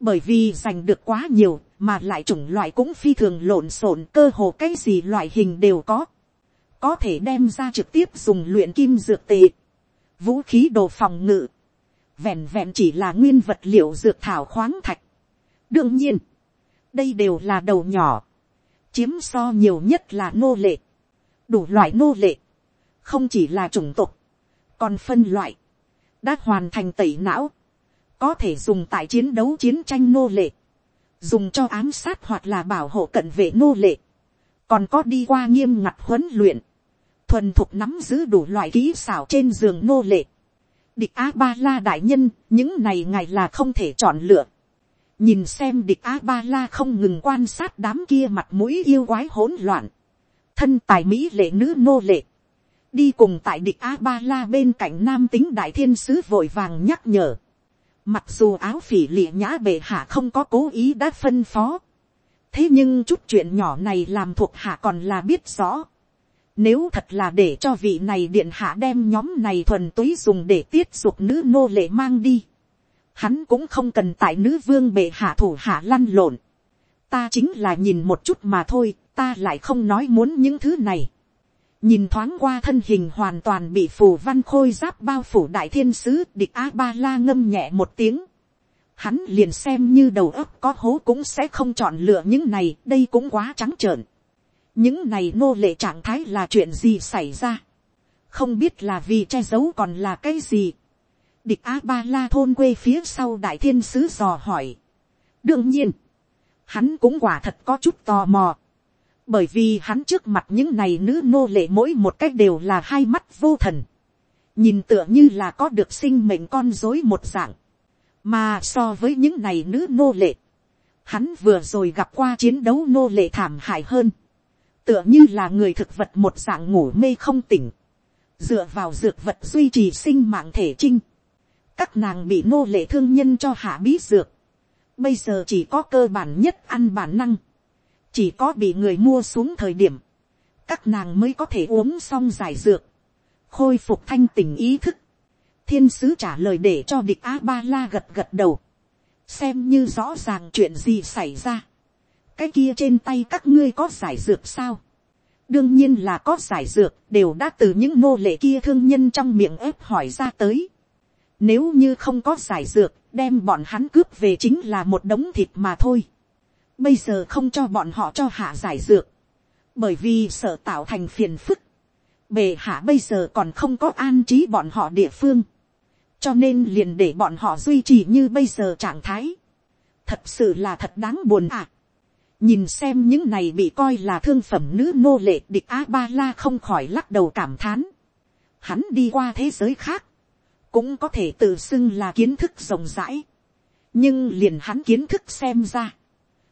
bởi vì giành được quá nhiều, mà lại chủng loại cũng phi thường lộn xộn cơ hồ cái gì loại hình đều có, có thể đem ra trực tiếp dùng luyện kim dược tệ, vũ khí đồ phòng ngự, vẹn vẹn chỉ là nguyên vật liệu dược thảo khoáng thạch. đương nhiên, đây đều là đầu nhỏ, chiếm so nhiều nhất là nô lệ, đủ loại nô lệ, không chỉ là chủng tộc, còn phân loại, đã hoàn thành tẩy não, có thể dùng tại chiến đấu chiến tranh nô lệ, dùng cho ám sát hoặc là bảo hộ cận vệ nô lệ, còn có đi qua nghiêm ngặt huấn luyện, thuần thục nắm giữ đủ loại kỹ xảo trên giường nô lệ. địch a ba la đại nhân, những này ngài là không thể chọn lựa. nhìn xem địch a ba la không ngừng quan sát đám kia mặt mũi yêu quái hỗn loạn, thân tài mỹ lệ nữ nô lệ, đi cùng tại địch a ba la bên cạnh nam tính đại thiên sứ vội vàng nhắc nhở, Mặc dù áo phỉ lịa nhã bệ hạ không có cố ý đã phân phó. Thế nhưng chút chuyện nhỏ này làm thuộc hạ còn là biết rõ. Nếu thật là để cho vị này điện hạ đem nhóm này thuần túy dùng để tiết dục nữ nô lệ mang đi. Hắn cũng không cần tại nữ vương bệ hạ thủ hạ lăn lộn. Ta chính là nhìn một chút mà thôi, ta lại không nói muốn những thứ này nhìn thoáng qua thân hình hoàn toàn bị phù văn khôi giáp bao phủ đại thiên sứ địch a ba la ngâm nhẹ một tiếng. Hắn liền xem như đầu óc có hố cũng sẽ không chọn lựa những này, đây cũng quá trắng trợn. Những này nô lệ trạng thái là chuyện gì xảy ra. Không biết là vì che giấu còn là cái gì. Địch a ba la thôn quê phía sau đại thiên sứ dò hỏi. Đương nhiên, hắn cũng quả thật có chút tò mò bởi vì hắn trước mặt những này nữ nô lệ mỗi một cách đều là hai mắt vô thần, nhìn tựa như là có được sinh mệnh con dối một dạng, mà so với những này nữ nô lệ, hắn vừa rồi gặp qua chiến đấu nô lệ thảm hại hơn, tựa như là người thực vật một dạng ngủ mê không tỉnh, dựa vào dược vật duy trì sinh mạng thể trinh, các nàng bị nô lệ thương nhân cho hạ bí dược, bây giờ chỉ có cơ bản nhất ăn bản năng, chỉ có bị người mua xuống thời điểm, các nàng mới có thể uống xong giải dược, khôi phục thanh tình ý thức. thiên sứ trả lời để cho địch a ba la gật gật đầu, xem như rõ ràng chuyện gì xảy ra. cái kia trên tay các ngươi có giải dược sao. đương nhiên là có giải dược, đều đã từ những nô lệ kia thương nhân trong miệng ép hỏi ra tới. nếu như không có giải dược, đem bọn hắn cướp về chính là một đống thịt mà thôi bây giờ không cho bọn họ cho hạ giải dược, bởi vì sợ tạo thành phiền phức, bề hạ bây giờ còn không có an trí bọn họ địa phương, cho nên liền để bọn họ duy trì như bây giờ trạng thái, thật sự là thật đáng buồn ạ. À. nhìn xem những này bị coi là thương phẩm nữ nô lệ địch a ba la không khỏi lắc đầu cảm thán, hắn đi qua thế giới khác, cũng có thể tự xưng là kiến thức rộng rãi, nhưng liền hắn kiến thức xem ra,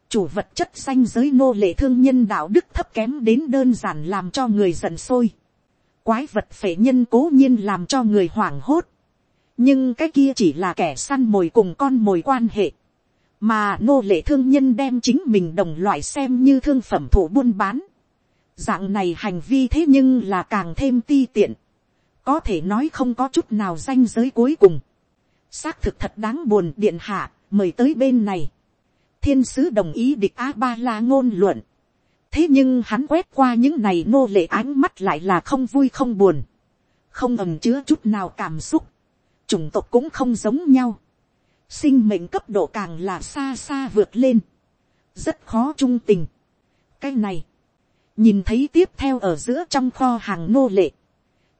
chủ vật chất danh giới nô lệ thương nhân đạo đức thấp kém đến đơn giản làm cho người giận sôi. Quái vật phệ nhân cố nhiên làm cho người hoảng hốt. Nhưng cái kia chỉ là kẻ săn mồi cùng con mồi quan hệ. mà nô lệ thương nhân đem chính mình đồng loại xem như thương phẩm thủ buôn bán. dạng này hành vi thế nhưng là càng thêm ti tiện, có thể nói không có chút nào danh giới cuối cùng. xác thực thật đáng buồn điện hạ, mời tới bên này thiên sứ đồng ý địch a ba la ngôn luận. thế nhưng hắn quét qua những này nô lệ ánh mắt lại là không vui không buồn, không ầm chứa chút nào cảm xúc, chủng tộc cũng không giống nhau. Sinh mệnh cấp độ càng là xa xa vượt lên, rất khó trung tình. cái này, nhìn thấy tiếp theo ở giữa trong kho hàng nô lệ,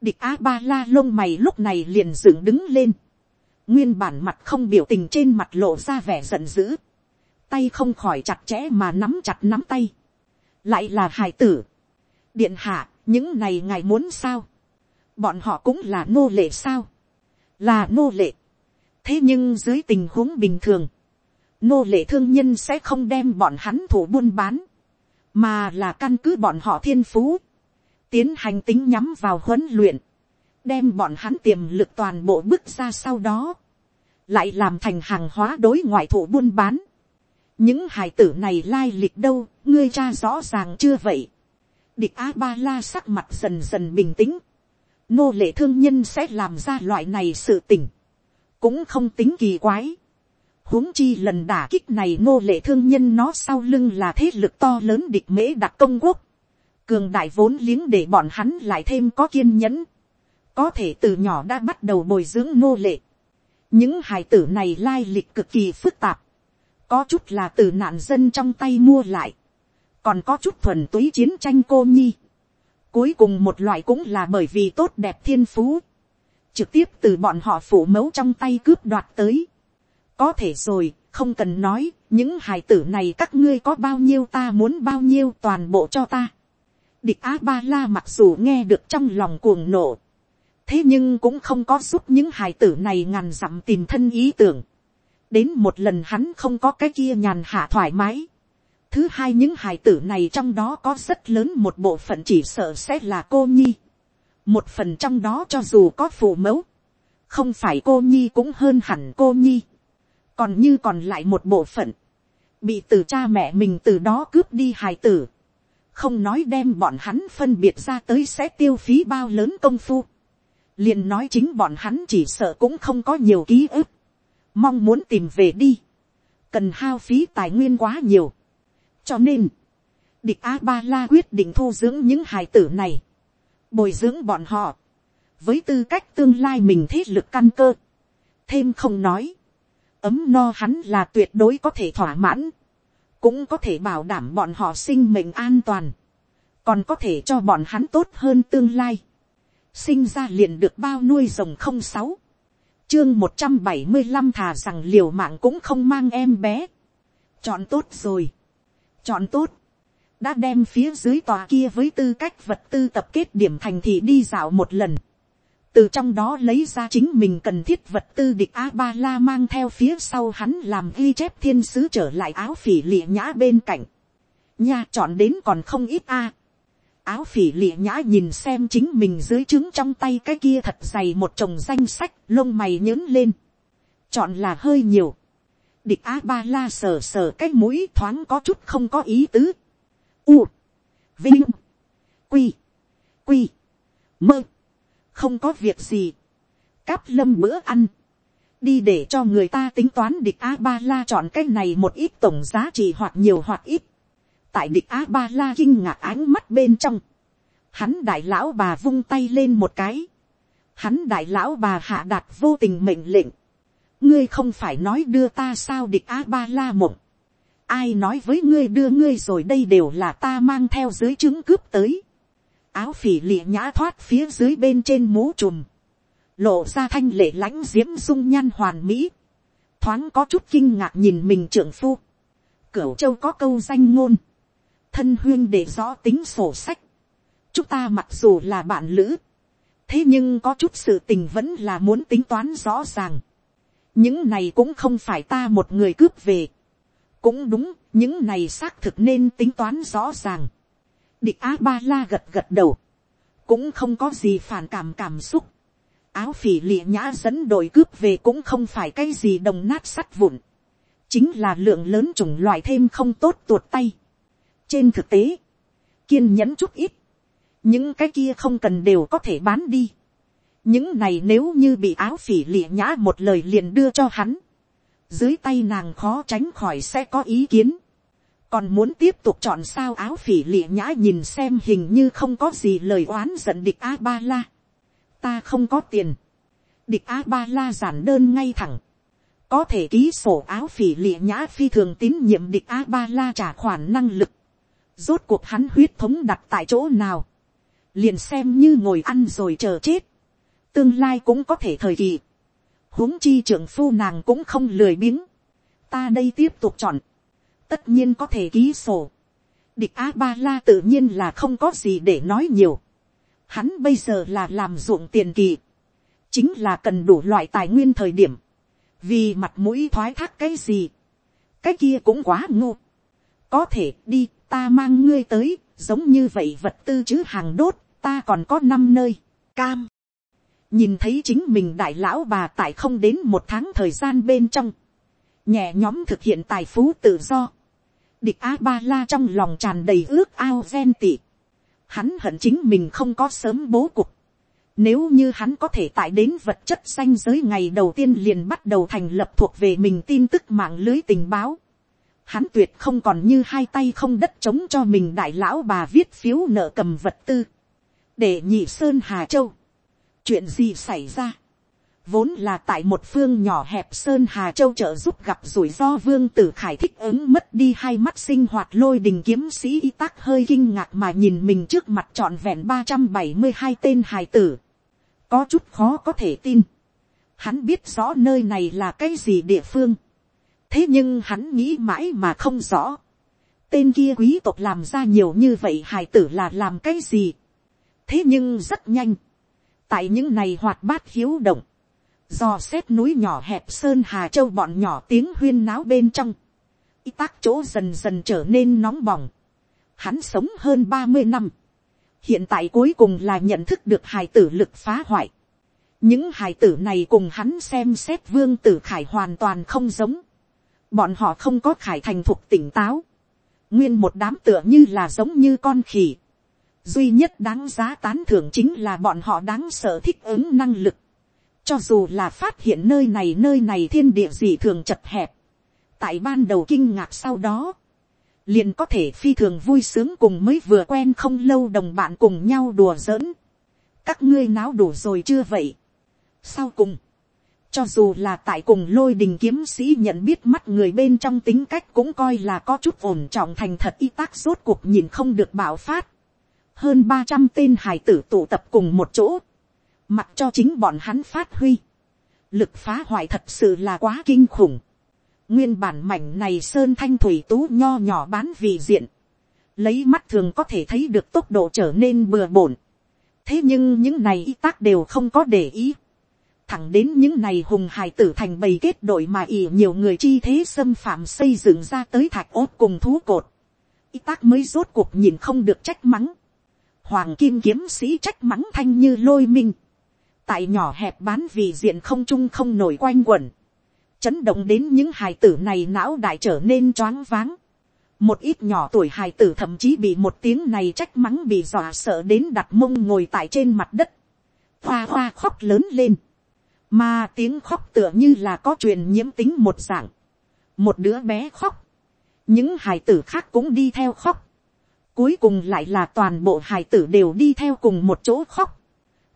địch a ba la lông mày lúc này liền dựng đứng lên, nguyên bản mặt không biểu tình trên mặt lộ ra vẻ giận dữ, tay không khỏi chặt chẽ mà nắm chặt nắm tay, lại là hài tử, điện hạ, những này ngài muốn sao, bọn họ cũng là nô lệ sao, là nô lệ, thế nhưng dưới tình huống bình thường, nô lệ thương nhân sẽ không đem bọn hắn thủ buôn bán, mà là căn cứ bọn họ thiên phú, tiến hành tính nhắm vào huấn luyện, đem bọn hắn tiềm lực toàn bộ bước ra sau đó, lại làm thành hàng hóa đối ngoại thủ buôn bán những hải tử này lai lịch đâu, ngươi cha rõ ràng chưa vậy. địch a ba la sắc mặt dần dần bình tĩnh, nô lệ thương nhân sẽ làm ra loại này sự tình cũng không tính kỳ quái. huống chi lần đả kích này nô lệ thương nhân nó sau lưng là thế lực to lớn địch mễ đặc công quốc. cường đại vốn liếng để bọn hắn lại thêm có kiên nhẫn. có thể từ nhỏ đã bắt đầu bồi dưỡng nô lệ. những hài tử này lai lịch cực kỳ phức tạp có chút là từ nạn dân trong tay mua lại. còn có chút thuần túy chiến tranh cô nhi. cuối cùng một loại cũng là bởi vì tốt đẹp thiên phú trực tiếp từ bọn họ phủ mẫu trong tay cướp đoạt tới. có thể rồi, không cần nói, những hài tử này các ngươi có bao nhiêu ta muốn bao nhiêu toàn bộ cho ta. địch Á ba la mặc dù nghe được trong lòng cuồng nộ, thế nhưng cũng không có giúp những hài tử này ngàn dặm tìm thân ý tưởng đến một lần hắn không có cái kia nhàn hạ thoải mái. thứ hai những hài tử này trong đó có rất lớn một bộ phận chỉ sợ sẽ là cô nhi. Một phần trong đó cho dù có phụ mẫu, không phải cô nhi cũng hơn hẳn cô nhi, còn như còn lại một bộ phận, bị từ cha mẹ mình từ đó cướp đi hài tử, không nói đem bọn hắn phân biệt ra tới sẽ tiêu phí bao lớn công phu, liền nói chính bọn hắn chỉ sợ cũng không có nhiều ký ức, mong muốn tìm về đi, cần hao phí tài nguyên quá nhiều, cho nên, địch a ba la quyết định thu dưỡng những hài tử này, bồi dưỡng bọn họ, với tư cách tương lai mình thế lực căn cơ, thêm không nói, ấm no hắn là tuyệt đối có thể thỏa mãn, cũng có thể bảo đảm bọn họ sinh mệnh an toàn, còn có thể cho bọn hắn tốt hơn tương lai, sinh ra liền được bao nuôi rồng không sáu, chương một trăm bảy mươi năm thà rằng liều mạng cũng không mang em bé, chọn tốt rồi, chọn tốt, đã đem phía dưới tòa kia với tư cách vật tư tập kết điểm thành thị đi dạo một lần. từ trong đó lấy ra chính mình cần thiết vật tư địch a ba la mang theo phía sau hắn làm ghi chép thiên sứ trở lại áo phỉ lịa nhã bên cạnh. nha chọn đến còn không ít a áo phỉ lịa nhã nhìn xem chính mình dưới trứng trong tay cái kia thật dày một chồng danh sách lông mày nhớn lên. chọn là hơi nhiều. địch a ba la sờ sờ cái mũi thoáng có chút không có ý tứ. U, vinh, quy, quy, mơ, không có việc gì, cáp lâm bữa ăn, đi để cho người ta tính toán địch a ba la chọn cái này một ít tổng giá trị hoặc nhiều hoặc ít, tại địch a ba la kinh ngạc ánh mắt bên trong, hắn đại lão bà vung tay lên một cái, hắn đại lão bà hạ đạt vô tình mệnh lệnh, ngươi không phải nói đưa ta sao địch a ba la mộng, ai nói với ngươi đưa ngươi rồi đây đều là ta mang theo dưới trứng cướp tới. áo phỉ lịa nhã thoát phía dưới bên trên mũ trùm, lộ ra thanh lệ lãnh diễm dung nhan hoàn mỹ, thoáng có chút kinh ngạc nhìn mình trưởng phu. cửu châu có câu danh ngôn, thân huyên để rõ tính sổ sách. chúng ta mặc dù là bạn lữ, thế nhưng có chút sự tình vẫn là muốn tính toán rõ ràng. những này cũng không phải ta một người cướp về cũng đúng, những này xác thực nên tính toán rõ ràng. địch a ba la gật gật đầu, cũng không có gì phản cảm cảm xúc. áo phỉ lịa nhã dẫn đội cướp về cũng không phải cái gì đồng nát sắt vụn, chính là lượng lớn chủng loại thêm không tốt tuột tay trên thực tế, kiên nhẫn chút ít, những cái kia không cần đều có thể bán đi. những này nếu như bị áo phỉ lịa nhã một lời liền đưa cho hắn, dưới tay nàng khó tránh khỏi sẽ có ý kiến. còn muốn tiếp tục chọn sao áo phỉ lịa nhã nhìn xem hình như không có gì lời oán giận địch a ba la. ta không có tiền. địch a ba la giản đơn ngay thẳng. có thể ký sổ áo phỉ lịa nhã phi thường tín nhiệm địch a ba la trả khoản năng lực rốt cuộc hắn huyết thống đặt tại chỗ nào. liền xem như ngồi ăn rồi chờ chết. tương lai cũng có thể thời kỳ huống chi trưởng phu nàng cũng không lười biếng. ta đây tiếp tục chọn. tất nhiên có thể ký sổ. địch a ba la tự nhiên là không có gì để nói nhiều. hắn bây giờ là làm ruộng tiền kỳ. chính là cần đủ loại tài nguyên thời điểm. vì mặt mũi thoái thác cái gì. cái kia cũng quá ngô. có thể đi ta mang ngươi tới giống như vậy vật tư chứ hàng đốt ta còn có năm nơi. cam. Nhìn thấy chính mình đại lão bà tại không đến một tháng thời gian bên trong, nhẹ nhóm thực hiện tài phú tự do, địch a ba la trong lòng tràn đầy ước ao ven tị, hắn hận chính mình không có sớm bố cục, nếu như hắn có thể tại đến vật chất xanh giới ngày đầu tiên liền bắt đầu thành lập thuộc về mình tin tức mạng lưới tình báo, hắn tuyệt không còn như hai tay không đất chống cho mình đại lão bà viết phiếu nợ cầm vật tư, để nhị sơn hà châu, chuyện gì xảy ra. vốn là tại một phương nhỏ hẹp sơn hà châu trợ giúp gặp rủi ro vương tử khải thích ứng mất đi hai mắt sinh hoạt lôi đình kiếm sĩ y tắc hơi kinh ngạc mà nhìn mình trước mặt trọn vẹn ba trăm bảy mươi hai tên hài tử. có chút khó có thể tin. hắn biết rõ nơi này là cái gì địa phương thế nhưng hắn nghĩ mãi mà không rõ. tên kia quý tộc làm ra nhiều như vậy hài tử là làm cái gì. thế nhưng rất nhanh. Tại những này hoạt bát hiếu động, do xét núi nhỏ hẹp sơn hà châu bọn nhỏ tiếng huyên náo bên trong, y tác chỗ dần dần trở nên nóng bỏng, hắn sống hơn ba mươi năm, hiện tại cuối cùng là nhận thức được hài tử lực phá hoại, những hài tử này cùng hắn xem xét vương tử khải hoàn toàn không giống, bọn họ không có khải thành thục tỉnh táo, nguyên một đám tựa như là giống như con khỉ, duy nhất đáng giá tán thưởng chính là bọn họ đáng sợ thích ứng năng lực. cho dù là phát hiện nơi này nơi này thiên địa gì thường chật hẹp. tại ban đầu kinh ngạc sau đó, liền có thể phi thường vui sướng cùng mới vừa quen không lâu đồng bạn cùng nhau đùa giỡn. các ngươi náo đủ rồi chưa vậy. sau cùng, cho dù là tại cùng lôi đình kiếm sĩ nhận biết mắt người bên trong tính cách cũng coi là có chút ổn trọng thành thật y tác rốt cuộc nhìn không được bạo phát hơn ba trăm tên hải tử tụ tập cùng một chỗ, mặc cho chính bọn hắn phát huy, lực phá hoại thật sự là quá kinh khủng. nguyên bản mảnh này sơn thanh thủy tú nho nhỏ bán vì diện, lấy mắt thường có thể thấy được tốc độ trở nên bừa bổn. thế nhưng những này y tác đều không có để ý thẳng đến những này hùng hải tử thành bầy kết đội mà ỉ nhiều người chi thế xâm phạm xây dựng ra tới thạch ốt cùng thú cột. y tác mới rốt cuộc nhìn không được trách mắng. Hoàng kim kiếm sĩ trách mắng thanh như lôi minh, tại nhỏ hẹp bán vì diện không trung không nổi quanh quẩn, chấn động đến những hài tử này não đại trở nên choáng váng. một ít nhỏ tuổi hài tử thậm chí bị một tiếng này trách mắng bị dọa sợ đến đặt mông ngồi tại trên mặt đất, hoa hoa khóc lớn lên, mà tiếng khóc tựa như là có truyền nhiễm tính một dạng, một đứa bé khóc, những hài tử khác cũng đi theo khóc, Cuối cùng lại là toàn bộ hài tử đều đi theo cùng một chỗ khóc.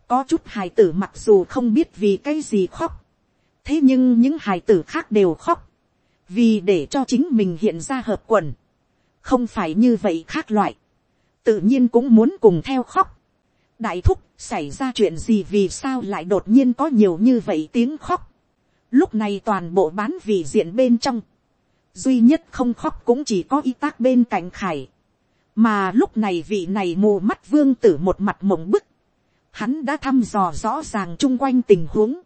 Có chút hài tử mặc dù không biết vì cái gì khóc. Thế nhưng những hài tử khác đều khóc. Vì để cho chính mình hiện ra hợp quần. Không phải như vậy khác loại. Tự nhiên cũng muốn cùng theo khóc. Đại thúc xảy ra chuyện gì vì sao lại đột nhiên có nhiều như vậy tiếng khóc. Lúc này toàn bộ bán vị diện bên trong. Duy nhất không khóc cũng chỉ có y tác bên cạnh khải. Mà lúc này vị này mù mắt vương tử một mặt mộng bức, hắn đã thăm dò rõ ràng chung quanh tình huống,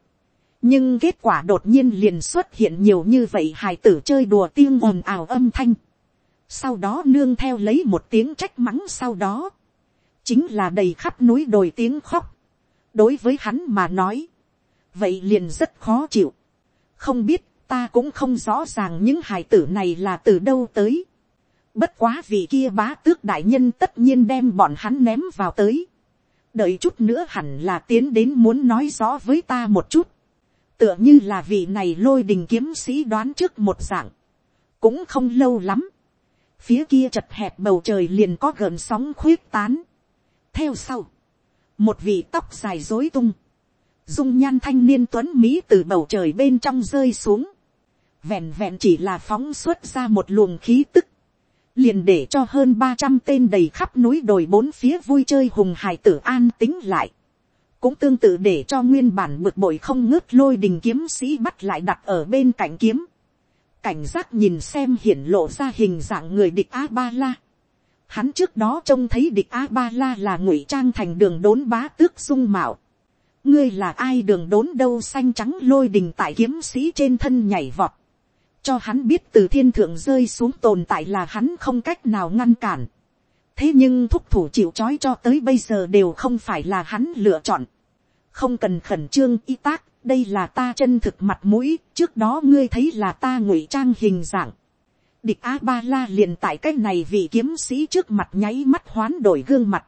nhưng kết quả đột nhiên liền xuất hiện nhiều như vậy hài tử chơi đùa tiếng ồn ào âm thanh, sau đó nương theo lấy một tiếng trách mắng sau đó, chính là đầy khắp núi đồi tiếng khóc, đối với hắn mà nói, vậy liền rất khó chịu, không biết ta cũng không rõ ràng những hài tử này là từ đâu tới. Bất quá vì kia bá tước đại nhân tất nhiên đem bọn hắn ném vào tới. Đợi chút nữa hẳn là tiến đến muốn nói rõ với ta một chút. Tựa như là vị này lôi đình kiếm sĩ đoán trước một dạng. Cũng không lâu lắm. Phía kia chật hẹp bầu trời liền có gợn sóng khuyết tán. Theo sau. Một vị tóc dài dối tung. Dung nhan thanh niên tuấn Mỹ từ bầu trời bên trong rơi xuống. Vẹn vẹn chỉ là phóng xuất ra một luồng khí tức liền để cho hơn ba trăm tên đầy khắp núi đồi bốn phía vui chơi hùng hải tử an tính lại. cũng tương tự để cho nguyên bản bực bội không ngớt lôi đình kiếm sĩ bắt lại đặt ở bên cạnh kiếm. cảnh giác nhìn xem hiển lộ ra hình dạng người địch a ba la hắn trước đó trông thấy địch a ba la là ngụy trang thành đường đốn bá tước dung mạo. ngươi là ai đường đốn đâu xanh trắng lôi đình tại kiếm sĩ trên thân nhảy vọt cho hắn biết từ thiên thượng rơi xuống tồn tại là hắn không cách nào ngăn cản. thế nhưng thúc thủ chịu trói cho tới bây giờ đều không phải là hắn lựa chọn. không cần khẩn trương y tác, đây là ta chân thực mặt mũi, trước đó ngươi thấy là ta ngụy trang hình dạng địch a ba la liền tại cái này vị kiếm sĩ trước mặt nháy mắt hoán đổi gương mặt.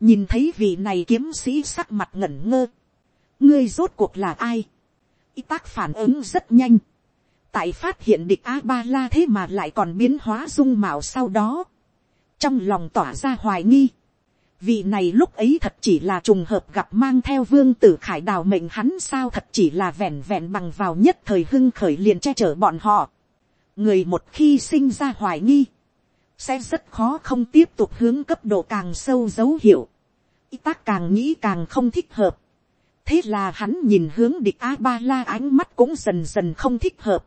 nhìn thấy vị này kiếm sĩ sắc mặt ngẩn ngơ. ngươi rốt cuộc là ai. y tác phản ứng rất nhanh tại phát hiện địch a ba la thế mà lại còn biến hóa dung mạo sau đó, trong lòng tỏa ra hoài nghi, vị này lúc ấy thật chỉ là trùng hợp gặp mang theo vương tử khải đào mệnh hắn sao thật chỉ là vẹn vẹn bằng vào nhất thời hưng khởi liền che chở bọn họ người một khi sinh ra hoài nghi, sẽ rất khó không tiếp tục hướng cấp độ càng sâu dấu hiệu. y tác càng nghĩ càng không thích hợp. thế là hắn nhìn hướng địch a ba la ánh mắt cũng dần dần không thích hợp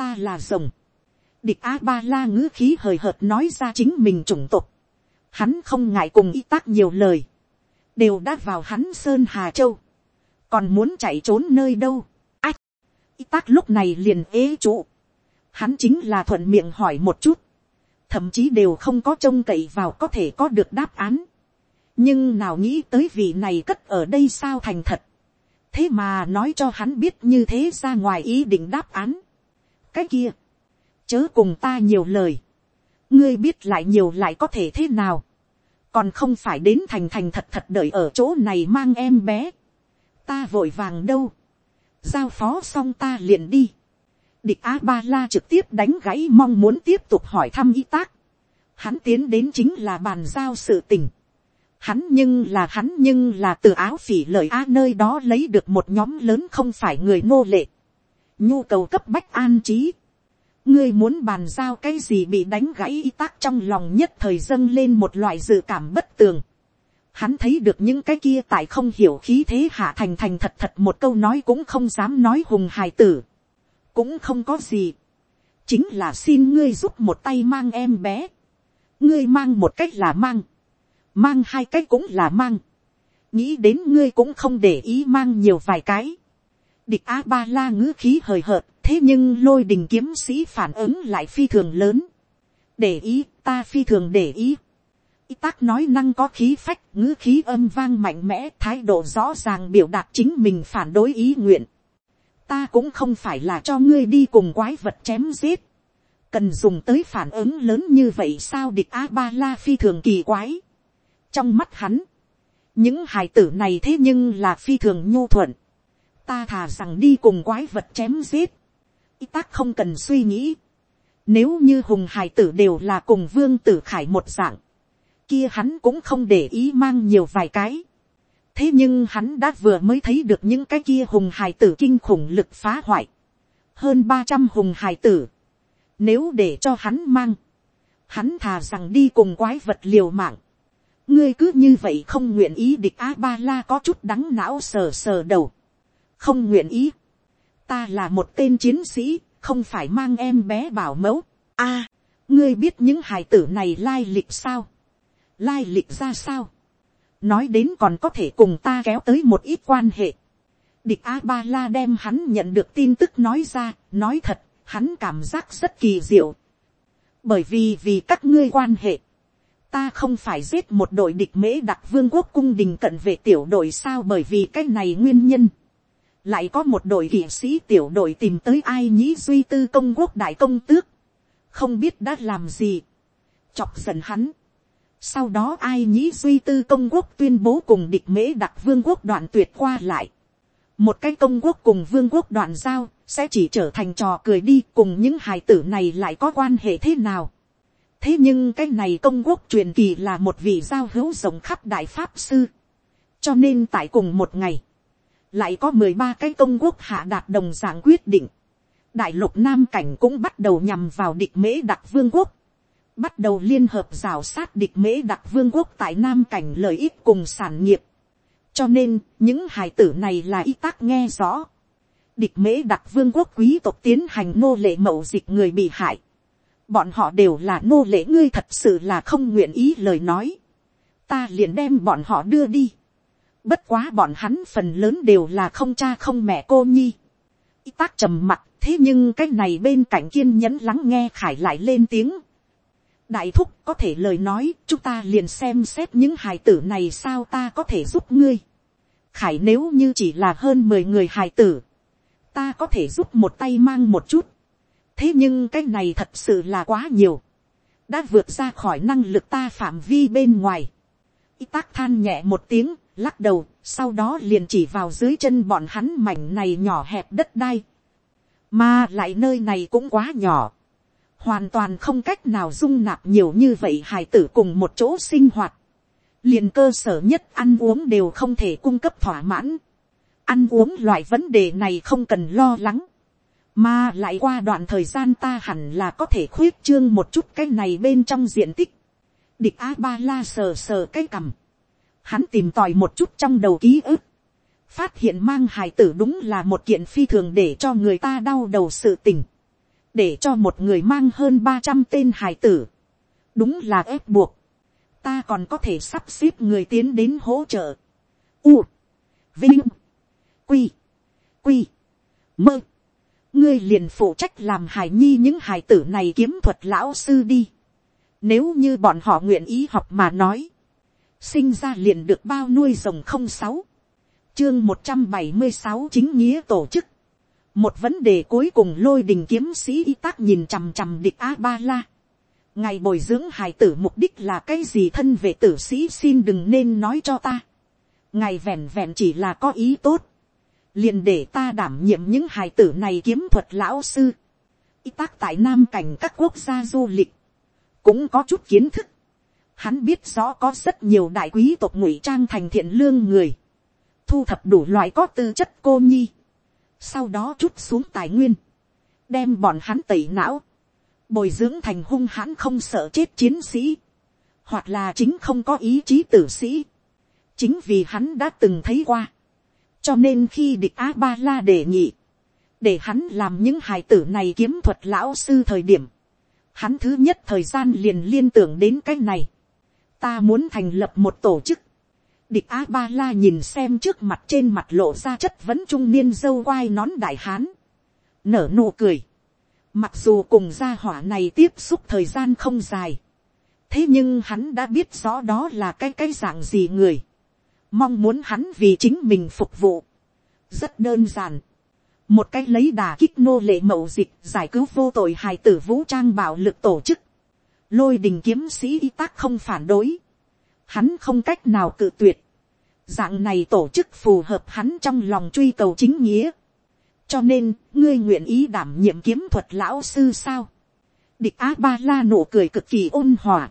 ta là rồng. Địch A-ba-la ngữ khí hời hợt nói ra chính mình chủng tộc. Hắn không ngại cùng y tác nhiều lời. Đều đã vào hắn Sơn Hà Châu. Còn muốn chạy trốn nơi đâu. Ách. Y tác lúc này liền ế trụ. Hắn chính là thuận miệng hỏi một chút. Thậm chí đều không có trông cậy vào có thể có được đáp án. Nhưng nào nghĩ tới vị này cất ở đây sao thành thật. Thế mà nói cho hắn biết như thế ra ngoài ý định đáp án. Cái kia, chớ cùng ta nhiều lời, ngươi biết lại nhiều lại có thể thế nào, còn không phải đến thành thành thật thật đợi ở chỗ này mang em bé, ta vội vàng đâu, giao phó xong ta liền đi, địch a ba la trực tiếp đánh gãy mong muốn tiếp tục hỏi thăm y tác, hắn tiến đến chính là bàn giao sự tình, hắn nhưng là hắn nhưng là từ áo phỉ lời a nơi đó lấy được một nhóm lớn không phải người nô lệ, nhu cầu cấp bách an trí. ngươi muốn bàn giao cái gì bị đánh gãy y tác trong lòng nhất thời dâng lên một loại dự cảm bất tường. Hắn thấy được những cái kia tại không hiểu khí thế hạ thành thành thật thật một câu nói cũng không dám nói hùng hài tử cũng không có gì. chính là xin ngươi giúp một tay mang em bé. ngươi mang một cách là mang. mang hai cách cũng là mang. nghĩ đến ngươi cũng không để ý mang nhiều vài cái địch a ba la ngữ khí hời hợt, thế nhưng lôi đình kiếm sĩ phản ứng lại phi thường lớn để ý, ta phi thường để ý y tác nói năng có khí phách, ngữ khí âm vang mạnh mẽ, thái độ rõ ràng biểu đạt chính mình phản đối ý nguyện ta cũng không phải là cho ngươi đi cùng quái vật chém giết cần dùng tới phản ứng lớn như vậy sao địch a ba la phi thường kỳ quái trong mắt hắn, những hài tử này thế nhưng là phi thường nhu thuận ta thà rằng đi cùng quái vật chém giết. Y tác không cần suy nghĩ. Nếu như hùng hài tử đều là cùng vương tử khải một dạng. Kia hắn cũng không để ý mang nhiều vài cái. Thế nhưng hắn đã vừa mới thấy được những cái kia hùng hài tử kinh khủng lực phá hoại. Hơn ba trăm hùng hài tử. Nếu để cho hắn mang. Hắn thà rằng đi cùng quái vật liều mạng. Ngươi cứ như vậy không nguyện ý địch A-ba-la có chút đắng não sờ sờ đầu không nguyện ý. ta là một tên chiến sĩ, không phải mang em bé bảo mẫu. a, ngươi biết những hài tử này lai lịch sao. lai lịch ra sao nói đến còn có thể cùng ta kéo tới một ít quan hệ. địch a ba la đem hắn nhận được tin tức nói ra, nói thật, hắn cảm giác rất kỳ diệu. bởi vì vì các ngươi quan hệ, ta không phải giết một đội địch mễ đặc vương quốc cung đình cận vệ tiểu đội sao bởi vì cái này nguyên nhân lại có một đội kỵ sĩ tiểu đội tìm tới ai nhĩ duy tư công quốc đại công tước, không biết đã làm gì, chọc giận hắn. Sau đó ai nhĩ duy tư công quốc tuyên bố cùng địch mễ đặc vương quốc đoạn tuyệt qua lại. Một cái công quốc cùng vương quốc đoạn giao sẽ chỉ trở thành trò cười đi cùng những hài tử này lại có quan hệ thế nào. Thế nhưng cái này công quốc truyền kỳ là một vị giao hữu rộng khắp đại pháp sư. Cho nên tại cùng một ngày, lại có mười ba cái công quốc hạ đạt đồng dạng quyết định. Đại lục Nam Cảnh cũng bắt đầu nhằm vào địch mễ đặc vương quốc bắt đầu liên hợp rào sát địch mễ đặc vương quốc tại nam cảnh lợi ích cùng sản nghiệp. cho nên, những hài tử này là y tác nghe rõ. địch mễ đặc vương quốc quý tộc tiến hành nô lệ mậu dịch người bị hại. bọn họ đều là nô lệ ngươi thật sự là không nguyện ý lời nói. ta liền đem bọn họ đưa đi. bất quá bọn hắn phần lớn đều là không cha không mẹ cô nhi. y tác trầm mặt thế nhưng cái này bên cạnh kiên nhẫn lắng nghe khải lại lên tiếng đại thúc có thể lời nói, chúng ta liền xem xét những hài tử này sao ta có thể giúp ngươi. Khải nếu như chỉ là hơn mười người hài tử, ta có thể giúp một tay mang một chút. Thế nhưng cái này thật sự là quá nhiều. Đã vượt ra khỏi năng lực ta phạm vi bên ngoài. Y tác than nhẹ một tiếng, lắc đầu, sau đó liền chỉ vào dưới chân bọn hắn mảnh này nhỏ hẹp đất đai. Mà lại nơi này cũng quá nhỏ hoàn toàn không cách nào dung nạp nhiều như vậy hài tử cùng một chỗ sinh hoạt, liền cơ sở nhất ăn uống đều không thể cung cấp thỏa mãn, ăn uống loại vấn đề này không cần lo lắng, mà lại qua đoạn thời gian ta hẳn là có thể khuyết trương một chút cái này bên trong diện tích, địch a ba la sờ sờ cái cằm, hắn tìm tòi một chút trong đầu ký ức, phát hiện mang hài tử đúng là một kiện phi thường để cho người ta đau đầu sự tình để cho một người mang hơn ba trăm tên hài tử, đúng là ép buộc, ta còn có thể sắp xếp người tiến đến hỗ trợ. U, vinh, quy, quy, mơ, ngươi liền phụ trách làm hài nhi những hài tử này kiếm thuật lão sư đi. Nếu như bọn họ nguyện ý học mà nói, sinh ra liền được bao nuôi rồng không sáu, chương một trăm bảy mươi sáu chính nghĩa tổ chức, một vấn đề cuối cùng lôi đình kiếm sĩ y tác nhìn chằm chằm địch a ba la. ngày bồi dưỡng hài tử mục đích là cái gì thân về tử sĩ xin đừng nên nói cho ta. ngày vẹn vẹn chỉ là có ý tốt. liền để ta đảm nhiệm những hài tử này kiếm thuật lão sư. y tác tại nam cảnh các quốc gia du lịch. cũng có chút kiến thức. hắn biết rõ có rất nhiều đại quý tộc ngụy trang thành thiện lương người. thu thập đủ loại có tư chất cô nhi sau đó chút xuống tài nguyên, đem bọn hắn tẩy não, bồi dưỡng thành hung hãn không sợ chết chiến sĩ, hoặc là chính không có ý chí tử sĩ, chính vì hắn đã từng thấy qua, cho nên khi địch a ba la đề nghị, để hắn làm những hài tử này kiếm thuật lão sư thời điểm, hắn thứ nhất thời gian liền liên tưởng đến cái này, ta muốn thành lập một tổ chức, Địch A Ba La nhìn xem trước mặt trên mặt lộ ra chất vấn trung niên dâu quai nón đại hán. Nở nụ cười. Mặc dù cùng gia hỏa này tiếp xúc thời gian không dài. Thế nhưng hắn đã biết rõ đó là cái cái dạng gì người. Mong muốn hắn vì chính mình phục vụ. Rất đơn giản. Một cách lấy đà kích nô lệ mậu dịch giải cứu vô tội hài tử vũ trang bạo lực tổ chức. Lôi đình kiếm sĩ y tác không phản đối hắn không cách nào cự tuyệt. Dạng này tổ chức phù hợp hắn trong lòng truy cầu chính nghĩa. Cho nên, ngươi nguyện ý đảm nhiệm kiếm thuật lão sư sao? Địch Á Ba La nụ cười cực kỳ ôn hòa.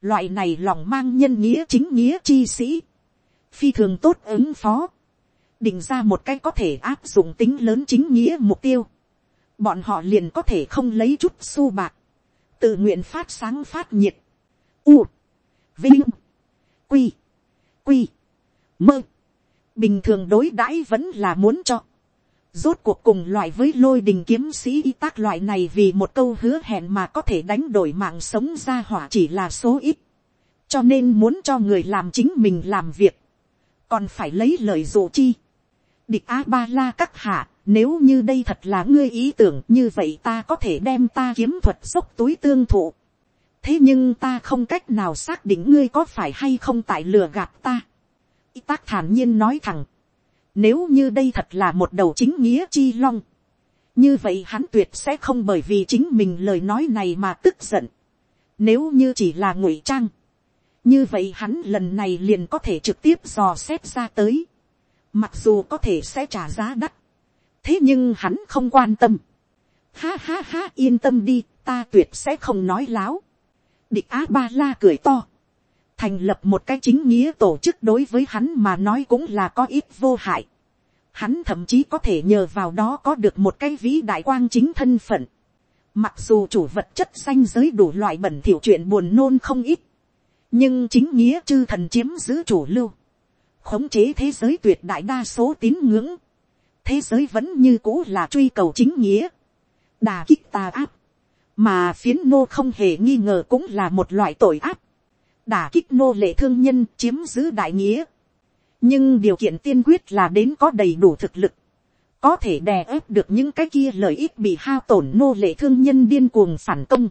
Loại này lòng mang nhân nghĩa chính nghĩa chi sĩ. Phi thường tốt ứng phó. Định ra một cách có thể áp dụng tính lớn chính nghĩa mục tiêu. Bọn họ liền có thể không lấy chút xu bạc. Tự nguyện phát sáng phát nhiệt. U. Vinh quy, quy, mơ. Bình thường đối đãi vẫn là muốn cho. Rốt cuộc cùng loại với lôi đình kiếm sĩ y tác loại này vì một câu hứa hẹn mà có thể đánh đổi mạng sống ra hỏa chỉ là số ít. Cho nên muốn cho người làm chính mình làm việc. Còn phải lấy lời dụ chi. Địch A-ba-la các hạ, nếu như đây thật là ngươi ý tưởng như vậy ta có thể đem ta kiếm thuật dốc túi tương thụ thế nhưng ta không cách nào xác định ngươi có phải hay không tại lừa gạt ta. Y tác thản nhiên nói thẳng, Nếu như đây thật là một đầu chính nghĩa chi long. Như vậy hắn tuyệt sẽ không bởi vì chính mình lời nói này mà tức giận. Nếu như chỉ là ngụy trang. Như vậy hắn lần này liền có thể trực tiếp dò xét ra tới. Mặc dù có thể sẽ trả giá đắt. Thế nhưng hắn không quan tâm. Ha ha ha yên tâm đi ta tuyệt sẽ không nói láo. Địch Á Ba La cười to thành lập một cái chính nghĩa tổ chức đối với hắn mà nói cũng là có ít vô hại. Hắn thậm chí có thể nhờ vào đó có được một cái vĩ đại quang chính thân phận. Mặc dù chủ vật chất danh giới đủ loại bẩn thiểu chuyện buồn nôn không ít. Nhưng chính nghĩa chư thần chiếm giữ chủ lưu. Khống chế thế giới tuyệt đại đa số tín ngưỡng. Thế giới vẫn như cũ là truy cầu chính nghĩa. Đà kích tà áp. Mà phiến nô không hề nghi ngờ cũng là một loại tội áp đả kích nô lệ thương nhân chiếm giữ đại nghĩa. nhưng điều kiện tiên quyết là đến có đầy đủ thực lực, có thể đè ép được những cái kia lợi ích bị hao tổn nô lệ thương nhân điên cuồng phản công.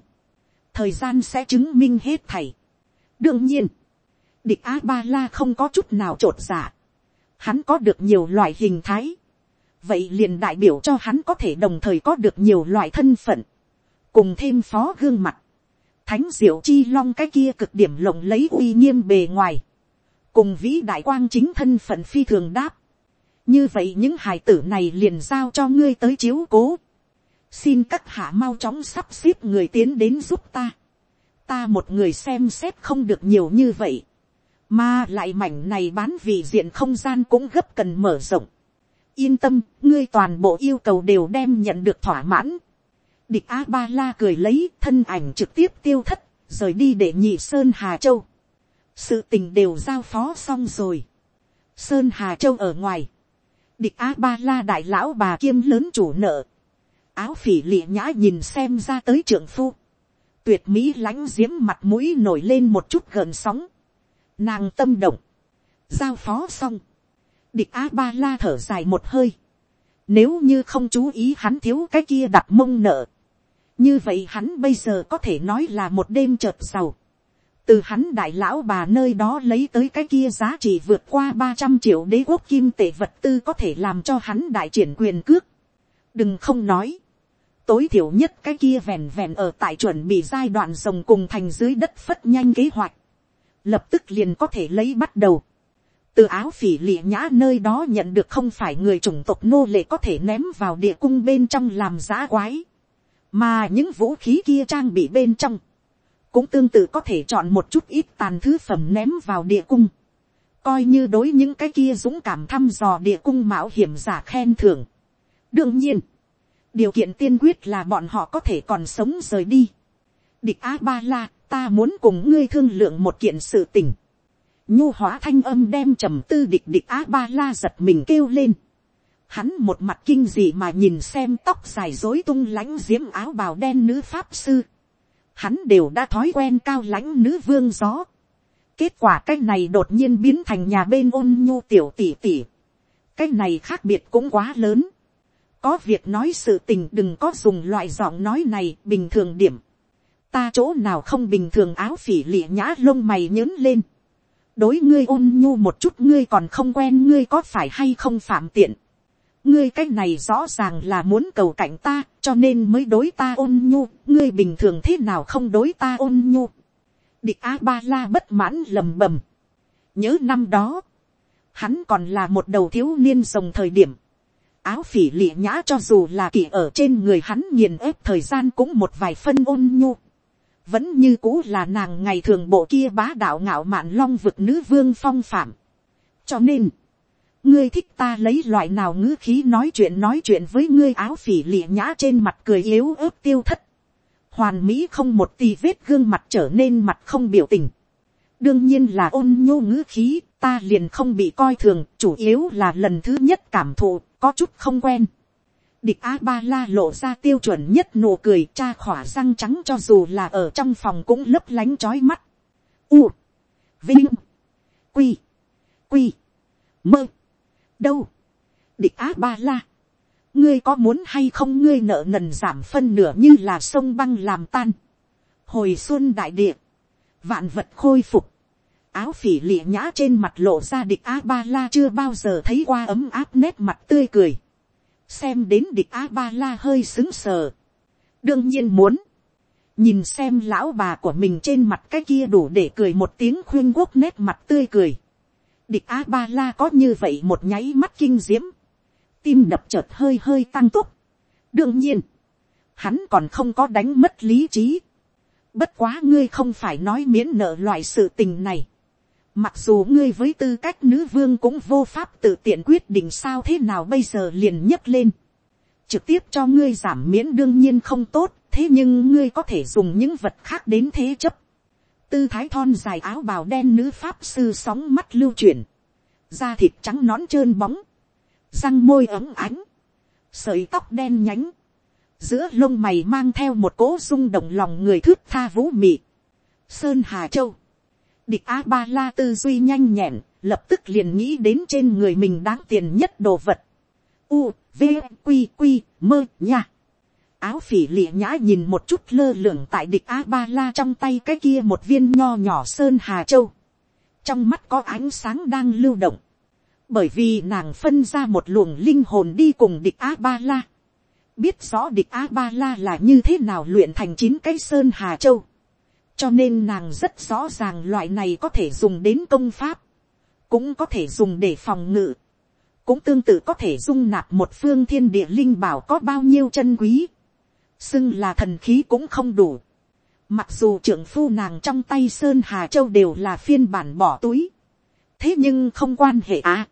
thời gian sẽ chứng minh hết thảy. đương nhiên, địch a ba la không có chút nào t r ộ t giả. hắn có được nhiều loại hình thái. vậy liền đại biểu cho hắn có thể đồng thời có được nhiều loại thân phận, cùng thêm phó gương mặt thánh diệu chi long cái kia cực điểm lộng lấy uy nghiêm bề ngoài, cùng vĩ đại quang chính thân phận phi thường đáp, như vậy những hài tử này liền giao cho ngươi tới chiếu cố, xin các hạ mau chóng sắp xếp người tiến đến giúp ta, ta một người xem xét không được nhiều như vậy, mà lại mảnh này bán vị diện không gian cũng gấp cần mở rộng, yên tâm, ngươi toàn bộ yêu cầu đều đem nhận được thỏa mãn, Địch A-ba-la cười lấy thân ảnh trực tiếp tiêu thất, rời đi để nhị Sơn Hà Châu. Sự tình đều giao phó xong rồi. Sơn Hà Châu ở ngoài. Địch A-ba-la đại lão bà kiêm lớn chủ nợ. Áo phỉ lịa nhã nhìn xem ra tới trưởng phu. Tuyệt mỹ lãnh diễm mặt mũi nổi lên một chút gần sóng. Nàng tâm động. Giao phó xong. Địch A-ba-la thở dài một hơi. Nếu như không chú ý hắn thiếu cái kia đặt mông nợ như vậy hắn bây giờ có thể nói là một đêm chợt giàu. từ hắn đại lão bà nơi đó lấy tới cái kia giá trị vượt qua ba trăm triệu đế quốc kim tệ vật tư có thể làm cho hắn đại triển quyền cước. đừng không nói. tối thiểu nhất cái kia vẹn vẹn ở tại chuẩn bị giai đoạn rồng cùng thành dưới đất phất nhanh kế hoạch. lập tức liền có thể lấy bắt đầu từ áo phỉ lịa nhã nơi đó nhận được không phải người chủng tộc nô lệ có thể ném vào địa cung bên trong làm giá quái mà những vũ khí kia trang bị bên trong, cũng tương tự có thể chọn một chút ít tàn thứ phẩm ném vào địa cung, coi như đối những cái kia dũng cảm thăm dò địa cung mạo hiểm giả khen thưởng. đương nhiên, điều kiện tiên quyết là bọn họ có thể còn sống rời đi. địch a ba la, ta muốn cùng ngươi thương lượng một kiện sự tình. nhu hóa thanh âm đem trầm tư địch địch a ba la giật mình kêu lên hắn một mặt kinh dị mà nhìn xem tóc dài dối tung lãnh diễm áo bào đen nữ pháp sư. Hắn đều đã thói quen cao lãnh nữ vương gió. Kết quả cái này đột nhiên biến thành nhà bên ôn nhu tiểu tỷ tỷ. Cái này khác biệt cũng quá lớn. Có việc nói sự tình đừng có dùng loại giọng nói này bình thường điểm. Ta chỗ nào không bình thường áo phỉ lịa nhã lông mày nhớn lên. Đối ngươi ôn nhu một chút ngươi còn không quen ngươi có phải hay không phạm tiện ngươi cái này rõ ràng là muốn cầu cảnh ta, cho nên mới đối ta ôn nhu, ngươi bình thường thế nào không đối ta ôn nhu. Địch A Ba La bất mãn lầm bầm. Nhớ năm đó, hắn còn là một đầu thiếu niên rồng thời điểm. Áo phỉ lịa nhã cho dù là kỷ ở trên người hắn nghiền ép thời gian cũng một vài phân ôn nhu. Vẫn như cũ là nàng ngày thường bộ kia bá đạo ngạo mạn long vực nữ vương phong phạm. Cho nên, ngươi thích ta lấy loại nào ngữ khí nói chuyện nói chuyện với ngươi áo phỉ lịa nhã trên mặt cười yếu ớt tiêu thất. hoàn mỹ không một tì vết gương mặt trở nên mặt không biểu tình. đương nhiên là ôn nhô ngữ khí, ta liền không bị coi thường, chủ yếu là lần thứ nhất cảm thụ, có chút không quen. địch a ba la lộ ra tiêu chuẩn nhất nụ cười cha khỏa răng trắng cho dù là ở trong phòng cũng lấp lánh trói mắt. U, vinh, quy, quy, mơ đâu, địch á ba la, ngươi có muốn hay không? Ngươi nợ nần giảm phân nửa như là sông băng làm tan, hồi xuân đại địa, vạn vật khôi phục, áo phỉ lịa nhã trên mặt lộ ra địch á ba la chưa bao giờ thấy qua ấm áp nét mặt tươi cười, xem đến địch á ba la hơi xứng sờ, đương nhiên muốn, nhìn xem lão bà của mình trên mặt cái kia đủ để cười một tiếng khuyên quốc nét mặt tươi cười, địch a ba la có như vậy một nháy mắt kinh diễm, tim đập chợt hơi hơi tăng tốc. đương nhiên, hắn còn không có đánh mất lý trí. bất quá ngươi không phải nói miễn nợ loại sự tình này. mặc dù ngươi với tư cách nữ vương cũng vô pháp tự tiện quyết định sao thế nào bây giờ liền nhấc lên. trực tiếp cho ngươi giảm miễn đương nhiên không tốt, thế nhưng ngươi có thể dùng những vật khác đến thế chấp tư thái thon dài áo bào đen nữ pháp sư sóng mắt lưu chuyển, da thịt trắng nón trơn bóng, răng môi ấm ánh, sợi tóc đen nhánh, giữa lông mày mang theo một cỗ rung động lòng người thước tha vũ mị. Sơn Hà Châu, địch a ba la tư duy nhanh nhẹn, lập tức liền nghĩ đến trên người mình đáng tiền nhất đồ vật. U, V, Quy, Quy, mơ, nha áo phỉ lịa nhã nhìn một chút lơ lửng tại địch a ba la trong tay cái kia một viên nho nhỏ sơn hà châu. trong mắt có ánh sáng đang lưu động. bởi vì nàng phân ra một luồng linh hồn đi cùng địch a ba la. biết rõ địch a ba la là như thế nào luyện thành chín cái sơn hà châu. cho nên nàng rất rõ ràng loại này có thể dùng đến công pháp. cũng có thể dùng để phòng ngự. cũng tương tự có thể dung nạp một phương thiên địa linh bảo có bao nhiêu chân quý xưng là thần khí cũng không đủ. Mặc dù trưởng phu nàng trong tay Sơn Hà Châu đều là phiên bản bỏ túi. Thế nhưng không quan hệ à.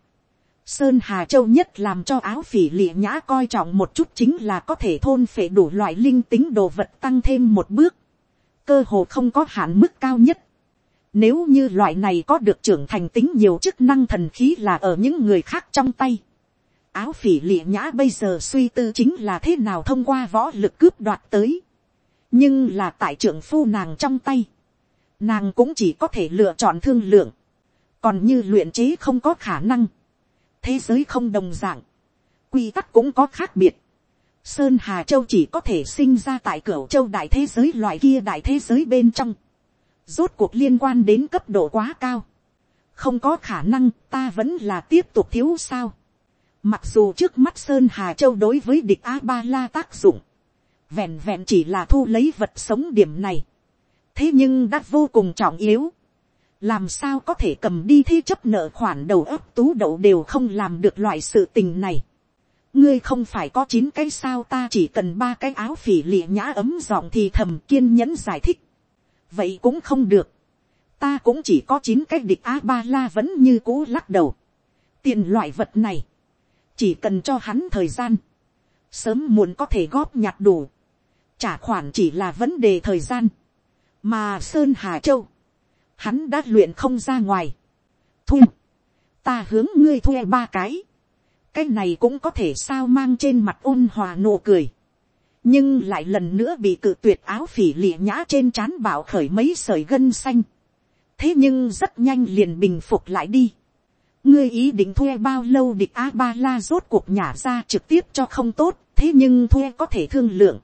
Sơn Hà Châu nhất làm cho áo phỉ lịa nhã coi trọng một chút chính là có thể thôn phệ đủ loại linh tính đồ vật tăng thêm một bước. Cơ hồ không có hạn mức cao nhất. Nếu như loại này có được trưởng thành tính nhiều chức năng thần khí là ở những người khác trong tay áo phỉ lịa nhã bây giờ suy tư chính là thế nào thông qua võ lực cướp đoạt tới. nhưng là tại trưởng phu nàng trong tay. nàng cũng chỉ có thể lựa chọn thương lượng. còn như luyện chế không có khả năng. thế giới không đồng dạng. quy tắc cũng có khác biệt. sơn hà châu chỉ có thể sinh ra tại cửa châu đại thế giới loại kia đại thế giới bên trong. rốt cuộc liên quan đến cấp độ quá cao. không có khả năng, ta vẫn là tiếp tục thiếu sao Mặc dù trước mắt Sơn Hà Châu đối với địch A-ba-la tác dụng. Vẹn vẹn chỉ là thu lấy vật sống điểm này. Thế nhưng đã vô cùng trọng yếu. Làm sao có thể cầm đi thế chấp nợ khoản đầu ấp tú đậu đều không làm được loại sự tình này. Ngươi không phải có chín cái sao ta chỉ cần ba cái áo phỉ lịa nhã ấm giọng thì thầm kiên nhẫn giải thích. Vậy cũng không được. Ta cũng chỉ có chín cái địch A-ba-la vẫn như cũ lắc đầu. Tiền loại vật này chỉ cần cho hắn thời gian, sớm muộn có thể góp nhặt đủ, trả khoản chỉ là vấn đề thời gian, mà sơn hà châu, hắn đã luyện không ra ngoài, thu, ta hướng ngươi thuê ba cái, cái này cũng có thể sao mang trên mặt ôn hòa nụ cười, nhưng lại lần nữa bị cự tuyệt áo phỉ lịa nhã trên trán bảo khởi mấy sợi gân xanh, thế nhưng rất nhanh liền bình phục lại đi, ngươi ý định thuê bao lâu địch a ba la rốt cuộc nhả ra trực tiếp cho không tốt, thế nhưng thuê có thể thương lượng.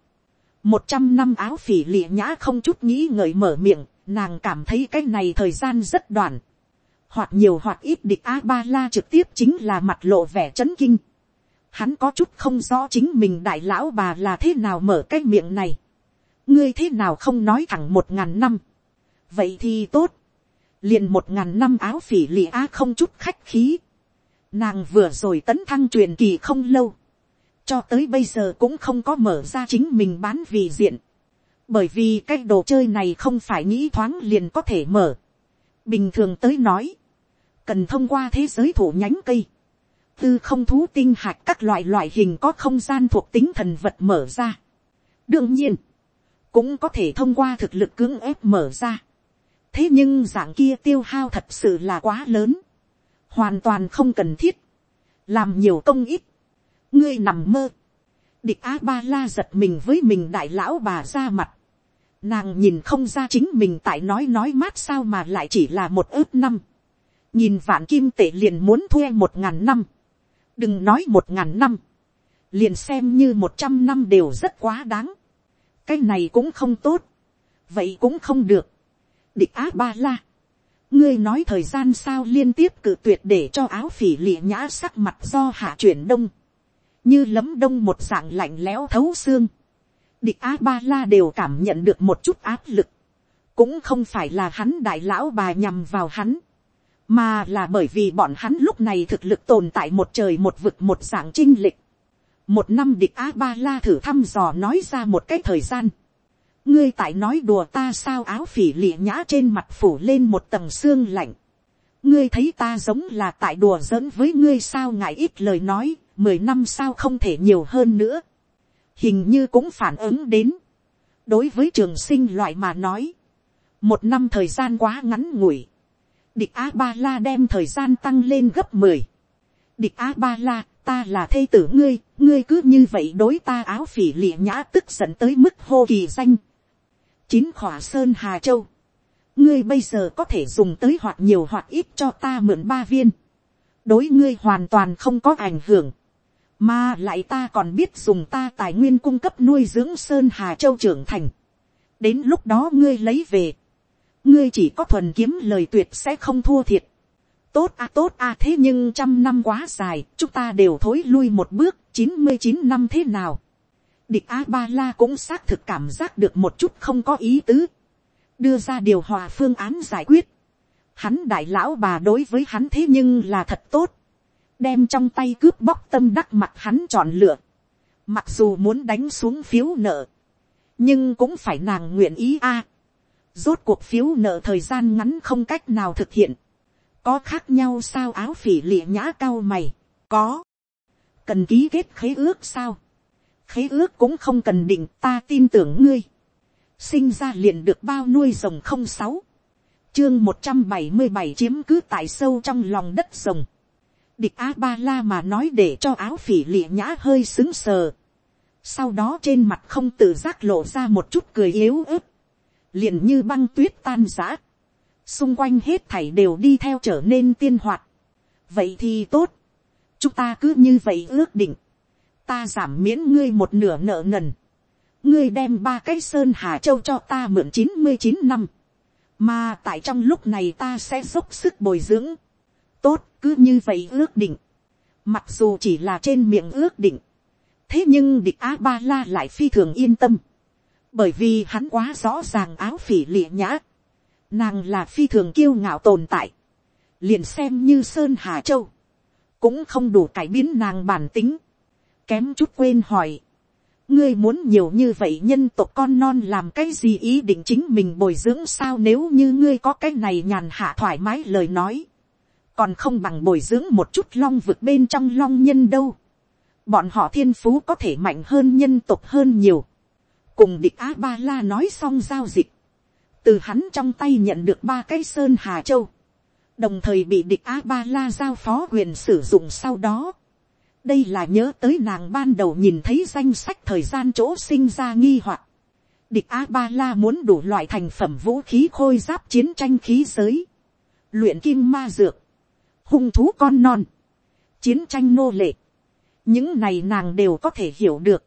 Một trăm năm áo phỉ lịa nhã không chút nghĩ ngợi mở miệng, nàng cảm thấy cái này thời gian rất đoạn. Hoặc nhiều hoặc ít địch a ba la trực tiếp chính là mặt lộ vẻ c h ấ n kinh. Hắn có chút không rõ chính mình đại lão bà là thế nào mở cái miệng này. Ngươi thế nào không nói thẳng một ngàn năm. Vậy thì tốt liền một ngàn năm áo phỉ lì á không chút khách khí. Nàng vừa rồi tấn thăng truyền kỳ không lâu. Cho tới bây giờ cũng không có mở ra chính mình bán vì diện. Bởi vì cái đồ chơi này không phải nghĩ thoáng liền có thể mở. Bình thường tới nói. Cần thông qua thế giới thủ nhánh cây. Tư không thú tinh hạt các loại loại hình có không gian thuộc tính thần vật mở ra. Đương nhiên. Cũng có thể thông qua thực lực cưỡng ép mở ra thế nhưng dạng kia tiêu hao thật sự là quá lớn, hoàn toàn không cần thiết, làm nhiều công ít, ngươi nằm mơ, địch a ba la giật mình với mình đại lão bà ra mặt, nàng nhìn không ra chính mình tại nói nói mát sao mà lại chỉ là một ước năm, nhìn vạn kim tệ liền muốn thuê một ngàn năm, đừng nói một ngàn năm, liền xem như một trăm năm đều rất quá đáng, cái này cũng không tốt, vậy cũng không được, địch á ba la, ngươi nói thời gian sao liên tiếp cự tuyệt để cho áo phỉ lịa nhã sắc mặt do hạ chuyển đông, như lấm đông một dạng lạnh lẽo thấu xương, địch Á ba la đều cảm nhận được một chút áp lực, cũng không phải là hắn đại lão bà nhằm vào hắn, mà là bởi vì bọn hắn lúc này thực lực tồn tại một trời một vực một dạng trinh lịch. một năm địch a ba la thử thăm dò nói ra một cái thời gian ngươi tại nói đùa ta sao áo phỉ lịa nhã trên mặt phủ lên một tầng xương lạnh. ngươi thấy ta giống là tại đùa giỡn với ngươi sao ngại ít lời nói, mười năm sao không thể nhiều hơn nữa. hình như cũng phản ứng đến. đối với trường sinh loại mà nói, một năm thời gian quá ngắn ngủi Địch A-ba-la đem thời gian tăng lên gấp mười Địch A-ba-la, ta là thê tử ngươi, ngươi cứ như vậy đối ta áo phỉ lịa nhã tức giận tới mức hô kỳ danh. Chín khỏa sơn Hà Châu. Ngươi bây giờ có thể dùng tới hoặc nhiều hoặc ít cho ta mượn ba viên. Đối ngươi hoàn toàn không có ảnh hưởng. Mà lại ta còn biết dùng ta tài nguyên cung cấp nuôi dưỡng Sơn Hà Châu trưởng thành. Đến lúc đó ngươi lấy về ngươi chỉ có thuần kiếm lời tuyệt sẽ không thua thiệt. tốt a tốt a thế nhưng trăm năm quá dài, chúng ta đều thối lui một bước, chín mươi chín năm thế nào địch a ba la cũng xác thực cảm giác được một chút không có ý tứ. đưa ra điều hòa phương án giải quyết. hắn đại lão bà đối với hắn thế nhưng là thật tốt. đem trong tay cướp bóc tâm đắc mặt hắn chọn lựa. mặc dù muốn đánh xuống phiếu nợ, nhưng cũng phải nàng nguyện ý a Rốt cuộc phiếu nợ thời gian ngắn không cách nào thực hiện. Có khác nhau sao áo phỉ lịa nhã cao mày? Có. Cần ký kết khế ước sao? Khế ước cũng không cần định ta tin tưởng ngươi. Sinh ra liền được bao nuôi rồng không sáu. Chương một trăm bảy mươi bảy chiếm cứ tại sâu trong lòng đất rồng. Địch A-ba-la mà nói để cho áo phỉ lịa nhã hơi xứng sờ. Sau đó trên mặt không tự giác lộ ra một chút cười yếu ớt liền như băng tuyết tan giã, xung quanh hết thảy đều đi theo trở nên tiên hoạt. vậy thì tốt, chúng ta cứ như vậy ước định, ta giảm miễn ngươi một nửa nợ nần, ngươi đem ba cái sơn hà châu cho ta mượn chín mươi chín năm, mà tại trong lúc này ta sẽ dốc sức bồi dưỡng, tốt cứ như vậy ước định, mặc dù chỉ là trên miệng ước định, thế nhưng địch a ba la lại phi thường yên tâm, bởi vì hắn quá rõ ràng áo phỉ lịa nhã, nàng là phi thường kiêu ngạo tồn tại, liền xem như sơn hà châu, cũng không đủ cải biến nàng bản tính, kém chút quên hỏi, ngươi muốn nhiều như vậy nhân tộc con non làm cái gì ý định chính mình bồi dưỡng sao nếu như ngươi có cái này nhàn hạ thoải mái lời nói, còn không bằng bồi dưỡng một chút long vực bên trong long nhân đâu, bọn họ thiên phú có thể mạnh hơn nhân tộc hơn nhiều, cùng địch a ba la nói xong giao dịch, từ hắn trong tay nhận được ba cái sơn hà châu, đồng thời bị địch a ba la giao phó quyền sử dụng sau đó đây là nhớ tới nàng ban đầu nhìn thấy danh sách thời gian chỗ sinh ra nghi hoặc. địch a ba la muốn đủ loại thành phẩm vũ khí khôi giáp chiến tranh khí giới, luyện kim ma dược, hung thú con non, chiến tranh nô lệ. những này nàng đều có thể hiểu được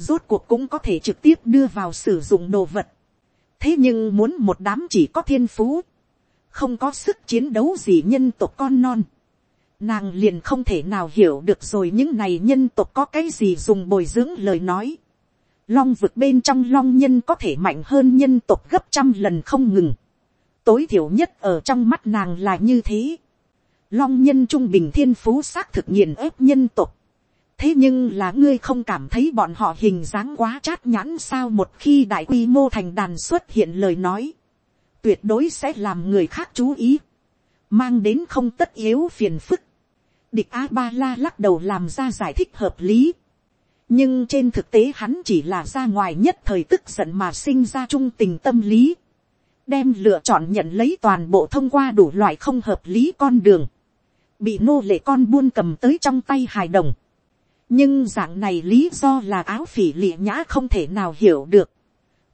rốt cuộc cũng có thể trực tiếp đưa vào sử dụng đồ vật. thế nhưng muốn một đám chỉ có thiên phú, không có sức chiến đấu gì nhân tộc con non, nàng liền không thể nào hiểu được rồi những này nhân tộc có cái gì dùng bồi dưỡng lời nói. long vực bên trong long nhân có thể mạnh hơn nhân tộc gấp trăm lần không ngừng. tối thiểu nhất ở trong mắt nàng là như thế. long nhân trung bình thiên phú xác thực nghiền ép nhân tộc thế nhưng là ngươi không cảm thấy bọn họ hình dáng quá chát nhãn sao một khi đại quy mô thành đàn xuất hiện lời nói, tuyệt đối sẽ làm người khác chú ý, mang đến không tất yếu phiền phức. Địch a ba la lắc đầu làm ra giải thích hợp lý, nhưng trên thực tế hắn chỉ là ra ngoài nhất thời tức giận mà sinh ra trung tình tâm lý, đem lựa chọn nhận lấy toàn bộ thông qua đủ loại không hợp lý con đường, bị nô lệ con buôn cầm tới trong tay hài đồng, nhưng dạng này lý do là áo phỉ lịa nhã không thể nào hiểu được.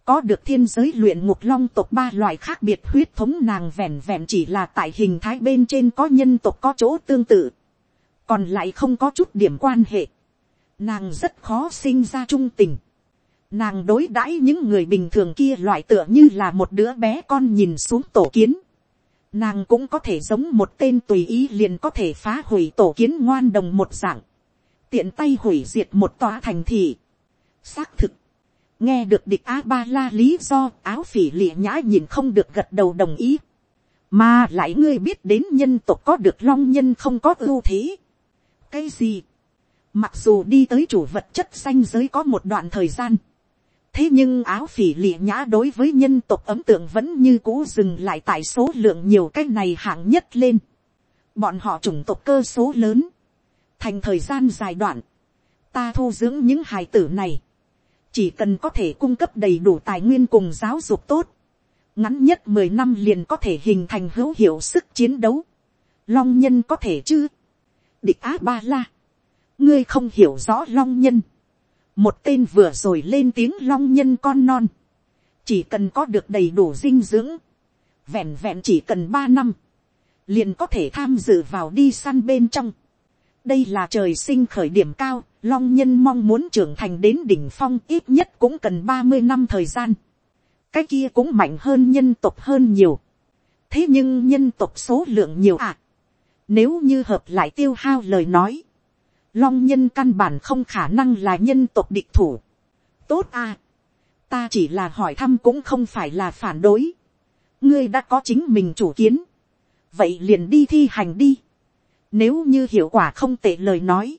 có được thiên giới luyện ngục long tộc ba loại khác biệt huyết thống nàng vẹn vẹn chỉ là tại hình thái bên trên có nhân tộc có chỗ tương tự còn lại không có chút điểm quan hệ. nàng rất khó sinh ra trung tình. nàng đối đãi những người bình thường kia loại tựa như là một đứa bé con nhìn xuống tổ kiến. nàng cũng có thể giống một tên tùy ý liền có thể phá hủy tổ kiến ngoan đồng một dạng, tiện tay hủy diệt một tòa thành thị. xác thực, nghe được địch a ba la lý do áo phỉ lịa nhã nhìn không được gật đầu đồng ý, mà lại ngươi biết đến nhân tộc có được long nhân không có ưu thế cái gì, mặc dù đi tới chủ vật chất xanh giới có một đoạn thời gian, thế nhưng áo phỉ lịa nhã đối với nhân tộc ấm tượng vẫn như cũ dừng lại tại số lượng nhiều cái này hạng nhất lên. bọn họ chủng tộc cơ số lớn, thành thời gian dài đoạn, ta thu dưỡng những hài tử này, chỉ cần có thể cung cấp đầy đủ tài nguyên cùng giáo dục tốt, ngắn nhất mười năm liền có thể hình thành hữu hiệu sức chiến đấu, long nhân có thể chứ, địch á ba la, ngươi không hiểu rõ long nhân, một tên vừa rồi lên tiếng long nhân con non, chỉ cần có được đầy đủ dinh dưỡng, vẹn vẹn chỉ cần ba năm, liền có thể tham dự vào đi săn bên trong. đây là trời sinh khởi điểm cao, long nhân mong muốn trưởng thành đến đỉnh phong ít nhất cũng cần ba mươi năm thời gian. cái kia cũng mạnh hơn nhân tộc hơn nhiều. thế nhưng nhân tộc số lượng nhiều ạ. À nếu như hợp lại tiêu hao lời nói, long nhân căn bản không khả năng là nhân tộc địch thủ. tốt à. ta chỉ là hỏi thăm cũng không phải là phản đối. ngươi đã có chính mình chủ kiến. vậy liền đi thi hành đi. nếu như hiệu quả không tệ lời nói,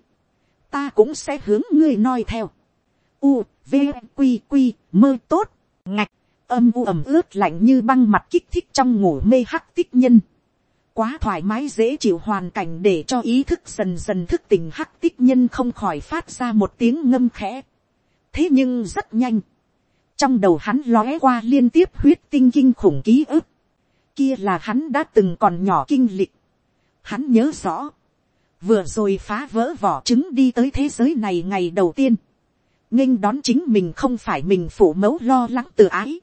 ta cũng sẽ hướng ngươi nói theo. u, v, quy quy mơ tốt, ngạch, âm u ẩm ướt lạnh như băng mặt kích thích trong ngủ mê hắc tích nhân quá thoải mái dễ chịu hoàn cảnh để cho ý thức dần dần thức tỉnh hắc tích nhân không khỏi phát ra một tiếng ngâm khẽ. thế nhưng rất nhanh, trong đầu hắn lóe qua liên tiếp huyết tinh kinh khủng ký ức, kia là hắn đã từng còn nhỏ kinh lịch. hắn nhớ rõ, vừa rồi phá vỡ vỏ trứng đi tới thế giới này ngày đầu tiên, nghênh đón chính mình không phải mình phủ mẫu lo lắng từ ái,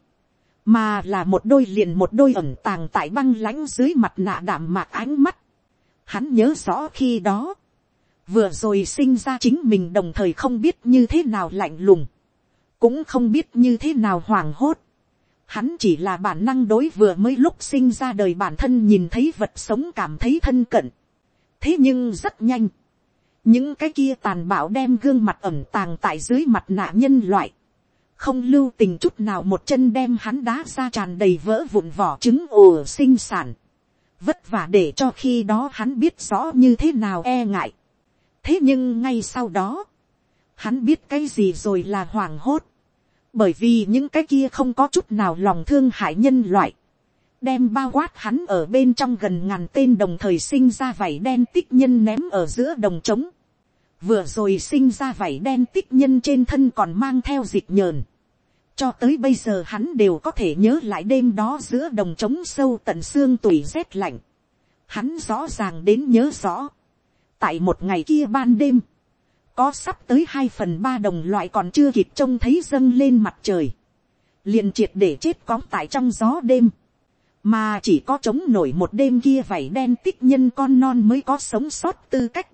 mà là một đôi liền một đôi ẩn tàng tại băng lãnh dưới mặt nạ đảm mạc ánh mắt. Hắn nhớ rõ khi đó, vừa rồi sinh ra chính mình đồng thời không biết như thế nào lạnh lùng, cũng không biết như thế nào hoảng hốt. Hắn chỉ là bản năng đối vừa mới lúc sinh ra đời bản thân nhìn thấy vật sống cảm thấy thân cận. thế nhưng rất nhanh, những cái kia tàn bạo đem gương mặt ẩm tàng tại dưới mặt nạ nhân loại, không lưu tình chút nào một chân đem hắn đá ra tràn đầy vỡ vụn vỏ trứng ồ sinh sản. Vất vả để cho khi đó hắn biết rõ như thế nào e ngại. Thế nhưng ngay sau đó, hắn biết cái gì rồi là hoảng hốt. Bởi vì những cái kia không có chút nào lòng thương hại nhân loại. Đem bao quát hắn ở bên trong gần ngàn tên đồng thời sinh ra vảy đen tích nhân ném ở giữa đồng trống vừa rồi sinh ra vảy đen tích nhân trên thân còn mang theo dịch nhờn. cho tới bây giờ hắn đều có thể nhớ lại đêm đó giữa đồng trống sâu tận xương tùy rét lạnh. hắn rõ ràng đến nhớ rõ. tại một ngày kia ban đêm, có sắp tới hai phần ba đồng loại còn chưa kịp trông thấy dâng lên mặt trời, liền triệt để chết cóng tại trong gió đêm, mà chỉ có trống nổi một đêm kia vảy đen tích nhân con non mới có sống sót tư cách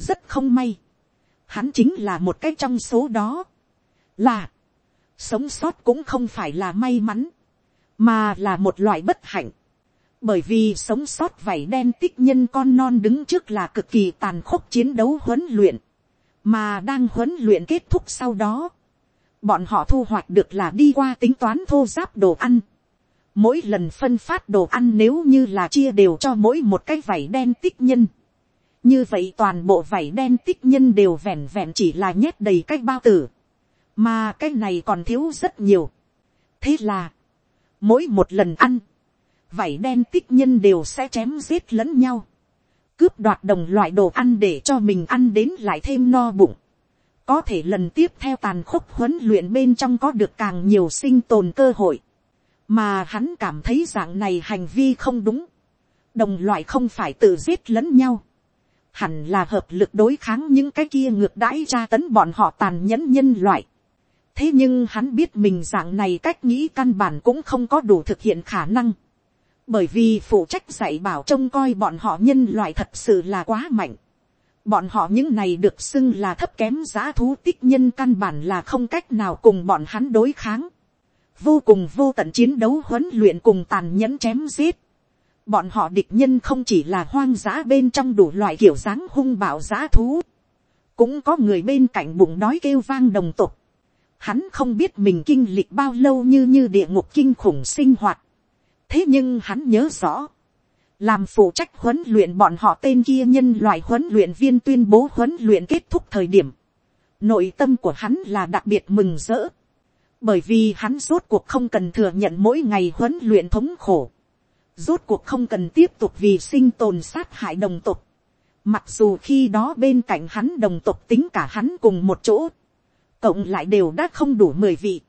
rất không may, hắn chính là một cái trong số đó, là, sống sót cũng không phải là may mắn, mà là một loại bất hạnh, bởi vì sống sót vảy đen tích nhân con non đứng trước là cực kỳ tàn khốc chiến đấu huấn luyện, mà đang huấn luyện kết thúc sau đó, bọn họ thu hoạch được là đi qua tính toán thô giáp đồ ăn, mỗi lần phân phát đồ ăn nếu như là chia đều cho mỗi một cái vảy đen tích nhân, như vậy toàn bộ vảy đen tích nhân đều vẹn vẹn chỉ là nhét đầy cái bao tử, mà cái này còn thiếu rất nhiều. thế là, mỗi một lần ăn, vảy đen tích nhân đều sẽ chém giết lẫn nhau, cướp đoạt đồng loại đồ ăn để cho mình ăn đến lại thêm no bụng. có thể lần tiếp theo tàn khốc huấn luyện bên trong có được càng nhiều sinh tồn cơ hội, mà hắn cảm thấy dạng này hành vi không đúng, đồng loại không phải tự giết lẫn nhau, hẳn là hợp lực đối kháng những cái kia ngược đãi tra tấn bọn họ tàn nhẫn nhân loại. thế nhưng hắn biết mình dạng này cách nghĩ căn bản cũng không có đủ thực hiện khả năng. bởi vì phụ trách dạy bảo trông coi bọn họ nhân loại thật sự là quá mạnh. bọn họ những này được xưng là thấp kém giá thú tích nhân căn bản là không cách nào cùng bọn hắn đối kháng. vô cùng vô tận chiến đấu huấn luyện cùng tàn nhẫn chém giết Bọn họ địch nhân không chỉ là hoang dã bên trong đủ loại kiểu dáng hung bạo dã thú. Cũng có người bên cạnh bụng đói kêu vang đồng tục. Hắn không biết mình kinh lịch bao lâu như như địa ngục kinh khủng sinh hoạt. Thế nhưng hắn nhớ rõ. Làm phụ trách huấn luyện bọn họ tên kia nhân loại huấn luyện viên tuyên bố huấn luyện kết thúc thời điểm. Nội tâm của hắn là đặc biệt mừng rỡ. Bởi vì hắn rốt cuộc không cần thừa nhận mỗi ngày huấn luyện thống khổ rốt cuộc không cần tiếp tục vì sinh tồn sát hại đồng tộc. Mặc dù khi đó bên cạnh hắn đồng tộc tính cả hắn cùng một chỗ, cộng lại đều đã không đủ mười vị.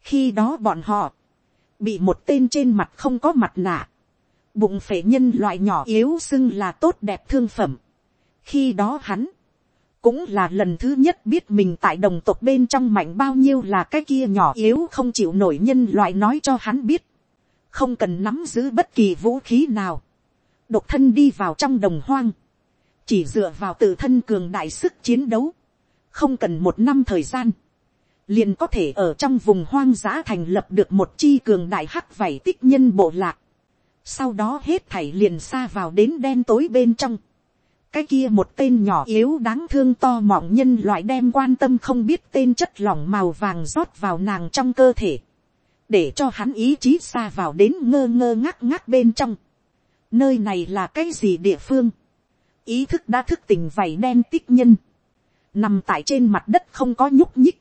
Khi đó bọn họ, bị một tên trên mặt không có mặt nạ, bụng phệ nhân loại nhỏ yếu xưng là tốt đẹp thương phẩm. Khi đó hắn, cũng là lần thứ nhất biết mình tại đồng tộc bên trong mạnh bao nhiêu là cái kia nhỏ yếu không chịu nổi nhân loại nói cho hắn biết không cần nắm giữ bất kỳ vũ khí nào, độc thân đi vào trong đồng hoang, chỉ dựa vào tự thân cường đại sức chiến đấu, không cần một năm thời gian, liền có thể ở trong vùng hoang dã thành lập được một chi cường đại hắc vảy tích nhân bộ lạc, sau đó hết thảy liền xa vào đến đen tối bên trong, cái kia một tên nhỏ yếu đáng thương to mọng nhân loại đem quan tâm không biết tên chất lỏng màu vàng rót vào nàng trong cơ thể để cho hắn ý chí xa vào đến ngơ ngơ ngác ngác bên trong. Nơi này là cái gì địa phương? Ý thức đã thức tỉnh vảy đen tích nhân. Nằm tại trên mặt đất không có nhúc nhích.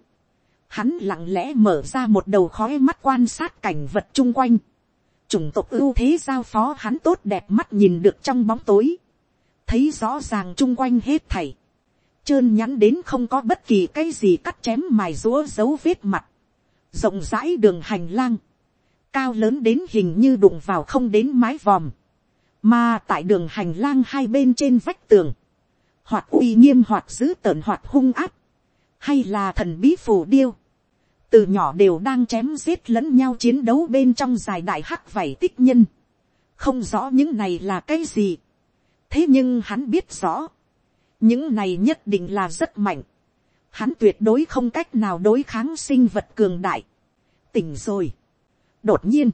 Hắn lặng lẽ mở ra một đầu khói mắt quan sát cảnh vật chung quanh. Chủng tộc ưu thế giao phó hắn tốt đẹp mắt nhìn được trong bóng tối. Thấy rõ ràng chung quanh hết thảy. Trơn nhắn đến không có bất kỳ cái gì cắt chém mài rúa dấu vết mặt rộng rãi đường hành lang, cao lớn đến hình như đụng vào không đến mái vòm, mà tại đường hành lang hai bên trên vách tường, hoặc uy nghiêm hoặc dữ tợn hoặc hung áp, hay là thần bí phù điêu, từ nhỏ đều đang chém giết lẫn nhau chiến đấu bên trong dài đại hắc vảy tích nhân, không rõ những này là cái gì, thế nhưng hắn biết rõ, những này nhất định là rất mạnh, hắn tuyệt đối không cách nào đối kháng sinh vật cường đại. tỉnh rồi. đột nhiên,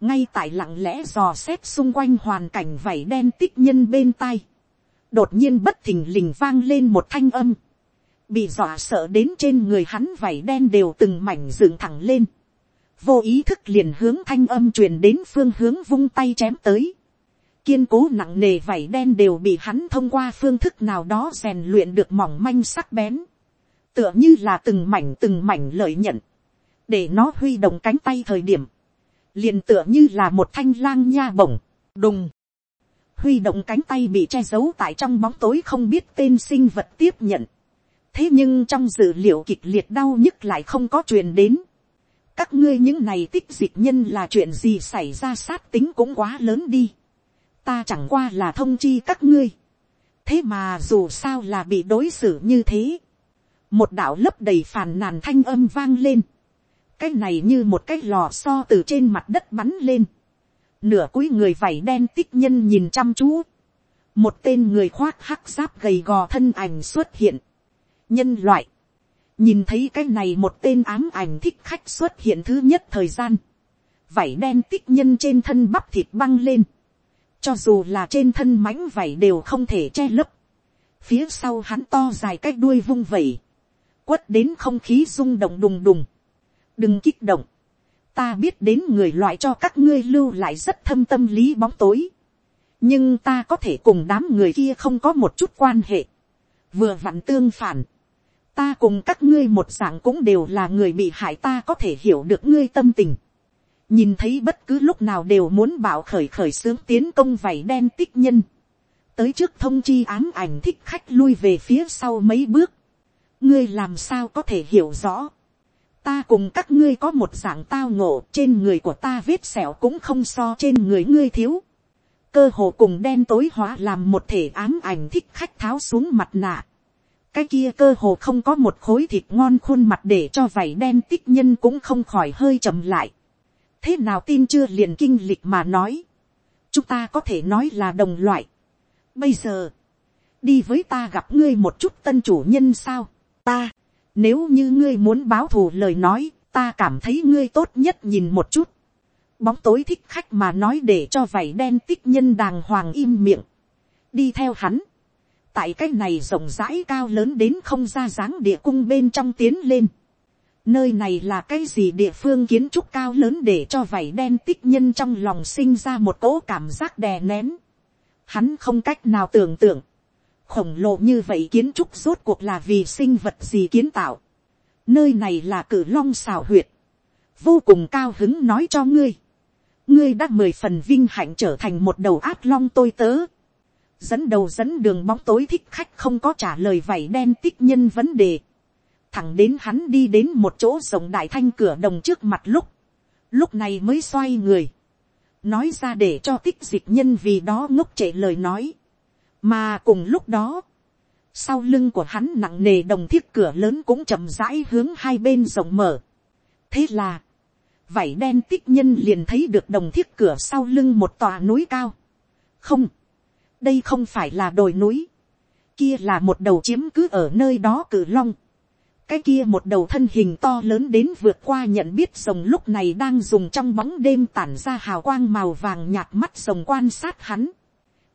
ngay tại lặng lẽ dò xét xung quanh hoàn cảnh vảy đen tích nhân bên tai, đột nhiên bất thình lình vang lên một thanh âm, bị dọa sợ đến trên người hắn vảy đen đều từng mảnh dựng thẳng lên, vô ý thức liền hướng thanh âm truyền đến phương hướng vung tay chém tới, kiên cố nặng nề vảy đen đều bị hắn thông qua phương thức nào đó rèn luyện được mỏng manh sắc bén tựa như là từng mảnh từng mảnh lợi nhận, để nó huy động cánh tay thời điểm, liền tựa như là một thanh lang nha bổng, đùng, huy động cánh tay bị che giấu tại trong bóng tối không biết tên sinh vật tiếp nhận, thế nhưng trong dữ liệu kịch liệt đau nhức lại không có truyền đến, các ngươi những này tích dịch nhân là chuyện gì xảy ra sát tính cũng quá lớn đi, ta chẳng qua là thông chi các ngươi, thế mà dù sao là bị đối xử như thế, một đạo lấp đầy phàn nàn thanh âm vang lên, cái này như một cái lò so từ trên mặt đất bắn lên, nửa cuối người vảy đen tích nhân nhìn chăm chú, một tên người khoác hắc giáp gầy gò thân ảnh xuất hiện, nhân loại, nhìn thấy cái này một tên ám ảnh thích khách xuất hiện thứ nhất thời gian, vảy đen tích nhân trên thân bắp thịt băng lên, cho dù là trên thân mãnh vảy đều không thể che lấp, phía sau hắn to dài cái đuôi vung vẩy, quất đến không khí rung động đùng đùng. đừng kích động. ta biết đến người loại cho các ngươi lưu lại rất thâm tâm lý bóng tối. nhưng ta có thể cùng đám người kia không có một chút quan hệ. vừa vặn tương phản. ta cùng các ngươi một dạng cũng đều là người bị hại ta có thể hiểu được ngươi tâm tình. nhìn thấy bất cứ lúc nào đều muốn bảo khởi khởi sướng tiến công vảy đen tích nhân tới trước thông chi ám ảnh thích khách lui về phía sau mấy bước ngươi làm sao có thể hiểu rõ. ta cùng các ngươi có một dạng tao ngộ trên người của ta vết sẹo cũng không so trên người ngươi thiếu. cơ hồ cùng đen tối hóa làm một thể ám ảnh thích khách tháo xuống mặt nạ. cái kia cơ hồ không có một khối thịt ngon khuôn mặt để cho vảy đen tích nhân cũng không khỏi hơi chậm lại. thế nào tin chưa liền kinh lịch mà nói. chúng ta có thể nói là đồng loại. bây giờ, đi với ta gặp ngươi một chút tân chủ nhân sao ta, nếu như ngươi muốn báo thù lời nói, ta cảm thấy ngươi tốt nhất nhìn một chút. bóng tối thích khách mà nói để cho vảy đen tích nhân đàng hoàng im miệng, đi theo hắn, tại cái này rộng rãi cao lớn đến không ra dáng địa cung bên trong tiến lên, nơi này là cái gì địa phương kiến trúc cao lớn để cho vảy đen tích nhân trong lòng sinh ra một cỗ cảm giác đè nén, hắn không cách nào tưởng tượng, khổng lồ như vậy kiến trúc rốt cuộc là vì sinh vật gì kiến tạo, nơi này là cử long xào huyệt, vô cùng cao hứng nói cho ngươi, ngươi đã mười phần vinh hạnh trở thành một đầu át long tôi tớ. dẫn đầu dẫn đường bóng tối thích khách không có trả lời vảy đen tích nhân vấn đề. thẳng đến hắn đi đến một chỗ rộng đại thanh cửa đồng trước mặt lúc. lúc này mới xoay người. nói ra để cho tích dịch nhân vì đó ngốc trệ lời nói mà cùng lúc đó, sau lưng của hắn nặng nề đồng thiết cửa lớn cũng chậm rãi hướng hai bên rộng mở. thế là, vảy đen tích nhân liền thấy được đồng thiết cửa sau lưng một tòa núi cao. không, đây không phải là đồi núi, kia là một đầu chiếm cứ ở nơi đó cử long. cái kia một đầu thân hình to lớn đến vượt qua nhận biết rồng lúc này đang dùng trong bóng đêm tản ra hào quang màu vàng nhạt mắt rồng quan sát hắn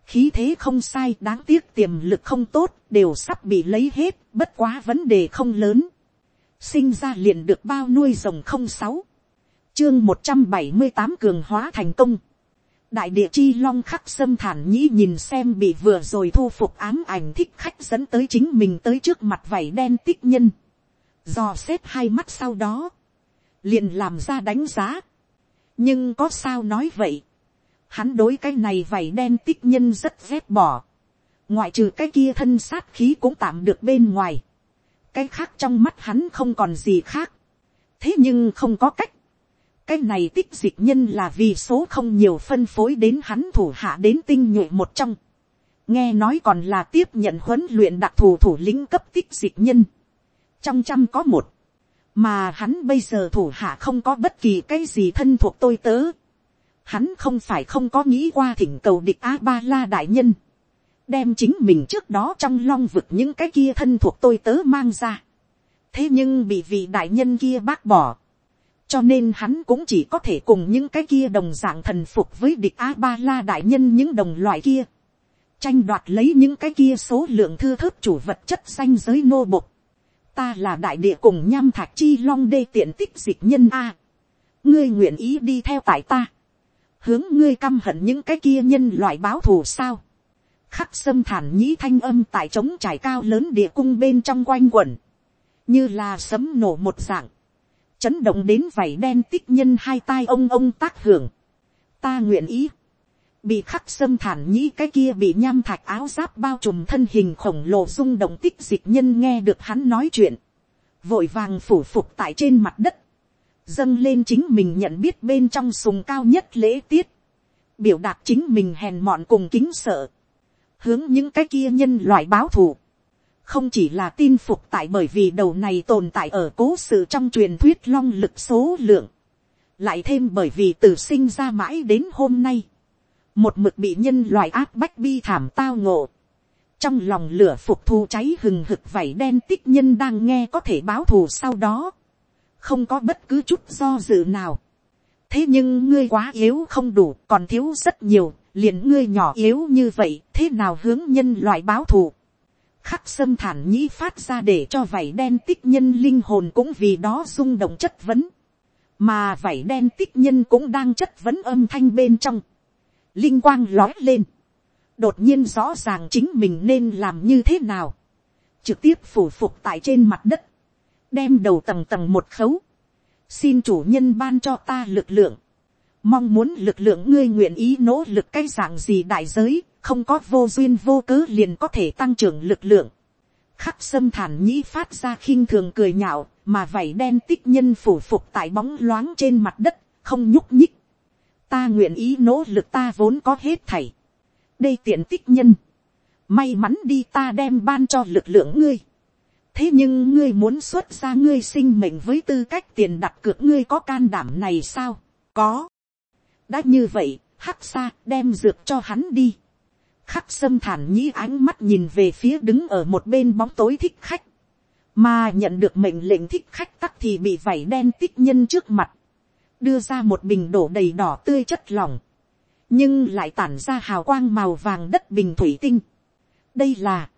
khí thế không sai đáng tiếc tiềm lực không tốt đều sắp bị lấy hết bất quá vấn đề không lớn. sinh ra liền được bao nuôi rồng không sáu chương một trăm bảy mươi tám cường hóa thành công. đại địa chi long khắc sâm thản nhĩ nhìn xem bị vừa rồi thu phục ám ảnh thích khách dẫn tới chính mình tới trước mặt vảy đen tích nhân. dò xét hai mắt sau đó, liền làm ra đánh giá. nhưng có sao nói vậy hắn đối cái này vảy đen tích nhân rất ghét bỏ. ngoại trừ cái kia thân sát khí cũng tạm được bên ngoài. cái khác trong mắt hắn không còn gì khác. thế nhưng không có cách cái này tích dịch nhân là vì số không nhiều phân phối đến hắn thủ hạ đến tinh nhuệ một trong. nghe nói còn là tiếp nhận huấn luyện đặc thù thủ lĩnh cấp tích dịch nhân. trong trăm có một, mà hắn bây giờ thủ hạ không có bất kỳ cái gì thân thuộc tôi tớ hắn không phải không có nghĩ qua thỉnh cầu địch a ba la đại nhân. đem chính mình trước đó trong long vực những cái kia thân thuộc tôi tớ mang ra. thế nhưng bị vị đại nhân kia bác bỏ cho nên hắn cũng chỉ có thể cùng những cái kia đồng dạng thần phục với địch a ba la đại nhân những đồng loại kia, tranh đoạt lấy những cái kia số lượng thư thớt chủ vật chất danh giới nô bộc. ta là đại địa cùng nham thạch chi long đê tiện tích dịch nhân a. ngươi nguyện ý đi theo tại ta, hướng ngươi căm hận những cái kia nhân loại báo thù sao. khắc sâm thản nhĩ thanh âm tại trống trải cao lớn địa cung bên trong quanh quẩn, như là sấm nổ một dạng. Chấn động đến vảy đen tích nhân hai tai ông ông tác hưởng. ta nguyện ý, bị khắc sâm thản nhĩ cái kia bị nham thạch áo giáp bao trùm thân hình khổng lồ rung động tích dịch nhân nghe được hắn nói chuyện, vội vàng phủ phục tại trên mặt đất, dâng lên chính mình nhận biết bên trong sùng cao nhất lễ tiết, biểu đạt chính mình hèn mọn cùng kính sợ, hướng những cái kia nhân loại báo thù, không chỉ là tin phục tại bởi vì đầu này tồn tại ở cố sự trong truyền thuyết long lực số lượng, lại thêm bởi vì từ sinh ra mãi đến hôm nay, một mực bị nhân loại áp bách bi thảm tao ngộ, trong lòng lửa phục thu cháy hừng hực vảy đen tích nhân đang nghe có thể báo thù sau đó, không có bất cứ chút do dự nào. thế nhưng ngươi quá yếu không đủ còn thiếu rất nhiều, liền ngươi nhỏ yếu như vậy thế nào hướng nhân loại báo thù khắc sâm thản nhĩ phát ra để cho vảy đen tích nhân linh hồn cũng vì đó rung động chất vấn. Mà vảy đen tích nhân cũng đang chất vấn âm thanh bên trong. Linh quang lói lên. Đột nhiên rõ ràng chính mình nên làm như thế nào. Trực tiếp phủ phục tại trên mặt đất. Đem đầu tầng tầng một khấu. Xin chủ nhân ban cho ta lực lượng. Mong muốn lực lượng ngươi nguyện ý nỗ lực cái dạng gì đại giới không có vô duyên vô cớ liền có thể tăng trưởng lực lượng. khắc sâm thản nhĩ phát ra khinh thường cười nhạo, mà vảy đen tích nhân phủ phục tại bóng loáng trên mặt đất, không nhúc nhích. ta nguyện ý nỗ lực ta vốn có hết thảy. đây tiện tích nhân. may mắn đi ta đem ban cho lực lượng ngươi thế nhưng ngươi muốn xuất ra ngươi sinh mệnh với tư cách tiền đặt cược ngươi có can đảm này sao. có. đã như vậy, hắc xa đem dược cho hắn đi khắc sâm thản nhĩ ánh mắt nhìn về phía đứng ở một bên bóng tối thích khách, mà nhận được mệnh lệnh thích khách tắc thì bị vảy đen tích nhân trước mặt, đưa ra một bình đổ đầy đỏ tươi chất lỏng, nhưng lại tản ra hào quang màu vàng đất bình thủy tinh. đây là,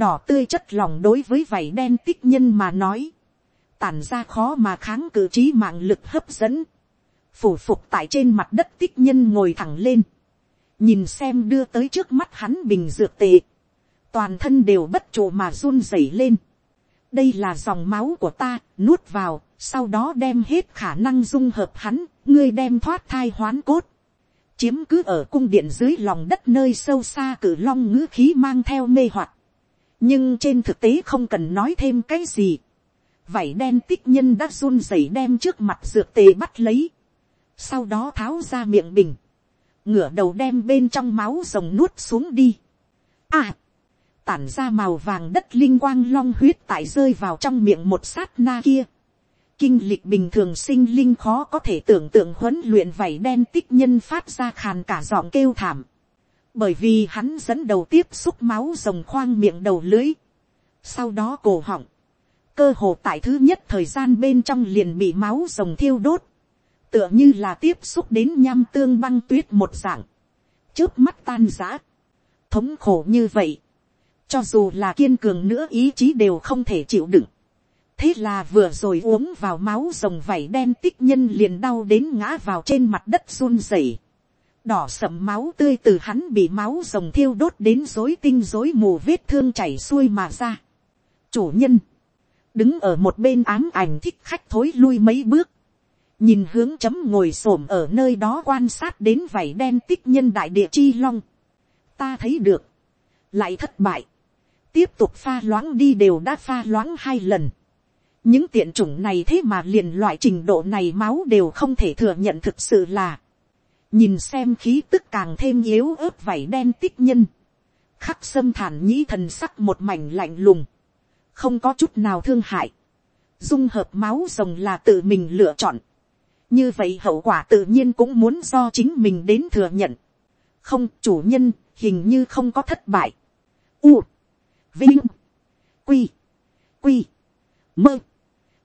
đỏ tươi chất lỏng đối với vảy đen tích nhân mà nói, tản ra khó mà kháng cử trí mạng lực hấp dẫn, phủ phục tại trên mặt đất tích nhân ngồi thẳng lên, nhìn xem đưa tới trước mắt hắn bình dược tệ, toàn thân đều bất trụ mà run rẩy lên. đây là dòng máu của ta, nuốt vào, sau đó đem hết khả năng dung hợp hắn, ngươi đem thoát thai hoán cốt, chiếm cứ ở cung điện dưới lòng đất nơi sâu xa cử long ngữ khí mang theo mê hoặc nhưng trên thực tế không cần nói thêm cái gì. vảy đen tích nhân đã run rẩy đem trước mặt dược tề bắt lấy. sau đó tháo ra miệng bình. ngửa đầu đem bên trong máu rồng nuốt xuống đi. à, tản ra màu vàng đất linh quang long huyết tại rơi vào trong miệng một sát na kia kinh lịch bình thường sinh linh khó có thể tưởng tượng huấn luyện vảy đen tích nhân phát ra khàn cả giọng kêu thảm. Bởi vì hắn dẫn đầu tiếp xúc máu rồng khoang miệng đầu lưới. Sau đó cổ họng. Cơ hồ tại thứ nhất thời gian bên trong liền bị máu rồng thiêu đốt. Tựa như là tiếp xúc đến nham tương băng tuyết một dạng. Trước mắt tan giã. Thống khổ như vậy. Cho dù là kiên cường nữa ý chí đều không thể chịu đựng thế là vừa rồi uống vào máu rồng vảy đen tích nhân liền đau đến ngã vào trên mặt đất run rẩy đỏ sậm máu tươi từ hắn bị máu rồng thiêu đốt đến rối tinh rối mù vết thương chảy xuôi mà ra. chủ nhân, đứng ở một bên ám ảnh thích khách thối lui mấy bước, nhìn hướng chấm ngồi s ổ m ở nơi đó quan sát đến vảy đen tích nhân đại địa chi long. ta thấy được, lại thất bại, tiếp tục pha loãng đi đều đã pha loãng hai lần những tiện chủng này thế mà liền loại trình độ này máu đều không thể thừa nhận thực sự là, nhìn xem khí tức càng thêm yếu ớt vảy đen tích nhân, khắc sâm thản nhĩ thần sắc một mảnh lạnh lùng, không có chút nào thương hại, dung hợp máu rồng là tự mình lựa chọn, như vậy hậu quả tự nhiên cũng muốn do chính mình đến thừa nhận, không chủ nhân hình như không có thất bại, u, vinh, quy, quy, mơ,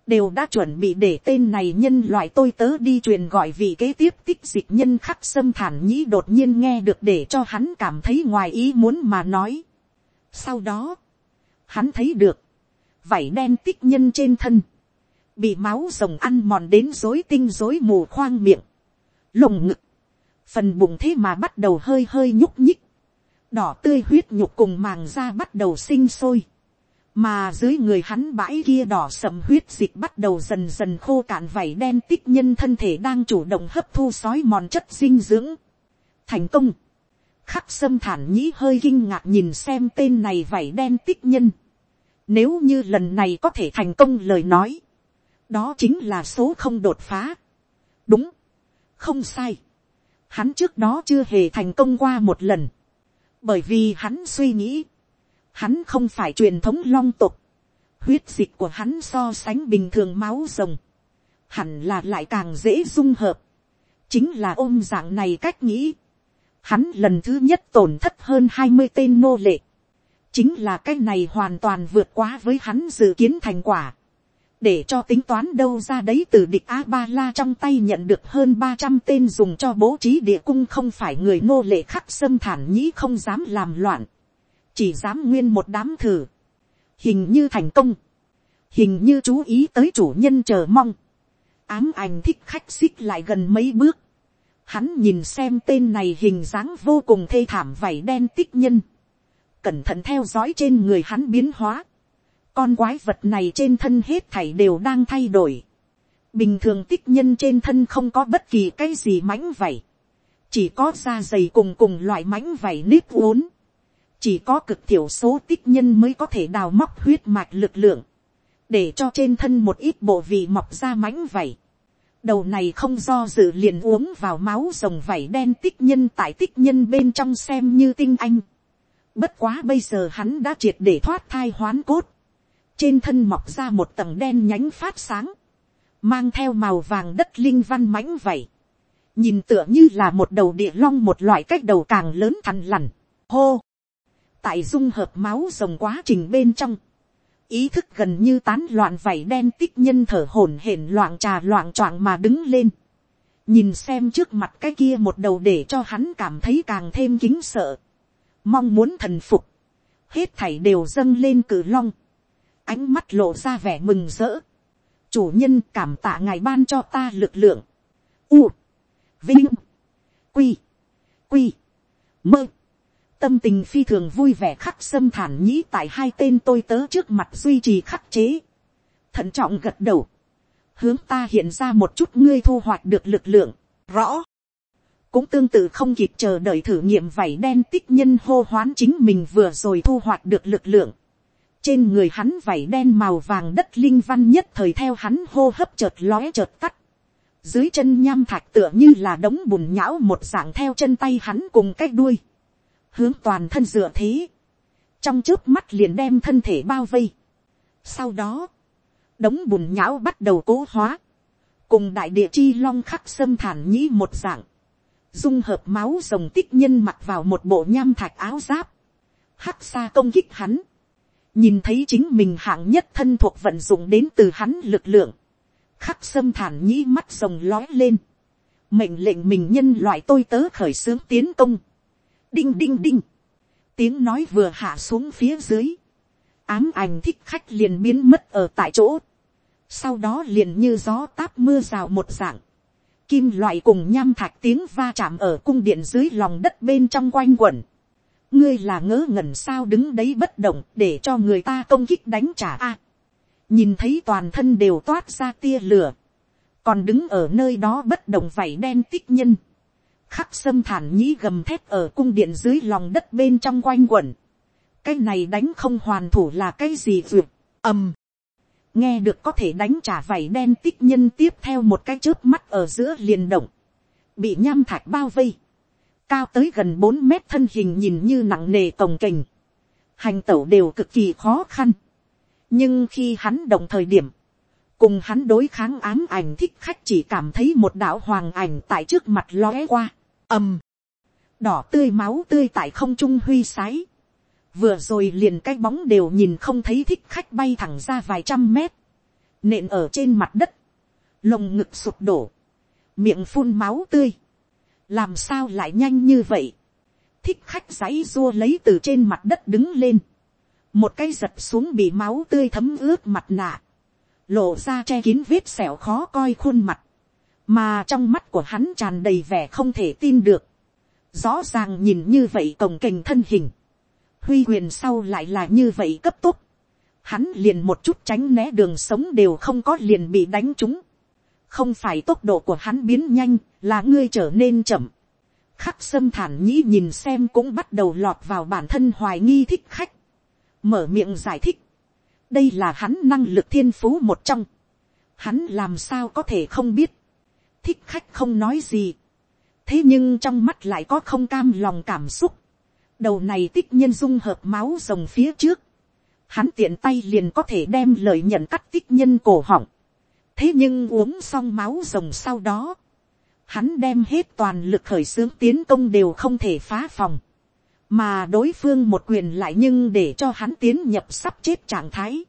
đều đã chuẩn bị để tên này nhân loại tôi tớ đi truyền gọi vị kế tiếp tích dịch nhân khắc sâm thản nhĩ đột nhiên nghe được để cho hắn cảm thấy ngoài ý muốn mà nói. Sau đó, hắn thấy được, vảy đen tích nhân trên thân, bị máu rồng ăn mòn đến rối tinh rối mù khoang miệng, lồng ngực, phần bụng thế mà bắt đầu hơi hơi nhúc nhích, đỏ tươi huyết nhục cùng màng da bắt đầu sinh sôi mà dưới người hắn bãi kia đỏ sầm huyết dịch bắt đầu dần dần khô cạn vảy đen tích nhân thân thể đang chủ động hấp thu sói mòn chất dinh dưỡng. thành công, khắc sâm thản nhĩ hơi kinh ngạc nhìn xem tên này vảy đen tích nhân. nếu như lần này có thể thành công lời nói, đó chính là số không đột phá. đúng, không sai. hắn trước đó chưa hề thành công qua một lần, bởi vì hắn suy nghĩ, Hắn không phải truyền thống long tục. Huyết dịch của hắn so sánh bình thường máu rồng. Hẳn là lại càng dễ dung hợp. Chính là ôm dạng này cách nghĩ. Hắn lần thứ nhất tổn thất hơn hai mươi tên nô lệ. Chính là cái này hoàn toàn vượt quá với hắn dự kiến thành quả để cho tính toán đâu ra đấy từ địch a ba la trong tay nhận được hơn ba trăm tên dùng cho bố trí địa cung không phải người nô lệ khắc xâm thản nhĩ không dám làm loạn chỉ dám nguyên một đám thử, hình như thành công, hình như chú ý tới chủ nhân chờ mong, ám ảnh thích khách xích lại gần mấy bước, hắn nhìn xem tên này hình dáng vô cùng thê thảm vảy đen tích nhân, cẩn thận theo dõi trên người hắn biến hóa, con quái vật này trên thân hết thảy đều đang thay đổi, bình thường tích nhân trên thân không có bất kỳ cái gì mãnh vảy, chỉ có da dày cùng cùng loại mãnh vảy nếp uốn, chỉ có cực thiểu số tích nhân mới có thể đào móc huyết mạch lực lượng, để cho trên thân một ít bộ vị mọc ra mãnh vảy. đầu này không do dự liền uống vào máu rồng vảy đen tích nhân tại tích nhân bên trong xem như tinh anh. bất quá bây giờ hắn đã triệt để thoát thai hoán cốt, trên thân mọc ra một tầng đen nhánh phát sáng, mang theo màu vàng đất linh văn mãnh vảy, nhìn tựa như là một đầu địa long một loại cách đầu càng lớn thằn lằn, hô, tại dung hợp máu rồng quá trình bên trong, ý thức gần như tán loạn vảy đen tích nhân thở hổn hển loạn trà loạn choạng mà đứng lên, nhìn xem trước mặt cái kia một đầu để cho hắn cảm thấy càng thêm kính sợ, mong muốn thần phục, hết thảy đều dâng lên cử long, ánh mắt lộ ra vẻ mừng rỡ, chủ nhân cảm tạ ngài ban cho ta lực lượng, u, vinh, quy, quy, mơ, tâm tình phi thường vui vẻ khắc sâm thản nhĩ tại hai tên tôi tớ trước mặt duy trì khắc chế, thận trọng gật đầu, hướng ta hiện ra một chút ngươi thu hoạch được lực lượng, rõ, cũng tương tự không kịp chờ đợi thử nghiệm vảy đen tích nhân hô hoán chính mình vừa rồi thu hoạch được lực lượng. Trên người hắn vảy đen màu vàng đất linh văn nhất thời theo hắn hô hấp chợt lóe chợt tắt. Dưới chân nham thạch tựa như là đống bùn nhão một dạng theo chân tay hắn cùng cách đuôi. Hướng toàn thân dựa thế. Trong trước mắt liền đem thân thể bao vây. Sau đó, đống bùn nhão bắt đầu cố hóa. Cùng đại địa chi long khắc sâm thản nhĩ một dạng dung hợp máu rồng tích nhân mặc vào một bộ nham thạch áo giáp, hắc xa công kích hắn, nhìn thấy chính mình hạng nhất thân thuộc vận dụng đến từ hắn lực lượng, khắc sâm thản nhĩ mắt rồng lói lên, mệnh lệnh mình nhân loại tôi tớ khởi xướng tiến công, đinh đinh đinh, tiếng nói vừa hạ xuống phía dưới, ám ảnh thích khách liền biến mất ở tại chỗ, sau đó liền như gió táp mưa rào một dạng, kim loại cùng nham thạch tiếng va chạm ở cung điện dưới lòng đất bên trong quanh quẩn. ngươi là ngớ ngẩn sao đứng đấy bất động để cho người ta công kích đánh trả a. nhìn thấy toàn thân đều toát ra tia lửa, còn đứng ở nơi đó bất động vảy đen tích nhân khắc sâm thản nhĩ gầm thép ở cung điện dưới lòng đất bên trong quanh quẩn. cái này đánh không hoàn thủ là cái gì vượt, ầm nghe được có thể đánh trả vảy đen tích nhân tiếp theo một cái chớp mắt ở giữa liền động, bị nham thạch bao vây, cao tới gần bốn mét thân hình nhìn như nặng nề cồng kềnh, hành tẩu đều cực kỳ khó khăn, nhưng khi hắn động thời điểm, cùng hắn đối kháng ám ảnh thích khách chỉ cảm thấy một đạo hoàng ảnh tại trước mặt lóe qua, ầm, đỏ tươi máu tươi tại không trung huy sái, vừa rồi liền cái bóng đều nhìn không thấy thích khách bay thẳng ra vài trăm mét, nện ở trên mặt đất, lồng ngực sụp đổ, miệng phun máu tươi, làm sao lại nhanh như vậy, thích khách giấy dua lấy từ trên mặt đất đứng lên, một cái giật xuống bị máu tươi thấm ướt mặt nạ, lộ ra che kín vết sẹo khó coi khuôn mặt, mà trong mắt của hắn tràn đầy vẻ không thể tin được, rõ ràng nhìn như vậy cổng kềnh thân hình, huy quyền sau lại là như vậy cấp tốc, hắn liền một chút tránh né đường sống đều không có liền bị đánh trúng, không phải tốc độ của hắn biến nhanh, là ngươi trở nên chậm. khắc sâm thản nhĩ nhìn xem cũng bắt đầu lọt vào bản thân hoài nghi thích khách, mở miệng giải thích, đây là hắn năng lực thiên phú một trong, hắn làm sao có thể không biết, thích khách không nói gì, thế nhưng trong mắt lại có không cam lòng cảm xúc, đầu này tích nhân dung hợp máu rồng phía trước, hắn tiện tay liền có thể đem lời nhận cắt tích nhân cổ họng. thế nhưng uống xong máu rồng sau đó, hắn đem hết toàn lực khởi xướng tiến công đều không thể phá phòng, mà đối phương một quyền lại nhưng để cho hắn tiến nhập sắp chết trạng thái.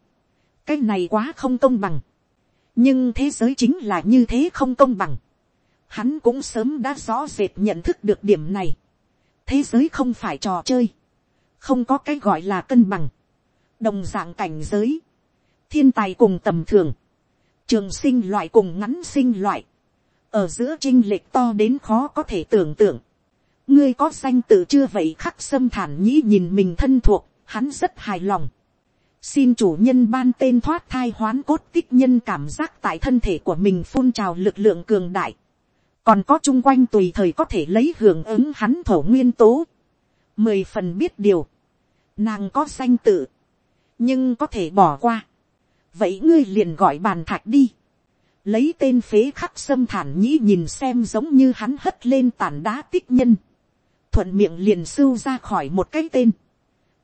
cái này quá không công bằng, nhưng thế giới chính là như thế không công bằng. hắn cũng sớm đã rõ rệt nhận thức được điểm này. Thế giới không phải trò chơi, không có cái gọi là cân bằng, đồng dạng cảnh giới, thiên tài cùng tầm thường, trường sinh loại cùng ngắn sinh loại, ở giữa trinh lệch to đến khó có thể tưởng tượng, ngươi có danh tự chưa vậy khắc sâm thản nhĩ nhìn mình thân thuộc, hắn rất hài lòng. xin chủ nhân ban tên thoát thai hoán cốt tích nhân cảm giác tại thân thể của mình phun trào lực lượng cường đại. Còn có chung quanh tùy thời có thể lấy hưởng ứng hắn thổ nguyên tố, mười phần biết điều, nàng có danh tự, nhưng có thể bỏ qua, vậy ngươi liền gọi bàn thạch đi, lấy tên phế khắc sâm thản nhĩ nhìn xem giống như hắn hất lên tàn đá tích nhân, thuận miệng liền sưu ra khỏi một cái tên,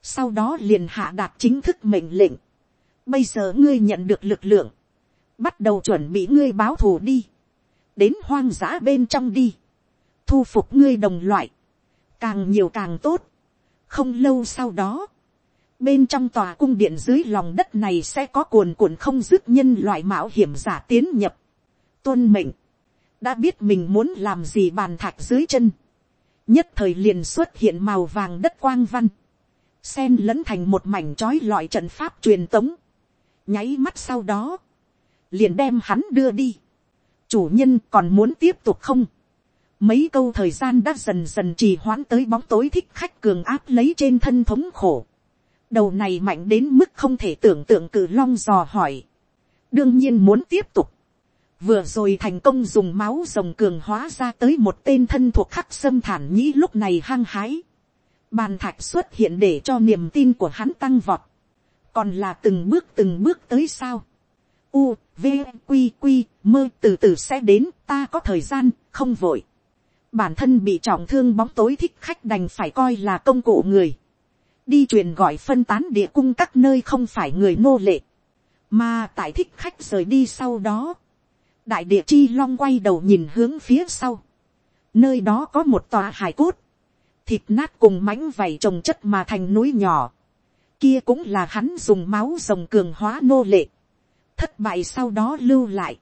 sau đó liền hạ đạt chính thức mệnh lệnh, bây giờ ngươi nhận được lực lượng, bắt đầu chuẩn bị ngươi báo thù đi, đến hoang dã bên trong đi, thu phục ngươi đồng loại, càng nhiều càng tốt, không lâu sau đó, bên trong tòa cung điện dưới lòng đất này sẽ có cuồn cuộn không dứt nhân loại mạo hiểm giả tiến nhập, tuân mệnh, đã biết mình muốn làm gì bàn thạch dưới chân, nhất thời liền xuất hiện màu vàng đất quang văn, sen lẫn thành một mảnh trói lọi trận pháp truyền tống, nháy mắt sau đó, liền đem hắn đưa đi, chủ nhân còn muốn tiếp tục không, mấy câu thời gian đã dần dần trì hoãn tới bóng tối thích khách cường áp lấy trên thân thống khổ, đầu này mạnh đến mức không thể tưởng tượng cử long dò hỏi, đương nhiên muốn tiếp tục, vừa rồi thành công dùng máu rồng cường hóa ra tới một tên thân thuộc khắc sâm thản nhĩ lúc này hăng hái. Bàn thạch xuất hiện để cho niềm tin của hắn tăng vọt. Còn là từng bước từng bước tới sao. U, V, Quy, Quy, mơ từ từ sẽ đến, ta có thời gian, không vội. Bản thân bị trọng thương bóng tối thích khách đành phải coi là công cụ người. Đi truyền gọi phân tán địa cung các nơi không phải người nô lệ. Mà tại thích khách rời đi sau đó đại địa chi long quay đầu nhìn hướng phía sau, nơi đó có một tòa hải cốt, thịt nát cùng mãnh vảy trồng chất mà thành núi nhỏ, kia cũng là hắn dùng máu rồng cường hóa nô lệ, thất bại sau đó lưu lại,